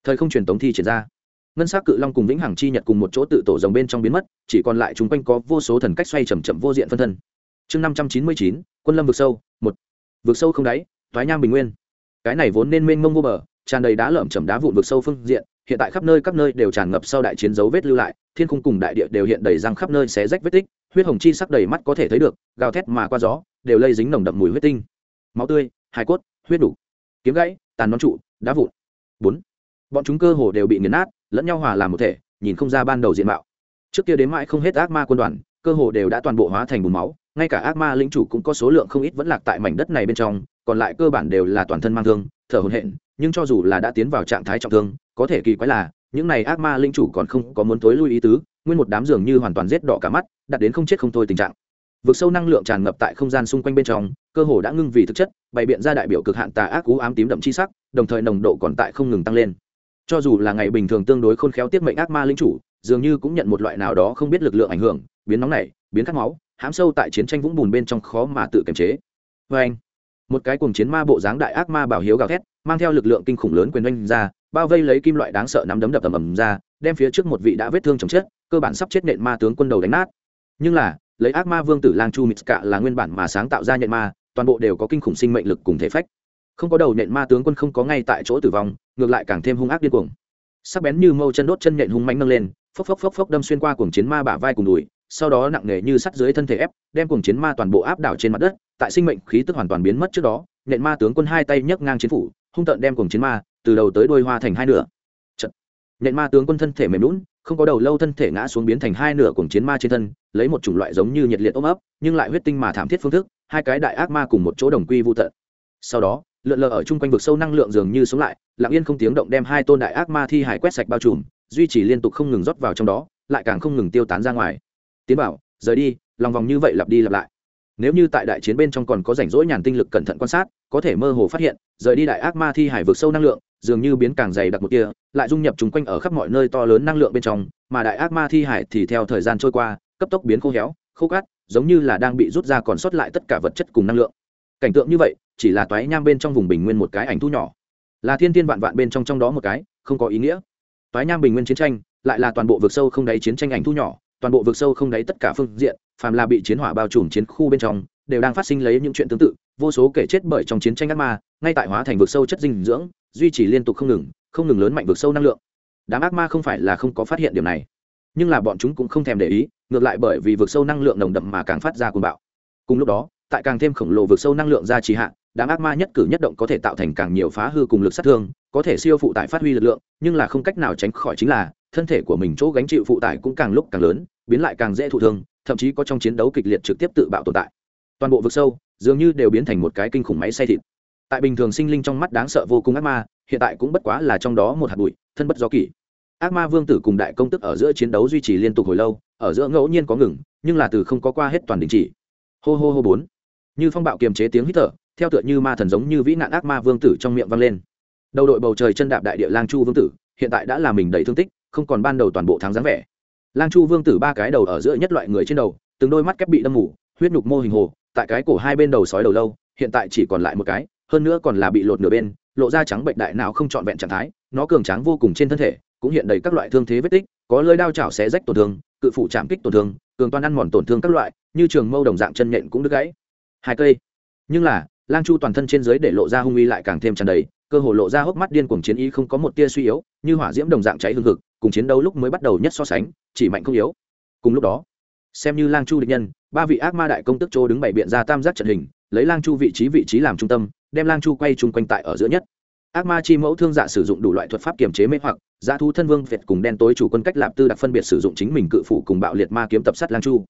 Thời không truyền tống thi triển ra. Ngân sắc cự long cùng vĩnh hằng chi nhật cùng một chỗ tự tổ rồng bên trong biến mất, chỉ còn lại chúng quanh có vô số thần cách xoay chậm chậm vô diện phân thân. Chương năm trăm chín mươi chín, quân lâm vực sâu, một. Vực sâu không đáy thoái nham bình nguyên. Cái này vốn nên mênh mông vô bờ, tràn đầy đá lởm chầm đá vụn vực sâu phương diện, hiện tại khắp nơi các nơi đều tràn ngập sau đại chiến dấu vết lưu lại, thiên khung cùng đại địa đều hiện đầy răng khắp nơi xé rách vết tích, huyết hồng chi sắc đầy mắt có thể thấy được, gào thét mà qua gió, đều lây dính nồng đậm mùi huyết tinh. Máu tươi hải cốt, huyết đủ. Kiếm gãy tàn nón trụ, đá vụn. Bốn, bọn chúng cơ hồ đều bị nghiền nát, lẫn nhau hòa làm một thể, nhìn không ra ban đầu diện mạo. Trước kia đến mãi không hết ác ma quân đoàn, cơ hồ đều đã toàn bộ hóa thành bùn máu, ngay cả ác ma linh chủ cũng có số lượng không ít vẫn lạc tại mảnh đất này bên trong, còn lại cơ bản đều là toàn thân mang thương, thở hổn hển, nhưng cho dù là đã tiến vào trạng thái trọng thương, có thể kỳ quái là, những này ác ma linh chủ còn không có muốn tối lui ý tứ, nguyên một đám dường như hoàn toàn rết đỏ cả mắt, đặt đến không chết không thôi tình trạng. Vực sâu năng lượng tràn ngập tại không gian xung quanh bên trong, cơ hồ đã ngưng vì thực chất bày biện ra đại biểu cực hạn tà ác cú ám tím đậm chi sắc, đồng thời nồng độ còn tại không ngừng tăng lên. Cho dù là ngày bình thường tương đối khôn khéo tiết mệnh ác ma linh chủ, dường như cũng nhận một loại nào đó không biết lực lượng ảnh hưởng, biến nóng này, biến khát máu, hãm sâu tại chiến tranh vũng bùn bên trong khó mà tự kiềm chế. Vê anh, một cái cùng chiến ma bộ dáng đại ác ma bảo hiếu gào thét, mang theo lực lượng kinh khủng lớn quyền oanh ra, bao vây lấy kim loại đáng sợ nắm đấm đập ầm ầm ra, đem phía trước một vị đã vết thương chồng chết, cơ bản sắp chết nện ma tướng quân đầu đánh nát. Nhưng là, lấy ác ma vương tử lang chu mitska là nguyên bản mà sáng tạo ra nhện ma toàn bộ đều có kinh khủng sinh mệnh lực cùng thể phách không có đầu nện ma tướng quân không có ngay tại chỗ tử vong, ngược lại càng thêm hung ác điên cuồng sắc bén như mâu chân đốt chân nện hung mạnh nâng lên, phốc phốc phốc phốc đâm xuyên qua cuồng chiến ma bả vai cùng đùi, sau đó nặng nề như sắt dưới thân thể ép, đem cuồng chiến ma toàn bộ áp đảo trên mặt đất, tại sinh mệnh khí tức hoàn toàn biến mất trước đó nện ma tướng quân hai tay nhấc ngang chiến phủ, hung tợn đem cuồng chiến ma từ đầu tới đuôi hoa thành hai nửa Chật. nện ma tướng quân thân thể mềm lún không có đầu lâu thân thể ngã xuống biến thành hai nửa cùng chiến ma trên thân, lấy một chủng loại giống như nhiệt liệt ôm ấp, nhưng lại huyết tinh mà thảm thiết phương thức, hai cái đại ác ma cùng một chỗ đồng quy vô tận. Sau đó, lượn lờ ở chung quanh vực sâu năng lượng dường như sống lại, lặng yên không tiếng động đem hai tôn đại ác ma thi hải quét sạch bao trùm, duy trì liên tục không ngừng rót vào trong đó, lại càng không ngừng tiêu tán ra ngoài. Tiến bảo, rời đi, lòng vòng như vậy lặp đi lặp lại. Nếu như tại đại chiến bên trong còn có rảnh rỗi nhàn tinh lực cẩn thận quan sát, có thể mơ hồ phát hiện, rời đi đại ác ma thi hải vực sâu năng lượng dường như biến càng dày đặc một kia, lại dung nhập chúng quanh ở khắp mọi nơi to lớn năng lượng bên trong, mà đại ác ma thi hải thì theo thời gian trôi qua, cấp tốc biến khô héo, khô cát, giống như là đang bị rút ra còn sót lại tất cả vật chất cùng năng lượng. Cảnh tượng như vậy, chỉ là toái nham bên trong vùng bình nguyên một cái ảnh thu nhỏ. Là thiên thiên vạn vạn bên trong trong đó một cái, không có ý nghĩa. Toái nham bình nguyên chiến tranh, lại là toàn bộ vực sâu không đáy chiến tranh ảnh thu nhỏ, toàn bộ vực sâu không đáy tất cả phương diện, phàm là bị chiến hỏa bao trùm chiến khu bên trong, đều đang phát sinh lấy những chuyện tương tự, vô số kể chết bởi trong chiến tranh ác ma, ngay tại hóa thành vực sâu chất dinh dưỡng duy trì liên tục không ngừng không ngừng lớn mạnh vực sâu năng lượng. Đám ác ma không phải là không có phát hiện điều này, nhưng là bọn chúng cũng không thèm để ý, ngược lại bởi vì vực sâu năng lượng nồng đậm mà càng phát ra cuồng bạo. Cùng lúc đó, tại càng thêm khổng lồ vực sâu năng lượng ra trì hạn đám ác ma nhất cử nhất động có thể tạo thành càng nhiều phá hư cùng lực sát thương, có thể siêu phụ tải phát huy lực lượng, nhưng là không cách nào tránh khỏi chính là, thân thể của mình chỗ gánh chịu phụ tải cũng càng lúc càng lớn, biến lại càng dễ thụ thương, thậm chí có trong chiến đấu kịch liệt trực tiếp tự bạo tồn tại. Toàn bộ vực sâu, dường như đều biến thành một cái kinh khủng máy xay thịt tại bình thường sinh linh trong mắt đáng sợ vô cùng ác ma, hiện tại cũng bất quá là trong đó một hạt bụi, thân bất do kỷ. Ác ma vương tử cùng đại công tức ở giữa chiến đấu duy trì liên tục hồi lâu, ở giữa ngẫu nhiên có ngừng, nhưng là từ không có qua hết toàn đình chỉ. Hô hô hô bốn. Như phong bạo kiềm chế tiếng hít thở, theo tựa như ma thần giống như vĩ nạn ác ma vương tử trong miệng vang lên. Đầu đội bầu trời chân đạp đại địa lang chu vương tử, hiện tại đã là mình đầy thương tích, không còn ban đầu toàn bộ tháng dáng vẻ. Lang chu vương tử ba cái đầu ở giữa nhất loại người trên đầu, từng đôi mắt kép bị đâm mù, huyết nhục mô hình hồ, tại cái cổ hai bên đầu sói đầu lâu, hiện tại chỉ còn lại một cái hơn nữa còn là bị lột nửa bên, lộ ra trắng bệnh đại nào không trọn vẹn trạng thái, nó cường tráng vô cùng trên thân thể, cũng hiện đầy các loại thương thế vết tích, có lơi đao chảo xé rách tổn thương, cự phụ chạm kích tổn thương, cường toàn ăn mòn tổn thương các loại, như trường mâu đồng dạng chân nhện cũng đứt gãy. Hai cây. Nhưng là, lang chu toàn thân trên dưới để lộ ra hung uy lại càng thêm tràn đầy, cơ hồ lộ ra hốc mắt điên cuồng chiến ý không có một tia suy yếu, như hỏa diễm đồng dạng cháy hương thực cùng chiến đấu lúc mới bắt đầu nhất so sánh, chỉ mạnh không yếu. Cùng lúc đó, xem như lang chu địch nhân, ba vị ác ma đại công tức chỗ đứng bày biện ra tam giác trận hình, lấy lang chu vị trí vị trí làm trung tâm đem lang chu quay chung quanh tại ở giữa nhất. Ác ma chi mẫu thương dạ sử dụng đủ loại thuật pháp kiềm chế mê hoặc dạ giá thu thân vương việt cùng đen tối chủ quân cách lạp tư đặc phân biệt sử dụng chính mình cự phủ cùng bạo liệt ma kiếm tập sát lang chu.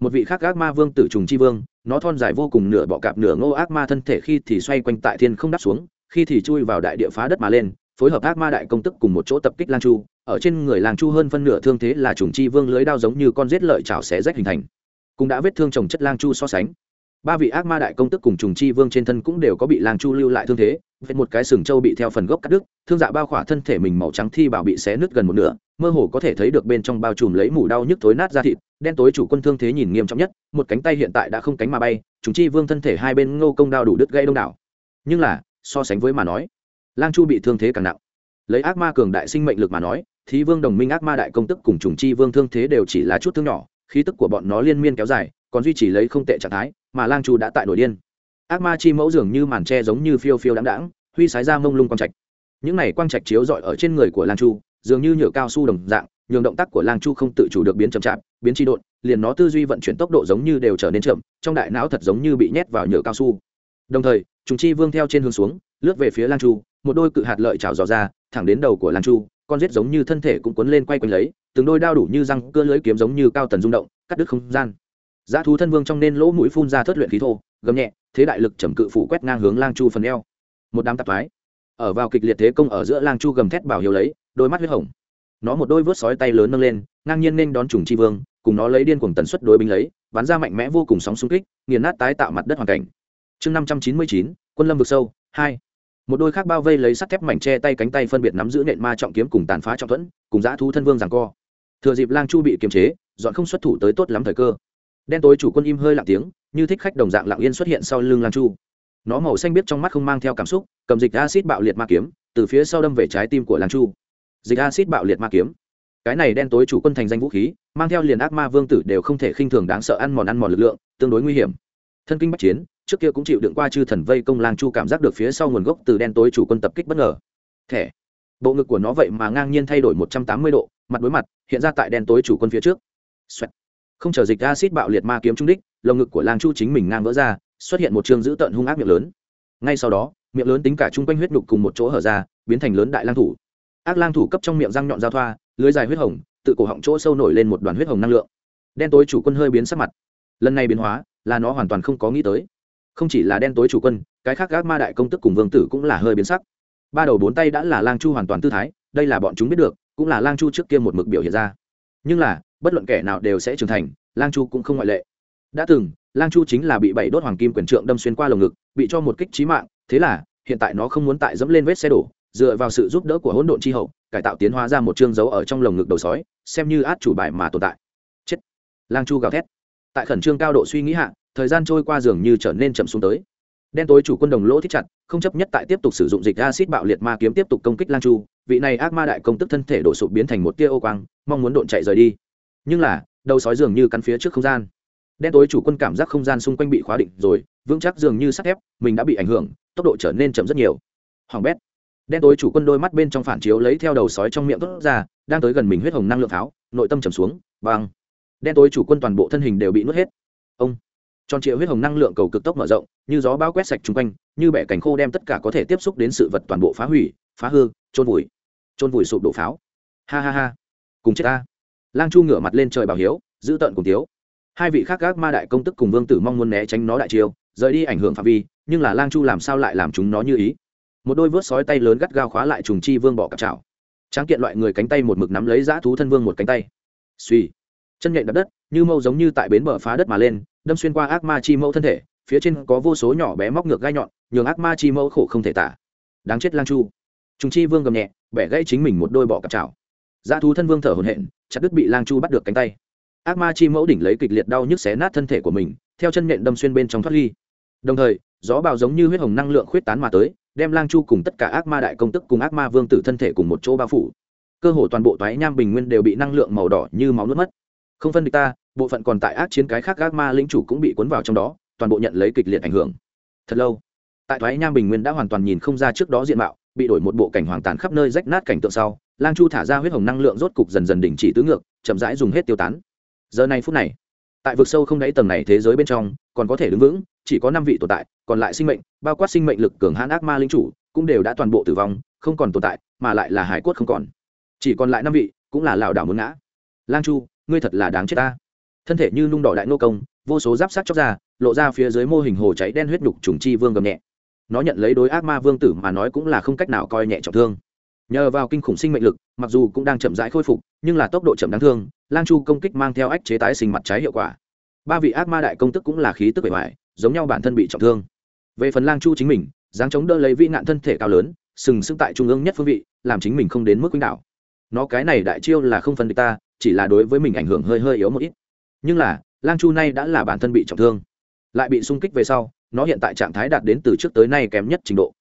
Một vị khác ác ma vương tử trùng chi vương, nó thon dài vô cùng nửa bọ cạp nửa ngô ác ma thân thể khi thì xoay quanh tại thiên không đáp xuống, khi thì chui vào đại địa phá đất mà lên, phối hợp ác ma đại công tức cùng một chỗ tập kích lang chu. Ở trên người lang chu hơn phân nửa thương thế là trùng chi vương lưới đao giống như con rết lợi chảo xé rách hình thành, cũng đã vết thương trồng chất lang chu so sánh ba vị ác ma đại công tức cùng trùng chi vương trên thân cũng đều có bị lang chu lưu lại thương thế, vết một cái sừng trâu bị theo phần gốc cắt đứt, thương dạ bao khỏa thân thể mình màu trắng thi bảo bị xé nứt gần một nửa, mơ hồ có thể thấy được bên trong bao trùm lấy mủ đau nhức thối nát ra thịt, đen tối chủ quân thương thế nhìn nghiêm trọng nhất, một cánh tay hiện tại đã không cánh mà bay, trùng chi vương thân thể hai bên ngô công đao đủ đứt gây đông đảo. Nhưng là, so sánh với mà nói, lang chu bị thương thế càng nặng. Lấy ác ma cường đại sinh mệnh lực mà nói thì vương đồng minh ác ma đại công tức cùng trùng chi vương thương thế đều chỉ là chút thương nhỏ, khí tức của bọn nó liên miên kéo dài, còn duy trì lấy không tệ trạng thái mà lang chu đã tại nổi điên. Ác ma chi mẫu dường như màn tre giống như phiêu phiêu đáng đáng huy sái ra mông lung quang trạch. Những này quang trạch chiếu rọi ở trên người của lang chu, dường như nhựa cao su đồng dạng, nhường động tác của lang chu không tự chủ được biến chậm chạp, biến chi độn, liền nó tư duy vận chuyển tốc độ giống như đều trở nên chậm, trong đại não thật giống như bị nhét vào nhựa cao su. Đồng thời chúng chi vương theo trên hướng xuống, lướt về phía lang chu, một đôi cự hạt lợi trào dò ra, thẳng đến đầu của lang chu, con rết giống như thân thể cũng cuốn lên quay quanh lấy, từng đôi đao đủ như răng, cưa lưới kiếm giống như cao tần rung động, cắt đứt không gian giá thú thân vương trong nên lỗ mũi phun ra thất luyện khí thô, gầm nhẹ, thế đại lực trầm cự phủ quét ngang hướng lang chu phần eo. Một đám tạp thoái, ở vào kịch liệt thế công ở giữa lang chu gầm thét bảo hiếu lấy, đôi mắt huyết hồng. Nó một đôi vớt sói tay lớn nâng lên, ngang nhiên nên đón trùng chi vương, cùng nó lấy điên cuồng tần suất đối binh lấy, bắn ra mạnh mẽ vô cùng sóng xung kích, nghiền nát tái tạo mặt đất hoàn cảnh. Chương năm trăm chín mươi chín, quân lâm vực sâu, hai. Một đôi khác bao vây lấy sắt thép mảnh che tay cánh tay phân biệt nắm giữ nện ma trọng kiếm cùng tàn phá trọng thuẫn, cùng dã thú thân vương giằng co. Thừa dịp lang chu bị kiềm chế, dọn không xuất thủ tới tốt lắm thời cơ đen tối chủ quân im hơi lặng tiếng, như thích khách đồng dạng lặng yên xuất hiện sau lưng lang chu. Nó màu xanh biết trong mắt không mang theo cảm xúc, cầm dịch acid bạo liệt ma kiếm, từ phía sau đâm về trái tim của lang chu. Dịch acid bạo liệt ma kiếm. Cái này đen tối chủ quân thành danh vũ khí, mang theo liền ác ma vương tử đều không thể khinh thường đáng sợ ăn mòn ăn mòn lực lượng, tương đối nguy hiểm. Thân kinh bắc chiến, trước kia cũng chịu đựng qua chư thần vây công lang chu cảm giác được phía sau nguồn gốc từ đen tối chủ quân tập kích bất ngờ. Thẻ. Bộ ngực của nó vậy mà ngang nhiên thay đổi một trăm tám mươi độ, mặt đối mặt, hiện ra tại đen tối chủ quân phía trước、Xoẹt không chờ dịch acid bạo liệt ma kiếm trung đích, lồng ngực của lang chu chính mình ngang vỡ ra, xuất hiện một chương dữ tợn hung ác miệng lớn. Ngay sau đó, miệng lớn tính cả chung quanh huyết nhục cùng một chỗ hở ra, biến thành lớn đại lang thủ. Ác lang thủ cấp trong miệng răng nhọn giao thoa, lưới dài huyết hồng, tự cổ họng chỗ sâu nổi lên một đoàn huyết hồng năng lượng. Đen tối chủ quân hơi biến sắc mặt. Lần này biến hóa, là nó hoàn toàn không có nghĩ tới. Không chỉ là đen tối chủ quân, cái khác gác ma đại công tức cùng vương tử cũng là hơi biến sắc. Ba đầu bốn tay đã là lang chu hoàn toàn tư thái, đây là bọn chúng biết được, cũng là lang chu trước kia một mực biểu hiện ra. Nhưng là bất luận kẻ nào đều sẽ trưởng thành, lang chu cũng không ngoại lệ. Đã từng, lang chu chính là bị bảy đốt hoàng kim quyền trượng đâm xuyên qua lồng ngực, bị cho một kích trí mạng, thế là, hiện tại nó không muốn tại dẫm lên vết xe đổ, dựa vào sự giúp đỡ của hỗn độn chi hậu, cải tạo tiến hóa ra một chương dấu ở trong lồng ngực đầu sói, xem như át chủ bài mà tồn tại. Chết. Lang chu gào thét. Tại khẩn trương cao độ suy nghĩ hạ, thời gian trôi qua dường như trở nên chậm xuống tới. Đen tối chủ quân đồng lỗ thích chặt, không chấp nhất tại tiếp tục sử dụng dịch acid bạo liệt ma kiếm tiếp tục công kích lang chu, vị này ác ma đại công tức thân thể đổ sụp biến thành một tia ô quang, mong muốn độn chạy rời đi nhưng là đầu sói dường như cắn phía trước không gian. Đen tối chủ quân cảm giác không gian xung quanh bị khóa định rồi vững chắc dường như sắt thép mình đã bị ảnh hưởng tốc độ trở nên chậm rất nhiều. Hoàng bét. Đen tối chủ quân đôi mắt bên trong phản chiếu lấy theo đầu sói trong miệng tốt ra đang tới gần mình huyết hồng năng lượng tháo, nội tâm trầm xuống băng. Đen tối chủ quân toàn bộ thân hình đều bị nuốt hết. Ông. Tròn triệu huyết hồng năng lượng cầu cực tốc mở rộng như gió bao quét sạch chung quanh như bẻ cành khô đem tất cả có thể tiếp xúc đến sự vật toàn bộ phá hủy phá hư trôn vùi. Trôn vùi sụp đổ pháo. Ha ha ha. Cùng chết ta lang chu ngửa mặt lên trời bảo hiếu, giữ tợn cùng tiếu hai vị khác gác ma đại công tức cùng vương tử mong muốn né tránh nó đại chiêu, rời đi ảnh hưởng phạm vi, nhưng là lang chu làm sao lại làm chúng nó như ý? Một đôi vớt sói tay lớn gắt gao khóa lại trùng chi vương bỏ cặp chảo. Tráng kiện loại người cánh tay một mực nắm lấy dã thú thân vương một cánh tay. Suy chân nhện đập đất, như mâu giống như tại bến bờ phá đất mà lên, đâm xuyên qua ác ma chi mẫu thân thể, phía trên có vô số nhỏ bé móc ngược gai nhọn, nhường ác ma chi mẫu khổ không thể tả. Đáng chết lang chu. Trùng chi vương gầm nhẹ, bẻ gãy chính mình một đôi bỏ cặp chảo. Dã thú thân vương thở hổn hển chặt đứt bị lang chu bắt được cánh tay ác ma chi mẫu đỉnh lấy kịch liệt đau nhức xé nát thân thể của mình theo chân nhện đâm xuyên bên trong thoát ly đồng thời gió bào giống như huyết hồng năng lượng khuyết tán mà tới đem lang chu cùng tất cả ác ma đại công tức cùng ác ma vương tử thân thể cùng một chỗ bao phủ cơ hồ toàn bộ toái nham bình nguyên đều bị năng lượng màu đỏ như máu nuốt mất không phân địch ta bộ phận còn tại ác chiến cái khác ác ma lĩnh chủ cũng bị cuốn vào trong đó toàn bộ nhận lấy kịch liệt ảnh hưởng thật lâu tại thoái nham bình nguyên đã hoàn toàn nhìn không ra trước đó diện mạo bị đổi một bộ cảnh hoàng tàn khắp nơi rách nát cảnh tượng sau lang chu thả ra huyết hồng năng lượng rốt cục dần dần đình chỉ tứ ngược, chậm rãi dùng hết tiêu tán. Giờ này phút này, tại vực sâu không đáy tầng này thế giới bên trong, còn có thể đứng vững, chỉ có năm vị tồn tại, còn lại sinh mệnh, bao quát sinh mệnh lực cường hãn ác ma linh chủ, cũng đều đã toàn bộ tử vong, không còn tồn tại, mà lại là hải quất không còn. Chỉ còn lại năm vị, cũng là lảo đảo muốn ngã. Lang chu, ngươi thật là đáng chết ta. Thân thể như nung đỏ đại nô công, vô số giáp sát chóc ra, lộ ra phía dưới mô hình hồ cháy đen huyết nhục trùng chi vương gầm nhẹ. Nó nhận lấy đối ác ma vương tử mà nói cũng là không cách nào coi nhẹ trọng thương nhờ vào kinh khủng sinh mệnh lực, mặc dù cũng đang chậm rãi khôi phục, nhưng là tốc độ chậm đáng thương, lang chu công kích mang theo ách chế tái sinh mặt trái hiệu quả. Ba vị ác ma đại công tức cũng là khí tức bề ngoài, giống nhau bản thân bị trọng thương. Về phần lang chu chính mình, dáng chống đỡ lấy vĩ nạn thân thể cao lớn, sừng sững tại trung ương nhất phương vị, làm chính mình không đến mức quýnh đạo nó cái này đại chiêu là không phân địch ta, chỉ là đối với mình ảnh hưởng hơi hơi yếu một ít. Nhưng là, lang chu nay đã là bản thân bị trọng thương. Lại bị sung kích về sau, nó hiện tại trạng thái đạt đến từ trước tới nay kém nhất trình độ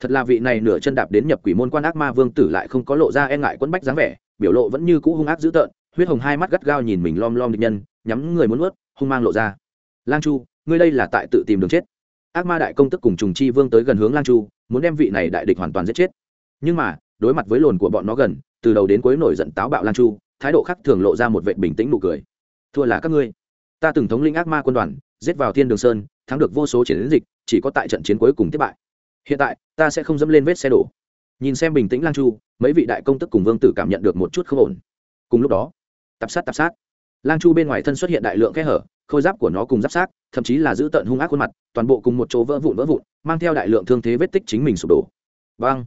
thật là vị này nửa chân đạp đến nhập quỷ môn quan ác ma vương tử lại không có lộ ra e ngại quấn bách dáng vẻ, biểu lộ vẫn như cũ hung ác dữ tợn, huyết hồng hai mắt gắt gao nhìn mình lom lom địch nhân, nhắm người muốn ướt hung mang lộ ra. Lang chu, ngươi đây là tại tự tìm đường chết. Ác ma đại công tức cùng trùng chi vương tới gần hướng lang chu, muốn đem vị này đại địch hoàn toàn giết chết. Nhưng mà, đối mặt với lồn của bọn nó gần, từ đầu đến cuối nổi giận táo bạo lang chu, thái độ khác thường lộ ra một vệ bình tĩnh nụ cười. Thua là các ngươi. Ta từng thống lĩnh ác ma quân đoàn, giết vào thiên đường sơn, thắng được vô số chiến dịch, chỉ có tại trận chiến cuối cùng thất bại hiện tại, ta sẽ không dẫm lên vết xe đổ. Nhìn xem bình tĩnh lang chu, mấy vị đại công tức cùng vương tử cảm nhận được một chút không ổn. Cùng lúc đó tập sát tập sát. Lang chu bên ngoài thân xuất hiện đại lượng kẽ hở, khôi giáp của nó cùng giáp sát, thậm chí là giữ tận hung ác khuôn mặt, toàn bộ cùng một chỗ vỡ vụn vỡ vụn, mang theo đại lượng thương thế vết tích chính mình sụp đổ. Vang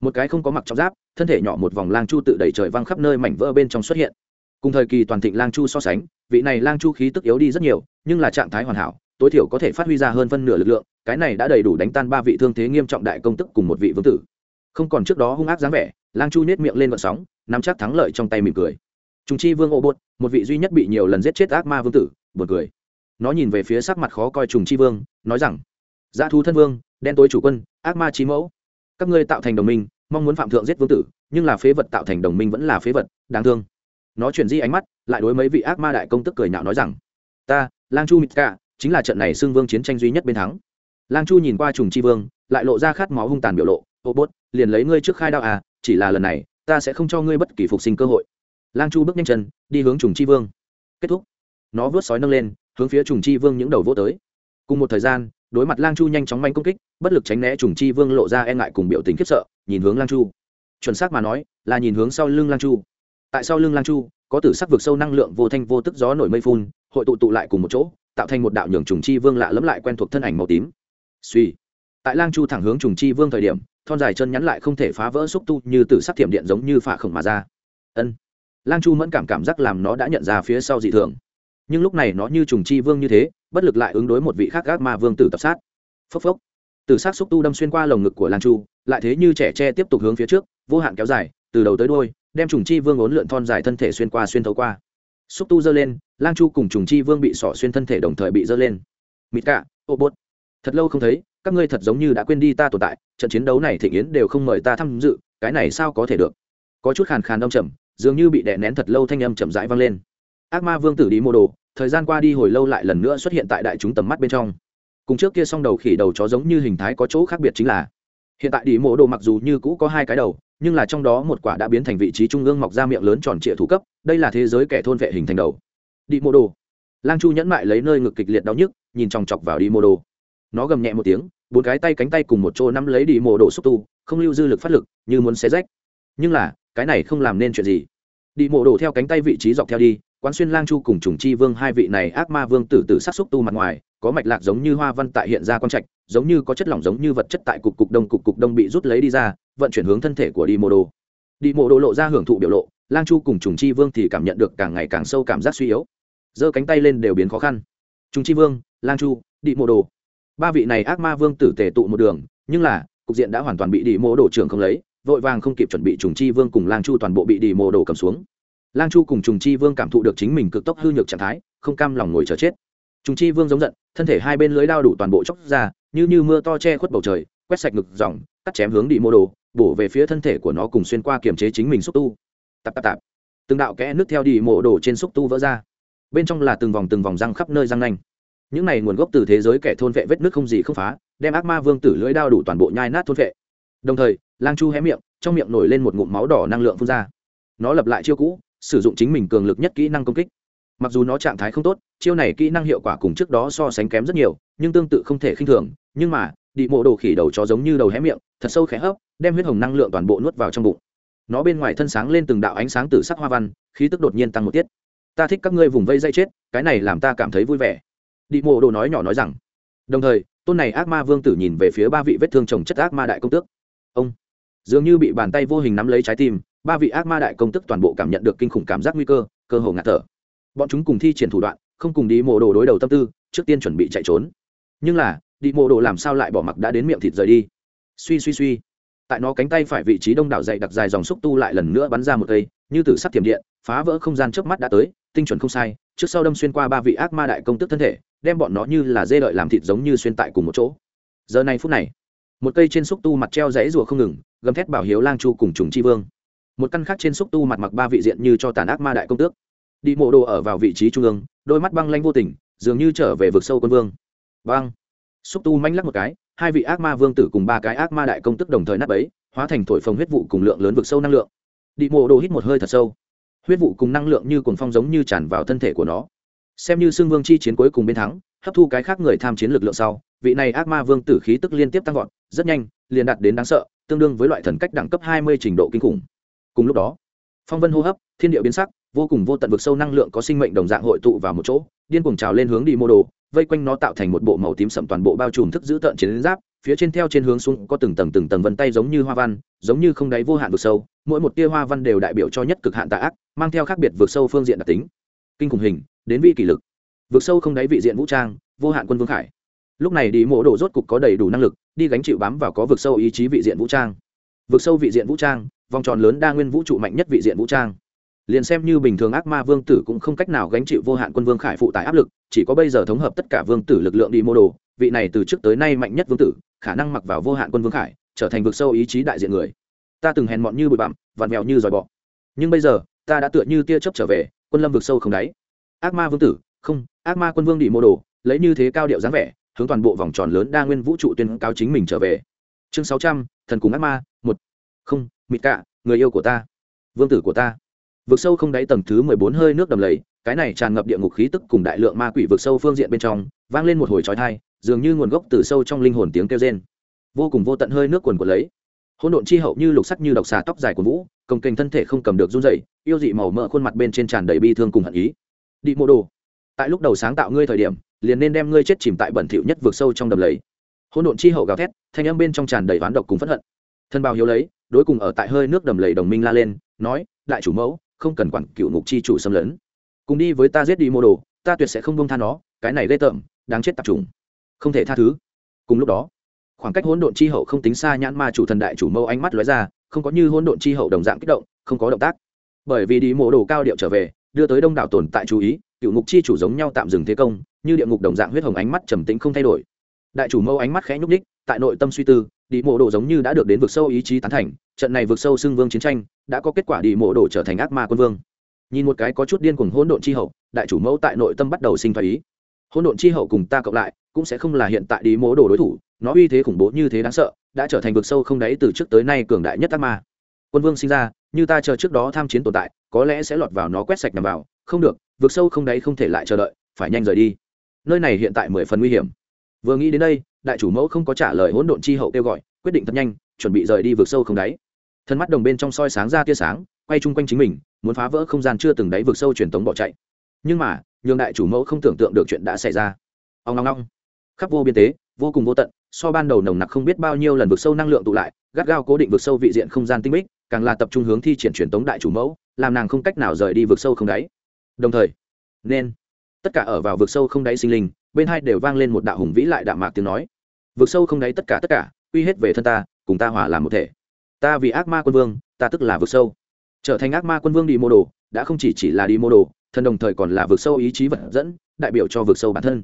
một cái không có mặc trong giáp, thân thể nhỏ một vòng lang chu tự đẩy trời văng khắp nơi mảnh vỡ bên trong xuất hiện. Cùng thời kỳ toàn thịnh lang chu so sánh, vị này lang chu khí tức yếu đi rất nhiều, nhưng là trạng thái hoàn hảo tối thiểu có thể phát huy ra hơn phân nửa lực lượng, cái này đã đầy đủ đánh tan ba vị thương thế nghiêm trọng đại công tức cùng một vị vương tử. Không còn trước đó hung ác dáng vẻ, lang chu nết miệng lên vận sóng, nắm chắc thắng lợi trong tay mỉm cười. Trung chi vương ô bột, một vị duy nhất bị nhiều lần giết chết ác ma vương tử, buồn cười. Nó nhìn về phía sắc mặt khó coi trùng chi vương, nói rằng dã thú thân vương, đen tối chủ quân, ác ma trí mẫu. Các ngươi tạo thành đồng minh, mong muốn phạm thượng giết vương tử, nhưng là phế vật tạo thành đồng minh vẫn là phế vật, đáng thương. Nó chuyển di ánh mắt, lại đối mấy vị ác ma đại công tức cười nhạo nói rằng, ta, lang chu mít cả chính là trận này xưng vương chiến tranh duy nhất bên thắng. Lang chu nhìn qua trùng chi vương, lại lộ ra khát máu hung tàn biểu lộ. Ô bốt, liền lấy ngươi trước khai đạo à chỉ là lần này, ta sẽ không cho ngươi bất kỳ phục sinh cơ hội. Lang chu bước nhanh chân, đi hướng trùng chi vương. Kết thúc. Nó vớt sói nâng lên, hướng phía trùng chi vương những đầu vô tới. Cùng một thời gian, đối mặt lang chu nhanh chóng manh công kích, bất lực tránh né trùng chi vương lộ ra e ngại cùng biểu tình khiếp sợ, nhìn hướng lang chu. Chuẩn xác mà nói, là nhìn hướng sau lưng lang chu. Tại sau lưng lang chu, có tử sắc vực sâu năng lượng vô thanh vô tức gió nổi mây phun, hội tụ tụ lại cùng một chỗ tạo thành một đạo nhường trùng chi vương lạ lẫm lại quen thuộc thân ảnh màu tím. Suy. Tại lang chu thẳng hướng trùng chi vương thời điểm, thon dài chân nhắn lại không thể phá vỡ xúc tu như tử sắc thiểm điện giống như phả khổng mà ra. Ân. Lang chu mẫn cảm cảm giác làm nó đã nhận ra phía sau dị thường. Nhưng lúc này nó như trùng chi vương như thế, bất lực lại ứng đối một vị khác gác ma vương tử tập sát. Phốc phốc. Từ sát xúc tu đâm xuyên qua lồng ngực của lang chu, lại thế như trẻ tre tiếp tục hướng phía trước, vô hạn kéo dài, từ đầu tới đôi đem trùng chi vương ốn lượn thon dài thân thể xuyên qua xuyên thấu qua xúc tu dơ lên, lang chu cùng trùng chi vương bị sỏ xuyên thân thể đồng thời bị dơ lên. Mịt cả, ô bốt. Thật lâu không thấy, các ngươi thật giống như đã quên đi ta tồn tại, trận chiến đấu này Thịnh yến đều không mời ta tham dự, cái này sao có thể được? Có chút khàn khàn đông trầm, dường như bị đè nén thật lâu thanh âm chậm rãi vang lên. Ác ma vương tử đi mô đồ, thời gian qua đi hồi lâu lại lần nữa xuất hiện tại đại chúng tầm mắt bên trong. Cùng trước kia song đầu khỉ đầu chó giống như hình thái có chỗ khác biệt chính là, hiện tại đi mô đồ mặc dù như cũ có hai cái đầu nhưng là trong đó một quả đã biến thành vị trí trung ương mọc ra miệng lớn tròn trịa thủ cấp, đây là thế giới kẻ thôn vệ hình thành đầu. Đi mô đồ. Lang chu nhẫn mại lấy nơi ngực kịch liệt đau nhức, nhìn chòng chọc vào đi mô đồ. Nó gầm nhẹ một tiếng, bốn cái tay cánh tay cùng một chỗ nắm lấy đi mô đồ xúc tu, không lưu dư lực phát lực, như muốn xé rách. Nhưng là, cái này không làm nên chuyện gì. Đi mô đồ theo cánh tay vị trí dọc theo đi quán xuyên lang chu cùng trùng chi vương hai vị này ác ma vương tử tử sát xúc tu mặt ngoài, có mạch lạc giống như hoa văn tại hiện ra quang trạch, giống như có chất lỏng giống như vật chất tại cục cục đông cục cục đông bị rút lấy đi ra, vận chuyển hướng thân thể của đi Mô đồ. Đi Mô đồ lộ ra hưởng thụ biểu lộ, lang chu cùng trùng chi vương thì cảm nhận được càng ngày càng sâu cảm giác suy yếu. Giơ cánh tay lên đều biến khó khăn. Trùng chi vương, lang chu, đi Mô đồ. Ba vị này ác ma vương tử tề tụ một đường, nhưng là, cục diện đã hoàn toàn bị đi Mô đồ trưởng không lấy, vội vàng không kịp chuẩn bị trùng chi vương cùng lang chu toàn bộ bị đi Mô đồ cầm xuống lang chu cùng trùng chi vương cảm thụ được chính mình cực tốc hư nhược trạng thái, không cam lòng ngồi chờ chết. Trùng chi vương giống giận, thân thể hai bên lưới đao đủ toàn bộ chóc ra, như như mưa to che khuất bầu trời, quét sạch ngực dòng, cắt chém hướng đi mô đồ, bổ về phía thân thể của nó cùng xuyên qua kiềm chế chính mình xúc tu. Tạp tạp tạp. Từng đạo kẽ nước theo đi mộ đồ trên xúc tu vỡ ra. Bên trong là từng vòng từng vòng răng khắp nơi răng nanh. Những này nguồn gốc từ thế giới kẻ thôn vệ vết nước không gì không phá, đem ác ma vương tử lưỡi đao đủ toàn bộ nhai nát thôn vệ. Đồng thời, lang chu hé miệng, trong miệng nổi lên một ngụm máu đỏ năng lượng phun ra. Nó lập lại chiêu cũ sử dụng chính mình cường lực nhất kỹ năng công kích. Mặc dù nó trạng thái không tốt, chiêu này kỹ năng hiệu quả cùng trước đó so sánh kém rất nhiều, nhưng tương tự không thể khinh thường, nhưng mà, đi mộ đồ khỉ đầu chó giống như đầu hé miệng, thật sâu khẽ hấp, đem huyết hồng năng lượng toàn bộ nuốt vào trong bụng. Nó bên ngoài thân sáng lên từng đạo ánh sáng từ sắc hoa văn, khí tức đột nhiên tăng một tiết. Ta thích các ngươi vùng vây dây chết, cái này làm ta cảm thấy vui vẻ. Đi mộ đồ nói nhỏ nói rằng. Đồng thời, tôn này ác ma vương tử nhìn về phía ba vị vết thương chồng chất ác ma đại công tước. Ông. Dường như bị bàn tay vô hình nắm lấy trái tim ba vị ác ma đại công tức toàn bộ cảm nhận được kinh khủng cảm giác nguy cơ cơ hồ ngạt thở. Bọn chúng cùng thi triển thủ đoạn, không cùng đi mộ đồ đối đầu tâm tư, trước tiên chuẩn bị chạy trốn. Nhưng là, đi mộ đồ làm sao lại bỏ mặc đã đến miệng thịt rời đi? Suy suy suy. Tại nó cánh tay phải vị trí đông đảo dậy đặc dài dòng xúc tu lại lần nữa bắn ra một cây, như từ sắt tiềm điện, phá vỡ không gian trước mắt đã tới, tinh chuẩn không sai, trước sau đâm xuyên qua ba vị ác ma đại công tức thân thể, đem bọn nó như là dê đợi làm thịt giống như xuyên tại cùng một chỗ. Giờ này phút này, một cây trên xúc tu mặt treo rẫy rùa không ngừng, gầm thét bảo hiếu lang chu cùng trùng chi vương một căn khác trên xúc tu mặt mặc ba vị diện như cho tàn ác ma đại công tước. Đi mộ đồ ở vào vị trí trung ương, đôi mắt băng lanh vô tình, dường như trở về vực sâu quân vương. Băng. Xúc tu manh lắc một cái, hai vị ác ma vương tử cùng ba cái ác ma đại công tức đồng thời nắp ấy hóa thành thổi phồng huyết vụ cùng lượng lớn vực sâu năng lượng. Đi mộ đồ hít một hơi thật sâu. Huyết vụ cùng năng lượng như cuồng phong giống như tràn vào thân thể của nó. Xem như xương vương chi chiến cuối cùng bên thắng, hấp thu cái khác người tham chiến lực lượng sau, vị này ác ma vương tử khí tức liên tiếp tăng vọt, rất nhanh, liền đạt đến đáng sợ, tương đương với loại thần cách đẳng cấp hai mươi trình độ kinh khủng cùng lúc đó, phong vân hô hấp, thiên địa biến sắc, vô cùng vô tận vực sâu năng lượng có sinh mệnh đồng dạng hội tụ vào một chỗ, điên cuồng trào lên hướng đi mô đồ, vây quanh nó tạo thành một bộ màu tím sậm toàn bộ bao trùm thức giữ tợn chiến giáp, phía trên theo trên hướng xuống có từng tầng từng tầng vân tay giống như hoa văn, giống như không đáy vô hạn vực sâu, mỗi một tia hoa văn đều đại biểu cho nhất cực hạn tà ác, mang theo khác biệt vực sâu phương diện đặc tính. Kinh khủng hình, đến vị kỷ lực. Vực sâu không đáy vị diện vũ trang, vô hạn quân vương khải. Lúc này đi mộ đồ rốt cục có đầy đủ năng lực, đi gánh chịu bám vào có vực sâu ý chí vị diện vũ trang. Vực sâu vị diện vũ trang vòng tròn lớn đa nguyên vũ trụ mạnh nhất vị diện vũ trang. Liền xem như bình thường ác ma vương tử cũng không cách nào gánh chịu vô hạn quân vương khải phụ tải áp lực, chỉ có bây giờ thống hợp tất cả vương tử lực lượng đi mô đồ, vị này từ trước tới nay mạnh nhất vương tử, khả năng mặc vào vô hạn quân vương khải, trở thành vực sâu ý chí đại diện người. Ta từng hèn mọn như bụi bặm, vặn vẹo như dòi bọ. Nhưng bây giờ, ta đã tựa như tia chớp trở về, quân lâm vực sâu không đáy. Ác ma vương tử, không, ác ma quân vương đi mô đồ, lấy như thế cao điệu dáng vẻ, hướng toàn bộ vòng tròn lớn đa nguyên vũ trụ tuyên cáo chính mình trở về. Chương sáu trăm, thần cùng ác ma, một không mịt cạ người yêu của ta. Vương tử của ta. Vực sâu không đáy tầng thứ mười bốn hơi nước đầm lầy cái này tràn ngập địa ngục khí tức cùng đại lượng ma quỷ vực sâu phương diện bên trong vang lên một hồi trói thai dường như nguồn gốc từ sâu trong linh hồn tiếng kêu rên. Vô cùng vô tận hơi nước quần của lấy. Hỗn độn chi hậu như lục sắc như độc xà tóc dài của vũ công kênh thân thể không cầm được run rẩy, yêu dị màu mỡ khuôn mặt bên trên tràn đầy bi thương cùng hận ý. Đi mô đồ. Tại lúc đầu sáng tạo ngươi thời điểm liền nên đem ngươi chết chìm tại bẩn thỉu nhất vượt sâu trong đầm lầy. Hỗn độn chi hậu gào thét thanh âm bên trong tràn đầy oán độc cùng phẫn hận thân bào hiếu lấy, đối cùng ở tại hơi nước đầm lầy đồng minh la lên, nói, đại chủ mẫu, không cần quản cựu ngục chi chủ xâm lấn. Cùng đi với ta giết đi mô đồ, ta tuyệt sẽ không bông tha nó, cái này ghê tởm, đáng chết tập trung không thể tha thứ. Cùng lúc đó, khoảng cách hỗn độn chi hậu không tính xa nhãn ma chủ thần đại chủ mâu ánh mắt lóe ra, không có như hỗn độn chi hậu đồng dạng kích động, không có động tác. Bởi vì đi mộ đồ cao điệu trở về, đưa tới đông đảo tồn tại chú ý, cựu ngục chi chủ giống nhau tạm dừng thế công, như địa ngục đồng dạng huyết hồng ánh mắt trầm tĩnh không thay đổi. Đại chủ mâu ánh mắt khẽ nhúc ních tại nội tâm suy tư đi mộ đồ giống như đã được đến vực sâu ý chí tán thành, trận này vực sâu xưng vương chiến tranh đã có kết quả đi mộ đồ trở thành ác ma quân vương. Nhìn một cái có chút điên cuồng hỗn độn chi hậu, đại chủ mẫu tại nội tâm bắt đầu sinh thái ý. Hỗn độn chi hậu cùng ta cộng lại, cũng sẽ không là hiện tại đi mộ đồ đối thủ, nó uy thế khủng bố như thế đáng sợ, đã trở thành vực sâu không đáy từ trước tới nay cường đại nhất ác ma. Quân vương sinh ra, như ta chờ trước đó tham chiến tồn tại, có lẽ sẽ lọt vào nó quét sạch nằm vào. Không được, vực sâu không đáy không thể lại chờ đợi, phải nhanh rời đi. Nơi này hiện tại mười phần nguy hiểm vừa nghĩ đến đây, đại chủ mẫu không có trả lời hỗn độn chi hậu kêu gọi, quyết định thật nhanh, chuẩn bị rời đi vượt sâu không đáy. Thân mắt đồng bên trong soi sáng ra tia sáng, quay chung quanh chính mình, muốn phá vỡ không gian chưa từng đáy vượt sâu truyền tống bỏ chạy. Nhưng mà, nhường đại chủ mẫu không tưởng tượng được chuyện đã xảy ra. Ông ngong ngong khắp vô biên tế, vô cùng vô tận, so ban đầu nồng nặc không biết bao nhiêu lần vượt sâu năng lượng tụ lại, gắt gao cố định vượt sâu vị diện không gian tinh bích càng là tập trung hướng thi triển truyền tống đại chủ mẫu, làm nàng không cách nào rời đi vượt sâu không đáy. Đồng thời, nên, tất cả ở vào vượt sâu không đáy sinh linh bên hai đều vang lên một đạo hùng vĩ lại đạm mạc tiếng nói. Vực sâu không đáy tất cả tất cả uy hết về thân ta, cùng ta hòa làm một thể. Ta vì ác ma quân vương, ta tức là vực sâu. Trở thành ác ma quân vương đi mô đồ, đã không chỉ chỉ là đi mô đồ, thân đồng thời còn là vực sâu ý chí vật dẫn, đại biểu cho vực sâu bản thân.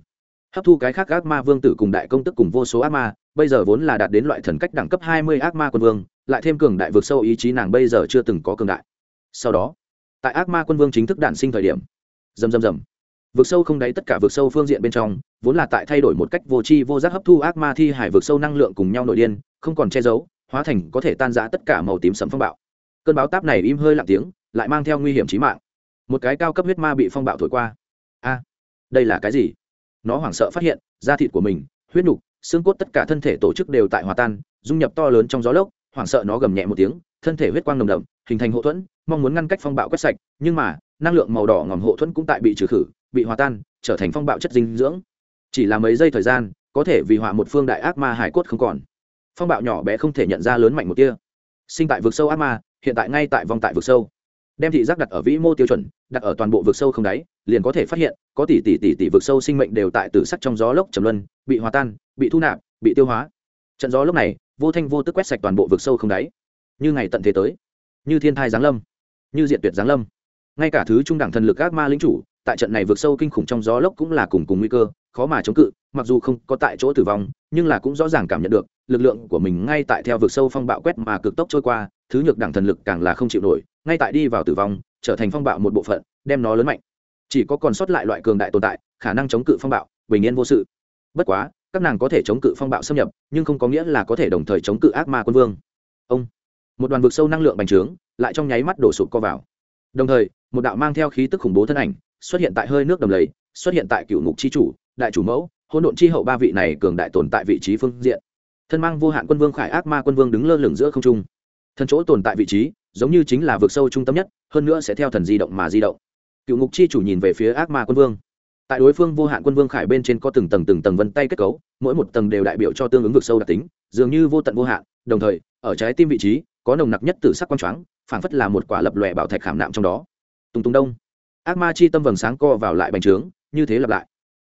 Hấp thu cái khác ác ma vương tử cùng đại công tức cùng vô số ác ma, bây giờ vốn là đạt đến loại thần cách đẳng cấp hai mươi ác ma quân vương, lại thêm cường đại vực sâu ý chí nàng bây giờ chưa từng có cường đại. Sau đó, tại ác ma quân vương chính thức đản sinh thời điểm. Dầm dầm dầm vực sâu không đáy tất cả vực sâu phương diện bên trong, vốn là tại thay đổi một cách vô tri vô giác hấp thu ác ma thi hải vực sâu năng lượng cùng nhau nội điên, không còn che giấu, hóa thành có thể tan giã tất cả màu tím sấm phong bạo. Cơn báo táp này im hơi lặng tiếng, lại mang theo nguy hiểm trí mạng. Một cái cao cấp huyết ma bị phong bạo thổi qua. A, đây là cái gì? Nó hoảng sợ phát hiện, da thịt của mình, huyết nục, xương cốt tất cả thân thể tổ chức đều tại hòa tan, dung nhập to lớn trong gió lốc, hoảng sợ nó gầm nhẹ một tiếng, thân thể huyết quang nồng đậm, hình thành hộ thuẫn, mong muốn ngăn cách phong bạo quét sạch, nhưng mà, năng lượng màu đỏ ngòm hộ thuẫn cũng tại bị trừ khử bị hòa tan, trở thành phong bạo chất dinh dưỡng. Chỉ là mấy giây thời gian, có thể vì họa một phương đại ác ma hải cốt không còn. Phong bạo nhỏ bé không thể nhận ra lớn mạnh một tia sinh tại vực sâu ác ma, hiện tại ngay tại vòng tại vực sâu. Đem thị giác đặt ở vĩ mô tiêu chuẩn, đặt ở toàn bộ vực sâu không đáy, liền có thể phát hiện, có tỷ tỷ tỷ tỷ vực sâu sinh mệnh đều tại tử sắc trong gió lốc trầm luân, bị hòa tan, bị thu nạp, bị tiêu hóa. Trận gió lốc này, vô thanh vô tức quét sạch toàn bộ vực sâu không đáy. Như ngày tận thế tới, như thiên thai giáng lâm, như diện tuyệt giáng lâm. Ngay cả thứ trung đẳng thần lực ác ma lính chủ tại trận này vượt sâu kinh khủng trong gió lốc cũng là cùng cùng nguy cơ, khó mà chống cự, mặc dù không có tại chỗ tử vong, nhưng là cũng rõ ràng cảm nhận được, lực lượng của mình ngay tại theo vượt sâu phong bạo quét mà cực tốc trôi qua, thứ nhược đẳng thần lực càng là không chịu nổi, ngay tại đi vào tử vong, trở thành phong bạo một bộ phận, đem nó lớn mạnh. Chỉ có còn sót lại loại cường đại tồn tại, khả năng chống cự phong bạo, bình yên vô sự. Bất quá, các nàng có thể chống cự phong bạo xâm nhập, nhưng không có nghĩa là có thể đồng thời chống cự ác ma quân vương. Ông, một đoàn vực sâu năng lượng bành trướng, lại trong nháy mắt đổ sụp co vào. Đồng thời, một đạo mang theo khí tức khủng bố thân ảnh xuất hiện tại hơi nước đầm lầy, xuất hiện tại cựu ngục c h i chủ, đại chủ mẫu hôn độn c h i hậu ba vị này cường đại tồn tại vị trí phương diện. Thân mang vô hạn quân vương khải ác ma quân vương đứng lơ lửng giữa không trung. Thân chỗ tồn tại vị trí, giống như chính là vực sâu trung tâm nhất, hơn nữa sẽ theo thần di động mà di động. Cựu ngục chi chủ nhìn về phía ác ma quân vương. Tại đối phương vô hạn quân vương khải bên trên có từng tầng từng tầng vân tay kết cấu, mỗi một tầng đều đại biểu cho tương ứng vực sâu đặc tính, dường như vô tận vô hạn, đồng thời, ở trái tim vị trí, có nồng nặc nhất từ sắc quang choáng, phảng phất là một quả lập lòe bảo thạch khảm nạm trong đó. Tùng tùng đông ác ma chi tâm vầng sáng co vào lại bành trướng, như thế lặp lại.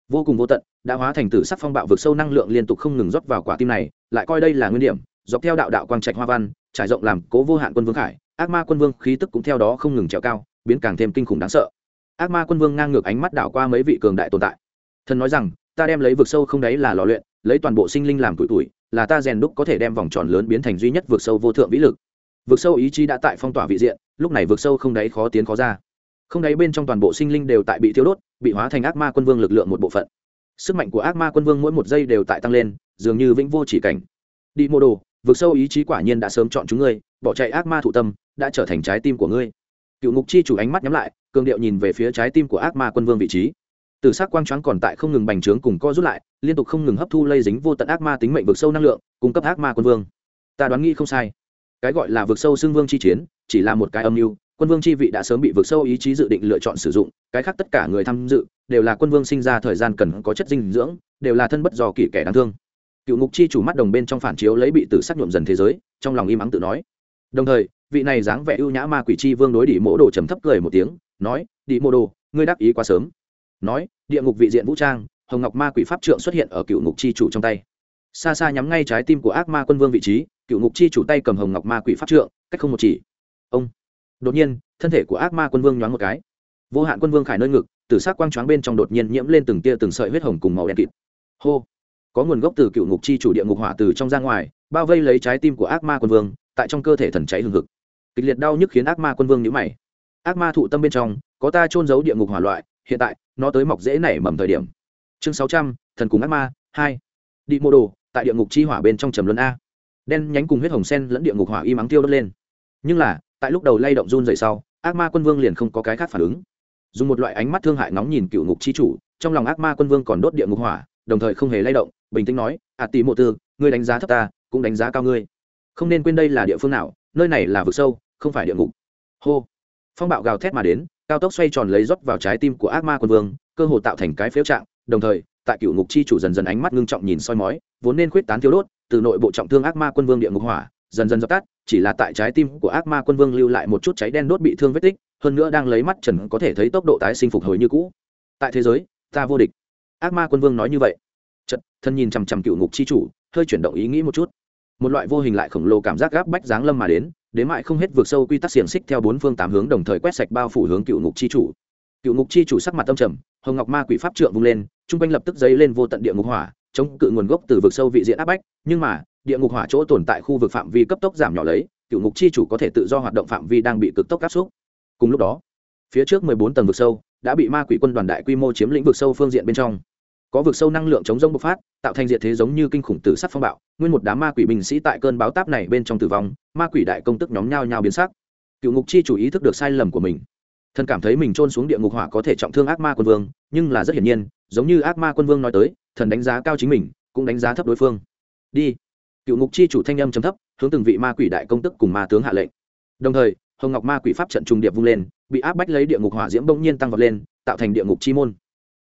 Vô cùng vô tận, đã hóa thành tử sắc phong bạo vực sâu năng lượng liên tục không ngừng rót vào quả tim này, lại coi đây là nguyên điểm, dọc theo đạo đạo quang trạch hoa văn, trải rộng làm cố vô hạn quân vương khải, ác ma quân vương khí tức cũng theo đó không ngừng trèo cao, biến càng thêm kinh khủng đáng sợ. Ác ma quân vương ngang ngược ánh mắt đảo qua mấy vị cường đại tồn tại. Thần nói rằng, ta đem lấy vực sâu không đấy là lò luyện, lấy toàn bộ sinh linh làm tuổi tuổi là ta rèn đúc có thể đem vòng tròn lớn biến thành duy nhất vực sâu vô thượng vĩ lực. Vực sâu ý chí đã tại phong tỏa vị diện, lúc này vực sâu không đáy khó tiến khó ra không đáy bên trong toàn bộ sinh linh đều tại bị thiêu đốt, bị hóa thành ác ma quân vương lực lượng một bộ phận. Sức mạnh của ác ma quân vương mỗi một giây đều tại tăng lên, dường như vĩnh vô chỉ cảnh. Đi mô đồ vượt sâu ý chí quả nhiên đã sớm chọn chúng ngươi, bỏ chạy ác ma thụ tâm, đã trở thành trái tim của ngươi. Cựu ngục chi chủ ánh mắt nhắm lại, cường điệu nhìn về phía trái tim của ác ma quân vương vị trí. Từ s ắ c quang trắng còn tại không ngừng bành trướng cùng co rút lại, liên tục không ngừng hấp thu lây dính vô tận ác ma tính mệnh vượt sâu năng lượng, cung cấp ác ma quân vương. Ta đoán nghĩ không sai. Cái gọi là vượt sâu xưng vương chi chiến, chỉ là một cái âm mưu quân vương chi vị đã sớm bị vượt sâu ý chí dự định lựa chọn sử dụng, cái khác tất cả người tham dự đều là quân vương sinh ra thời gian cần có chất dinh dưỡng, đều là thân bất do kỷ kẻ đáng thương. Cựu ngục chi chủ mắt đồng bên trong phản chiếu lấy bị tử sắc nhuộm dần thế giới, trong lòng im ắng tự nói. Đồng thời, vị này dáng vẻ ưu nhã ma quỷ chi vương đối đỉ mỗ đồ trầm thấp cười một tiếng, nói, đỉ mỗ đồ, ngươi đáp ý quá sớm. Nói, địa ngục vị diện vũ trang, hồng ngọc ma quỷ pháp trượng xuất hiện ở cựu ngục chi chủ trong tay. Xa xa nhắm ngay trái tim của ác ma quân vương vị trí, cựu ngục chi chủ tay cầm hồng ngọc ma quỷ pháp trượng, cách không một chỉ. Ông! Đột nhiên, thân thể của ác ma quân vương nhoáng một cái. Vô hạn quân vương khải nơi ngực từ s ắ c quang choáng bên trong đột nhiên nhiễm lên từng tia từng sợi huyết hồng cùng màu đen kịt. Hô! Có nguồn gốc từ cựu ngục chi chủ địa ngục hỏa từ trong ra ngoài, bao vây lấy trái tim của ác ma quân vương, tại trong cơ thể thần cháy hừng hực. Kịch liệt đau nhức khiến ác ma quân vương nhữ mày. Ác ma thụ tâm bên trong, có ta trôn giấu địa ngục hỏa loại, hiện tại, nó tới mọc dễ nảy mầm thời điểm. Chương sáu trăm, thần cùng ác ma, hai. Đi mô đồ, tại địa ngục chi hỏa bên trong trầm luân a. Đen nhánh cùng huyết hồng sen lẫn địa ngục hỏa y mắng tiêu đốt lên. Nhưng là tại lúc đầu lay động run dậy sau ác ma quân vương liền không có cái khác phản ứng. Dùng một loại ánh mắt thương hại nóng nhìn cựu ngục chi chủ trong lòng ác ma quân vương còn đốt địa ngục hỏa đồng thời không hề lay động bình tĩnh nói ạ à, tỷ mộ tư ngươi đánh giá thấp ta cũng đánh giá cao ngươi. Không nên quên đây là địa phương nào nơi này là vực sâu không phải địa ngục. Hô. Phong bạo gào thét mà đến cao tốc xoay tròn lấy rót vào trái tim của ác ma quân vương cơ hồ tạo thành cái phếu trạng đồng thời tại cựu ngục chi chủ dần dần ánh mắt ngưng trọng nhìn soi mói vốn nên khuyết tán thiếu đốt từ nội bộ trọng thương ác ma quân vương địa ngục hỏa dần dần dập tắt, chỉ là tại trái tim của ác ma quân vương lưu lại một chút cháy đen đốt bị thương vết tích, hơn nữa đang lấy mắt trần có thể thấy tốc độ tái sinh phục hồi như cũ. Tại thế giới, ta vô địch. Ác ma quân vương nói như vậy. Chật thân nhìn chằm chằm cựu ngục chi chủ, hơi chuyển động ý nghĩ một chút. Một loại vô hình lại khổng lồ cảm giác gáp bách giáng lâm mà đến đến mại không hết vượt sâu quy tắc xiềng xích theo bốn phương tám hướng đồng thời quét sạch bao phủ hướng cựu ngục chi chủ. Cựu ngục chi chủ sắc mặt tâm trầm, hồng ngọc ma quỷ pháp trượng vung lên chung quanh lập tức dấy lên vô tận địa ngục hỏa, chống cự nguồn gốc từ vực sâu vị diện áp bách, nhưng mà địa ngục hỏa chỗ tồn tại khu vực phạm vi cấp tốc giảm nhỏ lấy, cựu ngục chi chủ có thể tự do hoạt động phạm vi đang bị cực tốc áp xúc. Cùng lúc đó, phía trước mười bốn tầng vực sâu đã bị ma quỷ quân đoàn đại quy mô chiếm lĩnh vực sâu phương diện bên trong. Có vực sâu năng lượng chống rông bộc phát, tạo thành diện thế giống như kinh khủng tử sắc phong bạo, nguyên một đám ma quỷ binh sĩ tại cơn báo táp này bên trong tử vong, ma quỷ đại công tức nhóm nhao nhao biến sắc. Cựu ngục chi chủ ý thức được sai lầm của mình. Thần cảm thấy mình trôn xuống địa ngục hỏa có thể trọng thương ác ma quân vương, nhưng là rất hiển nhiên, giống như ác ma quân vương nói tới, thần đánh giá cao chính mình, cũng đánh giá thấp đối phương. Đi cựu ngục chi chủ thanh âm chấm thấp, hướng từng vị ma quỷ đại công tức cùng ma tướng hạ lệnh. Đồng thời, hồng ngọc ma quỷ pháp trận trùng điệp vung lên, bị áp bách lấy địa ngục hỏa diễm bỗng nhiên tăng vọt lên, tạo thành địa ngục chi môn.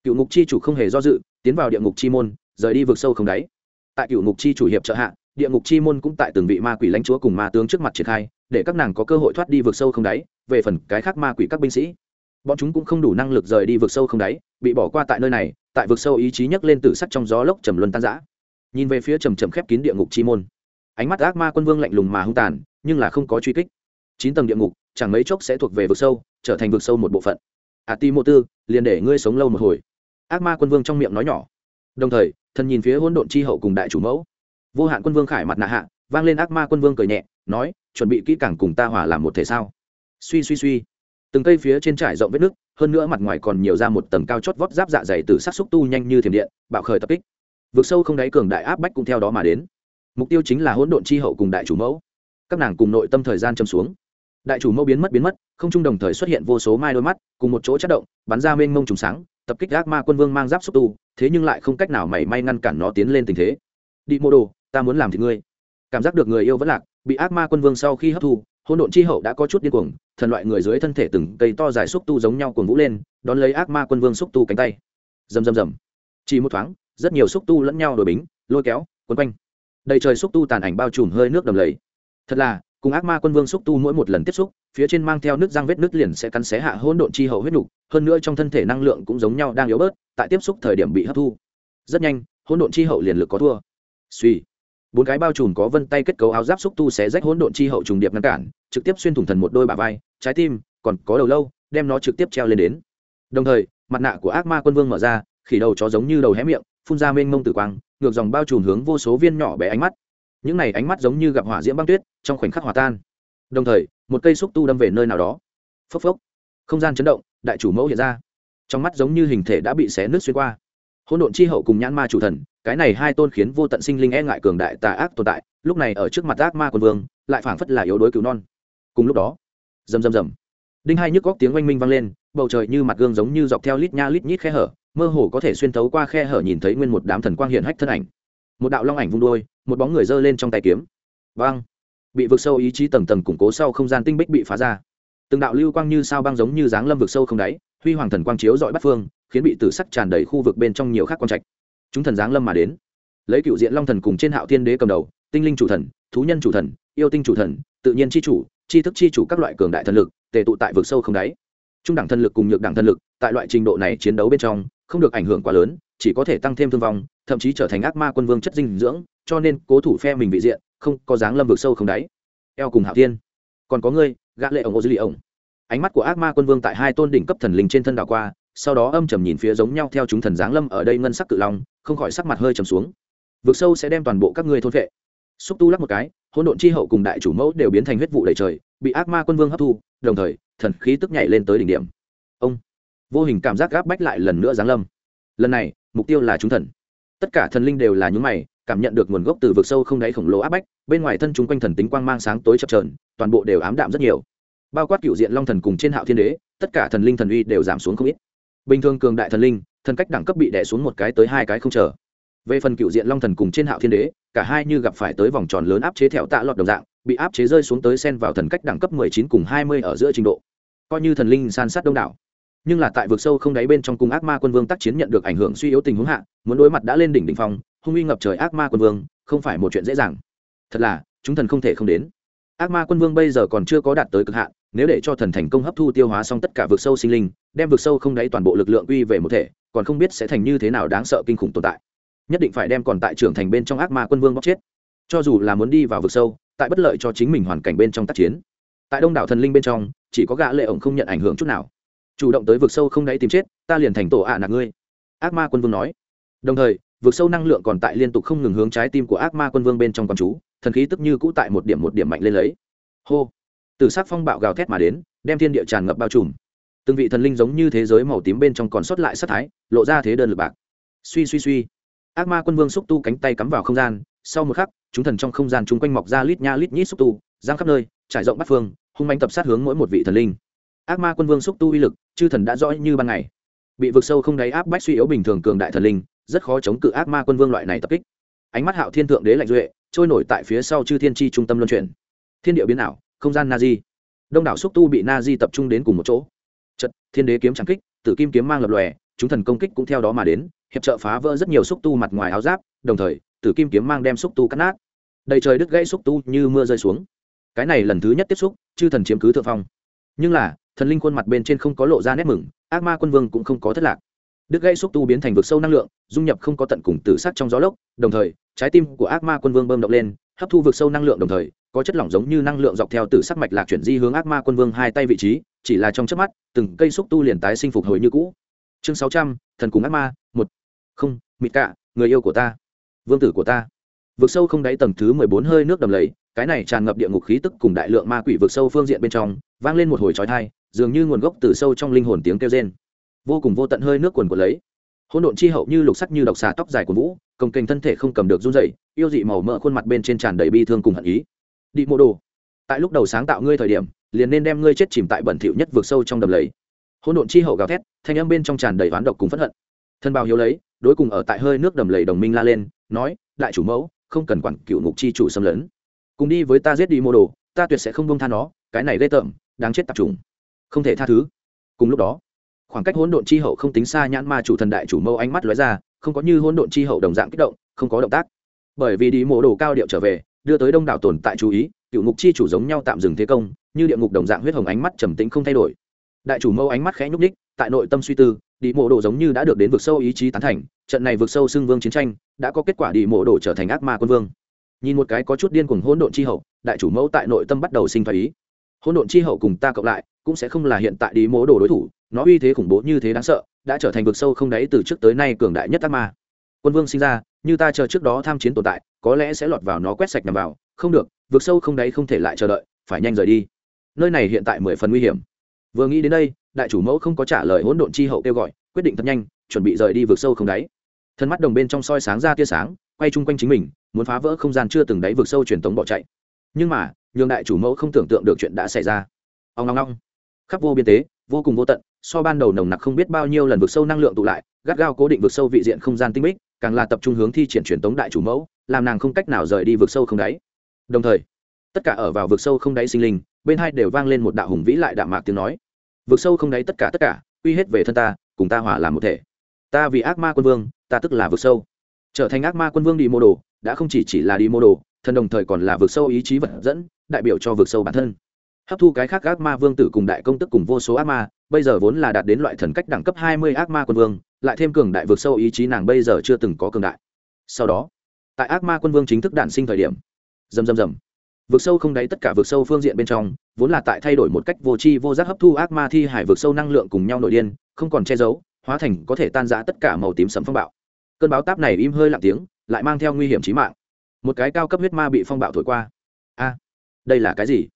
Cựu ngục chi chủ không hề do dự, tiến vào địa ngục chi môn, rời đi vực sâu không đáy. Tại cựu ngục chi chủ hiệp trợ hạ, địa ngục chi môn cũng tại từng vị ma quỷ lãnh chúa cùng ma tướng trước mặt triển khai, để các nàng có cơ hội thoát đi vực sâu không đáy, về phần cái khác ma quỷ các binh sĩ. Bọn chúng cũng không đủ năng lực rời đi vực sâu không đáy, bị bỏ qua tại nơi này, tại vực sâu ý chí nhấc lên từ sắt trong gió lốc trầm luân tan giã nhìn về phía trầm trầm khép kín địa ngục chi môn. Ánh mắt ác ma quân vương lạnh lùng mà hung tàn, nhưng là không có truy kích. Chín tầng địa ngục, chẳng mấy chốc sẽ thuộc về vực sâu, trở thành vực sâu một bộ phận. A ti mô tư, liền để ngươi sống lâu một hồi. Ác ma quân vương trong miệng nói nhỏ. Đồng thời thần nhìn phía hỗn độn chi hậu cùng đại chủ mẫu. Vô hạn quân vương khải mặt nạ hạ, vang lên ác ma quân vương cười nhẹ, nói, chuẩn bị kỹ càng cùng ta hỏa làm một thể sao? Suy suy suy. Từng cây phía trên trải rộng vết nước hơn nữa mặt ngoài còn nhiều ra một tầng cao chót vót giáp dạ dày từ sắc xúc tu nhanh như thiểm điện, bạo khởi tập kích vượt sâu không đáy cường đại áp bách cũng theo đó mà đến. Mục tiêu chính là hỗn độn chi hậu cùng đại chủ mẫu. Các nàng cùng nội tâm thời gian châm xuống. Đại chủ mẫu biến mất biến mất, không trung đồng thời xuất hiện vô số mai đôi mắt, cùng một chỗ chất động, bắn ra mênh mông trùng sáng, tập kích ác ma quân vương mang giáp xúc tu, thế nhưng lại không cách nào mảy may ngăn cản nó tiến lên tình thế. Đi mô đồ, ta muốn làm thì ngươi. Cảm giác được người yêu vẫn lạc, bị ác ma quân vương sau khi hấp thu, hỗn độn chi hậu đã có chút điên cuồng, thần loại người dưới thân thể từng cây to dài xúc tu giống nhau cuồng vũ lên, đón lấy ác ma quân vương xúc tu cánh tay. Rầm rầm rầm. Chỉ một thoáng rất nhiều xúc tu lẫn nhau đổi bính, lôi kéo, quấn quanh. Đầy trời xúc tu tàn ảnh bao trùm hơi nước đầm lầy. Thật là, cùng ác ma quân vương xúc tu mỗi một lần tiếp xúc, phía trên mang theo nước răng vết nước liền sẽ cắn xé hạ hỗn độn chi hậu huyết nục, hơn nữa trong thân thể năng lượng cũng giống nhau đang yếu bớt, tại tiếp xúc thời điểm bị hấp thu. Rất nhanh, hỗn độn chi hậu liền lực có thua. Suy bốn cái bao trùm có vân tay kết cấu áo giáp xúc tu xé rách hỗn độn chi hậu trùng điệp ngăn cản, trực tiếp xuyên thủng thần một đôi bả vai, trái tim còn có đầu lâu, đem nó trực tiếp treo lên đến. Đồng thời, mặt nạ của ác ma quân vương mở ra, khỉ đầu chó giống như đầu hé miệng phun ra mênh mông tử quang, ngược dòng bao trùm hướng vô số viên nhỏ bé ánh mắt. Những này ánh mắt giống như gặp hỏa diễm băng tuyết, trong khoảnh khắc hòa tan. Đồng thời, một cây xúc tu đâm về nơi nào đó. Phốc phốc. Không gian chấn động, đại chủ mẫu hiện ra. Trong mắt giống như hình thể đã bị xé nước xuyên qua. Hỗn độn chi hậu cùng nhãn ma chủ thần, cái này hai tôn khiến vô tận sinh linh e ngại cường đại tà ác tồn tại, lúc này ở trước mặt ác ma quân vương, lại phảng phất là yếu đuối cứu non. Cùng lúc đó, rầm rầm rầm. Đinh hai nhức góc tiếng oanh minh vang lên bầu trời như mặt gương giống như dọc theo lít nha lít nhít khe hở, mơ hồ có thể xuyên tấu qua khe hở nhìn thấy nguyên một đám thần quang hiện hách thân ảnh. Một đạo long ảnh vung đôi một bóng người giơ lên trong tay kiếm. Vang! Bị vực sâu ý chí tầng tầng củng cố sau không gian tinh bích bị phá ra. Từng đạo lưu quang như sao băng giống như dáng lâm vực sâu không đáy, huy hoàng thần quang chiếu dọi bắt phương, khiến bị tử sắc tràn đầy khu vực bên trong nhiều khác quang trạch. Chúng thần dáng lâm mà đến. Lấy cựu diện long thần cùng trên hạo thiên đế cầm đầu, tinh linh chủ thần, thú nhân chủ thần, yêu tinh chủ thần, tự nhiên chi chủ chi thức chi chủ các loại cường đại thần lực, tề tụ tại vực sâu không đáy trung đẳng thân lực cùng nhược đẳng thân lực tại loại trình độ này chiến đấu bên trong không được ảnh hưởng quá lớn, chỉ có thể tăng thêm thương vong, thậm chí trở thành ác ma quân vương chất dinh dưỡng, cho nên cố thủ phe mình bị diện, không có dáng lâm vực sâu không đáy. Eo cùng hạo thiên. Còn có ngươi, gã lệ ổng ô dư lì ổng. Ánh mắt của ác ma quân vương tại hai tôn đỉnh cấp thần linh trên thân đảo qua, sau đó âm trầm nhìn phía giống nhau theo chúng thần giáng lâm ở đây ngân sắc cự long, không khỏi sắc mặt hơi trầm xuống. Vực sâu sẽ đem toàn bộ các ngươi thôn vệ xúc tu lắc một cái, hỗn độn chi hậu cùng đại chủ mẫu đều biến thành huyết vụ đầy trời, bị ác ma quân vương hấp thu, đồng thời, thần khí tức nhảy lên tới đỉnh điểm. Ông, vô hình cảm giác gáp bách lại lần nữa giáng lâm. Lần này, mục tiêu là chúng thần. Tất cả thần linh đều là những mày, cảm nhận được nguồn gốc từ vực sâu không đáy khổng lồ áp bách, bên ngoài thân chúng quanh thần tính quang mang sáng tối chập trờn toàn bộ đều ám đạm rất nhiều. Bao quát cựu diện long thần cùng trên hạo thiên đế, tất cả thần linh thần uy đều giảm xuống không ít. Bình thường cường đại thần linh, thần cách đẳng cấp bị đẻ xuống một cái tới hai cái không chờ về phần cựu diện long thần cùng trên hạo thiên đế, cả hai như gặp phải tới vòng tròn lớn áp chế theo tạ lọt đồng dạng, bị áp chế rơi xuống tới sen vào thần cách đẳng cấp mười chín cùng hai mươi ở giữa trình độ. Coi như thần linh san sát đông đảo, nhưng là tại vực sâu không đáy bên trong cung ác ma quân vương tác chiến nhận được ảnh hưởng suy yếu tình huống hạ, muốn đối mặt đã lên đỉnh đỉnh phong, hung uy ngập trời ác ma quân vương, không phải một chuyện dễ dàng. Thật là, chúng thần không thể không đến. Ác ma quân vương bây giờ còn chưa có đạt tới cực hạn, nếu để cho thần thành công hấp thu tiêu hóa xong tất cả vực sâu sinh linh, đem vực sâu không đáy toàn bộ lực lượng uy về một thể, còn không biết sẽ thành như thế nào đáng sợ kinh khủng tồn tại nhất định phải đem còn tại trưởng thành bên trong ác ma quân vương bóc chết. Cho dù là muốn đi vào vực sâu, tại bất lợi cho chính mình hoàn cảnh bên trong tác chiến. Tại đông đảo thần linh bên trong, chỉ có gã lệ ổng không nhận ảnh hưởng chút nào. Chủ động tới vực sâu không đáy tìm chết, ta liền thành tổ ạ à nạc ngươi. Ác ma quân vương nói. Đồng thời, vực sâu năng lượng còn tại liên tục không ngừng hướng trái tim của ác ma quân vương bên trong con chú, thần khí tức như cũ tại một điểm một điểm mạnh lên lấy. Hô. Từ sắc phong bạo gào thét mà đến, đem thiên địa tràn ngập bao trùm. Từng vị thần linh giống như thế giới màu tím bên trong còn sót lại sát thái, lộ ra thế đơn lực bạc. Suy suy suy ác ma quân vương xúc tu cánh tay cắm vào không gian, sau một khắc, chúng thần trong không gian chung quanh mọc ra lít nha lít nhít xúc tu, giang khắp nơi, trải rộng bắt phương, hung manh tập sát hướng mỗi một vị thần linh. Ác ma quân vương xúc tu uy lực, chư thần đã rõ như ban ngày. Bị vực sâu không đáy áp bách suy yếu bình thường cường đại thần linh, rất khó chống cự ác ma quân vương loại này tập kích. Ánh mắt hạo thiên thượng đế lạnh duệ, trôi nổi tại phía sau chư thiên tri trung tâm luân chuyển. Thiên địa biến ảo, không gian na di. Đông đảo xúc tu bị na di tập trung đến cùng một chỗ. Trận thiên đế kiếm trắng kích, tử kim kiếm mang lập lòe, chúng thần công kích cũng theo đó mà đến hiệp trợ phá vỡ rất nhiều xúc tu mặt ngoài áo giáp, đồng thời, tử kim kiếm mang đem xúc tu cắt nát. Đầy trời đứt gãy xúc tu như mưa rơi xuống. Cái này lần thứ nhất tiếp xúc, chư thần chiếm cứ thượng phong. Nhưng là, thần linh khuôn mặt bên trên không có lộ ra nét mừng, ác ma quân vương cũng không có thất lạc. Đứt gãy xúc tu biến thành vực sâu năng lượng, dung nhập không có tận cùng tử sắc trong gió lốc, đồng thời, trái tim của ác ma quân vương bơm động lên, hấp thu vực sâu năng lượng đồng thời, có chất lỏng giống như năng lượng dọc theo tử sắc mạch lạc chuyển di hướng ác ma quân vương hai tay vị trí, chỉ là trong chớp mắt, từng cây xúc tu liền tái sinh phục hồi như cũ. Chương sáu trăm, thần cùng ác ma, một không, mịt cạ người yêu của ta. Vương tử của ta. Vực sâu không đáy tầng thứ mười bốn hơi nước đầm lầy, cái này tràn ngập địa ngục khí tức cùng đại lượng ma quỷ vực sâu phương diện bên trong, vang lên một hồi trói thai dường như nguồn gốc từ sâu trong linh hồn tiếng kêu rên. Vô cùng vô tận hơi nước quần của lấy. Hỗn độn chi hậu như lục sắc như độc xà tóc dài của vũ, công kềnh thân thể không cầm được run dậy yêu dị màu mỡ khuôn mặt bên trên tràn đầy bi thương cùng hận ý. Đi mô đồ. Tại lúc đầu sáng tạo ngươi thời điểm, liền nên đem ngươi chết chìm tại bẩn thỉu nhất vượt sâu trong đầm lầy. Hỗn độn chi hậu gào thét, thanh âm bên trong tràn đầy oán độc cùng phẫn hận. Thân bào hiếu lấy đối cùng ở tại hơi nước đầm lầy đồng minh la lên, nói, đại chủ mẫu, không cần quản cựu ngục chi chủ xâm lấn. Cùng đi với ta giết đi mô đồ, ta tuyệt sẽ không bông tha nó, cái này ghê tởm, đáng chết tập trung không thể tha thứ. Cùng lúc đó, khoảng cách hỗn độn chi hậu không tính xa nhãn ma chủ thần đại chủ mâu ánh mắt lóe ra, không có như hỗn độn chi hậu đồng dạng kích động, không có động tác. Bởi vì đi mộ đồ cao điệu trở về, đưa tới đông đảo tồn tại chú ý, cựu ngục chi chủ giống nhau tạm dừng thế công, như địa ngục đồng dạng huyết hồng ánh mắt trầm tĩnh không thay đổi đại chủ mâu ánh mắt khẽ nhúc ních tại nội tâm suy tư đi mộ đồ giống như đã được đến vực sâu ý chí tán thành, trận này vực sâu xưng vương chiến tranh, đã có kết quả đi mộ đồ trở thành ác ma quân vương. Nhìn một cái có chút điên cuồng hỗn độn chi hậu, đại chủ mẫu tại nội tâm bắt đầu sinh thái ý. Hỗn độn chi hậu cùng ta cộng lại, cũng sẽ không là hiện tại đi mộ đồ đối thủ, nó uy thế khủng bố như thế đáng sợ, đã trở thành vực sâu không đáy từ trước tới nay cường đại nhất ác ma. Quân vương sinh ra, như ta chờ trước đó tham chiến tồn tại, có lẽ sẽ lọt vào nó quét sạch nằm vào. Không được, vực sâu không đáy không thể lại chờ đợi, phải nhanh rời đi. Nơi này hiện tại mười phần nguy hiểm vừa nghĩ đến đây, đại chủ mẫu không có trả lời hỗn độn chi hậu kêu gọi, quyết định thật nhanh, chuẩn bị rời đi vượt sâu không đáy. Thân mắt đồng bên trong soi sáng ra tia sáng, quay chung quanh chính mình, muốn phá vỡ không gian chưa từng đáy vượt sâu truyền tống bỏ chạy. Nhưng mà, nhường đại chủ mẫu không tưởng tượng được chuyện đã xảy ra. Ông long long khắp vô biên tế, vô cùng vô tận, so ban đầu nồng nặc không biết bao nhiêu lần vượt sâu năng lượng tụ lại, gắt gao cố định vượt sâu vị diện không gian tinh bích càng là tập trung hướng thi triển truyền tống đại chủ mẫu, làm nàng không cách nào rời đi vượt sâu không đáy. Đồng thời, tất cả ở vào vượt sâu không đáy sinh linh bên hai đều vang lên một đạo hùng vĩ lại đạm mạc tiếng nói. Vực sâu không đáy tất cả tất cả, uy hết về thân ta, cùng ta hòa làm một thể. Ta vì ác ma quân vương, ta tức là vực sâu. Trở thành ác ma quân vương đi mô đồ, đã không chỉ chỉ là đi mô đồ thần đồng thời còn là vực sâu ý chí vật dẫn, đại biểu cho vực sâu bản thân. Hấp thu cái khác ác ma vương tử cùng đại công tức cùng vô số ác ma, bây giờ vốn là đạt đến loại thần cách đẳng cấp hai mươi ác ma quân vương, lại thêm cường đại vực sâu ý chí nàng bây giờ chưa từng có cường đại. Sau đó, tại ác ma quân vương chính thức đản sinh thời điểm, dầm dầm dầm vực sâu không đáy tất cả vực sâu phương diện bên trong, vốn là tại thay đổi một cách vô tri vô giác hấp thu ác ma thi hải vực sâu năng lượng cùng nhau nội điên, không còn che giấu, hóa thành có thể tan giã tất cả màu tím sấm phong bạo. Cơn báo táp này im hơi lặng tiếng, lại mang theo nguy hiểm trí mạng. Một cái cao cấp huyết ma bị phong bạo thổi qua. A, đây là cái gì?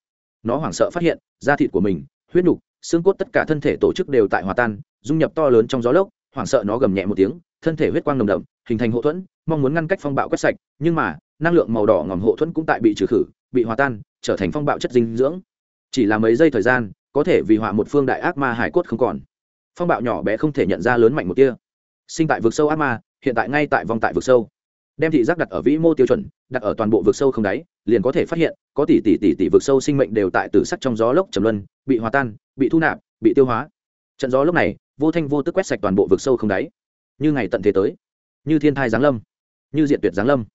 Nó hoảng sợ phát hiện, da thịt của mình, huyết nhục xương cốt tất cả thân thể tổ chức đều tại hòa tan, dung nhập to lớn trong gió lốc, hoảng sợ nó gầm nhẹ một tiếng, thân thể huyết quang nồng đậm, hình thành hộ thuẫn, mong muốn ngăn cách phong bạo quét sạch, nhưng mà, năng lượng màu đỏ ngòm hộ thuẫn cũng tại bị trừ khử bị hòa tan, trở thành phong bạo chất dinh dưỡng. Chỉ là mấy giây thời gian, có thể vì họa một phương đại ác ma hải cốt không còn. Phong bạo nhỏ bé không thể nhận ra lớn mạnh một kia. Sinh tại vực sâu ác ma, hiện tại ngay tại vòng tại vực sâu. Đem thị giác đặt ở vĩ mô tiêu chuẩn, đặt ở toàn bộ vực sâu không đáy, liền có thể phát hiện, có tỷ tỷ tỷ tỷ vực sâu sinh mệnh đều tại tử sắc trong gió lốc trầm luân, bị hòa tan, bị thu nạp, bị tiêu hóa. Trận gió lốc này, vô thanh vô tức quét sạch toàn bộ vực sâu không đáy. Như ngày tận thế tới, như thiên thai giáng lâm, như diện tuyệt giáng lâm.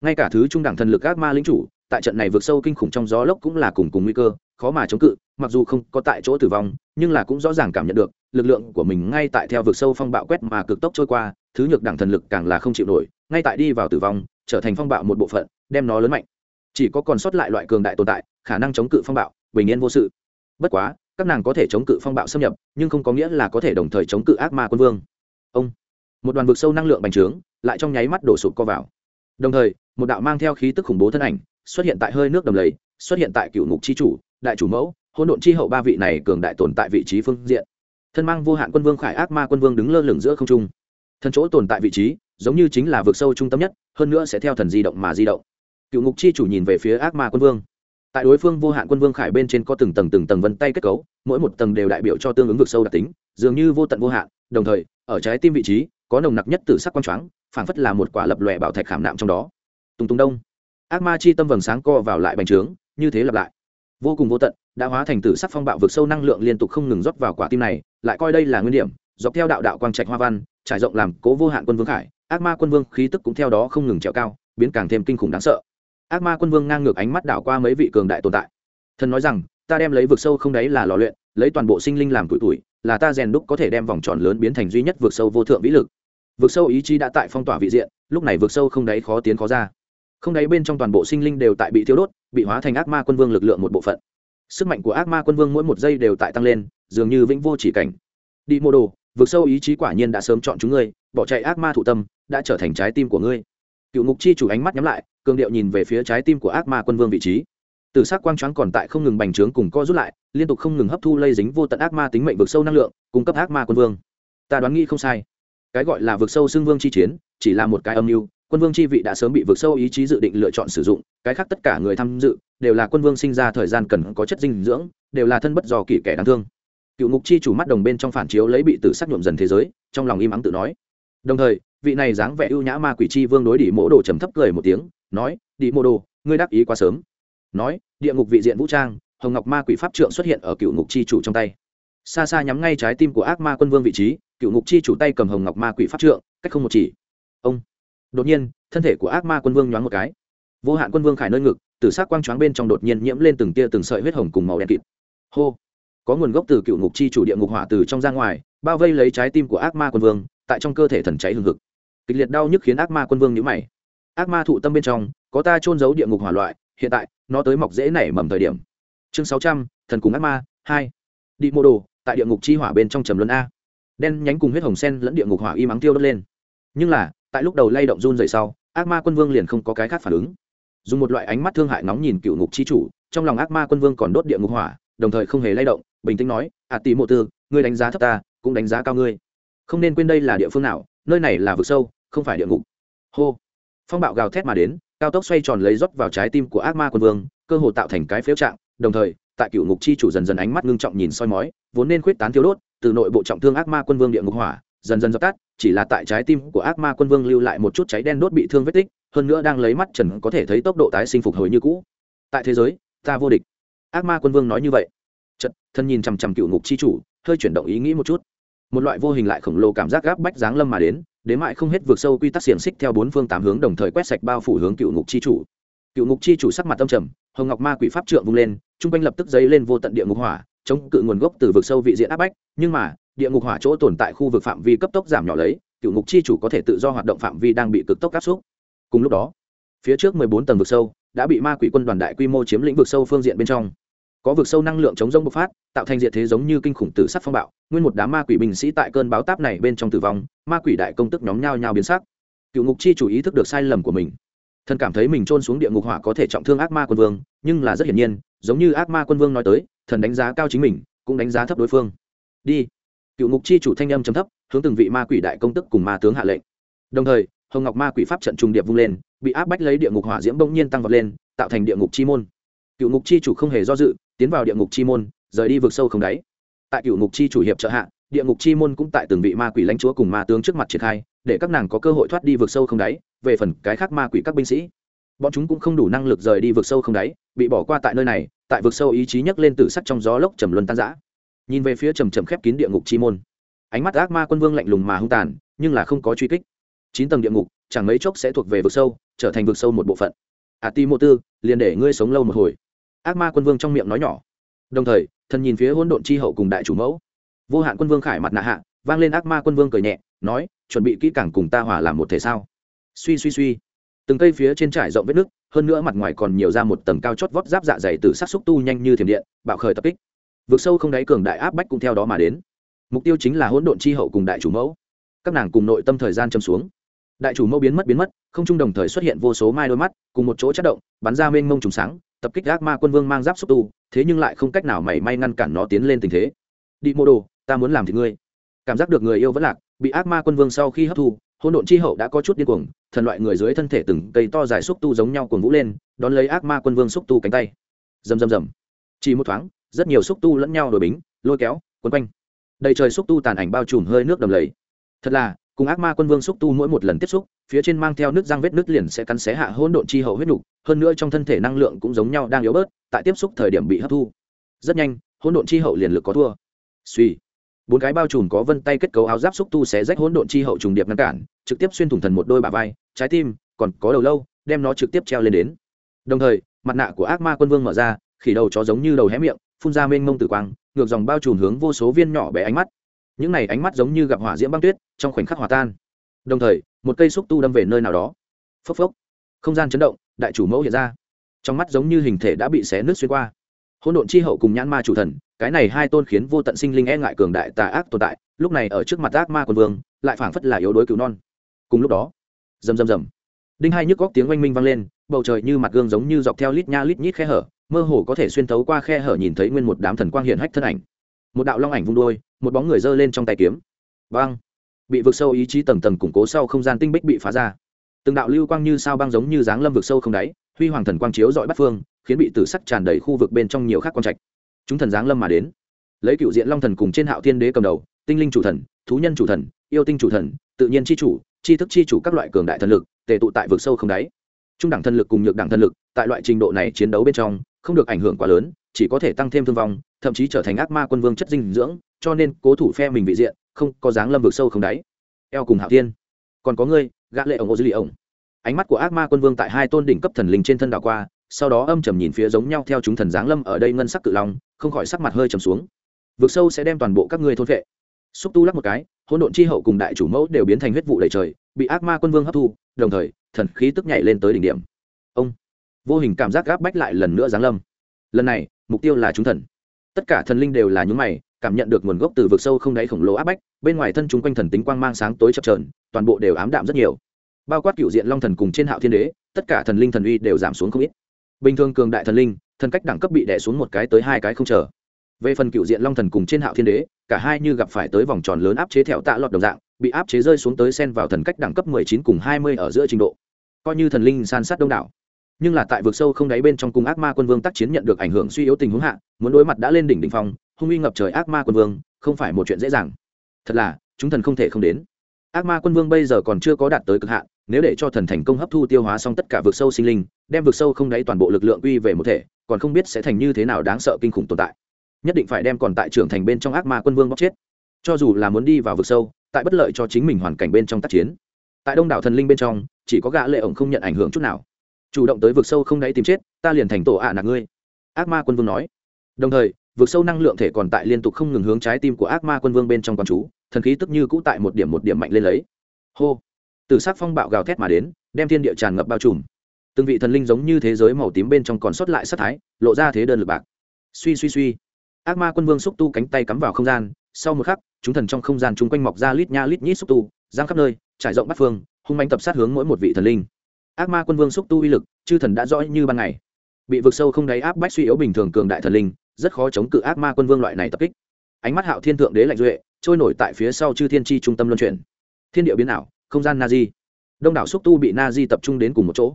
Ngay cả thứ trung đẳng thần lực ác ma lính chủ tại trận này vượt sâu kinh khủng trong gió lốc cũng là cùng cùng nguy cơ, khó mà chống cự, mặc dù không có tại chỗ tử vong, nhưng là cũng rõ ràng cảm nhận được, lực lượng của mình ngay tại theo vượt sâu phong bạo quét mà cực tốc trôi qua, thứ nhược đẳng thần lực càng là không chịu nổi, ngay tại đi vào tử vong, trở thành phong bạo một bộ phận, đem nó lớn mạnh. Chỉ có còn sót lại loại cường đại tồn tại, khả năng chống cự phong bạo, bình yên vô sự. Bất quá, các nàng có thể chống cự phong bạo xâm nhập, nhưng không có nghĩa là có thể đồng thời chống cự ác ma quân vương. Ông, một đoàn vực sâu năng lượng bành trướng, lại trong nháy mắt đổ sụp co vào. Đồng thời, một đạo mang theo khí tức khủng bố thân ảnh xuất hiện tại hơi nước đầm lầy, xuất hiện tại cựu ngục chi chủ, đại chủ mẫu hôn độn chi hậu ba vị này cường đại tồn tại vị trí phương diện. Thân mang vô hạn quân vương khải ác ma quân vương đứng lơ lửng giữa không trung. Thân chỗ tồn tại vị trí, giống như chính là vực sâu trung tâm nhất, hơn nữa sẽ theo thần di động mà di động. Cựu ngục chi chủ nhìn về phía ác ma quân vương. Tại đối phương vô hạn quân vương khải bên trên có từng tầng từng tầng vân tay kết cấu, mỗi một tầng đều đại biểu cho tương ứng vực sâu đặc tính, dường như vô tận vô hạn, đồng thời, ở trái tim vị trí, có nồng nặc nhất từ sắc quang choáng, phảng phất là một quả lập lòe bảo thạch khảm nạm trong đó. Tùng tùng đông ác ma chi tâm vầng sáng co vào lại bành trướng, như thế lặp lại. Vô cùng vô tận, đã hóa thành tử sắc phong bạo vực sâu năng lượng liên tục không ngừng rót vào quả tim này, lại coi đây là nguyên điểm, dọc theo đạo đạo quang trạch hoa văn, trải rộng làm cố vô hạn quân vương khải, ác ma quân vương khí tức cũng theo đó không ngừng trèo cao, biến càng thêm kinh khủng đáng sợ. Ác ma quân vương ngang ngược ánh mắt đảo qua mấy vị cường đại tồn tại. Thần nói rằng, ta đem lấy vực sâu không đấy là lò luyện, lấy toàn bộ sinh linh làm tuổi tuổi là ta rèn đúc có thể đem vòng tròn lớn biến thành duy nhất vực sâu vô thượng vĩ lực. Vực sâu ý chí đã tại phong tỏa vị diện, lúc này vực sâu không đáy khó tiến khó ra không đáy bên trong toàn bộ sinh linh đều tại bị thiêu đốt, bị hóa thành ác ma quân vương lực lượng một bộ phận. Sức mạnh của ác ma quân vương mỗi một giây đều tại tăng lên, dường như vĩnh vô chỉ cảnh. Đi mô đồ vượt sâu ý chí quả nhiên đã sớm chọn chúng ngươi, bỏ chạy ác ma thụ tâm, đã trở thành trái tim của ngươi. Cựu ngục chi chủ ánh mắt nhắm lại, cường điệu nhìn về phía trái tim của ác ma quân vương vị trí. Từ s ắ c quang trắng còn tại không ngừng bành trướng cùng co rút lại, liên tục không ngừng hấp thu lây dính vô tận ác ma tính mệnh vực sâu năng lượng, cung cấp ác ma quân vương. Ta đoán nghĩ không sai. Cái gọi là vực sâu xưng vương chi chiến, chỉ là một cái âm mưu quân vương chi vị đã sớm bị vượt sâu ý chí dự định lựa chọn sử dụng, cái khác tất cả người tham dự đều là quân vương sinh ra thời gian cần có chất dinh dưỡng, đều là thân bất dò kỷ kẻ đáng thương. Cựu ngục chi chủ mắt đồng bên trong phản chiếu lấy bị tử sắc nhuộm dần thế giới, trong lòng im ắng tự nói. Đồng thời, vị này dáng vẻ ưu nhã ma quỷ chi vương đối đỉ mỗ đồ trầm thấp cười một tiếng, nói, đỉ mô đồ, ngươi đắc ý quá sớm. Nói, địa ngục vị diện vũ trang, hồng ngọc ma quỷ pháp trượng xuất hiện ở cựu ngục chi chủ trong tay. Xa xa nhắm ngay trái tim của ác ma quân vương vị trí, cựu ngục chi chủ tay cầm hồng ngọc ma quỷ pháp trượng, cách không một chỉ. Ông! Đột nhiên, thân thể của ác ma quân vương nhoáng một cái. Vô hạn quân vương khải nơi ngực, từ s ắ c quang choáng bên trong đột nhiên nhiễm lên từng tia từng sợi huyết hồng cùng màu đen kịt. Hô! Có nguồn gốc từ cựu ngục chi chủ địa ngục hỏa từ trong ra ngoài, bao vây lấy trái tim của ác ma quân vương, tại trong cơ thể thần cháy hừng hực. Kịch liệt đau nhức khiến ác ma quân vương nhữ mày. Ác ma thụ tâm bên trong, có ta trôn giấu địa ngục hỏa loại, hiện tại, nó tới mọc dễ nảy mầm thời điểm. Chương sáu trăm, thần cùng ác ma, hai. Đi mô đồ, tại địa ngục chi hỏa bên trong trầm luân a. Đen nhánh cùng huyết hồng sen lẫn địa ngục hỏa y mắng tiêu đốt lên. Nhưng là tại lúc đầu lay động run dậy sau, ác ma quân vương liền không có cái khác phản ứng. Dùng một loại ánh mắt thương hại nóng nhìn cựu ngục chi chủ, trong lòng ác ma quân vương còn đốt địa ngục hỏa, đồng thời không hề lay động, bình tĩnh nói ạ tỷ mộ tư, ngươi đánh giá thấp ta, cũng đánh giá cao ngươi. Không nên quên đây là địa phương nào, nơi này là vực sâu, không phải địa ngục. Hô. Phong bạo gào thét mà đến, cao tốc xoay tròn lấy rót vào trái tim của ác ma quân vương, cơ hồ tạo thành cái phếu trạng, đồng thời, tại cựu ngục chi chủ dần dần ánh mắt ngưng trọng nhìn soi mói, vốn nên khuyết tán thiếu đốt, từ nội bộ trọng thương ác ma quân vương địa ngục hỏa, dần dần dập tắt chỉ là tại trái tim của ác ma quân vương lưu lại một chút cháy đen đốt bị thương vết tích, hơn nữa đang lấy mắt trần có thể thấy tốc độ tái sinh phục hồi như cũ. Tại thế giới, ta vô địch. Ác ma quân vương nói như vậy. Chật thân nhìn chằm chằm cựu ngục chi chủ, hơi chuyển động ý nghĩ một chút. Một loại vô hình lại khổng lồ cảm giác gáp bách giáng lâm mà đến đến mại không hết vượt sâu quy tắc xiềng xích theo bốn phương tám hướng đồng thời quét sạch bao phủ hướng cựu ngục chi chủ. Cựu ngục chi chủ sắc mặt tâm trầm, hồng ngọc ma quỷ pháp trượng vung lên chung quanh lập tức dấy lên vô tận địa ngục hỏa, chống cự nguồn gốc từ vực sâu vị diện áp bách, nhưng mà địa ngục hỏa chỗ tồn tại khu vực phạm vi cấp tốc giảm nhỏ lấy, cựu ngục chi chủ có thể tự do hoạt động phạm vi đang bị cực tốc áp xúc. Cùng lúc đó, phía trước mười bốn tầng vực sâu đã bị ma quỷ quân đoàn đại quy mô chiếm lĩnh vực sâu phương diện bên trong. Có vực sâu năng lượng chống rông bộc phát, tạo thành diện thế giống như kinh khủng tử sắc phong bạo, nguyên một đám ma quỷ binh sĩ tại cơn báo táp này bên trong tử vong, ma quỷ đại công tức nhóm nhau nhau biến sắc. Cựu ngục chi chủ ý thức được sai lầm của mình. Thần cảm thấy mình trôn xuống địa ngục hỏa có thể trọng thương ác ma quân vương, nhưng là rất hiển nhiên, giống như ác ma quân vương nói tới, thần đánh giá cao chính mình, cũng đánh giá thấp đối phương. Đi cựu ngục chi chủ thanh âm chấm thấp, hướng từng vị ma quỷ đại công tức cùng ma tướng hạ lệnh. Đồng thời, hồng ngọc ma quỷ pháp trận trung điệp vung lên, bị áp bách lấy địa ngục hỏa diễm bỗng nhiên tăng vọt lên, tạo thành địa ngục chi môn. Cựu ngục chi chủ không hề do dự, tiến vào địa ngục chi môn, rời đi vực sâu không đáy. Tại cựu ngục chi chủ hiệp trợ hạ, địa ngục chi môn cũng tại từng vị ma quỷ lãnh chúa cùng ma tướng trước mặt triển khai, để các nàng có cơ hội thoát đi vực sâu không đáy, về phần cái khác ma quỷ các binh sĩ. Bọn chúng cũng không đủ năng lực rời đi vực sâu không đáy, bị bỏ qua tại nơi này, tại vực sâu ý chí nhấc lên từ sắt trong gió lốc trầm luân tan giã nhìn về phía trầm trầm khép kín địa ngục chi môn. Ánh mắt ác ma quân vương lạnh lùng mà hung tàn, nhưng là không có truy kích. Chín tầng địa ngục, chẳng mấy chốc sẽ thuộc về vực sâu, trở thành vực sâu một bộ phận. A ti mô tư liền để ngươi sống lâu một hồi. Ác ma quân vương trong miệng nói nhỏ. Đồng thời thần nhìn phía hỗn độn chi hậu cùng đại chủ mẫu. Vô hạn quân vương khải mặt nạ hạ, vang lên ác ma quân vương cười nhẹ, nói, chuẩn bị kỹ càng cùng ta hòa làm một thể sao? Suy suy suy. Từng cây phía trên trải rộng vết nước hơn nữa mặt ngoài còn nhiều ra một tầng cao chót vót giáp dạ dày từ sát xúc tu nhanh như thiểm điện, bạo khởi tập kích vượt sâu không đáy cường đại áp bách cũng theo đó mà đến. Mục tiêu chính là hỗn độn chi hậu cùng đại chủ mẫu. Các nàng cùng nội tâm thời gian châm xuống. Đại chủ mẫu biến mất biến mất, không chung đồng thời xuất hiện vô số mai đôi mắt, cùng một chỗ chất động, bắn ra mênh mông trùng sáng, tập kích ác ma quân vương mang giáp xúc tu, thế nhưng lại không cách nào mảy may ngăn cản nó tiến lên tình thế. Đi mô đồ, ta muốn làm thì ngươi. Cảm giác được người yêu vẫn lạc, bị ác ma quân vương sau khi hấp thu, hỗn độn chi hậu đã có chút điên cuồng, thần loại người dưới thân thể từng cây to dài xúc tu giống nhau cuồng vũ lên, đón lấy ác ma quân vương xúc tu cánh tay. Rầm rầm rầm. Chỉ một thoáng rất nhiều xúc tu lẫn nhau đổi bính, lôi kéo, quấn quanh. Đầy trời xúc tu tàn ảnh bao trùm hơi nước đầm lầy. Thật là, cùng ác ma quân vương xúc tu mỗi một lần tiếp xúc, phía trên mang theo nước răng vết nước liền sẽ cắn xé hạ hỗn độn chi hậu huyết nục, hơn nữa trong thân thể năng lượng cũng giống nhau đang yếu bớt, tại tiếp xúc thời điểm bị hấp thu. Rất nhanh, hỗn độn chi hậu liền lực có thua. Suy bốn cái bao trùm có vân tay kết cấu áo giáp xúc tu xé rách hỗn độn chi hậu trùng điệp ngăn cản, trực tiếp xuyên thủng thần một đôi bả vai, trái tim còn có đầu lâu, đem nó trực tiếp treo lên đến. Đồng thời, mặt nạ của ác ma quân vương mở ra, khỉ đầu chó giống như đầu hé miệng phun ra mênh mông tử quang, ngược dòng bao trùm hướng vô số viên nhỏ bé ánh mắt. Những này ánh mắt giống như gặp hỏa diễm băng tuyết, trong khoảnh khắc hòa tan. Đồng thời, một cây xúc tu đâm về nơi nào đó. Phốc phốc. Không gian chấn động, đại chủ mẫu hiện ra. Trong mắt giống như hình thể đã bị xé nước xuyên qua. Hỗn độn chi hậu cùng nhãn ma chủ thần, cái này hai tôn khiến vô tận sinh linh e ngại cường đại tà ác tồn tại, lúc này ở trước mặt ác ma quân vương, lại phảng phất là yếu đuối cứu non. Cùng lúc đó, rầm rầm rầm. Đinh hai nhức góc tiếng oanh minh vang lên, bầu trời như mặt gương giống như dọc theo lít nha lít nhít khe hở mơ hồ có thể xuyên thấu qua khe hở nhìn thấy nguyên một đám thần quang hiện hách thân ảnh. Một đạo long ảnh vung đôi một bóng người giơ lên trong tay kiếm. Băng bị vực sâu ý chí tầng tầng củng cố sau không gian tinh bích bị phá ra. Từng đạo lưu quang như sao băng giống như dáng lâm vực sâu không đáy, huy hoàng thần quang chiếu dọi bắt phương, khiến bị tử sắc tràn đầy khu vực bên trong nhiều khác quan trạch. Chúng thần dáng lâm mà đến. Lấy cựu diện long thần cùng trên hạo thiên đế cầm đầu, tinh linh chủ thần, thú nhân chủ thần, yêu tinh chủ thần, tự nhiên c h i chủ c h i thức c h i chủ các loại cường đại thần lực, tề tụ tại vực sâu không đáy. Trung đẳng thần lực cùng nhược đẳng thần lực, tại loại trình độ này chiến đấu bên trong không được ảnh hưởng quá lớn, chỉ có thể tăng thêm thương vong, thậm chí trở thành ác ma quân vương chất dinh dưỡng, cho nên cố thủ phe mình vị diện, không có dáng lâm vực sâu không đáy. Eo cùng hạo thiên. Còn có ngươi, gã lệ ổng ô dư lì ổng. Ánh mắt của ác ma quân vương tại hai tôn đỉnh cấp thần linh trên thân đảo qua, sau đó âm trầm nhìn phía giống nhau theo chúng thần giáng lâm ở đây ngân sắc cự long, không khỏi sắc mặt hơi trầm xuống. Vực sâu sẽ đem toàn bộ các ngươi thôn vệ. Xúc tu lắc một cái, hỗn độn chi hậu cùng đại chủ mẫu đều biến thành huyết vụ đầy trời, bị ác ma quân vương hấp thu, đồng thời, thần khí tức nhảy lên tới đỉnh điểm vô hình cảm giác gáp bách lại lần nữa giáng lâm. Lần này, mục tiêu là chúng thần. Tất cả thần linh đều là những mày, cảm nhận được nguồn gốc từ vực sâu không đáy khổng lồ áp bách, bên ngoài thân chúng quanh thần tính quang mang sáng tối chập trờn toàn bộ đều ám đạm rất nhiều. Bao quát cựu diện long thần cùng trên hạo thiên đế, tất cả thần linh thần uy đều giảm xuống không ít. Bình thường cường đại thần linh, thần cách đẳng cấp bị đẻ xuống một cái tới hai cái không chờ. Về phần cựu diện long thần cùng trên hạo thiên đế, cả hai như gặp phải tới vòng tròn lớn áp chế thẹo tạ lọt đồng dạng, bị áp chế rơi xuống tới sen vào thần cách đẳng cấp mười chín cùng hai mươi ở giữa trình độ. Coi như thần linh san sát đông đảo nhưng là tại vực sâu không đáy bên trong cung ác ma quân vương tác chiến nhận được ảnh hưởng suy yếu tình huống hạ, muốn đối mặt đã lên đỉnh đỉnh phong, hung uy ngập trời ác ma quân vương, không phải một chuyện dễ dàng. Thật là, chúng thần không thể không đến. Ác ma quân vương bây giờ còn chưa có đạt tới cực hạn, nếu để cho thần thành công hấp thu tiêu hóa xong tất cả vực sâu sinh linh, đem vực sâu không đáy toàn bộ lực lượng uy về một thể, còn không biết sẽ thành như thế nào đáng sợ kinh khủng tồn tại. Nhất định phải đem còn tại trưởng thành bên trong ác ma quân vương bóc chết. Cho dù là muốn đi vào vực sâu, tại bất lợi cho chính mình hoàn cảnh bên trong tác chiến. Tại đông đảo thần linh bên trong, chỉ có gã lệ ổng không nhận ảnh hưởng chút nào chủ động tới vực sâu không đáy tìm chết, ta liền thành tổ ạ à nạc ngươi. Ác ma quân vương nói. Đồng thời, vực sâu năng lượng thể còn tại liên tục không ngừng hướng trái tim của ác ma quân vương bên trong con chú, thần khí tức như cũ tại một điểm một điểm mạnh lên lấy. Hô. Từ sắc phong bạo gào thét mà đến, đem thiên địa tràn ngập bao trùm. Từng vị thần linh giống như thế giới màu tím bên trong còn sót lại sát thái, lộ ra thế đơn lực bạc. Suy suy suy. Ác ma quân vương xúc tu cánh tay cắm vào không gian, sau một khắc, chúng thần trong không gian chung quanh mọc ra lít nha lít nhít xúc tu, giang khắp nơi, trải rộng bắt phương, hung manh tập sát hướng mỗi một vị thần linh ác ma quân vương xúc tu uy lực, chư thần đã rõ như ban ngày. Bị vực sâu không đáy áp bách suy yếu bình thường cường đại thần linh, rất khó chống cự ác ma quân vương loại này tập kích. Ánh mắt hạo thiên thượng đế lạnh duệ, trôi nổi tại phía sau chư thiên tri trung tâm luân chuyển. Thiên địa biến ảo, không gian na di. Đông đảo xúc tu bị na di tập trung đến cùng một chỗ.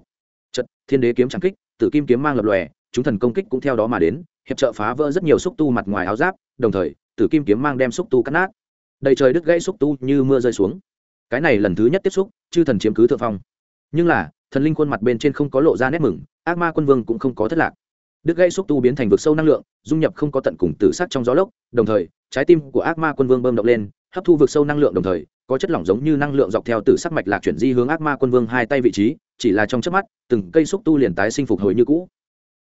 Chật, thiên đế kiếm trắng kích, tử kim kiếm mang lập lòe, chúng thần công kích cũng theo đó mà đến, hiệp trợ phá vỡ rất nhiều xúc tu mặt ngoài áo giáp, đồng thời, tử kim kiếm mang đem xúc tu cắt nát. Đầy trời đứt gãy xúc tu như mưa rơi xuống. Cái này lần thứ nhất tiếp xúc, chư thần chiếm cứ thượng phong. Nhưng là thần linh khuôn mặt bên trên không có lộ ra nét mừng, ác ma quân vương cũng không có thất lạc. Đứt gãy xúc tu biến thành vực sâu năng lượng, dung nhập không có tận cùng tử sắc trong gió lốc, đồng thời, trái tim của ác ma quân vương bơm động lên, hấp thu vực sâu năng lượng đồng thời, có chất lỏng giống như năng lượng dọc theo tử sắc mạch lạc chuyển di hướng ác ma quân vương hai tay vị trí, chỉ là trong chớp mắt, từng cây xúc tu liền tái sinh phục hồi như cũ.